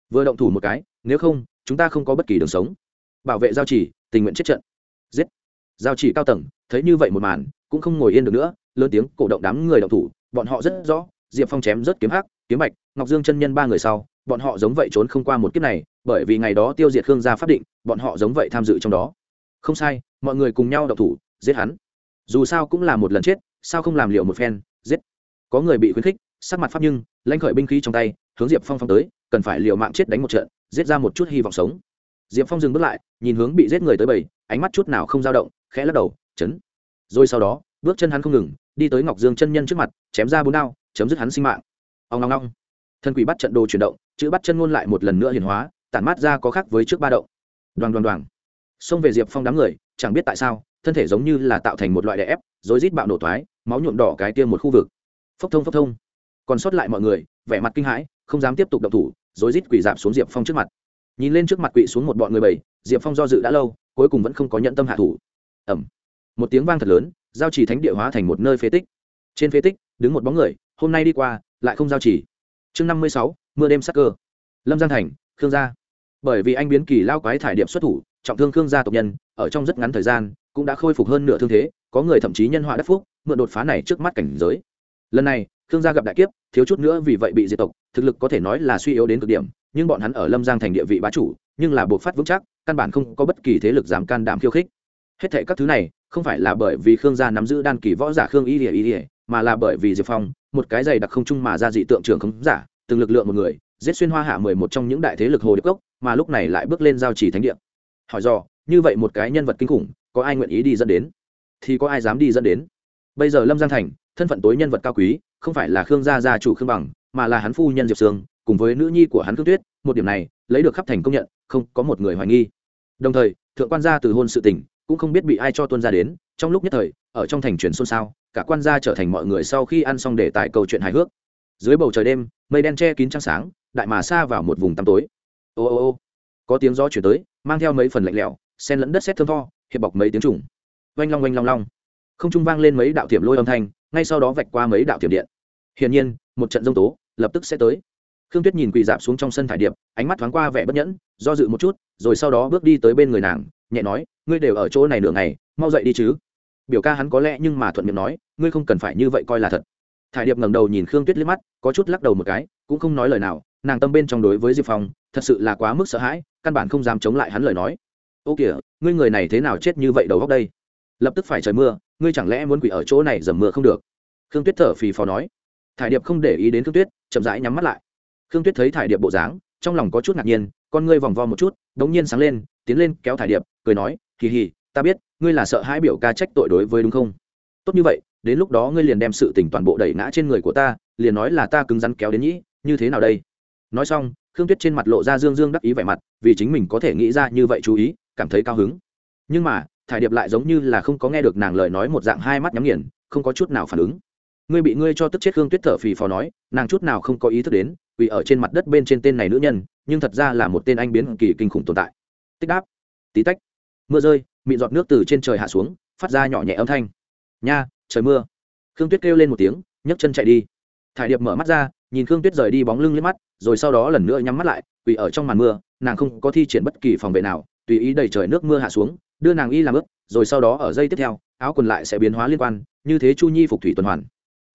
Vừa động thủ một cái, nếu không, chúng ta không có bất kỳ đường sống. Bảo vệ giao chỉ, tình nguyện chết trận. Giết. Giao chỉ cao tầng, thấy như vậy một màn, cũng không ngồi yên được nữa, lớn tiếng cổ động đám người động thủ, bọn họ rất rõ, diệp phong chém rất kiếm hắc, kiếm bạch, ngọc dương chân nhân ba người sau, bọn họ giống vậy trốn không qua một kiếp này, bởi vì ngày đó tiêu diệt khương gia pháp định, bọn họ giống vậy tham dự trong đó không sai, mọi người cùng nhau động thủ, giết hắn. Dù sao cũng là một lần chết, sao không làm liệu một phen, giết. Có người bị khuyến khích, sắc mặt pháp nhưng, lãnh khởi binh khí trong tay, hướng diệp phong phong tới, cần phải liều mạng chết đánh một trận, giết ra một chút hy vọng sống. Diệp phong dừng bước lại, nhìn hướng bị giết người tới bầy, ánh mắt chút nào không dao động, khẽ lắc đầu, chấn. Rồi sau đó, bước chân hắn không ngừng, đi tới ngọc dương chân nhân trước mặt, chém ra bốn đao, chấm dứt hắn sinh mạng. Ông ngong ngong thân quỷ bắt trận đồ chuyển động, chữ bắt chân ngôn lại một lần nữa hiển hóa, tản mát ra có khác với trước ba động. Đoàn đoàn đoàn xông về diệp phong đám người chẳng biết tại sao thân thể giống như là tạo thành một loại đè ép rồi rít bạo nổ thoái máu nhuộm đỏ cái tiêm một khu vực. Phốc thông phốc thông. Còn sót lại mọi người vẻ mặt kinh hãi không dám tiếp tục động thủ rồi rít quỳ dạp xuống diệp phong trước mặt. Nhìn lên trước mặt quỵ xuống một bọn người bầy, diệp phong do dự đã lâu cuối cùng vẫn không có nhận tâm hạ thủ. Ẩm một tiếng vang thật lớn giao trì thánh địa hóa thành một nơi phế tích. Trên phế tích đứng một bóng người hôm nay đi qua lại không giao trì. Chương năm mươi sáu mưa đêm sắc cơ. Lâm giang thành khương gia. Bởi vì anh biến kỳ lao quái thải điệp xuất thủ trọng thương khương gia tộc nhân, ở trong rất ngắn thời gian, cũng đã khôi phục hơn nửa thương thế, có người thậm chí nhân họa đắc phúc, mượn đột phá này trước mắt cảnh giới. Lần này, khương gia gặp đại kiếp, thiếu chút nữa vì vậy bị diệt tộc, thực lực có thể nói là suy yếu đến cực điểm, nhưng bọn hắn ở lâm giang thành địa vị bá chủ, nhưng là buộc phát vững chắc, căn bản không có bất kỳ thế lực dám can đảm khiêu khích. Hết thệ các thứ này, không phải là bởi vì khương gia nắm giữ đan kỳ võ giả khương y ỉa y ỉa mà là bởi vì diệp phong, một cái giày đặc không trung mà ra dị tượng trưởng không giả, từng lực lượng một người, giết xuyên hoa hạ mười một trong những đại thế lực hồ điệp cốc, mà lúc này lại bước lên giao chỉ thánh địa hỏi do như vậy một cái nhân vật kinh khủng, có ai nguyện ý đi dẫn đến? Thì có ai dám đi dẫn đến? Bây giờ lâm giang thành, thân phận tối nhân vật cao quý, không phải là khương gia gia chủ khương bằng, mà là hắn phu nhân diệp sương, cùng với nữ nhi của hắn khương tuyết, một điểm này, lấy được khắp thành công nhận, không có một người hoài nghi. Đồng thời, thượng quan gia từ hôn sự tình, cũng không biết bị ai cho tuân ra đến, trong lúc nhất thời, ở trong thành truyền xôn xao, cả quan gia trở thành mọi người sau khi ăn xong để tại câu chuyện hài hước. Dưới bầu trời đêm, mây đen che kín trăng sáng, đại mà xa vào một vùng tăm tối. Ô ô ô, có tiếng gió chuyển tới mang theo mấy phần lạnh lẽo sen lẫn đất xét thơm tho, hiệp bọc mấy tiếng trùng. Oanh long oanh long long. Không trung vang lên mấy đạo thiểm lôi âm thanh, ngay sau đó vạch qua mấy đạo thiểm điện. Hiển nhiên, một trận dông tố lập tức sẽ tới. Khương tuyết nhìn quỳ dạp xuống trong sân thải điệp, ánh mắt thoáng qua vẻ bất nhẫn, do dự một chút, rồi sau đó bước đi tới bên người nàng, nhẹ nói, ngươi đều ở chỗ này nửa ngày, mau dậy đi chứ. Biểu ca hắn có lẽ nhưng mà thuận miệng nói, ngươi không cần phải như vậy coi là thật. Thải điệp ngẩng đầu nhìn khương tuyết liếc mắt, có chút lắc đầu một cái, cũng không nói lời nào, nàng tâm bên trong đối với diệp phong, thật sự là quá mức sợ hãi căn bản không dám chống lại hắn lời nói. Ô kìa, ngươi người này thế nào chết như vậy đầu góc đây? Lập tức phải trời mưa, ngươi chẳng lẽ muốn quỷ ở chỗ này dầm mưa không được? Khương tuyết thở phì phò nói. Thải điệp không để ý đến khương tuyết, chậm rãi nhắm mắt lại. Khương tuyết thấy thải điệp bộ dáng, trong lòng có chút ngạc nhiên, con ngươi vòng vo một chút đ ỗ n g nhiên sáng lên, tiến lên kéo thải điệp, cười nói, kỳ hì, ta biết, ngươi là sợ hãi biểu ca trách tội đối với đúng không? Tốt như vậy, đến lúc đó ngươi liền đem sự tỉnh toàn bộ đẩy ngã trên người của ta, liền nói là ta cứng rắn kéo đến nhĩ, như thế nào đây? Nói xong khương tuyết trên mặt lộ ra dương dương đắc ý vẻ mặt, vì chính mình có thể nghĩ ra như vậy chú ý, cảm thấy cao hứng. Nhưng mà, thải điệp lại giống như là không có nghe được nàng lời nói một dạng hai mắt nhắm nghiền, không có chút nào phản ứng. Ngươi bị ngươi cho tức chết khương tuyết thở phì phò nói, nàng chút nào không có ý thức đến, vì ở trên mặt đất bên trên tên này nữ nhân, nhưng thật ra là một tên anh biến kỳ kinh khủng tồn tại. Tích đáp. Tí tách. Mưa rơi, mịn giọt nước từ trên trời hạ xuống, phát ra nhỏ nhẹ âm thanh. Nha, trời mưa. Khương tuyết kêu lên một tiếng, nhấc chân chạy đi. Thải điệp mở mắt ra, nhìn khương tuyết rời đi bóng lưng lên mắt rồi sau đó lần nữa nhắm mắt lại vì ở trong màn mưa, nàng không có thi triển bất kỳ phòng vệ nào, tùy ý đẩy trời nước mưa hạ xuống, đưa nàng y làm ướt, rồi sau đó ở dây tiếp theo, áo quần lại sẽ biến hóa liên quan, như thế chu nhi phục thủy tuần hoàn.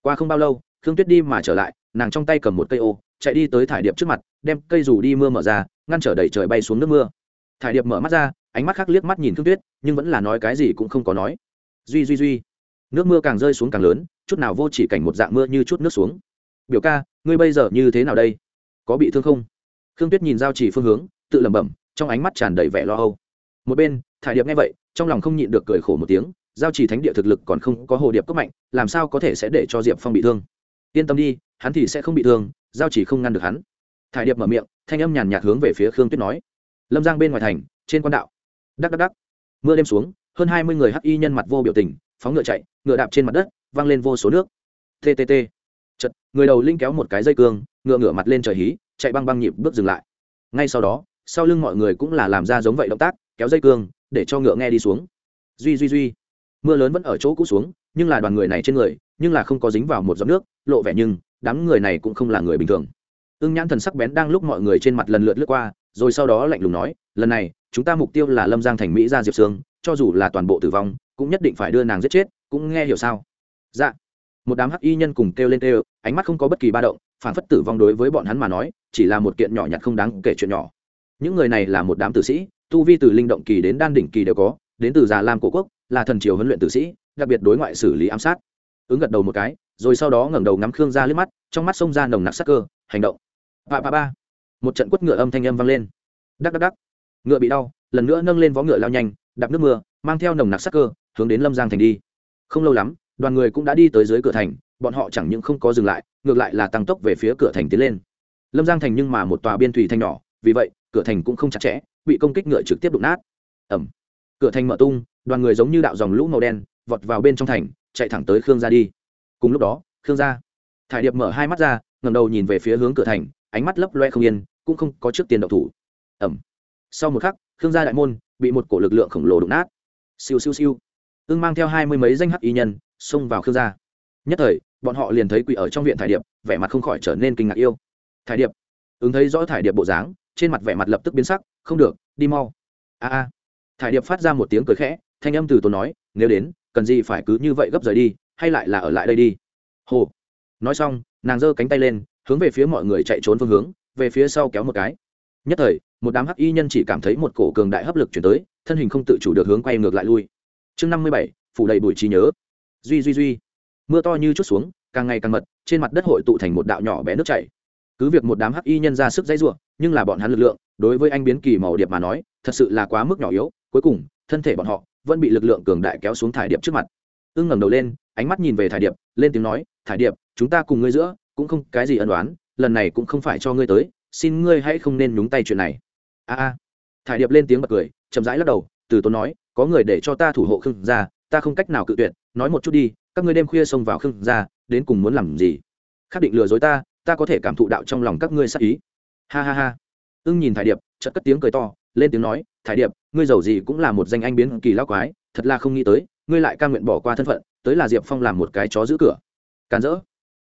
Qua không bao lâu, khương tuyết đi mà trở lại, nàng trong tay cầm một cây ô, chạy đi tới thải điệp trước mặt, đem cây dù đi mưa mở ra, ngăn trở đầy trời bay xuống nước mưa. Thải điệp mở mắt ra, ánh mắt khác liếc mắt nhìn khương tuyết, nhưng vẫn là nói cái gì cũng không có nói. Duy duy duy. Nước mưa càng rơi xuống càng lớn, chút nào vô chỉ cảnh một dạng mưa như chút nước xuống. Biểu ca, ngươi bây giờ như thế nào đây? Có bị thương không? Khương tuyết nhìn giao chỉ phương hướng, tự lẩm bẩm, trong ánh mắt tràn đầy vẻ lo âu. Một bên, thải điệp nghe vậy, trong lòng không nhịn được cười khổ một tiếng, giao chỉ thánh địa thực lực còn không có hồ điệp cấp mạnh, làm sao có thể sẽ để cho diệp phong bị thương? Yên tâm đi, hắn thì sẽ không bị thương, giao chỉ không ngăn được hắn. Thải điệp mở miệng, thanh âm nhàn nhạt hướng về phía khương tuyết nói. Lâm giang bên ngoài thành, trên quan đạo. Đắc đắc đắc. Mưa đêm xuống, hơn hai mươi người hắc y nhân mặt vô biểu tình, phóng ngựa chạy, ngựa đạp trên mặt đất văng lên vô số nước. Ttt chật, người đầu linh kéo một cái dây cương, ngựa ngựa mặt lên trời hí, chạy băng băng nhịp bước dừng lại. Ngay sau đó, sau lưng mọi người cũng là làm ra giống vậy động tác, kéo dây cương, để cho ngựa nghe đi xuống. Duy duy duy. Mưa lớn vẫn ở chỗ cũ xuống, nhưng là đoàn người này trên người, nhưng là không có dính vào một giọt nước, lộ vẻ nhưng, đám người này cũng không là người bình thường. Ưng nhãn thần sắc bén đang lúc mọi người trên mặt lần lượt lướt qua, rồi sau đó lạnh lùng nói, lần này, chúng ta mục tiêu là lâm giang thành mỹ ra diệp sương, cho dù là toàn bộ tử vong, cũng nhất định phải đưa nàng giết chết, cũng nghe hiểu sao? Dạ một đám hắc y nhân cùng kêu lên kêu, ánh mắt không có bất kỳ ba động, phản phất tử vong đối với bọn hắn mà nói, chỉ là một kiện nhỏ nhặt không đáng kể chuyện nhỏ. Những người này là một đám tử sĩ, tu vi từ linh động kỳ đến đan đỉnh kỳ đều có, đến từ già lam cổ quốc, là thần triều huấn luyện tử sĩ, đặc biệt đối ngoại xử lý ám sát. Ứng gật đầu một cái, rồi sau đó ngẩng đầu ngắm khương ra liếc mắt, trong mắt xông ra nồng nặc sắc cơ, hành động. Ba ba ba. Một trận quất ngựa âm thanh âm vang lên. Đắc đắc đắc. Ngựa bị đau, lần nữa nâng lên vó ngựa lao nhanh, đạp nước mưa, mang theo nồng nặc sắc cơ, hướng đến lâm giang thành đi. Không lâu lắm đoàn người cũng đã đi tới dưới cửa thành, bọn họ chẳng những không có dừng lại, ngược lại là tăng tốc về phía cửa thành tiến lên. Lâm giang thành nhưng mà một tòa biên thủy thanh nhỏ, vì vậy, cửa thành cũng không chặt chẽ, bị công kích ngựa trực tiếp đụng nát. Ẩm cửa thành mở tung, đoàn người giống như đạo dòng lũ màu đen, vọt vào bên trong thành, chạy thẳng tới khương gia đi. Cùng lúc đó, khương gia, thải điệp mở hai mắt ra ngầm đầu nhìn về phía hướng cửa thành, ánh mắt lấp loe không yên, cũng không có trước tiền đậu thủ. Ẩm sau một khắc, khương gia đại môn bị một cổ lực lượng khổng lồ đụng nát. Siêu siêu siêu. Ưng mang theo hai mươi mấy danh hắc y nhân xông vào khương gia. Nhất thời, bọn họ liền thấy quỷ ở trong viện thải điệp, vẻ mặt không khỏi trở nên kinh ngạc yêu. Thải điệp, ứng thấy rõ thải điệp bộ dáng, trên mặt vẻ mặt lập tức biến sắc, không được, đi mau. A a. Thải điệp phát ra một tiếng cười khẽ, thanh âm từ tốn nói, nếu đến, cần gì phải cứ như vậy gấp rời đi, hay lại là ở lại đây đi. Hồ, nói xong, nàng giơ cánh tay lên, hướng về phía mọi người chạy trốn phương hướng, về phía sau kéo một cái. Nhất thời, một đám hắc y nhân chỉ cảm thấy một cổ cường đại hấp lực chuyển tới, thân hình không tự chủ được hướng quay ngược lại lui. Chương năm mươi bảy, phủ đầy bụi trí nhớ duy duy duy. Mưa to như chút xuống, càng ngày càng mật, trên mặt đất hội tụ thành một đạo nhỏ bé nước chảy. Cứ việc một đám hắc y nhân ra sức dãy ruộng nhưng là bọn hắn lực lượng, đối với anh biến kỳ màu điệp mà nói, thật sự là quá mức nhỏ yếu, cuối cùng, thân thể bọn họ vẫn bị lực lượng cường đại kéo xuống thải điệp trước mặt. Ưng ngẩng đầu lên, ánh mắt nhìn về thải điệp, lên tiếng nói, thải điệp, chúng ta cùng ngươi giữa, cũng không cái gì ân đoán lần này cũng không phải cho ngươi tới, xin ngươi hãy không nên nhúng tay chuyện này. A a. Thải điệp lên tiếng bật cười, chậm rãi lắc đầu, từ tốn nói, có người để cho ta thủ hộ khương gia ta không cách nào cự tuyệt, nói một chút đi, các ngươi đêm khuya xông vào khương gia, đến cùng muốn làm gì? Khắc định lừa dối ta ta có thể cảm thụ đạo trong lòng các ngươi sắc ý. Ha ha ha. Ưng nhìn thải điệp, chợt cất tiếng cười to, lên tiếng nói, thải điệp, ngươi giàu gì cũng là một danh anh biến kỳ lao quái, thật là không nghĩ tới, ngươi lại ca nguyện bỏ qua thân phận, tới là diệp phong làm một cái chó giữ cửa. Càn rỡ.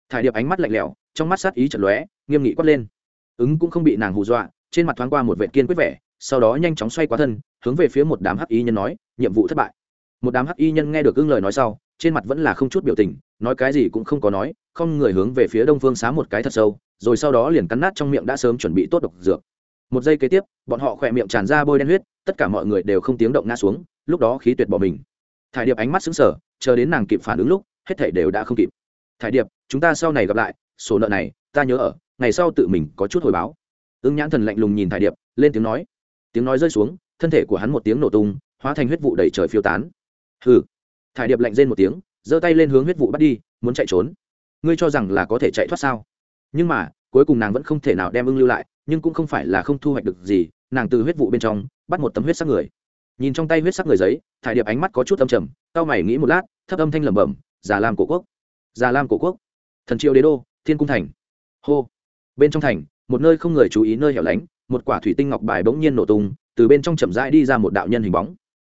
Thải điệp ánh mắt lạnh lẽo, trong mắt sát ý chật lóe, nghiêm nghị quát lên. Ứng cũng không bị nàng hù dọa, trên mặt thoáng qua một vệ kiên quyết vẻ, sau đó nhanh chóng xoay qua thân, hướng về phía một đám hắc ý nhân nói, nhiệm vụ thất bại một đám hắc y nhân nghe được ưng lời nói sau, trên mặt vẫn là không chút biểu tình, nói cái gì cũng không có nói, không người hướng về phía đông phương xá một cái thật sâu, rồi sau đó liền cắn nát trong miệng đã sớm chuẩn bị tốt độc dược. Một giây kế tiếp, bọn họ khỏe miệng tràn ra bôi đen huyết, tất cả mọi người đều không tiếng động ngã xuống, lúc đó khí tuyệt bỏ mình. Thải điệp ánh mắt xứng sở chờ đến nàng kịp phản ứng lúc, hết thảy đều đã không kịp. Thải điệp, chúng ta sau này gặp lại, số nợ này, ta nhớ ở, ngày sau tự mình có chút hồi báo. Ứng nhãn thần lạnh lùng nhìn thải điệp, lên tiếng nói. Tiếng nói rơi xuống, thân thể của hắn một tiếng nổ tung, hóa thành huyết vụ đầy trời phiêu tán hừ. Thải điệp lạnh rên một tiếng, giơ tay lên hướng huyết vụ bắt đi, muốn chạy trốn. Ngươi cho rằng là có thể chạy thoát sao? Nhưng mà, cuối cùng nàng vẫn không thể nào đem ưng lưu lại, nhưng cũng không phải là không thu hoạch được gì, nàng từ huyết vụ bên trong, bắt một tấm huyết sắc người. Nhìn trong tay huyết sắc người giấy, thải điệp ánh mắt có chút âm trầm tao mày nghĩ một lát, thấp âm thanh lẩm bẩm, già lam cổ quốc, già lam cổ quốc, thần triều đế đô, thiên cung thành. Hô. Bên trong thành, một nơi không người chú ý nơi hẻo lánh, một quả thủy tinh ngọc bài bỗng nhiên nổ tung, từ bên trong chậm rãi đi ra một đạo nhân hình bóng.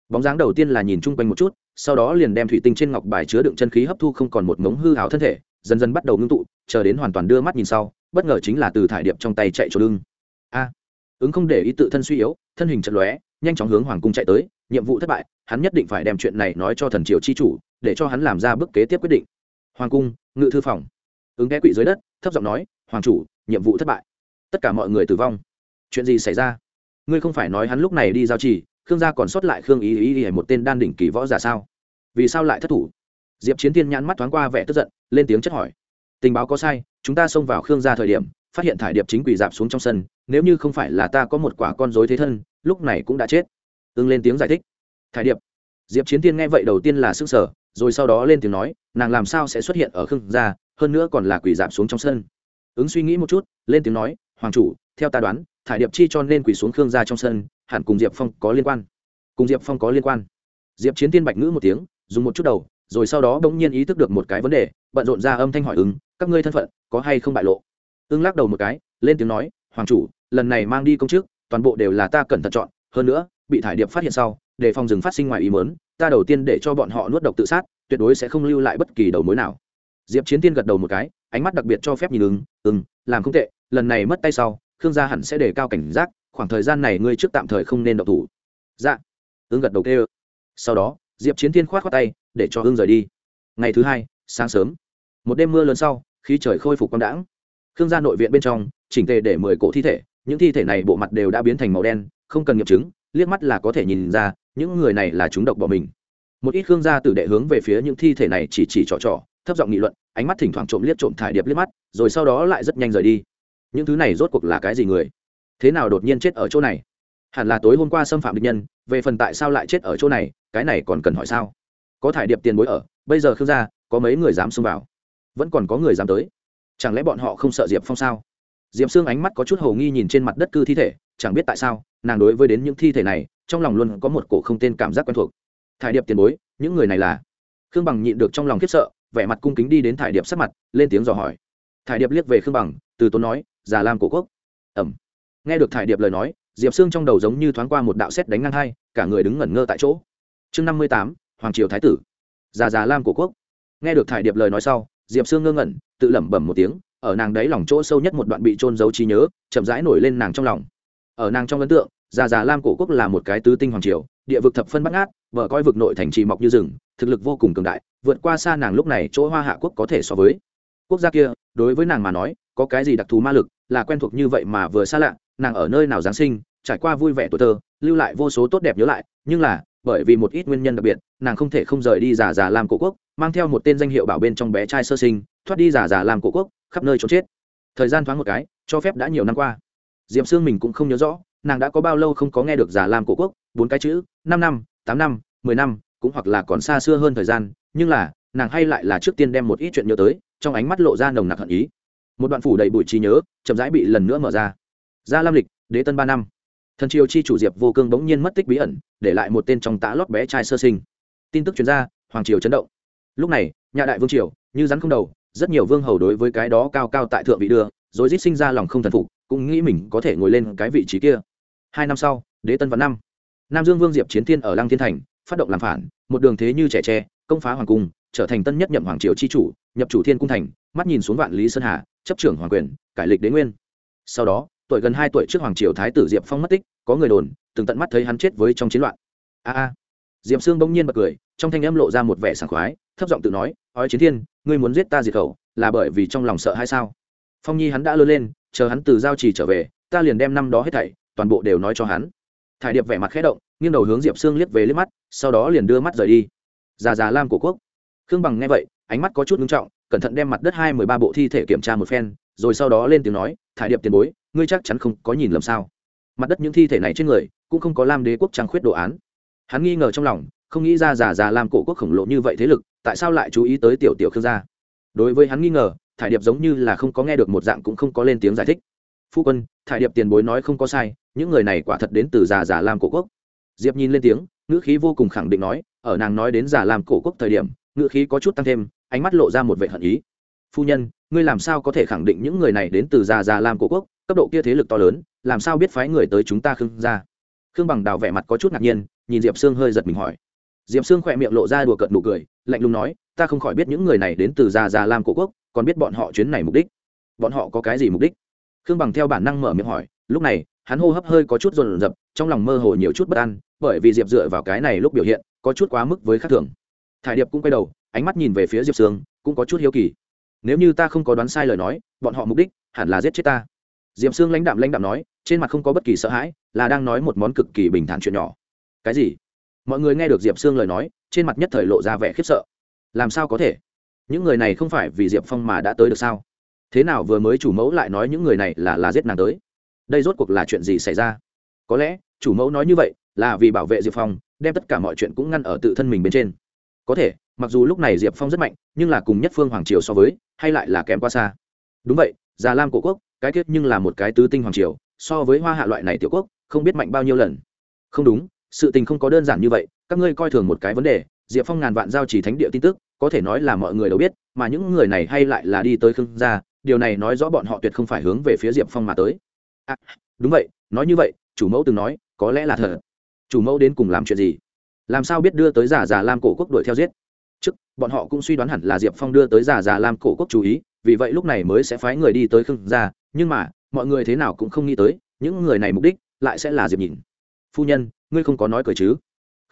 Bóng dáng đầu tiên là nhìn chung quanh một chút sau đó liền đem thủy tinh trên ngọc bài chứa đựng chân khí hấp thu không còn một mống hư hào thân thể dần dần bắt đầu ngưng tụ chờ đến hoàn toàn đưa mắt nhìn sau bất ngờ chính là từ thải điệp trong tay chạy trốn lưng a ứng không để ý tự thân suy yếu thân hình chật lóe nhanh chóng hướng hoàng cung chạy tới nhiệm vụ thất bại hắn nhất định phải đem chuyện này nói cho thần triều chi chủ để cho hắn làm ra bước kế tiếp quyết định hoàng cung ngự thư phòng ứng ghé quỵ dưới đất thấp giọng nói hoàng chủ nhiệm vụ thất bại tất cả mọi người tử vong chuyện gì xảy ra ngươi không phải nói hắn lúc này đi giao trì khương gia còn sót lại khương ý ý ý một tên đan đỉnh kỳ võ giả sao vì sao lại thất thủ? Diệp chiến thiên nhãn mắt thoáng qua vẻ tức giận, lên tiếng chất hỏi. Tình báo có sai, chúng ta xông vào khương gia thời điểm, phát hiện thải điệp chính quỳ dạp xuống trong sân, nếu như không phải là ta có một quả con dối thế thân, lúc này cũng đã chết. Ưng lên tiếng giải thích. Thải điệp. Diệp chiến thiên nghe vậy đầu tiên là s ư n g sở rồi sau đó lên tiếng nói, nàng làm sao sẽ xuất hiện ở khương gia, hơn nữa còn là quỳ dạp xuống trong sân. Ứng suy nghĩ một chút, lên tiếng nói, hoàng chủ, theo ta đoán, thải điệp chi cho nên quỳ xuống khương gia trong sân, hẳn cùng diệp phong có liên quan. Cùng diệp phong có liên quan. Diệp chiến tiên bạch ngữ một tiếng dùng một chút đầu rồi sau đó bỗng nhiên ý thức được một cái vấn đề bận rộn ra âm thanh hỏi ứng các ngươi thân phận có hay không bại lộ? Ưng lắc đầu một cái lên tiếng nói hoàng chủ lần này mang đi công chức toàn bộ đều là ta cẩn thận chọn hơn nữa bị thải điệp phát hiện sau để phòng rừng phát sinh ngoài ý mớn ta đầu tiên để cho bọn họ nuốt độc tự sát tuyệt đối sẽ không lưu lại bất kỳ đầu mối nào. Diệp chiến tiên gật đầu một cái ánh mắt đặc biệt cho phép nhìn ứng ứng, làm không tệ lần này mất tay sau khương gia hẳn sẽ đề cao cảnh giác khoảng thời gian này ngươi trước tạm thời không nên độc thủ. Dạ. Ứng gật đầu kêu. Sau đó diệp chiến thiên khoát khoác tay, để cho hương rời đi. Ngày thứ hai, sáng sớm. Một đêm mưa lớn sau khi trời khôi phục quang đãng. Khương gia nội viện bên trong, chỉnh tề để mười cổ thi thể. Những thi thể này bộ mặt đều đã biến thành màu đen, không cần nghiệm chứng, liếc mắt là có thể nhìn ra, những người này là chúng độc bỏ mình. Một ít khương gia tử đệ hướng về phía những thi thể này chỉ chỉ trò trò, thấp giọng nghị luận, ánh mắt thỉnh thoảng trộm liếc trộm thải điệp liếc mắt, rồi sau đó lại rất nhanh rời đi. Những thứ này rốt cuộc là cái gì người? Thế nào đột nhiên chết ở chỗ này? Hẳn là tối hôm qua xâm phạm địch nhân, về phần tại sao lại chết ở chỗ này? Cái này còn cần hỏi sao? Có thải điệp tiền bối ở, bây giờ khương gia, có mấy người dám xông vào? Vẫn còn có người dám tới. Chẳng lẽ bọn họ không sợ diệp phong sao? Diệp xương ánh mắt có chút h ầ nghi nhìn trên mặt đất cư thi thể, chẳng biết tại sao, nàng đối với đến những thi thể này, trong lòng luôn có một cổ không tên cảm giác quen thuộc. Thải điệp tiền bối, những người này là? Khương bằng nhịn được trong lòng khiếp sợ, vẻ mặt cung kính đi đến thải điệp sắc mặt, lên tiếng dò hỏi. Thải điệp liếc về khương bằng, từ tốn nói, già lam cổ quốc. Ẩm. Nghe được thải điệp lời nói, diệp xương trong đầu giống như thoáng qua một đạo xét đánh ngang hai, cả người đứng ngẩn ngơ tại chỗ chương năm mươi tám, hoàng triều thái tử. Già già lam của quốc. Nghe được thải điệp lời nói sau, diệp sương ngơ ngẩn, tự lẩm bẩm một tiếng, ở nàng đấy lòng chỗ sâu nhất một đoạn bị trôn giấu trí nhớ, chậm rãi nổi lên nàng trong lòng. Ở nàng trong ấn tượng, già già lam cổ quốc là một cái tứ tinh hoàng triều, địa vực thập phân bắt ngát vợ coi vực nội thành trì mọc như rừng, thực lực vô cùng cường đại, vượt qua xa nàng lúc này chỗ hoa hạ quốc có thể so với. Quốc gia kia, đối với nàng mà nói, có cái gì đặc thù ma lực, là quen thuộc như vậy mà vừa xa lạ, nàng ở nơi nào giáng sinh, trải qua vui vẻ tuổi thơ, lưu lại vô số tốt đẹp nhớ lại, nhưng là bởi vì một ít nguyên nhân đặc biệt, nàng không thể không rời đi giả giả làm cổ quốc, mang theo một tên danh hiệu bảo bên trong bé trai sơ sinh, thoát đi giả giả làm cổ quốc, khắp nơi trốn chết. Thời gian thoáng một cái, cho phép đã nhiều năm qua. Diệm sương mình cũng không nhớ rõ, nàng đã có bao lâu không có nghe được giả làm cổ quốc, bốn cái chữ, năm năm, tám năm, mười năm, cũng hoặc là còn xa xưa hơn thời gian, nhưng là, nàng hay lại là trước tiên đem một ít chuyện nhớ tới, trong ánh mắt lộ ra nồng nặc hận ý. Một đoạn phủ đầy bụi trí nhớ, chậm rãi bị lần nữa mở ra. Gia lam lịch, đế tân ba năm. Thần triều chi chủ diệp vô cương bỗng nhiên mất tích bí ẩn để lại một tên trong tã lót bé trai sơ sinh. Tin tức chuyên gia hoàng triều chấn động. Lúc này nhà đại vương triều, như rắn không đầu, rất nhiều vương hầu đối với cái đó cao cao tại thượng vị đưa, rồi rít sinh ra lòng không thần phục, cũng nghĩ mình có thể ngồi lên cái vị trí kia. Hai năm sau, đế tân văn năm. Nam dương vương diệp chiến thiên ở lăng thiên thành, phát động làm phản, một đường thế như trẻ tre, công phá hoàng cung, trở thành tân nhất nhậm hoàng triều chi chủ, nhập chủ thiên cung thành, mắt nhìn xuống vạn lý sơn hà, chấp trưởng hoàng quyền, cải lịch đế nguyên. Sau đó, tuổi gần hai tuổi trước hoàng triều thái tử diệp phong mất tích, có người đồn từng tận mắt thấy hắn chết với trong chiến loạn. A a. Diệp sương bỗng nhiên bật cười, trong thanh âm lộ ra một vẻ sảng khoái, thấp giọng tự nói, ói chiến thiên, ngươi muốn giết ta diệt khẩu, là bởi vì trong lòng sợ hay sao? Phong nhi hắn đã lớn lên, chờ hắn từ giao trì trở về, ta liền đem năm đó hết thảy, toàn bộ đều nói cho hắn. Thải điệp vẻ mặt khẽ động, nghiêng đầu hướng diệp sương liếc về liếc mắt, sau đó liền đưa mắt rời đi. Già già lam của quốc. Khương bằng nghe vậy, ánh mắt có chút ngưng trọng, cẩn thận đem mặt đất hai mười ba bộ thi thể kiểm tra một phen, rồi sau đó lên tiếng nói, thải điệp tiền bối, ngươi chắc chắn không có nhìn lầm sao? Mặt đất những thi thể này trên người cũng không có lam đế quốc trang khuyết đồ án. Hắn nghi ngờ trong lòng, không nghĩ ra già già lam cổ quốc khổng lồ như vậy thế lực, tại sao lại chú ý tới tiểu tiểu khương gia? Đối với hắn nghi ngờ, thải điệp giống như là không có nghe được một dạng cũng không có lên tiếng giải thích. Phu quân, thải điệp tiền bối nói không có sai, những người này quả thật đến từ già già lam cổ quốc. Diệp nhìn lên tiếng, ngữ khí vô cùng khẳng định nói, ở nàng nói đến già làm cổ quốc thời điểm, ngữ khí có chút tăng thêm, ánh mắt lộ ra một vệ hận ý. Phu nhân, ngươi làm sao có thể khẳng định những người này đến từ già già lam cổ quốc, cấp độ kia thế lực to lớn, làm sao biết phái người tới chúng ta khương gia? Khương bằng đào vẻ mặt có chút ngạc nhiên, nhìn diệp sương hơi giật mình hỏi. Diệp sương khỏe miệng lộ ra đùa cợt nụ cười, lạnh lùng nói, ta không khỏi biết những người này đến từ già già lam cổ quốc, còn biết bọn họ chuyến này mục đích. Bọn họ có cái gì mục đích? Khương bằng theo bản năng mở miệng hỏi, lúc này, hắn hô hấp hơi có chút rồn rập, trong lòng mơ hồ nhiều chút bất an, bởi vì diệp dựa vào cái này lúc biểu hiện, có chút quá mức với khác thường. Thải điệp cũng quay đầu, ánh mắt nhìn về phía diệp sương, cũng có chút hiếu kỳ. Nếu như ta không có đoán sai lời nói, bọn họ mục đích hẳn là giết chết ta diệp sương lãnh đạm lãnh đạm nói, trên mặt không có bất kỳ sợ hãi, là đang nói một món cực kỳ bình thản chuyện nhỏ. Cái gì? Mọi người nghe được diệp sương lời nói, trên mặt nhất thời lộ ra vẻ khiếp sợ. Làm sao có thể? Những người này không phải vì diệp phong mà đã tới được sao? Thế nào vừa mới chủ mẫu lại nói những người này là là giết nàng tới? Đây rốt cuộc là chuyện gì xảy ra? Có lẽ, chủ mẫu nói như vậy, là vì bảo vệ diệp phong, đem tất cả mọi chuyện cũng ngăn ở tự thân mình bên trên. Có thể, mặc dù lúc này diệp phong rất mạnh, nhưng là cùng nhất phương hoàng triều so với, hay lại là kém quá xa. Đúng vậy, già lam cổ quốc cái kết nhưng là một cái tứ tinh hoàng triều so với hoa hạ loại này tiểu quốc không biết mạnh bao nhiêu lần. Không đúng sự tình không có đơn giản như vậy các ngươi coi thường một cái vấn đề diệp phong ngàn vạn giao chỉ thánh địa tin tức có thể nói là mọi người đều biết mà những người này hay lại là đi tới khương gia điều này nói rõ bọn họ tuyệt không phải hướng về phía diệp phong mà tới. À, đúng vậy nói như vậy chủ mẫu từng nói có lẽ là thật. Chủ mẫu đến cùng làm chuyện gì? Làm sao biết đưa tới giả giả lam cổ quốc đuổi theo giết? Bọn họ cũng suy đoán hẳn là diệp phong đưa tới giả giả lam cổ quốc chú ý, vì vậy lúc này mới sẽ phái người đi tới khương gia, nhưng mà, mọi người thế nào cũng không nghĩ tới, những người này mục đích lại sẽ là diệp nhìn. Phu nhân, ngươi không có nói cười chứ?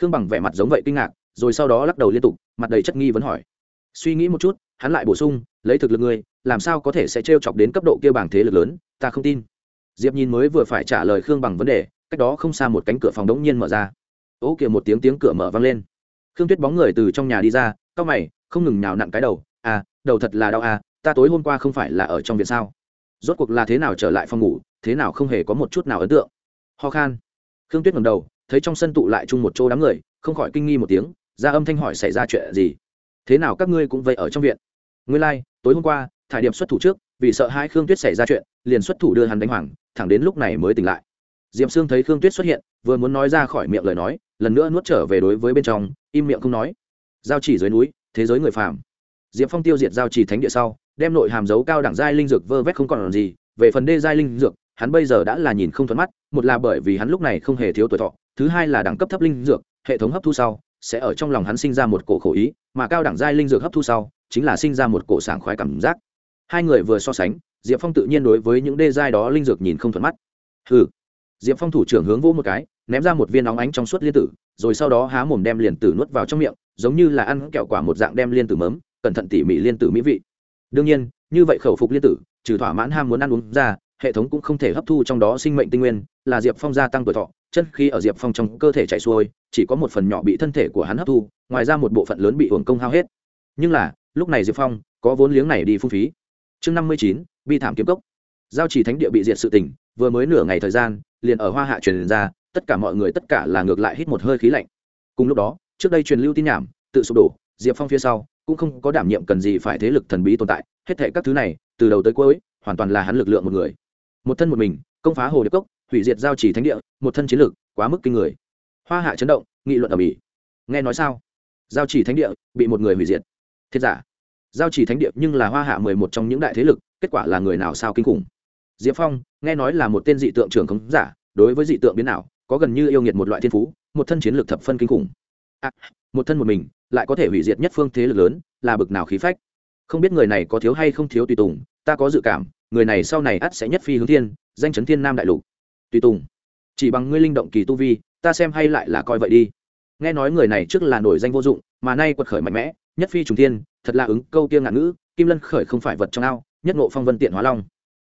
Khương bằng vẻ mặt giống vậy kinh ngạc, rồi sau đó lắc đầu liên tục, mặt đầy chất nghi vấn hỏi. Suy nghĩ một chút, hắn lại bổ sung, lấy thực lực ngươi, làm sao có thể sẽ t chọc đến cấp độ kia bảng thế lực lớn, ta không tin. Diệp nhìn mới vừa phải trả lời khương bằng vấn đề, cách đó không xa một cánh cửa phòng đống nhiên mở ra. Ố kìa một tiếng tiếng cửa mở vang lên. Khương tuyết bóng người từ trong nhà đi ra Cao mày không ngừng nhào nặn cái đầu à đầu thật là đau à ta tối hôm qua không phải là ở trong viện sao? Rốt cuộc là thế nào trở lại phòng ngủ thế nào không hề có một chút nào ấn tượng. Ho khan. Khương tuyết ngầm đầu thấy trong sân tụ lại chung một chỗ đám người không khỏi kinh nghi một tiếng ra âm thanh hỏi xảy ra chuyện gì? Thế nào các ngươi cũng vậy ở trong viện? Nguyên lai、like, tối hôm qua thải điểm xuất thủ trước vì sợ hai khương tuyết xảy ra chuyện liền xuất thủ đưa hắn đánh hoàng thẳng đến lúc này mới tỉnh lại. Diệm sương thấy khương tuyết xuất hiện vừa muốn nói ra khỏi miệng lời nói lần nữa nuốt trở về đối với bên trong im miệng không nói giao chỉ dưới núi, thế giới người phàm. Diệp phong tiêu diệt giao chỉ thánh địa sau, đem nội hàm dấu cao đẳng giai linh dược vơ vét không còn gì, về phần đê giai linh dược, hắn bây giờ đã là nhìn không thuận mắt, một là bởi vì hắn lúc này không hề thiếu tuổi thọ, thứ hai là đẳng cấp thấp linh dược, hệ thống hấp thu sau, sẽ ở trong lòng hắn sinh ra một cổ khổ ý, mà cao đẳng giai linh dược hấp thu sau, chính là sinh ra một cổ sảng khoái cảm giác. Hai người vừa so sánh, diệp phong tự nhiên đối với những đê giai đó linh dược nhìn không thuận mắt. Hừ. Diệp phong thủ trưởng hướng vỗ một cái, ném ra một viên nóng ánh trong suốt liên tử, rồi sau đó há mồm đem liền tử nuốt vào trong miệng giống như là ăn kẹo quả một dạng đem liên tử mớm, cẩn thận tỉ mỉ liên tử mỹ vị. Đương nhiên, như vậy khẩu phục liên tử, trừ thỏa mãn ham muốn ăn uống ra, hệ thống cũng không thể hấp thu trong đó sinh mệnh tinh nguyên, là diệp phong gia tăng tuổi thọ, chân khi ở diệp phong trong cơ thể chạy xuôi, chỉ có một phần nhỏ bị thân thể của hắn hấp thu, ngoài ra một bộ phận lớn bị hưởng công hao hết. Nhưng là, lúc này diệp phong có vốn liếng này đi phung phí. Chương năm mươi chín, bi thảm kiếm cốc. Giao chỉ thánh địa bị diệt sự tỉnh vừa mới nửa ngày thời gian, liền ở hoa hạ truyền ra, tất cả mọi người tất cả là ngược lại hít một hơi khí lạnh. Cùng lúc đó trước đây truyền lưu tin nhảm, tự sụp đổ, diệp phong phía sau cũng không có đảm nhiệm cần gì phải thế lực thần bí tồn tại, hết thệ các thứ này, từ đầu tới cuối, hoàn toàn là hắn lực lượng một người. Một thân một mình, công phá hồ điệp cốc, hủy diệt giao chỉ thánh địa, một thân chiến lược quá mức kinh người. Hoa hạ chấn động, nghị luận ở mỹ nghe nói sao? Giao chỉ thánh địa bị một người hủy diệt. Thiết giả. Giao chỉ thánh địa nhưng là hoa hạ mười một trong những đại thế lực, kết quả là người nào sao kinh khủng. Diệp phong, nghe nói là một tên dị tượng trưởng khống giả, đối với dị tượng biến nào có gần như yêu nghiệt một loại thiên phú, một thân chiến lược thập phân kinh khủng à, một thân một mình lại có thể hủy diệt nhất phương thế lực lớn là bực nào khí phách. Không biết người này có thiếu hay không thiếu tùy tùng ta có dự cảm người này sau này ắt sẽ nhất phi hướng thiên danh chấn thiên nam đại lục. Tùy tùng chỉ bằng ngươi linh động kỳ tu vi ta xem hay lại là coi vậy đi. Nghe nói người này trước là nổi danh vô dụng mà nay quật khởi mạnh mẽ nhất phi trùng thiên thật là ứng câu tiên ngạn ngữ kim lân khởi không phải vật trong ao nhất ngộ phong vân tiện hóa long.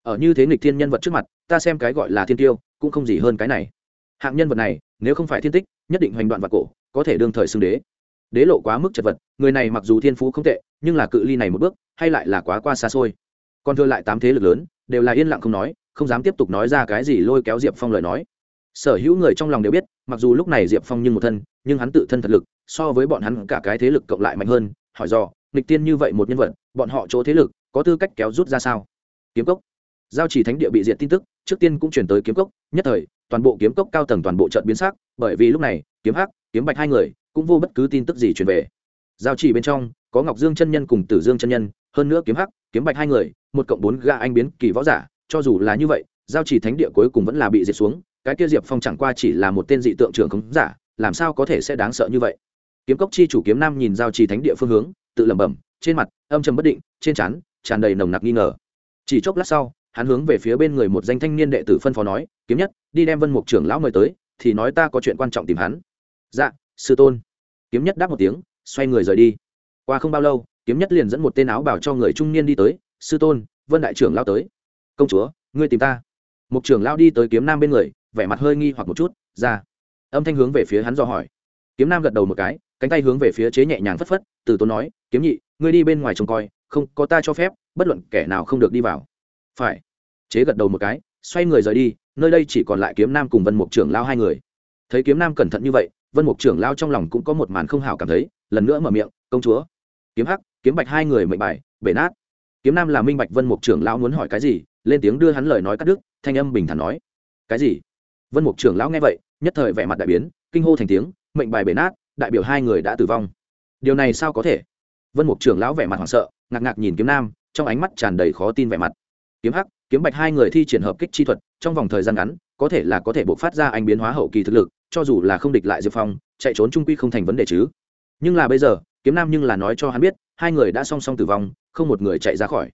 Ở như thế nghịch thiên nhân vật trước mặt ta xem cái gọi là thiên tiêu cũng không gì hơn cái này. Hạng nhân vật này nếu không phải thiên tích nhất định hoành đoạn và cổ có thể đương thời xưng đế. Đế lộ quá mức chật vật, người này mặc dù thiên phú không tệ, nhưng là cự ly này một bước, hay lại là quá qua xa xôi. Còn thừa lại tám thế lực lớn, đều là yên lặng không nói, không dám tiếp tục nói ra cái gì lôi kéo diệp phong lời nói. Sở hữu người trong lòng đều biết, mặc dù lúc này diệp phong nhưng một thân, nhưng hắn tự thân thật lực, so với bọn hắn cả cái thế lực cộng lại mạnh hơn, hỏi do, nghịch tiên như vậy một nhân vật, bọn họ chỗ thế lực, có tư cách kéo rút ra sao? Kiếm cốc. Giao chỉ thánh địa bị diệt tin tức, trước tiên cũng chuyển tới kiếm cốc, nhất thời, toàn bộ kiếm cốc cao tầng toàn bộ trận biến sắc, bởi vì lúc này, kiếm hắc kiếm bạch hai người, cũng vô bất cứ tin tức gì truyền về. Giao chỉ bên trong, có ngọc dương chân nhân cùng tử dương chân nhân, hơn nữa kiếm hắc, kiếm bạch hai người, một cộng bốn gã anh biến kỳ võ giả, cho dù là như vậy, giao chỉ thánh địa cuối cùng vẫn là bị diệt xuống, cái kia diệp phong chẳng qua chỉ là một tên dị tượng trưởng khống giả, làm sao có thể sẽ đáng sợ như vậy? Kiếm cốc chi chủ kiếm nam nhìn giao chỉ thánh địa phương hướng, tự lẩm bẩm, trên mặt, âm trầm bất định, trên trán, tràn đầy nồng nặc nghi ngờ. Chỉ chốc lát sau, hắn hướng về phía bên người một danh thanh niên đệ tử phân phó nói, kiếm nhất, đi đem vân mục trưởng lão mời tới, thì nói ta có chuyện quan trọng tìm hắn dạ sư tôn. Kiếm nhất đáp một tiếng, xoay người rời đi. Qua không bao lâu, kiếm nhất liền dẫn một tên áo bảo cho người trung niên đi tới. Sư tôn, vân đại trưởng lao tới. Công chúa, ngươi tìm ta. Một trưởng lao đi tới kiếm nam bên người, vẻ mặt hơi nghi hoặc một chút ra âm thanh hướng về phía hắn do hỏi. Kiếm nam gật đầu một cái, cánh tay hướng về phía chế nhẹ nhàng phất phất, từ tốn nói, kiếm nhị, ngươi đi bên ngoài trông coi, không có ta cho phép, bất luận kẻ nào không được đi vào. Phải. Chế gật đầu một cái, xoay người rời đi, nơi đây chỉ còn lại kiếm nam cùng vân mục trưởng lao hai người. Thấy kiếm nam cẩn thận như vậy vân mục trưởng lao trong lòng cũng có một màn không hảo cảm thấy, lần nữa mở miệng, công chúa, kiếm hắc, kiếm bạch hai người mệnh bài, bể nát. Kiếm nam là minh bạch vân mục trưởng lão muốn hỏi cái gì, lên tiếng đưa hắn lời nói cắt đứt, thanh âm bình thản nói, cái gì? Vân mục trưởng lão nghe vậy, nhất thời vẻ mặt đại biến, kinh hô thành tiếng, mệnh bài bể nát, đại biểu hai người đã tử vong. Điều này sao có thể? Vân mục trưởng lão vẻ mặt hoảng sợ, ngạc ngạc nhìn kiếm nam, trong ánh mắt tràn đầy khó tin vẻ mặt. Kiếm hắc, kiếm bạch hai người thi triển hợp kích chi thuật, trong vòng thời gian ngắn, có thể là có thể bộc phát ra anh biến hóa hậu kỳ thực lực cho dù là không địch lại diệp phong, chạy trốn trung quy không thành vấn đề chứ. Nhưng là bây giờ, kiếm nam nhưng là nói cho hắn biết, hai người đã song song tử vong, không một người chạy ra khỏi.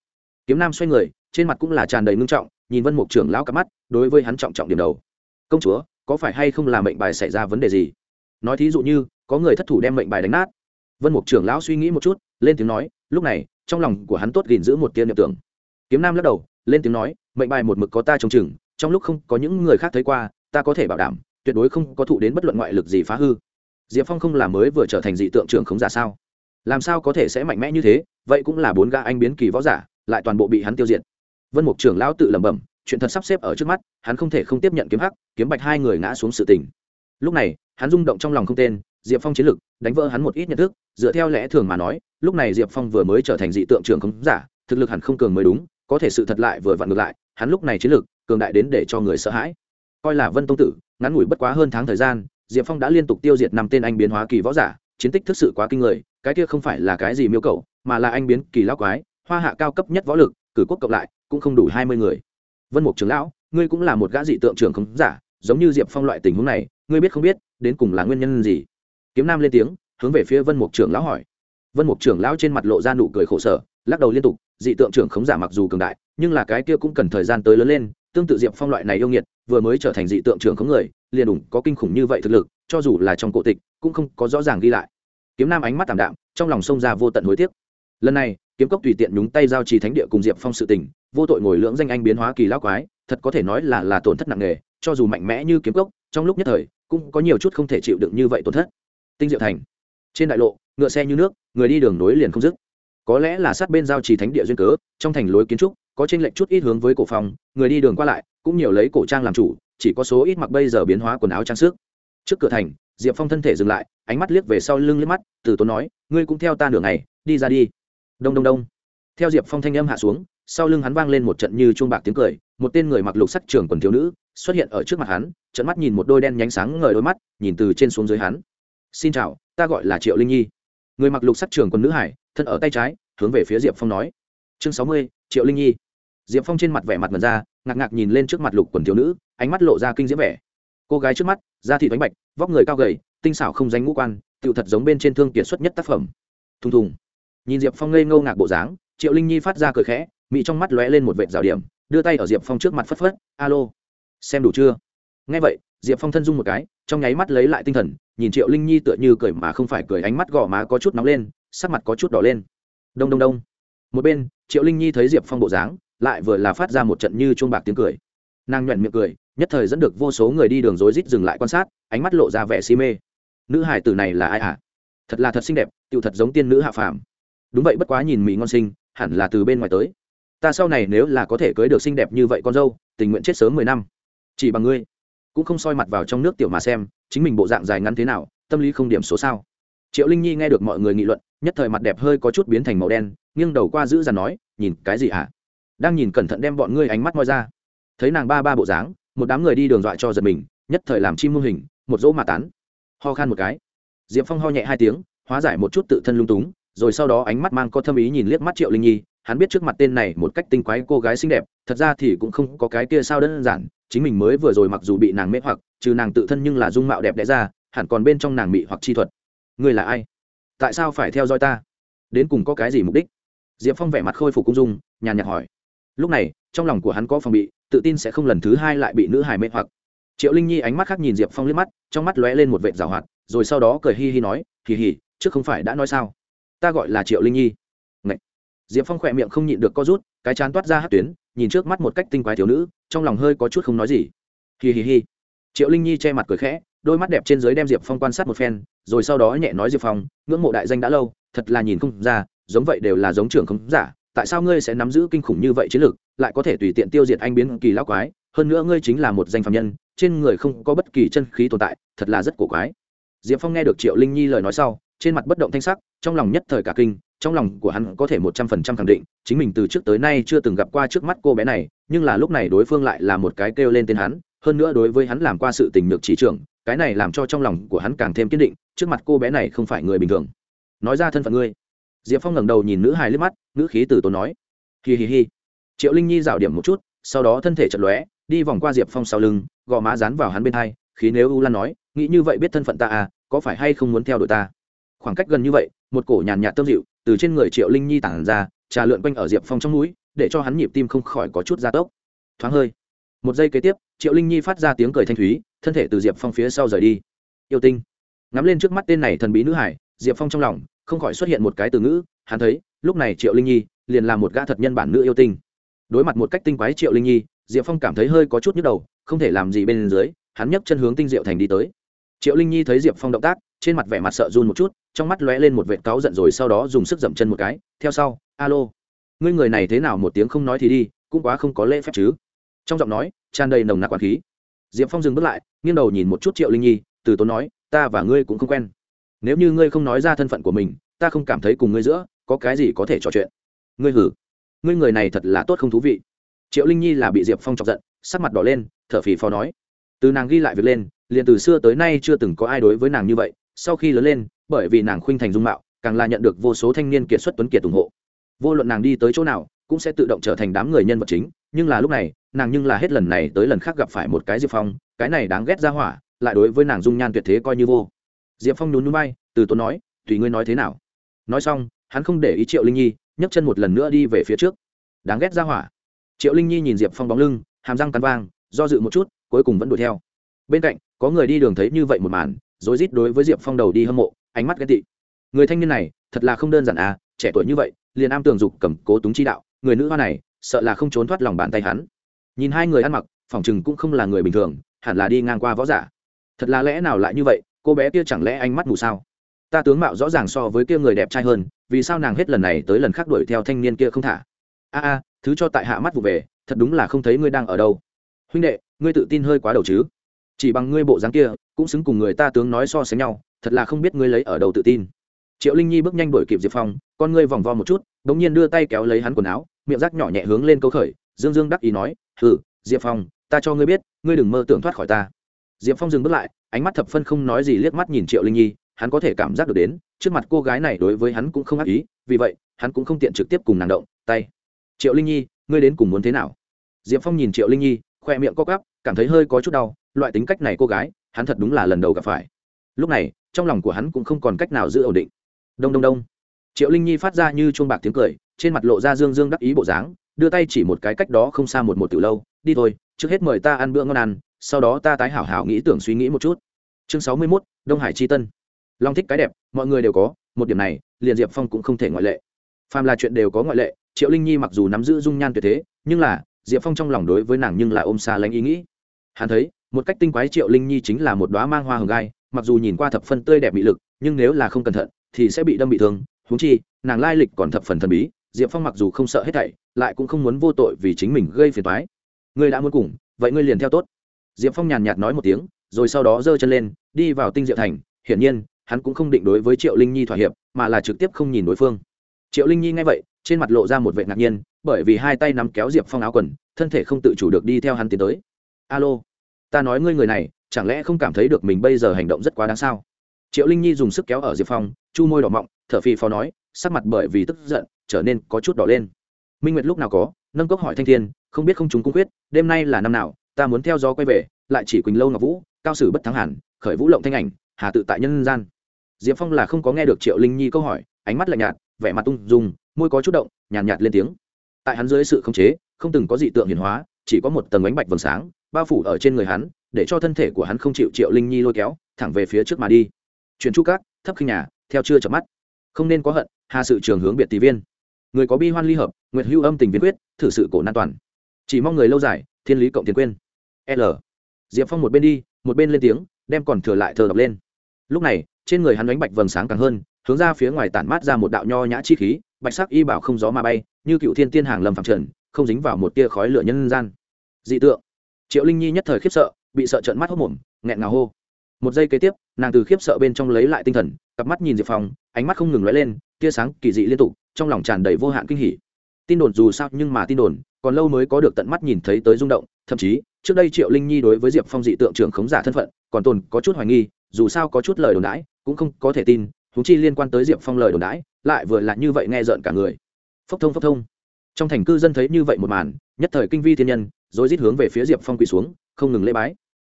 Kiếm nam xoay người, trên mặt cũng là tràn đầy ngưng trọng, nhìn vân mục trưởng lão cắp mắt, đối với hắn trọng trọng điểm đầu. Công chúa, có phải hay không là mệnh bài xảy ra vấn đề gì? Nói thí dụ như, có người thất thủ đem mệnh bài đánh nát. Vân mục trưởng lão suy nghĩ một chút, lên tiếng nói, lúc này, trong lòng của hắn tốt gìn giữ một tiên niệm tưởng. Kiếm nam lắc đầu, lên tiếng nói, mệnh bài một mực có ta trông chừng, trong lúc không có những người khác thấy qua, ta có thể bảo đảm tuyệt đối không có thụ đến bất luận ngoại lực gì phá hư. Diệp phong không là mới vừa trở thành dị tượng trưởng khống giả sao? Làm sao có thể sẽ mạnh mẽ như thế? Vậy cũng là bốn gã anh biến kỳ võ giả, lại toàn bộ bị hắn tiêu diệt. Vân mục trưởng lão tự lẩm bẩm, chuyện thật sắp xếp ở trước mắt, hắn không thể không tiếp nhận kiếm hắc, kiếm bạch hai người ngã xuống sự tình. Lúc này, hắn rung động trong lòng không tên, diệp phong chiến lực, đánh vỡ hắn một ít nhận thức, dựa theo lẽ thường mà nói, lúc này diệp phong vừa mới trở thành dị tượng trưởng khống giả, thực lực hẳn không cường mới đúng, có thể sự thật lại vừa vặn ngược lại, hắn lúc này chiến lực, cường đại đến để cho người sợ hãi. Coi là vân tông tử ngắn ngủi bất quá hơn tháng thời gian, diệp phong đã liên tục tiêu diệt năm tên anh biến hóa kỳ võ giả, chiến tích thực sự quá kinh người, cái kia không phải là cái gì miêu cầu, mà là anh biến kỳ lão quái, hoa hạ cao cấp nhất võ lực, cử quốc cộng lại, cũng không đủ hai mươi người. Vân mục trưởng lão, ngươi cũng là một gã dị tượng trưởng khống giả, giống như diệp phong loại tình huống này, ngươi biết không biết, đến cùng là nguyên nhân gì? Kiếm nam lên tiếng, hướng về phía vân mục trưởng lão hỏi. Vân mục trưởng lão trên mặt lộ ra nụ cười khổ sở, lắc đầu liên tục, dị tượng trưởng khống giả mặc dù cường đại, nhưng là cái kia cũng cần thời gian tới lớn lên, tương tự diệp phong loại này yêu nghiệt vừa mới trở thành dị tượng trưởng khống người, liền ủng có kinh khủng như vậy thực lực, cho dù là trong cổ tịch, cũng không có rõ ràng ghi lại. Kiếm nam ánh mắt tảm đạm, trong lòng sông ra vô tận hối tiếc. Lần này, kiếm cốc tùy tiện nhúng tay giao trì thánh địa cùng diệp phong sự tình, vô tội ngồi lưỡng danh anh biến hóa kỳ lão quái, thật có thể nói là là tổn thất nặng nề, cho dù mạnh mẽ như kiếm cốc, trong lúc nhất thời, cũng có nhiều chút không thể chịu đựng như vậy tổn thất. Tinh diệu thành. Trên đại lộ, ngựa xe như nước, người đi đường nối liền không dứt. Có lẽ là sát bên giao trì thánh địa duyên cớ, trong thành lối kiến trúc, có trên lệnh chút ít hướng với cổ phòng, người đi đường qua lại cũng nhiều lấy cổ trang làm chủ, chỉ có số ít mặc bây giờ biến hóa quần áo trang sức. Trước cửa thành, diệp phong thân thể dừng lại, ánh mắt liếc về sau lưng liếc mắt, từ tốn nói, ngươi cũng theo ta nửa ngày, đi ra đi. Đông đông đông. Theo diệp phong thanh âm hạ xuống, sau lưng hắn vang lên một trận như chuông bạc tiếng cười, một tên người mặc lục sắc trường quần thiếu nữ xuất hiện ở trước mặt hắn trận mắt nhìn một đôi đen nhánh sáng ngời đôi mắt, nhìn từ trên xuống dưới hắn. Xin chào, ta gọi là triệu linh nhi. Người mặc lục sắc trường quần nữ hải, thân ở tay trái, hướng về phía diệp phong nói. Chương sáu mươi, triệu linh nhi. Diệp phong trên mặt vẻ mặt mật ra ngạc ngạc nhìn lên trước mặt lục quần thiếu nữ, ánh mắt lộ ra kinh diễm vẻ. Cô gái trước mắt, da thịt bánh bạch, vóc người cao gầy, tinh xảo không danh ngũ quan, tựu thật giống bên trên thương kiệt xuất nhất tác phẩm. Thùng thùng. Nhìn diệp phong ngây ngô ngạc bộ dáng, triệu linh nhi phát ra cười khẽ, mị trong mắt lóe lên một vệt rào điểm, đưa tay ở diệp phong trước mặt phất phất, alo, xem đủ chưa? Nghe vậy, diệp phong thân dung một cái, trong nháy mắt lấy lại tinh thần, nhìn triệu linh nhi tựa như cười mà không phải cười, ánh mắt gò má có chút nóng lên, sắc mặt có chút đỏ lên. Đông đông đông. Một bên, triệu linh nhi thấy diệp phong bộ dáng lại vừa là phát ra một trận như chuông bạc tiếng cười. Nàng nhuận miệng cười, nhất thời dẫn được vô số người đi đường rối rít dừng lại quan sát, ánh mắt lộ ra vẻ si mê. Nữ hải tử này là ai hả? À? thật là thật xinh đẹp, tựu thật giống tiên nữ hạ phàm. Đúng vậy, bất quá nhìn mỹ ngon sinh hẳn là từ bên ngoài tới. Ta sau này nếu là có thể cưới được xinh đẹp như vậy con dâu, tình nguyện chết sớm mười năm. Chỉ bằng ngươi. Cũng không soi mặt vào trong nước tiểu mà xem, chính mình bộ dạng dài ngắn thế nào, tâm lý không điểm số sao. Triệu linh nhi nghe được mọi người nghị luận, nhất thời mặt đẹp hơi có chút biến thành màu đen, nghiêng đầu qua giữ dằn nói, nhìn cái gì hả? Đang nhìn cẩn thận đem bọn ngươi ánh mắt moi ra. Thấy nàng ba ba bộ dáng, một đám người đi đường dọa cho giật mình, nhất thời làm chim mô hình, một dỗ mà tán. Ho khan một cái. Diệp phong ho nhẹ hai tiếng, hóa giải một chút tự thân lung túng, rồi sau đó ánh mắt mang có thâm ý nhìn liếc mắt triệu linh nhi, hắn biết trước mặt tên này một cách tinh quái cô gái xinh đẹp, thật ra thì cũng không có cái kia sao đơn giản, chính mình mới vừa rồi mặc dù bị nàng mê hoặc, trừ nàng tự thân nhưng là dung mạo đẹp đẽ ra, hẳn còn bên trong nàng mị hoặc chi thuật. Ngươi là ai? Tại sao phải theo dõi ta? Đến cùng có cái gì mục đích? Diệp phong vẻ mặt khôi phục cung dung, nhàn nhạt hỏi lúc này, trong lòng của hắn có phòng bị, tự tin sẽ không lần thứ hai lại bị nữ hài mê hoặc. Triệu linh nhi ánh mắt khác nhìn diệp phong liếc mắt, trong mắt lóe lên một vệt rào hoạt, rồi sau đó cười hi hi nói, hì hì, trước không phải đã nói sao? Ta gọi là triệu linh nhi. Ngậy. diệp phong khỏe miệng không nhịn được co rút, cái chán toát ra hát tuyến, nhìn trước mắt một cách tinh quái thiếu nữ, trong lòng hơi có chút không nói gì. Hì hì hì. Triệu linh nhi che mặt cười khẽ, đôi mắt đẹp trên dưới đem diệp phong quan sát một phen, rồi sau đó nhẹ nói diệp phong, ngưỡng mộ đại danh đã lâu, thật là nhìn không ra, giống vậy đều là giống trưởng không giả tại sao ngươi sẽ nắm giữ kinh khủng như vậy chiến lược, lại có thể tùy tiện tiêu diệt anh biến kỳ lão quái, hơn nữa ngươi chính là một danh phạm nhân, trên người không có bất kỳ chân khí tồn tại, thật là rất cổ quái. Diệp phong nghe được triệu linh nhi lời nói sau, trên mặt bất động thanh sắc, trong lòng nhất thời cả kinh, trong lòng của hắn có thể một trăm phần trăm khẳng định, chính mình từ trước tới nay chưa từng gặp qua trước mắt cô bé này, nhưng là lúc này đối phương lại là một cái kêu lên tên hắn, hơn nữa đối với hắn làm qua sự tình nhược chỉ trưởng, cái này làm cho trong lòng của hắn càng thêm kiên định, trước mặt cô bé này không phải người bình thường. Nói ra thân phận ngươi diệp phong ngẩng đầu nhìn nữ hài liếc mắt nữ khí từ tốn nói, hi hi hi. Triệu linh nhi rảo điểm một chút, sau đó thân thể chật lóe, đi vòng qua diệp phong sau lưng gò má dán vào hắn bên hai, khí nếu u lan nói, nghĩ như vậy biết thân phận ta à có phải hay không muốn theo đuổi ta? Khoảng cách gần như vậy, một cổ nhàn nhạt tâm dịu từ trên người triệu linh nhi tản ra, trà lượn quanh ở diệp phong trong núi để cho hắn nhịp tim không khỏi có chút gia tốc. Thoáng hơi, một giây kế tiếp, triệu linh nhi phát ra tiếng cười thanh thúy, thân thể từ diệp phong phía sau rời đi. Yêu tinh. Ngắm lên trước mắt tên này thần bí nữ hải diệp phong trong lòng không khỏi xuất hiện một cái từ ngữ, hắn thấy, lúc này triệu linh nhi liền là một gã thật nhân bản nữ yêu tinh. Đối mặt một cách tinh quái triệu linh nhi, diệp phong cảm thấy hơi có chút nhức đầu, không thể làm gì bên dưới, hắn nhấc chân hướng tinh diệu thành đi tới. Triệu linh nhi thấy diệp phong động tác, trên mặt vẻ mặt sợ run một chút, trong mắt lóe lên một vệt cáu giận rồi sau đó dùng sức dậm chân một cái, theo sau, alo, ngươi người này thế nào một tiếng không nói thì đi, cũng quá không có lễ phép chứ. Trong giọng nói, tràn đầy nồng nặc quản khí. Diệp phong dừng bước lại, nghiêng đầu nhìn một chút triệu linh nhi, từ tốn nói, ta và ngươi cũng không quen nếu như ngươi không nói ra thân phận của mình, ta không cảm thấy cùng ngươi giữa có cái gì có thể trò chuyện. Ngươi hử? Ngươi người này thật là tốt không thú vị. Triệu linh nhi là bị diệp phong chọc giận, sắc mặt đỏ lên, thở phì phò nói. Từ nàng ghi lại việc lên, liền từ xưa tới nay chưa từng có ai đối với nàng như vậy. Sau khi lớn lên, bởi vì nàng khuynh thành dung mạo, càng là nhận được vô số thanh niên kiệt xuất tuấn kiệt ủng hộ. Vô luận nàng đi tới chỗ nào, cũng sẽ tự động trở thành đám người nhân vật chính, nhưng là lúc này, nàng nhưng là hết lần này tới lần khác gặp phải một cái diệp phong, cái này đáng ghét ra hỏa, lại đối với nàng dung nhan tuyệt thế coi như vô diệp phong nhún núi bay từ tốn nói, tùy ngươi nói thế nào. Nói xong, hắn không để ý triệu linh nhi, nhấc chân một lần nữa đi về phía trước. Đáng ghét ra hỏa. Triệu linh nhi nhìn diệp phong bóng lưng, hàm răng cắn vang do dự một chút, cuối cùng vẫn đuổi theo. Bên cạnh, có người đi đường thấy như vậy một màn, rối rít đối với diệp phong đầu đi hâm mộ, ánh mắt ghen tị. Người thanh niên này, thật là không đơn giản à trẻ tuổi như vậy, liền am tường dục cầm cố túng chi đạo, người nữ hoa này, sợ là không trốn thoát lòng bàn tay hắn. Nhìn hai người ăn mặc, phỏng chừng cũng không là người bình thường, hẳn là đi ngang qua võ giả. Thật là lẽ nào lại như vậy? Cô bé kia chẳng lẽ ánh mắt mù sao? Ta tướng mạo rõ ràng so với kia người đẹp trai hơn vì sao nàng hết lần này tới lần khác đuổi theo thanh niên kia không thả? A a thứ cho tại hạ mắt vụ về thật đúng là không thấy ngươi đang ở đâu. Huynh đệ ngươi tự tin hơi quá đầu chứ. Chỉ bằng ngươi bộ dáng kia cũng xứng cùng người ta tướng nói so sánh nhau thật là không biết ngươi lấy ở đâu tự tin. Triệu linh nhi bước nhanh đuổi kịp diệp phong con ngươi vòng vo một chút đ ỗ n g nhiên đưa tay kéo lấy hắn quần áo miệng rác nhỏ nhẹ hướng lên câu khởi dương dương đắc ý nói ừ, diệp phong ta cho ngươi biết ngươi đừng mơ tưởng thoát khỏi ta. Diệp phong dừng bước lại ánh mắt thập phân không nói gì liếc mắt nhìn triệu linh nhi, hắn có thể cảm giác được đến, trước mặt cô gái này đối với hắn cũng không ác ý, vì vậy, hắn cũng không tiện trực tiếp cùng nàng động, tay. Triệu linh nhi, ngươi đến cùng muốn thế nào? Diệp phong nhìn triệu linh nhi, khoe miệng co cắp cảm thấy hơi có chút đau, loại tính cách này cô gái, hắn thật đúng là lần đầu gặp phải. Lúc này, trong lòng của hắn cũng không còn cách nào giữ ổn định. Đông đông đông. Triệu linh nhi phát ra như chuông bạc tiếng cười, trên mặt lộ ra dương dương đắc ý bộ dáng, đưa tay chỉ một cái cách đó không xa một một từ lâu, đi thôi, trước hết mời ta ăn bữa ngon ăn sau đó ta tái hảo hảo nghĩ tưởng suy nghĩ một chút. Chương sáu mươi 61, đông hải chi tân. Long thích cái đẹp mọi người đều có một điểm này liền diệp phong cũng không thể ngoại lệ. Phàm là chuyện đều có ngoại lệ triệu linh nhi mặc dù nắm giữ dung nhan tuyệt thế nhưng là diệp phong trong lòng đối với nàng nhưng lại ôm xa lánh ý nghĩ. Hắn thấy một cách tinh quái triệu linh nhi chính là một đoá mang hoa hồng gai mặc dù nhìn qua thập phân tươi đẹp bị lực nhưng nếu là không cẩn thận thì sẽ bị đâm bị thương. Húng chi nàng lai lịch còn thập phần thần bí diệp phong mặc dù không sợ hết thảy lại cũng không muốn vô tội vì chính mình gây phiền toái. Ngươi đã muốn cùng vậy ngươi liền theo tốt diệp phong nhàn nhạt nói một tiếng, rồi sau đó giơ chân lên, đi vào tinh diệu thành. Hiển nhiên, hắn cũng không định đối với triệu linh nhi thỏa hiệp, mà là trực tiếp không nhìn đối phương. Triệu linh nhi nghe vậy, trên mặt lộ ra một vệ ngạc nhiên, bởi vì hai tay nắm kéo diệp phong áo quần, thân thể không tự chủ được đi theo hắn tiến tới. Alo, ta nói ngươi người này, chẳng lẽ không cảm thấy được mình bây giờ hành động rất quá đáng sao? Triệu linh nhi dùng sức kéo ở diệp phong, chu môi đỏ mọng, thở phì phò nói, sắc mặt bởi vì tức giận, trở nên có chút đỏ lên. Minh nguyệt lúc nào có? Nâng cốc hỏi thanh thiên, không biết không chúng cung quyết, đêm nay là năm nào? Ta muốn theo gió quay về lại chỉ quỳnh lâu ngọc vũ cao sử bất thắng hẳn khởi vũ lộng thanh ảnh hà tự tại nhân gian. Diệp phong là không có nghe được triệu linh nhi câu hỏi ánh mắt lạnh nhạt vẻ mặt tung dùng môi có chút động nhàn nhạt, nhạt lên tiếng. Tại hắn dưới sự khống chế không từng có dị tượng hiển hóa chỉ có một tầng ánh bạch vầng sáng bao phủ ở trên người hắn để cho thân thể của hắn không chịu triệu linh nhi lôi kéo thẳng về phía trước mà đi. Chuyển chu cát thấp khinh nhà theo chưa chập mắt. Không nên có hận hà sự trường hướng biệt tỷ viên. Người có bi hoan ly hợp nguyệt hưu âm tình viên quyết thử sự cổ nan toàn. Chỉ mong người lâu dài thiên lý cộng tiền quên. L. Diệp phong một bên đi, một bên lên tiếng, đem còn thừa lại thờ đọc lên. Lúc này, trên người hắn đánh bạch vầng sáng càng hơn, hướng ra phía ngoài tản mát ra một đạo nho nhã chi khí, bạch sắc y bảo không gió mà bay, như cựu thiên tiên hàng lầm phẳng trần, không dính vào một tia khói lửa nhân gian. Dị tượng. Triệu linh nhi nhất thời khiếp sợ, bị sợ trợn mắt hốc mồm, nghẹn ngào hô. Một giây kế tiếp, nàng từ khiếp sợ bên trong lấy lại tinh thần, cặp mắt nhìn diệp phong, ánh mắt không ngừng lóe lên, tia sáng kỳ dị liên tục, trong lòng tràn đầy vô hạn kinh hỉ tin đồn dù sao nhưng mà tin đồn, còn lâu mới có được tận mắt nhìn thấy tới rung động, thậm chí, trước đây triệu linh nhi đối với diệp phong dị tượng trưởng khống giả thân phận, còn tồn có chút hoài nghi, dù sao có chút lời đồn đãi, cũng không có thể tin húng chi liên quan tới diệp phong lời đồn đãi, lại vừa là như vậy nghe rợn cả người. Phốc thông phốc thông. Trong thành cư dân thấy như vậy một màn, nhất thời kinh vi thiên nhân rồi rít hướng về phía diệp phong quỳ xuống, không ngừng lễ bái.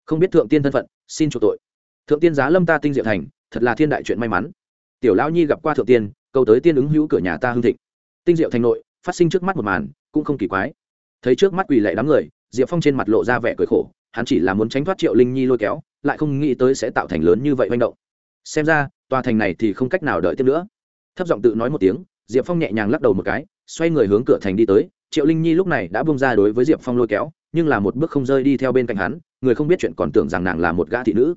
Không biết thượng tiên thân phận, xin chủ tội. Thượng tiên giá lâm ta tinh diệu thành, thật là thiên đại chuyện may mắn. Tiểu lão nhi gặp qua thượng tiên, cầu tới tiên ứng hữu cửa nhà ta hưng thịnh. Tinh diệu thành nội phát sinh trước mắt một màn, cũng không kỳ quái. Thấy trước mắt quỳ lệ đám người, diệp phong trên mặt lộ ra vẻ cười khổ, hắn chỉ là muốn tránh thoát triệu linh nhi lôi kéo, lại không nghĩ tới sẽ tạo thành lớn như vậy manh động. Xem ra, tòa thành này thì không cách nào đợi tiếp nữa. Thấp giọng tự nói một tiếng, diệp phong nhẹ nhàng lắc đầu một cái, xoay người hướng cửa thành đi tới. Triệu linh nhi lúc này đã bông ra đối với diệp phong lôi kéo, nhưng là một bước không rơi đi theo bên cạnh hắn, người không biết chuyện còn tưởng rằng nàng là một gã thị nữ.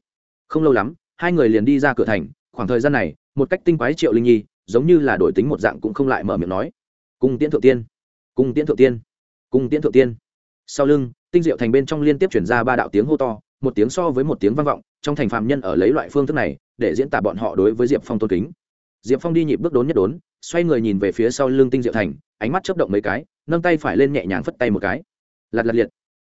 Không lâu lắm, hai người liền đi ra cửa thành, khoảng thời gian này, một cách tinh quái triệu linh nhi, giống như là đổi tính một dạng cũng không lại mở miệng nói cung tiễn thượng tiên. Cung tiễn thượng tiên. Cung tiễn thượng tiên. Sau lưng, tinh diệu thành bên trong liên tiếp chuyển ra ba đạo tiếng hô to, một tiếng so với một tiếng vang vọng, trong thành phạm nhân ở lấy loại phương thức này, để diễn tả bọn họ đối với diệp phong tôn kính. Diệp phong đi nhịp bước đốn nhất đốn, xoay người nhìn về phía sau lưng tinh diệu thành, ánh mắt chấp động mấy cái, nâng tay phải lên nhẹ nhàng phất tay một cái. Lặt lặt liệt.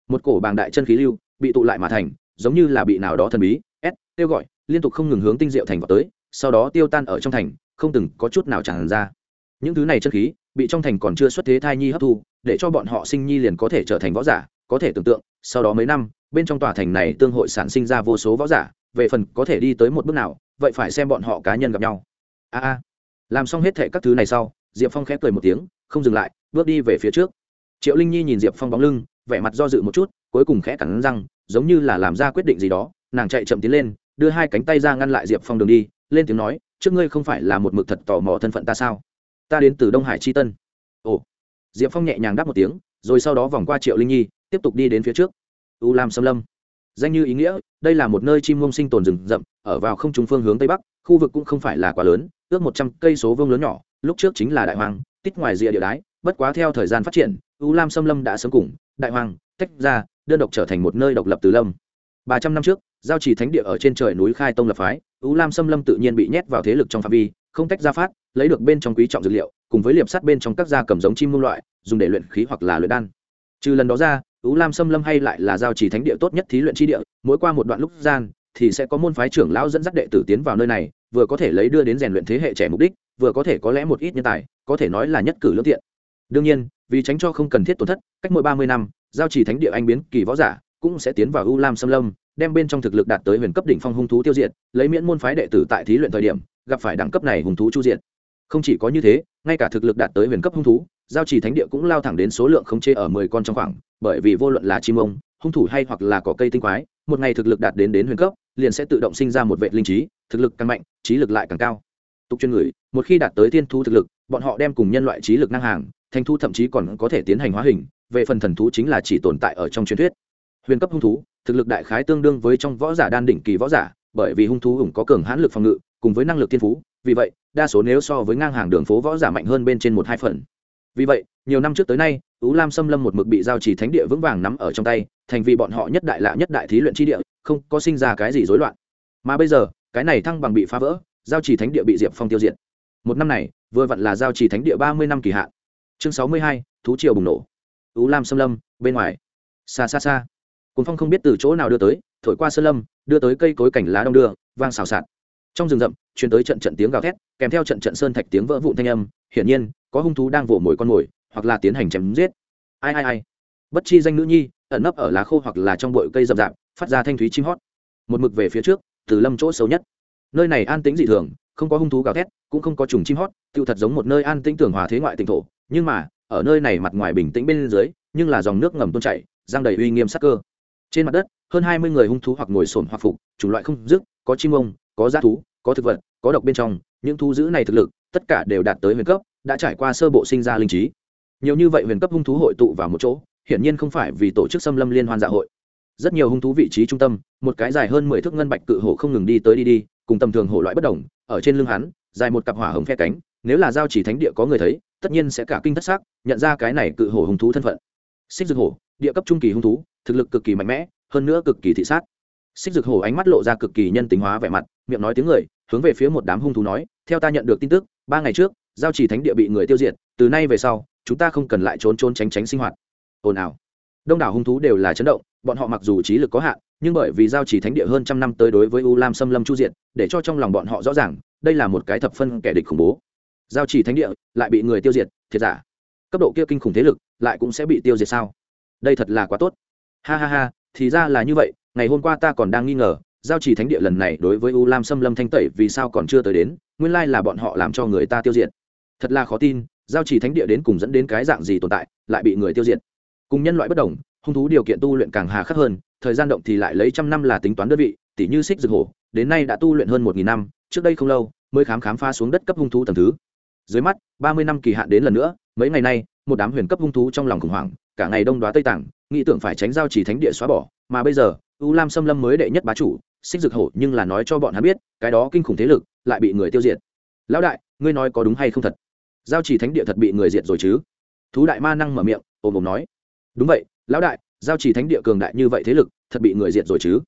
Một cổ bàng đại chân khí lưu, bị tụ lại mà thành, giống như là bị nào đó thần bí, ép, kêu gọi, liên tục không ngừng hướng tinh diệu thành vào tới, sau đó tiêu tan ở trong thành, không từng có chút nào tràn ra. Những thứ này chân khí bị trong thành còn chưa xuất thế thai nhi hấp thu, để cho bọn họ sinh nhi liền có thể trở thành võ giả, có thể tưởng tượng, sau đó mấy năm, bên trong tòa thành này tương hội sản sinh ra vô số võ giả, về phần có thể đi tới một bước nào, vậy phải xem bọn họ cá nhân gặp nhau. A a. Làm xong hết thệ các thứ này sau, diệp phong khép cười một tiếng, không dừng lại, bước đi về phía trước. Triệu linh nhi nhìn diệp phong bóng lưng, vẻ mặt do dự một chút, cuối cùng khẽ cắn răng, giống như là làm ra quyết định gì đó, nàng chạy chậm tiến lên, đưa hai cánh tay ra ngăn lại diệp phong đường đi, lên tiếng nói, trước ngươi không phải là một mực thật tò mò thân phận ta sao? Ta đến từ đông hải c tân. Ồ. Diệp phong nhẹ nhàng đáp một tiếng, rồi sau đó vòng qua triệu linh nhi, tiếp tục đi đến phía trước. U lam xâm lâm. Danh như ý nghĩa, đây là một nơi chim mông sinh tồn rừng rậm, ở vào không trùng phương hướng tây bắc, khu vực cũng không phải là quá lớn, ước một trăm cây số vương lớn nhỏ, lúc trước chính là đại hoàng, tít ngoài rìa địa đái, bất quá theo thời gian phát triển, u lam xâm lâm đã sớm cùng đại hoàng, tách ra đơn độc trở thành một nơi độc lập từ lâm. Ba trăm năm trước, giao chỉ thánh địa ở trên trời núi khai tông lập phái, u lam xâm lâm tự nhiên bị nhét vào thế lực trong phạm vi, không tách ra phát lấy được bên trong quý trọng dược liệu, cùng với liệp sắt bên trong các da cầm giống chim muôn loại, dùng để luyện khí hoặc là luyện đan trừ lần đó ra, ú lam xâm lâm hay lại là giao chỉ thánh địa tốt nhất thí luyện tri địa, mỗi qua một đoạn lúc gian, thì sẽ có môn phái trưởng lão dẫn dắt đệ tử tiến vào nơi này, vừa có thể lấy đưa đến rèn luyện thế hệ trẻ mục đích, vừa có thể có lẽ một ít nhân tài, có thể nói là nhất cử lương thiện. đương nhiên, vì tránh cho không cần thiết tổn thất, cách mỗi ba mươi năm, giao chỉ thánh địa anh biến kỳ võ giả cũng sẽ tiến vào u lam xâm lâm, đem bên trong thực lực đạt tới huyền cấp đỉnh phong hung thú tiêu diệt, lấy miễn môn phái đệ tử tại thí luyện thời điểm, gặp phải đẳng cấp này hung thú chu diệt không chỉ có như thế, ngay cả thực lực đạt tới huyền cấp hung thú, giao chỉ thánh địa cũng lao thẳng đến số lượng không chê ở mười con trong khoảng, bởi vì vô luận là chim ông, hung thủ hay hoặc là có cây tinh quái, một ngày thực lực đạt đến đến huyền cấp, liền sẽ tự động sinh ra một vệ linh trí, thực lực càng mạnh, trí lực lại càng cao. Tục chuyên người một khi đạt tới thiên thu thực lực, bọn họ đem cùng nhân loại trí lực năng hàng thanh thu thậm chí còn có thể tiến hành hóa hình, về phần thần thú chính là chỉ tồn tại ở trong truyền thuyết. Huyền cấp hung thú, thực lực đại khái tương đương với trong võ giả đan đỉnh kỳ võ giả, bởi vì hung thú hùng có cường hãn lực phòng ngự, cùng với năng lực thiên phú, vì vậy đa số nếu so với ngang hàng đường phố võ giả mạnh hơn bên trên một hai phần. Vì vậy, nhiều năm trước tới nay, ú lam xâm lâm một mực bị giao trì thánh địa vững vàng nắm ở trong tay, thành vì bọn họ nhất đại lạ nhất đại thí luyện tri địa, không có sinh ra cái gì rối loạn. Mà bây giờ, cái này thăng bằng bị phá vỡ, giao trì thánh địa bị diệp phong tiêu diệt. Một năm này, vừa vặn là giao trì thánh địa ba mươi năm kỳ hạn. Chương sáu mươi hai, thú triều bùng nổ. Ú lam xâm lâm, bên ngoài. Xa xa xa. Cồn phong không biết từ chỗ nào đưa tới, thổi qua sơn lâm, đưa tới cây cối cảnh lá đông đưa, vang xào xạc trong rừng rậm chuyển tới trận trận tiếng gào thét, kèm theo trận trận sơn thạch tiếng vỡ vụn thanh âm, hiển nhiên, có hung thú đang vỗ mồi con mồi, hoặc là tiến hành chém giết. Ai ai ai. Bất chi danh nữ nhi, ẩn nấp ở lá khô hoặc là trong bụi cây rậm rạp, phát ra thanh thúy chim hót. Một mực về phía trước, từ lâm chỗ xấu nhất. Nơi này an tĩnh dị thường, không có hung thú gào thét, cũng không có trùng chim hót tự thật giống một nơi an tĩnh tường hòa thế ngoại tỉnh thổ. Nhưng mà, ở nơi này mặt ngoài bình tĩnh bên dưới, nhưng là dòng nước ngầm tuôn chảy giang đầy uy nghiêm sắc cơ. Trên mặt đất, hơn hai mươi người hung thú hoặc ngồi sồn hoặc phục, chủng loại không dứt, có chim ông, có g thú có thực vật, có độc bên trong, những thu giữ này thực lực, tất cả đều đạt tới huyền cấp, đã trải qua sơ bộ sinh ra linh trí. Nhiều như vậy huyền cấp hung thú hội tụ vào một chỗ, hiển nhiên không phải vì tổ chức xâm lâm liên hoan dạ hội. Rất nhiều hung thú vị trí trung tâm, một cái dài hơn mười thước ngân bạch cự hổ không ngừng đi tới đi đi, cùng tầm thường hổ loại bất đồng, ở trên lưng hắn, dài một cặp hỏa hồng phe cánh, nếu là giao chỉ thánh địa có người thấy, tất nhiên sẽ cả kinh thất xác, nhận ra cái này cự hổ hung thú thân phận. Xích dược hổ, địa cấp trung kỳ hung thú, thực lực cực kỳ mạnh mẽ, hơn nữa cực kỳ thị sát. Xích dược hổ ánh mắt lộ ra cực kỳ nhân tính hóa vẻ mặt miệng nói tiếng người, hướng về phía một đám hung thú nói, theo ta nhận được tin tức, ba ngày trước, giao chỉ thánh địa bị người tiêu diệt, từ nay về sau, chúng ta không cần lại trốn trốn tránh tránh sinh hoạt. Ồn ào. Đông đảo hung thú đều là chấn động, bọn họ mặc dù trí lực có hạn, nhưng bởi vì giao chỉ thánh địa hơn trăm năm tới đối với u lam xâm lâm chu diện để cho trong lòng bọn họ rõ ràng, đây là một cái thập phân kẻ địch khủng bố. Giao chỉ thánh địa lại bị người tiêu diệt, thiệt giả. Cấp độ kia kinh khủng thế lực lại cũng sẽ bị tiêu diệt sao? Đây thật là quá tốt. Ha ha ha, thì ra là như vậy, ngày hôm qua ta còn đang nghi ngờ giao chỉ thánh địa lần này đối với u lam xâm lâm thanh tẩy vì sao còn chưa tới đến, nguyên lai là bọn họ làm cho người ta tiêu diệt. Thật là khó tin, giao chỉ thánh địa đến cùng dẫn đến cái dạng gì tồn tại, lại bị người tiêu diệt. Cùng nhân loại bất đồng, hung thú điều kiện tu luyện càng hà khắc hơn, thời gian động thì lại lấy trăm năm là tính toán đơn vị tỷ như xích rực hổ, đến nay đã tu luyện hơn một nghìn năm, trước đây không lâu, mới khám khám phá xuống đất cấp hung thú tầm thứ. Dưới mắt, ba mươi năm kỳ hạn đến lần nữa, mấy ngày nay, một đám huyền cấp hung thú trong lòng khủng hoảng, cả ngày đông đoá tây tảng nghĩ tưởng phải tránh giao chỉ thánh địa xóa bỏ mà bây giờ, u lam xâm lâm mới đệ nhất bá chủ, xích dực hổ nhưng là nói cho bọn hắn biết, cái đó kinh khủng thế lực lại bị người tiêu diệt. Lão đại, ngươi nói có đúng hay không thật? Giao chỉ thánh địa thật bị người diệt rồi chứ? Thú đại ma năng mở miệng, ồm ồm nói. Đúng vậy, lão đại, giao chỉ thánh địa cường đại như vậy thế lực, thật bị người diệt rồi chứ?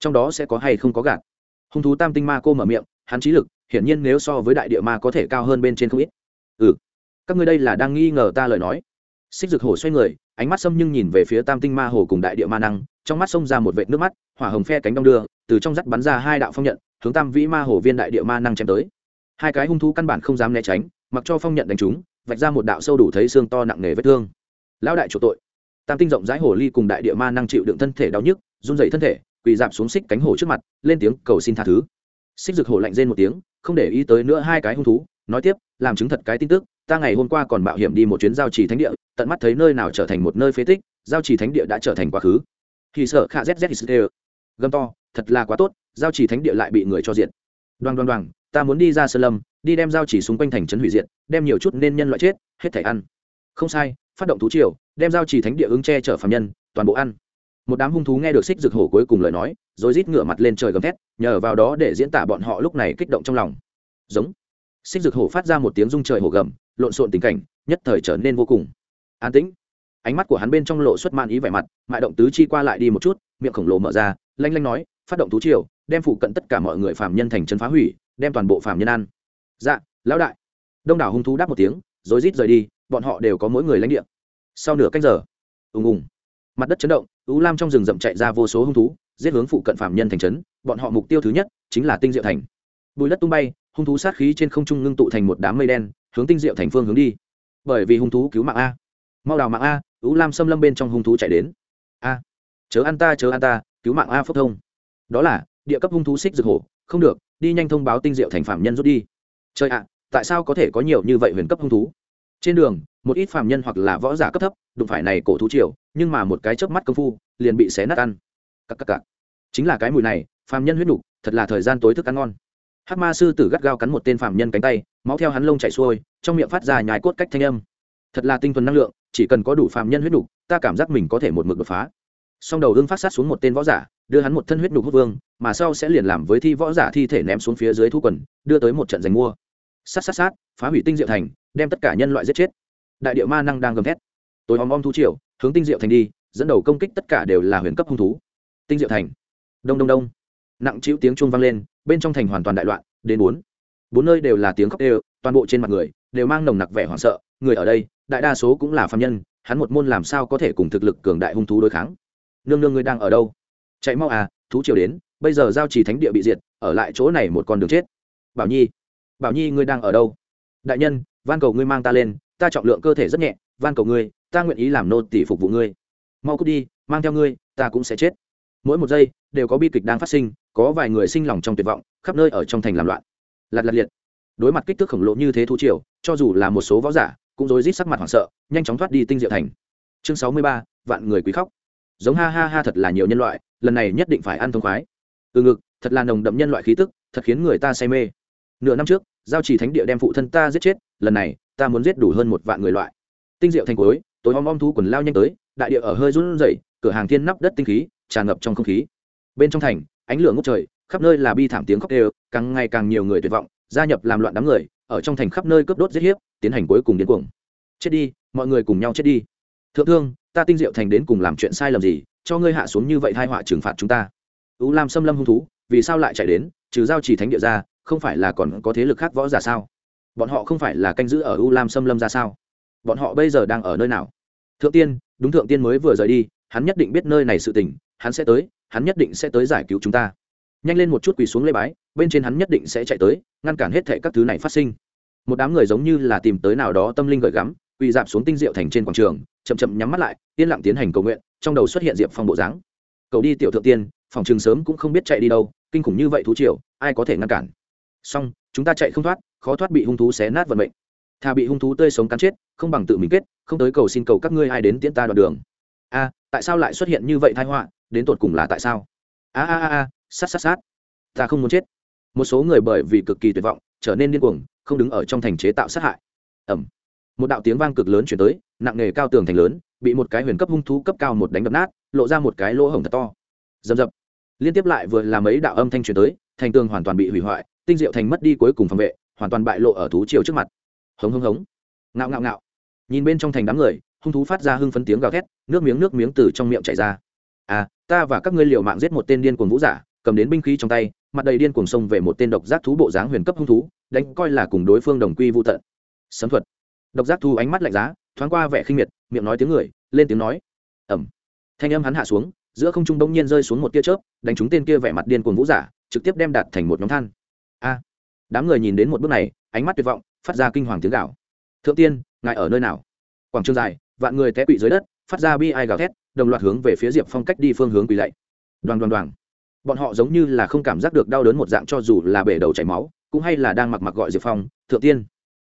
Trong đó sẽ có hay không có gạt? Hung thú tam tinh ma cô mở miệng, hắn trí lực, hiển nhiên nếu so với đại địa ma có thể cao hơn bên trên không ít. Ừ. Các ngươi đây là đang nghi ngờ ta lời nói xích dực hổ xoay người, ánh mắt xâm nhưng nhìn về phía tam tinh ma hồ cùng đại địa ma năng, trong mắt xông ra một vệt nước mắt, hỏa hồng phe cánh đong đưa, từ trong rắt bắn ra hai đạo phong nhận, hướng tam vĩ ma hồ viên đại địa ma năng chém tới. Hai cái hung thú căn bản không dám né tránh, mặc cho phong nhận đánh chúng, vạch ra một đạo sâu đủ thấy xương to nặng nề vết thương. Lão đại chủ tội. Tam tinh rộng rãi hồ ly cùng đại địa ma năng chịu đựng thân thể đau nhức, run rẩy thân thể, quỳ dạp xuống xích cánh hổ trước mặt, lên tiếng cầu xin tha thứ. Xích rực hổ lạnh rên một tiếng, không để ý tới nữa hai cái hung thú nói tiếp, làm chứng thật cái tin tức, ta ngày hôm qua còn mạo hiểm đi một chuyến giao trì thánh địa, tận mắt thấy nơi nào trở thành một nơi phế tích, giao trì thánh địa đã trở thành quá khứ. Thì sợ khạ zz gầm to, thật là quá tốt, giao trì thánh địa lại bị người cho diện đoàn đoàn đoàn ta muốn đi ra sơn lâm, đi đem giao chỉ xung quanh thành trấn hủy diệt, đem nhiều chút nên nhân loại chết, hết thảy ăn. Không sai, phát động thú triều, đem giao chỉ thánh địa ứng che chở phạm nhân, toàn bộ ăn. Một đám hung thú nghe được xích rực hổ cuối cùng lời nói, rồi rít ngửa mặt lên trời gầm thét, nhờ vào đó để diễn tả bọn họ lúc này kích động trong lòng. Giống xích rực hổ phát ra một tiếng rung trời hổ gầm, lộn xộn tình cảnh, nhất thời trở nên vô cùng an tĩnh. Ánh mắt của hắn bên trong lộ xuất man ý vẻ mặt, mại động tứ chi qua lại đi một chút, miệng khổng lồ mở ra, lanh lanh nói, phát động thú triều, đem phụ cận tất cả mọi người phạm nhân thành chân phá hủy, đem toàn bộ phạm nhân ăn dạ lão đại. Đông đảo hung thú đáp một tiếng, rồi rít rời đi, bọn họ đều có mỗi người lãnh địa. Sau nửa canh giờ, ùng ùng, mặt đất chấn động ú lam trong rừng rậm chạy ra vô số hung thú, giết hướng phụ cận phạm nhân thành trấn, bọn họ mục tiêu thứ nhất chính là tinh diệu thành. Bùi đất tung bay hung thú sát khí trên không trung ngưng tụ thành một đám mây đen, hướng tinh diệu thành phương hướng đi. Bởi vì hung thú cứu mạng a. Mau đào mạng a ú lam xâm lâm bên trong hung thú chạy đến. A. Chớ ăn ta, chớ ăn ta, cứu mạng a phốc thông. Đó là, địa cấp hung thú xích dược hổ. Không được, đi nhanh thông báo tinh diệu thành phạm nhân rút đi. Trời ạ, tại sao có thể có nhiều như vậy huyền cấp hung thú? Trên đường, một ít phạm nhân hoặc là võ giả cấp thấp, đụng phải này cổ thú triều, nhưng mà một cái chớp mắt công phu, liền bị xé nát ăn. Cắc cắc cắc. chính là cái mùi này, phạm nhân huyết nục, thật là thời gian tối thức ăn ngon hắc ma sư tử gắt gao cắn một tên phàm nhân cánh tay máu theo hắn lông chảy xuôi trong miệng phát ra nhài cốt cách thanh âm. Thật là tinh thuần năng lượng chỉ cần có đủ phàm nhân huyết nục ta cảm giác mình có thể một mực đột phá. Song đầu đương phát sát xuống một tên võ giả đưa hắn một thân huyết nục hút vương mà sau sẽ liền làm với thi võ giả thi thể ném xuống phía dưới thu quần đưa tới một trận giành mua. Sát sát sát phá hủy tinh diệu thành đem tất cả nhân loại giết chết. Đại điệu ma năng đang gầm thét. Tôi om om thu triệu, hướng tinh diệu thành đi dẫn đầu công kích tất cả đều là huyền cấp hung thú. Tinh diệu thành. Đông đông đông. Nặng chịu tiếng chuông vang lên bên trong thành hoàn toàn đại loạn, đến bốn. Bốn nơi đều là tiếng khóc đều, toàn bộ trên mặt người đều mang nồng nặc vẻ hoảng sợ. Người ở đây, đại đa số cũng là phạm nhân, hắn một môn làm sao có thể cùng thực lực cường đại hung thú đối kháng? Nương nương ngươi đang ở đâu? Chạy mau à thú triều đến, bây giờ giao trì thánh địa bị diệt, ở lại chỗ này một con đường chết. Bảo nhi bảo nhi ngươi đang ở đâu? Đại nhân, van cầu ngươi mang ta lên, ta trọng lượng cơ thể rất nhẹ, van cầu ngươi, ta nguyện ý làm nô tỷ phục vụ ngươi. Mau cút đi, mang theo ngươi, ta cũng sẽ chết mỗi một giây đều có bi kịch đang phát sinh, có vài người sinh lòng trong tuyệt vọng, khắp nơi ở trong thành làm loạn. Lặt lặt liệt. Đối mặt kích thước khổng lồ như thế thu triều, cho dù là một số võ giả, cũng rối rít sắc mặt hoảng sợ, nhanh chóng thoát đi tinh diệu thành. Chương sáu mươi ba, vạn người quý khóc. Giống ha ha ha thật là nhiều nhân loại, lần này nhất định phải ăn thông khoái. Từ ngực, thật là nồng đậm nhân loại khí tức, thật khiến người ta say mê. Nửa năm trước, giao chỉ thánh địa đem phụ thân ta giết chết, lần này, ta muốn giết đủ hơn một vạn người loại. Tinh diệu thành cuối, tối om om thú quần lao nhanh tới, đại địa ở hơi run rẩy, cửa hàng thiên nắp đất tinh khí tràn ngập trong không khí. Bên trong thành, ánh lửa ngút trời, khắp nơi là bi thảm tiếng khóc đều, càng ngày càng nhiều người tuyệt vọng, gia nhập làm loạn đám người, ở trong thành khắp nơi cướp đốt giết hiếp, tiến hành cuối cùng điên cuồng. Chết đi, mọi người cùng nhau chết đi. Thượng thương, ta tinh diệu thành đến cùng làm chuyện sai lầm gì, cho ngươi hạ xuống như vậy thai họa trừng phạt chúng ta. Ưu lam xâm lâm hung thú, vì sao lại chạy đến, trừ giao chỉ thánh địa ra, không phải là còn có thế lực khác võ giả sao? Bọn họ không phải là canh giữ ở ưu lam xâm lâm ra sao? Bọn họ bây giờ đang ở nơi nào? Thượng tiên, đúng thượng tiên mới vừa rời đi, hắn nhất định biết nơi này sự tình hắn sẽ tới, hắn nhất định sẽ tới giải cứu chúng ta. Nhanh lên một chút quỳ xuống lê bái, bên trên hắn nhất định sẽ chạy tới, ngăn cản hết thệ các thứ này phát sinh. Một đám người giống như là tìm tới nào đó tâm linh gợi gắm, quỳ dạp xuống tinh diệu thành trên quảng trường, chậm chậm nhắm mắt lại, yên lặng tiến hành cầu nguyện, trong đầu xuất hiện diệp phong bộ dáng. Cầu đi tiểu thượng tiên, phòng trường sớm cũng không biết chạy đi đâu, kinh khủng như vậy thú triều, ai có thể ngăn cản? Song chúng ta chạy không thoát, khó thoát bị hung thú xé nát vận mệnh. Thà bị hung thú tươi sống cắn chết, không bằng tự mình kết, không tới cầu xin cầu các ngươi ai đến tiễn ta đoạn đường. A tại sao lại xuất hiện như vậy thái họa, đến tột cùng là tại sao? A a a a, sát sát sát. Ta không muốn chết. Một số người bởi vì cực kỳ tuyệt vọng, trở nên điên cuồng, không đứng ở trong thành chế tạo sát hại. Ẩm một đạo tiếng vang cực lớn chuyển tới, nặng nề cao tường thành lớn, bị một cái huyền cấp hung thú cấp cao một đánh đập nát, lộ ra một cái lỗ hổng thật to. Dầm dập liên tiếp lại vừa làm mấy đạo âm thanh chuyển tới, thành tường hoàn toàn bị hủy hoại, tinh diệu thành mất đi cuối cùng phòng vệ, hoàn toàn bại lộ ở thú chiều trước mặt. Hống hống hống. Ngạo ngạo ngạo. Nhìn bên trong thành đám người hung thú phát ra hưng phấn tiếng gào thét, nước miếng nước miếng từ trong miệng chảy ra. À ta và các ngươi liều mạng giết một tên điên cuồng vũ giả, cầm đến binh khí trong tay, mặt đầy điên cuồng sông về một tên độc giác thú bộ dáng huyền cấp hung thú, đánh coi là cùng đối phương đồng quy vô tận. Sấm thuật. Độc giác thú ánh mắt lạnh giá, thoáng qua vẻ khinh miệt, miệng nói tiếng người, lên tiếng nói. Ẩm thanh âm hắn hạ xuống, giữa không trung đông nhiên rơi xuống một tia chớp, đánh trúng tên kia vẻ mặt điên cuồng vũ giả, trực tiếp đem đạt thành một nhóm than. A. Đám người nhìn đến một bước này, ánh mắt tuyệt vọng, phát ra kinh hoàng tiếng gạo thượng tiên, ngài ở nơi nào? Quảng trường dài vạn người té quỵ dưới đất, phát ra bi ai gào thét, đồng loạt hướng về phía diệp phong cách đi phương hướng quỳ lạy. Đoàn đoàn đoàn bọn họ giống như là không cảm giác được đau đớn một dạng cho dù là bể đầu chảy máu, cũng hay là đang mặc mặc gọi diệp phong, thượng tiên.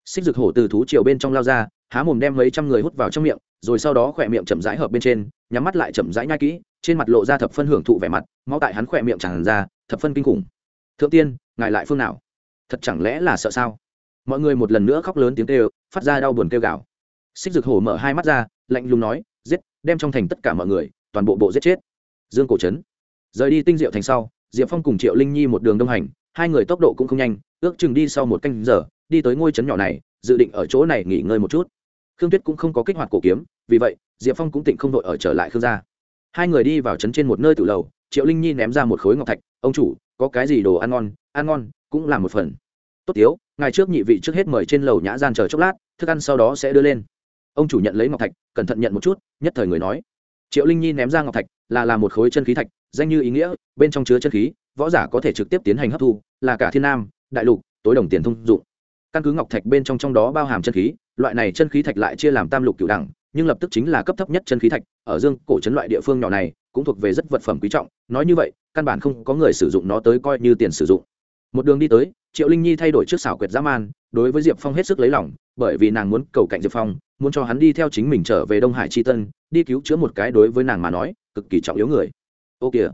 Xích rực hổ từ thú chiều bên trong lao ra, há mồm đem mấy trăm người hút vào trong miệng, rồi sau đó khỏe miệng chậm rãi hợp bên trên, nhắm mắt lại chậm rãi nhai kỹ, trên mặt lộ ra thập phân hưởng thụ vẻ mặt, máu tại hắn khỏe miệng tràn ra, thập phân kinh khủng. Thượng tiên, ngài lại phương nào? Thật chẳng lẽ là sợ sao? Mọi người một lần nữa khóc lớn tiếng kêu, phát ra đau buồn kêu gào xích Dực hổ mở hai mắt ra, lạnh lùng nói, giết, đem trong thành tất cả mọi người, toàn bộ bộ giết chết. Dương cổ trấn. Rời đi tinh diệu thành sau, diệp phong cùng triệu linh nhi một đường đông hành, hai người tốc độ cũng không nhanh, ước chừng đi sau một canh giờ, đi tới ngôi trấn nhỏ này, dự định ở chỗ này nghỉ ngơi một chút. Khương tuyết cũng không có kích hoạt cổ kiếm, vì vậy, diệp phong cũng tỉnh không đội ở trở lại khương gia. Hai người đi vào trấn trên một nơi tự lầu, triệu linh nhi ném ra một khối ngọc thạch, ông chủ, có cái gì đồ ăn ngon ăn ngon, cũng là một phần. Tốt tiếu ngày trước nhị vị trước hết mời trên lầu nhã gian chờ chốc lát, thức ăn sau đó sẽ đưa lên ông chủ nhận lấy ngọc thạch, cẩn thận nhận một chút, nhất thời người nói, triệu linh nhi ném ra ngọc thạch, là là một khối chân khí thạch, danh như ý nghĩa, bên trong chứa chân khí, võ giả có thể trực tiếp tiến hành hấp thu, là cả thiên nam, đại lục, tối đồng tiền thông dụng. Căn cứ ngọc thạch bên trong trong đó bao hàm chân khí, loại này chân khí thạch lại chia làm tam lục cửu đẳng, nhưng lập tức chính là cấp thấp nhất chân khí thạch, ở dương cổ trấn loại địa phương nhỏ này, cũng thuộc về rất vật phẩm quý trọng, nói như vậy, căn bản không có người sử dụng nó tới coi như tiền sử dụng. Một đường đi tới, triệu linh nhi thay đổi trước xảo quyệt dã man, đối với diệp phong hết sức lấy lòng bởi vì nàng muốn cầu cạnh diệp phong, muốn cho hắn đi theo chính mình trở về đông hải tri tân, đi cứu chữa một cái đối với nàng mà nói, cực kỳ trọng yếu người. Ô kìa.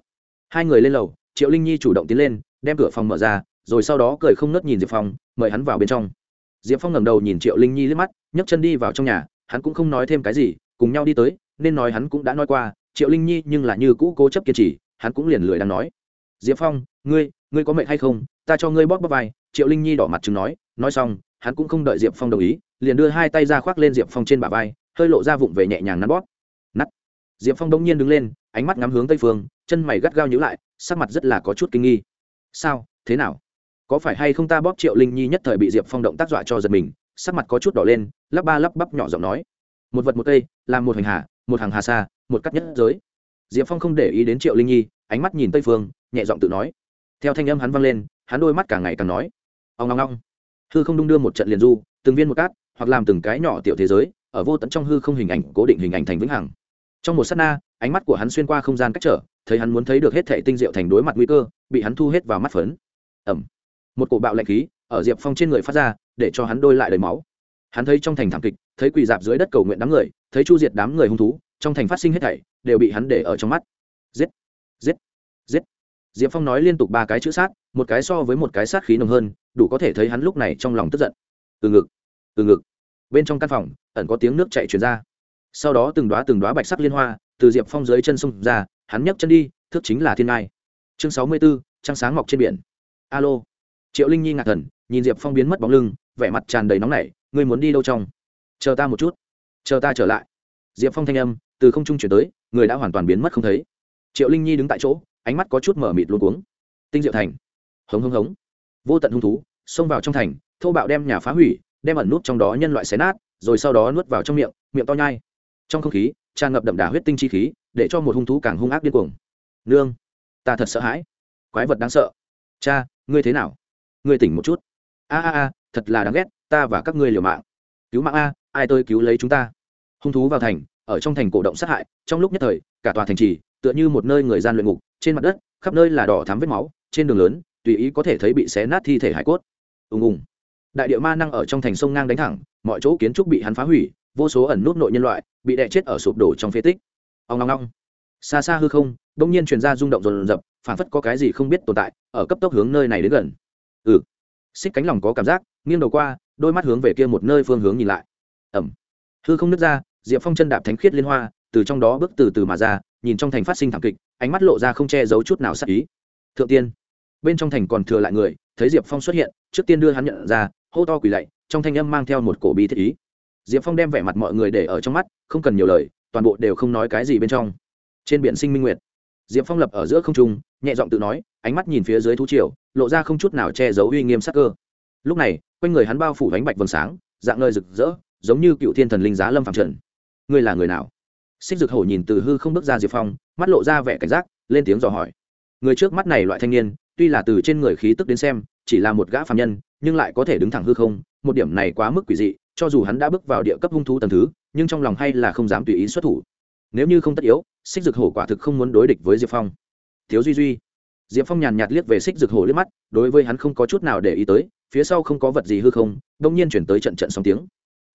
Hai người lên lầu, triệu linh nhi chủ động tiến lên, đem cửa phòng mở ra, rồi sau đó cười không nớt nhìn diệp phong, mời hắn vào bên trong. Diệp phong ngẩng đầu nhìn triệu linh nhi liếc mắt, nhấc chân đi vào trong nhà, hắn cũng không nói thêm cái gì, cùng nhau đi tới, nên nói hắn cũng đã nói qua, triệu linh nhi nhưng là như cũ cố chấp kiên trì, hắn cũng liền lười đang nói. Diệp phong, ngươi ngươi có mệnh hay không? Ta cho ngươi bóp bóp vai. Triệu linh nhi đỏ mặt chứng nói nói xong, hắn cũng không đợi diệp phong đồng ý, liền đưa hai tay ra khoác lên diệp phong trên bả vai, hơi lộ ra vụng về nhẹ nhàng nắn bóp. Nắt. Diệp phong đông nhiên đứng lên, ánh mắt ngắm hướng tây phương, chân mày gắt gao nhữ lại, sắc mặt rất là có chút kinh nghi. Sao? Thế nào? Có phải hay không ta bóp triệu linh nhi nhất thời bị diệp phong động tác dọa cho giật mình? Sắc mặt có chút đỏ lên, lắp ba lắp bắp nhỏ giọng nói. Một vật một cây, làm một hành hà một hàng hà xa một cắt nhất giới. Diệp phong không để ý đến triệu linh nhi, ánh mắt nhìn tây phương, nhẹ giọng tự nói. Theo thanh âm hắn vang lên, hắn đôi mắt càng ngày càng nói. Ông long long hư không đung đưa một trận liền du, từng viên một cát, hoặc làm từng cái nhỏ tiểu thế giới, ở vô tận trong hư không hình ảnh cố định hình ảnh thành vĩnh hằng. Trong một s á t na, ánh mắt của hắn xuyên qua không gian cách trở, thấy hắn muốn thấy được hết thể tinh diệu thành đối mặt nguy cơ, bị hắn thu hết vào mắt phấn. Ẩm. Một cổ bạo lạnh khí, ở diệp phong trên người phát ra, để cho hắn đôi lại đầy máu. Hắn thấy trong thành thảm kịch, thấy quỳ dạp dưới đất cầu nguyện đám người, thấy chu diệt đám người hung thú, trong thành phát sinh hết thảy, đều bị hắn để ở trong mắt. Giết! Giết! Giết! Diệp phong nói liên tục ba cái chữ sát, một cái so với một cái sát khí nồng hơn đủ có thể thấy hắn lúc này trong lòng tức giận. Từ ngực từ ngực. Bên trong căn phòng, ẩn có tiếng nước chạy chuyển ra. Sau đó từng đoá từng đoá bạch sắc liên hoa từ diệp phong dưới chân sông ra, hắn nhấc chân đi thước chính là thiên ngai. Chương sáu mươi b ố trăng sáng mọc trên biển. Alo. Triệu linh nhi ngạc thần, nhìn diệp phong biến mất bóng lưng, vẻ mặt tràn đầy nóng nảy, ngươi muốn đi đâu trong? Chờ ta một chút. Chờ ta trở lại. Diệp phong thanh âm từ không trung chuyển tới, người đã hoàn toàn biến mất không thấy. Triệu linh nhi đứng tại chỗ, ánh mắt có chút mở mịt luôn cuống. Tinh diệu thành. Hống hống hống vô tận hung thú, xông vào trong thành, thô bạo đem nhà phá hủy, đem ẩn nút trong đó nhân loại xé nát, rồi sau đó nuốt vào trong miệng miệng to nhai. Trong không khí, tràn ngập đậm đà huyết tinh chi khí, để cho một hung thú càng hung ác điên cuồng. Nương, ta thật sợ hãi. Quái vật đáng sợ. Cha, ngươi thế nào? Ngươi tỉnh một chút. A a a, thật là đáng ghét, ta và các ngươi liều mạng. Cứu mạng a, ai tôi cứu lấy chúng ta? Hung thú vào thành, ở trong thành cổ động sát hại, trong lúc nhất thời, cả tòa thành trì, tựa như một nơi người gian luyện ngục, trên mặt đất, khắp nơi là đỏ thắm vết máu, trên đường lớn tùy ý có thể thấy bị xé nát thi thể hải cốt. Ùng ùng. Đại địa ma năng ở trong thành sông ngang đánh thẳng, mọi chỗ kiến trúc bị hắn phá hủy, vô số ẩn nút nội nhân loại bị đè chết ở sụp đổ trong phế tích. Ông long long xa xa hư không đông nhiên truyền ra rung động rồn rập phản phất có cái gì không biết tồn tại, ở cấp tốc hướng nơi này đến gần. Ừ. Xích cánh lòng có cảm giác, nghiêng đầu qua, đôi mắt hướng về kia một nơi phương hướng nhìn lại. Ẩm. Hư không nứt ra, diệp phong chân đạp thánh khiết liên hoa, từ trong đó bước từ từ mà ra, nhìn trong thành phát sinh thảm kịch, ánh mắt lộ ra không che giấu chút nào sắc ý. Thượng tiên bên trong thành còn thừa lại người, thấy diệp phong xuất hiện, trước tiên đưa hắn nhận ra, hô to quỳ lạy, trong thanh âm mang theo một cổ bí thiết ý. Diệp phong đem vẻ mặt mọi người để ở trong mắt, không cần nhiều lời, toàn bộ đều không nói cái gì bên trong. Trên biển sinh minh nguyệt, diệp phong lập ở giữa không trung, nhẹ giọng tự nói, ánh mắt nhìn phía dưới thú triều, lộ ra không chút nào che giấu uy nghiêm sắc cơ. Lúc này, quanh người hắn bao phủ bánh bạch vầng sáng, dạng nơi rực rỡ, giống như cựu thiên thần linh giá lâm phạm trần. Ngươi là người nào? Xích rực hổ nhìn từ hư không bước ra diệp phong, mắt lộ ra vẻ cảnh giác, lên tiếng dò hỏi. Người trước mắt này loại thanh niên tuy là từ trên người khí tức đến xem, chỉ là một gã phạm nhân, nhưng lại có thể đứng thẳng hư không, một điểm này quá mức quỷ dị, cho dù hắn đã bước vào địa cấp hung thú tầm thứ, nhưng trong lòng hay là không dám tùy ý xuất thủ. Nếu như không tất yếu, xích dực hổ quả thực không muốn đối địch với diệp phong. Thiếu duy duy. Diệp phong nhàn nhạt liếc về xích dực hổ liếc mắt, đối với hắn không có chút nào để ý tới, phía sau không có vật gì hư không, đông nhiên chuyển tới trận trận sóng tiếng.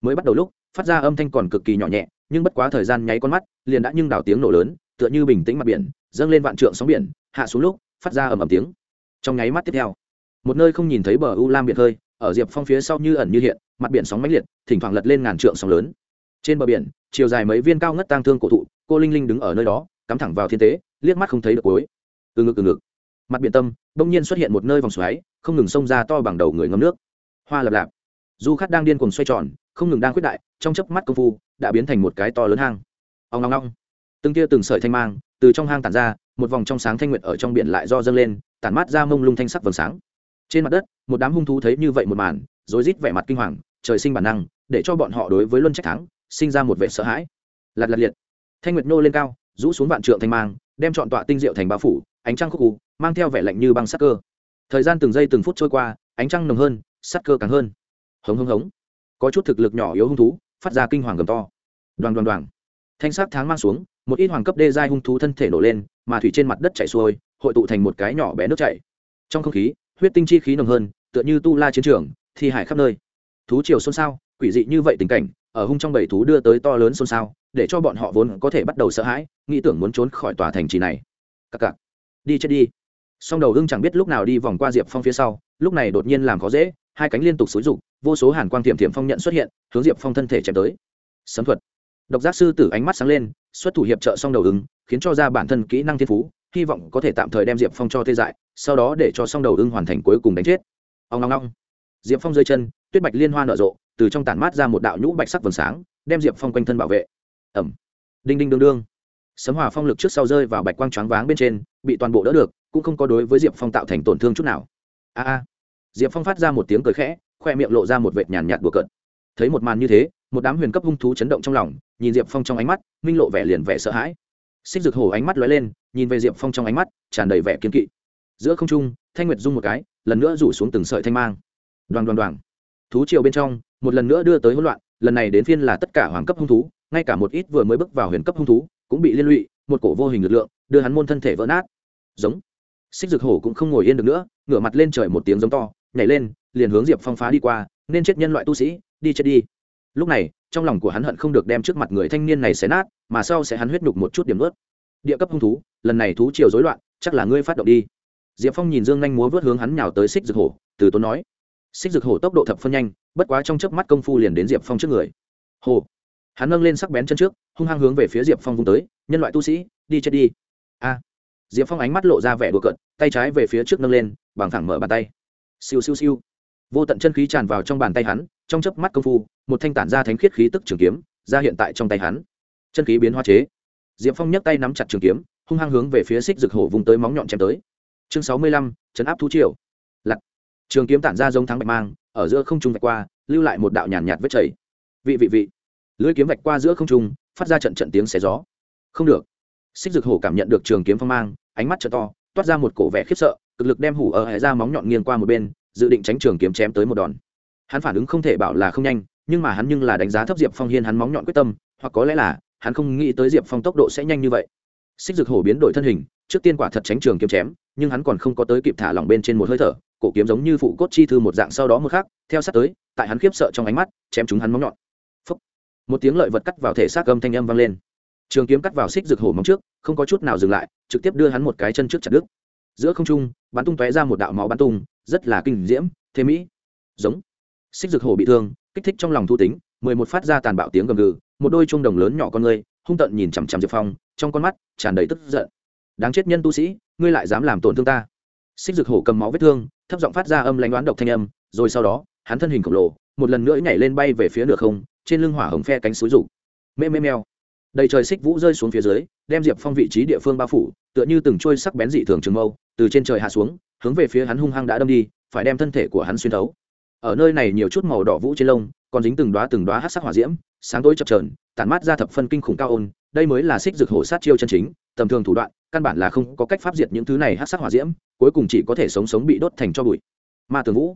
Mới bắt đầu lúc, phát ra âm thanh còn cực kỳ nhỏ nhẹ, nhưng bất quá thời gian nháy con mắt, liền đã nhưng đào tiếng nổ lớn, tựa như bình tĩnh mặt biển, dâng lên vạn trượng sóng biển, hạ xuống lúc, phát ra ầm ầm tiếng trong nháy mắt tiếp theo. Một nơi không nhìn thấy bờ u lam biển hơi, ở diệp phong phía sau như ẩn như hiện, mặt biển sóng mãnh liệt, thỉnh thoảng lật lên ngàn trượng sóng lớn. Trên bờ biển, chiều dài mấy viên cao ngất tang thương cổ thụ, cô linh linh đứng ở nơi đó, cắm thẳng vào thiên tế, liếc mắt không thấy được cuối. Từ ngực từ ngực. Mặt biển tâm, bỗng nhiên xuất hiện một nơi vòng xoáy, không ngừng xông ra to bằng đầu người ngâm nước. Hoa lập lạp. Du khách đang điên cuồng xoay tròn, không ngừng đang quyết đại, trong chớp mắt công phu, đã biến thành một cái to lớn hang. Ông long long từng tia từng sợi thanh mang, từ trong hang tản ra, một vòng trong sáng thanh nguyện ở trong biển lại do dâng lên tản mát ra mông lung thanh sắc vầng sáng. Trên mặt đất, một đám hung thú thấy như vậy một màn, rối rít vẻ mặt kinh hoàng, trời sinh bản năng, để cho bọn họ đối với luân trách thắng, sinh ra một vẻ sợ hãi. Lạt lạt liệt. Thanh nguyệt nô lên cao, rũ xuống vạn trượng thanh mang, đem chọn tọa tinh diệu thành bao phủ, ánh trăng khúc cù mang theo vẻ lạnh như băng sắc cơ. Thời gian từng giây từng phút trôi qua, ánh trăng nồng hơn, sắc cơ càng hơn. Hống hống hống. Có chút thực lực nhỏ yếu hung thú, phát ra kinh hoàng gầm to. Đoàn đoàn đoàn thanh sắc tháng mang xuống, một ít hoàng cấp đê giai hung thú thân thể nổ lên, mà thủy trên mặt đất chảy xuôi hội tụ thành một cái nhỏ bé nước chảy. Trong không khí, huyết tinh chi khí nồng hơn, tựa như tu la chiến trường, thi hải khắp nơi. Thú triều xôn xao, quỷ dị như vậy tình cảnh, ở hung trong bảy thú đưa tới to lớn xôn xao, để cho bọn họ vốn có thể bắt đầu sợ hãi, nghĩ tưởng muốn trốn khỏi tòa thành trì này. Cặc cặc. Đi chết đi. Song đầu hưng chẳng biết lúc nào đi vòng qua diệp phong phía sau, lúc này đột nhiên làm khó dễ, hai cánh liên tục xúi rục vô số hàn quang tiềm tiềm phong nhận xuất hiện, hướng diệp phong thân thể chém tới. Sấm thuật. Độc giác sư tử ánh mắt sáng lên, xuất thủ hiệp trợ song đầu ứng khiến cho ra bản thân kỹ năng thiên phú hy vọng có thể tạm thời đem diệp phong cho tê dại, sau đó để cho xong đầu ưng hoàn thành cuối cùng đánh chết. Ông long long diệp phong rơi chân, tuyết bạch liên hoa nở rộ, từ trong tản mát ra một đạo nhũ bạch sắc vầng sáng, đem diệp phong quanh thân bảo vệ. Ẩm đinh đinh đương đương. Sấm hòa phong lực trước sau rơi vào bạch quang choáng váng bên trên, bị toàn bộ đỡ được, cũng không có đối với diệp phong tạo thành tổn thương chút nào. A a. Diệp phong phát ra một tiếng cười khẽ, khoe miệng lộ ra một vệt nhàn nhạt bừa cợt. Thấy một màn như thế, một đám huyền cấp hung thú chấn động trong lòng, nhìn diệp phong trong ánh mắt, minh lộ vẻ liền vẻ sợ hãi xích rực hổ ánh mắt lóe lên, nhìn về diệp phong trong ánh mắt, tràn đầy vẻ kiên kỵ. Giữa không trung, thanh nguyệt dung một cái, lần nữa rủ xuống từng sợi thanh mang. Đoàn đoàn đoàn. Thú triều bên trong, một lần nữa đưa tới hỗn loạn, lần này đến phiên là tất cả hoàng cấp hung thú, ngay cả một ít vừa mới bước vào huyền cấp hung thú, cũng bị liên lụy, một cổ vô hình lực lượng, đưa hắn môn thân thể vỡ nát. Giống. Xích rực hổ cũng không ngồi yên được nữa, ngửa mặt lên trời một tiếng giống to, nhảy lên, liền hướng diệp phong phá đi qua, nên chết nhân loại tu sĩ, đi chết đi. Lúc này trong lòng của hắn hận không được đem trước mặt người thanh niên này xé nát, mà sau sẽ hắn huyết nhục một chút điểm ướt địa cấp hung thú, lần này thú chiều rối loạn, chắc là ngươi phát động đi. Diệp phong nhìn dương nhanh múa vớt hướng hắn nhào tới xích rực hổ, từ tốn nói. Xích rực hổ tốc độ thập phân nhanh, bất quá trong chớp mắt công phu liền đến diệp phong trước người. Hồ hắn nâng lên sắc bén chân trước, hung hăng hướng về phía diệp phong vung tới, nhân loại tu sĩ, đi chết đi. A. Diệp phong ánh mắt lộ ra vẻ đùa cận tay trái về phía trước nâng lên, bằng thẳng mở bàn tay. Siêu siêu siêu. Vô tận chân khí tràn vào trong bàn tay hắn trong chớp mắt công phu, một thanh tản ra thánh khiết khí tức trường kiếm ra hiện tại trong tay hắn. Chân khí biến hóa chế. Diệp phong nhấc tay nắm chặt trường kiếm, hung hăng hướng về phía xích rực hổ vùng tới móng nhọn chém tới. Chương sáu mươi lăm, chấn áp thú triều. Lặt trường kiếm tản ra giống thắng bạch mang, ở giữa không trung vạch qua, lưu lại một đạo nhàn nhạt vết chảy. Vị vị vị. Lưỡi kiếm vạch qua giữa không trung, phát ra trận trận tiếng xé gió. Không được. Xích rực hổ cảm nhận được trường kiếm phong mang, ánh mắt t to, toát ra một cổ vẻ khiếp sợ, cực lực đem hủ ở hệ ra móng nhọn nghiêng qua một bên, dự định tránh trường kiếm chém tới một đòn hắn phản ứng không thể bảo là không nhanh, nhưng mà hắn nhưng là đánh giá thấp diệp phong hiên hắn móng nhọn quyết tâm, hoặc có lẽ là, hắn không nghĩ tới diệp phong tốc độ sẽ nhanh như vậy. Xích Dực hổ biến đổi thân hình, trước tiên quả thật tránh trường kiếm chém, nhưng hắn còn không có tới kịp thả lỏng bên trên một hơi thở, cổ kiếm giống như phụ cốt chi thư một dạng sau đó một khác theo sát tới, tại hắn khiếp sợ trong ánh mắt, chém chúng hắn móng nhọn. Phúc. một tiếng lợi vật cắt vào thể xác âm thanh âm vang lên. Trường kiếm cắt vào xích rực hổ móng trước, không có chút nào dừng lại, trực tiếp đưa hắn một cái chân trước chặt đứt. Giữa không trung, bắn tung tóe ra một đạo máu bắn tung, rất là kinh diễm, thế mỹ. Giống xích rực hổ bị thương, kích thích trong lòng thu tính, mười một phát ra tàn bạo tiếng gầm gừ, một đôi chuông đồng lớn nhỏ con người hung tận nhìn chằm chằm diệp phong, trong con mắt tràn đầy tức giận. Đáng chết nhân tu sĩ, ngươi lại dám làm tổn thương ta. Xích rực hổ cầm máu vết thương, thấp giọng phát ra âm lãnh đoán độc thanh âm, rồi sau đó, hắn thân hình khổng lồ, một lần nữa nhảy lên bay về phía nửa không, trên lưng hỏa hồng phe cánh xúi rục mê mê meo đầy trời xích vũ rơi xuống phía dưới, đem diệp phong vị trí địa phương bao phủ, tựa như từng trôi sắc bén dị thường trường mâu, từ trên trời hạ xuống, hướng về phía hắn hung hăng đã đâm đi, phải đem thân thể của hắn xuyên thấu ở nơi này nhiều chút màu đỏ vũ trên lông, còn dính từng đoá từng đoá hát sắc hỏa diễm, sáng tối chập trờn tản mát ra thập phân kinh khủng cao ôn, đây mới là xích rực hổ sát chiêu chân chính, tầm thường thủ đoạn, căn bản là không có cách pháp diệt những thứ này hát sắc hỏa diễm, cuối cùng chỉ có thể sống sống bị đốt thành cho bụi. Ma tường vũ.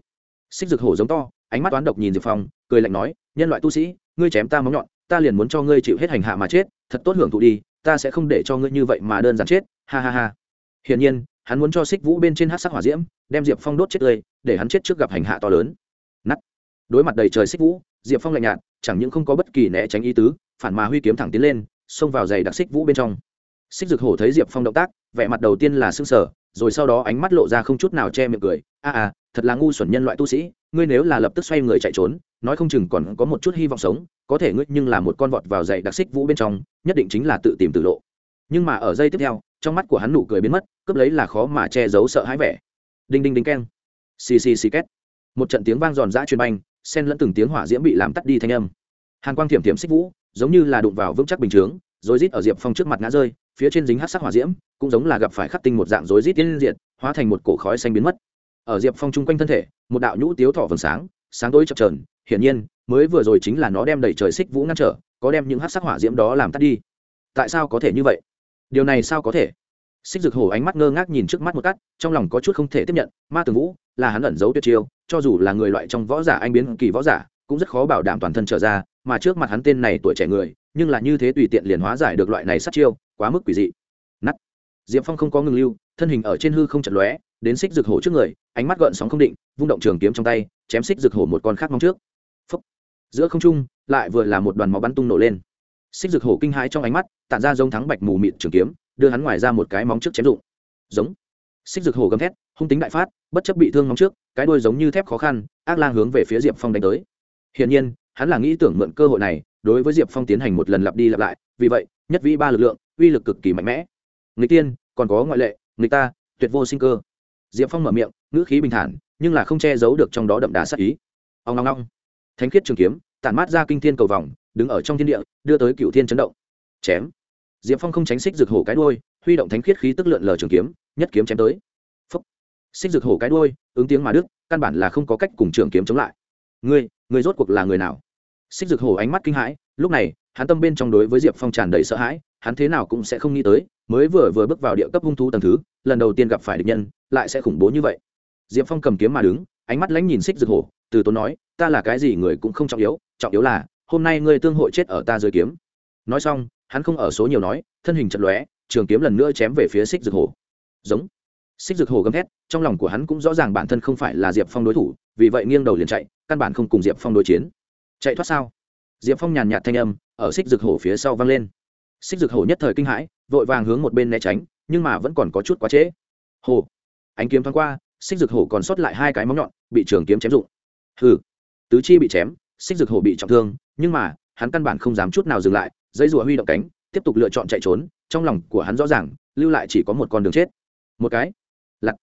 Xích rực hổ giống to, ánh mắt toán độc nhìn diệp phong, cười lạnh nói, nhân loại tu sĩ, ngươi chém ta móng nhọn, ta liền muốn cho ngươi chịu hết hành hạ mà chết, thật tốt hưởng thụ đi, ta sẽ không để cho ngươi như vậy mà đơn giản chết, ha ha ha. Hiển nhiên, hắn muốn cho xích vũ bên trên hát sắc hỏa diễm, đem diệp phong đốt chết tươi, để hắn chết trước gặp hành hạ to lớn đối mặt đầy trời xích vũ diệp phong lạnh nhạt chẳng những không có bất kỳ né tránh ý tứ phản mà huy kiếm thẳng tiến lên xông vào giày đặc xích vũ bên trong. Xích Dực hổ thấy diệp phong động tác vẻ mặt đầu tiên là s ư n g sở rồi sau đó ánh mắt lộ ra không chút nào che miệng cười. A à, à thật là ngu xuẩn nhân loại tu sĩ ngươi nếu là lập tức xoay người chạy trốn nói không chừng còn có một chút hy vọng sống có thể ngươi nhưng là một con vọt vào giày đặc xích vũ bên trong nhất định chính là tự tìm tự lộ. Nhưng mà ở giây tiếp theo trong mắt của hắn nụ cười biến mất cướp lấy là khó mà che giấu sợ hãi vẻ. Đinh đinh đinh keng. Xì xì xì két. Một trận tiếng vang giòn giã truyền banh sen lẫn từng tiếng hỏa diễm bị làm tắt đi thanh âm. Hàn quang thiểm thiểm xích vũ, giống như là đụng vào vững chắc bình chướng, rồi rít ở diệp phong trước mặt ngã rơi, phía trên dính hát sắc hỏa diễm, cũng giống là gặp phải khắc tinh một dạng rối rít tiến diện hóa thành một cổ khói xanh biến mất. Ở diệp phong chung quanh thân thể, một đạo nhũ tiếu thọ vầng sáng sáng tối chập trờn hiển nhiên, mới vừa rồi chính là nó đem đẩy trời xích vũ ngăn trở, có đem những hát sắc hỏa diễm đó làm tắt đi. Tại sao có thể như vậy? Điều này sao có thể? Xích dực hổ ánh mắt ngơ ngác nhìn trước mắt một cắt, trong lòng có chút không thể tiếp nhận, ma tường vũ, là hắn ẩn giấu tuyệt chiêu, cho dù là người loại trong võ giả anh biến kỳ võ giả, cũng rất khó bảo đảm toàn thân trở ra, mà trước mặt hắn tên này tuổi trẻ người, nhưng là như thế tùy tiện liền hóa giải được loại này sát chiêu, quá mức quỷ dị. Nắt diệp phong không có ngừng lưu, thân hình ở trên hư không chật lóe, đến xích rực hổ trước người, ánh mắt gợn sóng không định, vung động trường kiếm trong tay, chém xích rực hổ một con khác mong trước. Phúc. giữa không trung, lại vừa là một đoàn máu bắn tung nổ lên. Xích rực hổ kinh hãi trong ánh mắt, tản ra giống thắng bạch mù mịt trường kiếm đưa hắn ngoài ra một cái móng trước chém dụng giống. Xích rực hồ gầm thét, hung tính đại phát, bất chấp bị thương móng trước, cái đuôi giống như thép khó khăn, ác lang hướng về phía diệp phong đánh tới. Hiển nhiên, hắn là nghĩ tưởng mượn cơ hội này, đối với diệp phong tiến hành một lần lặp đi lặp lại, vì vậy, nhất vĩ ba lực lượng, uy lực cực kỳ mạnh mẽ. Người tiên, còn có ngoại lệ người ta, tuyệt vô sinh cơ. Diệp phong mở miệng, ngữ khí bình thản, nhưng là không che giấu được trong đó đậm đà sắc ý. Ông long long thánh khiết trường kiếm, tản mát ra kinh thiên cầu vòng, đứng ở trong thiên địa, đưa tới cựu thiên chấn động. Chém diệp phong không tránh xích rực hổ cái đôi huy động thánh khiết khí tức lượn lờ trường kiếm, nhất kiếm chém tới. Phúc. Xích rực hổ cái đôi ứng tiếng mà đức căn bản là không có cách cùng trường kiếm chống lại. Ngươi ngươi rốt cuộc là người nào? Xích rực hổ ánh mắt kinh hãi, lúc này, hắn tâm bên trong đối với diệp phong tràn đầy sợ hãi, hắn thế nào cũng sẽ không nghĩ tới, mới vừa vừa bước vào địa cấp hung thú tầng thứ, lần đầu tiên gặp phải địch nhân, lại sẽ khủng bố như vậy. Diệp phong cầm kiếm mà đứng, ánh mắt lãnh nhìn xích rực hổ, từ tốn nói, ta là cái gì người cũng không trọng yếu trọng yếu là, hôm nay ngươi tương hội chết ở ta dưới kiếm. Nói xong hắn không ở số nhiều nói, thân hình chật lóe, trường kiếm lần nữa chém về phía xích dược hồ. giống. Xích dược hồ gầm thét, trong lòng của hắn cũng rõ ràng bản thân không phải là diệp phong đối thủ, vì vậy nghiêng đầu liền chạy, căn bản không cùng diệp phong đối chiến. Chạy thoát sao? Diệp phong nhàn nhạt thanh âm ở xích dược hồ phía sau vang lên. Xích dược hồ nhất thời kinh hãi, vội vàng hướng một bên né tránh, nhưng mà vẫn còn có chút quá trễ. Hổ ánh kiếm thoáng qua xích dược hổ còn sót lại hai cái móng nhọn, bị trường kiếm chém rụng. Hừ. Tứ chi bị chém xích dược hổ bị trọng thương, nhưng mà hắn căn bản không dám chút nào dừng lại dây rùa huy động cánh, tiếp tục lựa chọn chạy trốn, trong lòng của hắn rõ ràng, lưu lại chỉ có một con đường chết. Một cái. Lặt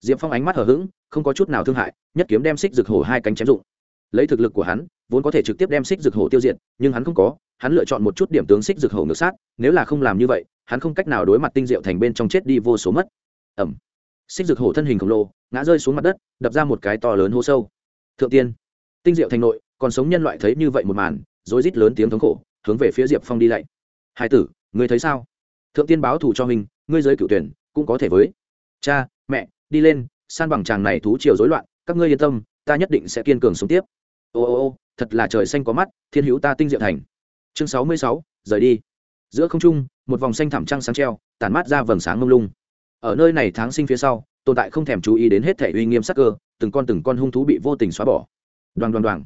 diệp phong ánh mắt hở h ữ g không có chút nào thương hại, nhất kiếm đem xích rực hổ hai cánh chém rụng lấy thực lực của hắn, vốn có thể trực tiếp đem xích rực hổ tiêu diệt, nhưng hắn không có, hắn lựa chọn một chút điểm tướng xích rực hổ ngược sát, nếu là không làm như vậy, hắn không cách nào đối mặt tinh diệu thành bên trong chết đi vô số mất. Ẩm xích rực hổ thân hình khổng lồ, ngã rơi xuống mặt đất, đập ra một cái to lớn hố sâu. Thượng tiên. Tinh diệu thành nội, còn sống nhân loại thấy như vậy một màn, rối rít lớn tiếng thống khổ hướng về phía diệp phong đi lạy. Hai tử, ngươi thấy sao? Thượng tiên báo thù cho mình ngươi giới cựu tuyển, cũng có thể với. Cha, mẹ, đi lên, san bằng chàng này thú chiều rối loạn, các ngươi yên tâm, ta nhất định sẽ kiên cường sống tiếp. Ô ô ô, thật là trời xanh có mắt, thiên hữu ta tinh diệu thành. Chương sáu mươi sáu, rời đi. Giữa không trung, một vòng xanh thảm trăng sáng treo, tản mát ra vầng sáng mông lung. Ở nơi này tháng sinh phía sau, tồn tại không thèm chú ý đến hết thể uy nghiêm sắc cơ, từng con từng con hung thú bị vô tình xóa bỏ. Đoàn đoàn đoàn.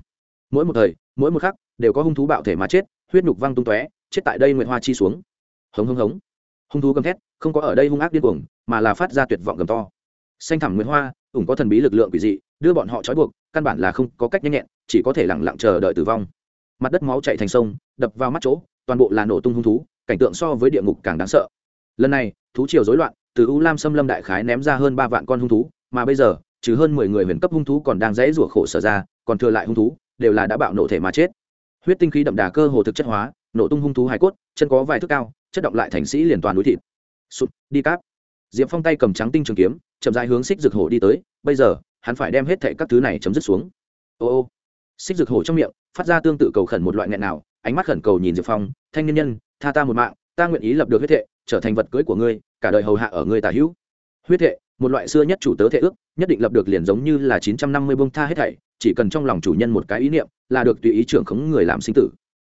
Mỗi một thời, mỗi một khắc, đều có hung thú bạo thể mà chết huyết nhục văng tung tóe, chết tại đây nguyện hoa chi xuống. Hống hống hống. Hung thú gầm thét, không có ở đây hung ác điên cuồng, mà là phát ra tuyệt vọng gầm to. Xanh thẳm nguyện hoa, ủng có thần bí lực lượng quỷ dị, đưa bọn họ trói buộc, căn bản là không có cách nhanh nhẹn, chỉ có thể lẳng lặng chờ đợi tử vong. Mặt đất máu chạy thành sông, đập vào mắt chỗ, toàn bộ là nổ tung hung thú, cảnh tượng so với địa ngục càng đáng sợ. Lần này, thú triều rối loạn, từ u lam xâm lâm đại khái ném ra hơn ba vạn con hung thú, mà bây giờ, trừ hơn mười người huyền cấp hung thú còn đang dãy rủa khổ sở ra, còn thừa lại hung thú, đều là đã bạo nổ thể mà chết huyết tinh khí đậm đà cơ hồ thực chất hóa, nổ tung hung thú hải cốt, chân có vài thước cao, chất động lại thành sĩ liền toàn núi thịt. Sụt đi cáp. Diệp phong tay cầm trắng tinh trường kiếm, chậm rãi hướng xích rực hổ đi tới, bây giờ, hắn phải đem hết thệ các thứ này chấm dứt xuống. Ô ô. Xích rực hổ trong miệng, phát ra tương tự cầu khẩn một loại nghẹn nào, ánh mắt khẩn cầu nhìn diệp phong, thanh niên nhân, tha ta một mạng, ta nguyện ý lập được huyết thệ, trở thành vật cưới của ngươi, cả đời hầu hạ ở ngươi tả hữu. Huyết thệ, một loại xưa nhất chủ tớ thệ ước, nhất định lập được liền giống như là chín trăm năm mươi bông tha hết thảy chỉ cần trong lòng chủ nhân một cái ý niệm là được tùy ý trưởng khống người làm sinh tử.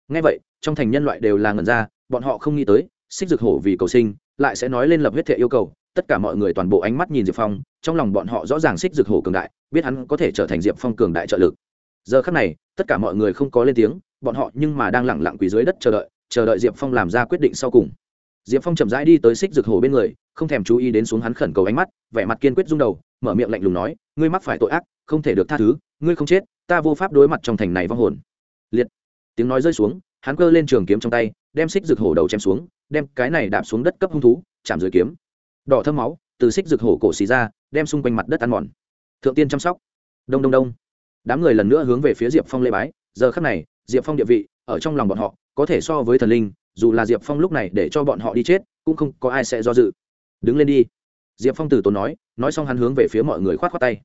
Ngay vậy, trong thành nhân loại đều là ngần ra, bọn họ không nghĩ tới, xích dược hổ vì cầu sinh, lại sẽ nói lên lập huyết thệ yêu cầu, tất cả mọi người toàn bộ ánh mắt nhìn diệp phong, trong lòng bọn họ rõ ràng xích dược hổ cường đại, biết hắn có thể trở thành diệp phong cường đại trợ lực. Giờ khắc này, tất cả mọi người không có lên tiếng, bọn họ nhưng mà đang lẳng lặng quỳ dưới đất chờ đợi chờ đợi diệp phong làm ra quyết định sau cùng. Diệp phong chậm rãi đi tới xích dược hổ bên người, không thèm chú ý đến xuống hắn khẩn cầu ánh mắt, vẻ mặt kiên quyết rung đầu, mở miệng lạnh lùng nói, ngươi mắc phải tội ác, không thể được tha thứ ngươi không chết, ta vô pháp đối mặt trong thành này vong hồn. Liệt. Tiếng nói rơi xuống, hắn cơ lên trường kiếm trong tay, đem xích rực hổ đầu chém xuống, đem cái này đạp xuống đất cấp hung thú, chạm dưới kiếm. Đỏ thâm máu, từ xích rực hổ cổ xì ra, đem xung quanh mặt đất ăn mòn. Thượng tiên chăm sóc. Đông đông đông. Đám người lần nữa hướng về phía diệp phong lê bái, giờ khắc này, diệp phong địa vị, ở trong lòng bọn họ, có thể so với thần linh, dù là diệp phong lúc này để cho bọn họ đi chết, cũng không có ai sẽ do dự. Đứng lên đi. Diệp phong từ tốn nói nói xong hắn hướng về phía mọi người k h o á t khoác tay.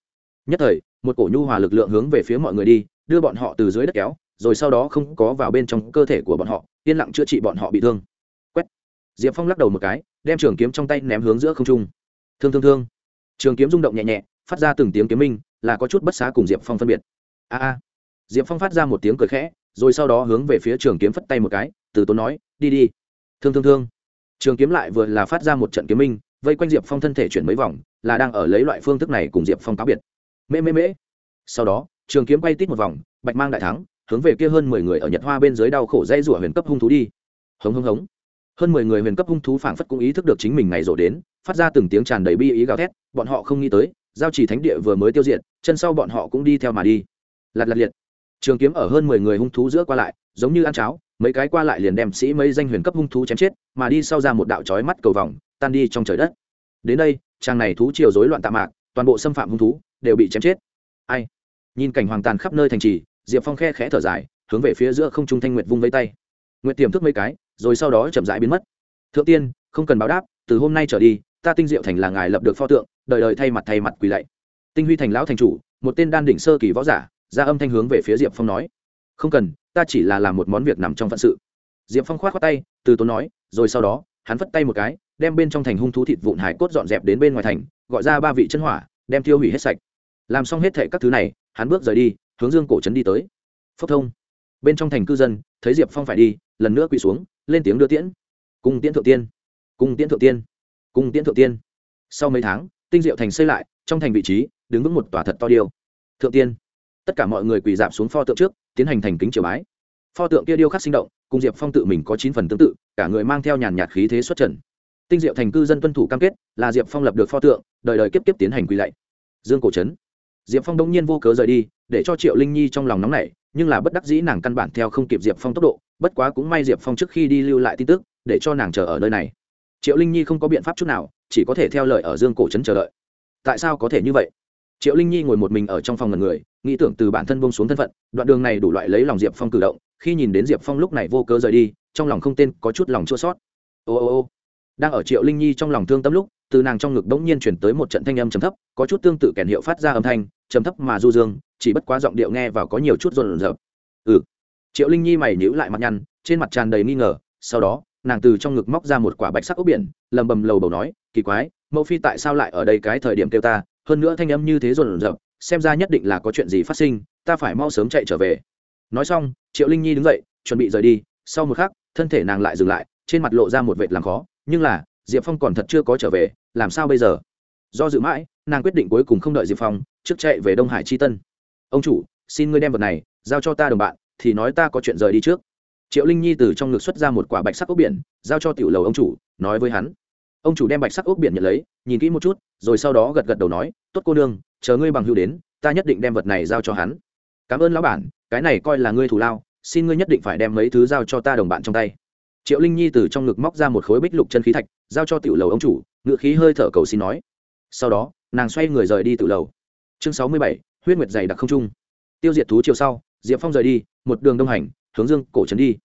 Nhất thời một cổ nhu hòa lực lượng hướng về phía mọi người đi, đưa bọn họ từ dưới đất kéo, rồi sau đó không có vào bên trong cơ thể của bọn họ, yên lặng chữa trị bọn họ bị thương. Quét. Diệp phong lắc đầu một cái, đem trường kiếm trong tay ném hướng giữa không trung. Thương thương thương. Trường kiếm rung động nhẹ nhẹ, phát ra từng tiếng kiếm minh, là có chút bất xá cùng diệp phong phân biệt. A a. Diệp phong phát ra một tiếng cười khẽ, rồi sau đó hướng về phía trường kiếm phất tay một cái, từ tốn nói, đi đi. Thương thương thương. Trường kiếm lại vừa là phát ra một trận kiếm minh, vây quanh diệp phong thân thể chuyển mấy vòng, là đang ở lấy loại phương thức này cùng diệp phong cáo biệt mễ mễ mễ. Sau đó, trường kiếm quay tít một vòng, bạch mang đại thắng, hướng về kia hơn mười người ở nhật hoa bên dưới đau khổ dây rủa huyền cấp hung thú đi. Hống hống hống. Hơn mười người huyền cấp hung thú phảng phất cũng ý thức được chính mình ngày rộ đến, phát ra từng tiếng tràn đầy bi ý gào thét, bọn họ không nghĩ tới, giao chỉ thánh địa vừa mới tiêu diệt, chân sau bọn họ cũng đi theo mà đi. Lặt lặt liệt. Trường kiếm ở hơn mười người hung thú giữa qua lại, giống như ăn cháo, mấy cái qua lại liền đem sĩ mấy danh huyền cấp hung thú chém chết, mà đi sau ra một đạo chói mắt cầu vòng, tan đi trong trời đất. Đến đây trang này thú chiều rối loạn tạ mạc, toàn bộ xâm phạm hung thú đều bị chém chết. Ai? Nhìn cảnh hoàng tàn khắp nơi thành trì, diệp phong khe khẽ thở dài, hướng về phía giữa không trung thanh nguyệt vung vây tay. Nguyệt tiềm thức mấy cái, rồi sau đó chậm rãi biến mất. Thượng tiên, không cần báo đáp, từ hôm nay trở đi, ta tinh diệu thành là ngài lập được pho tượng, đời đời thay mặt thay mặt quỳ lạy. Tinh huy thành lão thành chủ, một tên đan đỉnh sơ kỳ võ giả, ra âm thanh hướng về phía diệp phong nói. Không cần, ta chỉ là làm một món việc nằm trong phận sự. Diệp phong k h o á t khoác tay, từ tốn nói, rồi sau đó, hắn vất tay một cái, đem bên trong thành hung thú thịt vụn hải cốt dọn dẹp đến bên ngoài thành, gọi ra ba vị chân hỏa, đem tiêu hủy hết sạch làm xong hết thệ các thứ này, hắn bước rời đi, hướng dương cổ trấn đi tới. Phốc thông. Bên trong thành cư dân, thấy diệp phong phải đi, lần nữa quỳ xuống, lên tiếng đưa tiễn. Cung tiễn thượng tiên. Cung tiễn thượng tiên. Cung tiễn thượng tiên. Sau mấy tháng, tinh diệu thành xây lại, trong thành vị trí, đứng vững một tòa thật to điêu. Thượng tiên. Tất cả mọi người quỳ dạp xuống pho tượng trước, tiến hành thành kính triều bái. Pho tượng kia điêu khắc sinh động, cùng diệp phong tự mình có chín phần tương tự, cả người mang theo nhàn nhạt khí thế xuất trần. Tinh diệu thành cư dân tuân thủ cam kết, là diệp phong lập được pho tượng, đời đời kiếp kiếp tiến hành quỳ lạy. Dương cổ trấn diệp phong đông nhiên vô cớ rời đi, để cho triệu linh nhi trong lòng nóng nảy, nhưng là bất đắc dĩ nàng căn bản theo không kịp diệp phong tốc độ, bất quá cũng may diệp phong trước khi đi lưu lại tin tức, để cho nàng chờ ở nơi này. Triệu linh nhi không có biện pháp chút nào, chỉ có thể theo lời ở dương cổ trấn chờ đợi. Tại sao có thể như vậy? Triệu linh nhi ngồi một mình ở trong phòng ngần người, nghĩ tưởng từ bản thân bông xuống thân phận, đoạn đường này đủ loại lấy lòng diệp phong cử động, khi nhìn đến diệp phong lúc này vô cớ rời đi, trong lòng không tên có chút lòng chua sót ô ô ô. Đang ở triệu linh nhi trong lòng thương tâm lúc, từ nàng trong ngực bỗng nhiên chuyển tới một trận thanh âm trầm thấp, có chút tương tự kèn hiệu phát ra âm thanh trầm thấp mà du dương, chỉ bất quá giọng điệu nghe vào có nhiều chút rộn rợp. Ừ. Triệu linh nhi mày nhíu lại mặt nhăn, trên mặt tràn đầy nghi ngờ, sau đó, nàng từ trong ngực móc ra một quả bạch sắc ốc biển, lầm bầm lầu bầu nói, kỳ quái, mẫu phi tại sao lại ở đây cái thời điểm kêu ta? Hơn nữa thanh âm như thế rộn rợp, xem ra nhất định là có chuyện gì phát sinh, ta phải mau sớm chạy trở về. Nói xong, triệu linh nhi đứng dậy, chuẩn bị rời đi, sau một khắc, thân thể nàng lại dừng lại, trên mặt lộ ra một vệt làm khó, nhưng là, diệp phong còn thật chưa có trở về, làm sao bây giờ? Do dự mãi nàng quyết định cuối cùng không đợi diệp phong, trước chạy về đông hải c tân. Ông chủ, xin ngươi đem vật này giao cho ta đồng bạn, thì nói ta có chuyện rời đi trước. Triệu linh nhi từ trong ngực xuất ra một quả bạch sắc ốc biển, giao cho tiểu lầu ông chủ, nói với hắn. Ông chủ đem bạch sắc ốc biển nhận lấy, nhìn kỹ một chút, rồi sau đó gật gật đầu nói, tốt cô nương, chờ ngươi bằng hưu đến, ta nhất định đem vật này giao cho hắn. Cảm ơn lão bản, cái này coi là ngươi thù lao, xin ngươi nhất định phải đem mấy thứ giao cho ta đồng bạn trong tay. Triệu linh nhi từ trong ngực móc ra một khối bích lục chân khí thạch, giao cho tiểu lầu ông chủ ngự khí hơi thở cầu xin nói. Sau đó nàng xoay người rời đi từ lầu. Chương sáu mươi bảy, huyết nguyệt dày đặc không trung. Tiêu diệt thú chiều sau, diệp phong rời đi, một đường đông hành, hướng dương cổ trấn đi.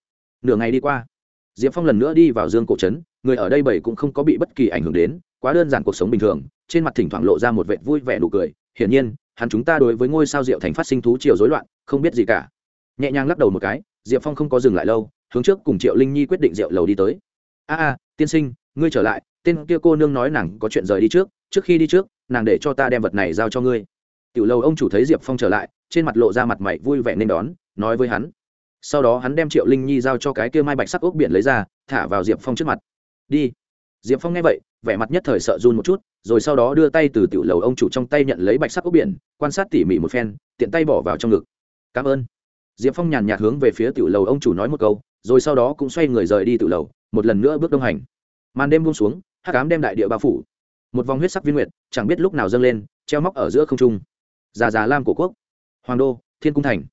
Nửa ngày đi qua, diệp phong lần nữa đi vào dương cổ trấn, người ở đây bảy cũng không có bị bất kỳ ảnh hưởng đến, quá đơn giản cuộc sống bình thường, trên mặt thỉnh thoảng lộ ra một vệ vui vẻ nụ cười. Hiển nhiên, hắn chúng ta đối với ngôi sao diệu thành phát sinh thú chiều rối loạn, không biết gì cả. Nhẹ nhàng lắc đầu một cái, diệp phong không có dừng lại lâu, hướng trước cùng triệu linh nhi quyết định rượu lầu đi tới. A a, tiên sinh, ngươi trở lại, tên kia cô nương nói nàng có chuyện rời đi trước trước khi đi trước, nàng để cho ta đem vật này giao cho ngươi. Tiểu lầu ông chủ thấy diệp phong trở lại, trên mặt lộ ra mặt mày vui vẻ nên đón, nói với hắn. Sau đó hắn đem triệu linh nhi giao cho cái kia mai bạch sắc ốc biển lấy ra, thả vào diệp phong trước mặt. Đi. Diệp phong nghe vậy, vẻ mặt nhất thời sợ run một chút, rồi sau đó đưa tay từ tiểu lầu ông chủ trong tay nhận lấy bạch sắc ốc biển, quan sát tỉ mỉ một phen, tiện tay bỏ vào trong ngực. Cảm ơn. Diệp phong nhàn nhạt hướng về phía tiểu lầu ông chủ nói một câu, rồi sau đó cũng xoay người rời đi tiểu lầu, một lần nữa bước đông hành. Màn đêm buông xuống, hắc ám đem đại địa bao phủ một vòng huyết sắc viên nguyệt, chẳng biết lúc nào dâng lên, treo móc ở giữa không trung. Già già lam của quốc, hoàng đô, thiên cung thành.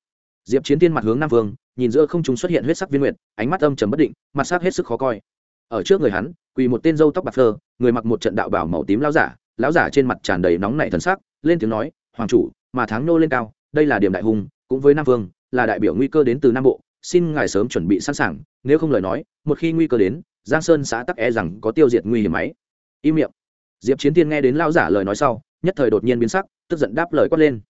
Diệp chiến tiên mặt hướng nam vương, nhìn giữa không trung xuất hiện huyết sắc viên nguyệt, ánh mắt âm trầm bất định, mặt sắc hết sức khó coi. Ở trước người hắn, quỳ một tên dâu tóc bạc phơ, người mặc một trận đạo bảo màu tím lão giả lão giả trên mặt tràn đầy nóng nảy thần sắc, lên tiếng nói, hoàng chủ, mà tháng nô lên cao, đây là điểm đại hùng cũng với nam vương, là đại biểu nguy cơ đến từ nam bộ, xin ngài sớm chuẩn bị sẵn sàng, nếu không lời nói, một khi nguy cơ đến, giang sơn xã tắc e rằng có tiêu diệt nguy hiểm ấy. Im miệng diệp chiến tiên nghe đến lão giả lời nói sau, nhất thời đột nhiên biến sắc, tức giận đáp lời quát lên.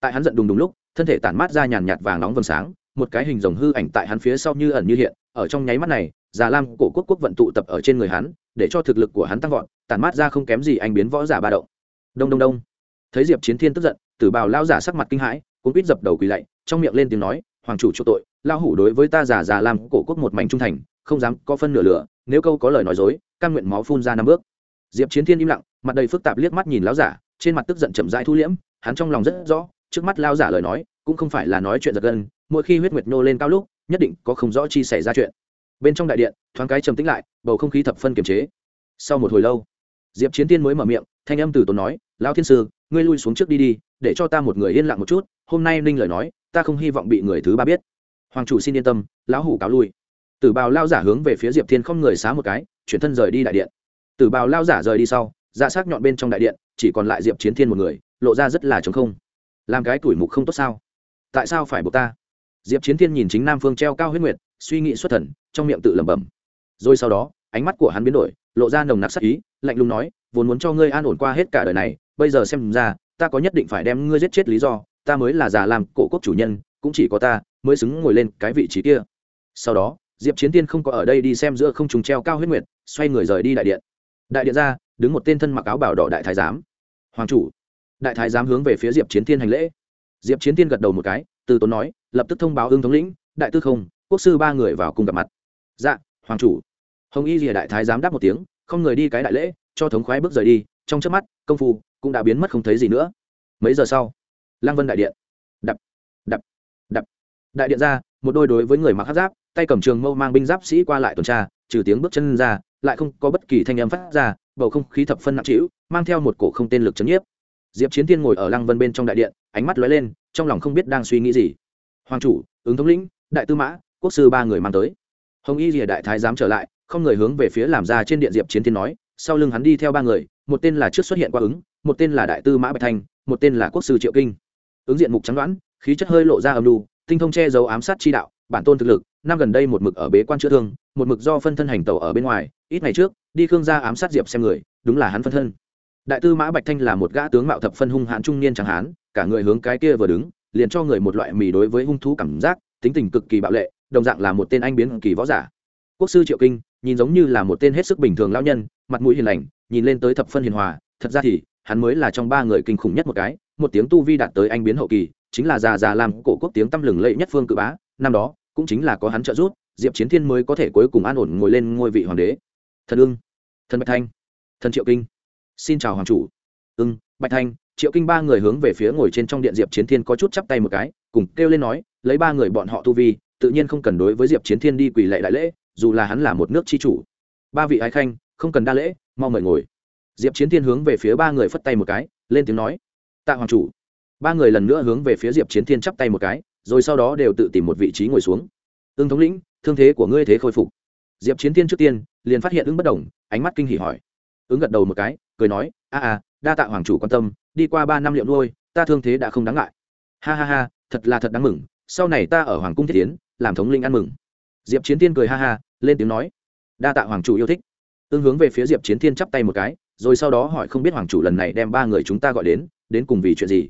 Tại hắn giận đùng đùng lúc, thân thể tản mát ra nhàn nhạt vàng nóng vầng sáng, một cái hình rồng hư ảnh tại hắn phía sau như ẩn như hiện, ở trong nháy mắt này, già lam cổ quốc quốc vận tụ tập ở trên người hắn, để cho thực lực của hắn tăng vọt, tản mát ra không kém gì anh biến võ giả ba động. Đông đông đông. Thấy diệp chiến thiên tức giận, tử bào lao giả sắc mặt kinh hãi cũng biết dập đầu quỳ lạy, trong miệng lên tiếng nói, hoàng chủ chỗ tội lao hủ đối với ta già già lam cổ quốc một mảnh trung thành, không dám có phân nửa lửa, nếu câu có lời nói dối căn nguyện máu phun ra năm bước diệp chiến thiên im lặng, mặt đầy phức tạp liếc mắt nhìn lão giả, trên mặt tức giận chậm rãi thu liễm, hắn trong lòng rất rõ, trước mắt Lão giả lời nói, cũng không phải là nói chuyện giật gân, mỗi khi huyết nguyệt nô lên cao lúc, nhất định có không rõ chi xảy ra chuyện. Bên trong đại điện, thoáng cái trầm tĩnh lại, bầu không khí thập phân kiềm chế. Sau một hồi lâu, diệp chiến Thiên mới mở miệng, thanh âm từ tốn nói, Lão thiên sư, ngươi lui xuống trước đi đi, để cho ta một người yên lặng một chút, hôm nay ninh lời nói, ta không hy vọng bị người thứ ba biết. Hoàng chủ xin yên tâm, lão hủ cáo lui. Tử bào lao giả hướng về phía diệp thiên không người xá một cái, chuyển thân rời đi đại điện tử bào lao giả rời đi sau dạ xác nhọn bên trong đại điện, chỉ còn lại diệp chiến thiên một người, lộ ra rất là trống không. Làm cái tuổi mục không tốt sao? Tại sao phải buộc ta? Diệp chiến thiên nhìn chính nam phương treo cao huyết nguyệt, suy nghĩ xuất thần, trong miệng tự lẩm bẩm. Rồi sau đó, ánh mắt của hắn biến đổi, lộ ra nồng nặc sắc ý, lạnh lùng nói, vốn muốn cho ngươi an ổn qua hết cả đời này, bây giờ xem ra, ta có nhất định phải đem ngươi giết chết lý do, ta mới là già làm cổ quốc chủ nhân, cũng chỉ có ta mới xứng ngồi lên cái vị trí kia. Sau đó, diệp chiến tiên không có ở đây đi xem giữa không trùng treo cao huyết nguyệt, xoay người rời đi đại điện đại điện ra, đứng một tên thân mặc áo bảo đỏ đại thái giám. Hoàng chủ. Đại thái giám hướng về phía diệp chiến Thiên hành lễ. Diệp chiến Thiên gật đầu một cái, từ tốn nói, lập tức thông báo ương thống lĩnh, đại tư không, quốc sư ba người vào cùng gặp mặt. Dạ hoàng chủ. Hồng y rìa đại thái giám đáp một tiếng, không người đi cái đại lễ, cho thống khoái bước rời đi, trong trước mắt, công phu cũng đã biến mất không thấy gì nữa. Mấy giờ sau? Lang vân đại điện. Đập đập đập. Đại điện ra, một đôi đối với người mặc hát giáp, tay cầm trường mâu mang binh giáp sĩ qua lại tuần tra, trừ tiếng bước chân ra lại không có bất kỳ thanh âm phát ra, bầu không khí thập phân nặng trĩu, mang theo một cổ không tên lực chấn nhiếp. Diệp chiến Thiên ngồi ở lăng vân bên trong đại điện, ánh mắt lóe lên, trong lòng không biết đang suy nghĩ gì. Hoàng chủ, ứng thống lĩnh, đại tư mã, quốc sư ba người mang tới. Hồng y rìa đại thái dám trở lại, không người hướng về phía làm ra trên điện diệp chiến Thiên nói, sau lưng hắn đi theo ba người, một tên là trước xuất hiện qua ứng, một tên là đại tư mã bạch thanh, một tên là quốc sư triệu kinh. Ứng diện mục trắng đoán, khí chất hơi lộ ra âm đu tinh thông che giấu ám sát chi đạo, bản tôn thực lực, năm gần đây một mực ở bế quan chữa thương, một mực do phân thân hành tàu ở bên ngoài ít ngày trước, đi khương gia ám sát diệp xem người, đúng là hắn phân thân. Đại tư mã bạch thanh là một gã tướng mạo thập phân hung hãn trung niên chẳng hán, cả người hướng cái kia vừa đứng, liền cho người một loại mì đối với hung thú cảm giác, tính tình cực kỳ bạo lệ, đồng dạng là một tên anh biến kỳ võ giả. Quốc sư triệu kinh, nhìn giống như là một tên hết sức bình thường lão nhân, mặt mũi hiền lành, nhìn lên tới thập phân hiền hòa, thật ra thì, hắn mới là trong ba người kinh khủng nhất một cái, một tiếng tu vi đạt tới anh biến hậu kỳ, chính là già già làm cổ quốc tiếng tăm lừng lẫy nhất phương cự bá, năm đó, cũng chính là có hắn trợ giúp, diệp chiến thiên mới có thể cuối cùng an ổn ngồi lên ngôi vị hoàng đế thần ưng. Thần bạch thanh. Thần triệu kinh. Xin chào hoàng chủ. Ưng, bạch thanh, triệu kinh ba người hướng về phía ngồi trên trong điện diệp chiến thiên có chút chắp tay một cái, cùng kêu lên nói, lấy ba người bọn họ tu vi, tự nhiên không cần đối với diệp chiến thiên đi quỳ lệ đại lễ, dù là hắn là một nước tri chủ. Ba vị ái khanh, không cần đa lễ, mau mời ngồi. Diệp chiến thiên hướng về phía ba người phất tay một cái, lên tiếng nói, tạ hoàng chủ. Ba người lần nữa hướng về phía diệp chiến thiên chắp tay một cái, rồi sau đó đều tự tìm một vị trí ngồi xuống. Ưng thống lĩnh, thương thế của ngươi thế khôi phục. Diệp chiến thiên trước tiên liền phát hiện ứng bất đồng, ánh mắt kinh hỉ hỏi. Ứng gật đầu một cái, cười nói, a a, đa tạ hoàng chủ quan tâm, đi qua ba năm liệu nuôi, ta thương thế đã không đáng ngại. Ha ha ha, thật là thật đáng mừng, sau này ta ở hoàng cung thiết tiến làm thống linh ăn mừng. Diệp chiến thiên cười ha ha, lên tiếng nói, đa tạ hoàng chủ yêu thích. Ưng hướng về phía diệp chiến thiên chắp tay một cái, rồi sau đó hỏi không biết hoàng chủ lần này đem ba người chúng ta gọi đến đến cùng vì chuyện gì.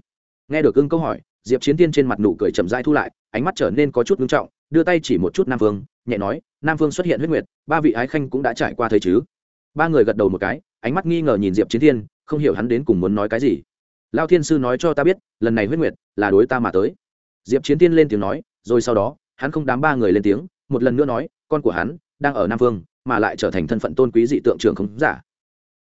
Nghe được ưng câu hỏi, diệp chiến tiên trên mặt nụ cười chậm rãi thu lại, ánh mắt trở nên có chút ngưng trọng đưa tay chỉ một chút nam phương nhẹ nói, nam phương xuất hiện huyết nguyệt, ba vị ái khanh cũng đã trải qua thấy chứ? Ba người gật đầu một cái, ánh mắt nghi ngờ nhìn diệp chiến thiên, không hiểu hắn đến cùng muốn nói cái gì. Lao thiên sư nói cho ta biết, lần này huyết nguyệt là đối ta mà tới. Diệp chiến tiên lên tiếng nói, rồi sau đó, hắn không đám ba người lên tiếng, một lần nữa nói, con của hắn đang ở nam phương mà lại trở thành thân phận tôn quý dị tượng trường không giả.